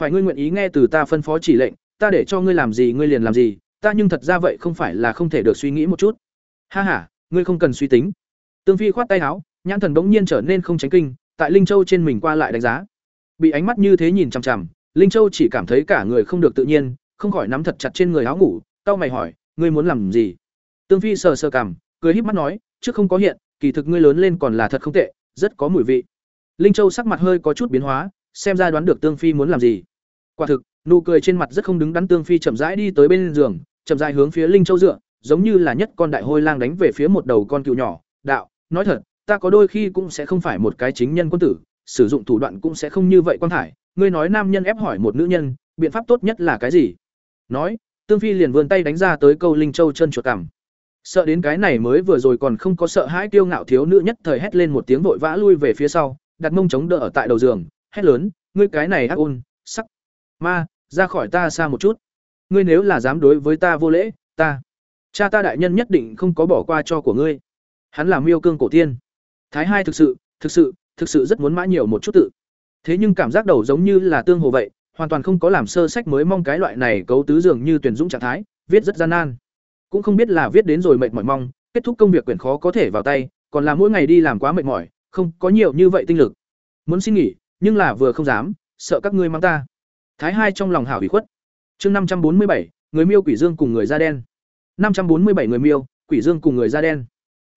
[SPEAKER 1] Phải ngươi nguyện ý nghe từ ta phân phó chỉ lệnh, ta để cho ngươi làm gì ngươi liền làm gì, ta nhưng thật ra vậy không phải là không thể được suy nghĩ một chút. Ha ha, ngươi không cần suy tính tương phi khoát tay áo, nhãn thần bỗng nhiên trở nên không tránh kinh, tại linh châu trên mình qua lại đánh giá. Bị ánh mắt như thế nhìn chằm chằm, linh châu chỉ cảm thấy cả người không được tự nhiên, không khỏi nắm thật chặt trên người áo ngủ, cau mày hỏi, ngươi muốn làm gì? Tương phi sờ sờ cằm, cười híp mắt nói, trước không có hiện, kỳ thực ngươi lớn lên còn là thật không tệ, rất có mùi vị. Linh châu sắc mặt hơi có chút biến hóa, xem ra đoán được tương phi muốn làm gì. Quả thực, nụ cười trên mặt rất không đứng đắn tương phi chậm rãi đi tới bên giường, chậm rãi hướng phía linh châu dựa, giống như là nhất con đại hôi lang đánh về phía một đầu con cừu nhỏ, đạo nói thật, ta có đôi khi cũng sẽ không phải một cái chính nhân quân tử, sử dụng thủ đoạn cũng sẽ không như vậy quan thải. Ngươi nói nam nhân ép hỏi một nữ nhân, biện pháp tốt nhất là cái gì? Nói, tương phi liền vươn tay đánh ra tới câu linh châu chân chuột cằm. Sợ đến cái này mới vừa rồi còn không có sợ hãi tiêu ngạo thiếu nữ nhất thời hét lên một tiếng vội vã lui về phía sau, đặt mông chống đỡ ở tại đầu giường, hét lớn, ngươi cái này ác ôn, sắc, ma, ra khỏi ta xa một chút. Ngươi nếu là dám đối với ta vô lễ, ta, cha ta đại nhân nhất định không có bỏ qua cho của ngươi hắn là miêu cương cổ tiên. Thái hai thực sự thực sự thực sự rất muốn mã nhiều một chút tự. Thế nhưng cảm giác đầu giống như là tương hồ vậy, hoàn toàn không có làm sơ sách mới mong cái loại này cấu tứ dường như tuyển dũng trạng thái, viết rất gian nan. Cũng không biết là viết đến rồi mệt mỏi mong, kết thúc công việc quyển khó có thể vào tay, còn là mỗi ngày đi làm quá mệt mỏi, không có nhiều như vậy tinh lực. Muốn xin nghỉ, nhưng là vừa không dám, sợ các ngươi mang ta. Thái hai trong lòng hảo ủy khuất. Chương năm trăm bốn mươi bảy, người miêu quỷ dương cùng người da đen. Năm trăm bốn mươi bảy người miêu, quỷ dương cùng người da đen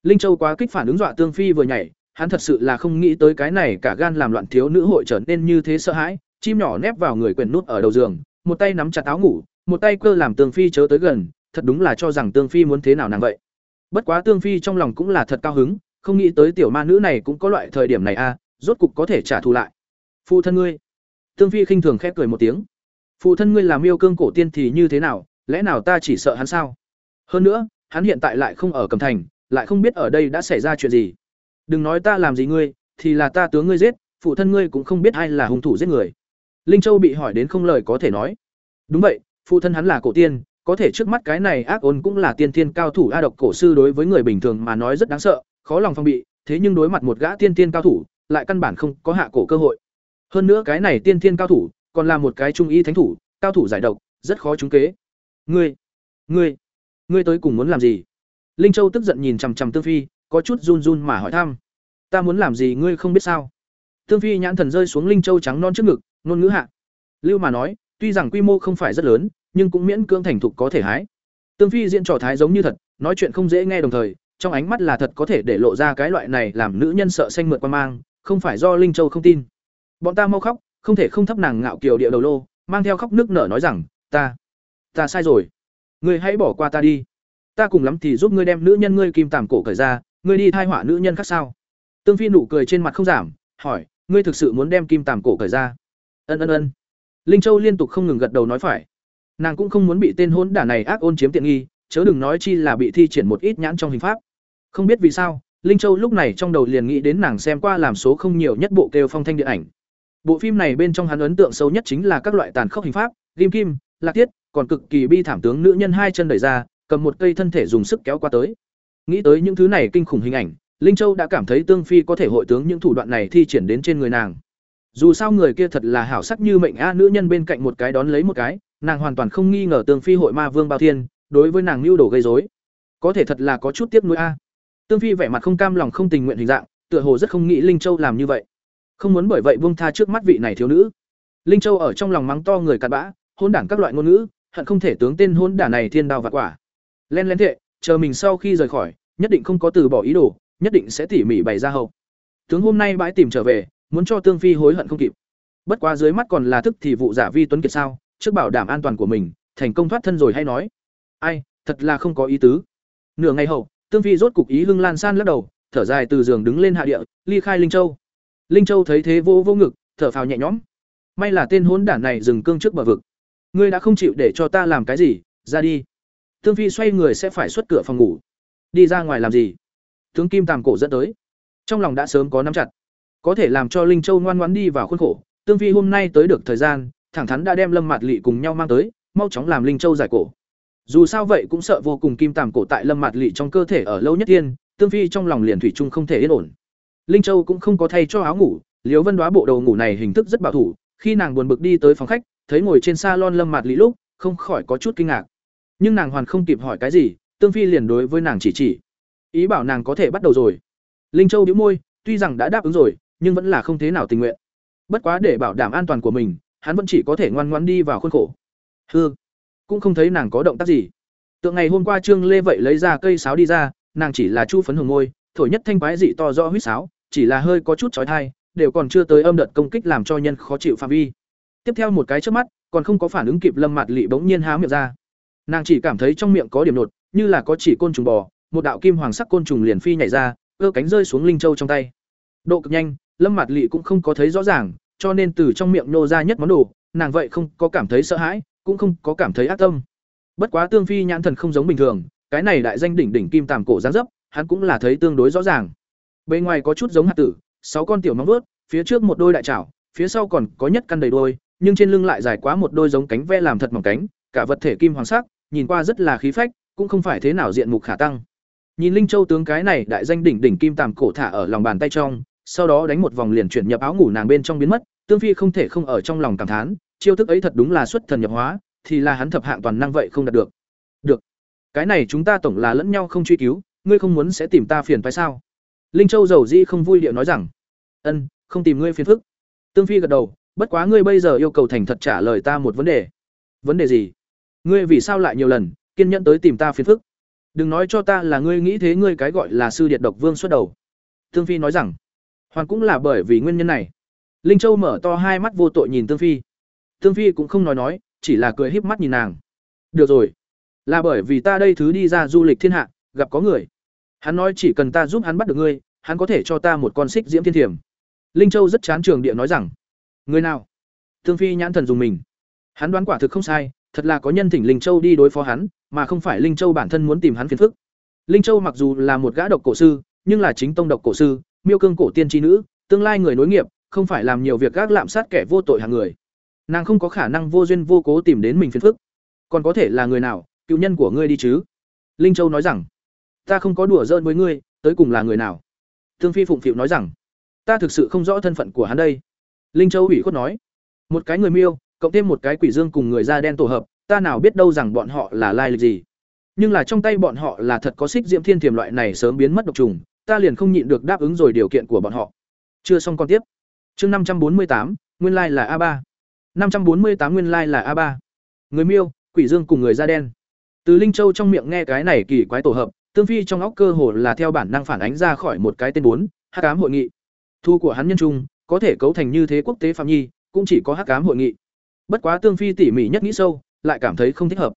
[SPEAKER 1] linh châu quá kích phản ứng dọa tương phi vừa nhảy hắn thật sự là không nghĩ tới cái này cả gan làm loạn thiếu nữ hội trở nên như thế sợ hãi chim nhỏ nép vào người quyền nút ở đầu giường một tay nắm chặt áo ngủ một tay cơ làm Tương Phi chớ tới gần, thật đúng là cho rằng Tương Phi muốn thế nào nàng vậy. Bất quá Tương Phi trong lòng cũng là thật cao hứng, không nghĩ tới tiểu ma nữ này cũng có loại thời điểm này a, rốt cục có thể trả thù lại. Phụ thân ngươi. Tương Phi khinh thường khép cười một tiếng. Phụ thân ngươi làm yêu cương cổ tiên thì như thế nào, lẽ nào ta chỉ sợ hắn sao? Hơn nữa, hắn hiện tại lại không ở Cẩm Thành, lại không biết ở đây đã xảy ra chuyện gì. Đừng nói ta làm gì ngươi, thì là ta tướng ngươi giết, phụ thân ngươi cũng không biết ai là hung thủ giết người. Linh Châu bị hỏi đến không lời có thể nói. Đúng vậy, phụ thân hắn là cổ tiên, có thể trước mắt cái này ác ôn cũng là tiên thiên cao thủ a độc cổ sư đối với người bình thường mà nói rất đáng sợ, khó lòng phòng bị, thế nhưng đối mặt một gã tiên thiên cao thủ, lại căn bản không có hạ cổ cơ hội. Hơn nữa cái này tiên thiên cao thủ, còn là một cái trung y thánh thủ, cao thủ giải độc, rất khó trúng kế. Ngươi, ngươi, ngươi tới cùng muốn làm gì? Linh Châu tức giận nhìn chằm chằm Tương Phi, có chút run run mà hỏi thăm. Ta muốn làm gì ngươi không biết sao? Tương Phi nhãn thần rơi xuống Linh Châu trắng non trước ngực, ngôn ngữ hạ. Lưu mà nói, tuy rằng quy mô không phải rất lớn, nhưng cũng miễn cưỡng thành thục có thể hái. Tương Phi diễn trò thái giống như thật, nói chuyện không dễ nghe đồng thời, trong ánh mắt là thật có thể để lộ ra cái loại này làm nữ nhân sợ xanh mượt qua mang, không phải do Linh Châu không tin. Bọn ta mau khóc, không thể không thấp nàng ngạo kiều địa đầu lô, mang theo khóc nước nở nói rằng, "Ta, ta sai rồi. Ngươi hãy bỏ qua ta đi. Ta cùng lắm thì giúp ngươi đem nữ nhân ngươi kim tằm cổ cởi ra, ngươi đi thai họa nữ nhân khác sao?" Tương Phi nụ cười trên mặt không giảm, hỏi, "Ngươi thực sự muốn đem kim tằm cổ cởi ra?" Ân ân ân. Linh Châu liên tục không ngừng gật đầu nói phải. Nàng cũng không muốn bị tên hỗn đản này ác ôn chiếm tiện nghi, chớ đừng nói chi là bị thi triển một ít nhãn trong hình pháp. Không biết vì sao, Linh Châu lúc này trong đầu liền nghĩ đến nàng xem qua làm số không nhiều nhất bộ kêu phong thanh điện ảnh. Bộ phim này bên trong hắn ấn tượng sâu nhất chính là các loại tàn khốc hình pháp, ghim kim, lạc tiết, còn cực kỳ bi thảm tướng nữ nhân hai chân đẩy ra, cầm một cây thân thể dùng sức kéo qua tới. Nghĩ tới những thứ này kinh khủng hình ảnh, Linh Châu đã cảm thấy Tương Phi có thể hội tướng những thủ đoạn này thi triển đến trên người nàng. Dù sao người kia thật là hảo sắc như mệnh a nữ nhân bên cạnh một cái đón lấy một cái, nàng hoàn toàn không nghi ngờ Tương Phi hội ma vương bao thiên, đối với nàng lưu đồ gây rối. Có thể thật là có chút tiếc nuối a. Tương Phi vẻ mặt không cam lòng không tình nguyện hình dạng, tựa hồ rất không nghĩ Linh Châu làm như vậy. Không muốn bởi vậy buông tha trước mắt vị này thiếu nữ. Linh Châu ở trong lòng mắng to người cặn bã, hôn đản các loại ngôn ngữ, hận không thể tướng tên hôn đản này thiên đao vạn quả. Len len thệ, chờ mình sau khi rời khỏi, nhất định không có từ bỏ ý đồ, nhất định sẽ tỉ mỉ bày ra hậu. Tướng hôm nay bãi tìm trở về, muốn cho Tương Phi hối hận không kịp. Bất quá dưới mắt còn là thức thì vụ giả vi tuấn kiệt sao, trước bảo đảm an toàn của mình, thành công thoát thân rồi hay nói. Ai, thật là không có ý tứ. Nửa ngày hậu, Tương Phi rốt cục ý hưng lan san lắc đầu, thở dài từ giường đứng lên hạ địa, ly khai Linh Châu. Linh Châu thấy thế vô vô ngực, thở phào nhẹ nhõm. May là tên hỗn đản này dừng cương trước bờ vực. Ngươi đã không chịu để cho ta làm cái gì, ra đi. Tương Phi xoay người sẽ phải xuất cửa phòng ngủ. Đi ra ngoài làm gì? Tướng Kim Tàm cổ dẫn tới. Trong lòng đã sớm có nắm chặt. Có thể làm cho Linh Châu ngoan ngoãn đi vào khuôn khổ, Tương Phi hôm nay tới được thời gian, thẳng thắn đã đem Lâm Mạt Lệ cùng nhau mang tới, mau chóng làm Linh Châu giải cổ. Dù sao vậy cũng sợ vô cùng kim tàm cổ tại Lâm Mạt Lệ trong cơ thể ở lâu nhất tiên, Tương Phi trong lòng liền thủy chung không thể yên ổn. Linh Châu cũng không có thay cho áo ngủ, Liễu Vân Đóa bộ đầu ngủ này hình thức rất bảo thủ, khi nàng buồn bực đi tới phòng khách, thấy ngồi trên salon Lâm Mạt Lệ lúc, không khỏi có chút kinh ngạc. Nhưng nàng hoàn không kịp hỏi cái gì, Tương Phi liền đối với nàng chỉ chỉ, ý bảo nàng có thể bắt đầu rồi. Linh Châu đĩu môi, tuy rằng đã đáp ứng rồi, nhưng vẫn là không thế nào tình nguyện. Bất quá để bảo đảm an toàn của mình, hắn vẫn chỉ có thể ngoan ngoãn đi vào khuôn khổ. Hư, cũng không thấy nàng có động tác gì. Tượng ngày hôm qua Trương Lê vậy lấy ra cây sáo đi ra, nàng chỉ là chu phấn hồng môi, thổi nhất thanh quái dị to do huýt sáo, chỉ là hơi có chút chói tai, đều còn chưa tới âm đợt công kích làm cho nhân khó chịu phạm vi. Tiếp theo một cái chớp mắt, còn không có phản ứng kịp Lâm Mạt lị bỗng nhiên há miệng ra. Nàng chỉ cảm thấy trong miệng có điểm nột, như là có chỉ côn trùng bò, một đạo kim hoàng sắc côn trùng liền phi nhảy ra, ơ cánh rơi xuống linh châu trong tay. Độ cực nhanh, Lâm Mạt lỵ cũng không có thấy rõ ràng, cho nên từ trong miệng nô ra nhất món đồ, nàng vậy không có cảm thấy sợ hãi, cũng không có cảm thấy ác tâm. Bất quá Tương Phi nhãn thần không giống bình thường, cái này đại danh đỉnh đỉnh kim tàm cổ gián dấp, hắn cũng là thấy tương đối rõ ràng. Bên ngoài có chút giống hạt tử, sáu con tiểu móng vuốt, phía trước một đôi đại chảo, phía sau còn có nhất căn đầy đôi, nhưng trên lưng lại dài quá một đôi giống cánh ve làm thật mỏng cánh, cả vật thể kim hoàng sắc, nhìn qua rất là khí phách, cũng không phải thế nào diện mục khả tăng. Nhìn Linh Châu tướng cái này đại danh đỉnh đỉnh kim tằm cổ thả ở lòng bàn tay trong, sau đó đánh một vòng liền chuyển nhập áo ngủ nàng bên trong biến mất, Tương Phi không thể không ở trong lòng cảm thán, chiêu thức ấy thật đúng là xuất thần nhập hóa, thì là hắn thập hạng toàn năng vậy không đạt được. Được. Cái này chúng ta tổng là lẫn nhau không truy cứu, ngươi không muốn sẽ tìm ta phiền phải sao? Linh Châu dầu dĩ không vui điệu nói rằng, "Ân, không tìm ngươi phiền phức." Tương Phi gật đầu, "Bất quá ngươi bây giờ yêu cầu thành thật trả lời ta một vấn đề." "Vấn đề gì?" "Ngươi vì sao lại nhiều lần kiên nhẫn tới tìm ta phiền phức?" "Đừng nói cho ta là ngươi nghĩ thế ngươi cái gọi là sư điệt độc vương xuất đầu." Tương Phi nói rằng, "Hoàn cũng là bởi vì nguyên nhân này." Linh Châu mở to hai mắt vô tội nhìn Tương Phi. Tương Phi cũng không nói nói, chỉ là cười híp mắt nhìn nàng. được rồi là bởi vì ta đây thứ đi ra du lịch thiên hạ gặp có người hắn nói chỉ cần ta giúp hắn bắt được ngươi hắn có thể cho ta một con xích diễm thiên thiểm linh châu rất chán trường địa nói rằng người nào tương phi nhãn thần dùng mình hắn đoán quả thực không sai thật là có nhân thỉnh linh châu đi đối phó hắn, mà không phải linh châu bản thân muốn tìm hắn phiền phức. Linh châu mặc dù là một gã độc cổ sư, nhưng là chính tông độc cổ sư, miêu cương cổ tiên tri nữ, tương lai người nối nghiệp, không phải làm nhiều việc gác lạm sát kẻ vô tội hàng người. Nàng không có khả năng vô duyên vô cố tìm đến mình phiền phức. Còn có thể là người nào, cựu nhân của ngươi đi chứ? Linh châu nói rằng, ta không có đùa giỡn với ngươi, tới cùng là người nào? Thương phi phụng phịu nói rằng, ta thực sự không rõ thân phận của hắn đây. Linh châu ủy khuất nói, một cái người miêu cộng thêm một cái quỷ dương cùng người da đen tổ hợp, ta nào biết đâu rằng bọn họ là lai lịch gì. Nhưng là trong tay bọn họ là thật có xích diễm thiên thiềm loại này sớm biến mất độc trùng, ta liền không nhịn được đáp ứng rồi điều kiện của bọn họ. Chưa xong con tiếp. Chương năm trăm bốn mươi tám, nguyên lai là a ba. năm trăm bốn mươi tám, nguyên lai là a ba. Người miêu, quỷ dương cùng người da đen. Từ linh châu trong miệng nghe cái này kỳ quái tổ hợp, tương phi trong óc cơ hồ là theo bản năng phản ánh ra khỏi một cái tên bốn, hắc ám hội nghị. Thu của hắn nhân trung, có thể cấu thành như thế quốc tế phạm nhi, cũng chỉ có hắc ám hội nghị bất quá tương phi tỉ mỉ nhất nghĩ sâu, lại cảm thấy không thích hợp.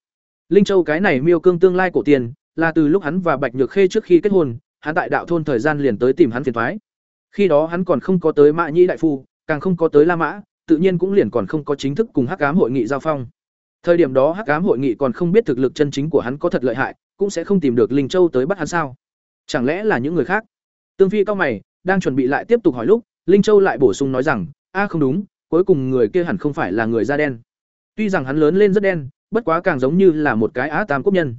[SPEAKER 1] Linh châu cái này miêu cương tương lai cổ tiền, là từ lúc hắn và bạch nhược khê trước khi kết hôn, hắn tại đạo thôn thời gian liền tới tìm hắn phiền thoái khi đó hắn còn không có tới mã nhĩ đại phu, càng không có tới la mã, tự nhiên cũng liền còn không có chính thức cùng hắc ám hội nghị giao phong. Thời điểm đó hắc ám hội nghị còn không biết thực lực chân chính của hắn có thật lợi hại, cũng sẽ không tìm được linh châu tới bắt hắn sao? Chẳng lẽ là những người khác? Tương phi cao mày, đang chuẩn bị lại tiếp tục hỏi lúc, linh châu lại bổ sung nói rằng, a, không đúng cuối cùng người kia hẳn không phải là người da đen. Tuy rằng hắn lớn lên rất đen, bất quá càng giống như là một cái á tam quốc nhân.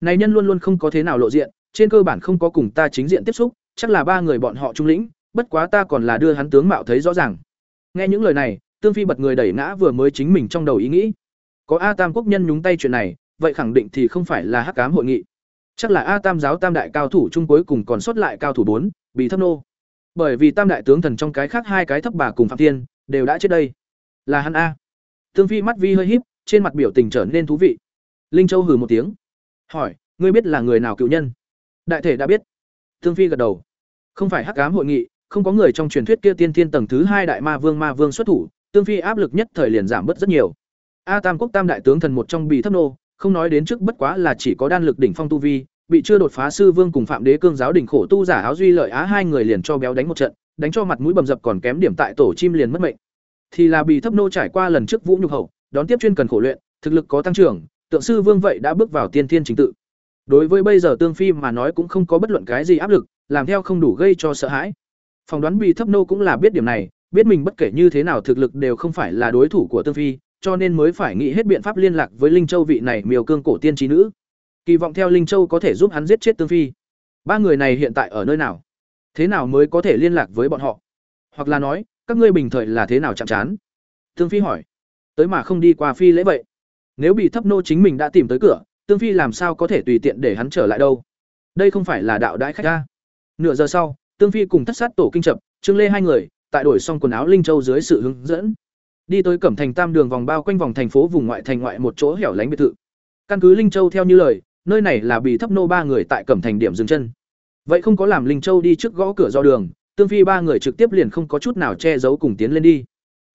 [SPEAKER 1] Này nhân luôn luôn không có thế nào lộ diện, trên cơ bản không có cùng ta chính diện tiếp xúc, chắc là ba người bọn họ trung lĩnh, bất quá ta còn là đưa hắn tướng mạo thấy rõ ràng. Nghe những lời này, tương phi bật người đẩy ngã vừa mới chính mình trong đầu ý nghĩ. Có a tam quốc nhân nhúng tay chuyện này, vậy khẳng định thì không phải là hắc cám hội nghị. Chắc là a tam giáo tam đại cao thủ chung cuối cùng còn sót lại cao thủ bốn bị thấp nô. Bởi vì tam đại tướng thần trong cái khác hai cái thấp bà cùng phạm thiên đều đã chết đây. Là hắn a. Tương phi mắt vi hơi híp, trên mặt biểu tình trở nên thú vị. Linh châu hừ một tiếng. Hỏi, ngươi biết là người nào cựu nhân? Đại thể đã biết. Tương phi gật đầu. Không phải hắc ám hội nghị, không có người trong truyền thuyết kia tiên thiên tầng thứ hai đại ma vương ma vương xuất thủ, tương phi áp lực nhất thời liền giảm bớt rất nhiều. A tam quốc tam đại tướng thần một trong bị thấp nô, không nói đến trước bất quá là chỉ có đan lực đỉnh phong tu vi, bị chưa đột phá sư vương cùng phạm đế cương giáo đỉnh khổ tu giả áo duy lợi á hai người liền cho béo đánh một trận đánh cho mặt mũi bầm dập còn kém điểm tại tổ chim liền mất mệnh. Thì là bị thấp nô trải qua lần trước vũ nhục hậu, đón tiếp chuyên cần khổ luyện, thực lực có tăng trưởng, tượng sư vương vậy đã bước vào tiên thiên chính tự. Đối với bây giờ tương phi mà nói cũng không có bất luận cái gì áp lực, làm theo không đủ gây cho sợ hãi. Phỏng đoán bị thấp nô cũng là biết điểm này, biết mình bất kể như thế nào thực lực đều không phải là đối thủ của tương phi, cho nên mới phải nghĩ hết biện pháp liên lạc với linh châu vị này miều cương cổ tiên trí nữ. Kỳ vọng theo linh châu có thể giúp hắn giết chết tương phi. Ba người này hiện tại ở nơi nào? Thế nào mới có thể liên lạc với bọn họ? Hoặc là nói, các ngươi bình thời là thế nào chạm chán? Tương phi hỏi. Tới mà không đi qua phi lễ vậy. Nếu bị thấp nô chính mình đã tìm tới cửa, tương phi làm sao có thể tùy tiện để hắn trở lại đâu? Đây không phải là đạo đãi khách ra nửa giờ sau, tương phi cùng thất sát tổ kinh chập, trương lê hai người, tại đổi xong quần áo linh châu dưới sự hướng dẫn. Đi tới cẩm thành tam đường vòng bao quanh vòng thành phố vùng ngoại thành ngoại một chỗ hẻo lánh biệt thự. Căn cứ linh châu theo như lời, nơi này là bị thấp nô ba người tại cẩm thành điểm dừng chân vậy không có làm linh châu đi trước gõ cửa do đường, tương phi ba người trực tiếp liền không có chút nào che giấu cùng tiến lên đi.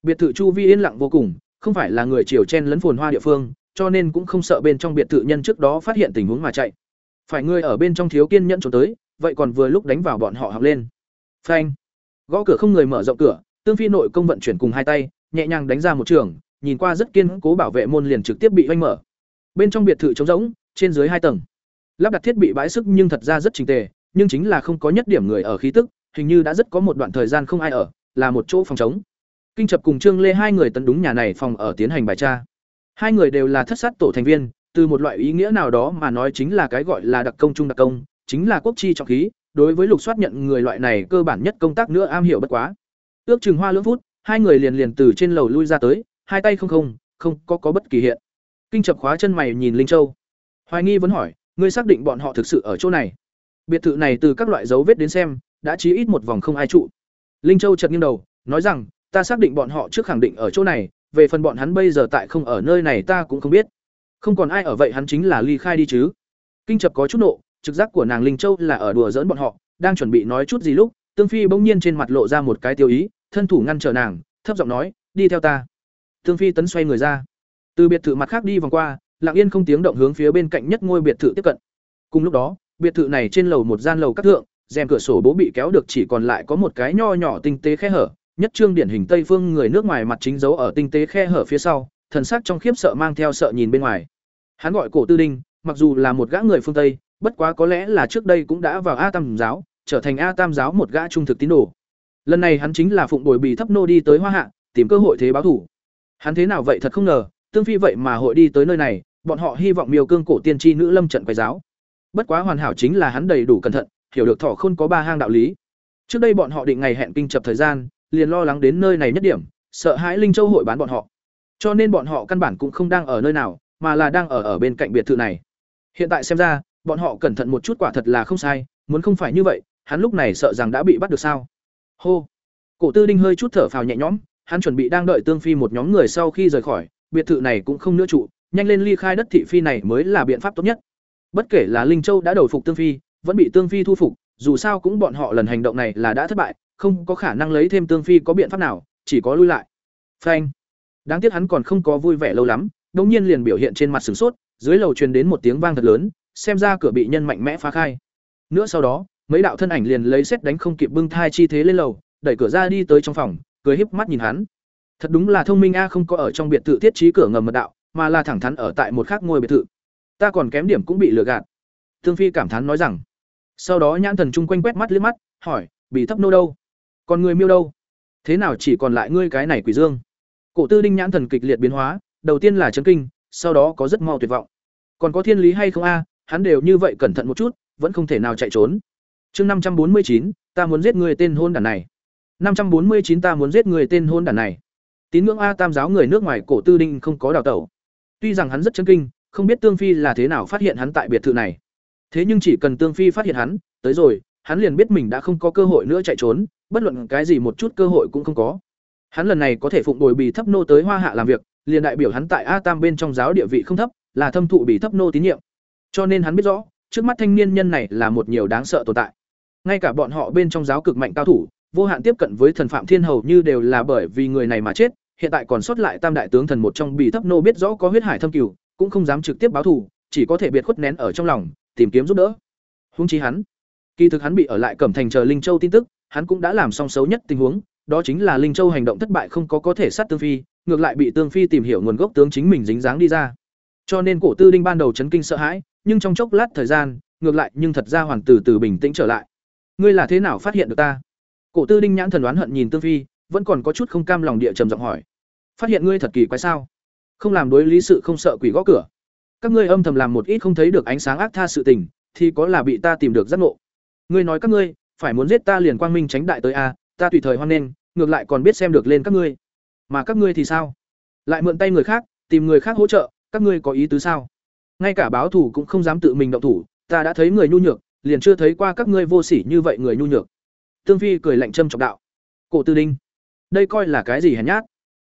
[SPEAKER 1] Biệt thự chu vi yên lặng vô cùng, không phải là người chiều chen lấn phồn hoa địa phương, cho nên cũng không sợ bên trong biệt thự nhân trước đó phát hiện tình huống mà chạy. Phải người ở bên trong thiếu kiên nhẫn trốn tới, vậy còn vừa lúc đánh vào bọn họ học lên. Phanh. Gõ cửa không người mở rộng cửa, tương phi nội công vận chuyển cùng hai tay, nhẹ nhàng đánh ra một trường, nhìn qua rất kiên cố bảo vệ môn liền trực tiếp bị oanh mở. Bên trong biệt thự trống rỗng, trên dưới hai tầng. Lắp đặt thiết bị bãi sức nhưng thật ra rất trình tề nhưng chính là không có nhất điểm người ở khí tức, hình như đã rất có một đoạn thời gian không ai ở, là một chỗ phòng trống. Kinh chập cùng trương lê hai người tấn đúng nhà này phòng ở tiến hành bài tra. Hai người đều là thất sát tổ thành viên, từ một loại ý nghĩa nào đó mà nói chính là cái gọi là đặc công trung đặc công, chính là quốc chi trọng khí, đối với lục soát nhận người loại này cơ bản nhất công tác nữa am hiểu bất quá. Ước chừng hoa lưỡng phút, hai người liền liền từ trên lầu lui ra tới, hai tay không không không có có bất kỳ hiện. Kinh chập khóa chân mày nhìn linh châu. Hoài nghi vẫn hỏi, ngươi xác định bọn họ thực sự ở chỗ này? Biệt thự này từ các loại dấu vết đến xem đã chí ít một vòng không ai trụ. Linh châu chật nghiêng đầu nói rằng ta xác định bọn họ trước khẳng định ở chỗ này về phần bọn hắn bây giờ tại không ở nơi này ta cũng không biết. Không còn ai ở vậy hắn chính là ly khai đi chứ. Kinh chập có chút nộ trực giác của nàng linh châu là ở đùa dỡn bọn họ đang chuẩn bị nói chút gì lúc tương phi bỗng nhiên trên mặt lộ ra một cái tiêu ý thân thủ ngăn trở nàng thấp giọng nói đi theo ta. Tương phi tấn xoay người ra. Từ biệt thự mặt khác đi vòng qua lặng yên không tiếng động hướng phía bên cạnh nhất ngôi biệt thự tiếp cận. Cùng lúc đó, biệt thự này trên lầu một gian lầu các thượng, rèm cửa sổ bố bị kéo được chỉ còn lại có một cái nho nhỏ tinh tế khe hở, nhất trương điển hình Tây phương người nước ngoài mặt chính dấu ở tinh tế khe hở phía sau, thần sắc trong khiếp sợ mang theo sợ nhìn bên ngoài. Hắn gọi Cổ Tư Đinh, mặc dù là một gã người phương Tây, bất quá có lẽ là trước đây cũng đã vào A Tam giáo, trở thành A Tam giáo một gã trung thực tín đồ. Lần này hắn chính là phụng bồi bì thấp nô đi tới Hoa Hạ, tìm cơ hội thế báo thủ. Hắn thế nào vậy thật không ngờ, tương phi vậy mà hội đi tới nơi này, bọn họ hy vọng miêu cương cổ tiên tri nữ lâm trận quái giáo. Bất quá hoàn hảo chính là hắn đầy đủ cẩn thận, hiểu được thỏ khôn có ba hang đạo lý. Trước đây bọn họ định ngày hẹn kinh chập thời gian, liền lo lắng đến nơi này nhất điểm, sợ hãi Linh Châu hội bán bọn họ. Cho nên bọn họ căn bản cũng không đang ở nơi nào, mà là đang ở ở bên cạnh biệt thự này. Hiện tại xem ra, bọn họ cẩn thận một chút quả thật là không sai, muốn không phải như vậy, hắn lúc này sợ rằng đã bị bắt được sao? Hô. Cổ Tư Đinh hơi chút thở phào nhẹ nhõm, hắn chuẩn bị đang đợi Tương Phi một nhóm người sau khi rời khỏi, biệt thự này cũng không nữa trụ, nhanh lên ly khai đất thị phi này mới là biện pháp tốt nhất. Bất kể là Linh Châu đã đầu phục Tương Phi, vẫn bị Tương Phi thu phục, dù sao cũng bọn họ lần hành động này là đã thất bại, không có khả năng lấy thêm Tương Phi có biện pháp nào, chỉ có lui lại. Phanh. Đáng tiếc hắn còn không có vui vẻ lâu lắm, đột nhiên liền biểu hiện trên mặt sửng sốt, dưới lầu truyền đến một tiếng vang thật lớn, xem ra cửa bị nhân mạnh mẽ phá khai. Nữa sau đó, mấy đạo thân ảnh liền lấy xét đánh không kịp bưng thai chi thế lên lầu, đẩy cửa ra đi tới trong phòng, cười híp mắt nhìn hắn. Thật đúng là thông minh a không có ở trong biệt thự thiết trí cửa ngầm mật đạo, mà là thẳng thắn ở tại một khác ngôi biệt thự. Ta còn kém điểm cũng bị lừa gạt. Thương Phi cảm thán nói rằng. Sau đó nhãn thần chung quanh quét mắt liếc mắt, hỏi, bị thấp nô đâu? Còn người miêu đâu? Thế nào chỉ còn lại ngươi cái này quỷ dương? Cổ Tư Đinh nhãn thần kịch liệt biến hóa, đầu tiên là chấn kinh, sau đó có rất mau tuyệt vọng. Còn có thiên lý hay không a? Hắn đều như vậy cẩn thận một chút, vẫn không thể nào chạy trốn. Chương năm trăm bốn mươi chín, ta muốn giết người tên hôn đản này. năm trăm bốn mươi chín ta muốn giết người tên hôn đản này. Tín ngưỡng A Tam giáo người nước ngoài cổ Tư Đinh không có đào tẩu. Tuy rằng hắn rất chấn kinh, không biết Tương Phi là thế nào phát hiện hắn tại biệt thự này. Thế nhưng chỉ cần Tương Phi phát hiện hắn, tới rồi, hắn liền biết mình đã không có cơ hội nữa chạy trốn, bất luận cái gì một chút cơ hội cũng không có. Hắn lần này có thể phụng bồi bì thấp nô tới Hoa Hạ làm việc, liền đại biểu hắn tại A Tam bên trong giáo địa vị không thấp, là thâm thụ bì thấp nô tín nhiệm. Cho nên hắn biết rõ, trước mắt thanh niên nhân này là một nhiều đáng sợ tồn tại. Ngay cả bọn họ bên trong giáo cực mạnh cao thủ, vô hạn tiếp cận với thần phạm thiên hầu như đều là bởi vì người này mà chết, hiện tại còn sót lại tam đại tướng thần một trong bì thấp nô biết rõ có huyết hải thâm cửu, cũng không dám trực tiếp báo thù, chỉ có thể biệt khuất nén ở trong lòng, tìm kiếm giúp đỡ. Huống chí hắn, kỳ thực hắn bị ở lại Cẩm Thành chờ Linh Châu tin tức, hắn cũng đã làm xong xấu nhất tình huống, đó chính là Linh Châu hành động thất bại không có có thể sát Tương Phi, ngược lại bị Tương Phi tìm hiểu nguồn gốc tướng chính mình dính dáng đi ra. Cho nên Cổ Tư Đinh ban đầu chấn kinh sợ hãi, nhưng trong chốc lát thời gian, ngược lại nhưng thật ra hoàn từ từ bình tĩnh trở lại. Ngươi là thế nào phát hiện được ta? Cổ Tư Đinh nhãn thần đoán hận nhìn Tương Phi, vẫn còn có chút không cam lòng địa trầm giọng hỏi. Phát hiện ngươi thật kỳ quái sao? Không làm đối lý sự không sợ quỷ gõ cửa. Các ngươi âm thầm làm một ít không thấy được ánh sáng ác tha sự tình, thì có là bị ta tìm được giác ngộ. Ngươi nói các ngươi, phải muốn giết ta liền quang minh tránh đại tới a, ta tùy thời hoan nghênh, ngược lại còn biết xem được lên các ngươi. Mà các ngươi thì sao? Lại mượn tay người khác, tìm người khác hỗ trợ, các ngươi có ý tứ sao? Ngay cả báo thủ cũng không dám tự mình động thủ, ta đã thấy người nhu nhược, liền chưa thấy qua các ngươi vô sỉ như vậy người nhu nhược. Tương Phi cười lạnh châm trọng đạo. Cổ Tư Đinh, đây coi là cái gì hèn nhát?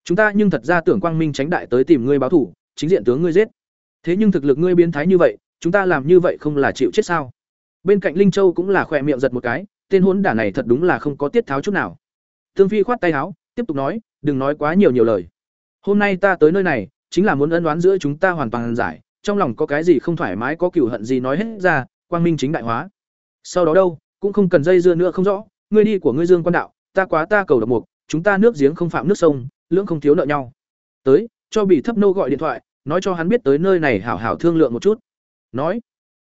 [SPEAKER 1] Chúng ta nhưng thật ra tưởng Quang Minh tránh đại tới tìm ngươi báo thủ, chính diện tướng ngươi giết. Thế nhưng thực lực ngươi biến thái như vậy, chúng ta làm như vậy không là chịu chết sao? Bên cạnh Linh Châu cũng là khỏe miệng giật một cái, tên hốn đả này thật đúng là không có tiết tháo chút nào. thương Phi khoát tay áo, tiếp tục nói, đừng nói quá nhiều nhiều lời. Hôm nay ta tới nơi này, chính là muốn ân đoán giữa chúng ta hoàn toàn giải, trong lòng có cái gì không thoải mái có cửu hận gì nói hết ra, quang minh chính đại hóa. Sau đó đâu, cũng không cần dây dưa nữa không rõ, ngươi đi của ngươi Dương Quan đạo, ta quá ta cầu độc mục, chúng ta nước giếng không phạm nước sông, lưỡng không thiếu nợ nhau. Tới, cho bị thấp nô gọi điện thoại, nói cho hắn biết tới nơi này hảo hảo thương lượng một chút. Nói,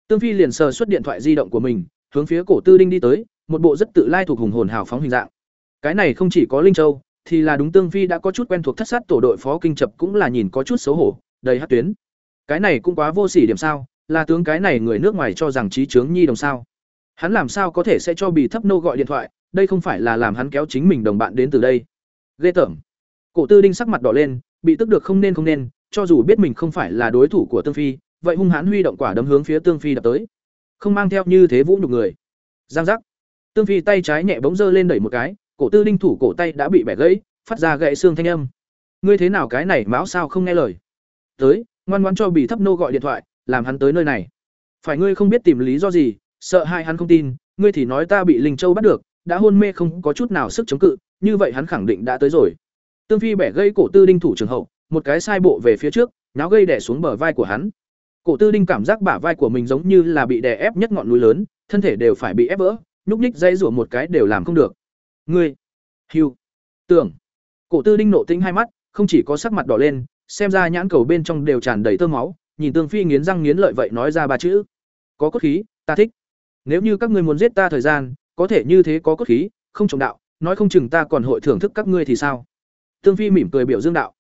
[SPEAKER 1] Tương Phi liền sờ xuất điện thoại di động của mình, hướng phía cổ Tư Đinh đi tới, một bộ rất tự lai thuộc hùng hồn hào phóng hình dạng. Cái này không chỉ có Linh Châu, thì là đúng Tương Phi đã có chút quen thuộc thất sát tổ đội phó kinh chập cũng là nhìn có chút xấu hổ, đầy hát tuyến. Cái này cũng quá vô sỉ điểm sao, là tướng cái này người nước ngoài cho rằng trí trướng nhi đồng sao? Hắn làm sao có thể sẽ cho bị thấp nô gọi điện thoại, đây không phải là làm hắn kéo chính mình đồng bạn đến từ đây. Ghê tởm. Cổ Tư Đinh sắc mặt đỏ lên, bị tức được không nên không nên, cho dù biết mình không phải là đối thủ của Tương Phi, vậy hung hãn huy động quả đấm hướng phía Tương Phi đập tới. Không mang theo như thế vũ nhục người. Giang giác. Tương Phi tay trái nhẹ bỗng giơ lên đẩy một cái, cổ tư đinh thủ cổ tay đã bị bẻ gãy, phát ra gãy xương thanh âm. Ngươi thế nào cái này mão sao không nghe lời? Tới, ngoan ngoãn cho Bỉ Thấp nô gọi điện thoại, làm hắn tới nơi này. Phải ngươi không biết tìm lý do gì, sợ hai hắn không tin, ngươi thì nói ta bị Linh Châu bắt được, đã hôn mê không có chút nào sức chống cự, như vậy hắn khẳng định đã tới rồi. Tương Phi bẻ gây cổ tư đinh thủ trường hậu, một cái sai bộ về phía trước, náo gây đè xuống bờ vai của hắn. Cổ Tư Đinh cảm giác bả vai của mình giống như là bị đè ép nhất ngọn núi lớn, thân thể đều phải bị ép vỡ, nhúc nhích dây rủa một cái đều làm không được. Ngươi, Hưu, Tưởng. Cổ Tư Đinh nộ tính hai mắt, không chỉ có sắc mặt đỏ lên, xem ra nhãn cầu bên trong đều tràn đầy tơ máu, nhìn Tương Phi nghiến răng nghiến lợi vậy nói ra ba chữ: "Có cốt khí, ta thích. Nếu như các ngươi muốn giết ta thời gian, có thể như thế có cốt khí, không trọng đạo, nói không chừng ta còn hội thưởng thức các ngươi thì sao?" Tương Phi mỉm cười biểu dương đạo: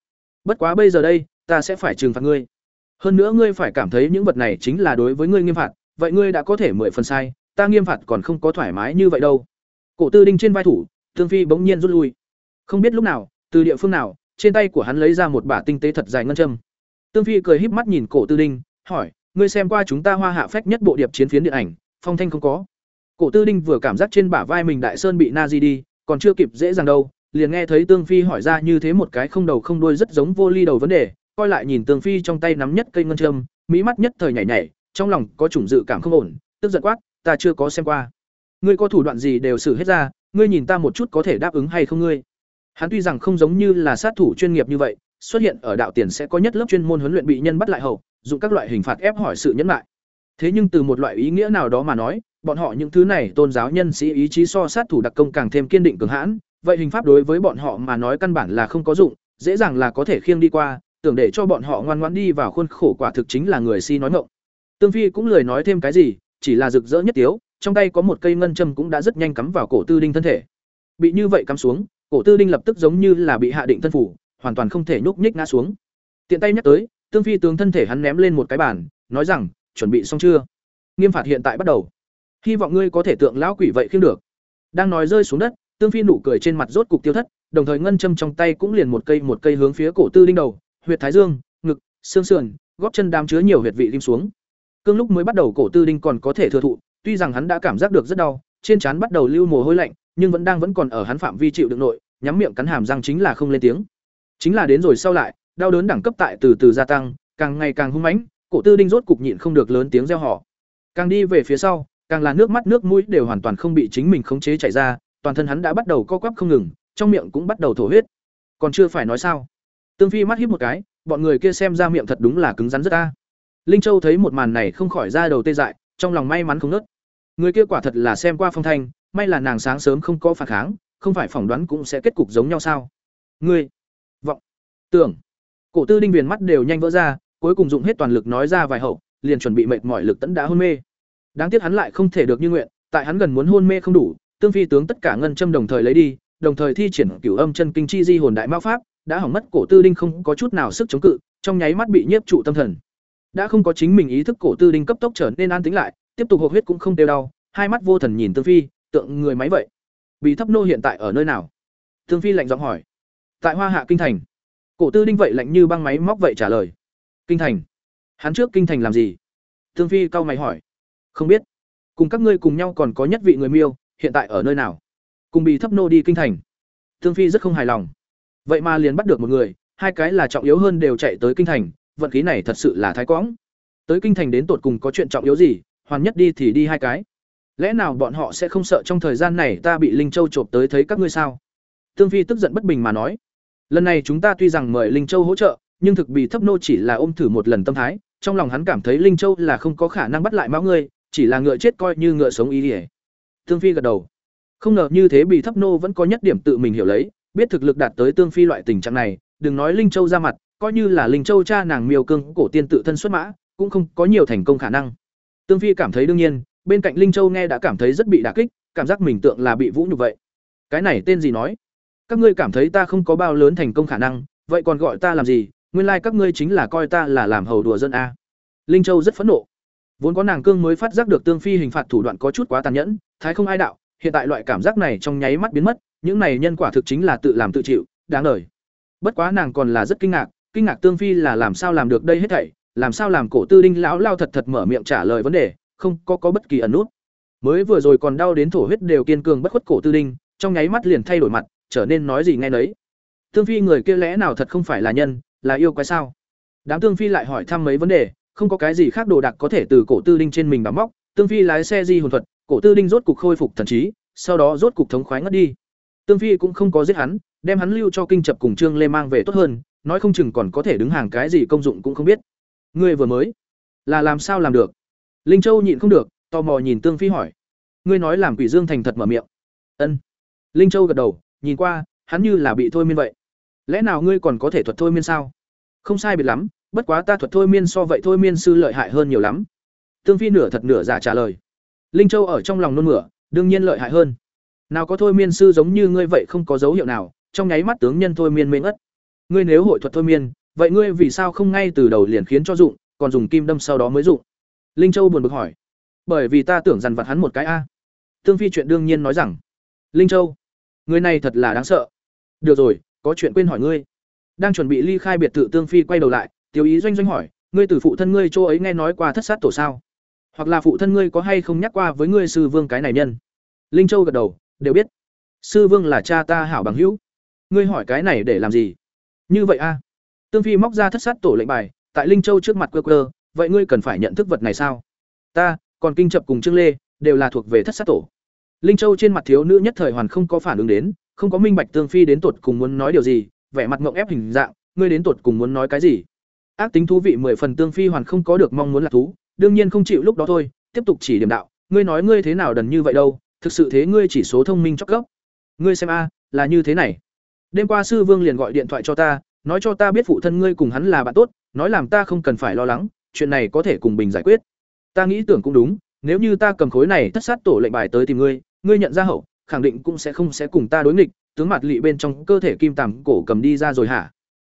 [SPEAKER 1] "Bất quá bây giờ đây, ta sẽ phải trừng phạt ngươi. Hơn nữa ngươi phải cảm thấy những vật này chính là đối với ngươi nghiêm phạt, vậy ngươi đã có thể mười phần sai, ta nghiêm phạt còn không có thoải mái như vậy đâu." Cổ Tư Đinh trên vai thủ, Tương Phi bỗng nhiên rút lui. Không biết lúc nào, từ địa phương nào, trên tay của hắn lấy ra một bả tinh tế thật dài ngân châm. Tương Phi cười híp mắt nhìn Cổ Tư Đinh, hỏi: "Ngươi xem qua chúng ta Hoa Hạ phách nhất bộ điệp chiến phiến điện ảnh, phong thanh không có?" Cổ Tư Đinh vừa cảm giác trên bả vai mình đại sơn bị na di đi, còn chưa kịp dễ dàng đâu, liền nghe thấy Tương Phi hỏi ra như thế một cái không đầu không đuôi rất giống vô ly đầu vấn đề, coi lại nhìn Tương Phi trong tay nắm nhất cây ngân châm, mỹ mắt nhất thời nhảy nhảy, trong lòng có chủng dự cảm không ổn, tức giận quát: "Ta chưa có xem qua. Ngươi có thủ đoạn gì đều xử hết ra, ngươi nhìn ta một chút có thể đáp ứng hay không ngươi?" Hắn tuy rằng không giống như là sát thủ chuyên nghiệp như vậy, xuất hiện ở đạo tiền sẽ có nhất lớp chuyên môn huấn luyện bị nhân bắt lại hậu, dùng các loại hình phạt ép hỏi sự nhẫn nại Thế nhưng từ một loại ý nghĩa nào đó mà nói, bọn họ những thứ này tôn giáo nhân sĩ ý chí so sát thủ đặc công càng thêm kiên định cường hãn, vậy hình pháp đối với bọn họ mà nói căn bản là không có dụng, dễ dàng là có thể khiêng đi qua, tưởng để cho bọn họ ngoan ngoãn đi vào khuôn khổ quả thực chính là người si nói ngọng. Tương Phi cũng lời nói thêm cái gì, chỉ là rực rỡ nhất tiếu, trong tay có một cây ngân châm cũng đã rất nhanh cắm vào cổ Tư Đinh thân thể. Bị như vậy cắm xuống, cổ Tư Đinh lập tức giống như là bị hạ định thân phủ, hoàn toàn không thể nhúc nhích ngã xuống. Tiện tay nhắc tới, Tương Phi tướng thân thể hắn ném lên một cái bàn, nói rằng, chuẩn bị xong chưa? Nghiêm phạt hiện tại bắt đầu. Hy vọng ngươi có thể tượng lão quỷ vậy khiêng được. Đang nói rơi xuống đất, Tương Phi nụ cười trên mặt rốt cục tiêu thất, đồng thời ngân châm trong tay cũng liền một cây một cây hướng phía cổ Tư Đinh đầu, huyệt thái dương, ngực, xương sườn, gót chân đám chứa nhiều huyệt vị lim xuống. Cương lúc mới bắt đầu cổ Tư Đinh còn có thể thừa thụ, tuy rằng hắn đã cảm giác được rất đau, trên trán bắt đầu lưu mồ hôi lạnh, nhưng vẫn đang vẫn còn ở hắn phạm vi chịu đựng nội, nhắm miệng cắn hàm răng chính là không lên tiếng. Chính là đến rồi sau lại, đau đớn đẳng cấp tại từ từ gia tăng, càng ngày càng hung mãnh, cổ Tư Đinh rốt cục nhịn không được lớn tiếng reo hò. Càng đi về phía sau, càng là nước mắt nước mũi đều hoàn toàn không bị chính mình khống chế chảy ra, toàn thân hắn đã bắt đầu co quắp không ngừng, trong miệng cũng bắt đầu thổ huyết. Còn chưa phải nói sao? Tương Phi mắt híp một cái, bọn người kia xem ra miệng thật đúng là cứng rắn rất a. Linh Châu thấy một màn này không khỏi ra đầu tê dại, trong lòng may mắn không ngớt. Người kia quả thật là xem qua phong thanh, may là nàng sáng sớm không có phản kháng, không phải phỏng đoán cũng sẽ kết cục giống nhau sao? Ngươi, vọng, tưởng. Cổ Tư Đinh viền mắt đều nhanh vỡ ra, cuối cùng dụng hết toàn lực nói ra vài hậu, liền chuẩn bị mệt mỏi lực tấn đã hôn mê. Đáng tiếc hắn lại không thể được như nguyện, tại hắn gần muốn hôn mê không đủ, tương phi tướng tất cả ngân châm đồng thời lấy đi, đồng thời thi triển cửu âm chân kinh chi di hồn đại mao pháp, đã hỏng mất cổ tư đinh không có chút nào sức chống cự, trong nháy mắt bị nhiếp trụ tâm thần. Đã không có chính mình ý thức cổ tư đinh cấp tốc trở nên an tĩnh lại, tiếp tục hộp huyết cũng không đều đau, hai mắt vô thần nhìn tương phi, tượng người máy vậy. Bị thấp nô hiện tại ở nơi nào? Tương phi lạnh giọng hỏi. Tại Hoa Hạ kinh thành. Cổ tư đinh vậy lạnh như băng máy móc vậy trả lời. Kinh thành? Hắn trước kinh thành làm gì? Tương phi cau mày hỏi. Không biết. Cùng các ngươi cùng nhau còn có nhất vị người miêu, hiện tại ở nơi nào? Cùng bị thấp nô đi kinh thành. Thương phi rất không hài lòng. Vậy mà liền bắt được một người, hai cái là trọng yếu hơn đều chạy tới kinh thành, vận khí này thật sự là thái quõng. Tới kinh thành đến tột cùng có chuyện trọng yếu gì, hoàn nhất đi thì đi hai cái. Lẽ nào bọn họ sẽ không sợ trong thời gian này ta bị Linh Châu chộp tới thấy các ngươi sao? Tương Phi tức giận bất bình mà nói. Lần này chúng ta tuy rằng mời Linh Châu hỗ trợ, nhưng thực bị thấp nô chỉ là ôm thử một lần tâm thái, trong lòng hắn cảm thấy Linh Châu là không có khả năng bắt lại máu ngươi, chỉ là ngựa chết coi như ngựa sống ý ỉa Tương Phi gật đầu. Không ngờ như thế bị thấp nô vẫn có nhất điểm tự mình hiểu lấy, biết thực lực đạt tới Tương Phi loại tình trạng này, đừng nói Linh Châu ra mặt, coi như là Linh Châu cha nàng Miêu Cương cổ tiên tự thân xuất mã, cũng không có nhiều thành công khả năng. Tương Phi cảm thấy đương nhiên, bên cạnh Linh Châu nghe đã cảm thấy rất bị đả kích, cảm giác mình tượng là bị vũ nhục vậy. Cái này tên gì nói? Các ngươi cảm thấy ta không có bao lớn thành công khả năng, vậy còn gọi ta làm gì? Nguyên lai like các ngươi chính là coi ta là làm hầu đùa dân a. Linh Châu rất phẫn nộ. Vốn có nàng cương mới phát giác được Tương Phi hình phạt thủ đoạn có chút quá tàn nhẫn, thái không ai đạo, hiện tại loại cảm giác này trong nháy mắt biến mất, những này nhân quả thực chính là tự làm tự chịu, đáng đời. Bất quá nàng còn là rất kinh ngạc, kinh ngạc Tương Phi là làm sao làm được đây hết thảy, làm sao làm cổ tư đinh lão lao thật thật mở miệng trả lời vấn đề, không có có bất kỳ ẩn nút. Mới vừa rồi còn đau đến thổ huyết đều kiên cường bất khuất cổ tư đinh, trong nháy mắt liền thay đổi mặt, trở nên nói gì nghe nấy. Tương Phi người kia lẽ nào thật không phải là nhân, là yêu quái sao? Đám Tương Phi lại hỏi thăm mấy vấn đề, không có cái gì khác đồ đạc có thể từ cổ tư đinh trên mình bám móc, Tương Phi lái xe di hồn thuật, cổ tư đinh rốt cục khôi phục thần trí, sau đó rốt cục thống khoái ngất đi. Tương Phi cũng không có giết hắn, đem hắn lưu cho kinh chập cùng Trương Lê mang về tốt hơn, nói không chừng còn có thể đứng hàng cái gì công dụng cũng không biết. Ngươi vừa mới là làm sao làm được? Linh châu nhịn không được tò mò nhìn tương phi hỏi. Ngươi nói làm quỷ dương thành thật mở miệng. Ân. Linh châu gật đầu nhìn qua hắn như là bị thôi miên vậy. Lẽ nào ngươi còn có thể thuật thôi miên sao? Không sai biệt lắm bất quá ta thuật thôi miên so vậy thôi miên sư lợi hại hơn nhiều lắm. Tương phi nửa thật nửa giả trả lời linh châu ở trong lòng nôn mửa, đương nhiên lợi hại hơn. Nào có thôi miên sư giống như ngươi vậy không có dấu hiệu nào, trong nháy mắt tướng nhân thôi miên mê ngất. Ngươi nếu hội thuật thôi miên, vậy ngươi vì sao không ngay từ đầu liền khiến cho dụng, còn dùng kim đâm sau đó mới dụng? Linh châu buồn bực hỏi. Bởi vì ta tưởng dằn vặt hắn một cái a. Tương phi chuyện đương nhiên nói rằng. Linh châu, người này thật là đáng sợ. Được rồi, có chuyện quên hỏi ngươi. Đang chuẩn bị ly khai biệt thự tương phi quay đầu lại tiểu ý doanh doanh hỏi, ngươi từ phụ thân ngươi chỗ ấy nghe nói qua thất sát tổ sao? Hoặc là phụ thân ngươi có hay không nhắc qua với ngươi sư vương cái này nhân? Linh châu gật đầu, đều biết. Sư vương là cha ta hảo bằng hữu. Ngươi hỏi cái này để làm gì? Như vậy a tương phi móc ra thất sát tổ lệnh bài, tại linh châu trước mặt cơ cơ vậy ngươi cần phải nhận thức vật này sao? Ta, còn kinh chập cùng trương lê, đều là thuộc về thất sát tổ. Linh châu trên mặt thiếu nữ nhất thời hoàn không có phản ứng đến, không có minh bạch tương phi đến tột cùng muốn nói điều gì, vẻ mặt mộng ép hình dạng, ngươi đến tột cùng muốn nói cái gì? Ác tính thú vị mười phần tương phi hoàn không có được mong muốn là thú đương nhiên không chịu lúc đó thôi, tiếp tục chỉ điểm đạo, ngươi nói ngươi thế nào đần như vậy đâu, thực sự thế ngươi chỉ số thông minh chót gốc. Ngươi xem a à, là như thế này. Đêm qua sư vương liền gọi điện thoại cho ta, nói cho ta biết phụ thân ngươi cùng hắn là bạn tốt, nói làm ta không cần phải lo lắng, chuyện này có thể cùng bình giải quyết. Ta nghĩ tưởng cũng đúng, nếu như ta cầm khối này thất sát tổ lệnh bài tới tìm ngươi ngươi nhận ra hậu, khẳng định cũng sẽ không sẽ cùng ta đối nghịch, tướng mặt lị bên trong cơ thể kim tằm cổ cầm đi ra rồi hả?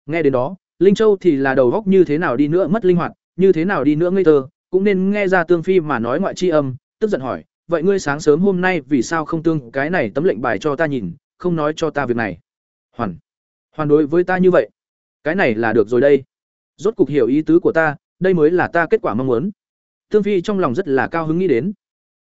[SPEAKER 1] Nghe đến đó, linh châu thì là đầu góc như thế nào đi nữa mất linh hoạt, như thế nào đi nữa ngây thơ cũng nên nghe ra tương phi mà nói ngoại chi âm, tức giận hỏi, vậy ngươi sáng sớm hôm nay vì sao không tương cái này tấm lệnh bài cho ta nhìn, không nói cho ta việc này? Hoàn. Hoàn đối với ta như vậy, cái này là được rồi đây. Rốt cục hiểu ý tứ của ta, đây mới là ta kết quả mong muốn. Tương phi trong lòng rất là cao hứng nghĩ đến.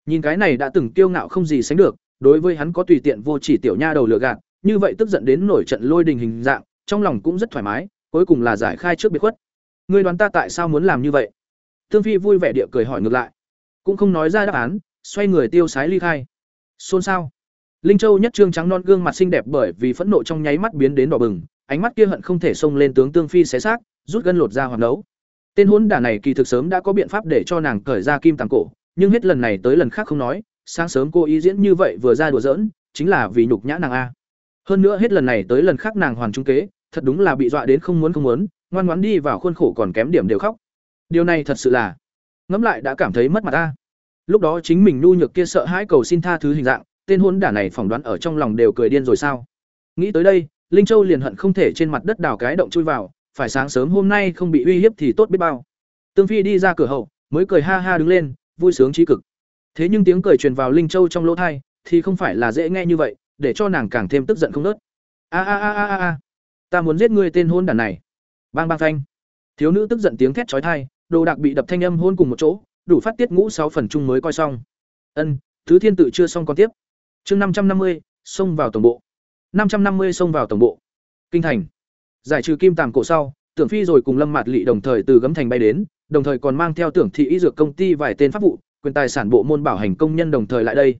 [SPEAKER 1] Nhìn cái này đã từng kiêu ngạo không gì sánh được, đối với hắn có tùy tiện vô chỉ tiểu nha đầu lừa gạt, như vậy tức giận đến nổi trận lôi đình hình dạng, trong lòng cũng rất thoải mái, cuối cùng là giải khai trước biệt khuất. Ngươi đoán ta tại sao muốn làm như vậy? Tương phi vui vẻ địa cười hỏi ngược lại. Cũng không nói ra đáp án, xoay người tiêu sái ly khai. Xôn xao. Linh châu nhất trương trắng non gương mặt xinh đẹp bởi vì phẫn nộ trong nháy mắt biến đến đỏ bừng, ánh mắt kia hận không thể xông lên tướng tương phi xé xác, rút gân lột ra hoàn nấu tên hôn đả này kỳ thực sớm đã có biện pháp để cho nàng cởi ra kim tàng cổ, nhưng hết lần này tới lần khác không nói, sáng sớm cô ý diễn như vậy vừa ra đùa giỡn, chính là vì nhục nhã nàng a. Hơn nữa hết lần này tới lần khác nàng hoàn trung kế, thật đúng là bị dọa đến không muốn không muốn, ngoan ngoãn đi vào khuôn khổ còn kém điểm đều khóc điều này thật sự là ngẫm lại đã cảm thấy mất mặt ta. Lúc đó chính mình nhu nhược kia sợ hãi cầu xin tha thứ hình dạng tên hôn đả này phỏng đoán ở trong lòng đều cười điên rồi sao? Nghĩ tới đây linh châu liền hận không thể trên mặt đất đào cái động chui vào phải sáng sớm hôm nay không bị uy hiếp thì tốt biết bao. Tương phi đi ra cửa hậu mới cười ha ha đứng lên vui sướng trí cực. Thế nhưng tiếng cười truyền vào linh châu trong lỗ tai, thì không phải là dễ nghe như vậy để cho nàng càng thêm tức giận không ngớt. a a a a a ta muốn giết ngươi tên hôn đản này. Bang bang thanh thiếu nữ tức giận tiếng thét chói tai đồ đạc bị đập thanh âm hôn cùng một chỗ, đủ phát tiết ngũ sáu phần chung mới coi xong. Ân, thứ thiên tự chưa xong còn tiếp. Chương năm trăm năm mươi, xông vào tổng bộ. năm trăm năm mươi xông vào tổng bộ. Kinh thành. Giải trừ kim tàng cổ sau, tưởng phi rồi cùng lâm mạt lị đồng thời từ gấm thành bay đến, đồng thời còn mang theo tưởng thị y dược công ty vài tên pháp vụ, quyền tài sản bộ môn bảo hành công nhân đồng thời lại đây.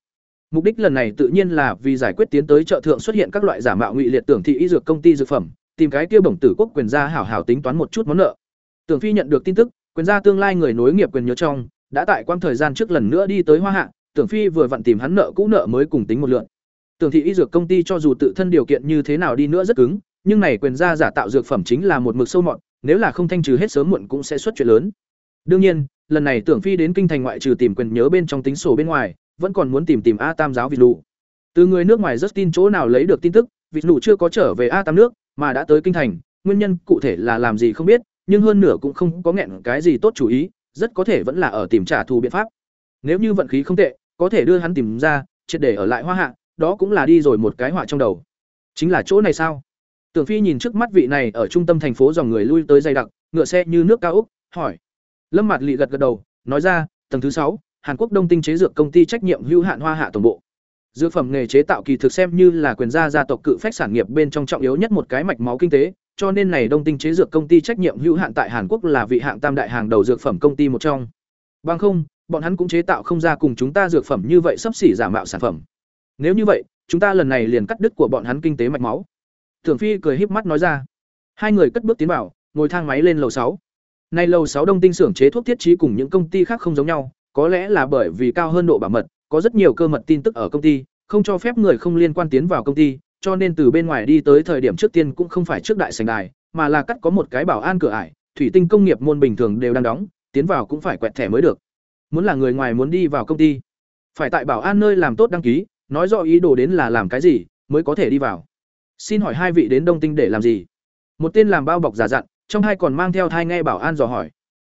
[SPEAKER 1] Mục đích lần này tự nhiên là vì giải quyết tiến tới chợ thượng xuất hiện các loại giả mạo ngụy liệt tưởng thị y dược công ty dược phẩm, tìm cái kia bổng tử quốc quyền gia hảo hảo tính toán một chút món nợ. Tưởng phi nhận được tin tức quyền gia tương lai người nối nghiệp quyền nhớ trong, đã tại quang thời gian trước lần nữa đi tới hoa hạ, tưởng phi vừa vặn tìm hắn nợ cũ nợ mới cùng tính một lượn. Tưởng thị y dược công ty cho dù tự thân điều kiện như thế nào đi nữa rất cứng, nhưng này quyền gia giả tạo dược phẩm chính là một mực sâu mọt, nếu là không thanh trừ hết sớm muộn cũng sẽ xuất chuyện lớn. Đương nhiên, lần này tưởng phi đến kinh thành ngoại trừ tìm quyền nhớ bên trong tính sổ bên ngoài, vẫn còn muốn tìm tìm a tam giáo vịt lụ từ người nước ngoài rất tin chỗ nào lấy được tin tức vịt lụ chưa có trở về a tam nước, mà đã tới kinh thành, nguyên nhân cụ thể là làm gì không biết nhưng hơn nửa cũng không có nghẹn cái gì tốt chủ ý, rất có thể vẫn là ở tìm trả thù biện pháp. Nếu như vận khí không tệ, có thể đưa hắn tìm ra, triệt để ở lại hoa hạ, đó cũng là đi rồi một cái họa trong đầu. Chính là chỗ này sao? Tưởng phi nhìn trước mắt vị này ở trung tâm thành phố dòng người lui tới dày đặc, ngựa xe như nước cao úc, hỏi. Lâm mặt Lệ gật gật đầu, nói ra, tầng thứ sáu, hàn quốc đông tinh chế dược công ty trách nhiệm hữu hạn hoa hạ tổng bộ. Dược phẩm nghề chế tạo kỳ thực xem như là quyền gia gia tộc cự phách sản nghiệp bên trong trọng yếu nhất một cái mạch máu kinh tế cho nên này đông tinh chế dược công ty trách nhiệm hữu hạn tại hàn quốc là vị hạng tam đại hàng đầu dược phẩm công ty một trong. Bằng không bọn hắn cũng chế tạo không ra cùng chúng ta dược phẩm như vậy sắp xỉ giả mạo sản phẩm. Nếu như vậy chúng ta lần này liền cắt đứt của bọn hắn kinh tế mạch máu. Tưởng phi cười híp mắt nói ra. Hai người cất bước tiến vào, ngồi thang máy lên lầu sáu. Nay lầu sáu Đông Tinh xưởng chế thuốc thiết trí cùng những công ty khác không giống nhau, có lẽ là bởi vì cao hơn độ bảo mật, có rất nhiều cơ mật tin tức ở công ty, không cho phép người không liên quan tiến vào công ty, cho nên từ bên ngoài đi tới thời điểm trước tiên cũng không phải trước đại sảnh đài, mà là cắt có một cái bảo an cửa ải, thủy tinh công nghiệp môn bình thường đều đang đóng, tiến vào cũng phải quẹt thẻ mới được. Muốn là người ngoài muốn đi vào công ty, phải tại bảo an nơi làm tốt đăng ký, nói rõ ý đồ đến là làm cái gì mới có thể đi vào. Xin hỏi hai vị đến Đông Tinh để làm gì? Một tên làm bao bọc giả dặn, trong hai còn mang theo thai nghe bảo an dò hỏi.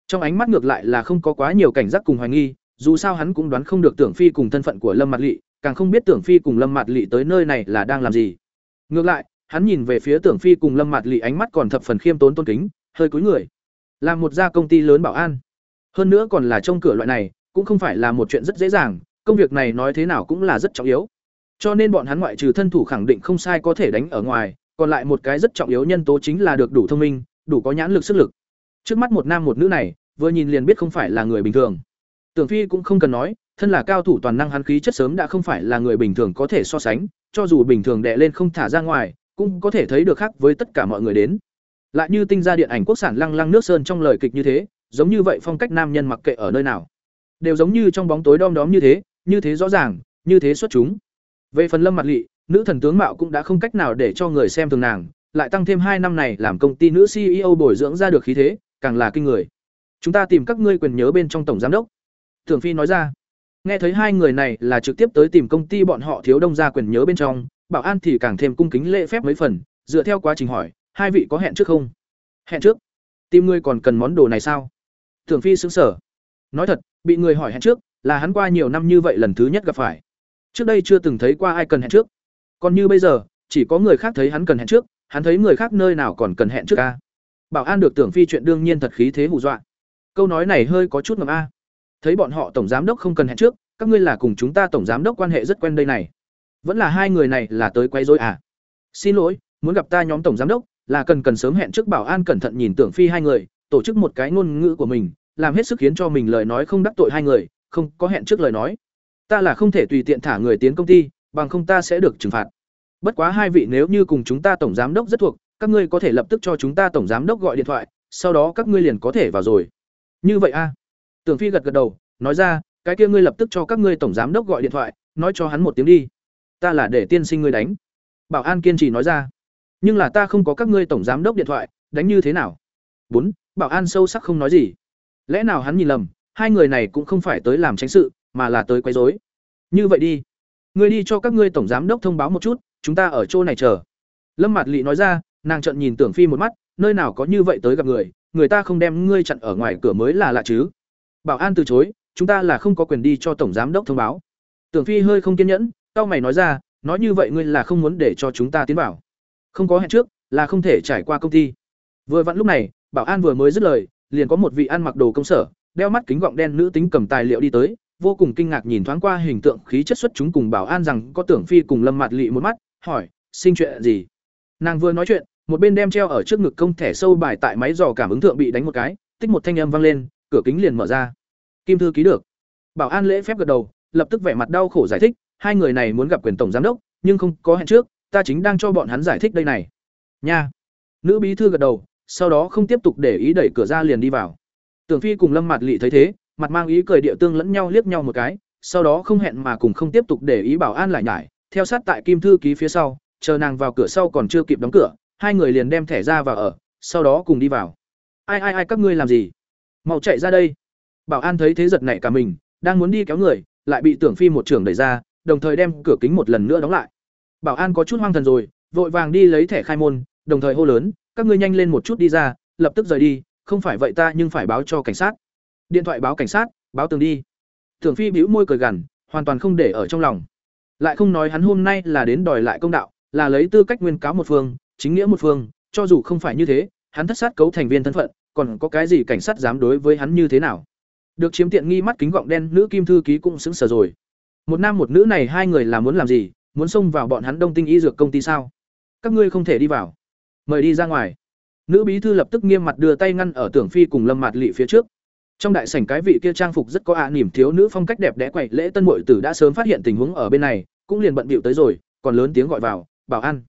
[SPEAKER 1] Trong ánh mắt ngược lại là không có quá nhiều cảnh giác cùng hoài nghi, dù sao hắn cũng đoán không được Tưởng Phi cùng thân phận của Lâm Mạt Lệ, càng không biết Tưởng Phi cùng Lâm Mạt lị tới nơi này là đang làm gì. Ngược lại, hắn nhìn về phía Tưởng Phi cùng Lâm Mạt lị ánh mắt còn thập phần khiêm tốn tôn kính, hơi cúi người. Là một gia công ty lớn bảo an, hơn nữa còn là trong cửa loại này, cũng không phải là một chuyện rất dễ dàng, công việc này nói thế nào cũng là rất trọng yếu. Cho nên bọn hắn ngoại trừ thân thủ khẳng định không sai có thể đánh ở ngoài, còn lại một cái rất trọng yếu nhân tố chính là được đủ thông minh, đủ có nhãn lực sức lực. Trước mắt một nam một nữ này, vừa nhìn liền biết không phải là người bình thường. Tưởng Phi cũng không cần nói, thân là cao thủ toàn năng hắn khí chất sớm đã không phải là người bình thường có thể so sánh, cho dù bình thường đệ lên không thả ra ngoài, cũng có thể thấy được khác với tất cả mọi người đến. Lại như tinh gia điện ảnh quốc sản lăng lăng nước sơn trong lời kịch như thế, giống như vậy phong cách nam nhân mặc kệ ở nơi nào, đều giống như trong bóng tối đom đóm như thế, như thế rõ ràng, như thế xuất chúng. Về phần Lâm Mặt lỵ nữ thần tướng mạo cũng đã không cách nào để cho người xem thường nàng, lại tăng thêm hai năm này làm công ty nữ CEO bồi dưỡng ra được khí thế, càng là kinh người. Chúng ta tìm các ngươi quyền nhớ bên trong tổng giám đốc. thường Phi nói ra. Nghe thấy hai người này là trực tiếp tới tìm công ty bọn họ thiếu đông gia quyền nhớ bên trong, Bảo An thì càng thêm cung kính lễ phép mấy phần, dựa theo quá trình hỏi, hai vị có hẹn trước không? Hẹn trước? Tìm ngươi còn cần món đồ này sao? Tưởng Phi sững sở Nói thật, bị người hỏi hẹn trước, là hắn qua nhiều năm như vậy lần thứ nhất gặp phải. Trước đây chưa từng thấy qua ai cần hẹn trước. Còn như bây giờ, chỉ có người khác thấy hắn cần hẹn trước, hắn thấy người khác nơi nào còn cần hẹn trước a. Bảo An được Tưởng Phi chuyện đương nhiên thật khí thế hù dọa. Câu nói này hơi có chút ngầm a. Thấy bọn họ tổng giám đốc không cần hẹn trước, các ngươi là cùng chúng ta tổng giám đốc quan hệ rất quen đây này. Vẫn là hai người này là tới quay dối à? Xin lỗi, muốn gặp ta nhóm tổng giám đốc, là cần cần sớm hẹn trước Bảo An cẩn thận nhìn Tưởng Phi hai người, tổ chức một cái ngôn ngữ của mình, làm hết sức khiến cho mình lời nói không đắc tội hai người, không có hẹn trước lời nói. Ta là không thể tùy tiện thả người tiến công ty, bằng không ta sẽ được trừng phạt. Bất quá hai vị nếu như cùng chúng ta tổng giám đốc rất thuộc, các ngươi có thể lập tức cho chúng ta tổng giám đốc gọi điện thoại, sau đó các ngươi liền có thể vào rồi. Như vậy a? À? Tưởng Phi gật gật đầu, nói ra, cái kia ngươi lập tức cho các ngươi tổng giám đốc gọi điện thoại, nói cho hắn một tiếng đi. Ta là để tiên sinh ngươi đánh. Bảo An kiên trì nói ra. Nhưng là ta không có các ngươi tổng giám đốc điện thoại, đánh như thế nào? Bốn, Bảo An sâu sắc không nói gì. Lẽ nào hắn nhìn lầm, hai người này cũng không phải tới làm tránh sự, mà là tới quấy rối. Như vậy đi, ngươi đi cho các ngươi tổng giám đốc thông báo một chút, chúng ta ở chỗ này chờ. Lâm Mạt Lệ nói ra, nàng trợn nhìn Tưởng Phi một mắt, nơi nào có như vậy tới gặp người, người ta không đem ngươi chặn ở ngoài cửa mới là lạ chứ. Bảo An từ chối, chúng ta là không có quyền đi cho tổng giám đốc thông báo. Tưởng Phi hơi không kiên nhẫn, cao mày nói ra, nói như vậy ngươi là không muốn để cho chúng ta tiến vào. Không có hẹn trước, là không thể trải qua công ty. Vừa vặn lúc này, Bảo An vừa mới dứt lời, liền có một vị ăn mặc đồ công sở, đeo mắt kính gọng đen nữ tính cầm tài liệu đi tới, vô cùng kinh ngạc nhìn thoáng qua hình tượng khí chất xuất chúng cùng Bảo An rằng có Tưởng Phi cùng Lâm Mạt Lệ một mắt, hỏi, sinh chuyện gì? Nàng vừa nói chuyện, một bên đem treo ở trước ngực công thẻ sâu bài tại máy dò cảm ứng thượng bị đánh một cái, tích một thanh âm vang lên, cửa kính liền mở ra. Kim thư ký được. Bảo An lễ phép gật đầu, lập tức vẻ mặt đau khổ giải thích, hai người này muốn gặp quyền tổng giám đốc, nhưng không có hẹn trước, ta chính đang cho bọn hắn giải thích đây này. Nha. Nữ bí thư gật đầu, sau đó không tiếp tục để ý đẩy cửa ra liền đi vào. Tưởng Phi cùng Lâm Mạt Lệ thấy thế, mặt mang ý cười địa tương lẫn nhau liếc nhau một cái, sau đó không hẹn mà cùng không tiếp tục để ý Bảo An lại nhải, theo sát tại Kim thư ký phía sau, chờ nàng vào cửa sau còn chưa kịp đóng cửa, hai người liền đem thẻ ra và ở, sau đó cùng đi vào. Ai ai ai các ngươi làm gì? Mau chạy ra đây. Bảo An thấy thế giật nảy cả mình, đang muốn đi kéo người, lại bị Tưởng Phi một trưởng đẩy ra, đồng thời đem cửa kính một lần nữa đóng lại. Bảo An có chút hoang thần rồi, vội vàng đi lấy thẻ khai môn, đồng thời hô lớn, các ngươi nhanh lên một chút đi ra, lập tức rời đi, không phải vậy ta nhưng phải báo cho cảnh sát. Điện thoại báo cảnh sát, báo tường đi. Tưởng Phi bĩu môi cười gằn, hoàn toàn không để ở trong lòng. Lại không nói hắn hôm nay là đến đòi lại công đạo, là lấy tư cách nguyên cáo một phương, chính nghĩa một phương, cho dù không phải như thế, hắn thất sát cấu thành viên thân phận, còn có cái gì cảnh sát dám đối với hắn như thế nào? Được chiếm tiện nghi mắt kính gọng đen nữ kim thư ký cũng sững sờ rồi. Một nam một nữ này hai người là muốn làm gì? Muốn xông vào bọn hắn Đông Tinh Y dược công ty sao? Các ngươi không thể đi vào. Mời đi ra ngoài. Nữ bí thư lập tức nghiêm mặt đưa tay ngăn ở Tưởng Phi cùng Lâm Mạt Lệ phía trước. Trong đại sảnh cái vị kia trang phục rất có ạ niềm thiếu nữ phong cách đẹp đẽ quậy lễ tân mội tử đã sớm phát hiện tình huống ở bên này, cũng liền bận bịu tới rồi, còn lớn tiếng gọi vào, "Bảo an,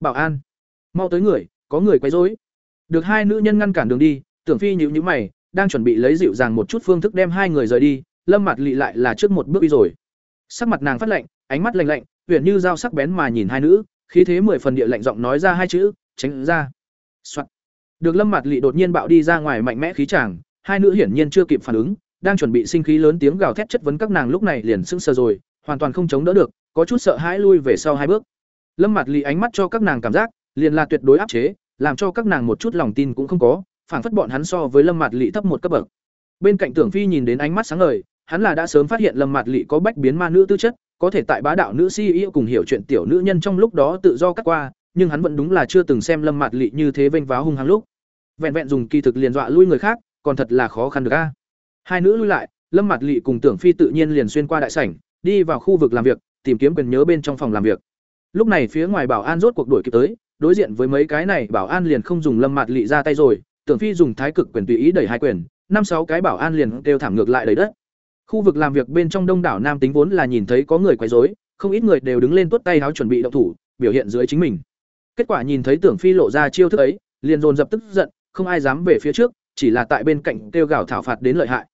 [SPEAKER 1] bảo an, mau tới người, có người quấy rối." Được hai nữ nhân ngăn cản đường đi, tưởng phi nhíu nhíu mày, đang chuẩn bị lấy dịu dàng một chút phương thức đem hai người rời đi, lâm mặt lị lại là trước một bước đi rồi. Sắc mặt nàng phát lạnh, ánh mắt lạnh lạnh, huyền như dao sắc bén mà nhìn hai nữ, khí thế mười phần địa lạnh giọng nói ra hai chữ, tránh ra. Soạn. được lâm mặt lị đột nhiên bạo đi ra ngoài mạnh mẽ khí chàng, hai nữ hiển nhiên chưa kịp phản ứng, đang chuẩn bị sinh khí lớn tiếng gào thét chất vấn các nàng lúc này liền sững sờ rồi, hoàn toàn không chống đỡ được, có chút sợ hãi lui về sau hai bước. Lâm mặt lị ánh mắt cho các nàng cảm giác, liền là tuyệt đối áp chế làm cho các nàng một chút lòng tin cũng không có phản phất bọn hắn so với lâm Mạt Lệ thấp một cấp bậc. Bên cạnh tưởng phi nhìn đến ánh mắt sáng ngời, hắn là đã sớm phát hiện lâm Mạt Lệ có bách biến ma nữ tư chất, có thể tại bá đạo nữ si yêu cùng hiểu chuyện tiểu nữ nhân trong lúc đó tự do cắt qua, nhưng hắn vẫn đúng là chưa từng xem lâm Mạt Lệ như thế vênh váo hung hăng lúc. Vẹn vẹn dùng kỳ thực liền dọa lui người khác, còn thật là khó khăn được a. Hai nữ lui lại, lâm Mạt Lệ cùng tưởng phi tự nhiên liền xuyên qua đại sảnh, đi vào khu vực làm việc, tìm kiếm quyền nhớ bên trong phòng làm việc. Lúc này phía ngoài bảo an rốt cuộc đuổi kịp tới đối diện với mấy cái này bảo an liền không dùng lâm mặt lị ra tay rồi, tưởng phi dùng thái cực quyền tùy ý đẩy hai quyền, năm sáu cái bảo an liền kêu thảm ngược lại đầy đất. Khu vực làm việc bên trong đông đảo nam tính vốn là nhìn thấy có người quấy rối, không ít người đều đứng lên tuốt tay áo chuẩn bị động thủ, biểu hiện dưới chính mình. Kết quả nhìn thấy tưởng phi lộ ra chiêu thức ấy, liền dồn dập tức giận, không ai dám về phía trước, chỉ là tại bên cạnh kêu gào thảo phạt đến lợi hại.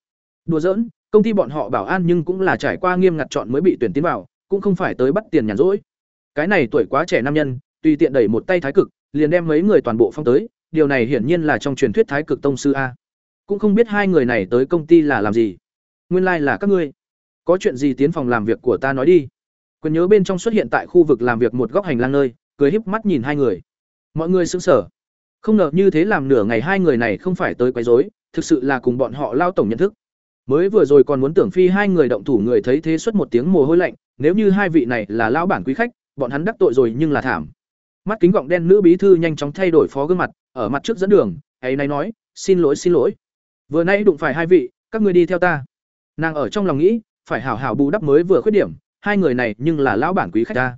[SPEAKER 1] Đùa giỡn, công ty bọn họ bảo an nhưng cũng là trải qua nghiêm ngặt chọn mới bị tuyển tiến vào, cũng không phải tới bắt tiền nhàn rỗi. Cái này tuổi quá trẻ nam nhân tùy tiện đẩy một tay thái cực, liền đem mấy người toàn bộ phong tới, điều này hiển nhiên là trong truyền thuyết thái cực tông sư a. Cũng không biết hai người này tới công ty là làm gì. Nguyên lai là các ngươi. Có chuyện gì tiến phòng làm việc của ta nói đi. Quyền nhớ bên trong xuất hiện tại khu vực làm việc một góc hành lang nơi, cười híp mắt nhìn hai người. Mọi người sững sờ. Không ngờ như thế làm nửa ngày hai người này không phải tới quấy rối, thực sự là cùng bọn họ lao tổng nhận thức. Mới vừa rồi còn muốn tưởng phi hai người động thủ người thấy thế xuất một tiếng mồ hôi lạnh, nếu như hai vị này là lão bản quý khách, bọn hắn đắc tội rồi nhưng là thảm mắt kính gọng đen nữ bí thư nhanh chóng thay đổi phó gương mặt, ở mặt trước dẫn đường, ấy nay nói, xin lỗi xin lỗi. Vừa nay đụng phải hai vị, các ngươi đi theo ta. Nàng ở trong lòng nghĩ, phải hảo hảo bù đắp mới vừa khuyết điểm, hai người này nhưng là lão bản quý khách ta.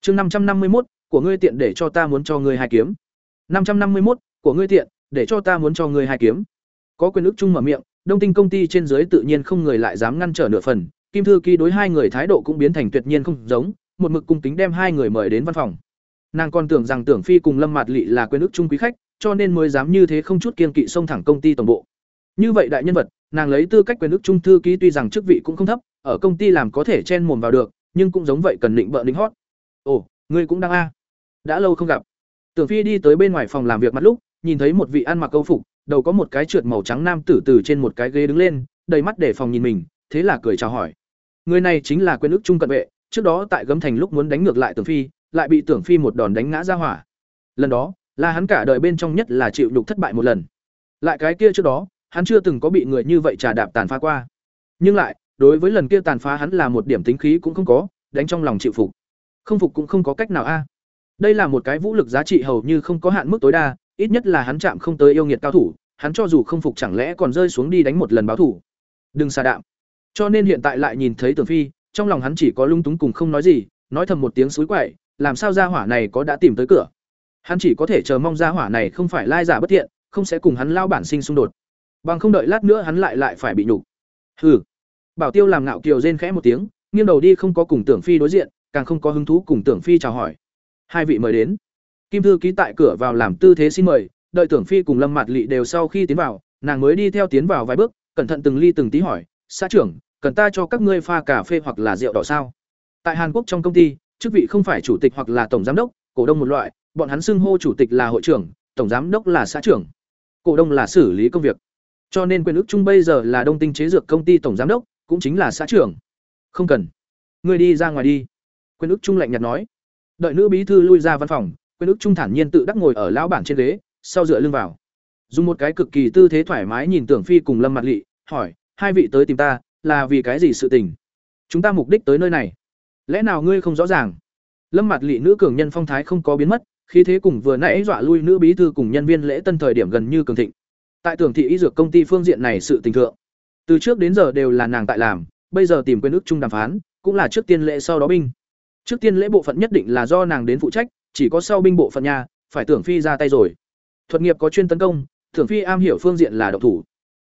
[SPEAKER 1] Chương năm trăm năm mươi một của ngươi tiện để cho ta muốn cho ngươi hai kiếm. Năm trăm năm mươi một của ngươi tiện để cho ta muốn cho ngươi hai kiếm. Có quyền ức chung mở miệng, đông tinh công ty trên dưới tự nhiên không người lại dám ngăn trở nửa phần. Kim thư ký đối hai người thái độ cũng biến thành tuyệt nhiên không giống, một mực cung kính đem hai người mời đến văn phòng nàng còn tưởng rằng tưởng phi cùng lâm mạt lị là quyền ức chung quý khách, cho nên mới dám như thế không chút kiên kỵ xông thẳng công ty tổng bộ. Như vậy đại nhân vật, nàng lấy tư cách quyền ức trung thư ký tuy rằng chức vị cũng không thấp, ở công ty làm có thể chen mồm vào được, nhưng cũng giống vậy cần định bợ lính hót. Ồ, ngươi cũng đang a? Đã lâu không gặp. Tưởng phi đi tới bên ngoài phòng làm việc mặt lúc, nhìn thấy một vị ăn mặc câu phục, đầu có một cái trượt màu trắng nam tử từ trên một cái ghế đứng lên, đầy mắt để phòng nhìn mình, thế là cười chào hỏi. Người này chính là quyền ức trung cận vệ, trước đó tại gấm thành lúc muốn đánh ngược lại tưởng phi lại bị tưởng phi một đòn đánh ngã ra hỏa. Lần đó, là hắn cả đời bên trong nhất là chịu đục thất bại một lần. Lại cái kia trước đó, hắn chưa từng có bị người như vậy trà đạp tàn phá qua. Nhưng lại, đối với lần kia tàn phá hắn là một điểm tính khí cũng không có, đánh trong lòng chịu phục. Không phục cũng không có cách nào a. Đây là một cái vũ lực giá trị hầu như không có hạn mức tối đa, ít nhất là hắn chạm không tới yêu nghiệt cao thủ, hắn cho dù không phục chẳng lẽ còn rơi xuống đi đánh một lần báo thủ. Đừng xa đạm. Cho nên hiện tại lại nhìn thấy tưởng phi, trong lòng hắn chỉ có lung túng cùng không nói gì, nói thầm một tiếng suối quậy làm sao gia hỏa này có đã tìm tới cửa? Hắn chỉ có thể chờ mong gia hỏa này không phải lai giả bất thiện, không sẽ cùng hắn lao bản sinh xung đột. Bằng không đợi lát nữa hắn lại lại phải bị nhục. Hừ. Bảo tiêu làm ngạo kiều rên khẽ một tiếng, nghiêng đầu đi không có cùng tưởng phi đối diện, càng không có hứng thú cùng tưởng phi chào hỏi. Hai vị mời đến. Kim thư ký tại cửa vào làm tư thế xin mời, đợi tưởng phi cùng lâm mạt lị đều sau khi tiến vào, nàng mới đi theo tiến vào vài bước, cẩn thận từng ly từng tí hỏi, xã trưởng, cần ta cho các ngươi pha cà phê hoặc là rượu đỏ sao? Tại hàn quốc trong công ty chức vị không phải chủ tịch hoặc là tổng giám đốc, cổ đông một loại, bọn hắn xưng hô chủ tịch là hội trưởng, tổng giám đốc là xã trưởng, cổ đông là xử lý công việc. Cho nên quyền ước chung bây giờ là đông tinh chế dược công ty tổng giám đốc, cũng chính là xã trưởng. Không cần. Người đi ra ngoài đi. Quyền ước chung lạnh nhạt nói. Đợi nữ bí thư lui ra văn phòng, quyền ước trung thản nhiên tự đắc ngồi ở lão bản trên ghế, sau dựa lưng vào. Dùng một cái cực kỳ tư thế thoải mái nhìn tưởng phi cùng lâm mặt lị, hỏi, hai vị tới tìm ta, là vì cái gì sự tình? Chúng ta mục đích tới nơi này lẽ nào ngươi không rõ ràng? Lâm mặt lị nữ cường nhân phong thái không có biến mất khi thế cùng vừa nãy dọa lui nữ bí thư cùng nhân viên lễ tân thời điểm gần như cường thịnh. Tại tưởng thị y dược công ty phương diện này sự tình thượng, từ trước đến giờ đều là nàng tại làm, bây giờ tìm quên ước chung đàm phán, cũng là trước tiên lễ sau đó binh. Trước tiên lễ bộ phận nhất định là do nàng đến phụ trách, chỉ có sau binh bộ phận nhà phải tưởng phi ra tay rồi. Thuật nghiệp có chuyên tấn công tưởng phi am hiểu phương diện là độc thủ.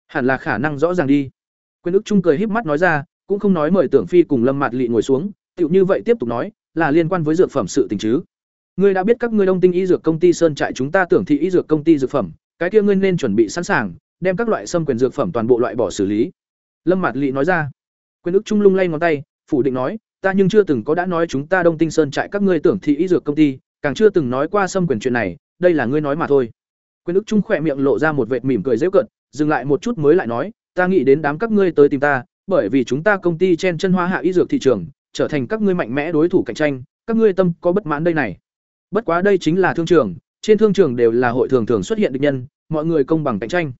[SPEAKER 1] Hẳn là khả năng rõ ràng đi. Quên ước chung cười híp mắt nói ra, cũng không nói mời tưởng phi cùng lâm mạt lị ngồi xuống tựu như vậy tiếp tục nói, là liên quan với dược phẩm sự tình chứ. Ngươi đã biết các ngươi đông tinh y dược công ty sơn trại chúng ta tưởng thị y dược công ty dược phẩm, cái kia ngươi nên chuẩn bị sẵn sàng, đem các loại xâm quyền dược phẩm toàn bộ loại bỏ xử lý. Lâm mạt Lệ nói ra. Quyền ức trung lung lay ngón tay, phủ định nói, ta nhưng chưa từng có đã nói chúng ta đông tinh sơn trại các ngươi tưởng thị y dược công ty, càng chưa từng nói qua xâm quyền chuyện này, đây là ngươi nói mà thôi. Quyền ức trung khỏe miệng lộ ra một vệt mỉm cười dễ cận, dừng lại một chút mới lại nói, ta nghĩ đến đám các ngươi tới tìm ta, bởi vì chúng ta công ty chen chân hoa hạ y dược thị trường trở thành các ngươi mạnh mẽ đối thủ cạnh tranh, các ngươi tâm có bất mãn đây này. Bất quá đây chính là thương trường, trên thương trường đều là hội thường thường xuất hiện địch nhân, mọi người công bằng cạnh tranh.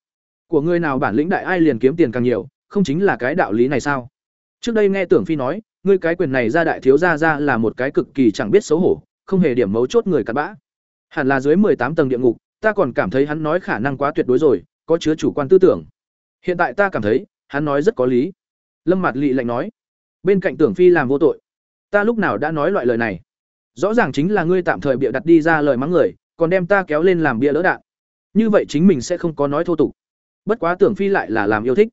[SPEAKER 1] Của ngươi nào bản lĩnh đại ai liền kiếm tiền càng nhiều, không chính là cái đạo lý này sao? Trước đây nghe tưởng phi nói, ngươi cái quyền này ra đại thiếu gia ra là một cái cực kỳ chẳng biết xấu hổ, không hề điểm mấu chốt người cặn bã. Hẳn là dưới tám tầng địa ngục, ta còn cảm thấy hắn nói khả năng quá tuyệt đối rồi, có chứa chủ quan tư tưởng. Hiện tại ta cảm thấy, hắn nói rất có lý. Lâm Mạt Lệ lạnh nói bên cạnh tưởng phi làm vô tội. Ta lúc nào đã nói loại lời này? Rõ ràng chính là ngươi tạm thời bịa đặt đi ra lời mắng người, còn đem ta kéo lên làm bia lỡ đạn. Như vậy chính mình sẽ không có nói thô tục. Bất quá tưởng phi lại là làm yêu thích.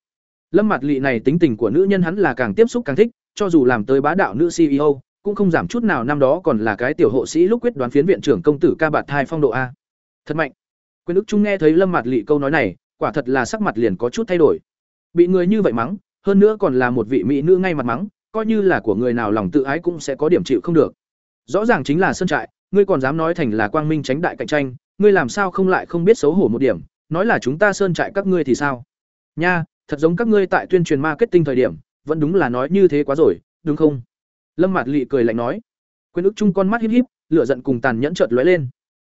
[SPEAKER 1] Lâm mặt lị này tính tình của nữ nhân hắn là càng tiếp xúc càng thích, cho dù làm tới bá đạo nữ ceo cũng không giảm chút nào năm đó còn là cái tiểu hộ sĩ lúc quyết đoán phiến viện trưởng công tử ca bạt hai phong độ a. Thật mạnh. Quyền ức trung nghe thấy lâm mặt lị câu nói này, quả thật là sắc mặt liền có chút thay đổi. Bị người như vậy mắng, hơn nữa còn là một vị mỹ nữ ngay mặt mắng coi như là của người nào lòng tự ái cũng sẽ có điểm chịu không được. Rõ ràng chính là sơn trại, ngươi còn dám nói thành là quang minh tránh đại cạnh tranh, ngươi làm sao không lại không biết xấu hổ một điểm, nói là chúng ta sơn trại các ngươi thì sao? Nha, thật giống các ngươi tại tuyên truyền marketing thời điểm, vẫn đúng là nói như thế quá rồi, đúng không? Lâm mạt lị cười lạnh nói. Quên ức chung con mắt híp híp, lửa giận cùng tàn nhẫn chợt lóe lên.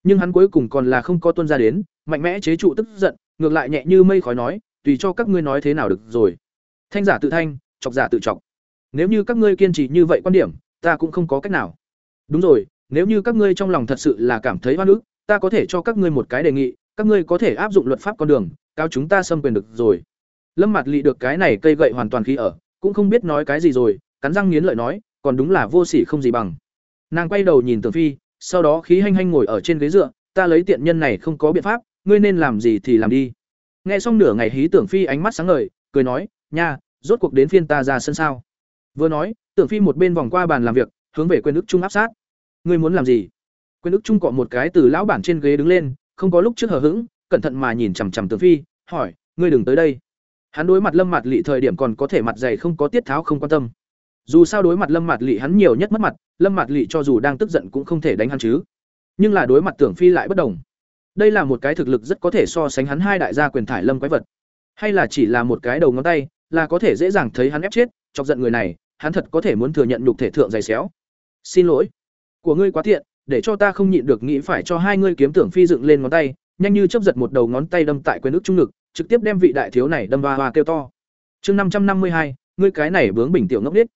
[SPEAKER 1] Nhưng hắn cuối cùng còn là không có tuân ra đến, mạnh mẽ chế trụ tức giận, ngược lại nhẹ như mây khói nói, tùy cho các ngươi nói thế nào được rồi. Thanh giả tự thanh, chọc giả tự chọc nếu như các ngươi kiên trì như vậy quan điểm, ta cũng không có cách nào. Đúng rồi, nếu như các ngươi trong lòng thật sự là cảm thấy oan ức, ta có thể cho các ngươi một cái đề nghị, các ngươi có thể áp dụng luật pháp con đường cao chúng ta xâm quyền được rồi. Lâm mặt lị được cái này cây gậy hoàn toàn khi ở, cũng không biết nói cái gì rồi, cắn răng nghiến lợi nói, còn đúng là vô sỉ không gì bằng. Nàng quay đầu nhìn tường phi, sau đó khí hanh hanh ngồi ở trên ghế dựa, ta lấy tiện nhân này không có biện pháp, ngươi nên làm gì thì làm đi. Nghe xong nửa ngày hí tưởng phi ánh mắt sáng ngời, cười nói, nha, rốt cuộc đến phiên ta ra sân sao? Vừa nói, tưởng phi một bên vòng qua bàn làm việc, hướng về quyền ức trung áp sát. Ngươi muốn làm gì? Quyền ức trung cọ một cái từ lão bản trên ghế đứng lên, không có lúc trước hờ hững, cẩn thận mà nhìn chằm chằm tưởng phi, hỏi, ngươi đừng tới đây. Hắn đối mặt lâm mặt lị thời điểm còn có thể mặt dày không có tiết tháo không quan tâm. Dù sao đối mặt lâm mặt lị hắn nhiều nhất mất mặt, lâm mặt lị cho dù đang tức giận cũng không thể đánh hắn chứ. Nhưng là đối mặt tưởng phi lại bất đồng. Đây là một cái thực lực rất có thể so sánh hắn hai đại gia quyền thải lâm quái vật. Hay là chỉ là một cái đầu ngón tay, là có thể dễ dàng thấy hắn ép chết, chọc giận người này hắn thật có thể muốn thừa nhận nhục thể thượng dày xéo. Xin lỗi. Của ngươi quá tiện, để cho ta không nhịn được nghĩ phải cho hai ngươi kiếm tưởng phi dựng lên ngón tay, nhanh như chớp giật một đầu ngón tay đâm tại quyền nước trung ngực, trực tiếp đem vị đại thiếu này đâm hoa hoa kêu to. Chương năm trăm năm mươi hai, ngươi cái này bướng bỉnh tiểu ngốc điếc.